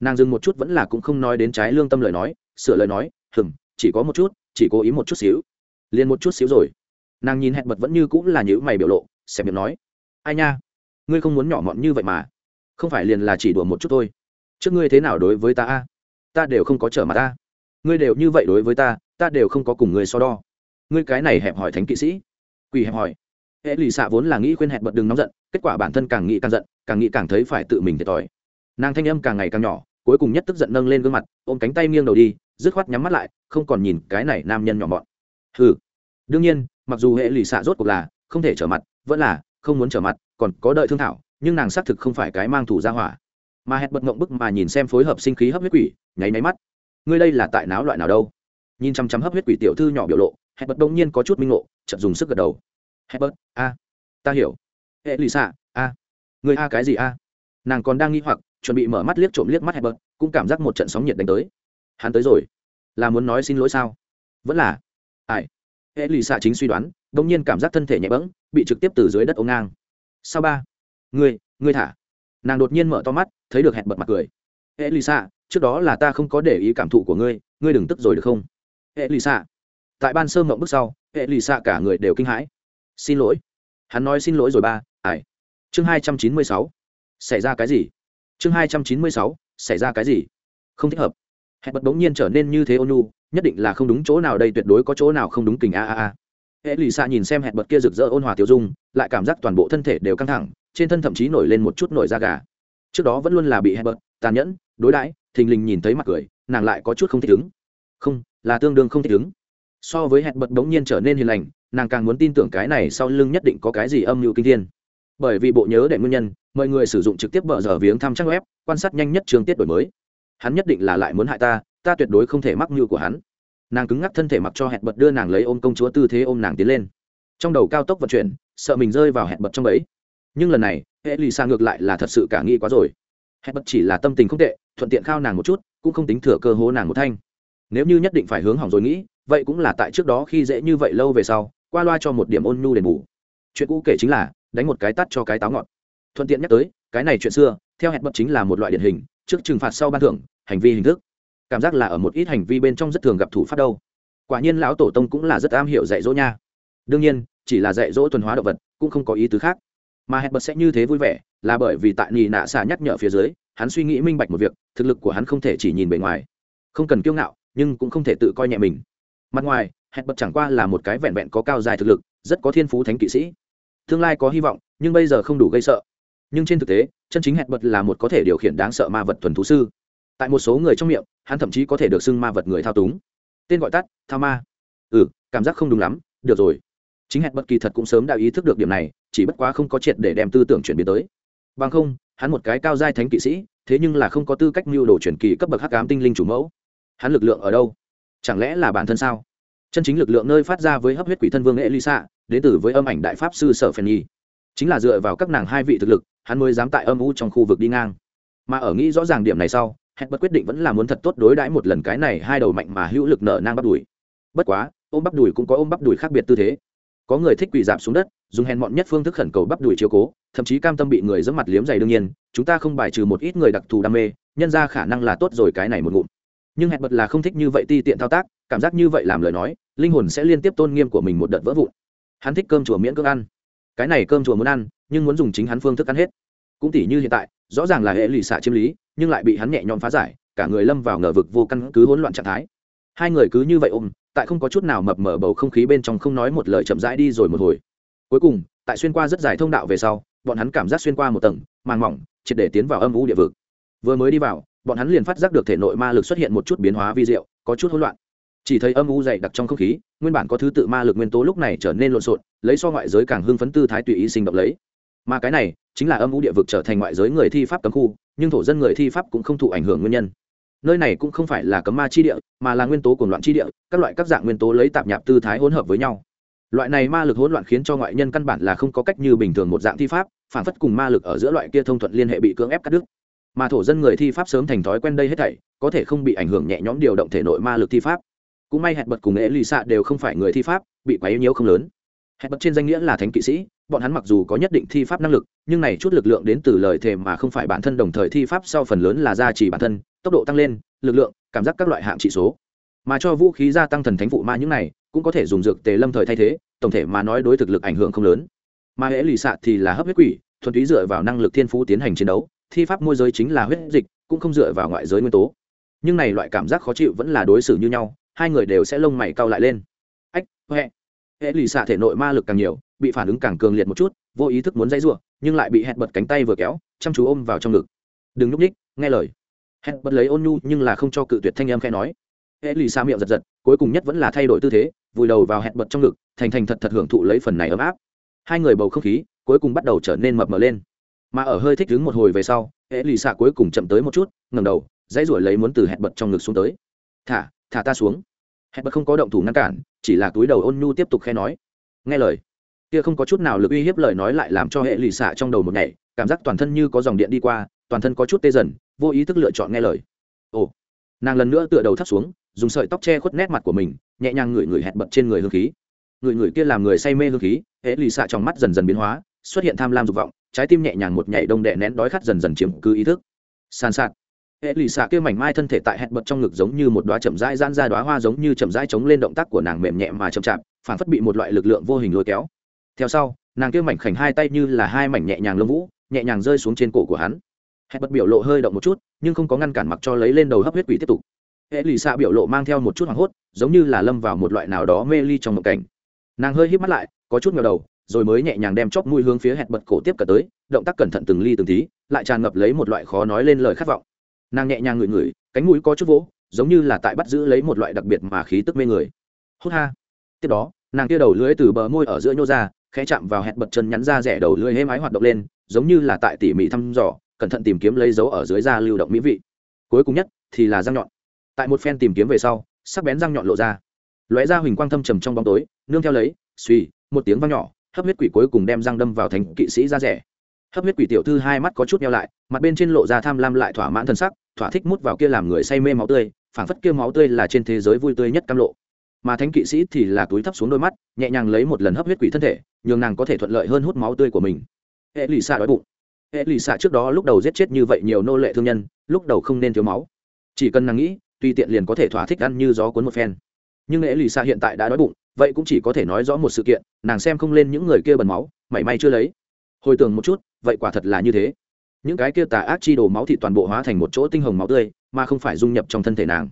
Nàng dừng một chút vẫn là cũng không nói đến trái lương tâm lời nói, sửa lời nói, hừm, chỉ có một chút, chỉ cố ý một chút xíu. Liền một chút xíu rồi. Nàng nhìn hẹn bật vẫn như cũng là nhữ mày biểu lộ xem miệng nói, ai nha, ngươi không muốn nhỏ mọn như vậy mà. Không phải liền là chỉ đùa một chút thôi. Trước ngươi thế nào đối với ta a? Ta đều không có trở mặt ta ngươi đều như vậy đối với ta ta đều không có cùng ngươi so đo. Ngươi cái này hẹp hỏi thánh kỵ sĩ. Quỷ hẹp hỏi. Hệ lì xạ vốn là nghĩ khuyên hẹn bật đừng nóng giận, kết quả bản thân càng nghĩ càng giận, càng nghĩ càng thấy phải tự mình thiệt thòi. Nàng thanh âm càng ngày càng nhỏ, cuối cùng nhất tức giận nâng lên gương mặt, ôm cánh tay nghiêng đầu đi, dứt khoát nhắm mắt lại, không còn nhìn cái này nam nhân nhỏ mọn. Hừ. Đương nhiên, mặc dù hệ lì xạ rốt cuộc là không thể trở mặt, vẫn là không muốn trở mặt, còn có đợi thương thảo, nhưng nàng xác thực không phải cái mang thủ ra hỏa. Mà hẹn bật ngộng bức mà nhìn xem phối hợp sinh khí hấp huyết quỷ, nháy máy mắt ngươi đây là tại náo loại nào đâu? Nhìn chăm chăm hấp huyết quỷ tiểu thư nhỏ biểu lộ hẹn bật đông nhiên có chút minh ngộ chậm dùng sức gật đầu. Hẹn bật a, ta hiểu. Hệ lì xạ a người a cái gì a? Nàng còn đang nghi hoặc, chuẩn bị mở mắt liếc trộm liếc mắt hẹn bật cũng cảm giác một trận sóng nhiệt đánh tới. Hắn tới rồi. Là muốn nói xin lỗi sao? Vẫn là. Ai? Hệ lì xạ chính suy đoán đông nhiên cảm giác thân thể nhẹ bẫng, bị trực tiếp từ dưới đất ống ngang. Sao ba? Ngươi ngươi thả. Nàng đột nhiên mở to mắt, thấy được hẹn bật mặt cười. Hệ lì xạ trước đó là ta không có để ý cảm thụ của ngươi ngươi đừng tức rồi được không? Hệ lì xạ. Tại ban sơ mộng bước sau, hệ lì xạ cả người đều kinh hãi. Xin lỗi. Hắn nói xin lỗi rồi ba ải chương hai trăm chín mươi sáu. Xảy ra cái gì? Chương hai trăm chín mươi sáu. Xảy ra cái gì? Không thích hợp. Hẹn bật bỗng nhiên trở nên như thế ônu nhất định là không đúng chỗ nào đây, tuyệt đối có chỗ nào không đúng kình a a a. Hệ lì xạ nhìn xem hẹn bật kia rực rỡ ôn hòa tiêu dung, lại cảm giác toàn bộ thân thể đều căng thẳng, trên thân thậm chí nổi lên một chút nổi da gà. Trước đó vẫn luôn là bị hẹn bật tàn nhẫn, đối đãi thình lình nhìn thấy mặt cười, nàng lại có chút không thích ứng. Không, là tương đương không thích ứng. So với hẹn bật bỗng nhiên trở nên hiền lành, nàng càng muốn tin tưởng cái này sau lưng nhất định có cái gì âm mưu kinh thiên. Bởi vì bộ nhớ đệ nguyên nhân, mọi người sử dụng trực tiếp bờ giờ viếng thăm trang web, quan sát nhanh nhất trường tiết đổi mới. Hắn nhất định là lại muốn hại ta ta tuyệt đối không thể mắc mưu của hắn. Nàng cứng ngắc thân thể mặc cho hẹn bật đưa nàng lấy ôm công chúa tư thế ôm nàng tiến lên. Trong đầu cao tốc vận chuyển, sợ mình rơi vào hẹn bật trong ấy nhưng lần này, hệ lì xa ngược lại là thật sự cả nghi quá rồi. Hẹn bật chỉ là tâm tình không tệ thuận tiện khao nàng một chút, cũng không tính thừa cơ hố nàng một thanh. Nếu như nhất định phải hướng hỏng rồi nghĩ, vậy cũng là tại trước đó khi dễ như vậy lâu về sau, qua loa cho một điểm ôn nhu đền bù. Chuyện cũ kể chính là, đánh một cái tắt cho cái táo ngọt. Thuận tiện nhắc tới, cái này chuyện xưa, theo hẹn bật chính là một loại điển hình, trước trừng phạt sau ban thưởng, hành vi hình thức. Cảm giác là ở một ít hành vi bên trong rất thường gặp thủ pháp đâu. Quả nhiên lão tổ tông cũng là rất am hiểu dạy dỗ nha. Đương nhiên, chỉ là dạy dỗ tuần hóa động vật, cũng không có ý tứ khác. Mà hẹn bật sẽ như thế vui vẻ, là bởi vì tại nì nạ xạ nhắc nhở phía dưới hắn suy nghĩ minh bạch một việc, thực lực của hắn không thể chỉ nhìn bề ngoài. Không cần kiêu ngạo, nhưng cũng không thể tự coi nhẹ mình. Mặt ngoài hẹn bật chẳng qua là một cái vẹn vẹn có cao dài thực lực, rất có thiên phú thánh kỵ sĩ. Tương lai có hy vọng, nhưng bây giờ không đủ gây sợ. Nhưng trên thực tế, chân chính hẹn bật là một có thể điều khiển đáng sợ ma vật thuần thú sư. Tại một số người trong miệng, hắn thậm chí có thể được xưng ma vật người thao túng. Tên gọi tắt thao ma. Ừ cảm giác không đúng lắm, được rồi. Chính hẹn bất kỳ thật cũng sớm đã ý thức được điểm này, chỉ bất quá không có triệt để đem tư tưởng chuyển biến tới. Bằng không hắn một cái cao giai thánh kỵ sĩ, thế nhưng là không có tư cách mưu đồ chuyển kỳ cấp bậc hắc ám tinh linh chủ mẫu. Hắn lực lượng ở đâu? Chẳng lẽ là bản thân sao? Chân chính lực lượng nơi phát ra với hấp huyết quỷ thân vương elisa, đến từ với âm ảnh đại pháp sư sở phen nhi. Chính là dựa vào các nàng hai vị thực lực, hắn mới dám tại âm u trong khu vực đi ngang. Mà ở nghĩ rõ ràng điểm này sau, hẹn bất quyết định vẫn là muốn thật tốt đối đãi một lần cái này hai đầu mạnh mà hữu lực nở nang bắt đùi. Bất quá, ôm bắp đùi cũng có ôm bắp đùi khác biệt tư thế có người thích quỳ dạp xuống đất, dùng hèn mọn nhất phương thức khẩn cầu bắp đùi chiếu cố, thậm chí cam tâm bị người dẫm mặt liếm dày đương nhiên, chúng ta không bài trừ một ít người đặc thù đam mê, nhân ra khả năng là tốt rồi cái này một ngụm. Nhưng hẹn bật là không thích như vậy ti tiện thao tác, cảm giác như vậy làm lời nói, linh hồn sẽ liên tiếp tôn nghiêm của mình một đợt vỡ vụn. Hắn thích cơm chùa miễn cưỡng ăn. Cái này cơm chùa muốn ăn, nhưng muốn dùng chính hắn phương thức ăn hết. Cũng tỉ như hiện tại, rõ ràng là hệ lụy xạ chiếm lý, nhưng lại bị hắn nhẹ nhõm phá giải, cả người lâm vào ngờ vực vô căn cứ hỗn loạn trạng thái. Hai người cứ như vậy ôm tại không có chút nào mập mở bầu không khí bên trong không nói một lời chậm rãi đi rồi một hồi. Cuối cùng, tại xuyên qua rất dài thông đạo về sau, bọn hắn cảm giác xuyên qua một tầng, màng mỏng, triệt để tiến vào âm u địa vực. Vừa mới đi vào, bọn hắn liền phát giác được thể nội ma lực xuất hiện một chút biến hóa vi diệu, có chút hỗn loạn. Chỉ thấy âm u dày đặc trong không khí, nguyên bản có thứ tự ma lực nguyên tố lúc này trở nên lộn xộn, lấy so ngoại giới càng hưng phấn tư thái tùy ý sinh động lấy. Mà cái này, chính là âm u địa vực trở thành ngoại giới người thi pháp cấm khu, nhưng thổ dân người thi pháp cũng không thụ ảnh hưởng nguyên nhân nơi này cũng không phải là cấm ma chi địa, mà là nguyên tố cuồng loạn chi địa, các loại các dạng nguyên tố lấy tạp nhạp tư thái hỗn hợp với nhau. Loại này ma lực hỗn loạn khiến cho ngoại nhân căn bản là không có cách như bình thường một dạng thi pháp, phản phất cùng ma lực ở giữa loại kia thông thuận liên hệ bị cưỡng ép cắt đứt. Mà thổ dân người thi pháp sớm thành thói quen đây hết thảy, có thể không bị ảnh hưởng nhẹ nhõm điều động thể nội ma lực thi pháp. Cũng may hẹn bật cùng ế lì xạ đều không phải người thi pháp, bị quấy nhiễu không lớn. Hẹn bật trên danh nghĩa là thánh kỵ sĩ bọn hắn mặc dù có nhất định thi pháp năng lực, nhưng này chút lực lượng đến từ lời thề mà không phải bản thân đồng thời thi pháp sau phần lớn là gia trì bản thân, tốc độ tăng lên, lực lượng, cảm giác các loại hạng trị số. Mà cho vũ khí gia tăng thần thánh phụ ma những này, cũng có thể dùng dược tề lâm thời thay thế, tổng thể mà nói đối thực lực ảnh hưởng không lớn. Mà hễ lì xạ thì là hấp huyết quỷ, thuần túy dựa vào năng lực thiên phú tiến hành chiến đấu, thi pháp môi giới chính là huyết dịch, cũng không dựa vào ngoại giới nguyên tố. Nhưng này loại cảm giác khó chịu vẫn là đối xử như nhau, hai người đều sẽ lông mày cau lại lên. Ách, huệ. Hệ lì xạ thể nội ma lực càng nhiều bị phản ứng càng cường liệt một chút, vô ý thức muốn dãy rụa nhưng lại bị hẹn bật cánh tay vừa kéo, chăm chú ôm vào trong ngực. Đừng núp ních nghe lời. Hẹn bật lấy ôn nhu nhưng là không cho cự tuyệt thanh em khẽ nói. Hệ lì xa miệng giật giật, cuối cùng nhất vẫn là thay đổi tư thế, vùi đầu vào hẹn bật trong ngực, thành thành thật thật hưởng thụ lấy phần này ấm áp. Hai người bầu không khí, cuối cùng bắt đầu trở nên mập mờ lên. Mà ở hơi thích đứng một hồi về sau, hệ lì xa cuối cùng chậm tới một chút ngầm đầu, dãy rủi lấy muốn từ hẹn bật trong ngực xuống tới. Thả thả ta xuống. Hẹn bật không có động thủ ngăn cản, chỉ là túi đầu ôn nhu tiếp tục khe nói. Nghe lời kia không có chút nào lực uy hiếp lời nói lại làm cho hệ lì xạ trong đầu một ngày, cảm giác toàn thân như có dòng điện đi qua, toàn thân có chút tê dần, vô ý thức lựa chọn nghe lời. Ồ, nàng lần nữa tựa đầu thắt xuống, dùng sợi tóc che khuất nét mặt của mình, nhẹ nhàng ngửi ngửi hẹn bật trên người hương khí. Người người kia làm người say mê hương khí, hệ lì xạ trong mắt dần dần biến hóa, xuất hiện tham lam dục vọng, trái tim nhẹ nhàng một nhảy đông đệ nén đói khát dần dần chiếm cứ ý thức. San sạt. Hệ lì xạ kia mảnh mai thân thể tại hẹn bật trong ngực giống như một đoá chậm rãi gian ra đoá hoa giống như chậm rãi chống lên động tác của nàng mềm nhẹ mà chậm chạp, phản phất bị một loại lực lượng vô hình lôi kéo theo sau, nàng kia mảnh khảnh hai tay như là hai mảnh nhẹ nhàng lông vũ, nhẹ nhàng rơi xuống trên cổ của hắn. Hẹn bật biểu lộ hơi động một chút, nhưng không có ngăn cản mặc cho lấy lên đầu hấp huyết quỷ tiếp tục. Hệ lì xạ biểu lộ mang theo một chút hoảng hốt, giống như là lâm vào một loại nào đó mê ly trong một cảnh. Nàng hơi hít mắt lại, có chút ngờ đầu, rồi mới nhẹ nhàng đem chóp mũi hướng phía hẹn bật cổ tiếp cận tới, động tác cẩn thận từng ly từng tí, lại tràn ngập lấy một loại khó nói lên lời khát vọng. Nàng nhẹ nhàng ngửi ngửi, cánh mũi có chút vỗ, giống như là tại bắt giữ lấy một loại đặc biệt mà khí tức mê người. Hốt ha. Tiếp đó, nàng kia đầu lưới từ bờ môi ở giữa nhô ra khẽ chạm vào hẹn bật chân nhắn ra rẻ đầu lưỡi hêm ái hoạt động lên, giống như là tại tỉ mỉ thăm dò, cẩn thận tìm kiếm lấy dấu ở dưới da lưu động mỹ vị. Cuối cùng nhất thì là răng nhọn. Tại một phen tìm kiếm về sau, sắc bén răng nhọn lộ ra. Lóe ra huỳnh quang thâm trầm trong bóng tối, nương theo lấy suy một tiếng vang nhỏ, hấp huyết quỷ cuối cùng đem răng đâm vào thành kỵ sĩ da rẻ. Hấp huyết quỷ tiểu thư hai mắt có chút nhau lại, mặt bên trên lộ ra tham lam lại thỏa mãn thân sắc, thỏa thích mút vào kia làm người say mê máu tươi, phảng phất kia máu tươi là trên thế giới vui tươi nhất cam lộ mà thánh kỵ sĩ thì là túi thấp xuống đôi mắt, nhẹ nhàng lấy một lần hấp huyết quỷ thân thể, nhường nàng có thể thuận lợi hơn hút máu tươi của mình. Hệ lì xạ đói bụng. Hệ lì xạ trước đó lúc đầu giết chết như vậy nhiều nô lệ thương nhân, lúc đầu không nên thiếu máu. Chỉ cần nàng nghĩ, tùy tiện liền có thể thỏa thích ăn như gió cuốn một phen. Nhưng hệ lì xạ hiện tại đã đói bụng, vậy cũng chỉ có thể nói rõ một sự kiện, nàng xem không lên những người kia bẩn máu, mảy may chưa lấy. Hồi tưởng một chút, vậy quả thật là như thế. Những cái kia tà ác chi đồ máu thì toàn bộ hóa thành một chỗ tinh hồng máu tươi, mà không phải dung nhập trong thân thể nàng.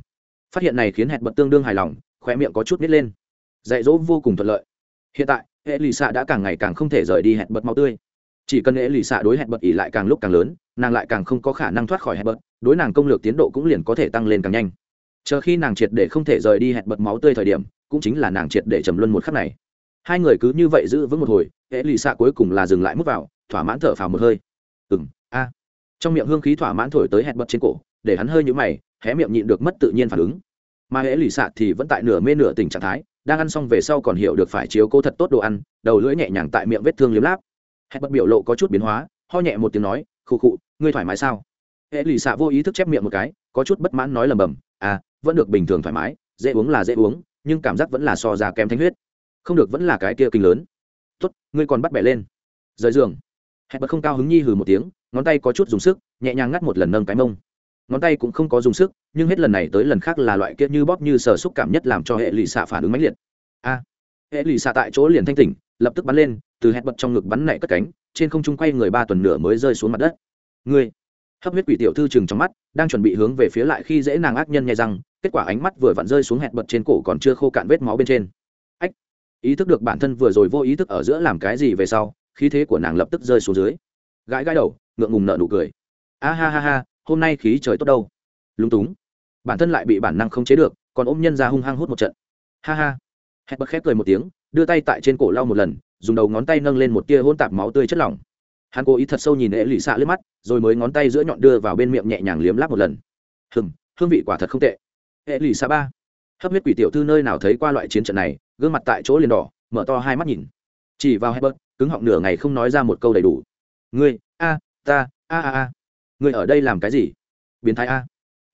Phát hiện này khiến hẹn bật tương đương hài lòng khóe miệng có chút nít lên. Dạy dỗ vô cùng thuận lợi. Hiện tại hệ lì xạ đã càng ngày càng không thể rời đi hẹn bật máu tươi. Chỉ cần hệ lì xạ đối hẹn bật ỉ lại càng lúc càng lớn, nàng lại càng không có khả năng thoát khỏi hẹn bật, đối nàng công lược tiến độ cũng liền có thể tăng lên càng nhanh. Chờ khi nàng triệt để không thể rời đi hẹn bật máu tươi thời điểm, cũng chính là nàng triệt để trầm luân một khắc này. Hai người cứ như vậy giữ vững một hồi hệ lì xạ cuối cùng là dừng lại mút vào, thỏa mãn thở phào một hơi. Ừng a. Trong miệng hương khí thỏa mãn thổi tới hẹn bật trên cổ, để hắn hơi nhũ mày, hé miệng nhịn được mất tự nhiên phản ứng mà hễ lì xạ thì vẫn tại nửa mê nửa tình trạng thái, đang ăn xong về sau còn hiểu được phải chiếu cố thật tốt đồ ăn, đầu lưỡi nhẹ nhàng tại miệng vết thương liếm láp. Hẹn bật biểu lộ có chút biến hóa, ho nhẹ một tiếng nói, khụ khụ, ngươi thoải mái sao? Hễ lì xạ vô ý thức chép miệng một cái, có chút bất mãn nói lầm bầm à vẫn được bình thường thoải mái, dễ uống là dễ uống, nhưng cảm giác vẫn là so ra kém thanh huyết. Không được vẫn là cái kia kinh lớn. Tốt, ngươi còn bắt bẻ lên. Rời giường hẹn bật không cao hứng nhi hừ một tiếng, ngón tay có chút dùng sức, nhẹ nhàng ngắt một lần nâng cái mông ngón tay cũng không có dùng sức, nhưng hết lần này tới lần khác là loại kia như bóp như sờ xúc cảm nhất làm cho hệ lụy xạ phản ứng mãnh liệt. A, hệ lụy xạ tại chỗ liền thanh tỉnh, lập tức bắn lên, từ hẹn bật trong ngực bắn nảy cất cánh, trên không trung quay người ba tuần nửa mới rơi xuống mặt đất. Ngươi hấp huyết quỷ tiểu thư chừng trong mắt, đang chuẩn bị hướng về phía lại khi dễ nàng ác nhân nhai răng, kết quả ánh mắt vừa vặn rơi xuống hẹn bật trên cổ còn chưa khô cạn vết máu bên trên. Ách, ý thức được bản thân vừa rồi vô ý thức ở giữa làm cái gì về sau, khí thế của nàng lập tức rơi xuống dưới. Gãi gãi đầu, ngượng ngùng nợ nụ cười. A ha ha ha hôm nay khí trời tốt đâu. Lúng túng. Bản thân lại bị bản năng không chế được, còn ôm nhân ra hung hăng hút một trận. Ha ha. Hẹn bật khép cười một tiếng, đưa tay tại trên cổ lau một lần, dùng đầu ngón tay nâng lên một tia hôn tạp máu tươi chất lỏng. Hắn cố ý thật sâu nhìn ế lụy xạ lướt mắt, rồi mới ngón tay giữa nhọn đưa vào bên miệng nhẹ nhàng liếm láp một lần. Hừng hương vị quả thật không tệ. Ế lụy xạ ba. Hấp huyết quỷ tiểu thư nơi nào thấy qua loại chiến trận này, gương mặt tại chỗ liền đỏ, mở to hai mắt nhìn. Chỉ vào hebert cứng họng nửa ngày không nói ra một câu đầy đủ. Ngươi, a, ta, a a a người ở đây làm cái gì? Biến thái a.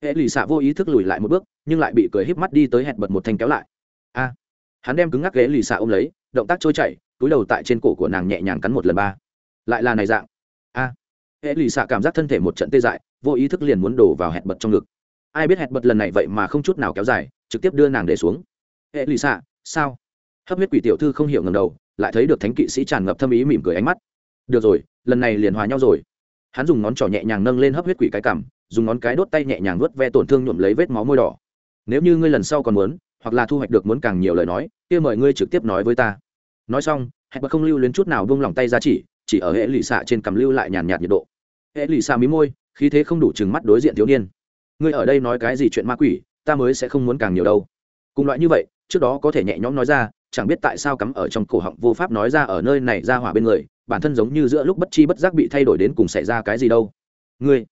Hệ lì xạ vô ý thức lùi lại một bước, nhưng lại bị cười híp mắt đi tới hẹn bật một thanh kéo lại. A. Hắn đem cứng ngắc ghế lì xạ ôm lấy, động tác trôi chảy, túi đầu tại trên cổ của nàng nhẹ nhàng cắn một lần ba. Lại là này dạng. A. Hệ lì xạ cảm giác thân thể một trận tê dại, vô ý thức liền muốn đổ vào hẹn bật trong ngực. Ai biết hẹn bật lần này vậy mà không chút nào kéo dài, trực tiếp đưa nàng để xuống. Hệ lì xạ, sao? Hấp huyết quỷ tiểu thư không hiểu ngầm đầu, lại thấy được thánh kỵ sĩ tràn ngập thâm ý mỉm cười ánh mắt. Được rồi, lần này liền hòa nhau rồi hắn dùng ngón trỏ nhẹ nhàng nâng lên hấp huyết quỷ cái cằm, dùng ngón cái đốt tay nhẹ nhàng vớt ve tổn thương nhuộm lấy vết máu môi đỏ. Nếu như ngươi lần sau còn muốn, hoặc là thu hoạch được muốn càng nhiều lời nói, kia mời ngươi trực tiếp nói với ta. Nói xong, hẹn bật không lưu luyến chút nào buông lỏng tay ra chỉ chỉ ở hệ lụy xạ trên cằm lưu lại nhàn nhạt nhiệt độ. Hệ lụy xạ mí môi, khí thế không đủ chừng mắt đối diện thiếu niên. Ngươi ở đây nói cái gì chuyện ma quỷ, ta mới sẽ không muốn càng nhiều đâu. Cùng loại như vậy, trước đó có thể nhẹ nhõm nói ra chẳng biết tại sao cắm ở trong cổ họng vô pháp nói ra ở nơi này ra hỏa bên người, bản thân giống như giữa lúc bất chi bất giác bị thay đổi đến cùng xảy ra cái gì đâu. Ngươi,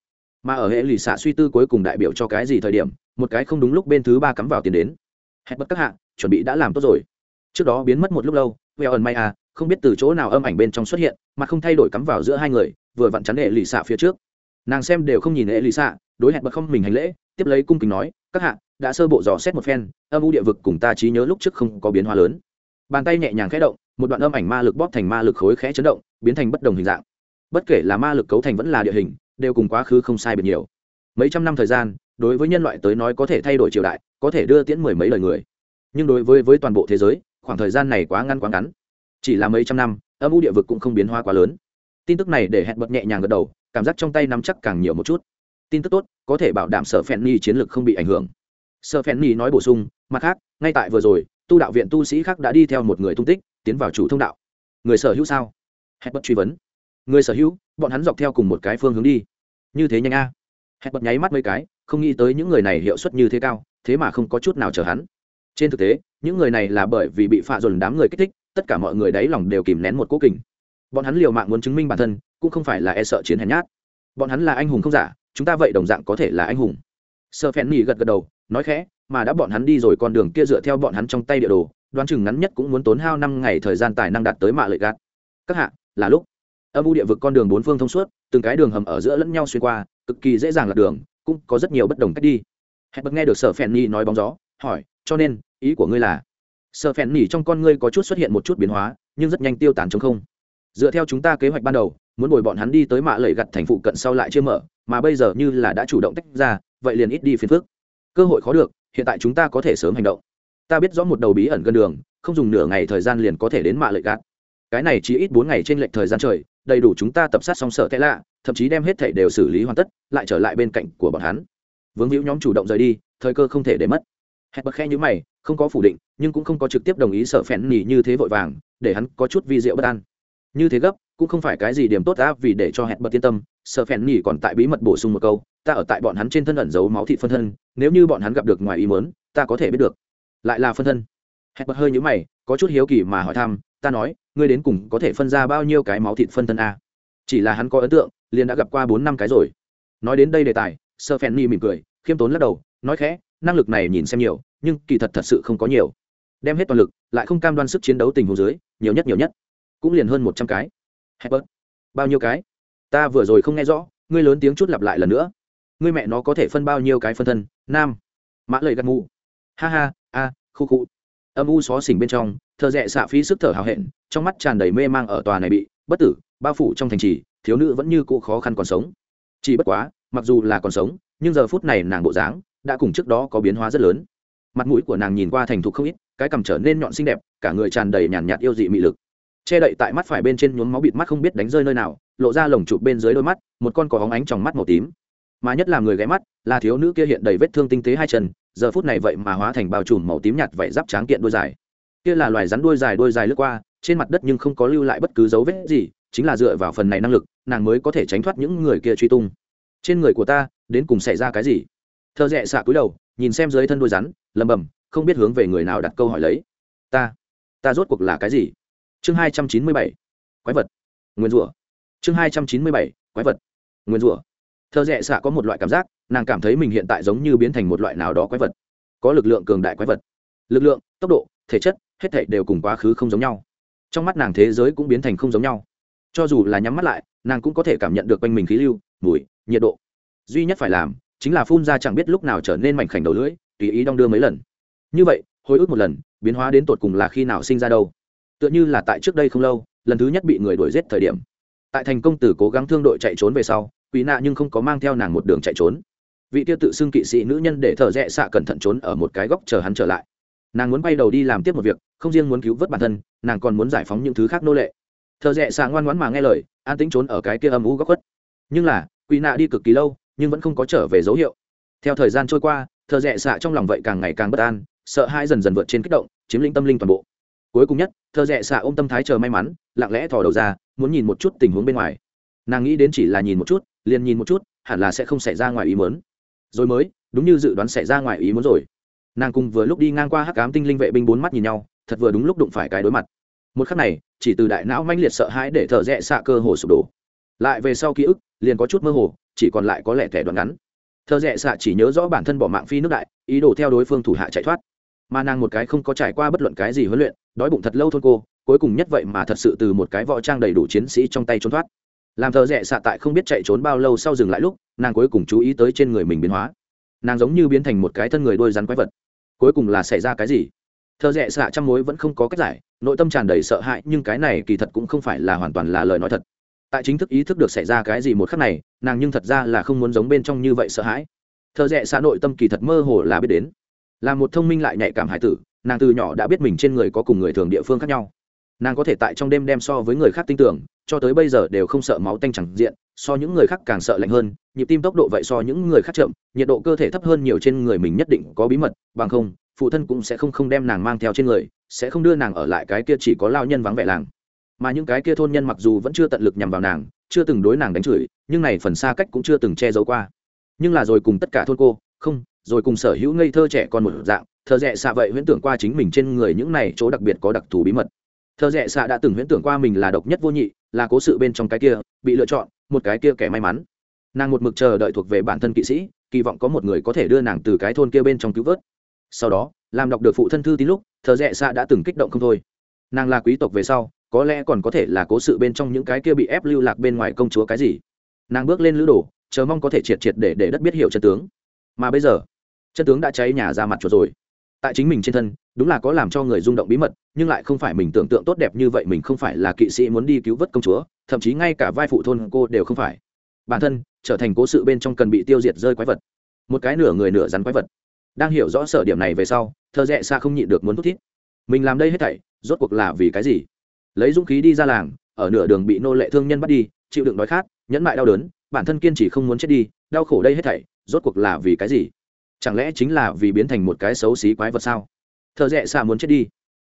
mà ở hệ lì xạ suy tư cuối cùng đại biểu cho cái gì thời điểm, một cái không đúng lúc bên thứ ba cắm vào tiền đến. Hẹn bất các hạ, chuẩn bị đã làm tốt rồi. Trước đó biến mất một lúc lâu veo ẩn may à không biết từ chỗ nào âm ảnh bên trong xuất hiện, mà không thay đổi cắm vào giữa hai người, vừa vặn chắn hệ lì xạ phía trước. Nàng xem đều không nhìn hệ lì xạ, đối hẹn bật không mình hành lễ, tiếp lấy cung kính nói, các hạ, đã sơ bộ dò xét một phen, âm u địa vực cùng ta trí nhớ lúc trước không có biến hóa lớn bàn tay nhẹ nhàng khẽ động, một đoạn âm ảnh ma lực bóp thành ma lực khối khẽ chấn động, biến thành bất đồng hình dạng. Bất kể là ma lực cấu thành vẫn là địa hình, đều cùng quá khứ không sai biệt nhiều. Mấy trăm năm thời gian, đối với nhân loại tới nói có thể thay đổi triều đại, có thể đưa tiễn mười mấy lời người. Nhưng đối với với toàn bộ thế giới, khoảng thời gian này quá ngăn quá ngắn. Chỉ là mấy trăm năm, âm u địa vực cũng không biến hóa quá lớn. Tin tức này để hẹn bật nhẹ nhàng gật đầu, cảm giác trong tay nắm chắc càng nhiều một chút. Tin tức tốt, có thể bảo đảm sở phen ni chiến lược không bị ảnh hưởng. Sở phen ni nói bổ sung, mặt khác, ngay tại vừa rồi tu đạo viện tu sĩ khác đã đi theo một người tung tích, tiến vào chủ thông đạo. Người sở hữu sao? Hẹn bật truy vấn. Người sở hữu, bọn hắn dọc theo cùng một cái phương hướng đi. Như thế nhanh a. Hẹn bật nháy mắt mấy cái, không nghĩ tới những người này hiệu suất như thế cao, thế mà không có chút nào chờ hắn. Trên thực tế, những người này là bởi vì bị phạ dồn đám người kích thích, tất cả mọi người đáy lòng đều kìm nén một cố kình. Bọn hắn liều mạng muốn chứng minh bản thân, cũng không phải là e sợ chiến hèn nhát. Bọn hắn là anh hùng không giả, chúng ta vậy đồng dạng có thể là anh hùng. Sợ phèn nhì gật gật đầu, nói khẽ mà đã bọn hắn đi rồi con đường kia dựa theo bọn hắn trong tay địa đồ, đoán chừng ngắn nhất cũng muốn tốn hao năm ngày thời gian tài năng đạt tới mạ lợi gạt. Các hạ, là lúc. Âm u địa vực con đường bốn phương thông suốt, từng cái đường hầm ở giữa lẫn nhau xuyên qua, cực kỳ dễ dàng lạc đường, cũng có rất nhiều bất đồng cách đi. Hẹn bật nghe được sở phèn nhi nói bóng gió, hỏi, cho nên, ý của ngươi là? Sở phèn nhi trong con ngươi có chút xuất hiện một chút biến hóa, nhưng rất nhanh tiêu tán chống không. Dựa theo chúng ta kế hoạch ban đầu, muốn bồi bọn hắn đi tới mạ lợi gặt thành phụ cận sau lại chưa mở, mà bây giờ như là đã chủ động tách ra, vậy liền ít đi phiền phức. Cơ hội khó được hiện tại chúng ta có thể sớm hành động. Ta biết rõ một đầu bí ẩn gần đường, không dùng nửa ngày thời gian liền có thể đến mạ lợi gạt. Cái này chỉ ít bốn ngày trên lệch thời gian trời, đầy đủ chúng ta tập sát xong sợ tệ lạ, thậm chí đem hết thảy đều xử lý hoàn tất, lại trở lại bên cạnh của bọn hắn. Vướng hữu nhóm chủ động rời đi, thời cơ không thể để mất. Hẹn bật khe như mày, không có phủ định, nhưng cũng không có trực tiếp đồng ý sợ phèn nỉ như thế vội vàng, để hắn có chút vi diệu bất an. Như thế gấp, cũng không phải cái gì điểm tốt đã vì để cho hẹn bật yên tâm, sợ phèn nỉ còn tại bí mật bổ sung một câu, ta ở tại bọn hắn trên thân ẩn giấu máu thị phân thân nếu như bọn hắn gặp được ngoài ý muốn, ta có thể biết được. Lại là phân thân. Hẹn bật hơi nhữ mày có chút hiếu kỳ mà hỏi thăm ta nói ngươi đến cùng có thể phân ra bao nhiêu cái máu thịt phân thân a? Chỉ là hắn có ấn tượng liền đã gặp qua bốn năm cái rồi. Nói đến đây đề tài sơ phen mỉm cười khiêm tốn lắc đầu nói khẽ năng lực này nhìn xem nhiều nhưng kỳ thật thật sự không có nhiều. Đem hết toàn lực lại không cam đoan sức chiến đấu tình huống dưới nhiều nhất nhiều nhất. Cũng liền hơn một trăm cái. Hebert. bao nhiêu cái? Ta vừa rồi không nghe rõ ngươi lớn tiếng chút lặp lại lần nữa ngươi mẹ nó có thể phân bao nhiêu cái phân thân, nam, mã lời gật mù. Ha ha, a, khu khu. Âm u xó xỉnh bên trong, thợ rẽ xạ phí sức thở hào hẹn, trong mắt tràn đầy mê mang ở tòa này bị, bất tử, bao phủ trong thành trì, thiếu nữ vẫn như cũ khó khăn còn sống. Chỉ bất quá, mặc dù là còn sống, nhưng giờ phút này nàng bộ dáng đã cùng trước đó có biến hóa rất lớn. Mặt mũi của nàng nhìn qua thành thục không ít, cái cằm trở nên nhọn xinh đẹp, cả người tràn đầy nhàn nhạt yêu dị mị lực. Che đậy tại mắt phải bên trên nhuốm máu bịt mắt không biết đánh rơi nơi nào, lộ ra lồng chụp bên dưới đôi mắt, một con có hóng ánh trong mắt màu tím mà nhất là người ghé mắt, là thiếu nữ kia hiện đầy vết thương tinh tế hai chân, giờ phút này vậy mà hóa thành bao trùm màu tím nhạt vậy giáp tráng kiện đôi dài. Kia là loài rắn đuôi dài đuôi dài lướt qua, trên mặt đất nhưng không có lưu lại bất cứ dấu vết gì, chính là dựa vào phần này năng lực, nàng mới có thể tránh thoát những người kia truy tung. Trên người của ta, đến cùng xảy ra cái gì? Thợ rẽ xạ cúi đầu, nhìn xem dưới thân đuôi rắn lầm bầm không biết hướng về người nào đặt câu hỏi lấy. Ta ta rốt cuộc là cái gì? Chương hai trăm chín mươi bảy, quái vật. Nguyên rủa. Chương hai trăm chín mươi bảy, quái vật. Nguyên rủa thợ rẽ xạ có một loại cảm giác, nàng cảm thấy mình hiện tại giống như biến thành một loại nào đó quái vật. Có lực lượng cường đại quái vật. Lực lượng, tốc độ, thể chất, hết thảy đều cùng quá khứ không giống nhau. Trong mắt nàng thế giới cũng biến thành không giống nhau. Cho dù là nhắm mắt lại, nàng cũng có thể cảm nhận được quanh mình khí lưu, mùi, nhiệt độ. Duy nhất phải làm, chính là phun ra chẳng biết lúc nào trở nên mảnh khảnh đầu lưỡi, tùy ý đong đưa mấy lần. Như vậy, hồi ức một lần, biến hóa đến tột cùng là khi nào sinh ra đâu? Tựa như là tại trước đây không lâu, lần thứ nhất bị người đuổi giết thời điểm. Tại thành công tử cố gắng thương đội chạy trốn về sau quỷ nạ nhưng không có mang theo nàng một đường chạy trốn. Vị tiêu tự xưng kỵ sĩ nữ nhân để thở rẽ xạ cẩn thận trốn ở một cái góc chờ hắn trở lại. Nàng muốn bay đầu đi làm tiếp một việc, không riêng muốn cứu vớt bản thân, nàng còn muốn giải phóng những thứ khác nô lệ. Thợ rẽ xạ ngoan ngoãn mà nghe lời, an tính trốn ở cái kia âm u góc khuất. Nhưng là, quỷ nạ đi cực kỳ lâu, nhưng vẫn không có trở về dấu hiệu. Theo thời gian trôi qua thợ rẽ xạ trong lòng vậy càng ngày càng bất an, sợ hãi dần dần vượt trên kích động, chiếm lĩnh tâm linh toàn bộ. Cuối cùng nhất thợ rẽ xạ ôm tâm thái chờ may mắn, lặng lẽ thò đầu ra, muốn nhìn một chút tình huống bên ngoài. Nàng nghĩ đến chỉ là nhìn một chút liền nhìn một chút, hẳn là sẽ không xảy ra ngoài ý muốn. Rồi mới, đúng như dự đoán xảy ra ngoài ý muốn rồi. Nàng cùng vừa lúc đi ngang qua hắc ám tinh linh vệ binh bốn mắt nhìn nhau, thật vừa đúng lúc đụng phải cái đối mặt. Một khắc này, chỉ từ đại não manh liệt sợ hãi để thở rẽ xạ cơ hồ sụp đổ. Lại về sau ký ức, liền có chút mơ hồ, chỉ còn lại có lẽ thẻ đoạn ngắn. Thợ rẽ xạ chỉ nhớ rõ bản thân bỏ mạng phi nước đại, ý đồ theo đối phương thủ hạ chạy thoát. Mà nàng một cái không có trải qua bất luận cái gì huấn luyện, đói bụng thật lâu thôn cô, cuối cùng nhất vậy mà thật sự từ một cái võ trang đầy đủ chiến sĩ trong tay trốn thoát làm thợ rẽ xạ tại không biết chạy trốn bao lâu sau dừng lại lúc, nàng cuối cùng chú ý tới trên người mình biến hóa. Nàng giống như biến thành một cái thân người đôi rắn quái vật. Cuối cùng là xảy ra cái gì? Thợ rẽ xạ trăm mối vẫn không có cách giải, nội tâm tràn đầy sợ hãi, nhưng cái này kỳ thật cũng không phải là hoàn toàn là lời nói thật. Tại chính thức ý thức được xảy ra cái gì một khắc này, nàng nhưng thật ra là không muốn giống bên trong như vậy sợ hãi. Thợ rẽ xạ nội tâm kỳ thật mơ hồ là biết đến. Là một thông minh lại nhạy cảm hải tử, nàng từ nhỏ đã biết mình trên người có cùng người thường địa phương khác nhau. Nàng có thể tại trong đêm đem so với người khác tin tưởng cho tới bây giờ đều không sợ máu tanh chẳng diện, so những người khác càng sợ lạnh hơn, nhịp tim tốc độ vậy so những người khác chậm, nhiệt độ cơ thể thấp hơn nhiều trên người mình nhất định có bí mật, bằng không, phụ thân cũng sẽ không không đem nàng mang theo trên người, sẽ không đưa nàng ở lại cái kia chỉ có lao nhân vắng vẻ làng. Mà những cái kia thôn nhân mặc dù vẫn chưa tận lực nhằm vào nàng, chưa từng đối nàng đánh chửi, nhưng này phần xa cách cũng chưa từng che giấu qua. Nhưng là rồi cùng tất cả thôn cô, không, rồi cùng sở hữu ngây thơ trẻ con một dạng thợ rẽ xạ vậy huyễn tưởng qua chính mình trên người những này chỗ đặc biệt có đặc thù bí mật. Thợ rẽ xạ đã từng huyễn tưởng qua mình là độc nhất vô nhị là cố sự bên trong cái kia, bị lựa chọn, một cái kia kẻ may mắn. Nàng một mực chờ đợi thuộc về bản thân kỵ sĩ, kỳ vọng có một người có thể đưa nàng từ cái thôn kia bên trong cứu vớt. Sau đó, làm đọc được phụ thân thư tín lúc thợ rẽ xạ đã từng kích động không thôi. Nàng là quý tộc về sau, có lẽ còn có thể là cố sự bên trong những cái kia bị ép lưu lạc bên ngoài công chúa cái gì. Nàng bước lên lữ đồ, chờ mong có thể triệt triệt để để đất biết hiểu chân tướng. Mà bây giờ, chân tướng đã cháy nhà ra mặt chuột rồi. Tại chính mình trên thân đúng là có làm cho người rung động bí mật, nhưng lại không phải mình tưởng tượng tốt đẹp như vậy mình không phải là kỵ sĩ muốn đi cứu vớt công chúa, thậm chí ngay cả vai phụ thôn cô đều không phải. Bản thân, trở thành cố sự bên trong cần bị tiêu diệt rơi quái vật. Một cái nửa người nửa rắn quái vật. Đang hiểu rõ sở điểm này về sau thợ rẽ xa không nhịn được muốn thút thít. Mình làm đây hết thảy, rốt cuộc là vì cái gì? Lấy dũng khí đi ra làng, ở nửa đường bị nô lệ thương nhân bắt đi, chịu đựng đói khát, nhẫn mại đau đớn, bản thân kiên trì không muốn chết đi, đau khổ đây hết thảy, rốt cuộc là vì cái gì? Chẳng lẽ chính là vì biến thành một cái xấu xí quái vật sao? Thợ rẽ xa muốn chết đi.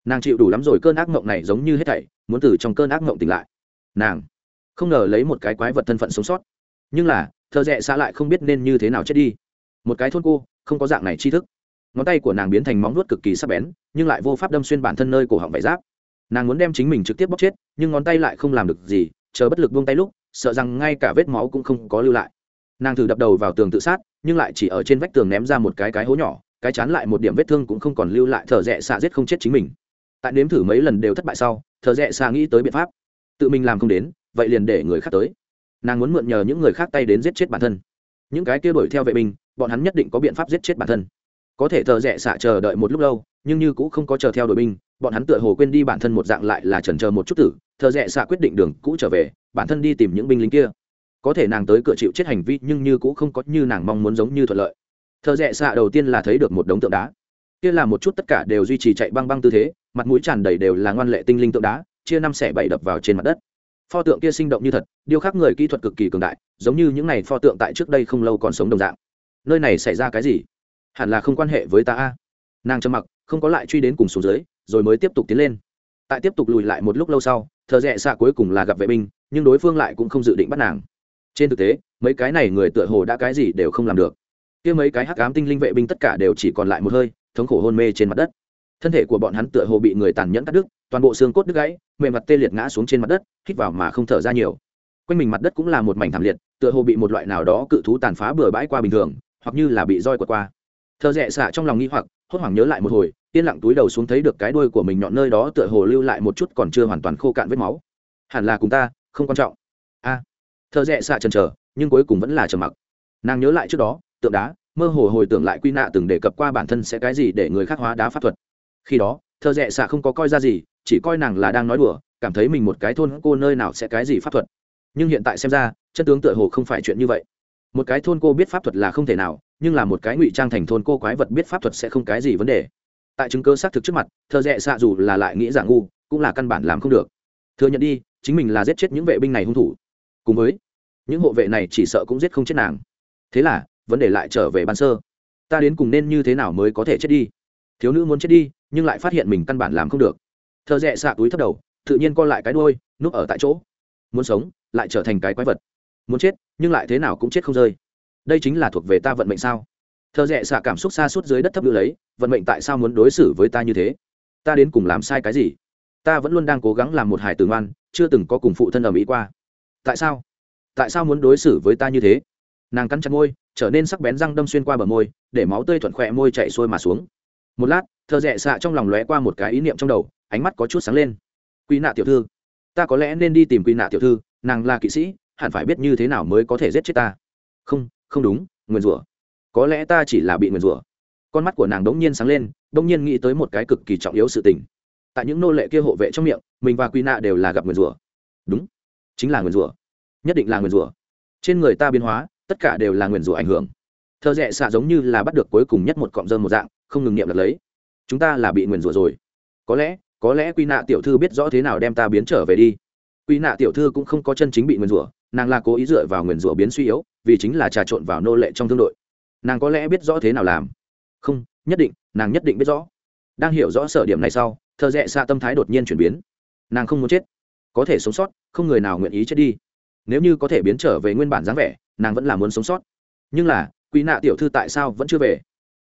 Nàng chịu đủ lắm rồi, cơn ác mộng này giống như hết thảy, muốn từ trong cơn ác mộng tỉnh lại. Nàng không ngờ lấy một cái quái vật thân phận sống sót. Nhưng là, thợ rẽ xa lại không biết nên như thế nào chết đi. Một cái thôn cô, không có dạng này tri thức. Ngón tay của nàng biến thành móng nuốt cực kỳ sắc bén, nhưng lại vô pháp đâm xuyên bản thân nơi cổ họng vải giáp. Nàng muốn đem chính mình trực tiếp bóc chết, nhưng ngón tay lại không làm được gì, chờ bất lực buông tay lúc, sợ rằng ngay cả vết máu cũng không có lưu lại. Nàng thử đập đầu vào tường tự sát, nhưng lại chỉ ở trên vách tường ném ra một cái cái hố nhỏ cái chán lại một điểm vết thương cũng không còn lưu lại thợ rẽ xạ giết không chết chính mình. Tại nếm thử mấy lần đều thất bại sau thợ rẽ xạ nghĩ tới biện pháp. Tự mình làm không đến, vậy liền để người khác tới. Nàng muốn mượn nhờ những người khác tay đến giết chết bản thân. Những cái kia đuổi theo vệ binh, bọn hắn nhất định có biện pháp giết chết bản thân. Có thể thợ rẽ xạ chờ đợi một lúc lâu, nhưng như cũng không có chờ theo đội binh, bọn hắn tựa hồ quên đi bản thân một dạng lại là trần chờ một chút tử thợ rẽ xạ quyết định đường cũ trở về, bản thân đi tìm những binh lính kia. Có thể nàng tới cửa chịu chết hành vi, nhưng như cũng không có như nàng mong muốn giống như thuận lợi thợ rẽ xạ đầu tiên là thấy được một đống tượng đá. Kia là một chút tất cả đều duy trì chạy băng băng tư thế, mặt mũi tràn đầy đều là ngoan lệ tinh linh tượng đá, chia năm xẻ bảy đập vào trên mặt đất. Pho tượng kia sinh động như thật, điêu khắc người kỹ thuật cực kỳ cường đại, giống như những này pho tượng tại trước đây không lâu còn sống đồng dạng. Nơi này xảy ra cái gì? Hẳn là không quan hệ với ta a. Nàng trầm mặc, không có lại truy đến cùng xuống dưới, rồi mới tiếp tục tiến lên. Tại tiếp tục lùi lại một lúc lâu sau, thợ rẽ xạ cuối cùng là gặp vệ binh, nhưng đối phương lại cũng không dự định bắt nàng. Trên thực tế, mấy cái này người tựa hồ đã cái gì đều không làm được kia mấy cái hắc ám tinh linh vệ binh tất cả đều chỉ còn lại một hơi thống khổ hôn mê trên mặt đất. Thân thể của bọn hắn tựa hồ bị người tàn nhẫn cắt đứt toàn bộ xương cốt đứt gãy mềm mặt tê liệt ngã xuống trên mặt đất hít vào mà không thở ra nhiều. Quanh mình mặt đất cũng là một mảnh thảm liệt tựa hồ bị một loại nào đó cự thú tàn phá bừa bãi qua bình thường hoặc như là bị roi quật qua. Thợ rẽ xạ trong lòng nghi hoặc hốt hoảng nhớ lại một hồi yên lặng túi đầu xuống thấy được cái đuôi của mình nhọn nơi đó tựa hồ lưu lại một chút còn chưa hoàn toàn khô cạn vết máu. Hẳn là cùng ta không quan trọng. A. À, thợ rẽ xạ chần chờ nhưng cuối cùng vẫn là trầm mặc. Nàng nhớ lại trước đó tượng đá, mơ hồ hồi tưởng lại quy nạ từng đề cập qua bản thân sẽ cái gì để người khác hóa đá pháp thuật. Khi đó, thợ rẽ xạ không có coi ra gì, chỉ coi nàng là đang nói đùa, cảm thấy mình một cái thôn cô nơi nào sẽ cái gì pháp thuật. Nhưng hiện tại xem ra, chân tướng tựa hồ không phải chuyện như vậy. Một cái thôn cô biết pháp thuật là không thể nào, nhưng là một cái ngụy trang thành thôn cô quái vật biết pháp thuật sẽ không cái gì vấn đề. Tại chứng cơ xác thực trước mặt, thợ rẽ xạ dù là lại nghĩ giả ngu, cũng là căn bản làm không được. Thừa nhận đi, chính mình là giết chết những vệ binh này hung thủ. Cùng với, những hộ vệ này chỉ sợ cũng giết không chết nàng. Thế là vấn đề lại trở về ban sơ. Ta đến cùng nên như thế nào mới có thể chết đi? Thiếu nữ muốn chết đi, nhưng lại phát hiện mình căn bản làm không được. Thợ rẽ xạ túi thấp đầu, tự nhiên co lại cái đôi núp ở tại chỗ. Muốn sống, lại trở thành cái quái vật. Muốn chết, nhưng lại thế nào cũng chết không rơi. Đây chính là thuộc về ta vận mệnh sao? Thợ rẽ xạ cảm xúc xa suốt dưới đất thấp đưa lấy, vận mệnh tại sao muốn đối xử với ta như thế? Ta đến cùng làm sai cái gì? Ta vẫn luôn đang cố gắng làm một hải tử ngoan, chưa từng có cùng phụ thân ở mỹ qua. Tại sao? Tại sao muốn đối xử với ta như thế? Nàng cắn chặt môi trở nên sắc bén răng đâm xuyên qua bờ môi, để máu tươi thuận khỏe môi chạy xuôi mà xuống. Một lát thợ rẽ xạ trong lòng lóe qua một cái ý niệm trong đầu, ánh mắt có chút sáng lên. Quy nạ tiểu thư, ta có lẽ nên đi tìm quy nạ tiểu thư, nàng là kỵ sĩ, hẳn phải biết như thế nào mới có thể giết chết ta. Không không đúng, nguyền rủa. Có lẽ ta chỉ là bị nguyền rủa. Con mắt của nàng đống nhiên sáng lên, đống nhiên nghĩ tới một cái cực kỳ trọng yếu sự tình. Tại những nô lệ kia hộ vệ trong miệng, mình và quy nạ đều là gặp nguyền rủa. Đúng, chính là nguyền rủa. Nhất định là nguyền rủa. Trên người ta biến hóa tất cả đều là nguyền rủa ảnh hưởng. Thợ rẽ xạ giống như là bắt được cuối cùng nhất một cọng rơm một dạng, không ngừng nghiệm đặt lấy. Chúng ta là bị nguyền rủa rồi. Có lẽ có lẽ quy nạ tiểu thư biết rõ thế nào đem ta biến trở về đi. Quy nạ tiểu thư cũng không có chân chính bị nguyền rủa, nàng là cố ý dựa vào nguyền rủa biến suy yếu, vì chính là trà trộn vào nô lệ trong thương đội. Nàng có lẽ biết rõ thế nào làm. Không, nhất định, nàng nhất định biết rõ. Đang hiểu rõ sở điểm này sau, thợ rẽ xạ tâm thái đột nhiên chuyển biến. Nàng không muốn chết. Có thể sống sót, không người nào nguyện ý chết đi. Nếu như có thể biến trở về nguyên bản dáng vẻ nàng vẫn là muốn sống sót. Nhưng là quỹ nạ tiểu thư tại sao vẫn chưa về?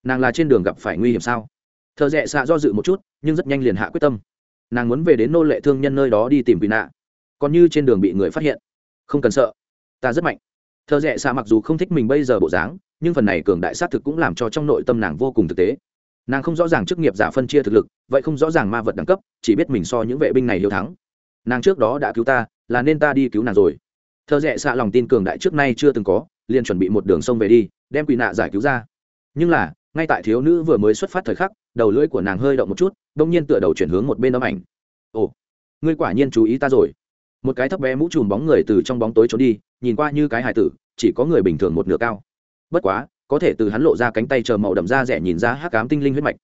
Nàng là trên đường gặp phải nguy hiểm sao? Thợ rẽ xạ do dự một chút, nhưng rất nhanh liền hạ quyết tâm. Nàng muốn về đến nô lệ thương nhân nơi đó đi tìm quỹ nạ. Còn như trên đường bị người phát hiện. Không cần sợ. Ta rất mạnh. Thợ rẽ xạ mặc dù không thích mình bây giờ bộ dáng, nhưng phần này cường đại sát thực cũng làm cho trong nội tâm nàng vô cùng thực tế. Nàng không rõ ràng chức nghiệp giả phân chia thực lực, vậy không rõ ràng ma vật đẳng cấp, chỉ biết mình so những vệ binh này hiếu thắng. Nàng trước đó đã cứu ta, là nên ta đi cứu nàng rồi thợ rẽ xạ lòng tin cường đại trước nay chưa từng có, liền chuẩn bị một đường sông về đi, đem quỷ nạ giải cứu ra. Nhưng là, ngay tại thiếu nữ vừa mới xuất phát thời khắc, đầu lưỡi của nàng hơi động một chút đ ỗ n g nhiên tựa đầu chuyển hướng một bên âm ảnh. Ồ, ngươi quả nhiên chú ý ta rồi. Một cái thấp bé mũ chùm bóng người từ trong bóng tối trốn đi, nhìn qua như cái hài tử, chỉ có người bình thường một nửa cao. Bất quá, có thể từ hắn lộ ra cánh tay chờ màu đậm da rẻ nhìn ra hắc cám tinh linh huyết mạch.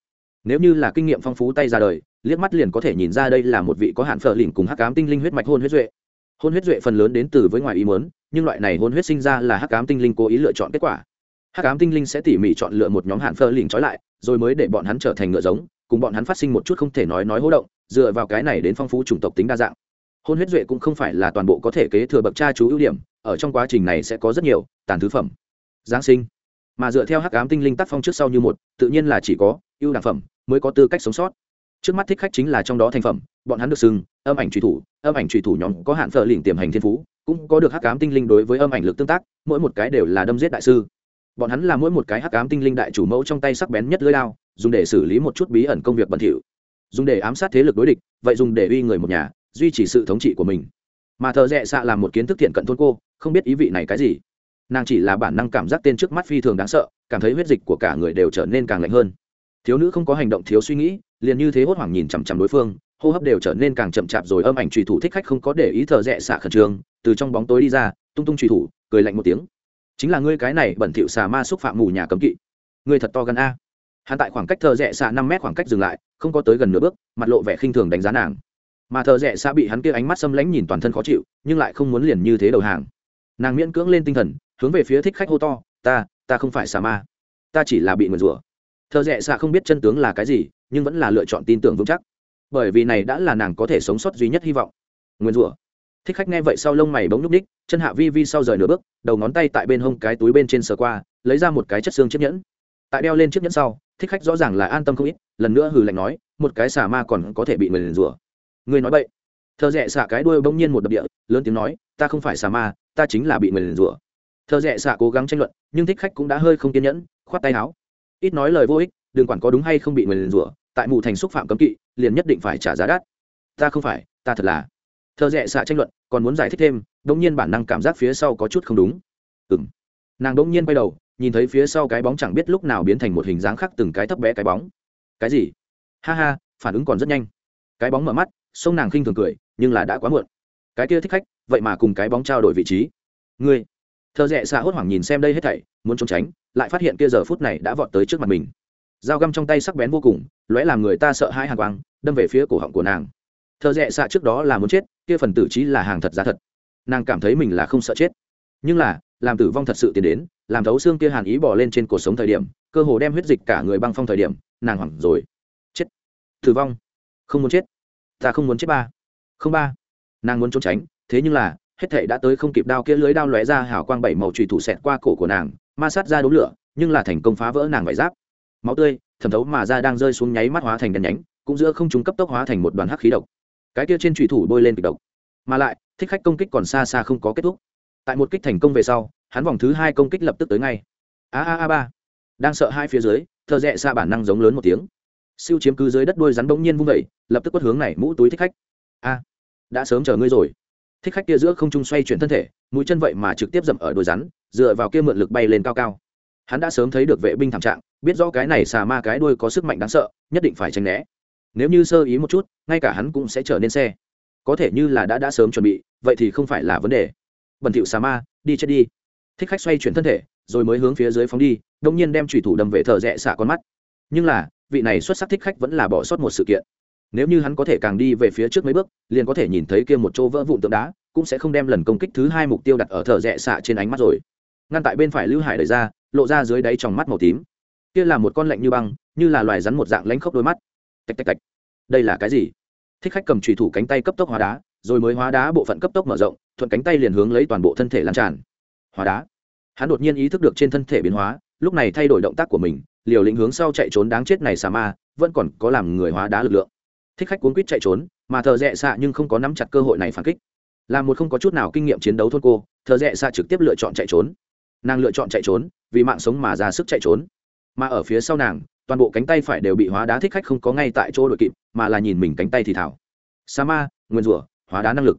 Nếu như là kinh nghiệm phong phú tay ra đời, liếc mắt liền có thể nhìn ra đây là một vị có hạn phở lỉnh cùng hắc cám tinh linh huyết mạch hôn huyết duệ hôn huyết duệ phần lớn đến từ với ngoài ý muốn, nhưng loại này hôn huyết sinh ra là hắc ám tinh linh cố ý lựa chọn kết quả. Hắc ám tinh linh sẽ tỉ mỉ chọn lựa một nhóm hạn phơ lình trói lại, rồi mới để bọn hắn trở thành ngựa giống, cùng bọn hắn phát sinh một chút không thể nói nói hỗ động, dựa vào cái này đến phong phú chủng tộc tính đa dạng. Hôn huyết duệ cũng không phải là toàn bộ có thể kế thừa bậc cha chú ưu điểm, ở trong quá trình này sẽ có rất nhiều, tàn thứ phẩm. Giáng sinh. Mà dựa theo hắc ám tinh linh tác phong trước sau như một, tự nhiên là chỉ có ưu đặc phẩm mới có tư cách sống sót trước mắt thích khách chính là trong đó thành phẩm, bọn hắn được xưng âm ảnh truy thủ. Âm ảnh truy thủ nhóm có hạn phở lỉnh tiềm hành thiên phú, cũng có được hắc ám tinh linh đối với âm ảnh lực tương tác, mỗi một cái đều là đâm giết đại sư. Bọn hắn là mỗi một cái hắc ám tinh linh đại chủ mẫu trong tay sắc bén nhất lưỡi lao, dùng để xử lý một chút bí ẩn công việc bẩn thỉu, dùng để ám sát thế lực đối địch, vậy dùng để uy người một nhà, duy trì sự thống trị của mình. Mà thợ rẽ xạ là một kiến thức thiện cận thôn cô, không biết ý vị này cái gì. Nàng chỉ là bản năng cảm giác tên trước mắt phi thường đáng sợ, cảm thấy huyết dịch của cả người đều trở nên càng lạnh hơn. Thiếu nữ không có hành động, thiếu suy nghĩ liền như thế hốt hoảng nhìn chằm chằm đối phương, hô hấp đều trở nên càng chậm chạp rồi âm ảnh trùy thủ thích khách không có để ý thợ rẽ xạ khẩn trương, từ trong bóng tối đi ra, tung tung trùy thủ, cười lạnh một tiếng. Chính là ngươi cái này bẩn thỉu xà ma xúc phạm mù nhà cấm kỵ. Ngươi thật to gần a. Hắn tại khoảng cách thợ rẽ xạ năm mét khoảng cách dừng lại, không có tới gần nửa bước, mặt lộ vẻ khinh thường đánh giá nàng. Mà thợ rẽ xạ bị hắn kia ánh mắt xâm lánh nhìn toàn thân khó chịu, nhưng lại không muốn liền như thế đầu hàng. Nàng miễn cưỡng lên tinh thần, hướng về phía thích khách hô to, ta ta không phải xà ma. Ta chỉ là bị nguyền rủa thợ rẽ xạ không biết chân tướng là cái gì, nhưng vẫn là lựa chọn tin tưởng vững chắc. Bởi vì này đã là nàng có thể sống sót duy nhất hy vọng. Nguyên rủa. Thích khách nghe vậy sau lông mày bỗng nhúc ních chân hạ vi vi sau rời nửa bước, đầu ngón tay tại bên hông cái túi bên trên sờ qua, lấy ra một cái chất xương chiếc nhẫn. Tại đeo lên chiếc nhẫn sau, thích khách rõ ràng là an tâm không ít, lần nữa hừ lạnh nói, một cái xà ma còn có thể bị người rủa. Người nói vậy thợ rẽ xạ cái đuôi bỗng nhiên một đập địa, lớn tiếng nói, ta không phải xà ma, ta chính là bị người rủa. Thợ rẽ xạ cố gắng tranh luận, nhưng thích khách cũng đã hơi không kiên nhẫn, khoát tay áo ít nói lời vô ích, đừng quản có đúng hay không bị người rủa, tại mù thành xúc phạm cấm kỵ, liền nhất định phải trả giá đắt. Ta không phải, ta thật là. Thợ rẽ xạ tranh luận, còn muốn giải thích thêm đông nhiên bản năng cảm giác phía sau có chút không đúng. Ừ m nàng đông nhiên quay đầu, nhìn thấy phía sau cái bóng chẳng biết lúc nào biến thành một hình dáng khác từng cái thấp bé cái bóng. Cái gì? Ha ha, phản ứng còn rất nhanh. Cái bóng mở mắt, sông nàng khinh thường cười, nhưng là đã quá muộn. Cái kia thích khách, vậy mà cùng cái bóng trao đổi vị trí. Ngươi thợ rẽ xạ hốt hoảng nhìn xem đây hết thảy, muốn trốn tránh, lại phát hiện kia giờ phút này đã vọt tới trước mặt mình. Dao găm trong tay sắc bén vô cùng, lóe làm người ta sợ hai hàng quang, đâm về phía cổ họng của nàng. Thợ rẽ xạ trước đó là muốn chết, kia phần tử trí là hàng thật giá thật. Nàng cảm thấy mình là không sợ chết. Nhưng là, làm tử vong thật sự tiến đến, làm thấu xương kia hàn ý bỏ lên trên cuộc sống thời điểm, cơ hồ đem huyết dịch cả người băng phong thời điểm, nàng hoảng rồi. Chết. Tử vong. Không muốn chết. Ta không muốn chết ba. Không ba. Nàng muốn trốn tránh, thế nhưng là hết thệ đã tới không kịp đao kia lưới đao lóe ra hào quang bảy màu trùy thủ xẹt qua cổ của nàng, ma sát ra đốm lửa, nhưng là thành công phá vỡ nàng vải giáp. Máu tươi, thẩm thấu mà ra đang rơi xuống nháy mắt hóa thành đèn nhánh, cũng giữa không chúng cấp tốc hóa thành một đoàn hắc khí độc. Cái kia trên trùy thủ bôi lên kịch độc. Mà lại, thích khách công kích còn xa xa không có kết thúc. Tại một kích thành công về sau, hắn vòng thứ hai công kích lập tức tới ngay. A a a ba. Đang sợ hai phía dưới, thợ rẽ xa bản năng giống lớn một tiếng. Siêu chiếm cứ dưới đất đuôi rắn bỗng nhiên vung vẩy lập tức quất hướng này mũ túi thích khách. A, đã sớm chờ ngươi rồi thích khách kia giữa không trung xoay chuyển thân thể, mũi chân vậy mà trực tiếp dậm ở đôi rắn, dựa vào kia mượn lực bay lên cao cao. Hắn đã sớm thấy được vệ binh thảm trạng, biết rõ cái này xà ma cái đuôi có sức mạnh đáng sợ, nhất định phải tránh né. Nếu như sơ ý một chút, ngay cả hắn cũng sẽ trở nên xe. Có thể như là đã đã sớm chuẩn bị, vậy thì không phải là vấn đề. Bẩn thỉu xà ma, đi chết đi. Thích khách xoay chuyển thân thể, rồi mới hướng phía dưới phóng đi đông nhiên đem thủy thủ đâm về thợ rẽ xả con mắt. Nhưng là, vị này xuất sắc thích khách vẫn là bỏ sót một sự kiện nếu như hắn có thể càng đi về phía trước mấy bước, liền có thể nhìn thấy kia một chỗ vỡ vụn tượng đá, cũng sẽ không đem lần công kích thứ hai mục tiêu đặt ở thợ rẽ xạ trên ánh mắt rồi. Ngăn tại bên phải lưu hải đẩy ra, lộ ra dưới đáy tròng mắt màu tím. Kia là một con lạnh như băng, như là loài rắn một dạng lánh khốc đôi mắt. Tạch tạch tạch. Đây là cái gì? Thích khách cầm trùy thủ cánh tay cấp tốc hóa đá, rồi mới hóa đá bộ phận cấp tốc mở rộng, thuận cánh tay liền hướng lấy toàn bộ thân thể lan tràn. Hóa đá. Hắn đột nhiên ý thức được trên thân thể biến hóa, lúc này thay đổi động tác của mình, liều lĩnh hướng sau chạy trốn đáng chết này xà ma, vẫn còn có làm người hóa đá lực lượng thích khách cuốn quýt chạy trốn, mà thợ rẽ xạ nhưng không có nắm chặt cơ hội này phản kích. Là một không có chút nào kinh nghiệm chiến đấu thôn cô, thợ rẽ xạ trực tiếp lựa chọn chạy trốn. Nàng lựa chọn chạy trốn, vì mạng sống mà ra sức chạy trốn. Mà ở phía sau nàng, toàn bộ cánh tay phải đều bị hóa đá thích khách không có ngay tại chỗ đội kịp, mà là nhìn mình cánh tay thì thảo. Sa ma nguyên rủa, hóa đá năng lực.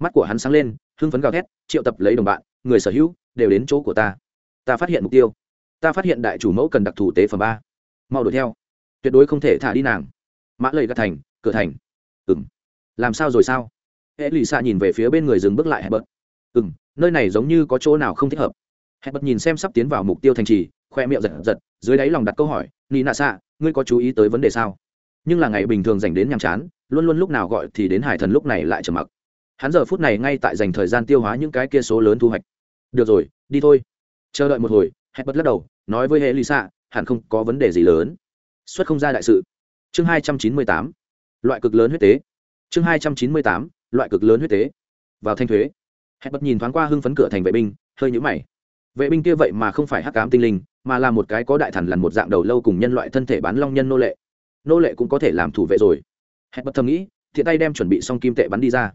Mắt của hắn sáng lên, hưng phấn gào thét, triệu tập lấy đồng bạn, người sở hữu, đều đến chỗ của ta. Ta phát hiện mục tiêu. Ta phát hiện đại chủ mẫu cần đặc thù tế phẩm ba. Mau đuổi theo. Tuyệt đối không thể thả đi nàng. Mã lầy gạt thành cửa thành. Ừng làm sao rồi sao? Hệ lụy xạ nhìn về phía bên người dừng bước lại hẹp bớt ừng nơi này giống như có chỗ nào không thích hợp. Hẹp bật nhìn xem sắp tiến vào mục tiêu thành trì, khoe miệng giật giật, dưới đáy lòng đặt câu hỏi nị nạ xạ ngươi có chú ý tới vấn đề sao? Nhưng là ngày bình thường dành đến nhàm chán, luôn luôn lúc nào gọi thì đến hải thần lúc này lại trầm mặc. Hắn giờ phút này ngay tại dành thời gian tiêu hóa những cái kia số lớn thu hoạch. Được rồi, đi thôi. Chờ đợi một hồi hẹp bật lắc đầu, nói với hệ lụy xạ hẳn không có vấn đề gì lớn. Xuất không ra đại sự. Chương hai trăm chín mươi tám loại cực lớn huyết tế. Chương hai trăm chín mươi tám, loại cực lớn huyết tế. Vào thanh thuế. Hẹn bật nhìn thoáng qua hưng phấn cửa thành vệ binh, hơi nhũ mày. Vệ binh kia vậy mà không phải hắc cám tinh linh, mà là một cái có đại thần lần một dạng đầu lâu cùng nhân loại thân thể bán long nhân nô lệ. Nô lệ cũng có thể làm thủ vệ rồi. Hẹn bật thầm nghĩ thiện tay đem chuẩn bị xong kim tệ bắn đi ra.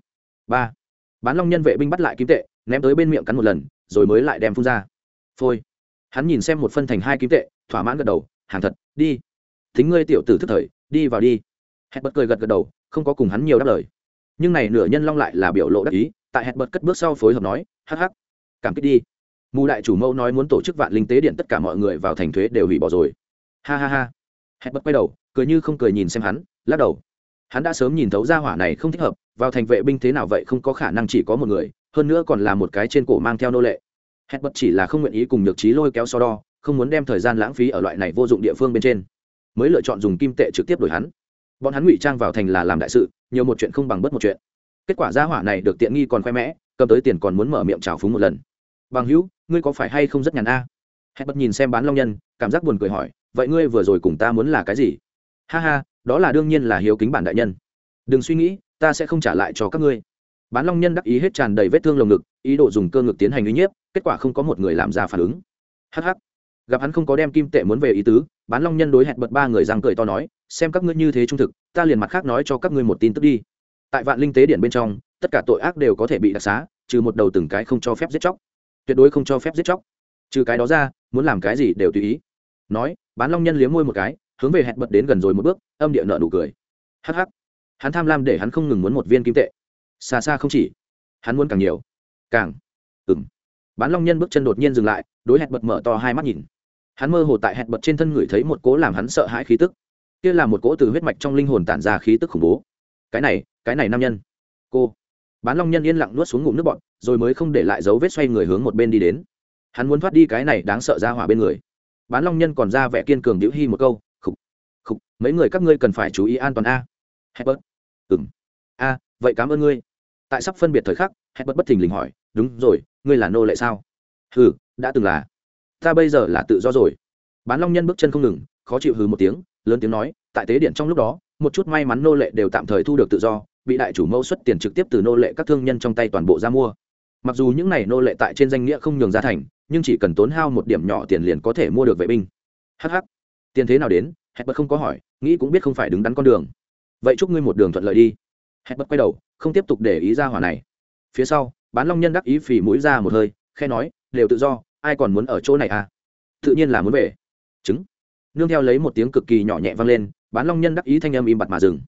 Ba. Bán long nhân vệ binh bắt lại kim tệ, ném tới bên miệng cắn một lần, rồi mới lại đem phun ra. Phôi. Hắn nhìn xem một phân thành hai kim tệ, thỏa mãn gật đầu, hàng thật, đi. Thính ngươi tiểu tử thức thời, đi vào đi hẹn bật cười gật gật đầu, không có cùng hắn nhiều đáp lời. Nhưng này nửa nhân long lại là biểu lộ đắc ý, tại hẹn bật cất bước sau phối hợp nói, hắc hắc, cảm kích đi. Mù đại chủ mẫu nói muốn tổ chức vạn linh tế điện tất cả mọi người vào thành thuế đều hủy bỏ rồi. Ha ha ha. Hẹn bật quay đầu, cười như không cười nhìn xem hắn, lắc đầu. Hắn đã sớm nhìn thấu ra hỏa này không thích hợp, vào thành vệ binh thế nào vậy không có khả năng chỉ có một người, hơn nữa còn là một cái trên cổ mang theo nô lệ. Hẹn bật chỉ là không nguyện ý cùng nhược trí lôi kéo so đo, không muốn đem thời gian lãng phí ở loại này vô dụng địa phương bên trên. Mới lựa chọn dùng kim tệ trực tiếp đổi hắn bọn hắn ngụy trang vào thành là làm đại sự, nhiều một chuyện không bằng bất một chuyện. Kết quả gia hỏa này được tiện nghi còn khoe mẽ, cầm tới tiền còn muốn mở miệng trào phúng một lần. Bằng hữu, ngươi có phải hay không rất nhàn a? Hẹn bật nhìn xem bán long nhân, cảm giác buồn cười hỏi, vậy ngươi vừa rồi cùng ta muốn là cái gì? Ha ha, đó là đương nhiên là hiếu kính bản đại nhân. Đừng suy nghĩ, ta sẽ không trả lại cho các ngươi. Bán long nhân đắc ý hết tràn đầy vết thương lồng ngực, ý đồ dùng cơ ngực tiến hành uy nhiếp kết quả không có một người làm ra phản ứng. Hh gặp hắn không có đem kim tệ muốn về ý tứ bán long nhân đối hẹn bật ba người rằng cười to nói xem các ngươi như thế trung thực ta liền mặt khác nói cho các ngươi một tin tức đi. Tại vạn linh tế điện bên trong tất cả tội ác đều có thể bị đặc xá trừ một đầu từng cái không cho phép giết chóc. Tuyệt đối không cho phép giết chóc. Trừ cái đó ra muốn làm cái gì đều tùy ý. Nói bán long nhân liếm môi một cái hướng về hẹn bật đến gần rồi một bước âm địa nợ nụ cười. Hắc hắc, hắn tham lam để hắn không ngừng muốn một viên kim tệ. Xa xa không chỉ. Hắn muốn càng nhiều. Càng. Ừng bán long nhân bước chân đột nhiên dừng lại đối hẹn bật mở to hai mắt nhìn hắn mơ hồ tại hẹn bật trên thân người thấy một cố làm hắn sợ hãi khí tức. Kia là một cỗ từ huyết mạch trong linh hồn tản ra khí tức khủng bố. Cái này cái này nam nhân. Cô. Bán long nhân yên lặng nuốt xuống ngụm nước bọn rồi mới không để lại dấu vết xoay người hướng một bên đi đến. Hắn muốn thoát đi cái này đáng sợ ra hỏa bên người. Bán long nhân còn ra vẻ kiên cường điệu hi một câu, khục khục, mấy người các ngươi cần phải chú ý an toàn a. Hebert ừng a, vậy cảm ơn ngươi. Tại sắp phân biệt thời khắc hebert bất thình lình hỏi, đúng rồi, ngươi là nô lệ sao? Hừ, đã từng là ta bây giờ là tự do rồi. Bán long nhân bước chân không ngừng, khó chịu hừ một tiếng, lớn tiếng nói, tại tế điện trong lúc đó, một chút may mắn nô lệ đều tạm thời thu được tự do, bị đại chủ mẫu xuất tiền trực tiếp từ nô lệ các thương nhân trong tay toàn bộ ra mua. Mặc dù những này nô lệ tại trên danh nghĩa không nhường ra thành, nhưng chỉ cần tốn hao một điểm nhỏ tiền liền có thể mua được vệ binh. Hh tiền thế nào đến? Hẹn bật không có hỏi, nghĩ cũng biết không phải đứng đắn con đường. Vậy chúc ngươi một đường thuận lợi đi. Hẹn bật quay đầu, không tiếp tục để ý ra hỏa này. Phía sau, bán long nhân đắc ý phì mũi ra một hơi khe nói, đều tự do ai còn muốn ở chỗ này à? Tự nhiên là muốn về. Chứng nương theo lấy một tiếng cực kỳ nhỏ nhẹ vang lên, bán long nhân đắc ý thanh âm im bặt mà dừng.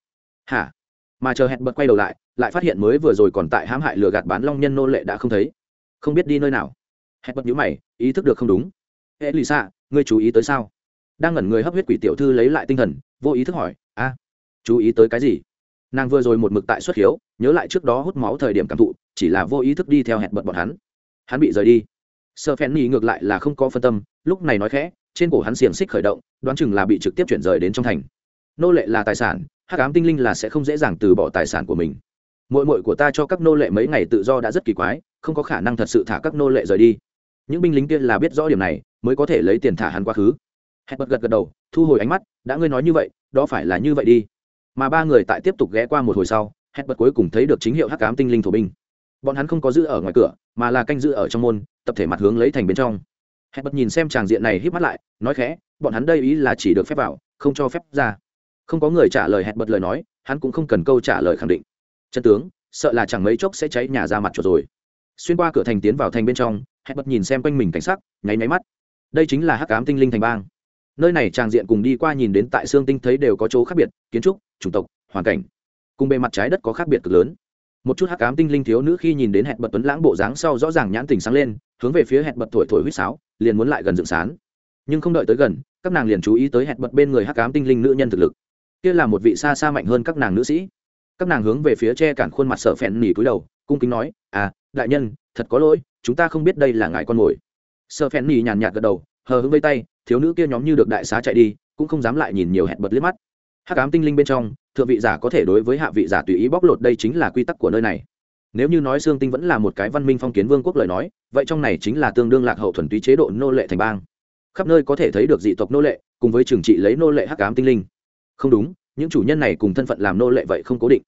Hả? Mà chờ hẹn bật quay đầu lại lại phát hiện mới vừa rồi còn tại hãm hại lừa gạt bán long nhân nô lệ đã không thấy. Không biết đi nơi nào. Hẹn bật nhíu mày, ý thức được không đúng. Ê lì xạ ngươi chú ý tới sao? Đang ngẩn người hấp huyết quỷ tiểu thư lấy lại tinh thần, vô ý thức hỏi, a, chú ý tới cái gì? Nàng vừa rồi một mực tại xuất hiếu, nhớ lại trước đó hút máu thời điểm cảm thụ, chỉ là vô ý thức đi theo hẹn bật bọn hắn. Hắn bị rời đi. Sơ phen nhi ngược lại là không có phân tâm, lúc này nói khẽ, trên cổ hắn xiềng xích khởi động, đoán chừng là bị trực tiếp chuyển rời đến trong thành. Nô lệ là tài sản, hắc ám tinh linh là sẽ không dễ dàng từ bỏ tài sản của mình. Mội mội của ta cho các nô lệ mấy ngày tự do đã rất kỳ quái, không có khả năng thật sự thả các nô lệ rời đi. Những binh lính kia là biết rõ điểm này, mới có thể lấy tiền thả hắn quá khứ. Hẹn bật gật gật đầu, thu hồi ánh mắt, đã ngươi nói như vậy, đó phải là như vậy đi. Mà ba người tại tiếp tục ghé qua một hồi sau hẹn bật cuối cùng thấy được chính hiệu hắc ám tinh linh thổ binh. Bọn hắn không có giữ ở ngoài cửa mà là canh giữ ở trong môn, tập thể mặt hướng lấy thành bên trong. Hẹn bật nhìn xem tràng diện này hít mắt lại, nói khẽ, bọn hắn đây ý là chỉ được phép vào, không cho phép ra. Không có người trả lời hẹn bật lời nói, hắn cũng không cần câu trả lời khẳng định. Chân tướng, sợ là chẳng mấy chốc sẽ cháy nhà ra mặt chuột rồi. Xuyên qua cửa thành tiến vào thành bên trong hẹn bật nhìn xem quanh mình cảnh sắc, nháy máy mắt. Đây chính là hắc ám tinh linh thành bang. Nơi này tràng diện cùng đi qua nhìn đến tại xương tinh thấy đều có chỗ khác biệt, kiến trúc, chủng tộc, hoàn cảnh, cùng bề mặt trái đất có khác biệt cực lớn một chút hắc ám tinh linh thiếu nữ khi nhìn đến hẹn bật tuấn lãng bộ dáng sau rõ ràng nhãn tình sáng lên, hướng về phía hẹn bật thổi thổi huýt sáo, liền muốn lại gần dựng sán. Nhưng không đợi tới gần, các nàng liền chú ý tới hẹn bật bên người hắc ám tinh linh nữ nhân thực lực. Kia là một vị xa xa mạnh hơn các nàng nữ sĩ. Các nàng hướng về phía che cản khuôn mặt sợ phèn nỉ cúi đầu, cung kính nói à đại nhân, thật có lỗi, chúng ta không biết đây là ngài con mồi. Sợ phèn nỉ nhàn nhạt gật đầu, hờ hững vây tay, thiếu nữ kia nhóm như được đại xá chạy đi, cũng không dám lại nhìn nhiều hẹn bật liếc mắt hắc ám tinh linh bên trong, thượng vị giả có thể đối với hạ vị giả tùy ý bóc lột đây chính là quy tắc của nơi này. Nếu như nói xương tinh vẫn là một cái văn minh phong kiến vương quốc lời nói, vậy trong này chính là tương đương lạc hậu thuần túy chế độ nô lệ thành bang. Khắp nơi có thể thấy được dị tộc nô lệ, cùng với trừng trị lấy nô lệ hắc ám tinh linh. Không đúng, những chủ nhân này cùng thân phận làm nô lệ vậy không cố định.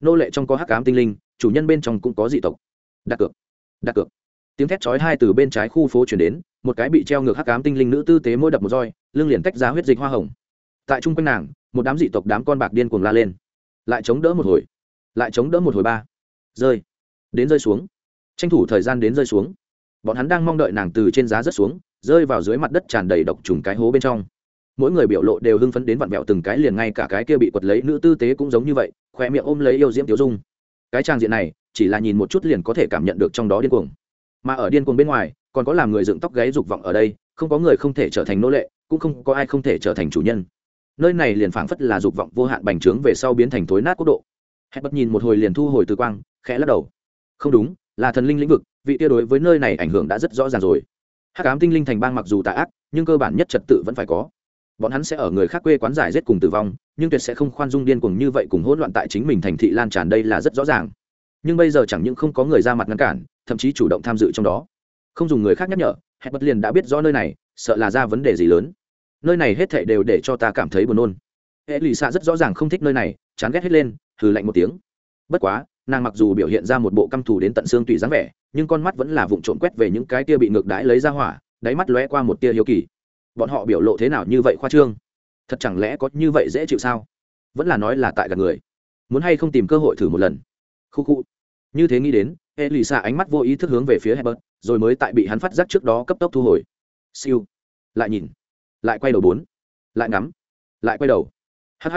Nô lệ trong có hắc ám tinh linh, chủ nhân bên trong cũng có dị tộc. Đặt cược đặt cược. Tiếng thét chói hai từ bên trái khu phố chuyển đến, một cái bị treo ngược hắc ám tinh linh nữ tư tế môi đập một roi, lưng liền tách ra huyết dịch hoa hồng. Tại trung quanh nàng một đám dị tộc đám con bạc điên cuồng la lên. Lại chống đỡ một hồi, lại chống đỡ một hồi ba. Rơi, đến rơi xuống. Tranh thủ thời gian đến rơi xuống. Bọn hắn đang mong đợi nàng từ trên giá rớt xuống, rơi vào dưới mặt đất tràn đầy độc trùng cái hố bên trong. Mỗi người biểu lộ đều hưng phấn đến vặn vẹo từng cái liền ngay cả cái kia bị quật lấy nữ tư tế cũng giống như vậy, khoe miệng ôm lấy yêu diễm tiêu dung. Cái trang diện này, chỉ là nhìn một chút liền có thể cảm nhận được trong đó điên cuồng. Mà ở điên cuồng bên ngoài, còn có làm người dựng tóc gáy dục vọng ở đây, không có người không thể trở thành nô lệ, cũng không có ai không thể trở thành chủ nhân nơi này liền phảng phất là dục vọng vô hạn bành trướng về sau biến thành thối nát quốc độ. Hẹn bật nhìn một hồi liền thu hồi từ quang, khẽ lắc đầu. Không đúng, là thần linh lĩnh vực, vị tia đối với nơi này ảnh hưởng đã rất rõ ràng rồi. Hắc ám tinh linh thành bang mặc dù tà ác, nhưng cơ bản nhất trật tự vẫn phải có. Bọn hắn sẽ ở người khác quê quán giải rét cùng tử vong, nhưng tuyệt sẽ không khoan dung điên cuồng như vậy cùng hỗn loạn tại chính mình thành thị lan tràn đây là rất rõ ràng. Nhưng bây giờ chẳng những không có người ra mặt ngăn cản, thậm chí chủ động tham dự trong đó. Không dùng người khác nhắc nhở hẹn bất liền đã biết rõ nơi này, sợ là ra vấn đề gì lớn nơi này hết thảy đều để cho ta cảm thấy buồn nôn. Hệ lụy xạ rất rõ ràng không thích nơi này, chán ghét hết lên, hừ lạnh một tiếng. Bất quá, nàng mặc dù biểu hiện ra một bộ căm thù đến tận xương tùy dáng vẻ, nhưng con mắt vẫn là vụng trộm quét về những cái tia bị ngược đãi lấy ra hỏa, đáy mắt lóe qua một tia hiếu kỳ. Bọn họ biểu lộ thế nào như vậy khoa trương? Thật chẳng lẽ có như vậy dễ chịu sao? Vẫn là nói là tại gần người. Muốn hay không tìm cơ hội thử một lần? Khu khu. Như thế nghĩ đến, hệ lụy xạ ánh mắt vô ý thức hướng về phía hebert rồi mới tại bị hắn phát giác trước đó cấp tốc thu hồi. Siêu. Lại nhìn lại quay đầu bốn, lại ngắm, lại quay đầu. Hh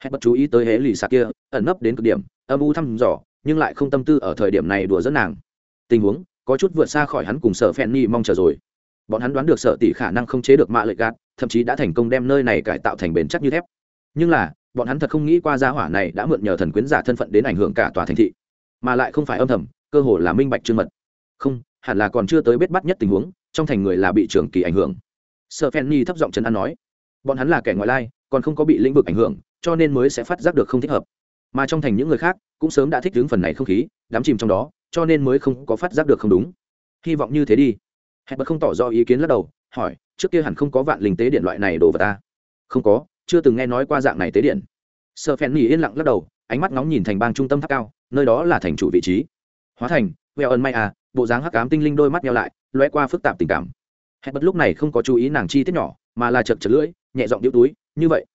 hẹn bất chú ý tới hễ lì xạ kia, ẩn nấp đến cực điểm, âm u thăm dò, nhưng lại không tâm tư ở thời điểm này đùa dẫn nàng. Tình huống, có chút vượt xa khỏi hắn cùng sợ phen ni mong chờ rồi. Bọn hắn đoán được sợ tỷ khả năng không chế được mạ lợi gạt, thậm chí đã thành công đem nơi này cải tạo thành bền chắc như thép. Nhưng là, bọn hắn thật không nghĩ qua gia hỏa này đã mượn nhờ thần quyến giả thân phận đến ảnh hưởng cả tòa thành thị, mà lại không phải âm thầm, cơ hồ là minh bạch trương mật không, hẳn là còn chưa tới biết bắt nhất tình huống, trong thành người là bị trường kỳ ảnh hưởng sợ phen ni thấp giọng chấn an nói, bọn hắn là kẻ ngoại lai, còn không có bị lĩnh vực ảnh hưởng, cho nên mới sẽ phát giác được không thích hợp. Mà trong thành những người khác, cũng sớm đã thích đứng phần này không khí đám chìm trong đó, cho nên mới không có phát giác được không đúng. Hy vọng như thế đi. Hẹn bật không tỏ ra ý kiến lắc đầu, hỏi, trước kia hẳn không có vạn linh tế điện loại này đổ vào ta không có, chưa từng nghe nói qua dạng này tế điện. Sợ phen nghỉ yên lặng lắc đầu, ánh mắt ngóng nhìn thành bang trung tâm tháp cao, nơi đó là thành chủ vị trí. Hóa thành veo ơn may à bộ dáng hắc ám tinh linh đôi mắt nhau lại loe qua phức tạp tình cảm hẹn bật lúc này không có chú ý nàng chi tiết nhỏ, mà là chật chật lưỡi, nhẹ giọng điếu túi, như vậy,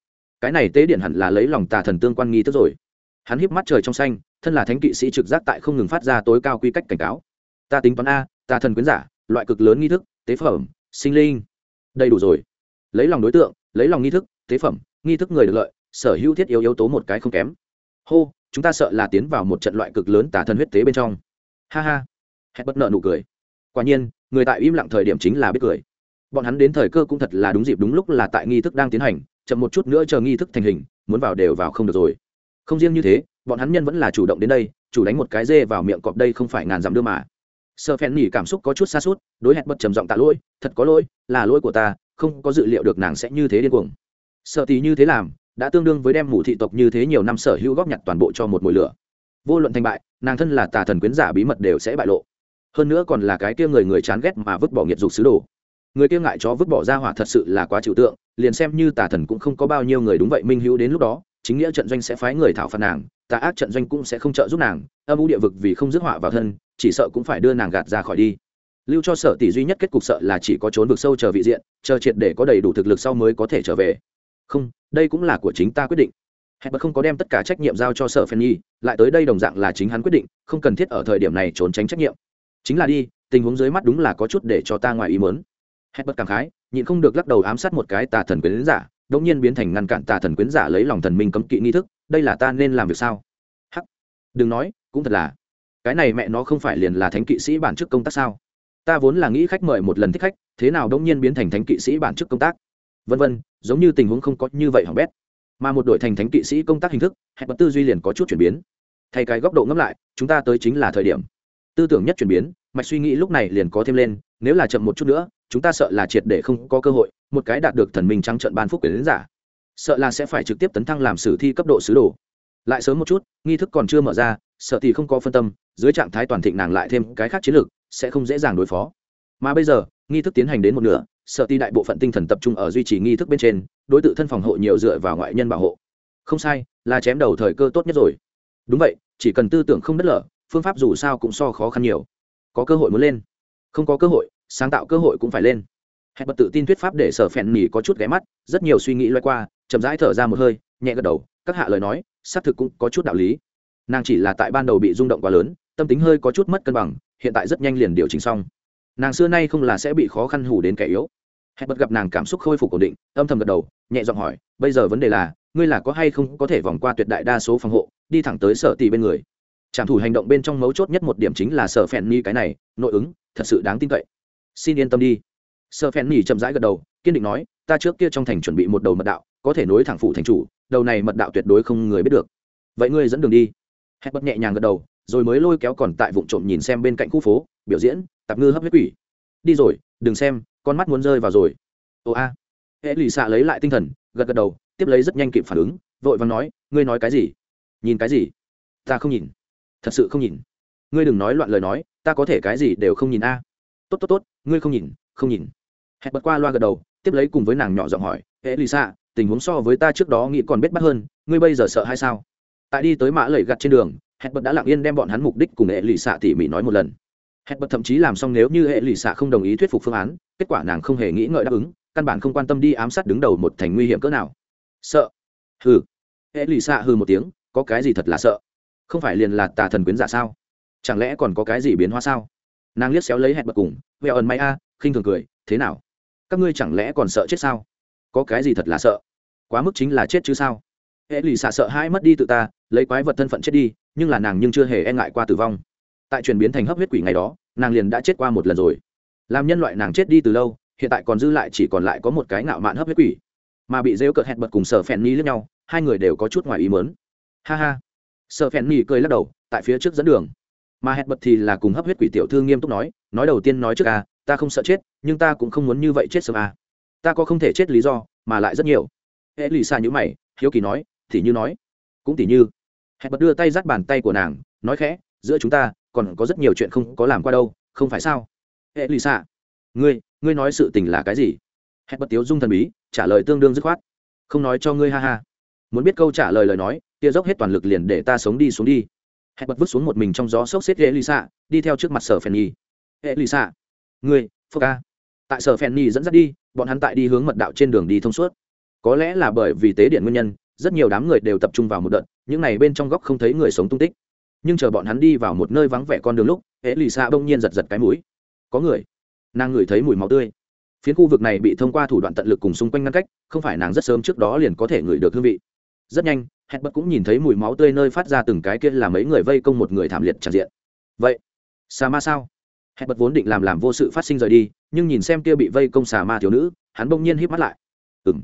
cái này tế điện hẳn là lấy lòng tà thần tương quan nghi thức rồi. Hắn híp mắt trời trong xanh, thân là thánh kỵ sĩ trực giác tại không ngừng phát ra tối cao quy cách cảnh cáo. Ta tính toán a, tà thần quyến giả, loại cực lớn nghi thức, tế phẩm, sinh linh, đầy đủ rồi. Lấy lòng đối tượng, lấy lòng nghi thức, tế phẩm, nghi thức người được lợi, sở hữu thiết yếu yếu tố một cái không kém. Hô, chúng ta sợ là tiến vào một trận loại cực lớn tà thần huyết tế bên trong. Ha ha. Hẹn bất nợ nụ cười. Quả nhiên người tại im lặng thời điểm chính là biết cười. Bọn hắn đến thời cơ cũng thật là đúng dịp đúng lúc là tại nghi thức đang tiến hành, chậm một chút nữa chờ nghi thức thành hình, muốn vào đều vào không được rồi. Không riêng như thế, bọn hắn nhân vẫn là chủ động đến đây, chủ đánh một cái dê vào miệng cọp đây không phải ngàn dặm đưa mà. Sợ phen nỉ cảm xúc có chút xa suốt đối hẹn bật trầm giọng tạ lỗi, thật có lỗi, là lỗi của ta, không có dự liệu được nàng sẽ như thế điên cuồng. Sợ tí như thế làm, đã tương đương với đem mù thị tộc như thế nhiều năm sở hữu góp nhặt toàn bộ cho một mùi lửa. Vô luận thành bại, nàng thân là tà thần quyến giả bí mật đều sẽ bại lộ hơn nữa còn là cái kia người người chán ghét mà vứt bỏ nghiệt dục sứ đồ. Người kia ngại chó vứt bỏ ra hỏa thật sự là quá trừu tượng, liền xem như tà thần cũng không có bao nhiêu người đúng vậy minh hữu đến lúc đó, chính nghĩa trận doanh sẽ phái người thảo phạt nàng, tà ác trận doanh cũng sẽ không trợ giúp nàng, âm u địa vực vì không dứt họa vào thân, chỉ sợ cũng phải đưa nàng gạt ra khỏi đi. Lưu cho sở tỷ duy nhất kết cục sợ là chỉ có trốn vực sâu chờ vị diện, chờ triệt để có đầy đủ thực lực sau mới có thể trở về. Không, đây cũng là của chính ta quyết định. Hẹn bật không có đem tất cả trách nhiệm giao cho sở phen nhi, lại tới đây đồng dạng là chính hắn quyết định, không cần thiết ở thời điểm này trốn tránh trách nhiệm chính là đi, tình huống dưới mắt đúng là có chút để cho ta ngoài ý mớn Hết bất cảm khái, nhịn không được lắc đầu ám sát một cái tà thần quyến giả đống nhiên biến thành ngăn cản tà thần quyến giả lấy lòng thần minh cấm kỵ nghi thức, đây là ta nên làm việc sao? Hắc. Đừng nói, cũng thật là. Cái này mẹ nó không phải liền là thánh kỵ sĩ bản chức công tác sao? Ta vốn là nghĩ khách mời một lần thích khách, thế nào đống nhiên biến thành thánh kỵ sĩ bản chức công tác? Vân vân, giống như tình huống không có như vậy hỏng bét. Mà một đội thành thánh kỵ sĩ công tác hình thức hẹn bật tư duy liền có chút chuyển biến. Thay cái góc độ ngẫm lại, chúng ta tới chính là thời điểm tư tưởng nhất chuyển biến, mạch suy nghĩ lúc này liền có thêm lên, nếu là chậm một chút nữa, chúng ta sợ là triệt để không có cơ hội, một cái đạt được thần minh trắng trận ban phúc quyền đến giả. Sợ là sẽ phải trực tiếp tấn thăng làm sử thi cấp độ sứ đồ. Lại sớm một chút, nghi thức còn chưa mở ra, sợ thì không có phân tâm, dưới trạng thái toàn thịnh nàng lại thêm cái khác chiến lược, sẽ không dễ dàng đối phó. Mà bây giờ, nghi thức tiến hành đến một nửa, sợ ti đại bộ phận tinh thần tập trung ở duy trì nghi thức bên trên, đối tượng thân phòng hộ nhiều dựa vào ngoại nhân bảo hộ. Không sai, là chém đầu thời cơ tốt nhất rồi. Đúng vậy, chỉ cần tư tưởng không đất lở phương pháp dù sao cũng so khó khăn nhiều. Có cơ hội muốn lên. Không có cơ hội, sáng tạo cơ hội cũng phải lên. Hẹn bật tự tin thuyết pháp để sở phèn nỉ có chút ghé mắt, rất nhiều suy nghĩ loay qua, chậm rãi thở ra một hơi, nhẹ gật đầu, các hạ lời nói, xác thực cũng có chút đạo lý. Nàng chỉ là tại ban đầu bị rung động quá lớn, tâm tính hơi có chút mất cân bằng, hiện tại rất nhanh liền điều chỉnh xong. Nàng xưa nay không là sẽ bị khó khăn hủ đến kẻ yếu. Hẹn bật gặp nàng cảm xúc khôi phục ổn định, âm thầm gật đầu, nhẹ giọng hỏi, bây giờ vấn đề là, ngươi là có hay không có thể vòng qua tuyệt đại đa số phòng hộ, đi thẳng tới sở tỷ bên người? Trạm thủ hành động bên trong mấu chốt nhất một điểm chính là sở phèn ni cái này, nội ứng, thật sự đáng tin cậy. Xin yên tâm đi. Sở phèn ni chậm rãi gật đầu, kiên định nói, ta trước kia trong thành chuẩn bị một đầu mật đạo, có thể nối thẳng phủ thành chủ, đầu này mật đạo tuyệt đối không người biết được. Vậy ngươi dẫn đường đi. Hét bất nhẹ nhàng gật đầu, rồi mới lôi kéo còn tại vụ trộm nhìn xem bên cạnh khu phố, biểu diễn, tạp ngư hấp huyết quỷ. Đi rồi, đừng xem, con mắt muốn rơi vào rồi. Ồ a. Hệ lì xạ lấy lại tinh thần, gật gật đầu, tiếp lấy rất nhanh kịp phản ứng, vội và nói, ngươi nói cái gì? Nhìn cái gì? Ta không nhìn thật sự không nhìn. Ngươi đừng nói loạn lời nói, ta có thể cái gì đều không nhìn a. Tốt tốt tốt, ngươi không nhìn không nhìn. Hẹn bật qua loa gật đầu, tiếp lấy cùng với nàng nhỏ giọng hỏi hệ lì xạ tình huống so với ta trước đó nghĩ còn biết bắt hơn, ngươi bây giờ sợ hay sao? Tại đi tới mã lầy gặt trên đường, hẹn bật đã lặng yên đem bọn hắn mục đích cùng hệ lì xạ tỉ mỉ nói một lần. Hẹn bật thậm chí làm xong nếu như hệ lì xạ không đồng ý thuyết phục phương án, kết quả nàng không hề nghĩ ngợi đáp ứng, căn bản không quan tâm đi ám sát đứng đầu một thành nguy hiểm cỡ nào. Sợ? Hừ. Hệ lì xạ hừ một tiếng, có cái gì thật là sợ? Không phải liền là tà thần quyến giả sao? Chẳng lẽ còn có cái gì biến hóa sao? Nàng liếc xéo lấy hẹn bật cùng vẹo ẩn may a, khinh thường cười, thế nào? Các ngươi chẳng lẽ còn sợ chết sao? Có cái gì thật là sợ? Quá mức chính là chết chứ sao? Hệ lì xạ sợ hai mất đi tự ta, lấy quái vật thân phận chết đi, nhưng là nàng nhưng chưa hề e ngại qua tử vong. Tại chuyển biến thành hấp huyết quỷ ngày đó, nàng liền đã chết qua một lần rồi. Làm nhân loại nàng chết đi từ lâu, hiện tại còn dư lại chỉ còn lại có một cái ngạo mạn hấp huyết quỷ. Mà bị rêu cợt hẹn bật cùng sở phèn ni lẫn nhau, hai người đều có chút ngoài ý mớn ha ha Sợ phèn ni cười lắc đầu, tại phía trước dẫn đường. Mà hẹn bật thì là cùng hấp huyết quỷ tiểu thư nghiêm túc nói nói đầu tiên nói trước à ta không sợ chết, nhưng ta cũng không muốn như vậy chết sớm à. Ta có không thể chết lý do, mà lại rất nhiều. Hệ lì xa nhữ mày, hiếu kỳ nói, thì như nói. Cũng tỉ như, hẹn bật đưa tay dắt bàn tay của nàng, nói khẽ, giữa chúng ta, còn có rất nhiều chuyện không có làm qua đâu, không phải sao? Hệ lì xa ngươi ngươi nói sự tình là cái gì? Hẹn bật tiếu dung thần bí, trả lời tương đương dứt khoát. Không nói cho ngươi ha ha. Muốn biết câu trả lời lời nói kia dốc hết toàn lực liền để ta sống đi xuống đi. Hẹn bật vứt xuống một mình trong gió sốc xếp hệ lì xạ đi theo trước mặt sở phèn nhi hệ lì xạ người, phơ ca. Tại sở phèn nhi dẫn dắt đi bọn hắn tại đi hướng mật đạo trên đường đi thông suốt. Có lẽ là bởi vì tế điện nguyên nhân rất nhiều đám người đều tập trung vào một đợt những này bên trong góc không thấy người sống tung tích. Nhưng chờ bọn hắn đi vào một nơi vắng vẻ con đường lúc hễ lì xạ bỗng nhiên giật giật cái mũi. Có người. Nàng ngửi thấy mùi máu tươi. Phiến khu vực này bị thông qua thủ đoạn tận lực cùng xung quanh ngăn cách không phải nàng rất sớm trước đó liền có thể ngửi được hương vị. Rất nhanh hẹn bật cũng nhìn thấy mùi máu tươi nơi phát ra từng cái kia là mấy người vây công một người thảm liệt tràn diện. Vậy xà ma sao? Hẹn bật vốn định làm làm vô sự phát sinh rời đi, nhưng nhìn xem kia bị vây công xà ma thiếu nữ, hắn bỗng nhiên híp mắt lại. Ừ m